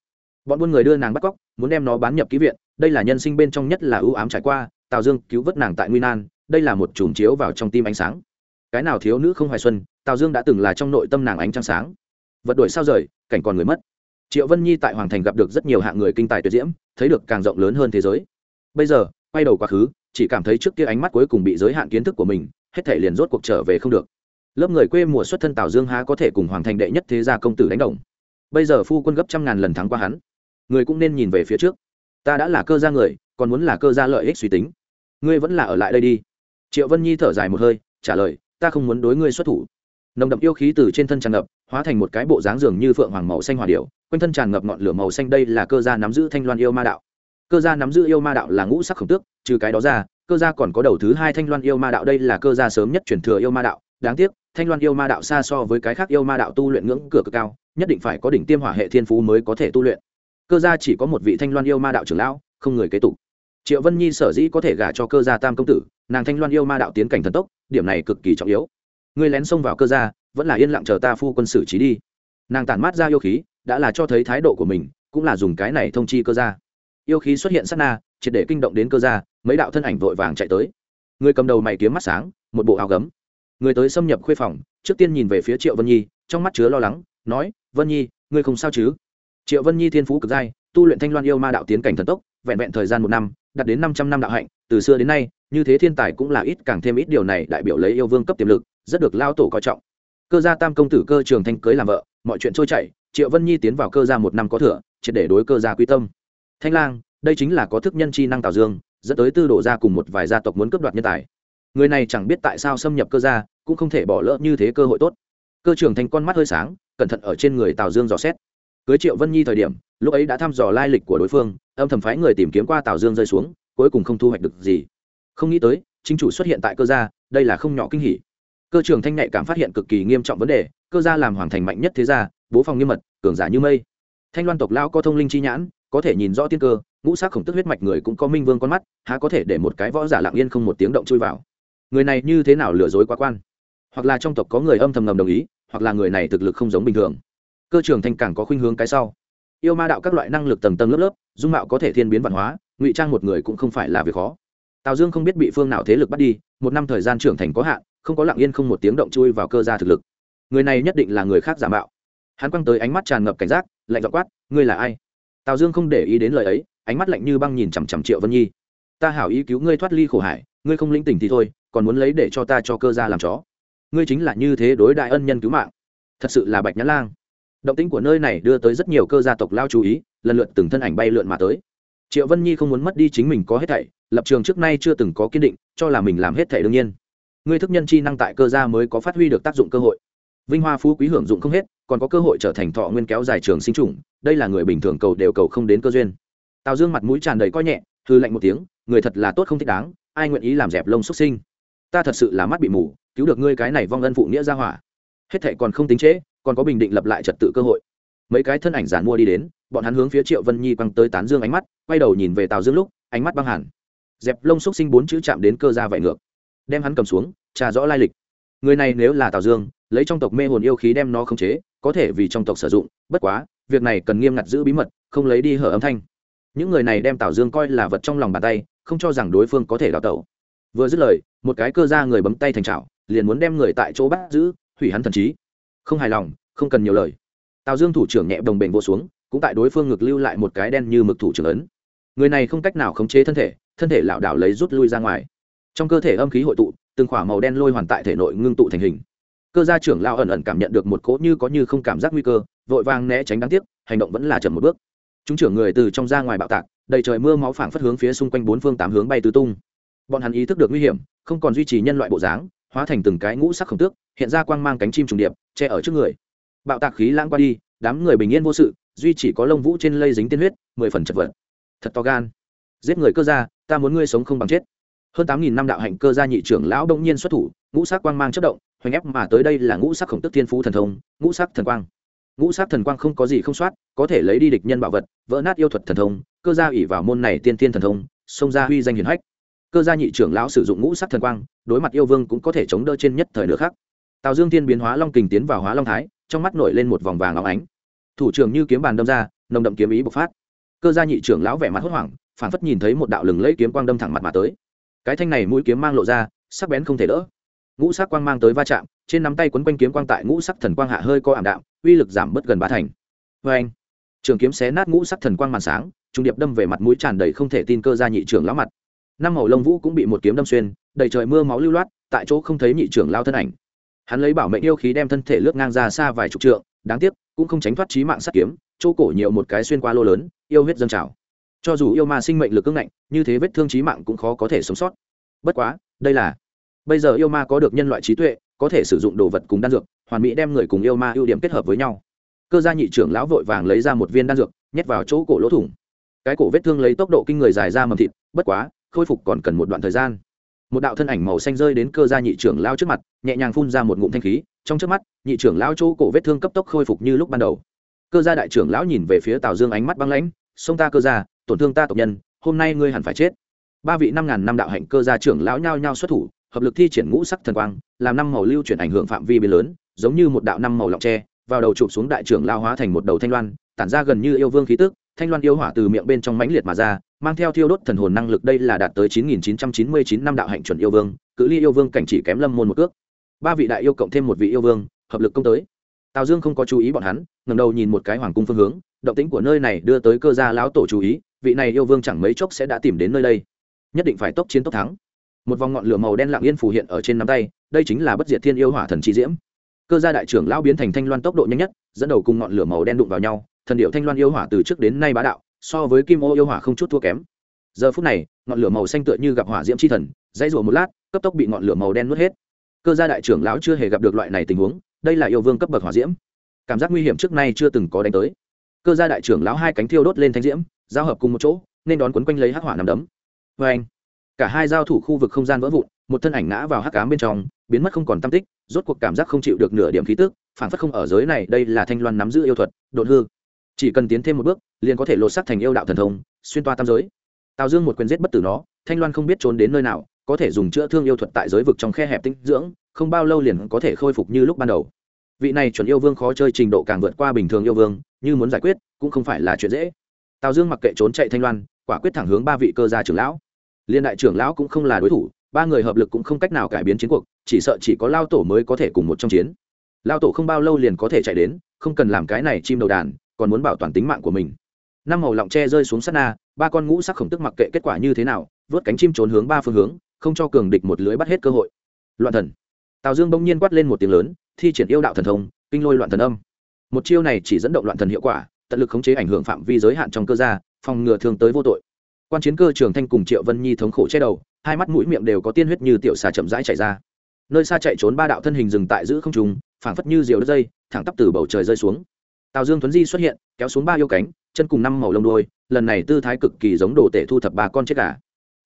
Bọn buôn người đưa nàng bắt cóc, muốn đem nó bán nhập ký viện, đây là nhân sinh bên trong nhất là ưu ám trải qua, tào dương cứu vớt nàng tại nguy nan đây là một chùm chiếu vào trong tim ánh sáng. Cái nào thiếu nữ không hoài xuân, tào dương đã từng là trong nội tâm nàng ánh trăng sáng. Vật đổi sao rời, cảnh còn người mất. Triệu vân nhi tại hoàng thành gặp được rất nhiều hạng người kinh tài tuyệt diễm, thấy được càng rộng lớn hơn thế giới. Bây giờ, quay đầu quá khứ, chỉ cảm thấy trước kia ánh mắt cuối cùng bị giới hạn kiến thức của mình, hết thể liền rốt cuộc trở về không được. Lớp người quê mùa xuất thân tào dương há có thể cùng hoàng thành đệ nhất thế gia công tử đánh đồng. Bây giờ phu quân gấp trăm ngàn lần thắng qua hắn. Người cũng nên nhìn về phía trước. Ta đã là cơ gia người, còn muốn là cơ gia lợi ích suy tính. Ngươi vẫn là ở lại đây đi triệu vân nhi thở dài một hơi, trả lời, ta không muốn đối ngươi xuất thủ. Nồng đậm yêu khí từ trên thân tràn ngập, hóa thành một cái bộ dáng dường như phượng hoàng màu xanh hòa điệu quanh thân tràn ngập ngọn lửa màu xanh đây là cơ gia nắm giữ thanh loan yêu ma đạo. Cơ gia nắm giữ yêu ma đạo là ngũ sắc khổng tước, trừ cái đó ra, cơ gia còn có đầu thứ hai thanh loan yêu ma đạo đây là cơ gia sớm nhất truyền thừa yêu ma đạo. Đáng tiếc, thanh loan yêu ma đạo xa so với cái khác yêu ma đạo tu luyện ngưỡng cửa cực cao, nhất định phải có đỉnh tiêm hỏa hệ thiên phú mới có thể tu luyện. Cơ gia chỉ có một vị thanh loan yêu ma đạo trưởng lão, không người kế tục. Triệu vân nhi sở dĩ có thể gả cho cơ gia tam công tử nàng thanh loan yêu ma đạo tiến cảnh thần tốc, điểm này cực kỳ trọng yếu. Ngươi lén xông vào cơ gia, vẫn là yên lặng chờ ta phu quân xử trí đi. Nàng tản mát ra yêu khí, đã là cho thấy thái độ của mình, cũng là dùng cái này thông chi cơ gia. Yêu khí xuất hiện sát na, triệt để kinh động đến cơ gia, mấy đạo thân ảnh vội vàng chạy tới. Người cầm đầu mày kiếm mắt sáng, một bộ áo gấm. Người tới xâm nhập khuê phòng, trước tiên nhìn về phía triệu vân nhi, trong mắt chứa lo lắng, nói, vân nhi, ngươi không sao chứ? Triệu vân nhi thiên phú cực giai, tu luyện thanh loan yêu ma đạo tiến cảnh thần tốc, vẹn vẹn thời gian một năm, đạt đến năm trăm năm đạo hạnh, từ xưa đến nay như thế thiên tài cũng là ít, càng thêm ít điều này đại biểu lấy yêu vương cấp tiềm lực, rất được lao tổ coi trọng. Cơ gia tam công tử cơ trường thanh cưới làm vợ, mọi chuyện trôi chảy, triệu vân nhi tiến vào cơ gia một năm có thừa, triệt để đối cơ gia quy tâm. Thanh lang, đây chính là có thức nhân chi năng tào dương, dẫn tới tư đổ ra cùng một vài gia tộc muốn cướp đoạt nhân tài. Người này chẳng biết tại sao xâm nhập cơ gia, cũng không thể bỏ lỡ như thế cơ hội tốt. Cơ trưởng thành con mắt hơi sáng, cẩn thận ở trên người tào dương dò xét. Cưới triệu vân nhi thời điểm, lúc ấy đã thăm dò lai lịch của đối phương, âm thầm phái người tìm kiếm qua tào dương rơi xuống, cuối cùng không thu hoạch được gì không nghĩ tới, chính chủ xuất hiện tại cơ gia, đây là không nhỏ kinh hỉ. Cơ trưởng thanh nhạy cảm phát hiện cực kỳ nghiêm trọng vấn đề, cơ gia làm hoàng thành mạnh nhất thế gia, bố phòng nghiêm mật, cường giả như mây. Thanh loan tộc lão có thông linh chi nhãn, có thể nhìn rõ tiên cơ, ngũ sắc khổng tức huyết mạch người cũng có minh vương con mắt, há có thể để một cái võ giả lặng yên không một tiếng động chui vào. Người này như thế nào lừa dối quá quan? Hoặc là trong tộc có người âm thầm ngầm đồng ý, hoặc là người này thực lực không giống bình thường. Cơ trường thanh càng có khuynh hướng cái sau. Yêu ma đạo các loại năng lực tầng tầng lớp lớp, dung mạo có thể thiên biến văn hóa, ngụy trang một người cũng không phải là việc khó tào dương không biết bị phương nào thế lực bắt đi, một năm thời gian trưởng thành có hạn, không có lặng yên không một tiếng động chui vào cơ gia thực lực. Người này nhất định là người khác giả mạo. Hắn quăng tới ánh mắt tràn ngập cảnh giác, lạnh dọ quát, ngươi là ai? Tào dương không để ý đến lời ấy, ánh mắt lạnh như băng nhìn chằm chằm triệu vân nhi. Ta hảo ý cứu ngươi thoát ly khổ hải, ngươi không lĩnh tỉnh thì thôi, còn muốn lấy để cho ta cho cơ gia làm chó. Ngươi chính là như thế đối đại ân nhân cứu mạng. Thật sự là bạch nhã lang. Động tĩnh của nơi này đưa tới rất nhiều cơ gia tộc lao chú ý, lần lượt từng thân ảnh bay lượn mà tới. Triệu vân nhi không muốn mất đi chính mình có hết thảy lập trường trước nay chưa từng có kiên định, cho là mình làm hết thể đương nhiên. Ngươi thức nhân chi năng tại cơ gia mới có phát huy được tác dụng cơ hội. Vinh hoa phú quý hưởng dụng không hết, còn có cơ hội trở thành thọ nguyên kéo dài trường sinh trùng đây là người bình thường cầu đều cầu không đến cơ duyên. Tào dương mặt mũi tràn đầy coi nhẹ, hư lạnh một tiếng, người thật là tốt không thích đáng, ai nguyện ý làm dẹp lông xuất sinh? Ta thật sự là mắt bị mù, cứu được ngươi cái này vong ân phụ nghĩa ra hỏa. Hết thệ còn không tính trễ, còn có bình định lập lại trật tự cơ hội. Mấy cái thân ảnh giản mua đi đến, bọn hắn hướng phía triệu vân nhi quăng tới tán dương ánh mắt, quay đầu nhìn về tào dương lúc, ánh mắt băng hẳn dẹp lông xúc sinh bốn chữ chạm đến cơ ra vải ngược. Đem hắn cầm xuống, trà rõ lai lịch. Người này nếu là tào dương, lấy trong tộc mê hồn yêu khí đem nó khống chế, có thể vì trong tộc sử dụng, bất quá, việc này cần nghiêm ngặt giữ bí mật, không lấy đi hở âm thanh. Những người này đem tào dương coi là vật trong lòng bàn tay, không cho rằng đối phương có thể đào tẩu. Vừa dứt lời, một cái cơ ra người bấm tay thành trào liền muốn đem người tại chỗ bắt giữ, hủy hắn thần trí. Không hài lòng, không cần nhiều lời. Tào dương thủ trưởng nhẹ đồng bệnh vô xuống, cũng tại đối phương ngực lưu lại một cái đen như mực thủ trưởng ấn. Người này không cách nào khống chế thân thể thân thể lảo đảo lấy rút lui ra ngoài. Trong cơ thể âm khí hội tụ, từng khỏa màu đen lôi hoàn tại thể nội ngưng tụ thành hình. Cơ gia trưởng lao ẩn ẩn cảm nhận được một cỗ như có như không cảm giác nguy cơ, vội vàng né tránh đáng tiếc, hành động vẫn là chậm một bước. Chúng trưởng người từ trong ra ngoài bạo tạc, đầy trời mưa máu phảng phất hướng phía xung quanh bốn phương tám hướng bay tứ tung. Bọn hắn ý thức được nguy hiểm, không còn duy trì nhân loại bộ dáng, hóa thành từng cái ngũ sắc khổng tước, hiện ra quang mang cánh chim trùng điệp, che ở trước người. Bạo tạc khí lãng qua đi, đám người bình yên vô sự, duy chỉ có lông vũ trên lây dính tiên huyết, mười phần chật vật. Thật to gan. Giết người cơ gia ta muốn ngươi sống không bằng chết. Hơn tám nghìn năm đạo hạnh cơ gia nhị trưởng lão đông nhiên xuất thủ, ngũ sắc quang mang chất động, hoành ép mà tới đây là ngũ sắc khổng tức thiên phú thần thông, ngũ sắc thần quang. Ngũ sắc thần quang không có gì không soát, có thể lấy đi địch nhân bảo vật, vỡ nát yêu thuật thần thông, cơ gia ủy vào môn này tiên tiên thần thông, xông ra huy danh hiển hách. Cơ gia nhị trưởng lão sử dụng ngũ sắc thần quang, đối mặt yêu vương cũng có thể chống đỡ trên nhất thời nữa khác tào dương thiên biến hóa long kình tiến vào hóa long thái, trong mắt nổi lên một vòng vàng óng ánh. Thủ trưởng như kiếm bàn đâm ra, nồng đậm kiếm ý bộc phát. Cơ gia nhị trưởng lão vẻ mặt hốt hoảng phản phất nhìn thấy một đạo lừng lấy kiếm quang đâm thẳng mặt mà tới. Cái thanh này mũi kiếm mang lộ ra, sắc bén không thể đỡ. Ngũ sắc quang mang tới va chạm, trên nắm tay quấn quanh kiếm quang tại ngũ sắc thần quang hạ hơi co ảm đạm, uy lực giảm bớt gần ba thành. Vê anh, trường kiếm xé nát ngũ sắc thần quang màn sáng, trung điệp đâm về mặt mũi tràn đầy không thể tin cơ ra nhị trưởng lão mặt. Năm màu lông vũ cũng bị một kiếm đâm xuyên, đầy trời mưa máu lưu loát, tại chỗ không thấy nhị trưởng lao thân ảnh. Hắn lấy bảo mệnh yêu khí đem thân thể lướt ngang ra xa vài chục trượng, đáng tiếc, cũng không tránh thoát trí mạng sắt kiếm, chỗ cổ nhiều một cái xuyên qua lô lớn, yêu huyết dâng trào cho dù yêu ma sinh mệnh lực ưng ngạnh, như thế vết thương trí mạng cũng khó có thể sống sót. Bất quá, đây là, bây giờ yêu ma có được nhân loại trí tuệ, có thể sử dụng đồ vật cùng đan dược, hoàn mỹ đem người cùng yêu ma ưu điểm kết hợp với nhau. Cơ gia nhị trưởng lão vội vàng lấy ra một viên đan dược, nhét vào chỗ cổ lỗ thủng. Cái cổ vết thương lấy tốc độ kinh người dài ra mầm thịt, bất quá, khôi phục còn cần một đoạn thời gian. Một đạo thân ảnh màu xanh rơi đến cơ gia nhị trưởng lao trước mặt, nhẹ nhàng phun ra một ngụm thanh khí, trong trước mắt, nhị trưởng lao chỗ cổ vết thương cấp tốc khôi phục như lúc ban đầu. Cơ gia đại trưởng lão nhìn về phía tào dương ánh mắt băng lãnh sông ta cơ gia, tổn thương ta tộc nhân, hôm nay ngươi hẳn phải chết. Ba vị năm ngàn năm đạo hạnh cơ gia trưởng lão nhao nhao xuất thủ, hợp lực thi triển ngũ sắc thần quang, làm năm màu lưu chuyển ảnh hưởng phạm vi biến lớn, giống như một đạo năm màu lọng tre, vào đầu chụp xuống đại trưởng lao hóa thành một đầu thanh loan, tản ra gần như yêu vương khí tức, thanh loan yêu hỏa từ miệng bên trong mãnh liệt mà ra, mang theo thiêu đốt thần hồn năng lực đây là đạt tới 9999 năm đạo hạnh chuẩn yêu vương, cự ly yêu vương cảnh chỉ kém lâm môn một cước. Ba vị đại yêu cộng thêm một vị yêu vương, hợp lực công tới. Tào dương không có chú ý bọn hắn ngẩng đầu nhìn một cái hoàng cung phương hướng, động tĩnh của nơi này đưa tới cơ gia lão tổ chú ý, vị này yêu vương chẳng mấy chốc sẽ đã tìm đến nơi đây. Nhất định phải tốc chiến tốc thắng. Một vòng ngọn lửa màu đen lặng yên phù hiện ở trên nắm tay, đây chính là bất diệt thiên yêu hỏa thần chi diễm. Cơ gia đại trưởng lão biến thành thanh loan tốc độ nhanh nhất, dẫn đầu cùng ngọn lửa màu đen đụng vào nhau, thần điệu thanh loan yêu hỏa từ trước đến nay bá đạo, so với kim ô yêu hỏa không chút thua kém. Giờ phút này, ngọn lửa màu xanh tựa như gặp hỏa diễm c h i thần, dãy rủa một lát, cấp tốc bị ngọn lửa màu đen nuốt hết. Cơ gia đại trưởng lão chưa hề gặp được loại này tình huống, đây là yêu vương cấp bậc hỏa diễm cảm giác nguy hiểm trước nay chưa từng có đánh tới. Cơ gia đại trưởng lão hai cánh thiêu đốt lên thanh diễm, giao hợp cùng một chỗ, nên đón quấn quanh lấy hắc hỏa nằm đấm. Vê anh, cả hai giao thủ khu vực không gian vỡ vụn, một thân ảnh ngã vào hắc cám bên trong, biến mất không còn tam tích, rốt cuộc cảm giác không chịu được nửa điểm khí tức, phản phất không ở giới này, đây là thanh loan nắm giữ yêu thuật, đột hư. Chỉ cần tiến thêm một bước, liền có thể lột sắc thành yêu đạo thần thông, xuyên toa tam giới. Tào dương một quyền giết bất tử nó, thanh loan không biết trốn đến nơi nào, có thể dùng chữa thương yêu thuật tại giới vực trong khe hẹp tinh dưỡng, không bao lâu liền có thể khôi phục như lúc ban đầu vị này chuẩn yêu vương khó chơi trình độ càng vượt qua bình thường yêu vương, như muốn giải quyết, cũng không phải là chuyện dễ. Tào dương mặc kệ trốn chạy thanh loan, quả quyết thẳng hướng ba vị cơ gia trưởng lão. Liên đại trưởng lão cũng không là đối thủ, ba người hợp lực cũng không cách nào cải biến chiến cuộc, chỉ sợ chỉ có lao tổ mới có thể cùng một trong chiến. Lao tổ không bao lâu liền có thể chạy đến, không cần làm cái này chim đầu đàn, còn muốn bảo toàn tính mạng của mình. Năm màu lọng tre rơi xuống sát na, ba con ngũ sắc khổng tức mặc kệ kết quả như thế nào, vớt cánh chim trốn hướng ba phương hướng, không cho cường địch một lưới bắt hết cơ hội. Loạn thần. Tào dương bỗng nhiên quát lên một tiếng lớn thi triển yêu đạo thần thông, kinh lôi loạn thần âm. Một chiêu này chỉ dẫn động loạn thần hiệu quả, tận lực khống chế ảnh hưởng phạm vi giới hạn trong cơ gia, phòng ngừa thường tới vô tội. Quan chiến cơ trường thanh cùng triệu vân nhi thống khổ che đầu, hai mắt mũi miệng đều có tiên huyết như tiểu xà chậm rãi chảy ra. Nơi xa chạy trốn ba đạo thân hình dừng tại giữ không trùng phảng phất như diều đất dây, thẳng tắp từ bầu trời rơi xuống. Tào dương tuấn di xuất hiện, kéo xuống ba yêu cánh, chân cùng năm màu lông đôi lần này tư thái cực kỳ giống đồ tể thu thập ba con chết cả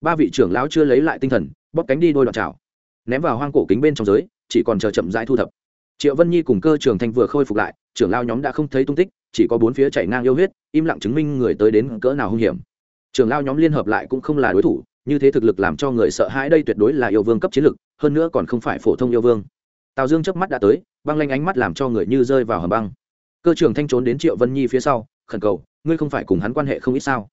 ba vị trưởng lão chưa lấy lại tinh thần, bóp cánh đi đôi đoạn trào ném vào hoang cổ kính bên trong giới, chỉ còn chờ chậm rãi thu thập triệu vân nhi cùng cơ trường thanh vừa khôi phục lại, trưởng lao nhóm đã không thấy tung tích, chỉ có bốn phía chảy ngang yêu huyết, im lặng chứng minh người tới đến cỡ nào hung hiểm. Trưởng lao nhóm liên hợp lại cũng không là đối thủ, như thế thực lực làm cho người sợ hãi đây tuyệt đối là yêu vương cấp chiến lực, hơn nữa còn không phải phổ thông yêu vương. Tào dương trước mắt đã tới, băng lanh ánh mắt làm cho người như rơi vào hầm băng. Cơ trưởng thanh trốn đến triệu vân nhi phía sau, khẩn cầu, ngươi không phải cùng hắn quan hệ không ít sao?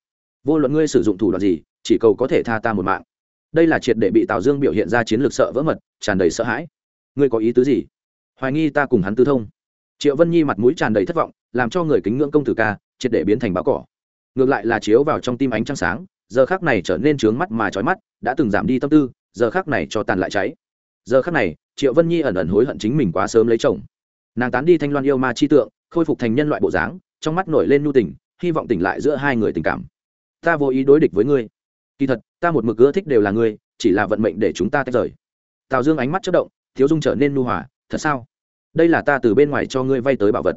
Vô luận ngươi sử dụng thủ đoạn gì, chỉ cầu có thể tha ta một mạng. Đây là triệt để bị tào dương biểu hiện ra chiến lược sợ vỡ mật, tràn đầy sợ hãi. Ngươi có ý tứ gì? Hoài nghi ta cùng hắn tư thông. Triệu vân nhi mặt mũi tràn đầy thất vọng, làm cho người kính ngưỡng công tử ca, triệt để biến thành báo cỏ. Ngược lại là chiếu vào trong tim ánh trăng sáng, giờ khác này trở nên trướng mắt mà trói mắt, đã từng giảm đi tâm tư, giờ khác này cho tàn lại cháy. Giờ khác này, triệu vân nhi ẩn ẩn hối hận chính mình quá sớm lấy chồng. Nàng tán đi thanh loan yêu ma chi tượng, khôi phục thành nhân loại bộ dáng, trong mắt nổi lên nhu tình, hy vọng tỉnh lại giữa hai người tình cảm. Ta vô ý đối địch với ngươi. Kỳ thật, ta một mực ưa thích đều là ngươi, chỉ là vận mệnh để chúng ta tách rời. Tào dương ánh mắt chất động, thiếu dung trở nên nu hòa, thật sao? Đây là ta từ bên ngoài cho ngươi vay tới bảo vật.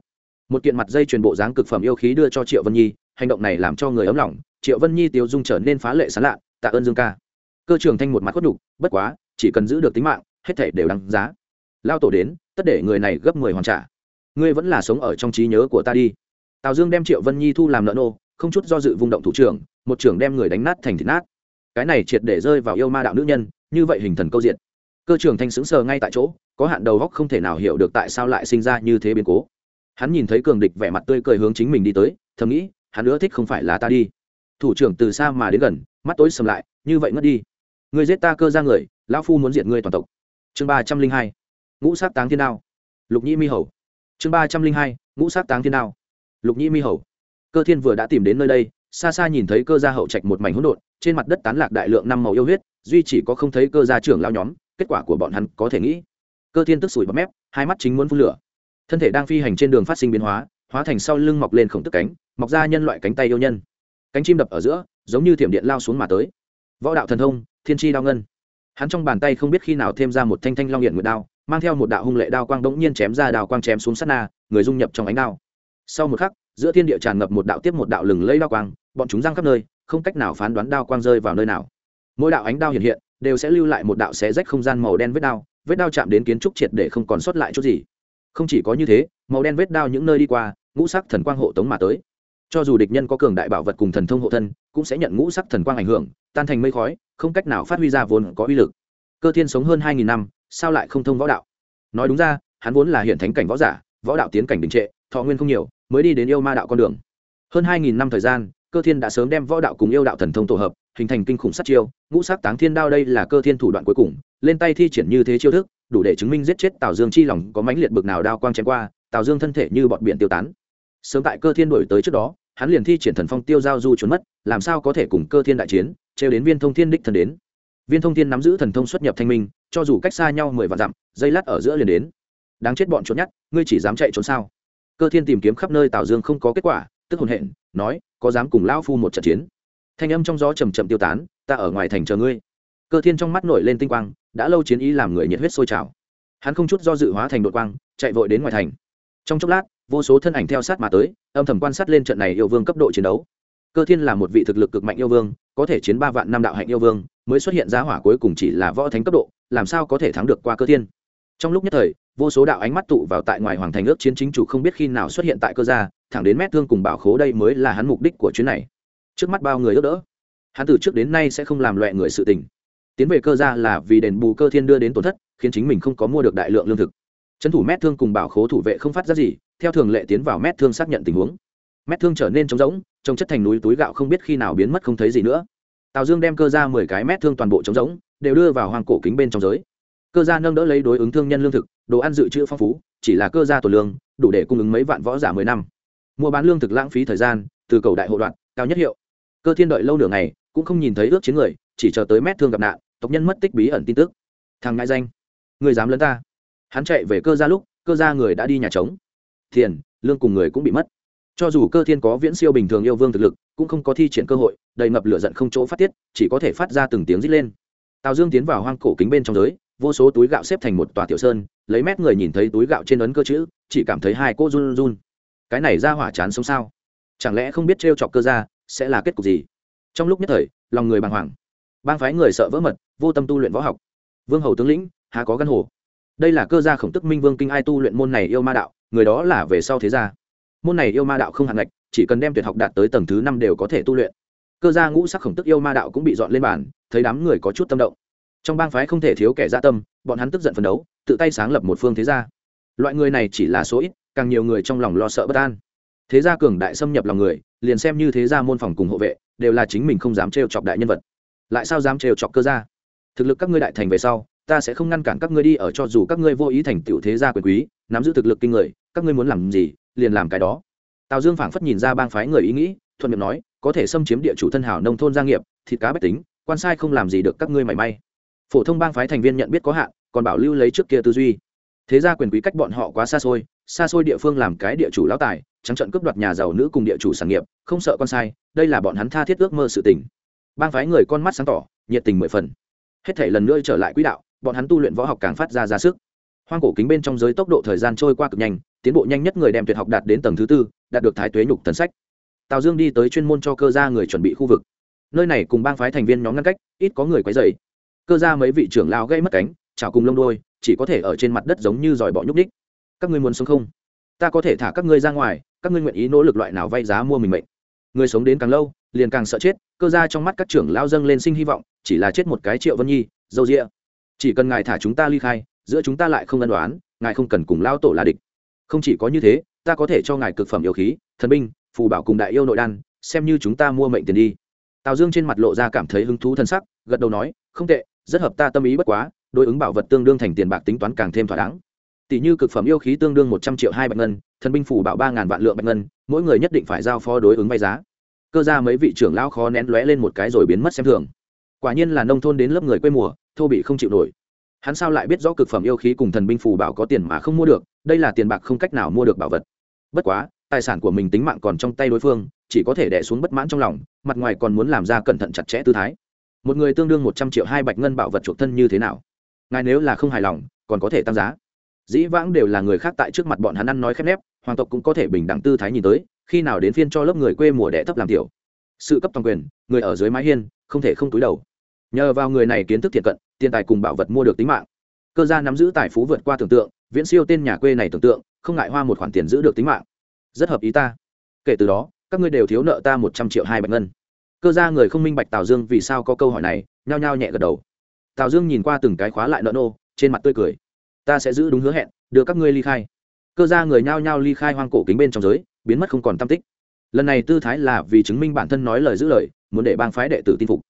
Một kiện mặt dây truyền bộ dáng cực phẩm yêu khí đưa cho triệu vân nhi, hành động này làm cho người ấm lòng. Triệu vân nhi tiêu dung trở nên phá lệ sán lạ, tạ ơn dương ca. Cơ trường thanh một mặt khuất đục bất quá, chỉ cần giữ được tính mạng, hết thể đều đăng giá. Lao tổ đến, tất để người này gấp mười hoàn trả. Ngươi vẫn là sống ở trong trí nhớ của ta đi. Tào dương đem triệu vân nhi thu làm nợ nô, không chút do dự vung động thủ trưởng, một trưởng đem người đánh nát thành thịt nát. Cái này triệt để rơi vào yêu ma đạo nữ nhân, như vậy hình thần câu diện. Cơ trưởng thanh xứng sờ ngay tại chỗ có hạn đầu góc không thể nào hiểu được tại sao lại sinh ra như thế biến cố. Hắn nhìn thấy cường địch vẻ mặt tươi cười hướng chính mình đi tới, thầm nghĩ, hắn nữa thích không phải là ta đi. Thủ trưởng từ xa mà đến gần, mắt tối sầm lại, như vậy ngất đi. Ngươi giết ta cơ ra người, lão phu muốn diệt ngươi toàn tộc. Chương ba trăm linh hai, ngũ sát táng thiên đao. Lục nhĩ mi hầu. Chương ba trăm linh hai, ngũ sát táng thiên đao. Lục nhĩ mi hầu. Cơ thiên vừa đã tìm đến nơi đây, xa xa nhìn thấy cơ gia hậu trạch một mảnh hỗn độn, trên mặt đất tán lạc đại lượng năm màu yêu huyết, duy chỉ có không thấy cơ gia trưởng lao nhóm, kết quả của bọn hắn có thể nghĩ cơ thiên tức sủi bọt mép, hai mắt chính muốn phun lửa. Thân thể đang phi hành trên đường phát sinh biến hóa hóa thành sau lưng mọc lên khổng tức cánh, mọc ra nhân loại cánh tay yêu nhân. Cánh chim đập ở giữa, giống như thiểm điện lao xuống mà tới. Võ đạo thần thông, thiên tri đao ngân. Hắn trong bàn tay không biết khi nào thêm ra một thanh thanh long hiện nguyệt đao, mang theo một đạo hung lệ đao quang đống nhiên chém ra đao quang chém xuống sát na, người dung nhập trong ánh đao. Sau một khắc, giữa thiên địa tràn ngập một đạo tiếp một đạo lừng lẫy đao quang, bọn chúng răng khắp nơi, không cách nào phán đoán đao quang rơi vào nơi nào. Mỗi đạo ánh đao hiện hiện, đều sẽ lưu lại một đạo xé rách không gian màu đen với đao vết đao chạm đến kiến trúc triệt để không còn sót lại chút gì. Không chỉ có như thế, màu đen vết đao những nơi đi qua, ngũ sắc thần quang hộ tống mà tới. Cho dù địch nhân có cường đại bảo vật cùng thần thông hộ thân, cũng sẽ nhận ngũ sắc thần quang ảnh hưởng, tan thành mây khói, không cách nào phát huy ra vốn có uy lực. Cơ thiên sống hơn hai nghìn năm, sao lại không thông võ đạo? Nói đúng ra, hắn vốn là hiện thánh cảnh võ giả, võ đạo tiến cảnh đình trệ, thọ nguyên không nhiều, mới đi đến yêu ma đạo con đường. Hơn hai nghìn năm thời gian, cơ thiên đã sớm đem võ đạo cùng yêu đạo thần thông tổ hợp, hình thành kinh khủng sát chiêu, ngũ sắc táng thiên đao đây là cơ thiên thủ đoạn cuối cùng lên tay thi triển như thế chiêu thức, đủ để chứng minh giết chết tào dương chi lòng có mãnh liệt bực nào đao quang chém qua, tào dương thân thể như bọn biển tiêu tán. Sớm tại cơ thiên đổi tới trước đó, hắn liền thi triển thần phong tiêu giao du trốn mất, làm sao có thể cùng cơ thiên đại chiến, trêu đến viên thông thiên đích thần đến. Viên thông thiên nắm giữ thần thông xuất nhập thanh minh, cho dù cách xa nhau mười vạn dặm, dây lát ở giữa liền đến. Đáng chết bọn trốn nhát, ngươi chỉ dám chạy trốn sao? Cơ thiên tìm kiếm khắp nơi tào dương không có kết quả, tức hồn hện, nói, có dám cùng lão phu một trận chiến? Thanh âm trong gió chầm chậm tiêu tán, ta ở ngoài thành chờ ngươi cơ thiên trong mắt nổi lên tinh quang, đã lâu chiến ý làm người nhiệt huyết sôi trào. Hắn không chút do dự hóa thành đội quang, chạy vội đến ngoài thành. Trong chốc lát, vô số thân ảnh theo sát mà tới, âm thầm quan sát lên trận này yêu vương cấp độ chiến đấu. Cơ thiên là một vị thực lực cực mạnh yêu vương, có thể chiến ba vạn năm đạo hạnh yêu vương, mới xuất hiện giá hỏa cuối cùng chỉ là võ thánh cấp độ, làm sao có thể thắng được qua cơ thiên? Trong lúc nhất thời, vô số đạo ánh mắt tụ vào tại ngoài hoàng thành ước chiến chính chủ không biết khi nào xuất hiện tại cơ gia, thẳng đến mét thương cùng bảo khố đây mới là hắn mục đích của chuyến này. Trước mắt bao người ước đỡ. Hắn từ trước đến nay sẽ không làm loẹ người sự tình tiến về cơ gia là vì đền bù cơ thiên đưa đến tổn thất, khiến chính mình không có mua được đại lượng lương thực. Trấn thủ mét thương cùng bảo khố thủ vệ không phát ra gì, theo thường lệ tiến vào mét thương xác nhận tình huống. Mét thương trở nên trống rỗng, trông chất thành núi túi gạo không biết khi nào biến mất không thấy gì nữa. Tào dương đem cơ ra mười cái mét thương toàn bộ trống rỗng, đều đưa vào hoàng cổ kính bên trong giới. Cơ gia nâng đỡ lấy đối ứng thương nhân lương thực, đồ ăn dự trữ phong phú, chỉ là cơ gia tổ lương, đủ để cung ứng mấy vạn võ giả mười năm. Mua bán lương thực lãng phí thời gian, từ cầu đại hộ đoạn, cao nhất hiệu. Cơ thiên đợi lâu nửa ngày, cũng không nhìn thấy ước chiến người, chỉ chờ tới mét thương gặp nạn tộc nhân mất tích bí ẩn tin tức. Thằng ngại danh, người dám lấn ta. Hắn chạy về cơ gia lúc, cơ gia người đã đi nhà trống. Thiền, lương cùng người cũng bị mất. Cho dù cơ thiên có viễn siêu bình thường yêu vương thực lực, cũng không có thi triển cơ hội, đầy ngập lửa giận không chỗ phát tiết, chỉ có thể phát ra từng tiếng rít lên. Tào dương tiến vào hoang cổ kính bên trong giới, vô số túi gạo xếp thành một tòa tiểu sơn, lấy mét người nhìn thấy túi gạo trên ấn cơ chữ, chỉ cảm thấy hai cô run run. Cái này ra hỏa chán sống sao? Chẳng lẽ không biết t chọc cơ ra sẽ là kết cục gì? Trong lúc nhất thời, lòng người bàng hoàng bang phái người sợ vỡ mật, vô tâm tu luyện võ học. Vương hầu tướng lĩnh, há có gắn hồ? Đây là cơ gia khổng tức minh vương kinh ai tu luyện môn này yêu ma đạo, người đó là về sau thế gia. Môn này yêu ma đạo không hạn ngạch, chỉ cần đem tuyệt học đạt tới tầng thứ năm đều có thể tu luyện. Cơ gia ngũ sắc khổng tức yêu ma đạo cũng bị dọn lên bàn, thấy đám người có chút tâm động. Trong bang phái không thể thiếu kẻ gia tâm, bọn hắn tức giận phấn đấu, tự tay sáng lập một phương thế gia. Loại người này chỉ là số ít, càng nhiều người trong lòng lo sợ bất an. Thế gia cường đại xâm nhập lòng người, liền xem như thế gia môn phòng cùng hộ vệ, đều là chính mình không dám trêu chọc đại nhân vật lại sao dám trêu chọc cơ gia? Thực lực các ngươi đại thành về sau, ta sẽ không ngăn cản các ngươi đi ở cho dù các ngươi vô ý thành tựu thế gia quyền quý, nắm giữ thực lực kinh người, các ngươi muốn làm gì, liền làm cái đó. Tào dương phảng phất nhìn ra bang phái người ý nghĩ, thuận miệng nói, có thể xâm chiếm địa chủ thân hảo nông thôn gia nghiệp, thịt cá bách tính, quan sai không làm gì được các ngươi mảy may. Phổ thông bang phái thành viên nhận biết có hạn, còn bảo lưu lấy trước kia tư duy. Thế gia quyền quý cách bọn họ quá xa xôi xa xôi địa phương làm cái địa chủ lão tài, trắng trận cướp đoạt nhà giàu nữ cùng địa chủ sản nghiệp, không sợ con sai, đây là bọn hắn tha thiết ước mơ sự tình bang phái người con mắt sáng tỏ, nhiệt tình mười phần. Hết thể lần nữa trở lại quỹ đạo, bọn hắn tu luyện võ học càng phát ra ra sức. Hoang cổ kính bên trong giới tốc độ thời gian trôi qua cực nhanh, tiến bộ nhanh nhất người đem tuyệt học đạt đến tầng thứ tư, đạt được thái tuế nhục thần sách. Tào dương đi tới chuyên môn cho cơ gia người chuẩn bị khu vực. Nơi này cùng bang phái thành viên nhóm ngăn cách, ít có người quấy dày cơ gia mấy vị trưởng lao gây mất cánh chào cùng lông đôi, chỉ có thể ở trên mặt đất giống như giỏi bọ nhúc ních các ngươi muốn sống không? Ta có thể thả các ngươi ra ngoài, các ngươi nguyện ý nỗ lực loại nào vay giá mua mình mệnh. Người sống đến càng lâu liền càng sợ chết, cơ ra trong mắt các trưởng lao dâng lên sinh hy vọng, chỉ là chết một cái triệu vân nhi, dâu rịa chỉ cần ngài thả chúng ta ly khai, giữa chúng ta lại không ân đoán ngài không cần cùng lao tổ là địch. Không chỉ có như thế, ta có thể cho ngài cực phẩm yêu khí, thần binh, phù bảo cùng đại yêu nội đan, xem như chúng ta mua mệnh tiền đi. Tào dương trên mặt lộ ra cảm thấy hứng thú thân sắc, gật đầu nói, không tệ, rất hợp ta tâm ý bất quá, đối ứng bảo vật tương đương thành tiền bạc tính toán càng thêm thỏa đáng. Tỷ như cực phẩm yêu khí tương đương một trăm triệu hai bạch ngân, thần binh phủ bảo ba ngàn vạn lượng bạch ngân, mỗi người nhất định phải giao phó đối ứng vay giá cơ ra mấy vị trưởng lão khó nén lóe lên một cái rồi biến mất xem thường. Quả nhiên là nông thôn đến lớp người quê mùa, thô bị không chịu nổi. Hắn sao lại biết rõ cực phẩm yêu khí cùng thần binh phù bảo có tiền mà không mua được, đây là tiền bạc không cách nào mua được bảo vật. Bất quá, tài sản của mình tính mạng còn trong tay đối phương, chỉ có thể đẻ xuống bất mãn trong lòng, mặt ngoài còn muốn làm ra cẩn thận chặt chẽ tư thái. Một người tương đương một trăm triệu hai bạch ngân bảo vật chuộc thân như thế nào? Ngài nếu là không hài lòng, còn có thể tăng giá. Dĩ vãng đều là người khác tại trước mặt bọn hắn ăn nói khép nép hoàng tộc cũng có thể bình đẳng tư thái nhìn tới, khi nào đến phiên cho lớp người quê mùa đẻ thấp làm tiểu. Sự cấp toàn quyền, người ở dưới mái hiên, không thể không túi đầu. Nhờ vào người này kiến thức thiện cận, tiền tài cùng bảo vật mua được tính mạng. Cơ gia nắm giữ tài phú vượt qua tưởng tượng, viễn siêu tên nhà quê này tưởng tượng, không ngại hoa một khoản tiền giữ được tính mạng. Rất hợp ý ta. Kể từ đó, các ngươi đều thiếu nợ ta một trăm triệu hai bạch ngân. Cơ gia người không minh bạch tào dương vì sao có câu hỏi này, nhao nhao nhẹ gật đầu. Tào dương nhìn qua từng cái khóa lại nợ nô, trên mặt tươi cười. Ta sẽ giữ đúng hứa hẹn, đưa các ngươi ly khai cơ gia người nhao nhao ly khai hoang cổ kính bên trong giới, biến mất không còn tam tích. Lần này tư thái là vì chứng minh bản thân nói lời giữ lời, muốn để bang phái đệ tử tin phục.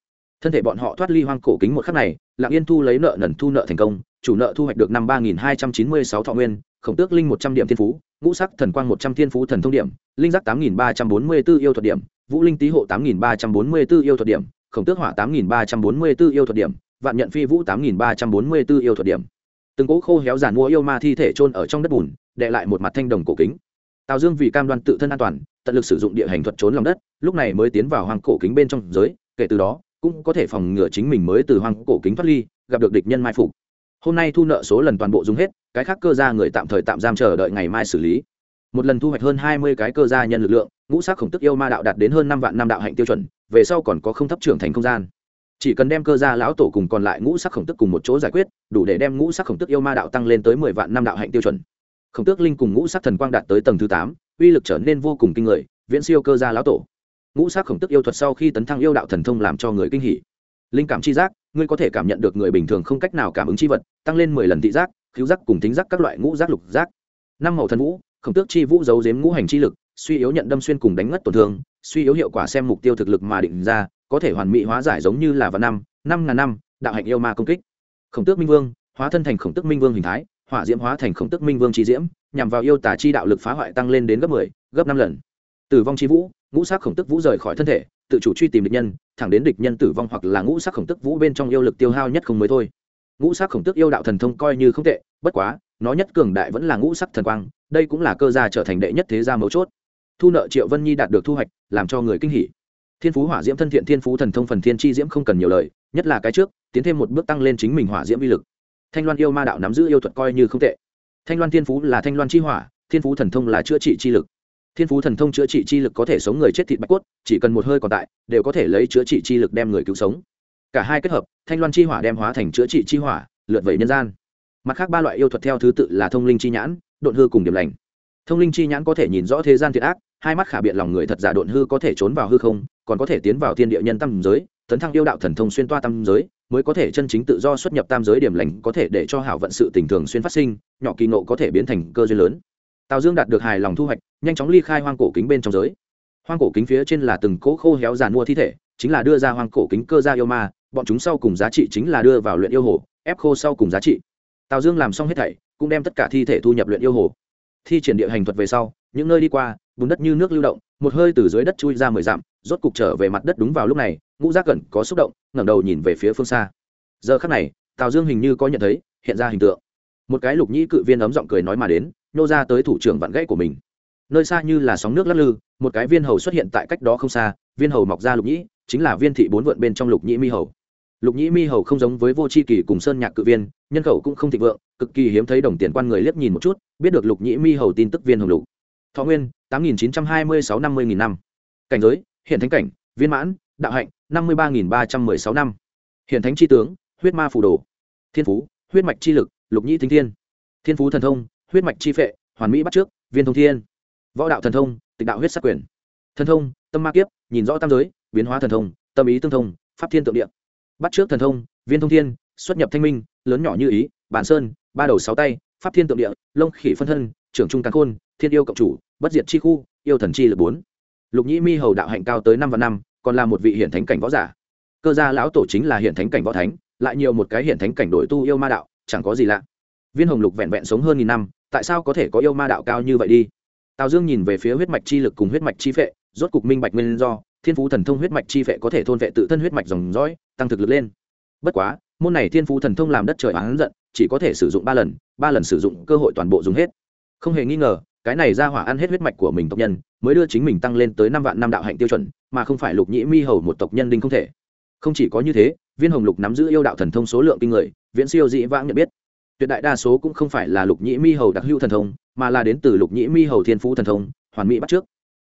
Thân thể bọn họ thoát ly hoang cổ kính một khắc này lạng yên thu lấy nợ nần thu nợ thành công, chủ nợ thu hoạch được năm ba nghìn hai trăm chín mươi sáu thọ nguyên, khổng tước linh một trăm điểm thiên phú, ngũ sắc thần quang một trăm thiên phú thần thông điểm, linh giác tám nghìn ba trăm bốn mươi b ố yêu thuật điểm, vũ linh tý hộ tám nghìn ba trăm bốn mươi b ố yêu thuật điểm, khổng tước hỏa tám nghìn ba trăm bốn mươi b ố yêu thuật điểm, vạn nhận phi vũ tám nghìn ba trăm bốn mươi b ố yêu thuật điểm. Từng cỗ khô héo giản mua yêu ma thi thể trôn ở trong đất bùn đệ lại một mặt thanh đồng cổ kính. Tào dương vì cam đoan tự thân an toàn, tận lực sử dụng địa hành thuật trốn lòng đất, lúc này mới tiến vào hoang cổ kính bên trong giới, kể từ đó, cũng có thể phòng ngừa chính mình mới từ hoang cổ kính thoát ly, gặp được địch nhân mai phục. Hôm nay thu nợ số lần toàn bộ dùng hết, cái khác cơ gia người tạm thời tạm giam chờ đợi ngày mai xử lý. Một lần thu hoạch hơn hai mươi cái cơ gia nhân lực lượng, ngũ sắc khổng tức yêu ma đạo đạt đến hơn năm vạn năm đạo hạnh tiêu chuẩn, về sau còn có không thấp trưởng thành không gian. Chỉ cần đem cơ gia lão tổ cùng còn lại ngũ sắc khổng tức cùng một chỗ giải quyết, đủ để đem ngũ sắc khổng tức yêu ma đạo tăng lên tới mười vạn năm đạo hạnh tiêu chuẩn khổng tước linh cùng ngũ sắc thần quang đạt tới tầng thứ tám, uy lực trở nên vô cùng kinh người, viễn siêu cơ gia lão tổ. Ngũ sắc khổng tức yêu thuật sau khi tấn thăng yêu đạo thần thông làm cho người kinh hỉ. Linh cảm chi giác, ngươi có thể cảm nhận được người bình thường không cách nào cảm ứng chi vật, tăng lên mười lần thị giác cứu giác cùng tính giác các loại ngũ giác lục giác. Năm màu thần vũ, khổng tước chi vũ giấu giếm ngũ hành chi lực, suy yếu nhận đâm xuyên cùng đánh ngất tổn thương, suy yếu hiệu quả xem mục tiêu thực lực mà định ra, có thể hoàn mỹ hóa giải giống như là vào năm năm ngàn năm, đạo hạnh yêu ma công kích. Khổng tước minh vương, hóa thân thành khổng tước minh vương hình thái hỏa diễm hóa thành khổng tước minh vương chi diễm, nhằm vào yêu tả chi đạo lực phá hoại tăng lên đến gấp mười, gấp năm lần. Tử vong chi vũ, ngũ sắc khổng tức vũ rời khỏi thân thể, tự chủ truy tìm địch nhân, thẳng đến địch nhân tử vong hoặc là ngũ sắc khổng tức vũ bên trong yêu lực tiêu hao nhất không mới thôi. Ngũ sắc khổng tức yêu đạo thần thông coi như không tệ, bất quá, nó nhất cường đại vẫn là ngũ sắc thần quang, đây cũng là cơ gia trở thành đệ nhất thế gia mấu chốt. Thu nợ triệu vân nhi đạt được thu hoạch, làm cho người kinh hỉ. Thiên phú hỏa diễm thân thiện, thiên phú thần thông phần thiên chi diễm không cần nhiều lời, nhất là cái trước, tiến thêm một bước tăng lên chính mình hỏa diễm vi lực thanh loan yêu ma đạo nắm giữ yêu thuật coi như không tệ. Thanh loan thiên phú là thanh loan chi hỏa, thiên phú thần thông là chữa trị chi lực. Thiên phú thần thông chữa trị chi lực có thể sống người chết thịt bạch cốt, chỉ cần một hơi còn tại, đều có thể lấy chữa trị chi lực đem người cứu sống. Cả hai kết hợp, thanh loan chi hỏa đem hóa thành chữa trị chi hỏa lượt vẩy nhân gian. Mặt khác ba loại yêu thuật theo thứ tự là thông linh chi nhãn, độn hư cùng điểm lành. Thông linh chi nhãn có thể nhìn rõ thế gian thiệt ác, hai mắt khả biện lòng người thật giả độn hư có thể trốn vào hư không, còn có thể tiến vào thiên địa nhân tâm giới, tấn thăng yêu đạo thần thông xuyên toa tâm giới mới có thể chân chính tự do xuất nhập tam giới điểm lành có thể để cho hảo vận sự tình thường xuyên phát sinh, nhỏ kỳ nộ có thể biến thành cơ duyên lớn. Tào dương đạt được hài lòng thu hoạch, nhanh chóng ly khai hoang cổ kính bên trong giới. Hoang cổ kính phía trên là từng cỗ khô héo giàn mua thi thể, chính là đưa ra hoang cổ kính cơ gia yêu ma, bọn chúng sau cùng giá trị chính là đưa vào luyện yêu hồ, ép khô sau cùng giá trị. Tào dương làm xong hết thảy, cũng đem tất cả thi thể thu nhập luyện yêu hồ. Thi triển địa hành thuật về sau, những nơi đi qua, bùn đất như nước lưu động, một hơi từ dưới đất chui ra mười dặm, rốt cục trở về mặt đất đúng vào lúc này ngũ giác gần có xúc động, ngẩng đầu nhìn về phía phương xa. Giờ khắc này, tào dương hình như có nhận thấy, hiện ra hình tượng. Một cái lục nhĩ cự viên ấm giọng cười nói mà đến, nhô ra tới thủ trưởng vạn gãy của mình. Nơi xa như là sóng nước lắc lư, một cái viên hầu xuất hiện tại cách đó không xa, viên hầu mọc ra lục nhĩ, chính là viên thị bốn vượn bên trong lục nhĩ mi hầu. Lục nhĩ mi hầu không giống với vô c h i kỳ cùng sơn nhạc cự viên, nhân khẩu cũng không thịnh vượng, cực kỳ hiếm thấy đồng tiền quan người liếc nhìn một chút, biết được lục nhĩ mi hầu tin tức viên hồng lục. Thọ nguyên, tám nghìn chín trăm hai mươi sáu năm mươi nghìn năm. Cảnh giới, hiện thánh cảnh, viên mãn đạo hạnh, năm mươi ba nghìn ba trăm mười sáu năm. Hiện thánh tri tướng, huyết ma phủ đồ. Thiên phú, huyết mạch chi lực, lục nhĩ thính thiên. Thiên phú thần thông, huyết mạch chi phệ, hoàn mỹ bắt trước, viên thông thiên. Võ đạo thần thông, tịch đạo huyết sát quyền. Thần thông, tâm ma kiếp, nhìn rõ tam giới, biến hóa thần thông, tâm ý tương thông, pháp thiên tượng địa. Bắt trước thần thông, viên thông thiên, xuất nhập thanh minh, lớn nhỏ như ý, bản sơn, ba đầu sáu tay, pháp thiên tượng địa, lông khỉ phân thân, trưởng trung càn khôn, thiên yêu cộng chủ, bất diệt chi khu, yêu thần chi lực bốn. Lục nhĩ mi hầu đạo hạnh cao tới năm và năm còn là một vị hiển thánh cảnh võ giả. Cơ gia lão tổ chính là hiển thánh cảnh võ thánh, lại nhiều một cái hiển thánh cảnh đổi tu yêu ma đạo, chẳng có gì lạ. Viên hồng lục vẹn vẹn sống hơn nghìn năm, tại sao có thể có yêu ma đạo cao như vậy đi? Tào dương nhìn về phía huyết mạch chi lực cùng huyết mạch chi phệ, rốt cục minh bạch nguyên do, thiên phú thần thông huyết mạch chi phệ có thể thôn vệ tự thân huyết mạch dòng dõi, tăng thực lực lên. Bất quá, môn này thiên phú thần thông làm đất trời oán giận, chỉ có thể sử dụng ba lần ba lần sử dụng cơ hội toàn bộ dùng hết. Không hề nghi ngờ, cái này ra hỏa ăn hết huyết mạch của mình tộc nhân, mới đưa chính mình tăng lên tới năm vạn năm đạo hạnh tiêu chuẩn mà không phải lục nhĩ mi hầu một tộc nhân đinh không thể. Không chỉ có như thế, viên hồng lục nắm giữ yêu đạo thần thông số lượng kinh người, viễn siêu dĩ vãng nhận biết. Tuyệt đại đa số cũng không phải là lục nhĩ mi hầu đặc hữu thần thông, mà là đến từ lục nhĩ mi hầu thiên phú thần thông, hoàn mỹ bắt trước.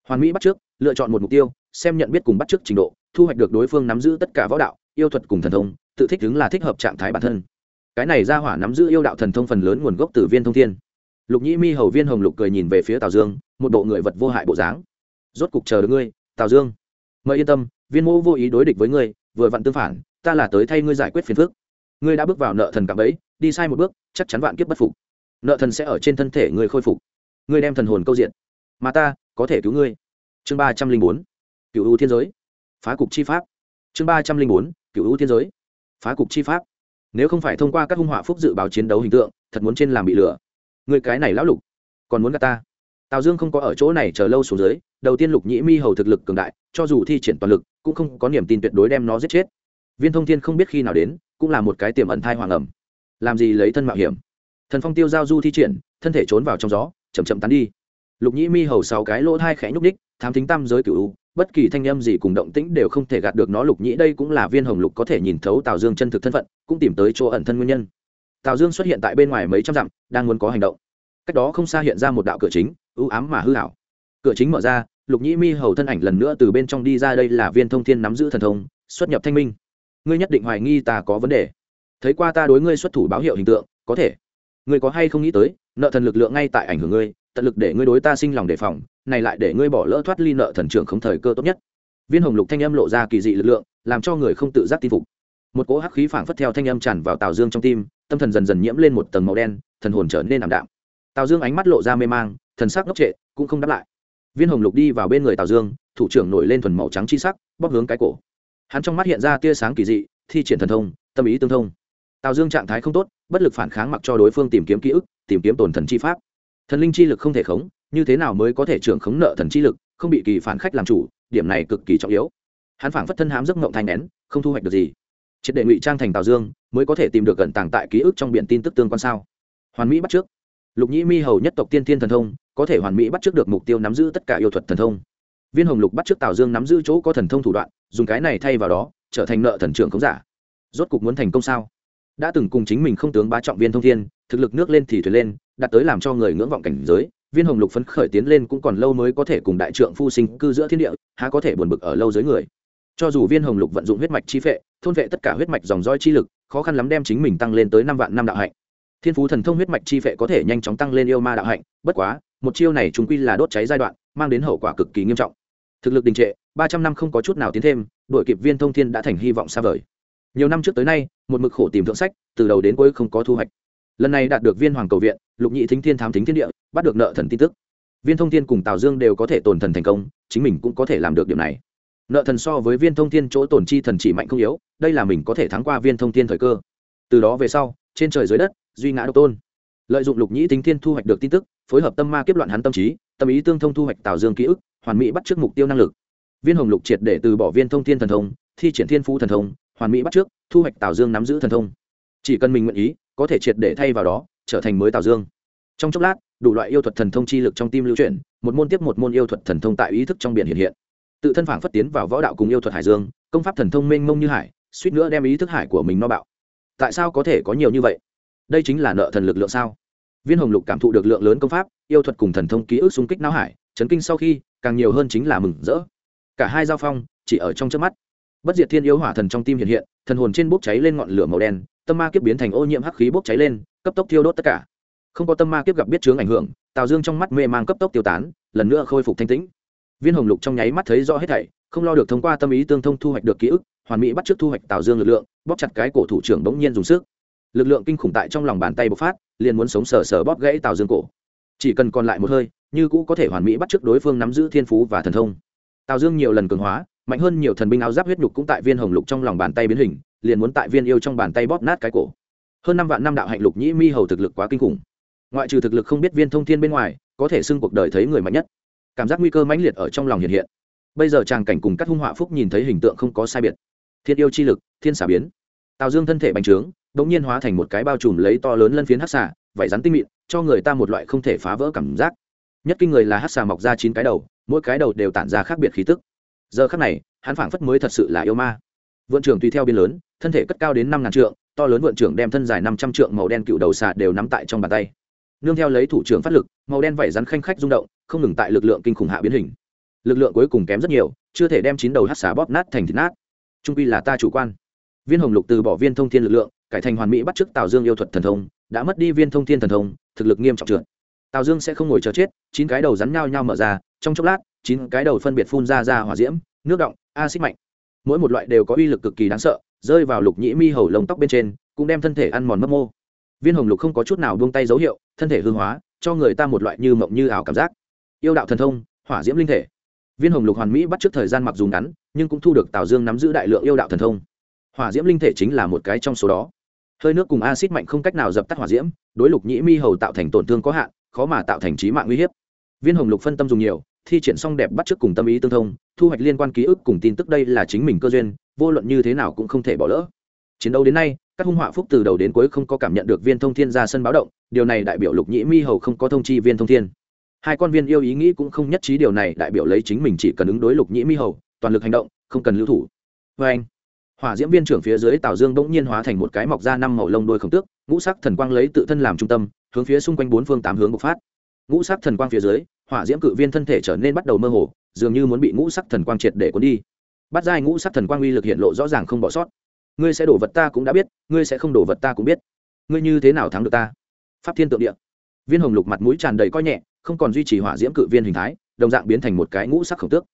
Hoàn mỹ bắt trước, lựa chọn một mục tiêu, xem nhận biết cùng bắt trước trình độ, thu hoạch được đối phương nắm giữ tất cả võ đạo, yêu thuật cùng thần thông, tự thích ứng là thích hợp trạng thái bản thân. Cái này ra hỏa nắm giữ yêu đạo thần thông phần lớn nguồn gốc từ viên thông thiên. Lục nhĩ mi hầu viên hồng lục cười nhìn về phía tào dương, một bộ người vật vô hại bộ dáng. Rốt cục chờ được ngươi, tào dương mời yên tâm, viên mô vô ý đối địch với ngươi, vừa vặn tương phản, ta là tới thay ngươi giải quyết phiền phức. Ngươi đã bước vào nợ thần cạm ấy đi sai một bước, chắc chắn vạn kiếp bất phục. Nợ thần sẽ ở trên thân thể ngươi khôi phục. Ngươi đem thần hồn câu diện. Mà ta, có thể cứu ngươi. Chương ba trăm linh bốn cựu ưu thiên giới. Phá cục chi pháp. Chương ba trăm linh bốn cựu ưu thiên giới. Phá cục chi pháp. Nếu không phải thông qua các hung họa phúc dự báo chiến đấu hình tượng, thật muốn trên làm bị lửa người cái này lão lục, còn muốn gạt ta. Tào dương không có ở chỗ này chờ lâu xuống dưới đầu tiên lục nhĩ mi hầu thực lực cường đại, cho dù thi triển toàn lực, cũng không có niềm tin tuyệt đối đem nó giết chết. Viên thông thiên không biết khi nào đến, cũng là một cái tiềm ẩn thai hoàng ẩm. Làm gì lấy thân mạo hiểm? Thần phong tiêu giao du thi triển, thân thể trốn vào trong gió chầm chậm tán đi. Lục nhĩ mi hầu sáu cái lỗ thai khẽ nhúc ních thám tính tam giới cựu bất kỳ thanh âm gì cùng động tĩnh đều không thể gạt được nó. Lục nhĩ đây cũng là viên hồng lục có thể nhìn thấu tào dương chân thực thân phận, cũng tìm tới chỗ ẩn thân nguyên nhân. Tào dương xuất hiện tại bên ngoài mấy trăm dặm, đang muốn có hành động. Cách đó không xa hiện ra một đạo cửa chính ưu ám mà hư hảo cửa chính mở ra, lục nhĩ mi hầu thân ảnh lần nữa từ bên trong đi ra, đây là viên thông thiên nắm giữ thần thông, xuất nhập thanh minh. Ngươi nhất định hoài nghi ta có vấn đề. Thấy qua ta đối ngươi xuất thủ báo hiệu hình tượng, có thể. Ngươi có hay không nghĩ tới, nợ thần lực lượng ngay tại ảnh hưởng ngươi, tận lực để ngươi đối ta sinh lòng đề phòng, này lại để ngươi bỏ lỡ thoát ly nợ thần trưởng không thời cơ tốt nhất. Viên hồng lục thanh âm lộ ra kỳ dị lực lượng, làm cho người không tự giác tin phục. Một cỗ hắc khí phảng phất theo thanh âm tràn vào tào dương trong tim, tâm thần dần dần nhiễm lên một tầng màu đen, thần hồn trở nên ảm đạm. Tào dương ánh mắt lộ ra mê mang, thần sắc ngốc trệ, cũng không đáp lại viên hồng lục đi vào bên người tào dương, thủ trưởng nổi lên thuần màu trắng chi sắc, bóp hướng cái cổ. Hắn trong mắt hiện ra tia sáng kỳ dị, thi triển thần thông, tâm ý tương thông. Tào dương trạng thái không tốt, bất lực phản kháng mặc cho đối phương tìm kiếm ký ức, tìm kiếm tổn thần chi pháp. Thần linh chi lực không thể khống, như thế nào mới có thể trưởng khống nợ thần chi lực, không bị kỳ phản khách làm chủ, điểm này cực kỳ trọng yếu. Hắn phảng phất thân hám giấc mộng thanh nén, không thu hoạch được gì. Triệt đệ ngụy trang thành tào dương, mới có thể tìm được gần tàng tại ký ức trong biển tin tức tương quan sao. Hoàn mỹ bắt trước lục nhĩ mi hầu nhất tộc tiên thiên thần thông, có thể hoàn mỹ bắt trước được mục tiêu nắm giữ tất cả yêu thuật thần thông. Viên hồng lục bắt trước tào dương nắm giữ chỗ có thần thông thủ đoạn, dùng cái này thay vào đó, trở thành nợ thần trưởng khống giả. Rốt cục muốn thành công sao? Đã từng cùng chính mình không tướng bá trọng viên thông thiên, thực lực nước lên thì thuyền lên, đạt tới làm cho người ngưỡng vọng cảnh giới, viên hồng lục phấn khởi tiến lên cũng còn lâu mới có thể cùng đại trượng phu sinh cư giữa thiên địa, há có thể buồn bực ở lâu dưới người. Cho dù viên hồng lục vận dụng huyết mạch chi phệ, thôn vệ tất cả huyết mạch dòng roi chi lực, khó khăn lắm đem chính mình tăng lên tới năm vạn năm đạo hạnh thiên phú thần thông huyết mạch chi phệ có thể nhanh chóng tăng lên yêu ma đạo hạnh, bất quá, một chiêu này chúng quy là đốt cháy giai đoạn, mang đến hậu quả cực kỳ nghiêm trọng. Thực lực đình trệ, ba trăm năm không có chút nào tiến thêm, đội kịp viên thông thiên đã thành hy vọng xa vời. Nhiều năm trước tới nay, một mực khổ tìm thượng sách, từ đầu đến cuối không có thu hoạch. Lần này đạt được viên hoàng cầu viện, lục nhị thính thiên thám thính thiên địa, bắt được nợ thần tin tức. Viên thông thiên cùng tào dương đều có thể tồn thần thành công, chính mình cũng có thể làm được điểm này. Nợ thần so với viên thông thiên chỗ tổn chi thần chỉ mạnh không yếu, đây là mình có thể thắng qua viên thông thiên thời cơ. Từ đó về sau trên trời dưới đất, duy ngã độc tôn. Lợi dụng lục nhĩ tính thiên thu hoạch được tin tức, phối hợp tâm ma kiếp loạn hắn tâm trí, tâm ý tương thông thu hoạch tào dương ký ức, hoàn mỹ bắt trước mục tiêu năng lực. Viên hồng lục triệt để từ bỏ viên thông thiên thần thông, thi triển thiên phú thần thông, hoàn mỹ bắt trước, thu hoạch tào dương nắm giữ thần thông. Chỉ cần mình nguyện ý, có thể triệt để thay vào đó, trở thành mới tào dương. Trong chốc lát, đủ loại yêu thuật thần thông chi lực trong tim lưu chuyển, một môn tiếp một môn yêu thuật thần thông tại ý thức trong biển hiện hiện. Tự thân phản phất tiến vào võ đạo cùng yêu thuật hải dương, công pháp thần thông mênh mông như hải, suýt nữa đem ý thức hải của mình no bạo tại sao có thể có nhiều như vậy? Đây chính là nợ thần lực lượng sao? Viên hồng lục cảm thụ được lượng lớn công pháp, yêu thuật cùng thần thông ký ức xung kích não hải, chấn kinh sau khi, càng nhiều hơn chính là mừng rỡ. Cả hai giao phong, chỉ ở trong trước mắt. Bất diệt thiên yêu hỏa thần trong tim hiện hiện, thần hồn trên bốc cháy lên ngọn lửa màu đen, tâm ma kiếp biến thành ô nhiễm hắc khí bốc cháy lên, cấp tốc thiêu đốt tất cả. Không có tâm ma kiếp gặp biết chướng ảnh hưởng, tào dương trong mắt mê mang cấp tốc tiêu tán, lần nữa khôi phục thanh tĩnh. Viên hồng lục trong nháy mắt thấy rõ hết thảy không lo được thông qua tâm ý tương thông thu hoạch được ký ức, hoàn mỹ bắt trước thu hoạch tào dương lực lượng, bóp chặt cái cổ thủ trưởng bỗng nhiên dùng sức. Lực lượng kinh khủng tại trong lòng bàn tay bộc phát, liền muốn sống sờ sờ bóp gãy tào dương cổ. Chỉ cần còn lại một hơi, như cũ có thể hoàn mỹ bắt trước đối phương nắm giữ thiên phú và thần thông. Tào dương nhiều lần cường hóa, mạnh hơn nhiều thần binh áo giáp huyết nhục cũng tại viên hồng lục trong lòng bàn tay biến hình, liền muốn tại viên yêu trong bàn tay bóp nát cái cổ. Hơn năm vạn năm đạo hạnh lục nhĩ mi hầu thực lực quá kinh khủng. Ngoại trừ thực lực không biết viên thông thiên bên ngoài, có thể xưng cuộc đời thấy người mạnh nhất. Cảm giác nguy cơ mãnh liệt ở trong lòng hiện hiện bây giờ tràng cảnh cùng các hung họa phúc nhìn thấy hình tượng không có sai biệt. Thiên yêu chi lực, thiên xả biến. Tào dương thân thể bành trướng đ ỗ n g nhiên hóa thành một cái bao trùm lấy to lớn lân phiến hát xà vải rắn tinh mịn, cho người ta một loại không thể phá vỡ cảm giác. Nhất kinh người là hát xà mọc ra chín cái đầu, mỗi cái đầu đều tản ra khác biệt khí tức. Giờ khác này, hắn phảng phất mới thật sự là yêu ma. Vượn trưởng tùy theo biên lớn, thân thể cất cao đến năm ngàn trượng, to lớn vượn trưởng đem thân dài năm trăm trượng màu đen cựu đầu xà đều nắm tại trong bàn tay. Nương theo lấy thủ trưởng phát lực, màu đen vảy rắn khanh khách rung động, không ngừng tại lực lượng kinh khủng hạ biến hình lực lượng cuối cùng kém rất nhiều, chưa thể đem chín đầu hát xà bóp nát thành thịt nát. Trung quy là ta chủ quan. Viên hồng lục từ bỏ viên thông thiên lực lượng, cải thành hoàn mỹ bắt chước tào dương yêu thuật thần thông, đã mất đi viên thông thiên thần thông, thực lực nghiêm trọng trượt. Tào dương sẽ không ngồi chờ chết, chín cái đầu rắn nhau nhau mở ra, trong chốc lát, chín cái đầu phân biệt phun ra ra hỏa diễm, nước động acid mạnh. Mỗi một loại đều có uy lực cực kỳ đáng sợ, rơi vào lục nhĩ mi hầu lông tóc bên trên, cũng đem thân thể ăn mòn mất mô. Viên hồng lục không có chút nào buông tay dấu hiệu, thân thể hương hóa, cho người ta một loại như mộng như ảo cảm giác. Yêu đạo thần thông, hỏa diễm linh thể viên hồng lục hoàn mỹ bắt trước thời gian mặc dù ngắn, nhưng cũng thu được tào dương nắm giữ đại lượng yêu đạo thần thông. Hỏa diễm linh thể chính là một cái trong số đó. Hơi nước cùng acid mạnh không cách nào dập tắt hỏa diễm, đối lục nhĩ mi hầu tạo thành tổn thương có hạn, khó mà tạo thành trí mạng uy hiếp. Viên hồng lục phân tâm dùng nhiều, thi triển xong đẹp bắt trước cùng tâm ý tương thông, thu hoạch liên quan ký ức cùng tin tức đây là chính mình cơ duyên, vô luận như thế nào cũng không thể bỏ lỡ. Chiến đấu đến nay, các hung họa phúc từ đầu đến cuối không có cảm nhận được viên thông thiên ra sân báo động, điều này đại biểu lục nhĩ mi hầu không có thông chi viên thông thiên hai con viên yêu ý nghĩ cũng không nhất trí điều này, đại biểu lấy chính mình chỉ cần ứng đối lục nhĩ mi hầu, toàn lực hành động, không cần lưu thủ. Vê anh, hỏa diễm viên trưởng phía dưới tào dương bỗng nhiên hóa thành một cái mọc ra năm màu lông đôi khổng tước, ngũ sắc thần quang lấy tự thân làm trung tâm, hướng phía xung quanh bốn phương tám hướng bộc phát. Ngũ sắc thần quang phía dưới, hỏa diễm cự viên thân thể trở nên bắt đầu mơ hồ, dường như muốn bị ngũ sắc thần quang triệt để cuốn đi. Bắt giai ngũ sắc thần quang uy lực hiện lộ rõ ràng không bỏ sót. Ngươi sẽ đổ vật ta cũng đã biết, ngươi sẽ không đổ vật ta cũng biết. Ngươi như thế nào thắng được ta? Pháp thiên tượng địa viên hồng lục mặt mũi tràn đầy coi nhẹ, không còn duy trì hỏa diễm cự viên hình thái, đồng dạng biến thành một cái ngũ sắc khổng tước.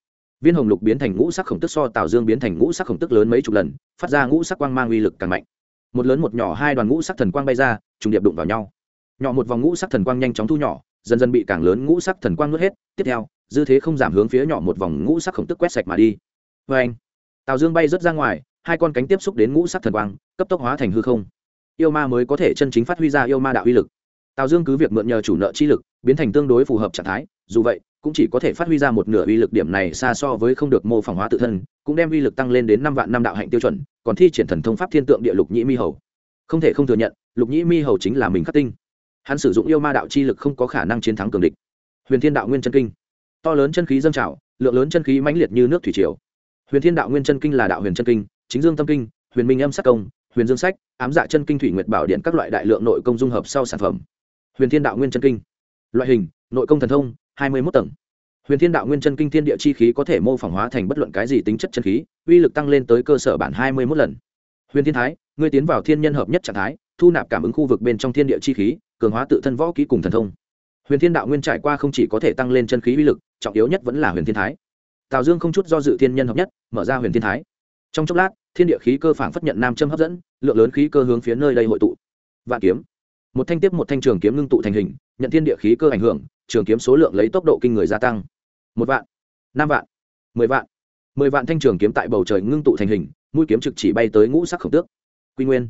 Viên hồng lục biến thành ngũ sắc khổng tức so tào dương biến thành ngũ sắc khổng tức lớn mấy chục lần, phát ra ngũ sắc quang mang uy lực càng mạnh. Một lớn một nhỏ hai đoàn ngũ sắc thần quang bay ra, trùng điệp đụng vào nhau. Nhỏ một vòng ngũ sắc thần quang nhanh chóng thu nhỏ, dần dần bị càng lớn ngũ sắc thần quang nuốt hết, tiếp theo, dư thế không giảm hướng phía nhỏ một vòng ngũ sắc khổng tức quét sạch mà đi. Vê anh, tào dương bay rớt ra ngoài, hai con cánh tiếp xúc đến ngũ sắc thần quang, cấp tốc hóa thành hư không. Yêu ma mới có thể chân chính phát huy ra yêu ma đạo uy lực tào dương cứ việc mượn nhờ chủ nợ chi lực, biến thành tương đối phù hợp trạng thái, dù vậy, cũng chỉ có thể phát huy ra một nửa uy lực điểm này xa so với không được mô phỏng hóa tự thân, cũng đem uy lực tăng lên đến năm vạn năm đạo hạnh tiêu chuẩn, còn thi triển thần thông pháp thiên tượng địa lục nhĩ mi hầu. Không thể không thừa nhận, lục nhĩ mi hầu chính là mình khắc tinh. Hắn sử dụng yêu ma đạo chi lực không có khả năng chiến thắng cường địch. Huyền thiên đạo nguyên chân kinh. To lớn chân khí dâng trào, lượng lớn chân khí mãnh liệt như nước thủy triều. Huyền thiên đạo nguyên chân kinh là đạo huyền chân kinh, chính dương tâm kinh, huyền minh âm sắc công, huyền dương sách, ám dạ chân kinh thủy nguyệt bảo điện các loại đại lượng nội công dung hợp sau sản phẩm huyền thiên đạo nguyên chân kinh. Loại hình, nội công thần thông, hai mươi một tầng. Huyền thiên đạo nguyên chân kinh thiên địa chi khí có thể mô phỏng hóa thành bất luận cái gì tính chất chân khí, uy lực tăng lên tới cơ sở bản hai mươi một lần. Huyền thiên thái, ngươi tiến vào thiên nhân hợp nhất trạng thái, thu nạp cảm ứng khu vực bên trong thiên địa chi khí, cường hóa tự thân võ ký cùng thần thông. Huyền thiên đạo nguyên trải qua không chỉ có thể tăng lên chân khí uy lực, trọng yếu nhất vẫn là huyền thiên thái. Tào dương không chút do dự thiên nhân hợp nhất, mở ra huyền thiên thái. Trong chốc lát, thiên địa khí cơ phản phất nhận nam châm hấp dẫn, lượng lớn khí cơ hướng phía nơi đây hội tụ. Vạn kiếm một thanh tiếp một thanh trường kiếm ngưng tụ thành hình, nhận thiên địa khí cơ ảnh hưởng, trường kiếm số lượng lấy tốc độ kinh người gia tăng. Một vạn, năm vạn, mười vạn mười vạn thanh trường kiếm tại bầu trời ngưng tụ thành hình, mũi kiếm trực chỉ bay tới ngũ sắc khổng tước. Quy nguyên,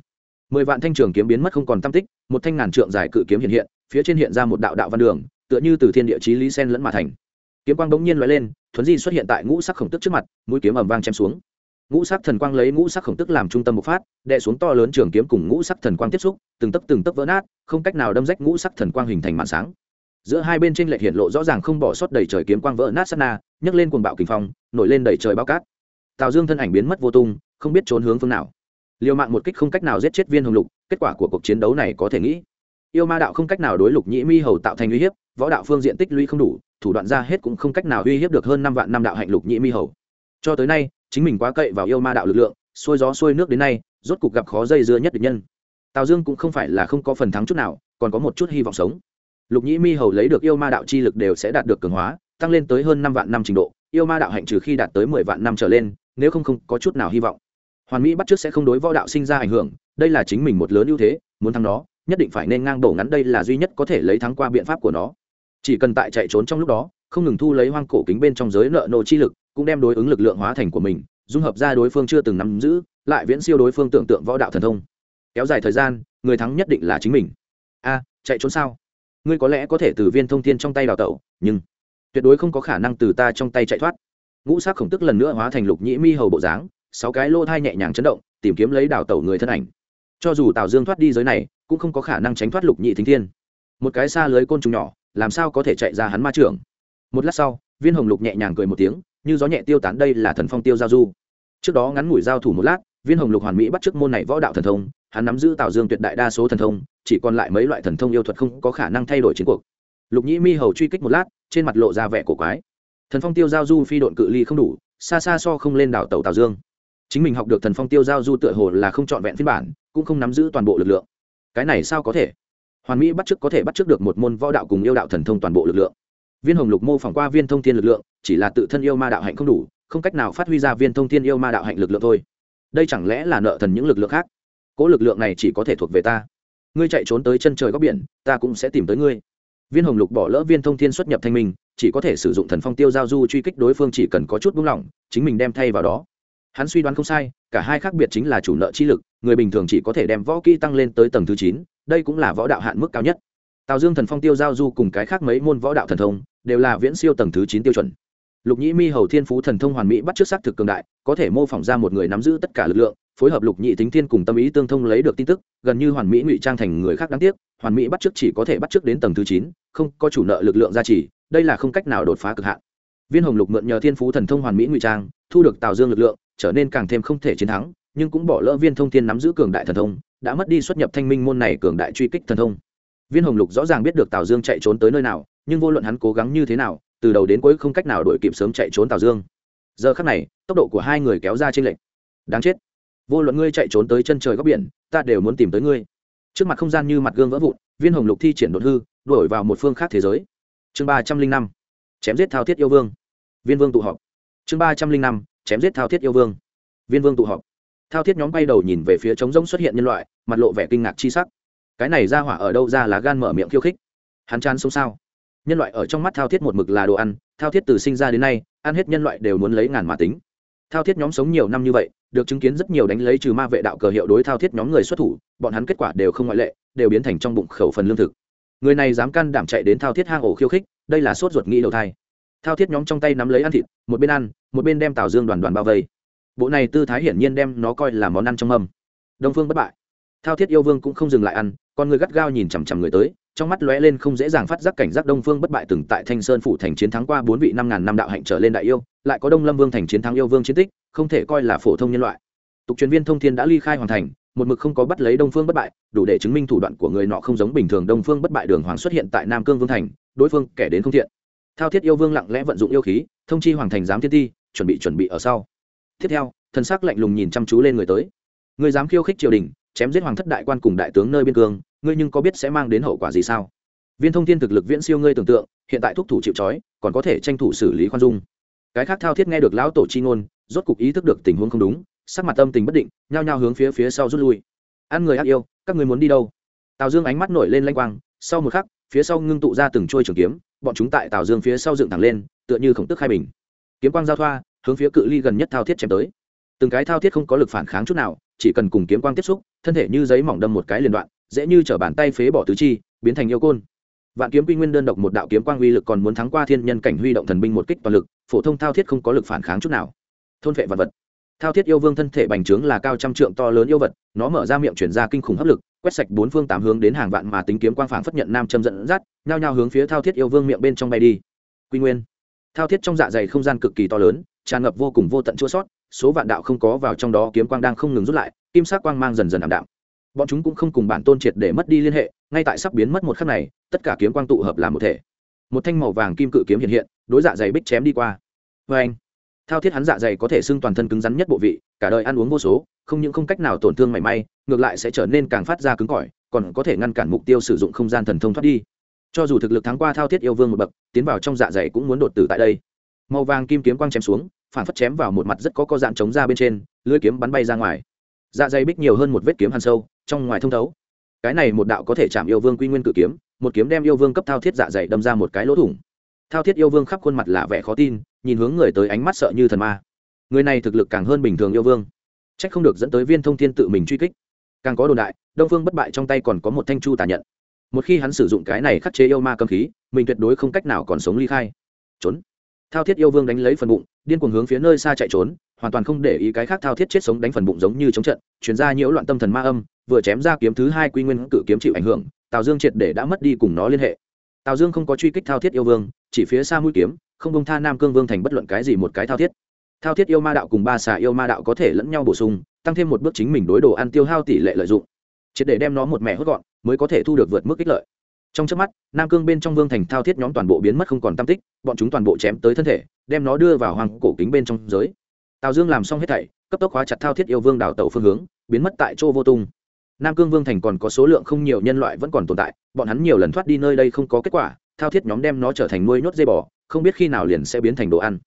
mười vạn thanh trường kiếm biến mất không còn tam tích, một thanh ngàn trượng dài cự kiếm hiện hiện, phía trên hiện ra một đạo đạo văn đường, tựa như từ thiên địa chí lý sen lẫn mà thành. Kiếm quang bỗng nhiên loại lên, thuấn di xuất hiện tại ngũ sắc khổng tức trước mặt, mũi kiếm ầm vang chém xuống ngũ sắc thần quang lấy ngũ sắc khổng tức làm trung tâm bộc phát đệ xuống to lớn trường kiếm cùng ngũ sắc thần quang tiếp xúc, từng tấc từng tấc vỡ nát, không cách nào đâm rách ngũ sắc thần quang hình thành màn sáng. Giữa hai bên trên lệch hiện lộ rõ ràng không bỏ sót đầy trời kiếm quang vỡ nát sát na, nhấc lên cuồng bạo kinh phong, nổi lên đầy trời bao cát. Tào dương thân ảnh biến mất vô tung, không biết trốn hướng phương nào. Liều mạng một kích không cách nào giết chết viên hồng lục, kết quả của cuộc chiến đấu này có thể nghĩ. Yêu ma đạo không cách nào đối lục nhĩ mi hầu tạo thành uy hiếp, võ đạo phương diện tích lũy không đủ, thủ đoạn ra hết cũng không cách nào uy hiếp được hơn năm vạn năm đạo hạnh lục nhĩ mi hầu. Cho tới nay chính mình quá cậy vào yêu ma đạo lực lượng, xuôi gió xuôi nước đến nay, rốt cục gặp khó dây dưa nhất địch nhân. Tào dương cũng không phải là không có phần thắng chút nào, còn có một chút hy vọng sống. Lục nhĩ mi hầu lấy được yêu ma đạo chi lực đều sẽ đạt được cường hóa, tăng lên tới hơn năm vạn năm trình độ, yêu ma đạo hạnh trừ khi đạt tới mười vạn năm trở lên, nếu không không có chút nào hy vọng. Hoàn mỹ bắt trước sẽ không đối võ đạo sinh ra ảnh hưởng, đây là chính mình một lớn ưu thế, muốn thắng nó, nhất định phải nên ngang đổ ngắn đây là duy nhất có thể lấy thắng qua biện pháp của nó. Chỉ cần tại chạy trốn trong lúc đó, không ngừng thu lấy hoang cổ kính bên trong giới nợ nô chi lực cũng đem đối ứng lực lượng hóa thành của mình, dung hợp ra đối phương chưa từng nắm giữ, lại viễn siêu đối phương tưởng tượng võ đạo thần thông. Kéo dài thời gian, người thắng nhất định là chính mình. A, chạy trốn sao? Ngươi có lẽ có thể từ viên thông thiên trong tay đào tẩu, nhưng tuyệt đối không có khả năng từ ta trong tay chạy thoát. Ngũ sắc khổng tức lần nữa hóa thành lục nhĩ mi hầu bộ dáng, sáu cái lô thai nhẹ nhàng chấn động, tìm kiếm lấy đào tẩu người thân ảnh. Cho dù tào dương thoát đi giới này, cũng không có khả năng tránh thoát lục nhị thính thiên. Một cái xa lưới côn trùng nhỏ, làm sao có thể chạy ra hắn ma trưởng? Một lát sau, viên hồng lục nhẹ nhàng cười một tiếng như gió nhẹ tiêu tán đây là thần phong tiêu giao du. Trước đó ngắn ngủi giao thủ một lát, viên hồng lục hoàn mỹ bắt t môn này võ đạo thần thông, hắn nắm giữ tào dương tuyệt đại đa số thần thông, chỉ còn lại mấy loại thần thông yêu thuật không có khả năng thay đổi chiến cuộc. Lục nhĩ mi hầu truy kích một lát, trên mặt lộ ra vẻ cổ quái. Thần phong tiêu giao du phi độn cự ly không đủ, xa xa so không lên đảo tàu tào dương. Chính mình học được thần phong tiêu giao du tựa hồ là không trọn vẹn phiên bản, cũng không nắm giữ toàn bộ lực lượng. Cái này sao có thể? Hoàn mỹ bắt chước có thể bắt chước được một môn võ đạo cùng yêu đạo thần thông toàn bộ lực lượng viên hồng lục mô phỏng qua viên thông thiên lực lượng, chỉ là tự thân yêu ma đạo hạnh không đủ, không cách nào phát huy ra viên thông thiên yêu ma đạo hạnh lực lượng thôi. Đây chẳng lẽ là nợ thần những lực lượng khác? Cỗ lực lượng này chỉ có thể thuộc về ta. Ngươi chạy trốn tới chân trời góc biển, ta cũng sẽ tìm tới ngươi. Viên hồng lục bỏ lỡ viên thông thiên xuất nhập thanh minh, chỉ có thể sử dụng thần phong tiêu giao du truy kích đối phương chỉ cần có chút buông lỏng, chính mình đem thay vào đó. Hắn suy đoán không sai, cả hai khác biệt chính là chủ nợ chi lực, người bình thường chỉ có thể đem võ kỹ tăng lên tới tầng thứ chín, đây cũng là võ đạo hạn mức cao nhất. Tào dương thần phong tiêu giao du cùng cái khác mấy môn võ đạo thần thông đều là viễn siêu tầng thứ chín tiêu chuẩn. Lục nhĩ mi hầu thiên phú thần thông hoàn mỹ bắt trước xác thực cường đại, có thể mô phỏng ra một người nắm giữ tất cả lực lượng, phối hợp lục nhị tính thiên cùng tâm ý tương thông lấy được tin tức, gần như hoàn mỹ ngụy trang thành người khác đáng tiếc, hoàn mỹ bắt trước chỉ có thể bắt trước đến tầng thứ chín, không có chủ nợ lực lượng gia trì, đây là không cách nào đột phá cực hạn. Viên hồng lục mượn nhờ thiên phú thần thông hoàn mỹ ngụy trang, thu được tào dương lực lượng, trở nên càng thêm không thể chiến thắng, nhưng cũng bỏ lỡ viên thông thiên nắm giữ cường đại thần thông, đã mất đi xuất nhập thanh minh môn này cường đại truy kích thần thông. Viên hồng lục rõ ràng biết được tào dương chạy trốn tới nơi nào nhưng vô luận hắn cố gắng như thế nào, từ đầu đến cuối không cách nào đuổi kịp sớm chạy trốn tào dương. Giờ khắc này, tốc độ của hai người kéo ra trên lệnh đáng chết. Vô luận ngươi chạy trốn tới chân trời góc biển, ta đều muốn tìm tới ngươi. Trước mặt không gian như mặt gương vỡ vụn, viên hồng lục thi triển đột hư đổi vào một phương khác thế giới. Chương ba trăm linh năm, chém giết thao thiết yêu vương. Viên vương tụ họp. Chương ba trăm linh năm, chém giết thao thiết yêu vương. Viên vương tụ họp. Thao thiết nhóm bay đầu nhìn về phía trống rỗng xuất hiện nhân loại, mặt lộ vẻ kinh ngạc chi sắc. Cái này ra hỏa ở đâu ra là gan mở miệng khiêu khích? Hắn chán sống sao? Nhân loại ở trong mắt thao thiết một mực là đồ ăn, thao thiết từ sinh ra đến nay, ăn hết nhân loại đều muốn lấy ngàn mà tính. Thao thiết nhóm sống nhiều năm như vậy, được chứng kiến rất nhiều đánh lấy trừ ma vệ đạo cờ hiệu đối thao thiết nhóm người xuất thủ, bọn hắn kết quả đều không ngoại lệ, đều biến thành trong bụng khẩu phần lương thực. Người này dám can đảm chạy đến thao thiết hang ổ khiêu khích, đây là sốt ruột nghĩ đầu thai. Thao thiết nhóm trong tay nắm lấy ăn thịt, một bên ăn, một bên đem tào dương đoàn đoàn bao vây. Bộ này tư thái hiển nhiên đem nó coi là món ăn trong mâm. Đông phương bất bại. Thao thiết yêu vương cũng không dừng lại ăn, con người gắt gao nhìn chằm chằm người tới trong mắt lóe lên không dễ dàng phát giác cảnh giác đông phương bất bại từng tại thanh sơn phủ thành chiến thắng qua bốn vị năm ngàn năm đạo hạnh trở lên đại yêu, lại có đông lâm vương thành chiến thắng yêu vương chiến tích, không thể coi là phổ thông nhân loại. Tục truyền viên thông thiên đã ly khai hoàn thành, một mực không có bắt lấy đông phương bất bại, đủ để chứng minh thủ đoạn của người nọ không giống bình thường đông phương bất bại đường hoàng xuất hiện tại nam cương vương thành, đối phương kẻ đến không thiện. Thao thiết yêu vương lặng lẽ vận dụng yêu khí, thông chi hoàng thành giám thiên ti, chuẩn bị chuẩn bị ở sau. Tiếp theo, thần sắc lạnh lùng nhìn chăm chú lên người tới. Người dám khiêu khích triều đình, chém giết hoàng thất đại quan cùng đại tướng nơi biên cương ngươi nhưng có biết sẽ mang đến hậu quả gì sao? Viên thông thiên thực lực viễn siêu ngươi tưởng tượng, hiện tại thúc thủ chịu trói, còn có thể tranh thủ xử lý khoan dung. Cái khác thao thiết nghe được lão tổ chi ngôn, rốt cục ý thức được tình huống không đúng, sắc mặt tâm tình bất định, nhao nhao hướng phía phía sau rút lui. Ăn người ác yêu, các người muốn đi đâu? Tào dương ánh mắt nổi lên lanh quang, sau một khắc, phía sau ngưng tụ ra từng trôi trường kiếm, bọn chúng tại tào dương phía sau dựng thẳng lên, tựa như khổng tức hai bình. Kiếm quang giao thoa, hướng phía cự ly gần nhất thao thiết chém tới. Từng cái thao thiết không có lực phản kháng chút nào, chỉ cần cùng kiếm quang tiếp xúc, thân thể như giấy mỏng đâm một cái liền đoạn dễ như t bàn tay phế bỏ tứ chi, biến thành yêu côn. Vạn kiếm quy nguyên đơn độc một đạo kiếm quang uy lực còn muốn thắng qua thiên nhân cảnh huy động thần binh một kích toàn lực, phổ thông thao thiết không có lực phản kháng chút nào. Thôn vệ vật vật. Thao thiết yêu vương thân thể bành trướng là cao trăm trượng to lớn yêu vật, nó mở ra miệng chuyển ra kinh khủng hấp lực, quét sạch bốn phương tám hướng đến hàng vạn mà tính kiếm quang phảng phất nhận nam châm dẫn dắt, nhao nhao hướng phía thao thiết yêu vương miệng bên trong bay đi. Quy nguyên. Thao thiết trong dạ dày không gian cực kỳ to lớn, tràn ngập vô cùng vô tận chua sót, số vạn đạo không có vào trong đó kiếm quang đang không ngừng rút lại, kim sắc quang mang dần dần ảm đạm bọn chúng cũng không cùng bản tôn triệt để mất đi liên hệ, ngay tại sắp biến mất một khắc này, tất cả kiếm quang tụ hợp làm một thể. Một thanh màu vàng kim cự kiếm hiện hiện, đối dạ dày bích chém đi qua. Vê anh, thao thiết hắn dạ dày có thể xưng toàn thân cứng rắn nhất bộ vị, cả đời ăn uống vô số, không những không cách nào tổn thương mảy may, ngược lại sẽ trở nên càng phát ra cứng cỏi, còn có thể ngăn cản mục tiêu sử dụng không gian thần thông thoát đi. Cho dù thực lực thắng qua thao thiết yêu vương một bậc, tiến vào trong dạ dày cũng muốn đột tử tại đây. Màu vàng kim kiếm quang chém xuống, phản phất chém vào một mặt rất có co dạng chống ra bên trên lưới kiếm bắn bay ra ngoài dạ dày bích nhiều hơn một vết kiếm hàn sâu, trong ngoài thông thấu. Cái này một đạo có thể chạm yêu vương quy nguyên cự kiếm, một kiếm đem yêu vương cấp thao thiết dạ dày đâm ra một cái lỗ thủng. Thao thiết yêu vương khắp khuôn mặt là vẻ khó tin, nhìn hướng người tới ánh mắt sợ như thần ma. Người này thực lực càng hơn bình thường yêu vương. C h ắ c không được dẫn tới viên thông thiên tự mình truy kích. Càng có đồn đại, đông phương bất bại trong tay còn có một thanh chu tà nhận. Một khi hắn sử dụng cái này khắc chế yêu ma cầm khí, mình tuyệt đối không cách nào còn sống ly khai. Trốn. Thao thiết yêu vương đánh lấy phần bụng điên cuồng hướng phía nơi xa chạy trốn, hoàn toàn không để ý cái khác thao thiết chết sống đánh phần bụng giống như chống trận chuyển ra nhiễu loạn tâm thần ma âm, vừa chém ra kiếm thứ hai quy nguyên cự kiếm chịu ảnh hưởng, tào dương triệt để đã mất đi cùng nó liên hệ. Tào dương không có truy kích thao thiết yêu vương, chỉ phía xa mũi kiếm, không bông tha nam cương vương thành bất luận cái gì một cái thao thiết. Thao thiết yêu ma đạo cùng ba xà yêu ma đạo có thể lẫn nhau bổ sung, tăng thêm một bước chính mình đối đồ ăn tiêu hao tỷ lệ lợi dụng. Triệt để đem nó một mẻ hốt gọn, mới có thể thu được vượt mức ích lợi. Trong trước mắt, nam cương bên trong vương thành thao thiết nhóm toàn bộ biến mất không còn tam tích, bọn chúng toàn bộ chém tới thân thể đem nó đưa vào hoàng cổ kính bên trong giới. Tào dương làm xong hết thảy, cấp tốc hóa chặt thao thiết yêu vương đào tẩu phương hướng, biến mất tại chỗ vô tung. Nam cương vương thành còn có số lượng không nhiều nhân loại vẫn còn tồn tại, bọn hắn nhiều lần thoát đi nơi đây không có kết quả, thao thiết nhóm đem nó trở thành nuôi nhốt dây bò, không biết khi nào liền sẽ biến thành đồ ăn.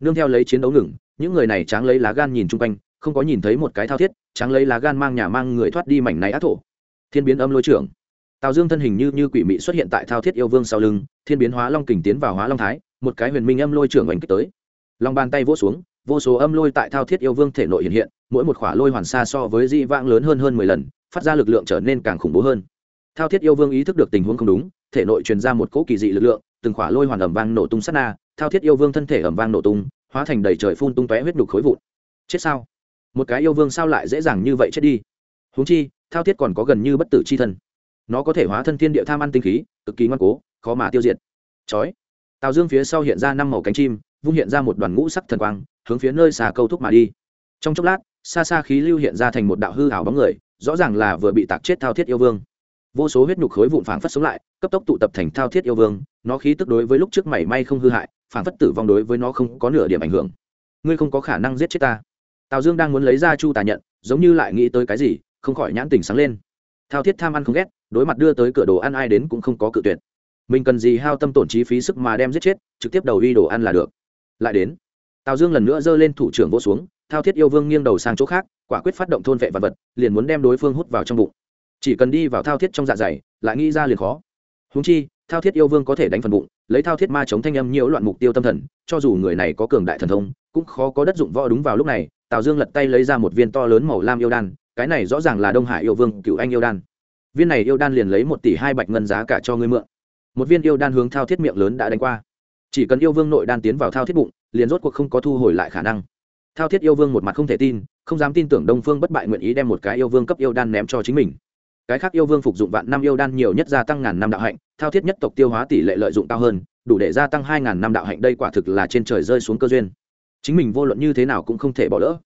Nương theo lấy chiến đấu ngừng, những người này tráng lấy lá gan nhìn chung quanh, không có nhìn thấy một cái thao thiết, tráng lấy lá gan mang nhà mang người thoát đi mảnh này ác thổ. Thiên biến âm lôi trưởng. Tào dương thân hình như như quỷ mị xuất hiện tại thao thiết yêu vương sau lưng, thiên biến hóa long kình tiến vào hóa long thái một cái huyền minh âm lôi trưởng oanh kích tới. Lòng bàn tay vỗ xuống, vô số âm lôi tại thao thiết yêu vương thể nội hiện hiện, mỗi một khỏa lôi hoàn xa so với dị vãng lớn hơn hơn mười lần, phát ra lực lượng trở nên càng khủng bố hơn. Thao thiết yêu vương ý thức được tình huống không đúng, thể nội truyền ra một cỗ kỳ dị lực lượng, từng khỏa lôi hoàn ẩm vang nổ tung sát na, thao thiết yêu vương thân thể ẩm vang nổ tung, hóa thành đầy trời phun tung tóe huyết đục khối vụn. Chết sao? Một cái yêu vương sao lại dễ dàng như vậy chết đi? Húng chi, thao thiết còn có gần như bất tử c h i thân. Nó có thể hóa thân thiên địa tham ăn tinh khí, cực kỳ ngoan cố, khó mà tiêu diệt. Chói tào dương phía sau hiện ra năm màu cánh chim, vung hiện ra một đoàn ngũ sắc thần quang, hướng phía nơi xà câu thúc mà đi. Trong chốc lát, xa xa khí lưu hiện ra thành một đạo hư ảo bóng người, rõ ràng là vừa bị tạc chết thao thiết yêu vương. Vô số huyết nhục khối vụn phảng phất sống lại, cấp tốc tụ tập thành thao thiết yêu vương, nó khí tức đối với lúc trước mảy may không hư hại, phảng phất tử vong đối với nó không có nửa điểm ảnh hưởng. Ngươi không có khả năng giết chết ta. Tào dương đang muốn lấy ra chu tà nhận, giống như lại nghĩ tới cái gì, không khỏi nhãn tình sáng lên. Thao thiết tham ăn không ghét, đối mặt đưa tới cửa đồ ăn ai đến cũng không có cự tuyệt mình cần gì hao tâm tổn trí phí sức mà đem giết chết, trực tiếp đầu uy đồ ăn là được. Lại đến, tào dương lần nữa giơ lên thủ trưởng vỗ xuống, thao thiết yêu vương nghiêng đầu sang chỗ khác, quả quyết phát động thôn vệ vật vật, liền muốn đem đối phương hút vào trong bụng. Chỉ cần đi vào thao thiết trong dạ dày, lại nghĩ ra liền khó. Húng chi, thao thiết yêu vương có thể đánh phần bụng, lấy thao thiết ma chống thanh âm nhiễu loạn mục tiêu tâm thần, cho dù người này có cường đại thần thông, cũng khó có đất dụng võ đúng vào lúc này, tào dương lật tay lấy ra một viên to lớn màu lam yêu đan, cái này rõ ràng là đông hải yêu vương cựu anh yêu đan. Viên này yêu đan liền lấy một tỷ hai bạch ngân giá cả cho ngươi mượn một viên yêu đan hướng thao thiết miệng lớn đã đánh qua. Chỉ cần yêu vương nội đan tiến vào thao thiết bụng, liền rốt cuộc không có thu hồi lại khả năng. Thao thiết yêu vương một mặt không thể tin, không dám tin tưởng đông phương bất bại nguyện ý đem một cái yêu vương cấp yêu đan ném cho chính mình. Cái khác yêu vương phục dụng vạn năm yêu đan nhiều nhất gia tăng ngàn năm đạo hạnh, thao thiết nhất tộc tiêu hóa tỷ lệ lợi dụng cao hơn, đủ để gia tăng hai ngàn năm đạo hạnh đây quả thực là trên trời rơi xuống cơ duyên. Chính mình vô luận như thế nào cũng không thể bỏ lỡ.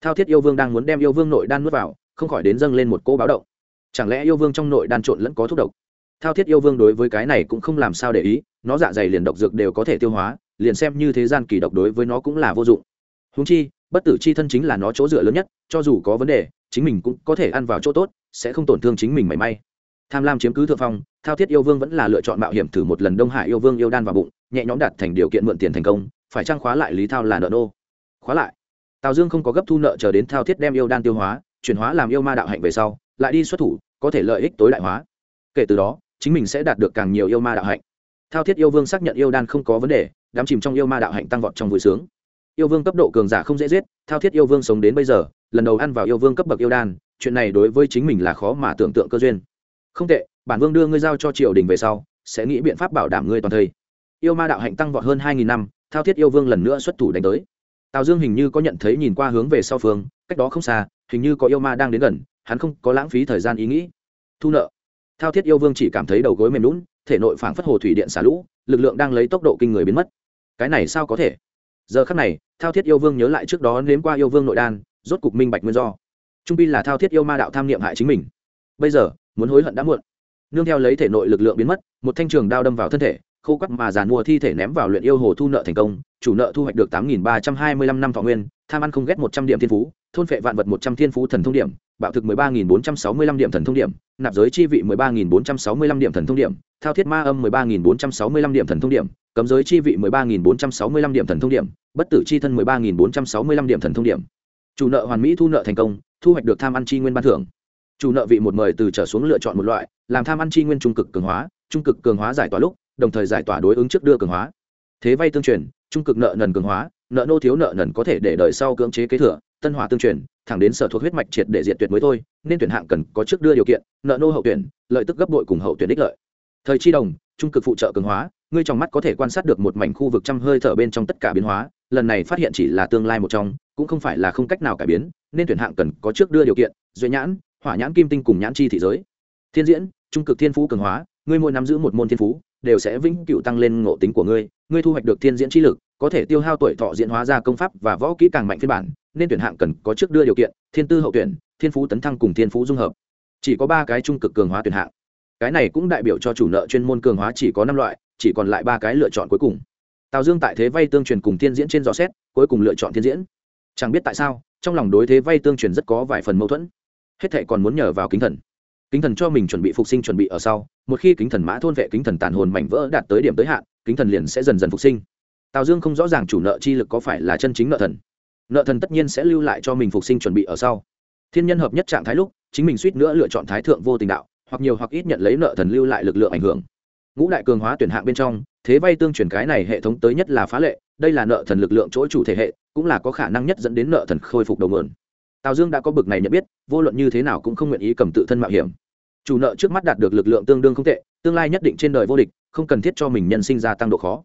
Thao thiết yêu vương đang muốn đem yêu vương nội đan nuốt vào, không khỏi đến dâng lên một cỗ báo động. Chẳng lẽ yêu vương trong nội đan trộn lẫn có thuốc độc? Thao thiết yêu vương đối với cái này cũng không làm sao để ý, nó dạ dày liền độc dược đều có thể tiêu hóa, liền xem như thế gian kỳ độc đối với nó cũng là vô dụng. Húng chi, bất tử chi thân chính là nó chỗ dựa lớn nhất, cho dù có vấn đề, chính mình cũng có thể ăn vào chỗ tốt, sẽ không tổn thương chính mình mảy may. Tham lam chiếm cứ thượng phong, thao thiết yêu vương vẫn là lựa chọn mạo hiểm thử một lần đông hải yêu vương yêu đan vào bụng, nhẹ nhõm đạt thành điều kiện mượn tiền thành công, phải trang khóa lại lý thao là nợ nô? Khóa lại. Tào dương không có gấp thu nợ chờ đến thao thiết đem yêu đan tiêu hóa, chuyển hóa làm yêu ma đạo hạnh về sau, lại đi xuất thủ, có thể lợi ích tối đại hóa. Kể từ đó chính mình sẽ đạt được càng nhiều yêu ma đạo hạnh. Thao thiết yêu vương xác nhận yêu đan không có vấn đề, đám chìm trong yêu ma đạo hạnh tăng vọt trong vui sướng. Yêu vương cấp độ cường giả không dễ giết, thao thiết yêu vương sống đến bây giờ, lần đầu ăn vào yêu vương cấp bậc yêu đan, chuyện này đối với chính mình là khó mà tưởng tượng cơ duyên. Không tệ, bản vương đưa ngươi giao cho triều đình về sau, sẽ nghĩ biện pháp bảo đảm ngươi toàn thây yêu ma đạo hạnh tăng vọt hơn hai nghìn năm, thao thiết yêu vương lần nữa xuất thủ đánh tới. Tào dương hình như có nhận thấy nhìn qua hướng về sau phương, cách đó không xa, hình như có yêu ma đang đến gần, hắn không có lãng phí thời gian ý nghĩ. Thu nợ thao thiết yêu vương chỉ cảm thấy đầu gối mềm lún thể nội phảng phất hồ thủy điện xả lũ, lực lượng đang lấy tốc độ kinh người biến mất. Cái này sao có thể? Giờ khắc này, thao thiết yêu vương nhớ lại trước đó nếm qua yêu vương nội đan, rốt cục minh bạch nguyên do. Trung pi là thao thiết yêu ma đạo tham niệm hại chính mình. Bây giờ, muốn hối hận đã muộn. Nương theo lấy thể nội lực lượng biến mất, một thanh trường đao đâm vào thân thể khô quắt mà giàn mua thi thể ném vào luyện yêu hồ thu nợ thành công, chủ nợ thu hoạch được tám nghìn ba trăm hai mươi lăm năm thọ nguyên, tham ăn không ghét một trăm điểm thiên phú, thôn phệ vạn vật một trăm thiên phú thần thông điểm, bạo thực mười ba nghìn bốn trăm sáu mươi lăm điểm thần thông điểm, nạp giới chi vị mười ba nghìn bốn trăm sáu mươi lăm điểm thần thông điểm, thao thiết ma âm mười ba nghìn bốn trăm sáu mươi lăm điểm thần thông điểm, cấm giới chi vị mười ba nghìn bốn trăm sáu mươi lăm điểm thần thông điểm, bất tử chi thân mười ba nghìn bốn trăm sáu mươi lăm điểm thần thông điểm. Chủ nợ hoàn mỹ thu nợ thành công, thu hoạch được tham ăn chi nguyên ban thưởng. Chủ nợ vị một mời từ trở xuống lựa chọn một loại, làm tham ăn chi nguyên trung cực cường hóa, trung cực cường hóa giải tỏa lúc đồng thời giải tỏa đối ứng trước đưa cường hóa. Thế vay tương truyền, trung cực nợ nần cường hóa, nợ nô thiếu nợ nần có thể để đời sau cưỡng chế kế thừa, tân hỏa tương truyền, thẳng đến sở thuộc huyết mạch triệt để diện tuyệt mới thôi, nên tuyển hạng cần có trước đưa điều kiện, nợ nô hậu tuyển, lợi tức gấp bội cùng hậu tuyển đích lợi. Thời chi đồng, trung cực phụ trợ cường hóa, ngươi trong mắt có thể quan sát được một mảnh khu vực trăm hơi thở bên trong tất cả biến hóa, lần này phát hiện chỉ là tương lai một trong, cũng không phải là không cách nào cải biến, nên tuyển hạng cần có trước đưa điều kiện duy nhãn, hỏa nhãn kim tinh cùng nhãn chi thị giới. Thiên diễn, trung cực thiên phú cường hóa, ngươi mỗi nắm giữ một môn thiên phú đều sẽ vĩnh cựu tăng lên ngộ tính của ngươi ngươi thu hoạch được thiên diễn chi lực, có thể tiêu hao tuổi thọ diễn hóa ra công pháp và võ kỹ càng mạnh phiên bản, nên tuyển hạng cần có trước đưa điều kiện, thiên tư hậu tuyển, thiên phú tấn thăng cùng thiên phú dung hợp. Chỉ có ba cái trung cực cường hóa tuyển hạng. Cái này cũng đại biểu cho chủ nợ chuyên môn cường hóa chỉ có năm loại, chỉ còn lại ba cái lựa chọn cuối cùng. Tào dương tại thế vay tương truyền cùng thiên diễn trên dò xét, cuối cùng lựa chọn thiên diễn. Chẳng biết tại sao, trong lòng đối thế vay tương truyền rất có vài phần mâu thuẫn. Hết thệ còn muốn nhờ vào kính thần kính thần cho mình chuẩn bị phục sinh chuẩn bị ở sau, một khi kính thần mã thôn vệ kính thần tàn hồn mảnh vỡ đạt tới điểm tới hạn, kính thần liền sẽ dần dần phục sinh. Tào dương không rõ ràng chủ nợ chi lực có phải là chân chính nợ thần. Nợ thần tất nhiên sẽ lưu lại cho mình phục sinh chuẩn bị ở sau. Thiên nhân hợp nhất trạng thái lúc, chính mình suýt nữa lựa chọn thái thượng vô tình đạo, hoặc nhiều hoặc ít nhận lấy nợ thần lưu lại lực lượng ảnh hưởng. Ngũ đại cường hóa tuyển hạng bên trong, thế vay tương chuyển cái này hệ thống tới nhất là phá lệ, đây là nợ thần lực lượng chỗ chủ thể hệ, cũng là có khả năng nhất dẫn đến nợ thần khôi phục đầu mượn tào dương đã có bực này nhận biết, vô luận như thế nào cũng không nguyện ý cầm tự thân mạo hiểm chủ nợ trước mắt đạt được lực lượng tương đương không tệ, tương lai nhất định trên đời vô địch, không cần thiết cho mình nhân sinh ra tăng độ khó.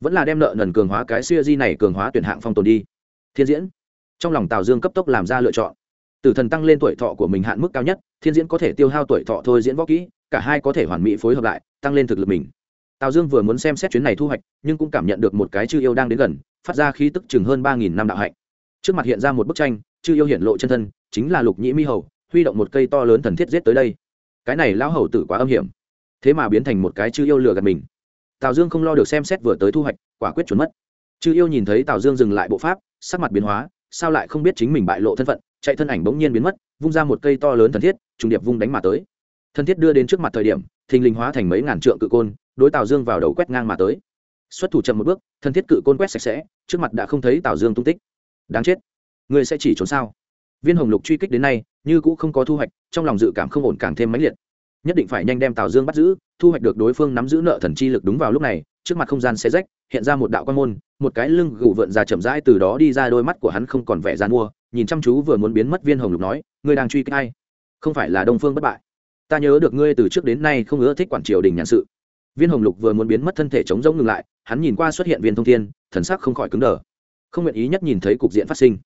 Vẫn là đem nợ nần cường hóa cái siêu di này cường hóa tuyển hạng phong tồn đi. Thiên diễn. Trong lòng tào dương cấp tốc làm ra lựa chọn. Tử thần tăng lên tuổi thọ của mình hạn mức cao nhất, thiên diễn có thể tiêu hao tuổi thọ thôi diễn võ kỹ, cả hai có thể hoàn mỹ phối hợp lại, tăng lên thực lực mình. Tào dương vừa muốn xem xét chuyến này thu hoạch, nhưng cũng cảm nhận được một cái chư yêu đang đến gần, phát ra khí tức chừng hơn ba nghìn năm đạo hạnh. Trước mặt hiện ra một bức tranh, chư yêu hiện lộ chân thân, chính là lục nhĩ mi hầu, huy động một cây to lớn thần thiết giết tới đây cái này lão hầu tử quá âm hiểm. Thế mà biến thành một cái chư yêu lừa gạt mình. Tào dương không lo được xem xét vừa tới thu hoạch, quả quyết chuẩn mất. Chư yêu nhìn thấy tào dương dừng lại bộ pháp, sắc mặt biến hóa, sao lại không biết chính mình bại lộ thân phận, chạy thân ảnh bỗng nhiên biến mất, vung ra một cây to lớn thần thiết, trùng điệp vung đánh mà tới. Thân thiết đưa đến trước mặt thời điểm, thình lình hóa thành mấy ngàn trượng cự côn, đối tào dương vào đầu quét ngang mà tới. Xuất thủ chậm một bước thân thiết cự côn quét sạch sẽ, trước mặt đã không thấy tào dương tung tích. Đáng chết. Người sẽ chỉ trốn sao? Viên hồng lục truy kích đến nay, như cũ không có thu hoạch, trong lòng dự cảm không ổn càng thêm mãnh liệt. Nhất định phải nhanh đem tào dương bắt giữ, thu hoạch được đối phương nắm giữ nợ thần chi lực đúng vào lúc này, trước mặt không gian xe rách, hiện ra một đạo quan môn, một cái lưng gù vượn ra chậm rãi từ đó đi ra, đôi mắt của hắn không còn vẻ gian mua, nhìn chăm chú vừa muốn biến mất viên hồng lục nói, ngươi đang truy kích ai? không phải là đông phương bất bại. Ta nhớ được ngươi từ trước đến nay không ưa thích quản triều đình nhàn sự. Viên hồng lục vừa muốn biến mất thân thể chống rỗng ngừng lại, hắn nhìn qua xuất hiện viên thông thiên, thần sắc không khỏi cứng đờ. Không nguyện ý nhất nhìn thấy cục diện phát sinh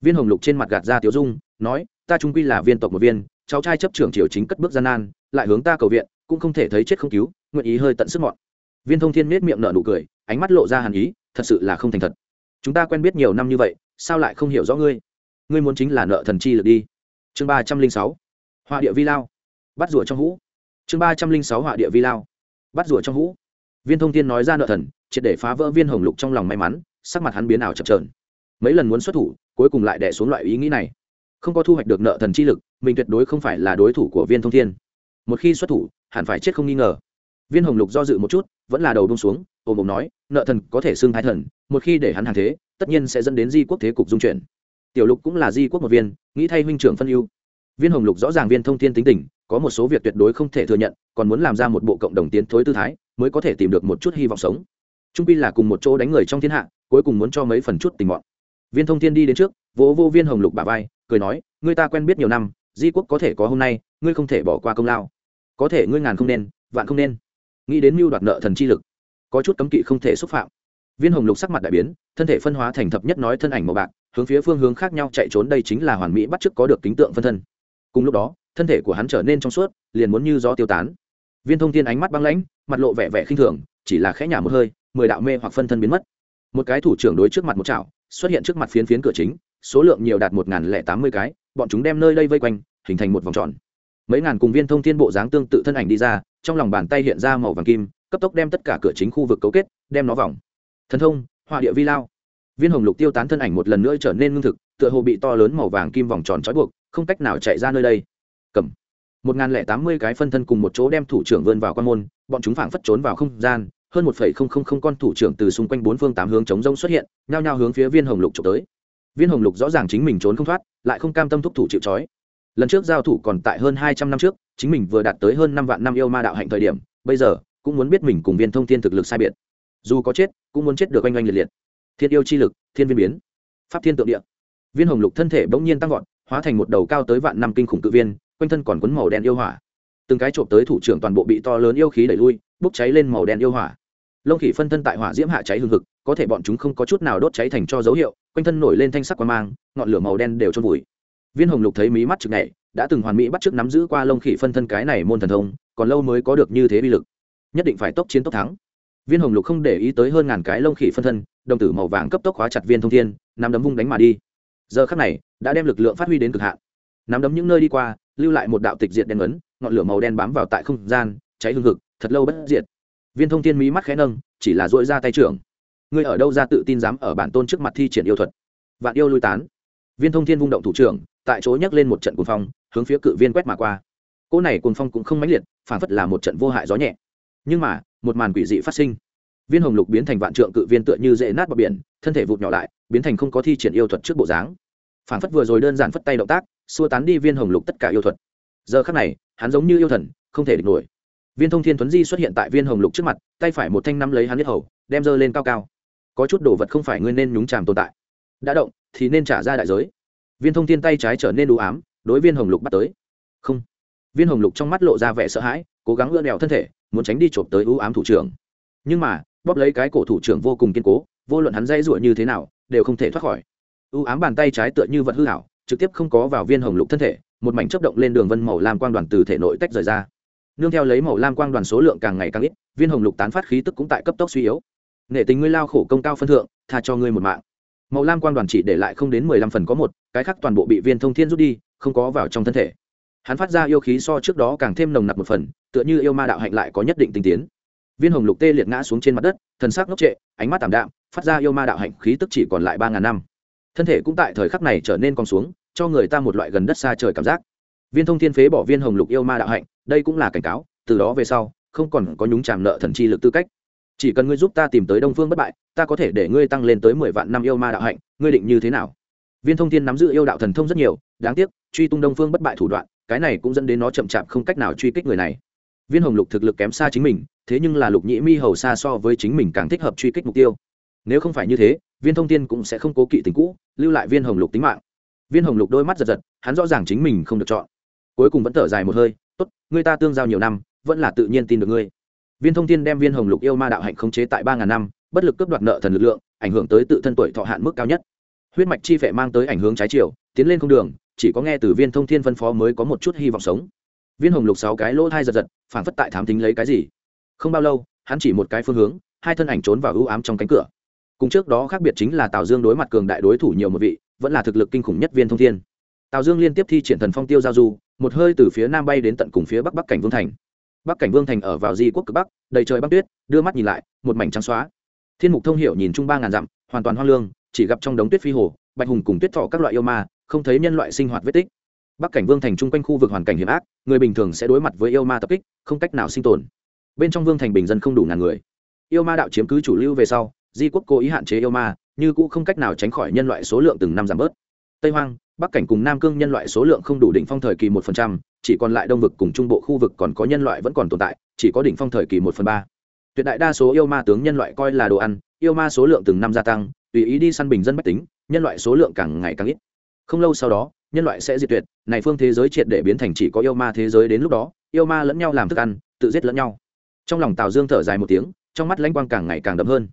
viên hồng lục trên mặt gạt ra tiểu dung, nói, ta trung quy là viên tộc một viên, cháu trai chấp trưởng triều chính cất bước gian nan, lại hướng ta cầu viện, cũng không thể thấy chết không cứu, nguyện ý hơi tận sức mọn. Viên thông thiên nết miệng nở nụ cười, ánh mắt lộ ra hàn ý, thật sự là không thành thật. Chúng ta quen biết nhiều năm như vậy, sao lại không hiểu rõ ngươi? Ngươi muốn chính là nợ thần chi lực đi. Chương ba trăm linh sáu, họa địa vi lao. Bắt rủa trong hũ. Chương ba trăm linh sáu, họa địa vi lao. Bắt rủa trong hũ. Viên thông thiên nói ra nợ thần, triệt để phá vỡ viên hồng lục trong lòng may mắn, sắc mặt hắn biến ảo chập trờn mấy lần muốn xuất thủ, cuối cùng lại đẻ xuống loại ý nghĩ này. Không có thu hoạch được nợ thần chi lực, mình tuyệt đối không phải là đối thủ của viên thông thiên. Một khi xuất thủ, hẳn phải chết không nghi ngờ. Viên hồng lục do dự một chút, vẫn là đầu bông xuống ôm ôm nói, nợ thần có thể xưng thái thần, một khi để hắn hàng thế, tất nhiên sẽ dẫn đến di quốc thế cục dung chuyển. Tiểu lục cũng là di quốc một viên, nghĩ thay huynh trưởng phân ưu. Viên hồng lục rõ ràng viên thông thiên tính tình, có một số việc tuyệt đối không thể thừa nhận, còn muốn làm ra một bộ cộng đồng tiến thối tư thái, mới có thể tìm được một chút hy vọng sống. Trung pi là cùng một chỗ đánh người trong thiên hạ, cuối cùng muốn cho mấy phần chút tình mọn viên thông thiên đi đến trước, vỗ vô viên hồng lục bà vai, cười nói, ngươi ta quen biết nhiều năm, di quốc có thể có hôm nay, ngươi không thể bỏ qua công lao. Có thể ngươi ngàn không nên, vạn không nên. Nghĩ đến mưu đoạt nợ thần chi lực, có chút cấm kỵ không thể xúc phạm. Viên hồng lục sắc mặt đại biến, thân thể phân hóa thành thập nhất nói thân ảnh màu bạc, hướng phía phương hướng khác nhau chạy trốn đây chính là hoàn mỹ bắt chước có được kính tượng phân thân. Cùng lúc đó, thân thể của hắn trở nên trong suốt, liền muốn như gió tiêu tán. Viên thông thiên ánh mắt băng lãnh, mặt lộ vẻ vẻ khinh thường, chỉ là khẽ nhả một hơi, mười đạo mê hoặc phân thân biến mất. Một cái thủ trưởng đối trước mặt một chảo xuất hiện trước mặt phiến phiến cửa chính, số lượng nhiều đạt một lẻ tám mươi cái, bọn chúng đem nơi đây vây quanh, hình thành một vòng tròn. Mấy ngàn cùng viên thông thiên bộ dáng tương tự thân ảnh đi ra, trong lòng bàn tay hiện ra màu vàng kim, cấp tốc đem tất cả cửa chính khu vực cấu kết, đem nó vòng. Thần thông họa địa vi lao. Viên hồng lục tiêu tán thân ảnh một lần nữa trở nên ngưng thực, tựa hồ bị to lớn màu vàng kim vòng tròn trói buộc, không cách nào chạy ra nơi đây. Cầm. Một n g h n lẻ tám mươi cái phân thân cùng một chỗ đem thủ trưởng vươn vào quan môn, bọn chúng phảng phất trốn vào không gian hơn một phẩy không không không con thủ trưởng từ xung quanh bốn phương tám hướng chống rông xuất hiện, nhao nhao hướng phía viên hồng lục trộm tới. Viên hồng lục rõ ràng chính mình trốn không thoát, lại không cam tâm thúc thủ chịu trói. Lần trước giao thủ còn tại hơn hai trăm năm trước, chính mình vừa đạt tới hơn năm vạn năm yêu ma đạo hạnh thời điểm, bây giờ, cũng muốn biết mình cùng viên thông thiên thực lực sai biệt. Dù có chết, cũng muốn chết được oanh oanh liệt liệt. Thiên yêu chi lực, thiên viên biến. Pháp thiên tượng địa. Viên hồng lục thân thể bỗng nhiên tăng vọt, hóa thành một đầu cao tới vạn năm kinh khủng cự viên, quanh thân còn quấn màu đen yêu hỏa. Từng cái trộm tới thủ trưởng toàn bộ bị to lớn yêu khí đẩy lui bốc cháy lên màu đen yêu hỏa. Lông khỉ phân thân tại hỏa diễm hạ cháy hừng hực, có thể bọn chúng không có chút nào đốt cháy thành cho dấu hiệu, quanh thân nổi lên thanh sắc quang mang, ngọn lửa màu đen đều trôn vùi. Viên hồng lục thấy mí mắt chực nhảy, đã từng hoàn mỹ bắt chước nắm giữ qua lông khỉ phân thân cái này môn thần thông, còn lâu mới có được như thế bi lực. Nhất định phải tốc chiến tốc thắng. Viên hồng lục không để ý tới hơn ngàn cái lông khỉ phân thân, đồng tử màu vàng cấp tốc hóa chặt viên thông thiên, nắm đấm vung đánh mà đi. Giờ khắc này, đã đem lực lượng phát huy đến cực hạn. Nắm đấm những nơi đi qua, lưu lại một đạo tịch diệt đen ấn ngọn lửa màu đen bám vào tại không gian cháy hương hực, thật lâu bất diệt. Viên thông thiên mí mắt khẽ nâng, chỉ là dội ra tay trưởng. Ngươi ở đâu ra tự tin dám ở bản tôn trước mặt thi triển yêu thuật? Vạn yêu lui tán. Viên thông thiên vung động thủ trưởng, tại chỗ nhấc lên một trận cuồng phong, hướng phía cự viên quét mà qua. Cỗ này cuồng phong cũng không mãnh liệt, phản phất là một trận vô hại gió nhẹ. Nhưng mà, một màn quỷ dị phát sinh. Viên hồng lục biến thành vạn trượng cự viên tựa như dễ nát bờ biển, thân thể vụt nhỏ lại, biến thành không có thi triển yêu thuật trước bộ dáng. Phản phất vừa rồi đơn giản phất tay động tác, xua tán đi viên hồng lục tất cả yêu thuật. Giờ khắc này, hắn giống như yêu thần, không thể địch nổi viên thông thiên tuấn di xuất hiện tại viên hồng lục trước mặt, tay phải một thanh nắm lấy hắn nhất hầu, đem dơ lên cao cao. Có chút đồ vật không phải ngươi nên nhúng chàm tồn tại. Đã động, thì nên trả ra đại giới. Viên thông thiên tay trái trở nên đủ ám, đối viên hồng lục bắt tới. Không. Viên hồng lục trong mắt lộ ra vẻ sợ hãi, cố gắng ưa đèo thân thể, muốn tránh đi trộm tới ưu ám thủ trưởng. Nhưng mà, bóp lấy cái cổ thủ trưởng vô cùng kiên cố, vô luận hắn dây ruột như thế nào, đều không thể thoát khỏi. Ưu ám bàn tay trái tựa như vật hư hảo trực tiếp không có vào viên hồng lục thân thể, một mảnh chấp động lên đường vân màu làm quang đoàn từ thể nội tách rời ra nương theo lấy màu lam quang đoàn số lượng càng ngày càng ít, viên hồng lục tán phát khí tức cũng tại cấp tốc suy yếu. Nghệ tình ngươi lao khổ công cao phân thượng, tha cho ngươi một mạng. Màu lam quang đoàn chỉ để lại không đến mười lăm phần có một, cái khác toàn bộ bị viên thông thiên rút đi, không có vào trong thân thể. Hắn phát ra yêu khí so trước đó càng thêm nồng nặc một phần, tựa như yêu ma đạo hạnh lại có nhất định tinh tiến. Viên hồng lục tê liệt ngã xuống trên mặt đất, thần sắc ngốc trệ, ánh mắt tảm đạm, phát ra yêu ma đạo hạnh khí tức chỉ còn lại ba ngàn năm. Thân thể cũng tại thời khắc này trở nên còn xuống, cho người ta một loại gần đất xa trời cảm giác viên thông thiên phế bỏ viên hồng lục yêu ma đạo hạnh, đây cũng là cảnh cáo, từ đó về sau, không còn có nhúng chàm nợ thần chi lực tư cách. Chỉ cần ngươi giúp ta tìm tới đông phương bất bại, ta có thể để ngươi tăng lên tới mười vạn năm yêu ma đạo hạnh, ngươi định như thế nào? Viên thông thiên nắm giữ yêu đạo thần thông rất nhiều, đáng tiếc, truy tung đông phương bất bại thủ đoạn, cái này cũng dẫn đến nó chậm chạp không cách nào truy kích người này. Viên hồng lục thực lực kém xa chính mình, thế nhưng là lục nhĩ mi hầu xa so với chính mình càng thích hợp truy kích mục tiêu. Nếu không phải như thế, viên thông tiên cũng sẽ không cố kỵ tình cũ, lưu lại viên hồng lục tính mạng. Viên hồng lục đôi mắt giật giật, hắn rõ ràng chính mình không được chọn cuối cùng vẫn thở dài một hơi, tốt người ta tương giao nhiều năm, vẫn là tự nhiên tin được ngươi. Viên thông tin đem viên hồng lục yêu ma đạo hạnh khống chế tại ba ngàn năm, bất lực cướp đoạt nợ thần lực lượng, ảnh hưởng tới tự thân tuổi thọ hạn mức cao nhất. Huyết mạch chi phệ mang tới ảnh hưởng trái chiều, tiến lên không đường, chỉ có nghe từ viên thông thiên phân phó mới có một chút hy vọng sống. Viên hồng lục sáu cái lỗ thai giật giật phản phất tại thám tính lấy cái gì. Không bao lâu, hắn chỉ một cái phương hướng, hai thân ảnh trốn vào ưu ám trong cánh cửa. Cùng trước đó khác biệt chính là tào dương đối mặt cường đại đối thủ nhiều một vị, vẫn là thực lực kinh khủng nhất viên thông thiên tào dương liên tiếp thi triển thần phong tiêu giao du, một hơi từ phía nam bay đến tận cùng phía bắc bắc cảnh vương thành. Bắc cảnh vương thành ở vào di quốc cực bắc, đầy trời băng tuyết, đưa mắt nhìn lại, một mảnh trắng xóa. Thiên mục thông hiểu nhìn chung ba ngàn dặm, hoàn toàn hoang lương, chỉ gặp trong đống tuyết phi hồ, bạch hùng cùng tuyết thọ các loại yêu ma, không thấy nhân loại sinh hoạt vết tích. Bắc cảnh vương thành chung quanh khu vực hoàn cảnh hiểm ác, người bình thường sẽ đối mặt với yêu ma tập kích, không cách nào sinh tồn. Bên trong vương thành bình dân không đủ ngàn người. Yêu ma đạo chiếm cứ chủ lưu về sau, di quốc cố ý hạn chế yêu ma, như cũ không cách nào tránh khỏi nhân loại số lượng từng năm giảm bớt. Tây hoang bắc cảnh cùng nam cương nhân loại số lượng không đủ đỉnh phong thời kỳ một phần trăm, chỉ còn lại đông vực cùng trung bộ khu vực còn có nhân loại vẫn còn tồn tại, chỉ có đỉnh phong thời kỳ một phần ba. Tuyệt đại đa số yêu ma tướng nhân loại coi là đồ ăn, yêu ma số lượng từng năm gia tăng, tùy ý đi săn bình dân bách tính, nhân loại số lượng càng ngày càng ít. Không lâu sau đó, nhân loại sẽ diệt tuyệt, này phương thế giới triệt để biến thành chỉ có yêu ma thế giới đến lúc đó, yêu ma lẫn nhau làm thức ăn, tự giết lẫn nhau. Trong lòng tào dương thở dài một tiếng, trong mắt lãnh quang càng ngày càng đậm hơn.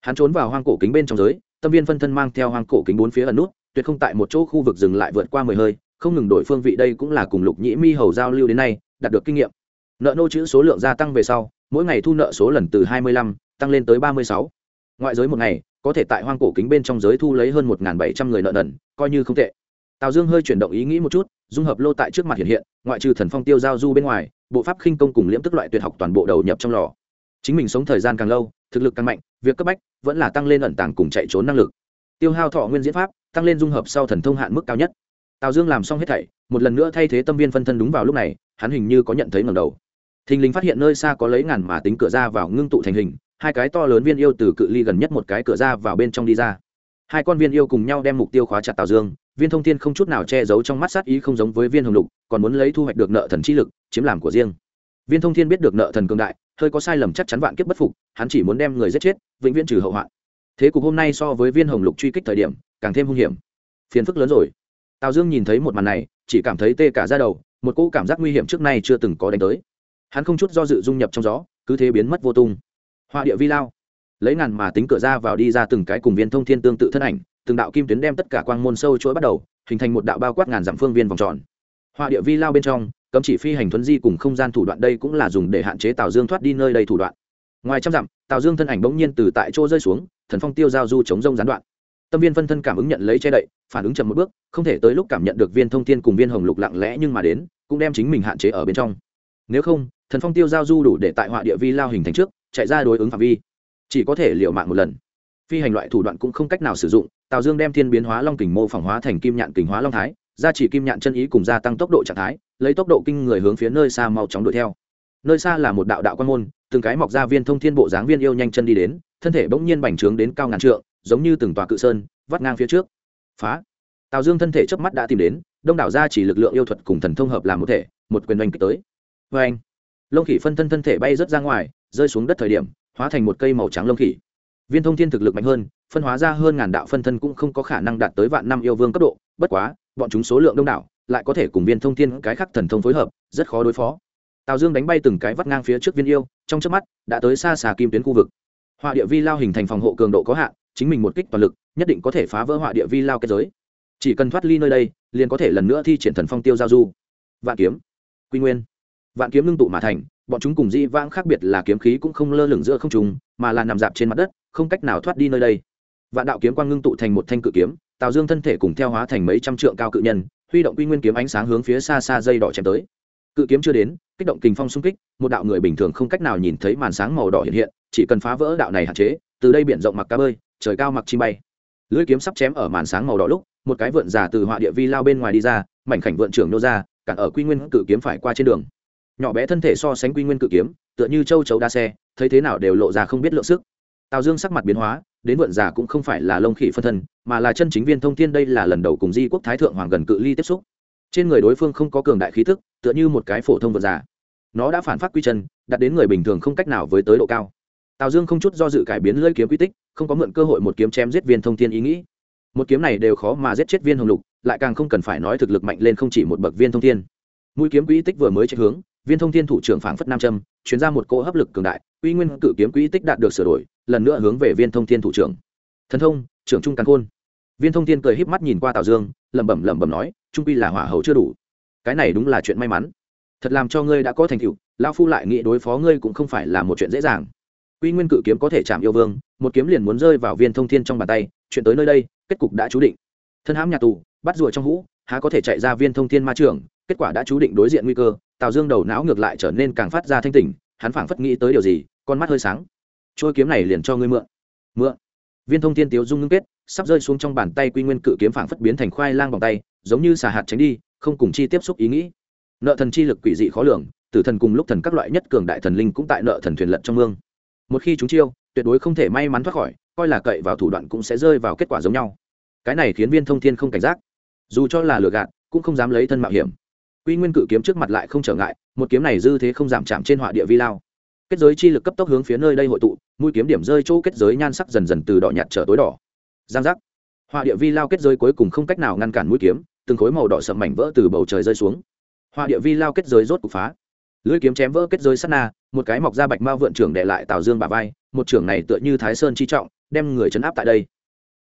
Hắn trốn vào hoang cổ kính bên trong giới, tâm viên phân thân mang theo hoang cổ kính bốn phía ẩn nút tuyệt không tại một chỗ khu vực dừng lại vượt qua mười hơi, không ngừng đổi phương vị đây cũng là cùng lục nhĩ mi hầu giao lưu đến nay, đạt được kinh nghiệm. Nợ nô chữ số lượng gia tăng về sau, mỗi ngày thu nợ số lần từ hai mươi lăm, tăng lên tới ba mươi sáu. Ngoại giới một ngày, có thể tại hoang cổ kính bên trong giới thu lấy hơn một bảy trăm người nợ nần, coi như không tệ. Tào dương hơi chuyển động ý nghĩ một chút, dung hợp lô tại trước mặt hiện hiện, ngoại trừ thần phong tiêu giao du bên ngoài, bộ pháp khinh công cùng liễm tức loại tuyệt học toàn bộ đầu nhập trong lò. Chính mình sống thời gian càng lâu, thực lực càng mạnh, việc cấp bách vẫn là tăng lên ẩn tàng cùng chạy trốn năng lực. Tiêu hao thọ nguyên diễn pháp tăng lên dung hợp sau thần thông hạn mức cao nhất. Tào dương làm xong hết thảy, một lần nữa thay thế tâm viên phân thân đúng vào lúc này, hắn hình như có nhận thấy ngầm đầu. Thình lình phát hiện nơi xa có lấy ngàn mà tính cửa ra vào ngưng tụ thành hình, hai cái to lớn viên yêu từ cự ly gần nhất một cái cửa ra vào bên trong đi ra. Hai con viên yêu cùng nhau đem mục tiêu khóa chặt tào dương, viên thông thiên không chút nào che giấu trong mắt sát ý không giống với viên hồng lục, còn muốn lấy thu hoạch được nợ thần chi lực, chiếm làm của riêng. Viên thông thiên biết được nợ thần cường đại, hơi có sai lầm chắc chắn vạn kiếp bất phục, hắn chỉ muốn đem người giết chết, vĩnh viễn trừ hậu hoạn. Thế cục hôm nay so với viên hồng lục truy kích thời điểm càng thêm hung hiểm. Phiền phức lớn rồi. Tào dương nhìn thấy một màn này, chỉ cảm thấy tê cả ra đầu, một cỗ cảm giác nguy hiểm trước nay chưa từng có đánh tới. Hắn không chút do dự dung nhập trong gió, cứ thế biến mất vô tung. Hoa địa vi lao. Lấy ngàn mà tính cửa ra vào đi ra từng cái cùng viên thông thiên tương tự thân ảnh, từng đạo kim tuyến đem tất cả quang môn sâu chuỗi bắt đầu, hình thành một đạo bao quát ngàn dặm phương viên vòng tròn. Hoa địa vi lao bên trong, cấm chỉ phi hành thuấn di cùng không gian thủ đoạn đây cũng là dùng để hạn chế tào dương thoát đi nơi đây thủ đoạn. Ngoài trăm dặm, tào dương thân ảnh bỗng nhiên từ tại chỗ rơi xuống, thần phong tiêu giao du chống rông gián đoạn tâm viên phân thân cảm ứng nhận lấy che đậy, phản ứng chậm một bước, không thể tới lúc cảm nhận được viên thông thiên cùng viên hồng lục lặng lẽ nhưng mà đến, cũng đem chính mình hạn chế ở bên trong. Nếu không, thần phong tiêu giao du đủ để tại họa địa vi lao hình thành trước, chạy ra đối ứng phạm vi. Chỉ có thể liệu mạng một lần. Phi hành loại thủ đoạn cũng không cách nào sử dụng, tào dương đem thiên biến hóa long kình mô phỏng hóa thành kim nhạn kình hóa long thái, gia chỉ kim nhạn chân ý cùng gia tăng tốc độ trạng thái, lấy tốc độ kinh người hướng phía nơi xa mau chóng đuổi theo. Nơi xa là một đạo đạo quan môn, từng cái mọc ra viên thông thiên bộ dáng viên yêu nhanh chân đi đến, thân thể bỗng nhiên bành trướng đến cao ngàn trượng giống như từng tòa cự sơn, vắt ngang phía trước. Phá. Tào dương thân thể chớp mắt đã tìm đến, đông đảo ra chỉ lực lượng yêu thuật cùng thần thông hợp làm một thể, một quyền oanh kích tới. Vê anh lông khỉ phân thân thân thể bay rớt ra ngoài, rơi xuống đất thời điểm, hóa thành một cây màu trắng lông khỉ. Viên thông thiên thực lực mạnh hơn, phân hóa ra hơn ngàn đạo phân thân cũng không có khả năng đạt tới vạn năm yêu vương cấp độ, bất quá, bọn chúng số lượng đông đảo, lại có thể cùng viên thông thiên cái khắc thần thông phối hợp, rất khó đối phó. Tào dương đánh bay từng cái vắt ngang phía trước viên yêu, trong trước mắt, đã tới xa xà kim tuyến khu vực. Họa địa vi lao hình thành phòng hộ cường độ có hạn chính mình một kích toàn lực, nhất định có thể phá vỡ họa địa vi lao kết giới. Chỉ cần thoát ly nơi đây, liền có thể lần nữa thi triển thần phong tiêu giao du. Vạn kiếm, quy nguyên. Vạn kiếm ngưng tụ mà thành, bọn chúng cùng di vãng khác biệt là kiếm khí cũng không lơ lửng giữa không trùng mà là nằm dạp trên mặt đất, không cách nào thoát đi nơi đây. Vạn đạo kiếm quang ngưng tụ thành một thanh cự kiếm tào dương thân thể cùng theo hóa thành mấy trăm trượng cao cự nhân, huy động quy nguyên kiếm ánh sáng hướng phía xa xa dây đỏ chém tới. Cự kiếm chưa đến, kích động kình phong xung kích, một đạo người bình thường không cách nào nhìn thấy màn sáng màu đỏ hiện hiện, chỉ cần phá vỡ đạo này hạn chế từ đây biển rộng mặc cá bơi, trời cao mặc chim bay. Lưỡi kiếm sắp chém ở màn sáng màu đỏ lúc, một cái vượn già từ họa địa vi lao bên ngoài đi ra, mảnh khảnh vượn trưởng nô ra, cản ở quy nguyên cự kiếm phải qua trên đường. Nhỏ bé thân thể so sánh quy nguyên cự kiếm, tựa như châu chấu đa xe, thấy thế nào đều lộ ra không biết lượng sức. Tào dương sắc mặt biến hóa, đến vượn già cũng không phải là lông khỉ phân thân, mà là chân chính viên thông thiên đây là lần đầu cùng di quốc thái thượng hoàng gần cự ly tiếp xúc. Trên người đối phương không có cường đại khí thức tựa như một cái phổ thông vượn già. Nó đã phản phát quy chân đặt đến người bình thường không cách nào với tới độ cao tào dương không chút do dự cải biến lưỡi kiếm quy tích, không có mượn cơ hội một kiếm chém giết viên thông thiên ý nghĩ. Một kiếm này đều khó mà giết chết viên hồng lục, lại càng không cần phải nói thực lực mạnh lên không chỉ một bậc viên thông thiên. Mũi kiếm quy tích vừa mới chạy hướng, viên thông thiên thủ trưởng phảng phất nam châm chuyển ra một cỗ hấp lực cường đại, uy nguyên cự kiếm quy tích đạt được sửa đổi, lần nữa hướng về viên thông thiên thủ trưởng. Thần thông, trưởng trung càn khôn. Viên thông thiên cười híp mắt nhìn qua tào dương, lẩm bẩm lẩm bẩm nói, trung quy là hỏa hầu chưa đủ. Cái này đúng là chuyện may mắn. Thật làm cho ngươi đã có thành tựu, lão phu lại nghĩ đối phó ngươi cũng không phải là một chuyện dễ dàng quy nguyên cự kiếm có thể chạm yêu vương, một kiếm liền muốn rơi vào viên thông thiên trong bàn tay, chuyện tới nơi đây, kết cục đã chú định. Thân hãm nhà tù, bắt rùa trong hũ, há có thể chạy ra viên thông thiên ma trường, kết quả đã chú định đối diện nguy cơ, tào dương đầu não ngược lại trở nên càng phát ra thanh tỉnh, hắn phảng phất nghĩ tới điều gì, con mắt hơi sáng. Trôi kiếm này liền cho ngươi mượn. Mượn. Viên thông thiên tiếu dung ngưng kết, sắp rơi xuống trong bàn tay quy nguyên cự kiếm phảng phất biến thành khoai lang bằng tay, giống như xà hạt tránh đi, không cùng chi tiếp xúc ý nghĩ. Nợ thần chi lực quỷ dị khó lường, tử thần cùng lúc thần các loại nhất cường đại thần linh cũng tại nợ thần thuyền lận trong mương một khi chúng chiêu, tuyệt đối không thể may mắn thoát khỏi, coi là cậy vào thủ đoạn cũng sẽ rơi vào kết quả giống nhau. Cái này khiến viên thông thiên không cảnh giác. Dù cho là lừa gạt, cũng không dám lấy thân mạo hiểm. Quy nguyên cự kiếm trước mặt lại không trở ngại, một kiếm này dư thế không giảm chạm trên họa địa vi lao. Kết giới chi lực cấp tốc hướng phía nơi đây hội tụ, mũi kiếm điểm rơi chỗ kết giới nhan sắc dần dần từ đỏ nhạt trở tối đỏ. Giang giác. Họa địa vi lao kết giới cuối cùng không cách nào ngăn cản mũi kiếm, từng khối màu đỏ sậm mảnh vỡ từ bầu trời rơi xuống. Họa địa vi lao kết giới rốt cục phá lưỡi kiếm chém vỡ kết giới sát na, một cái mọc ra bạch mao vượn trưởng để lại tào dương bà vai, một trưởng này tựa như thái sơn chi trọng, đem người chấn áp tại đây.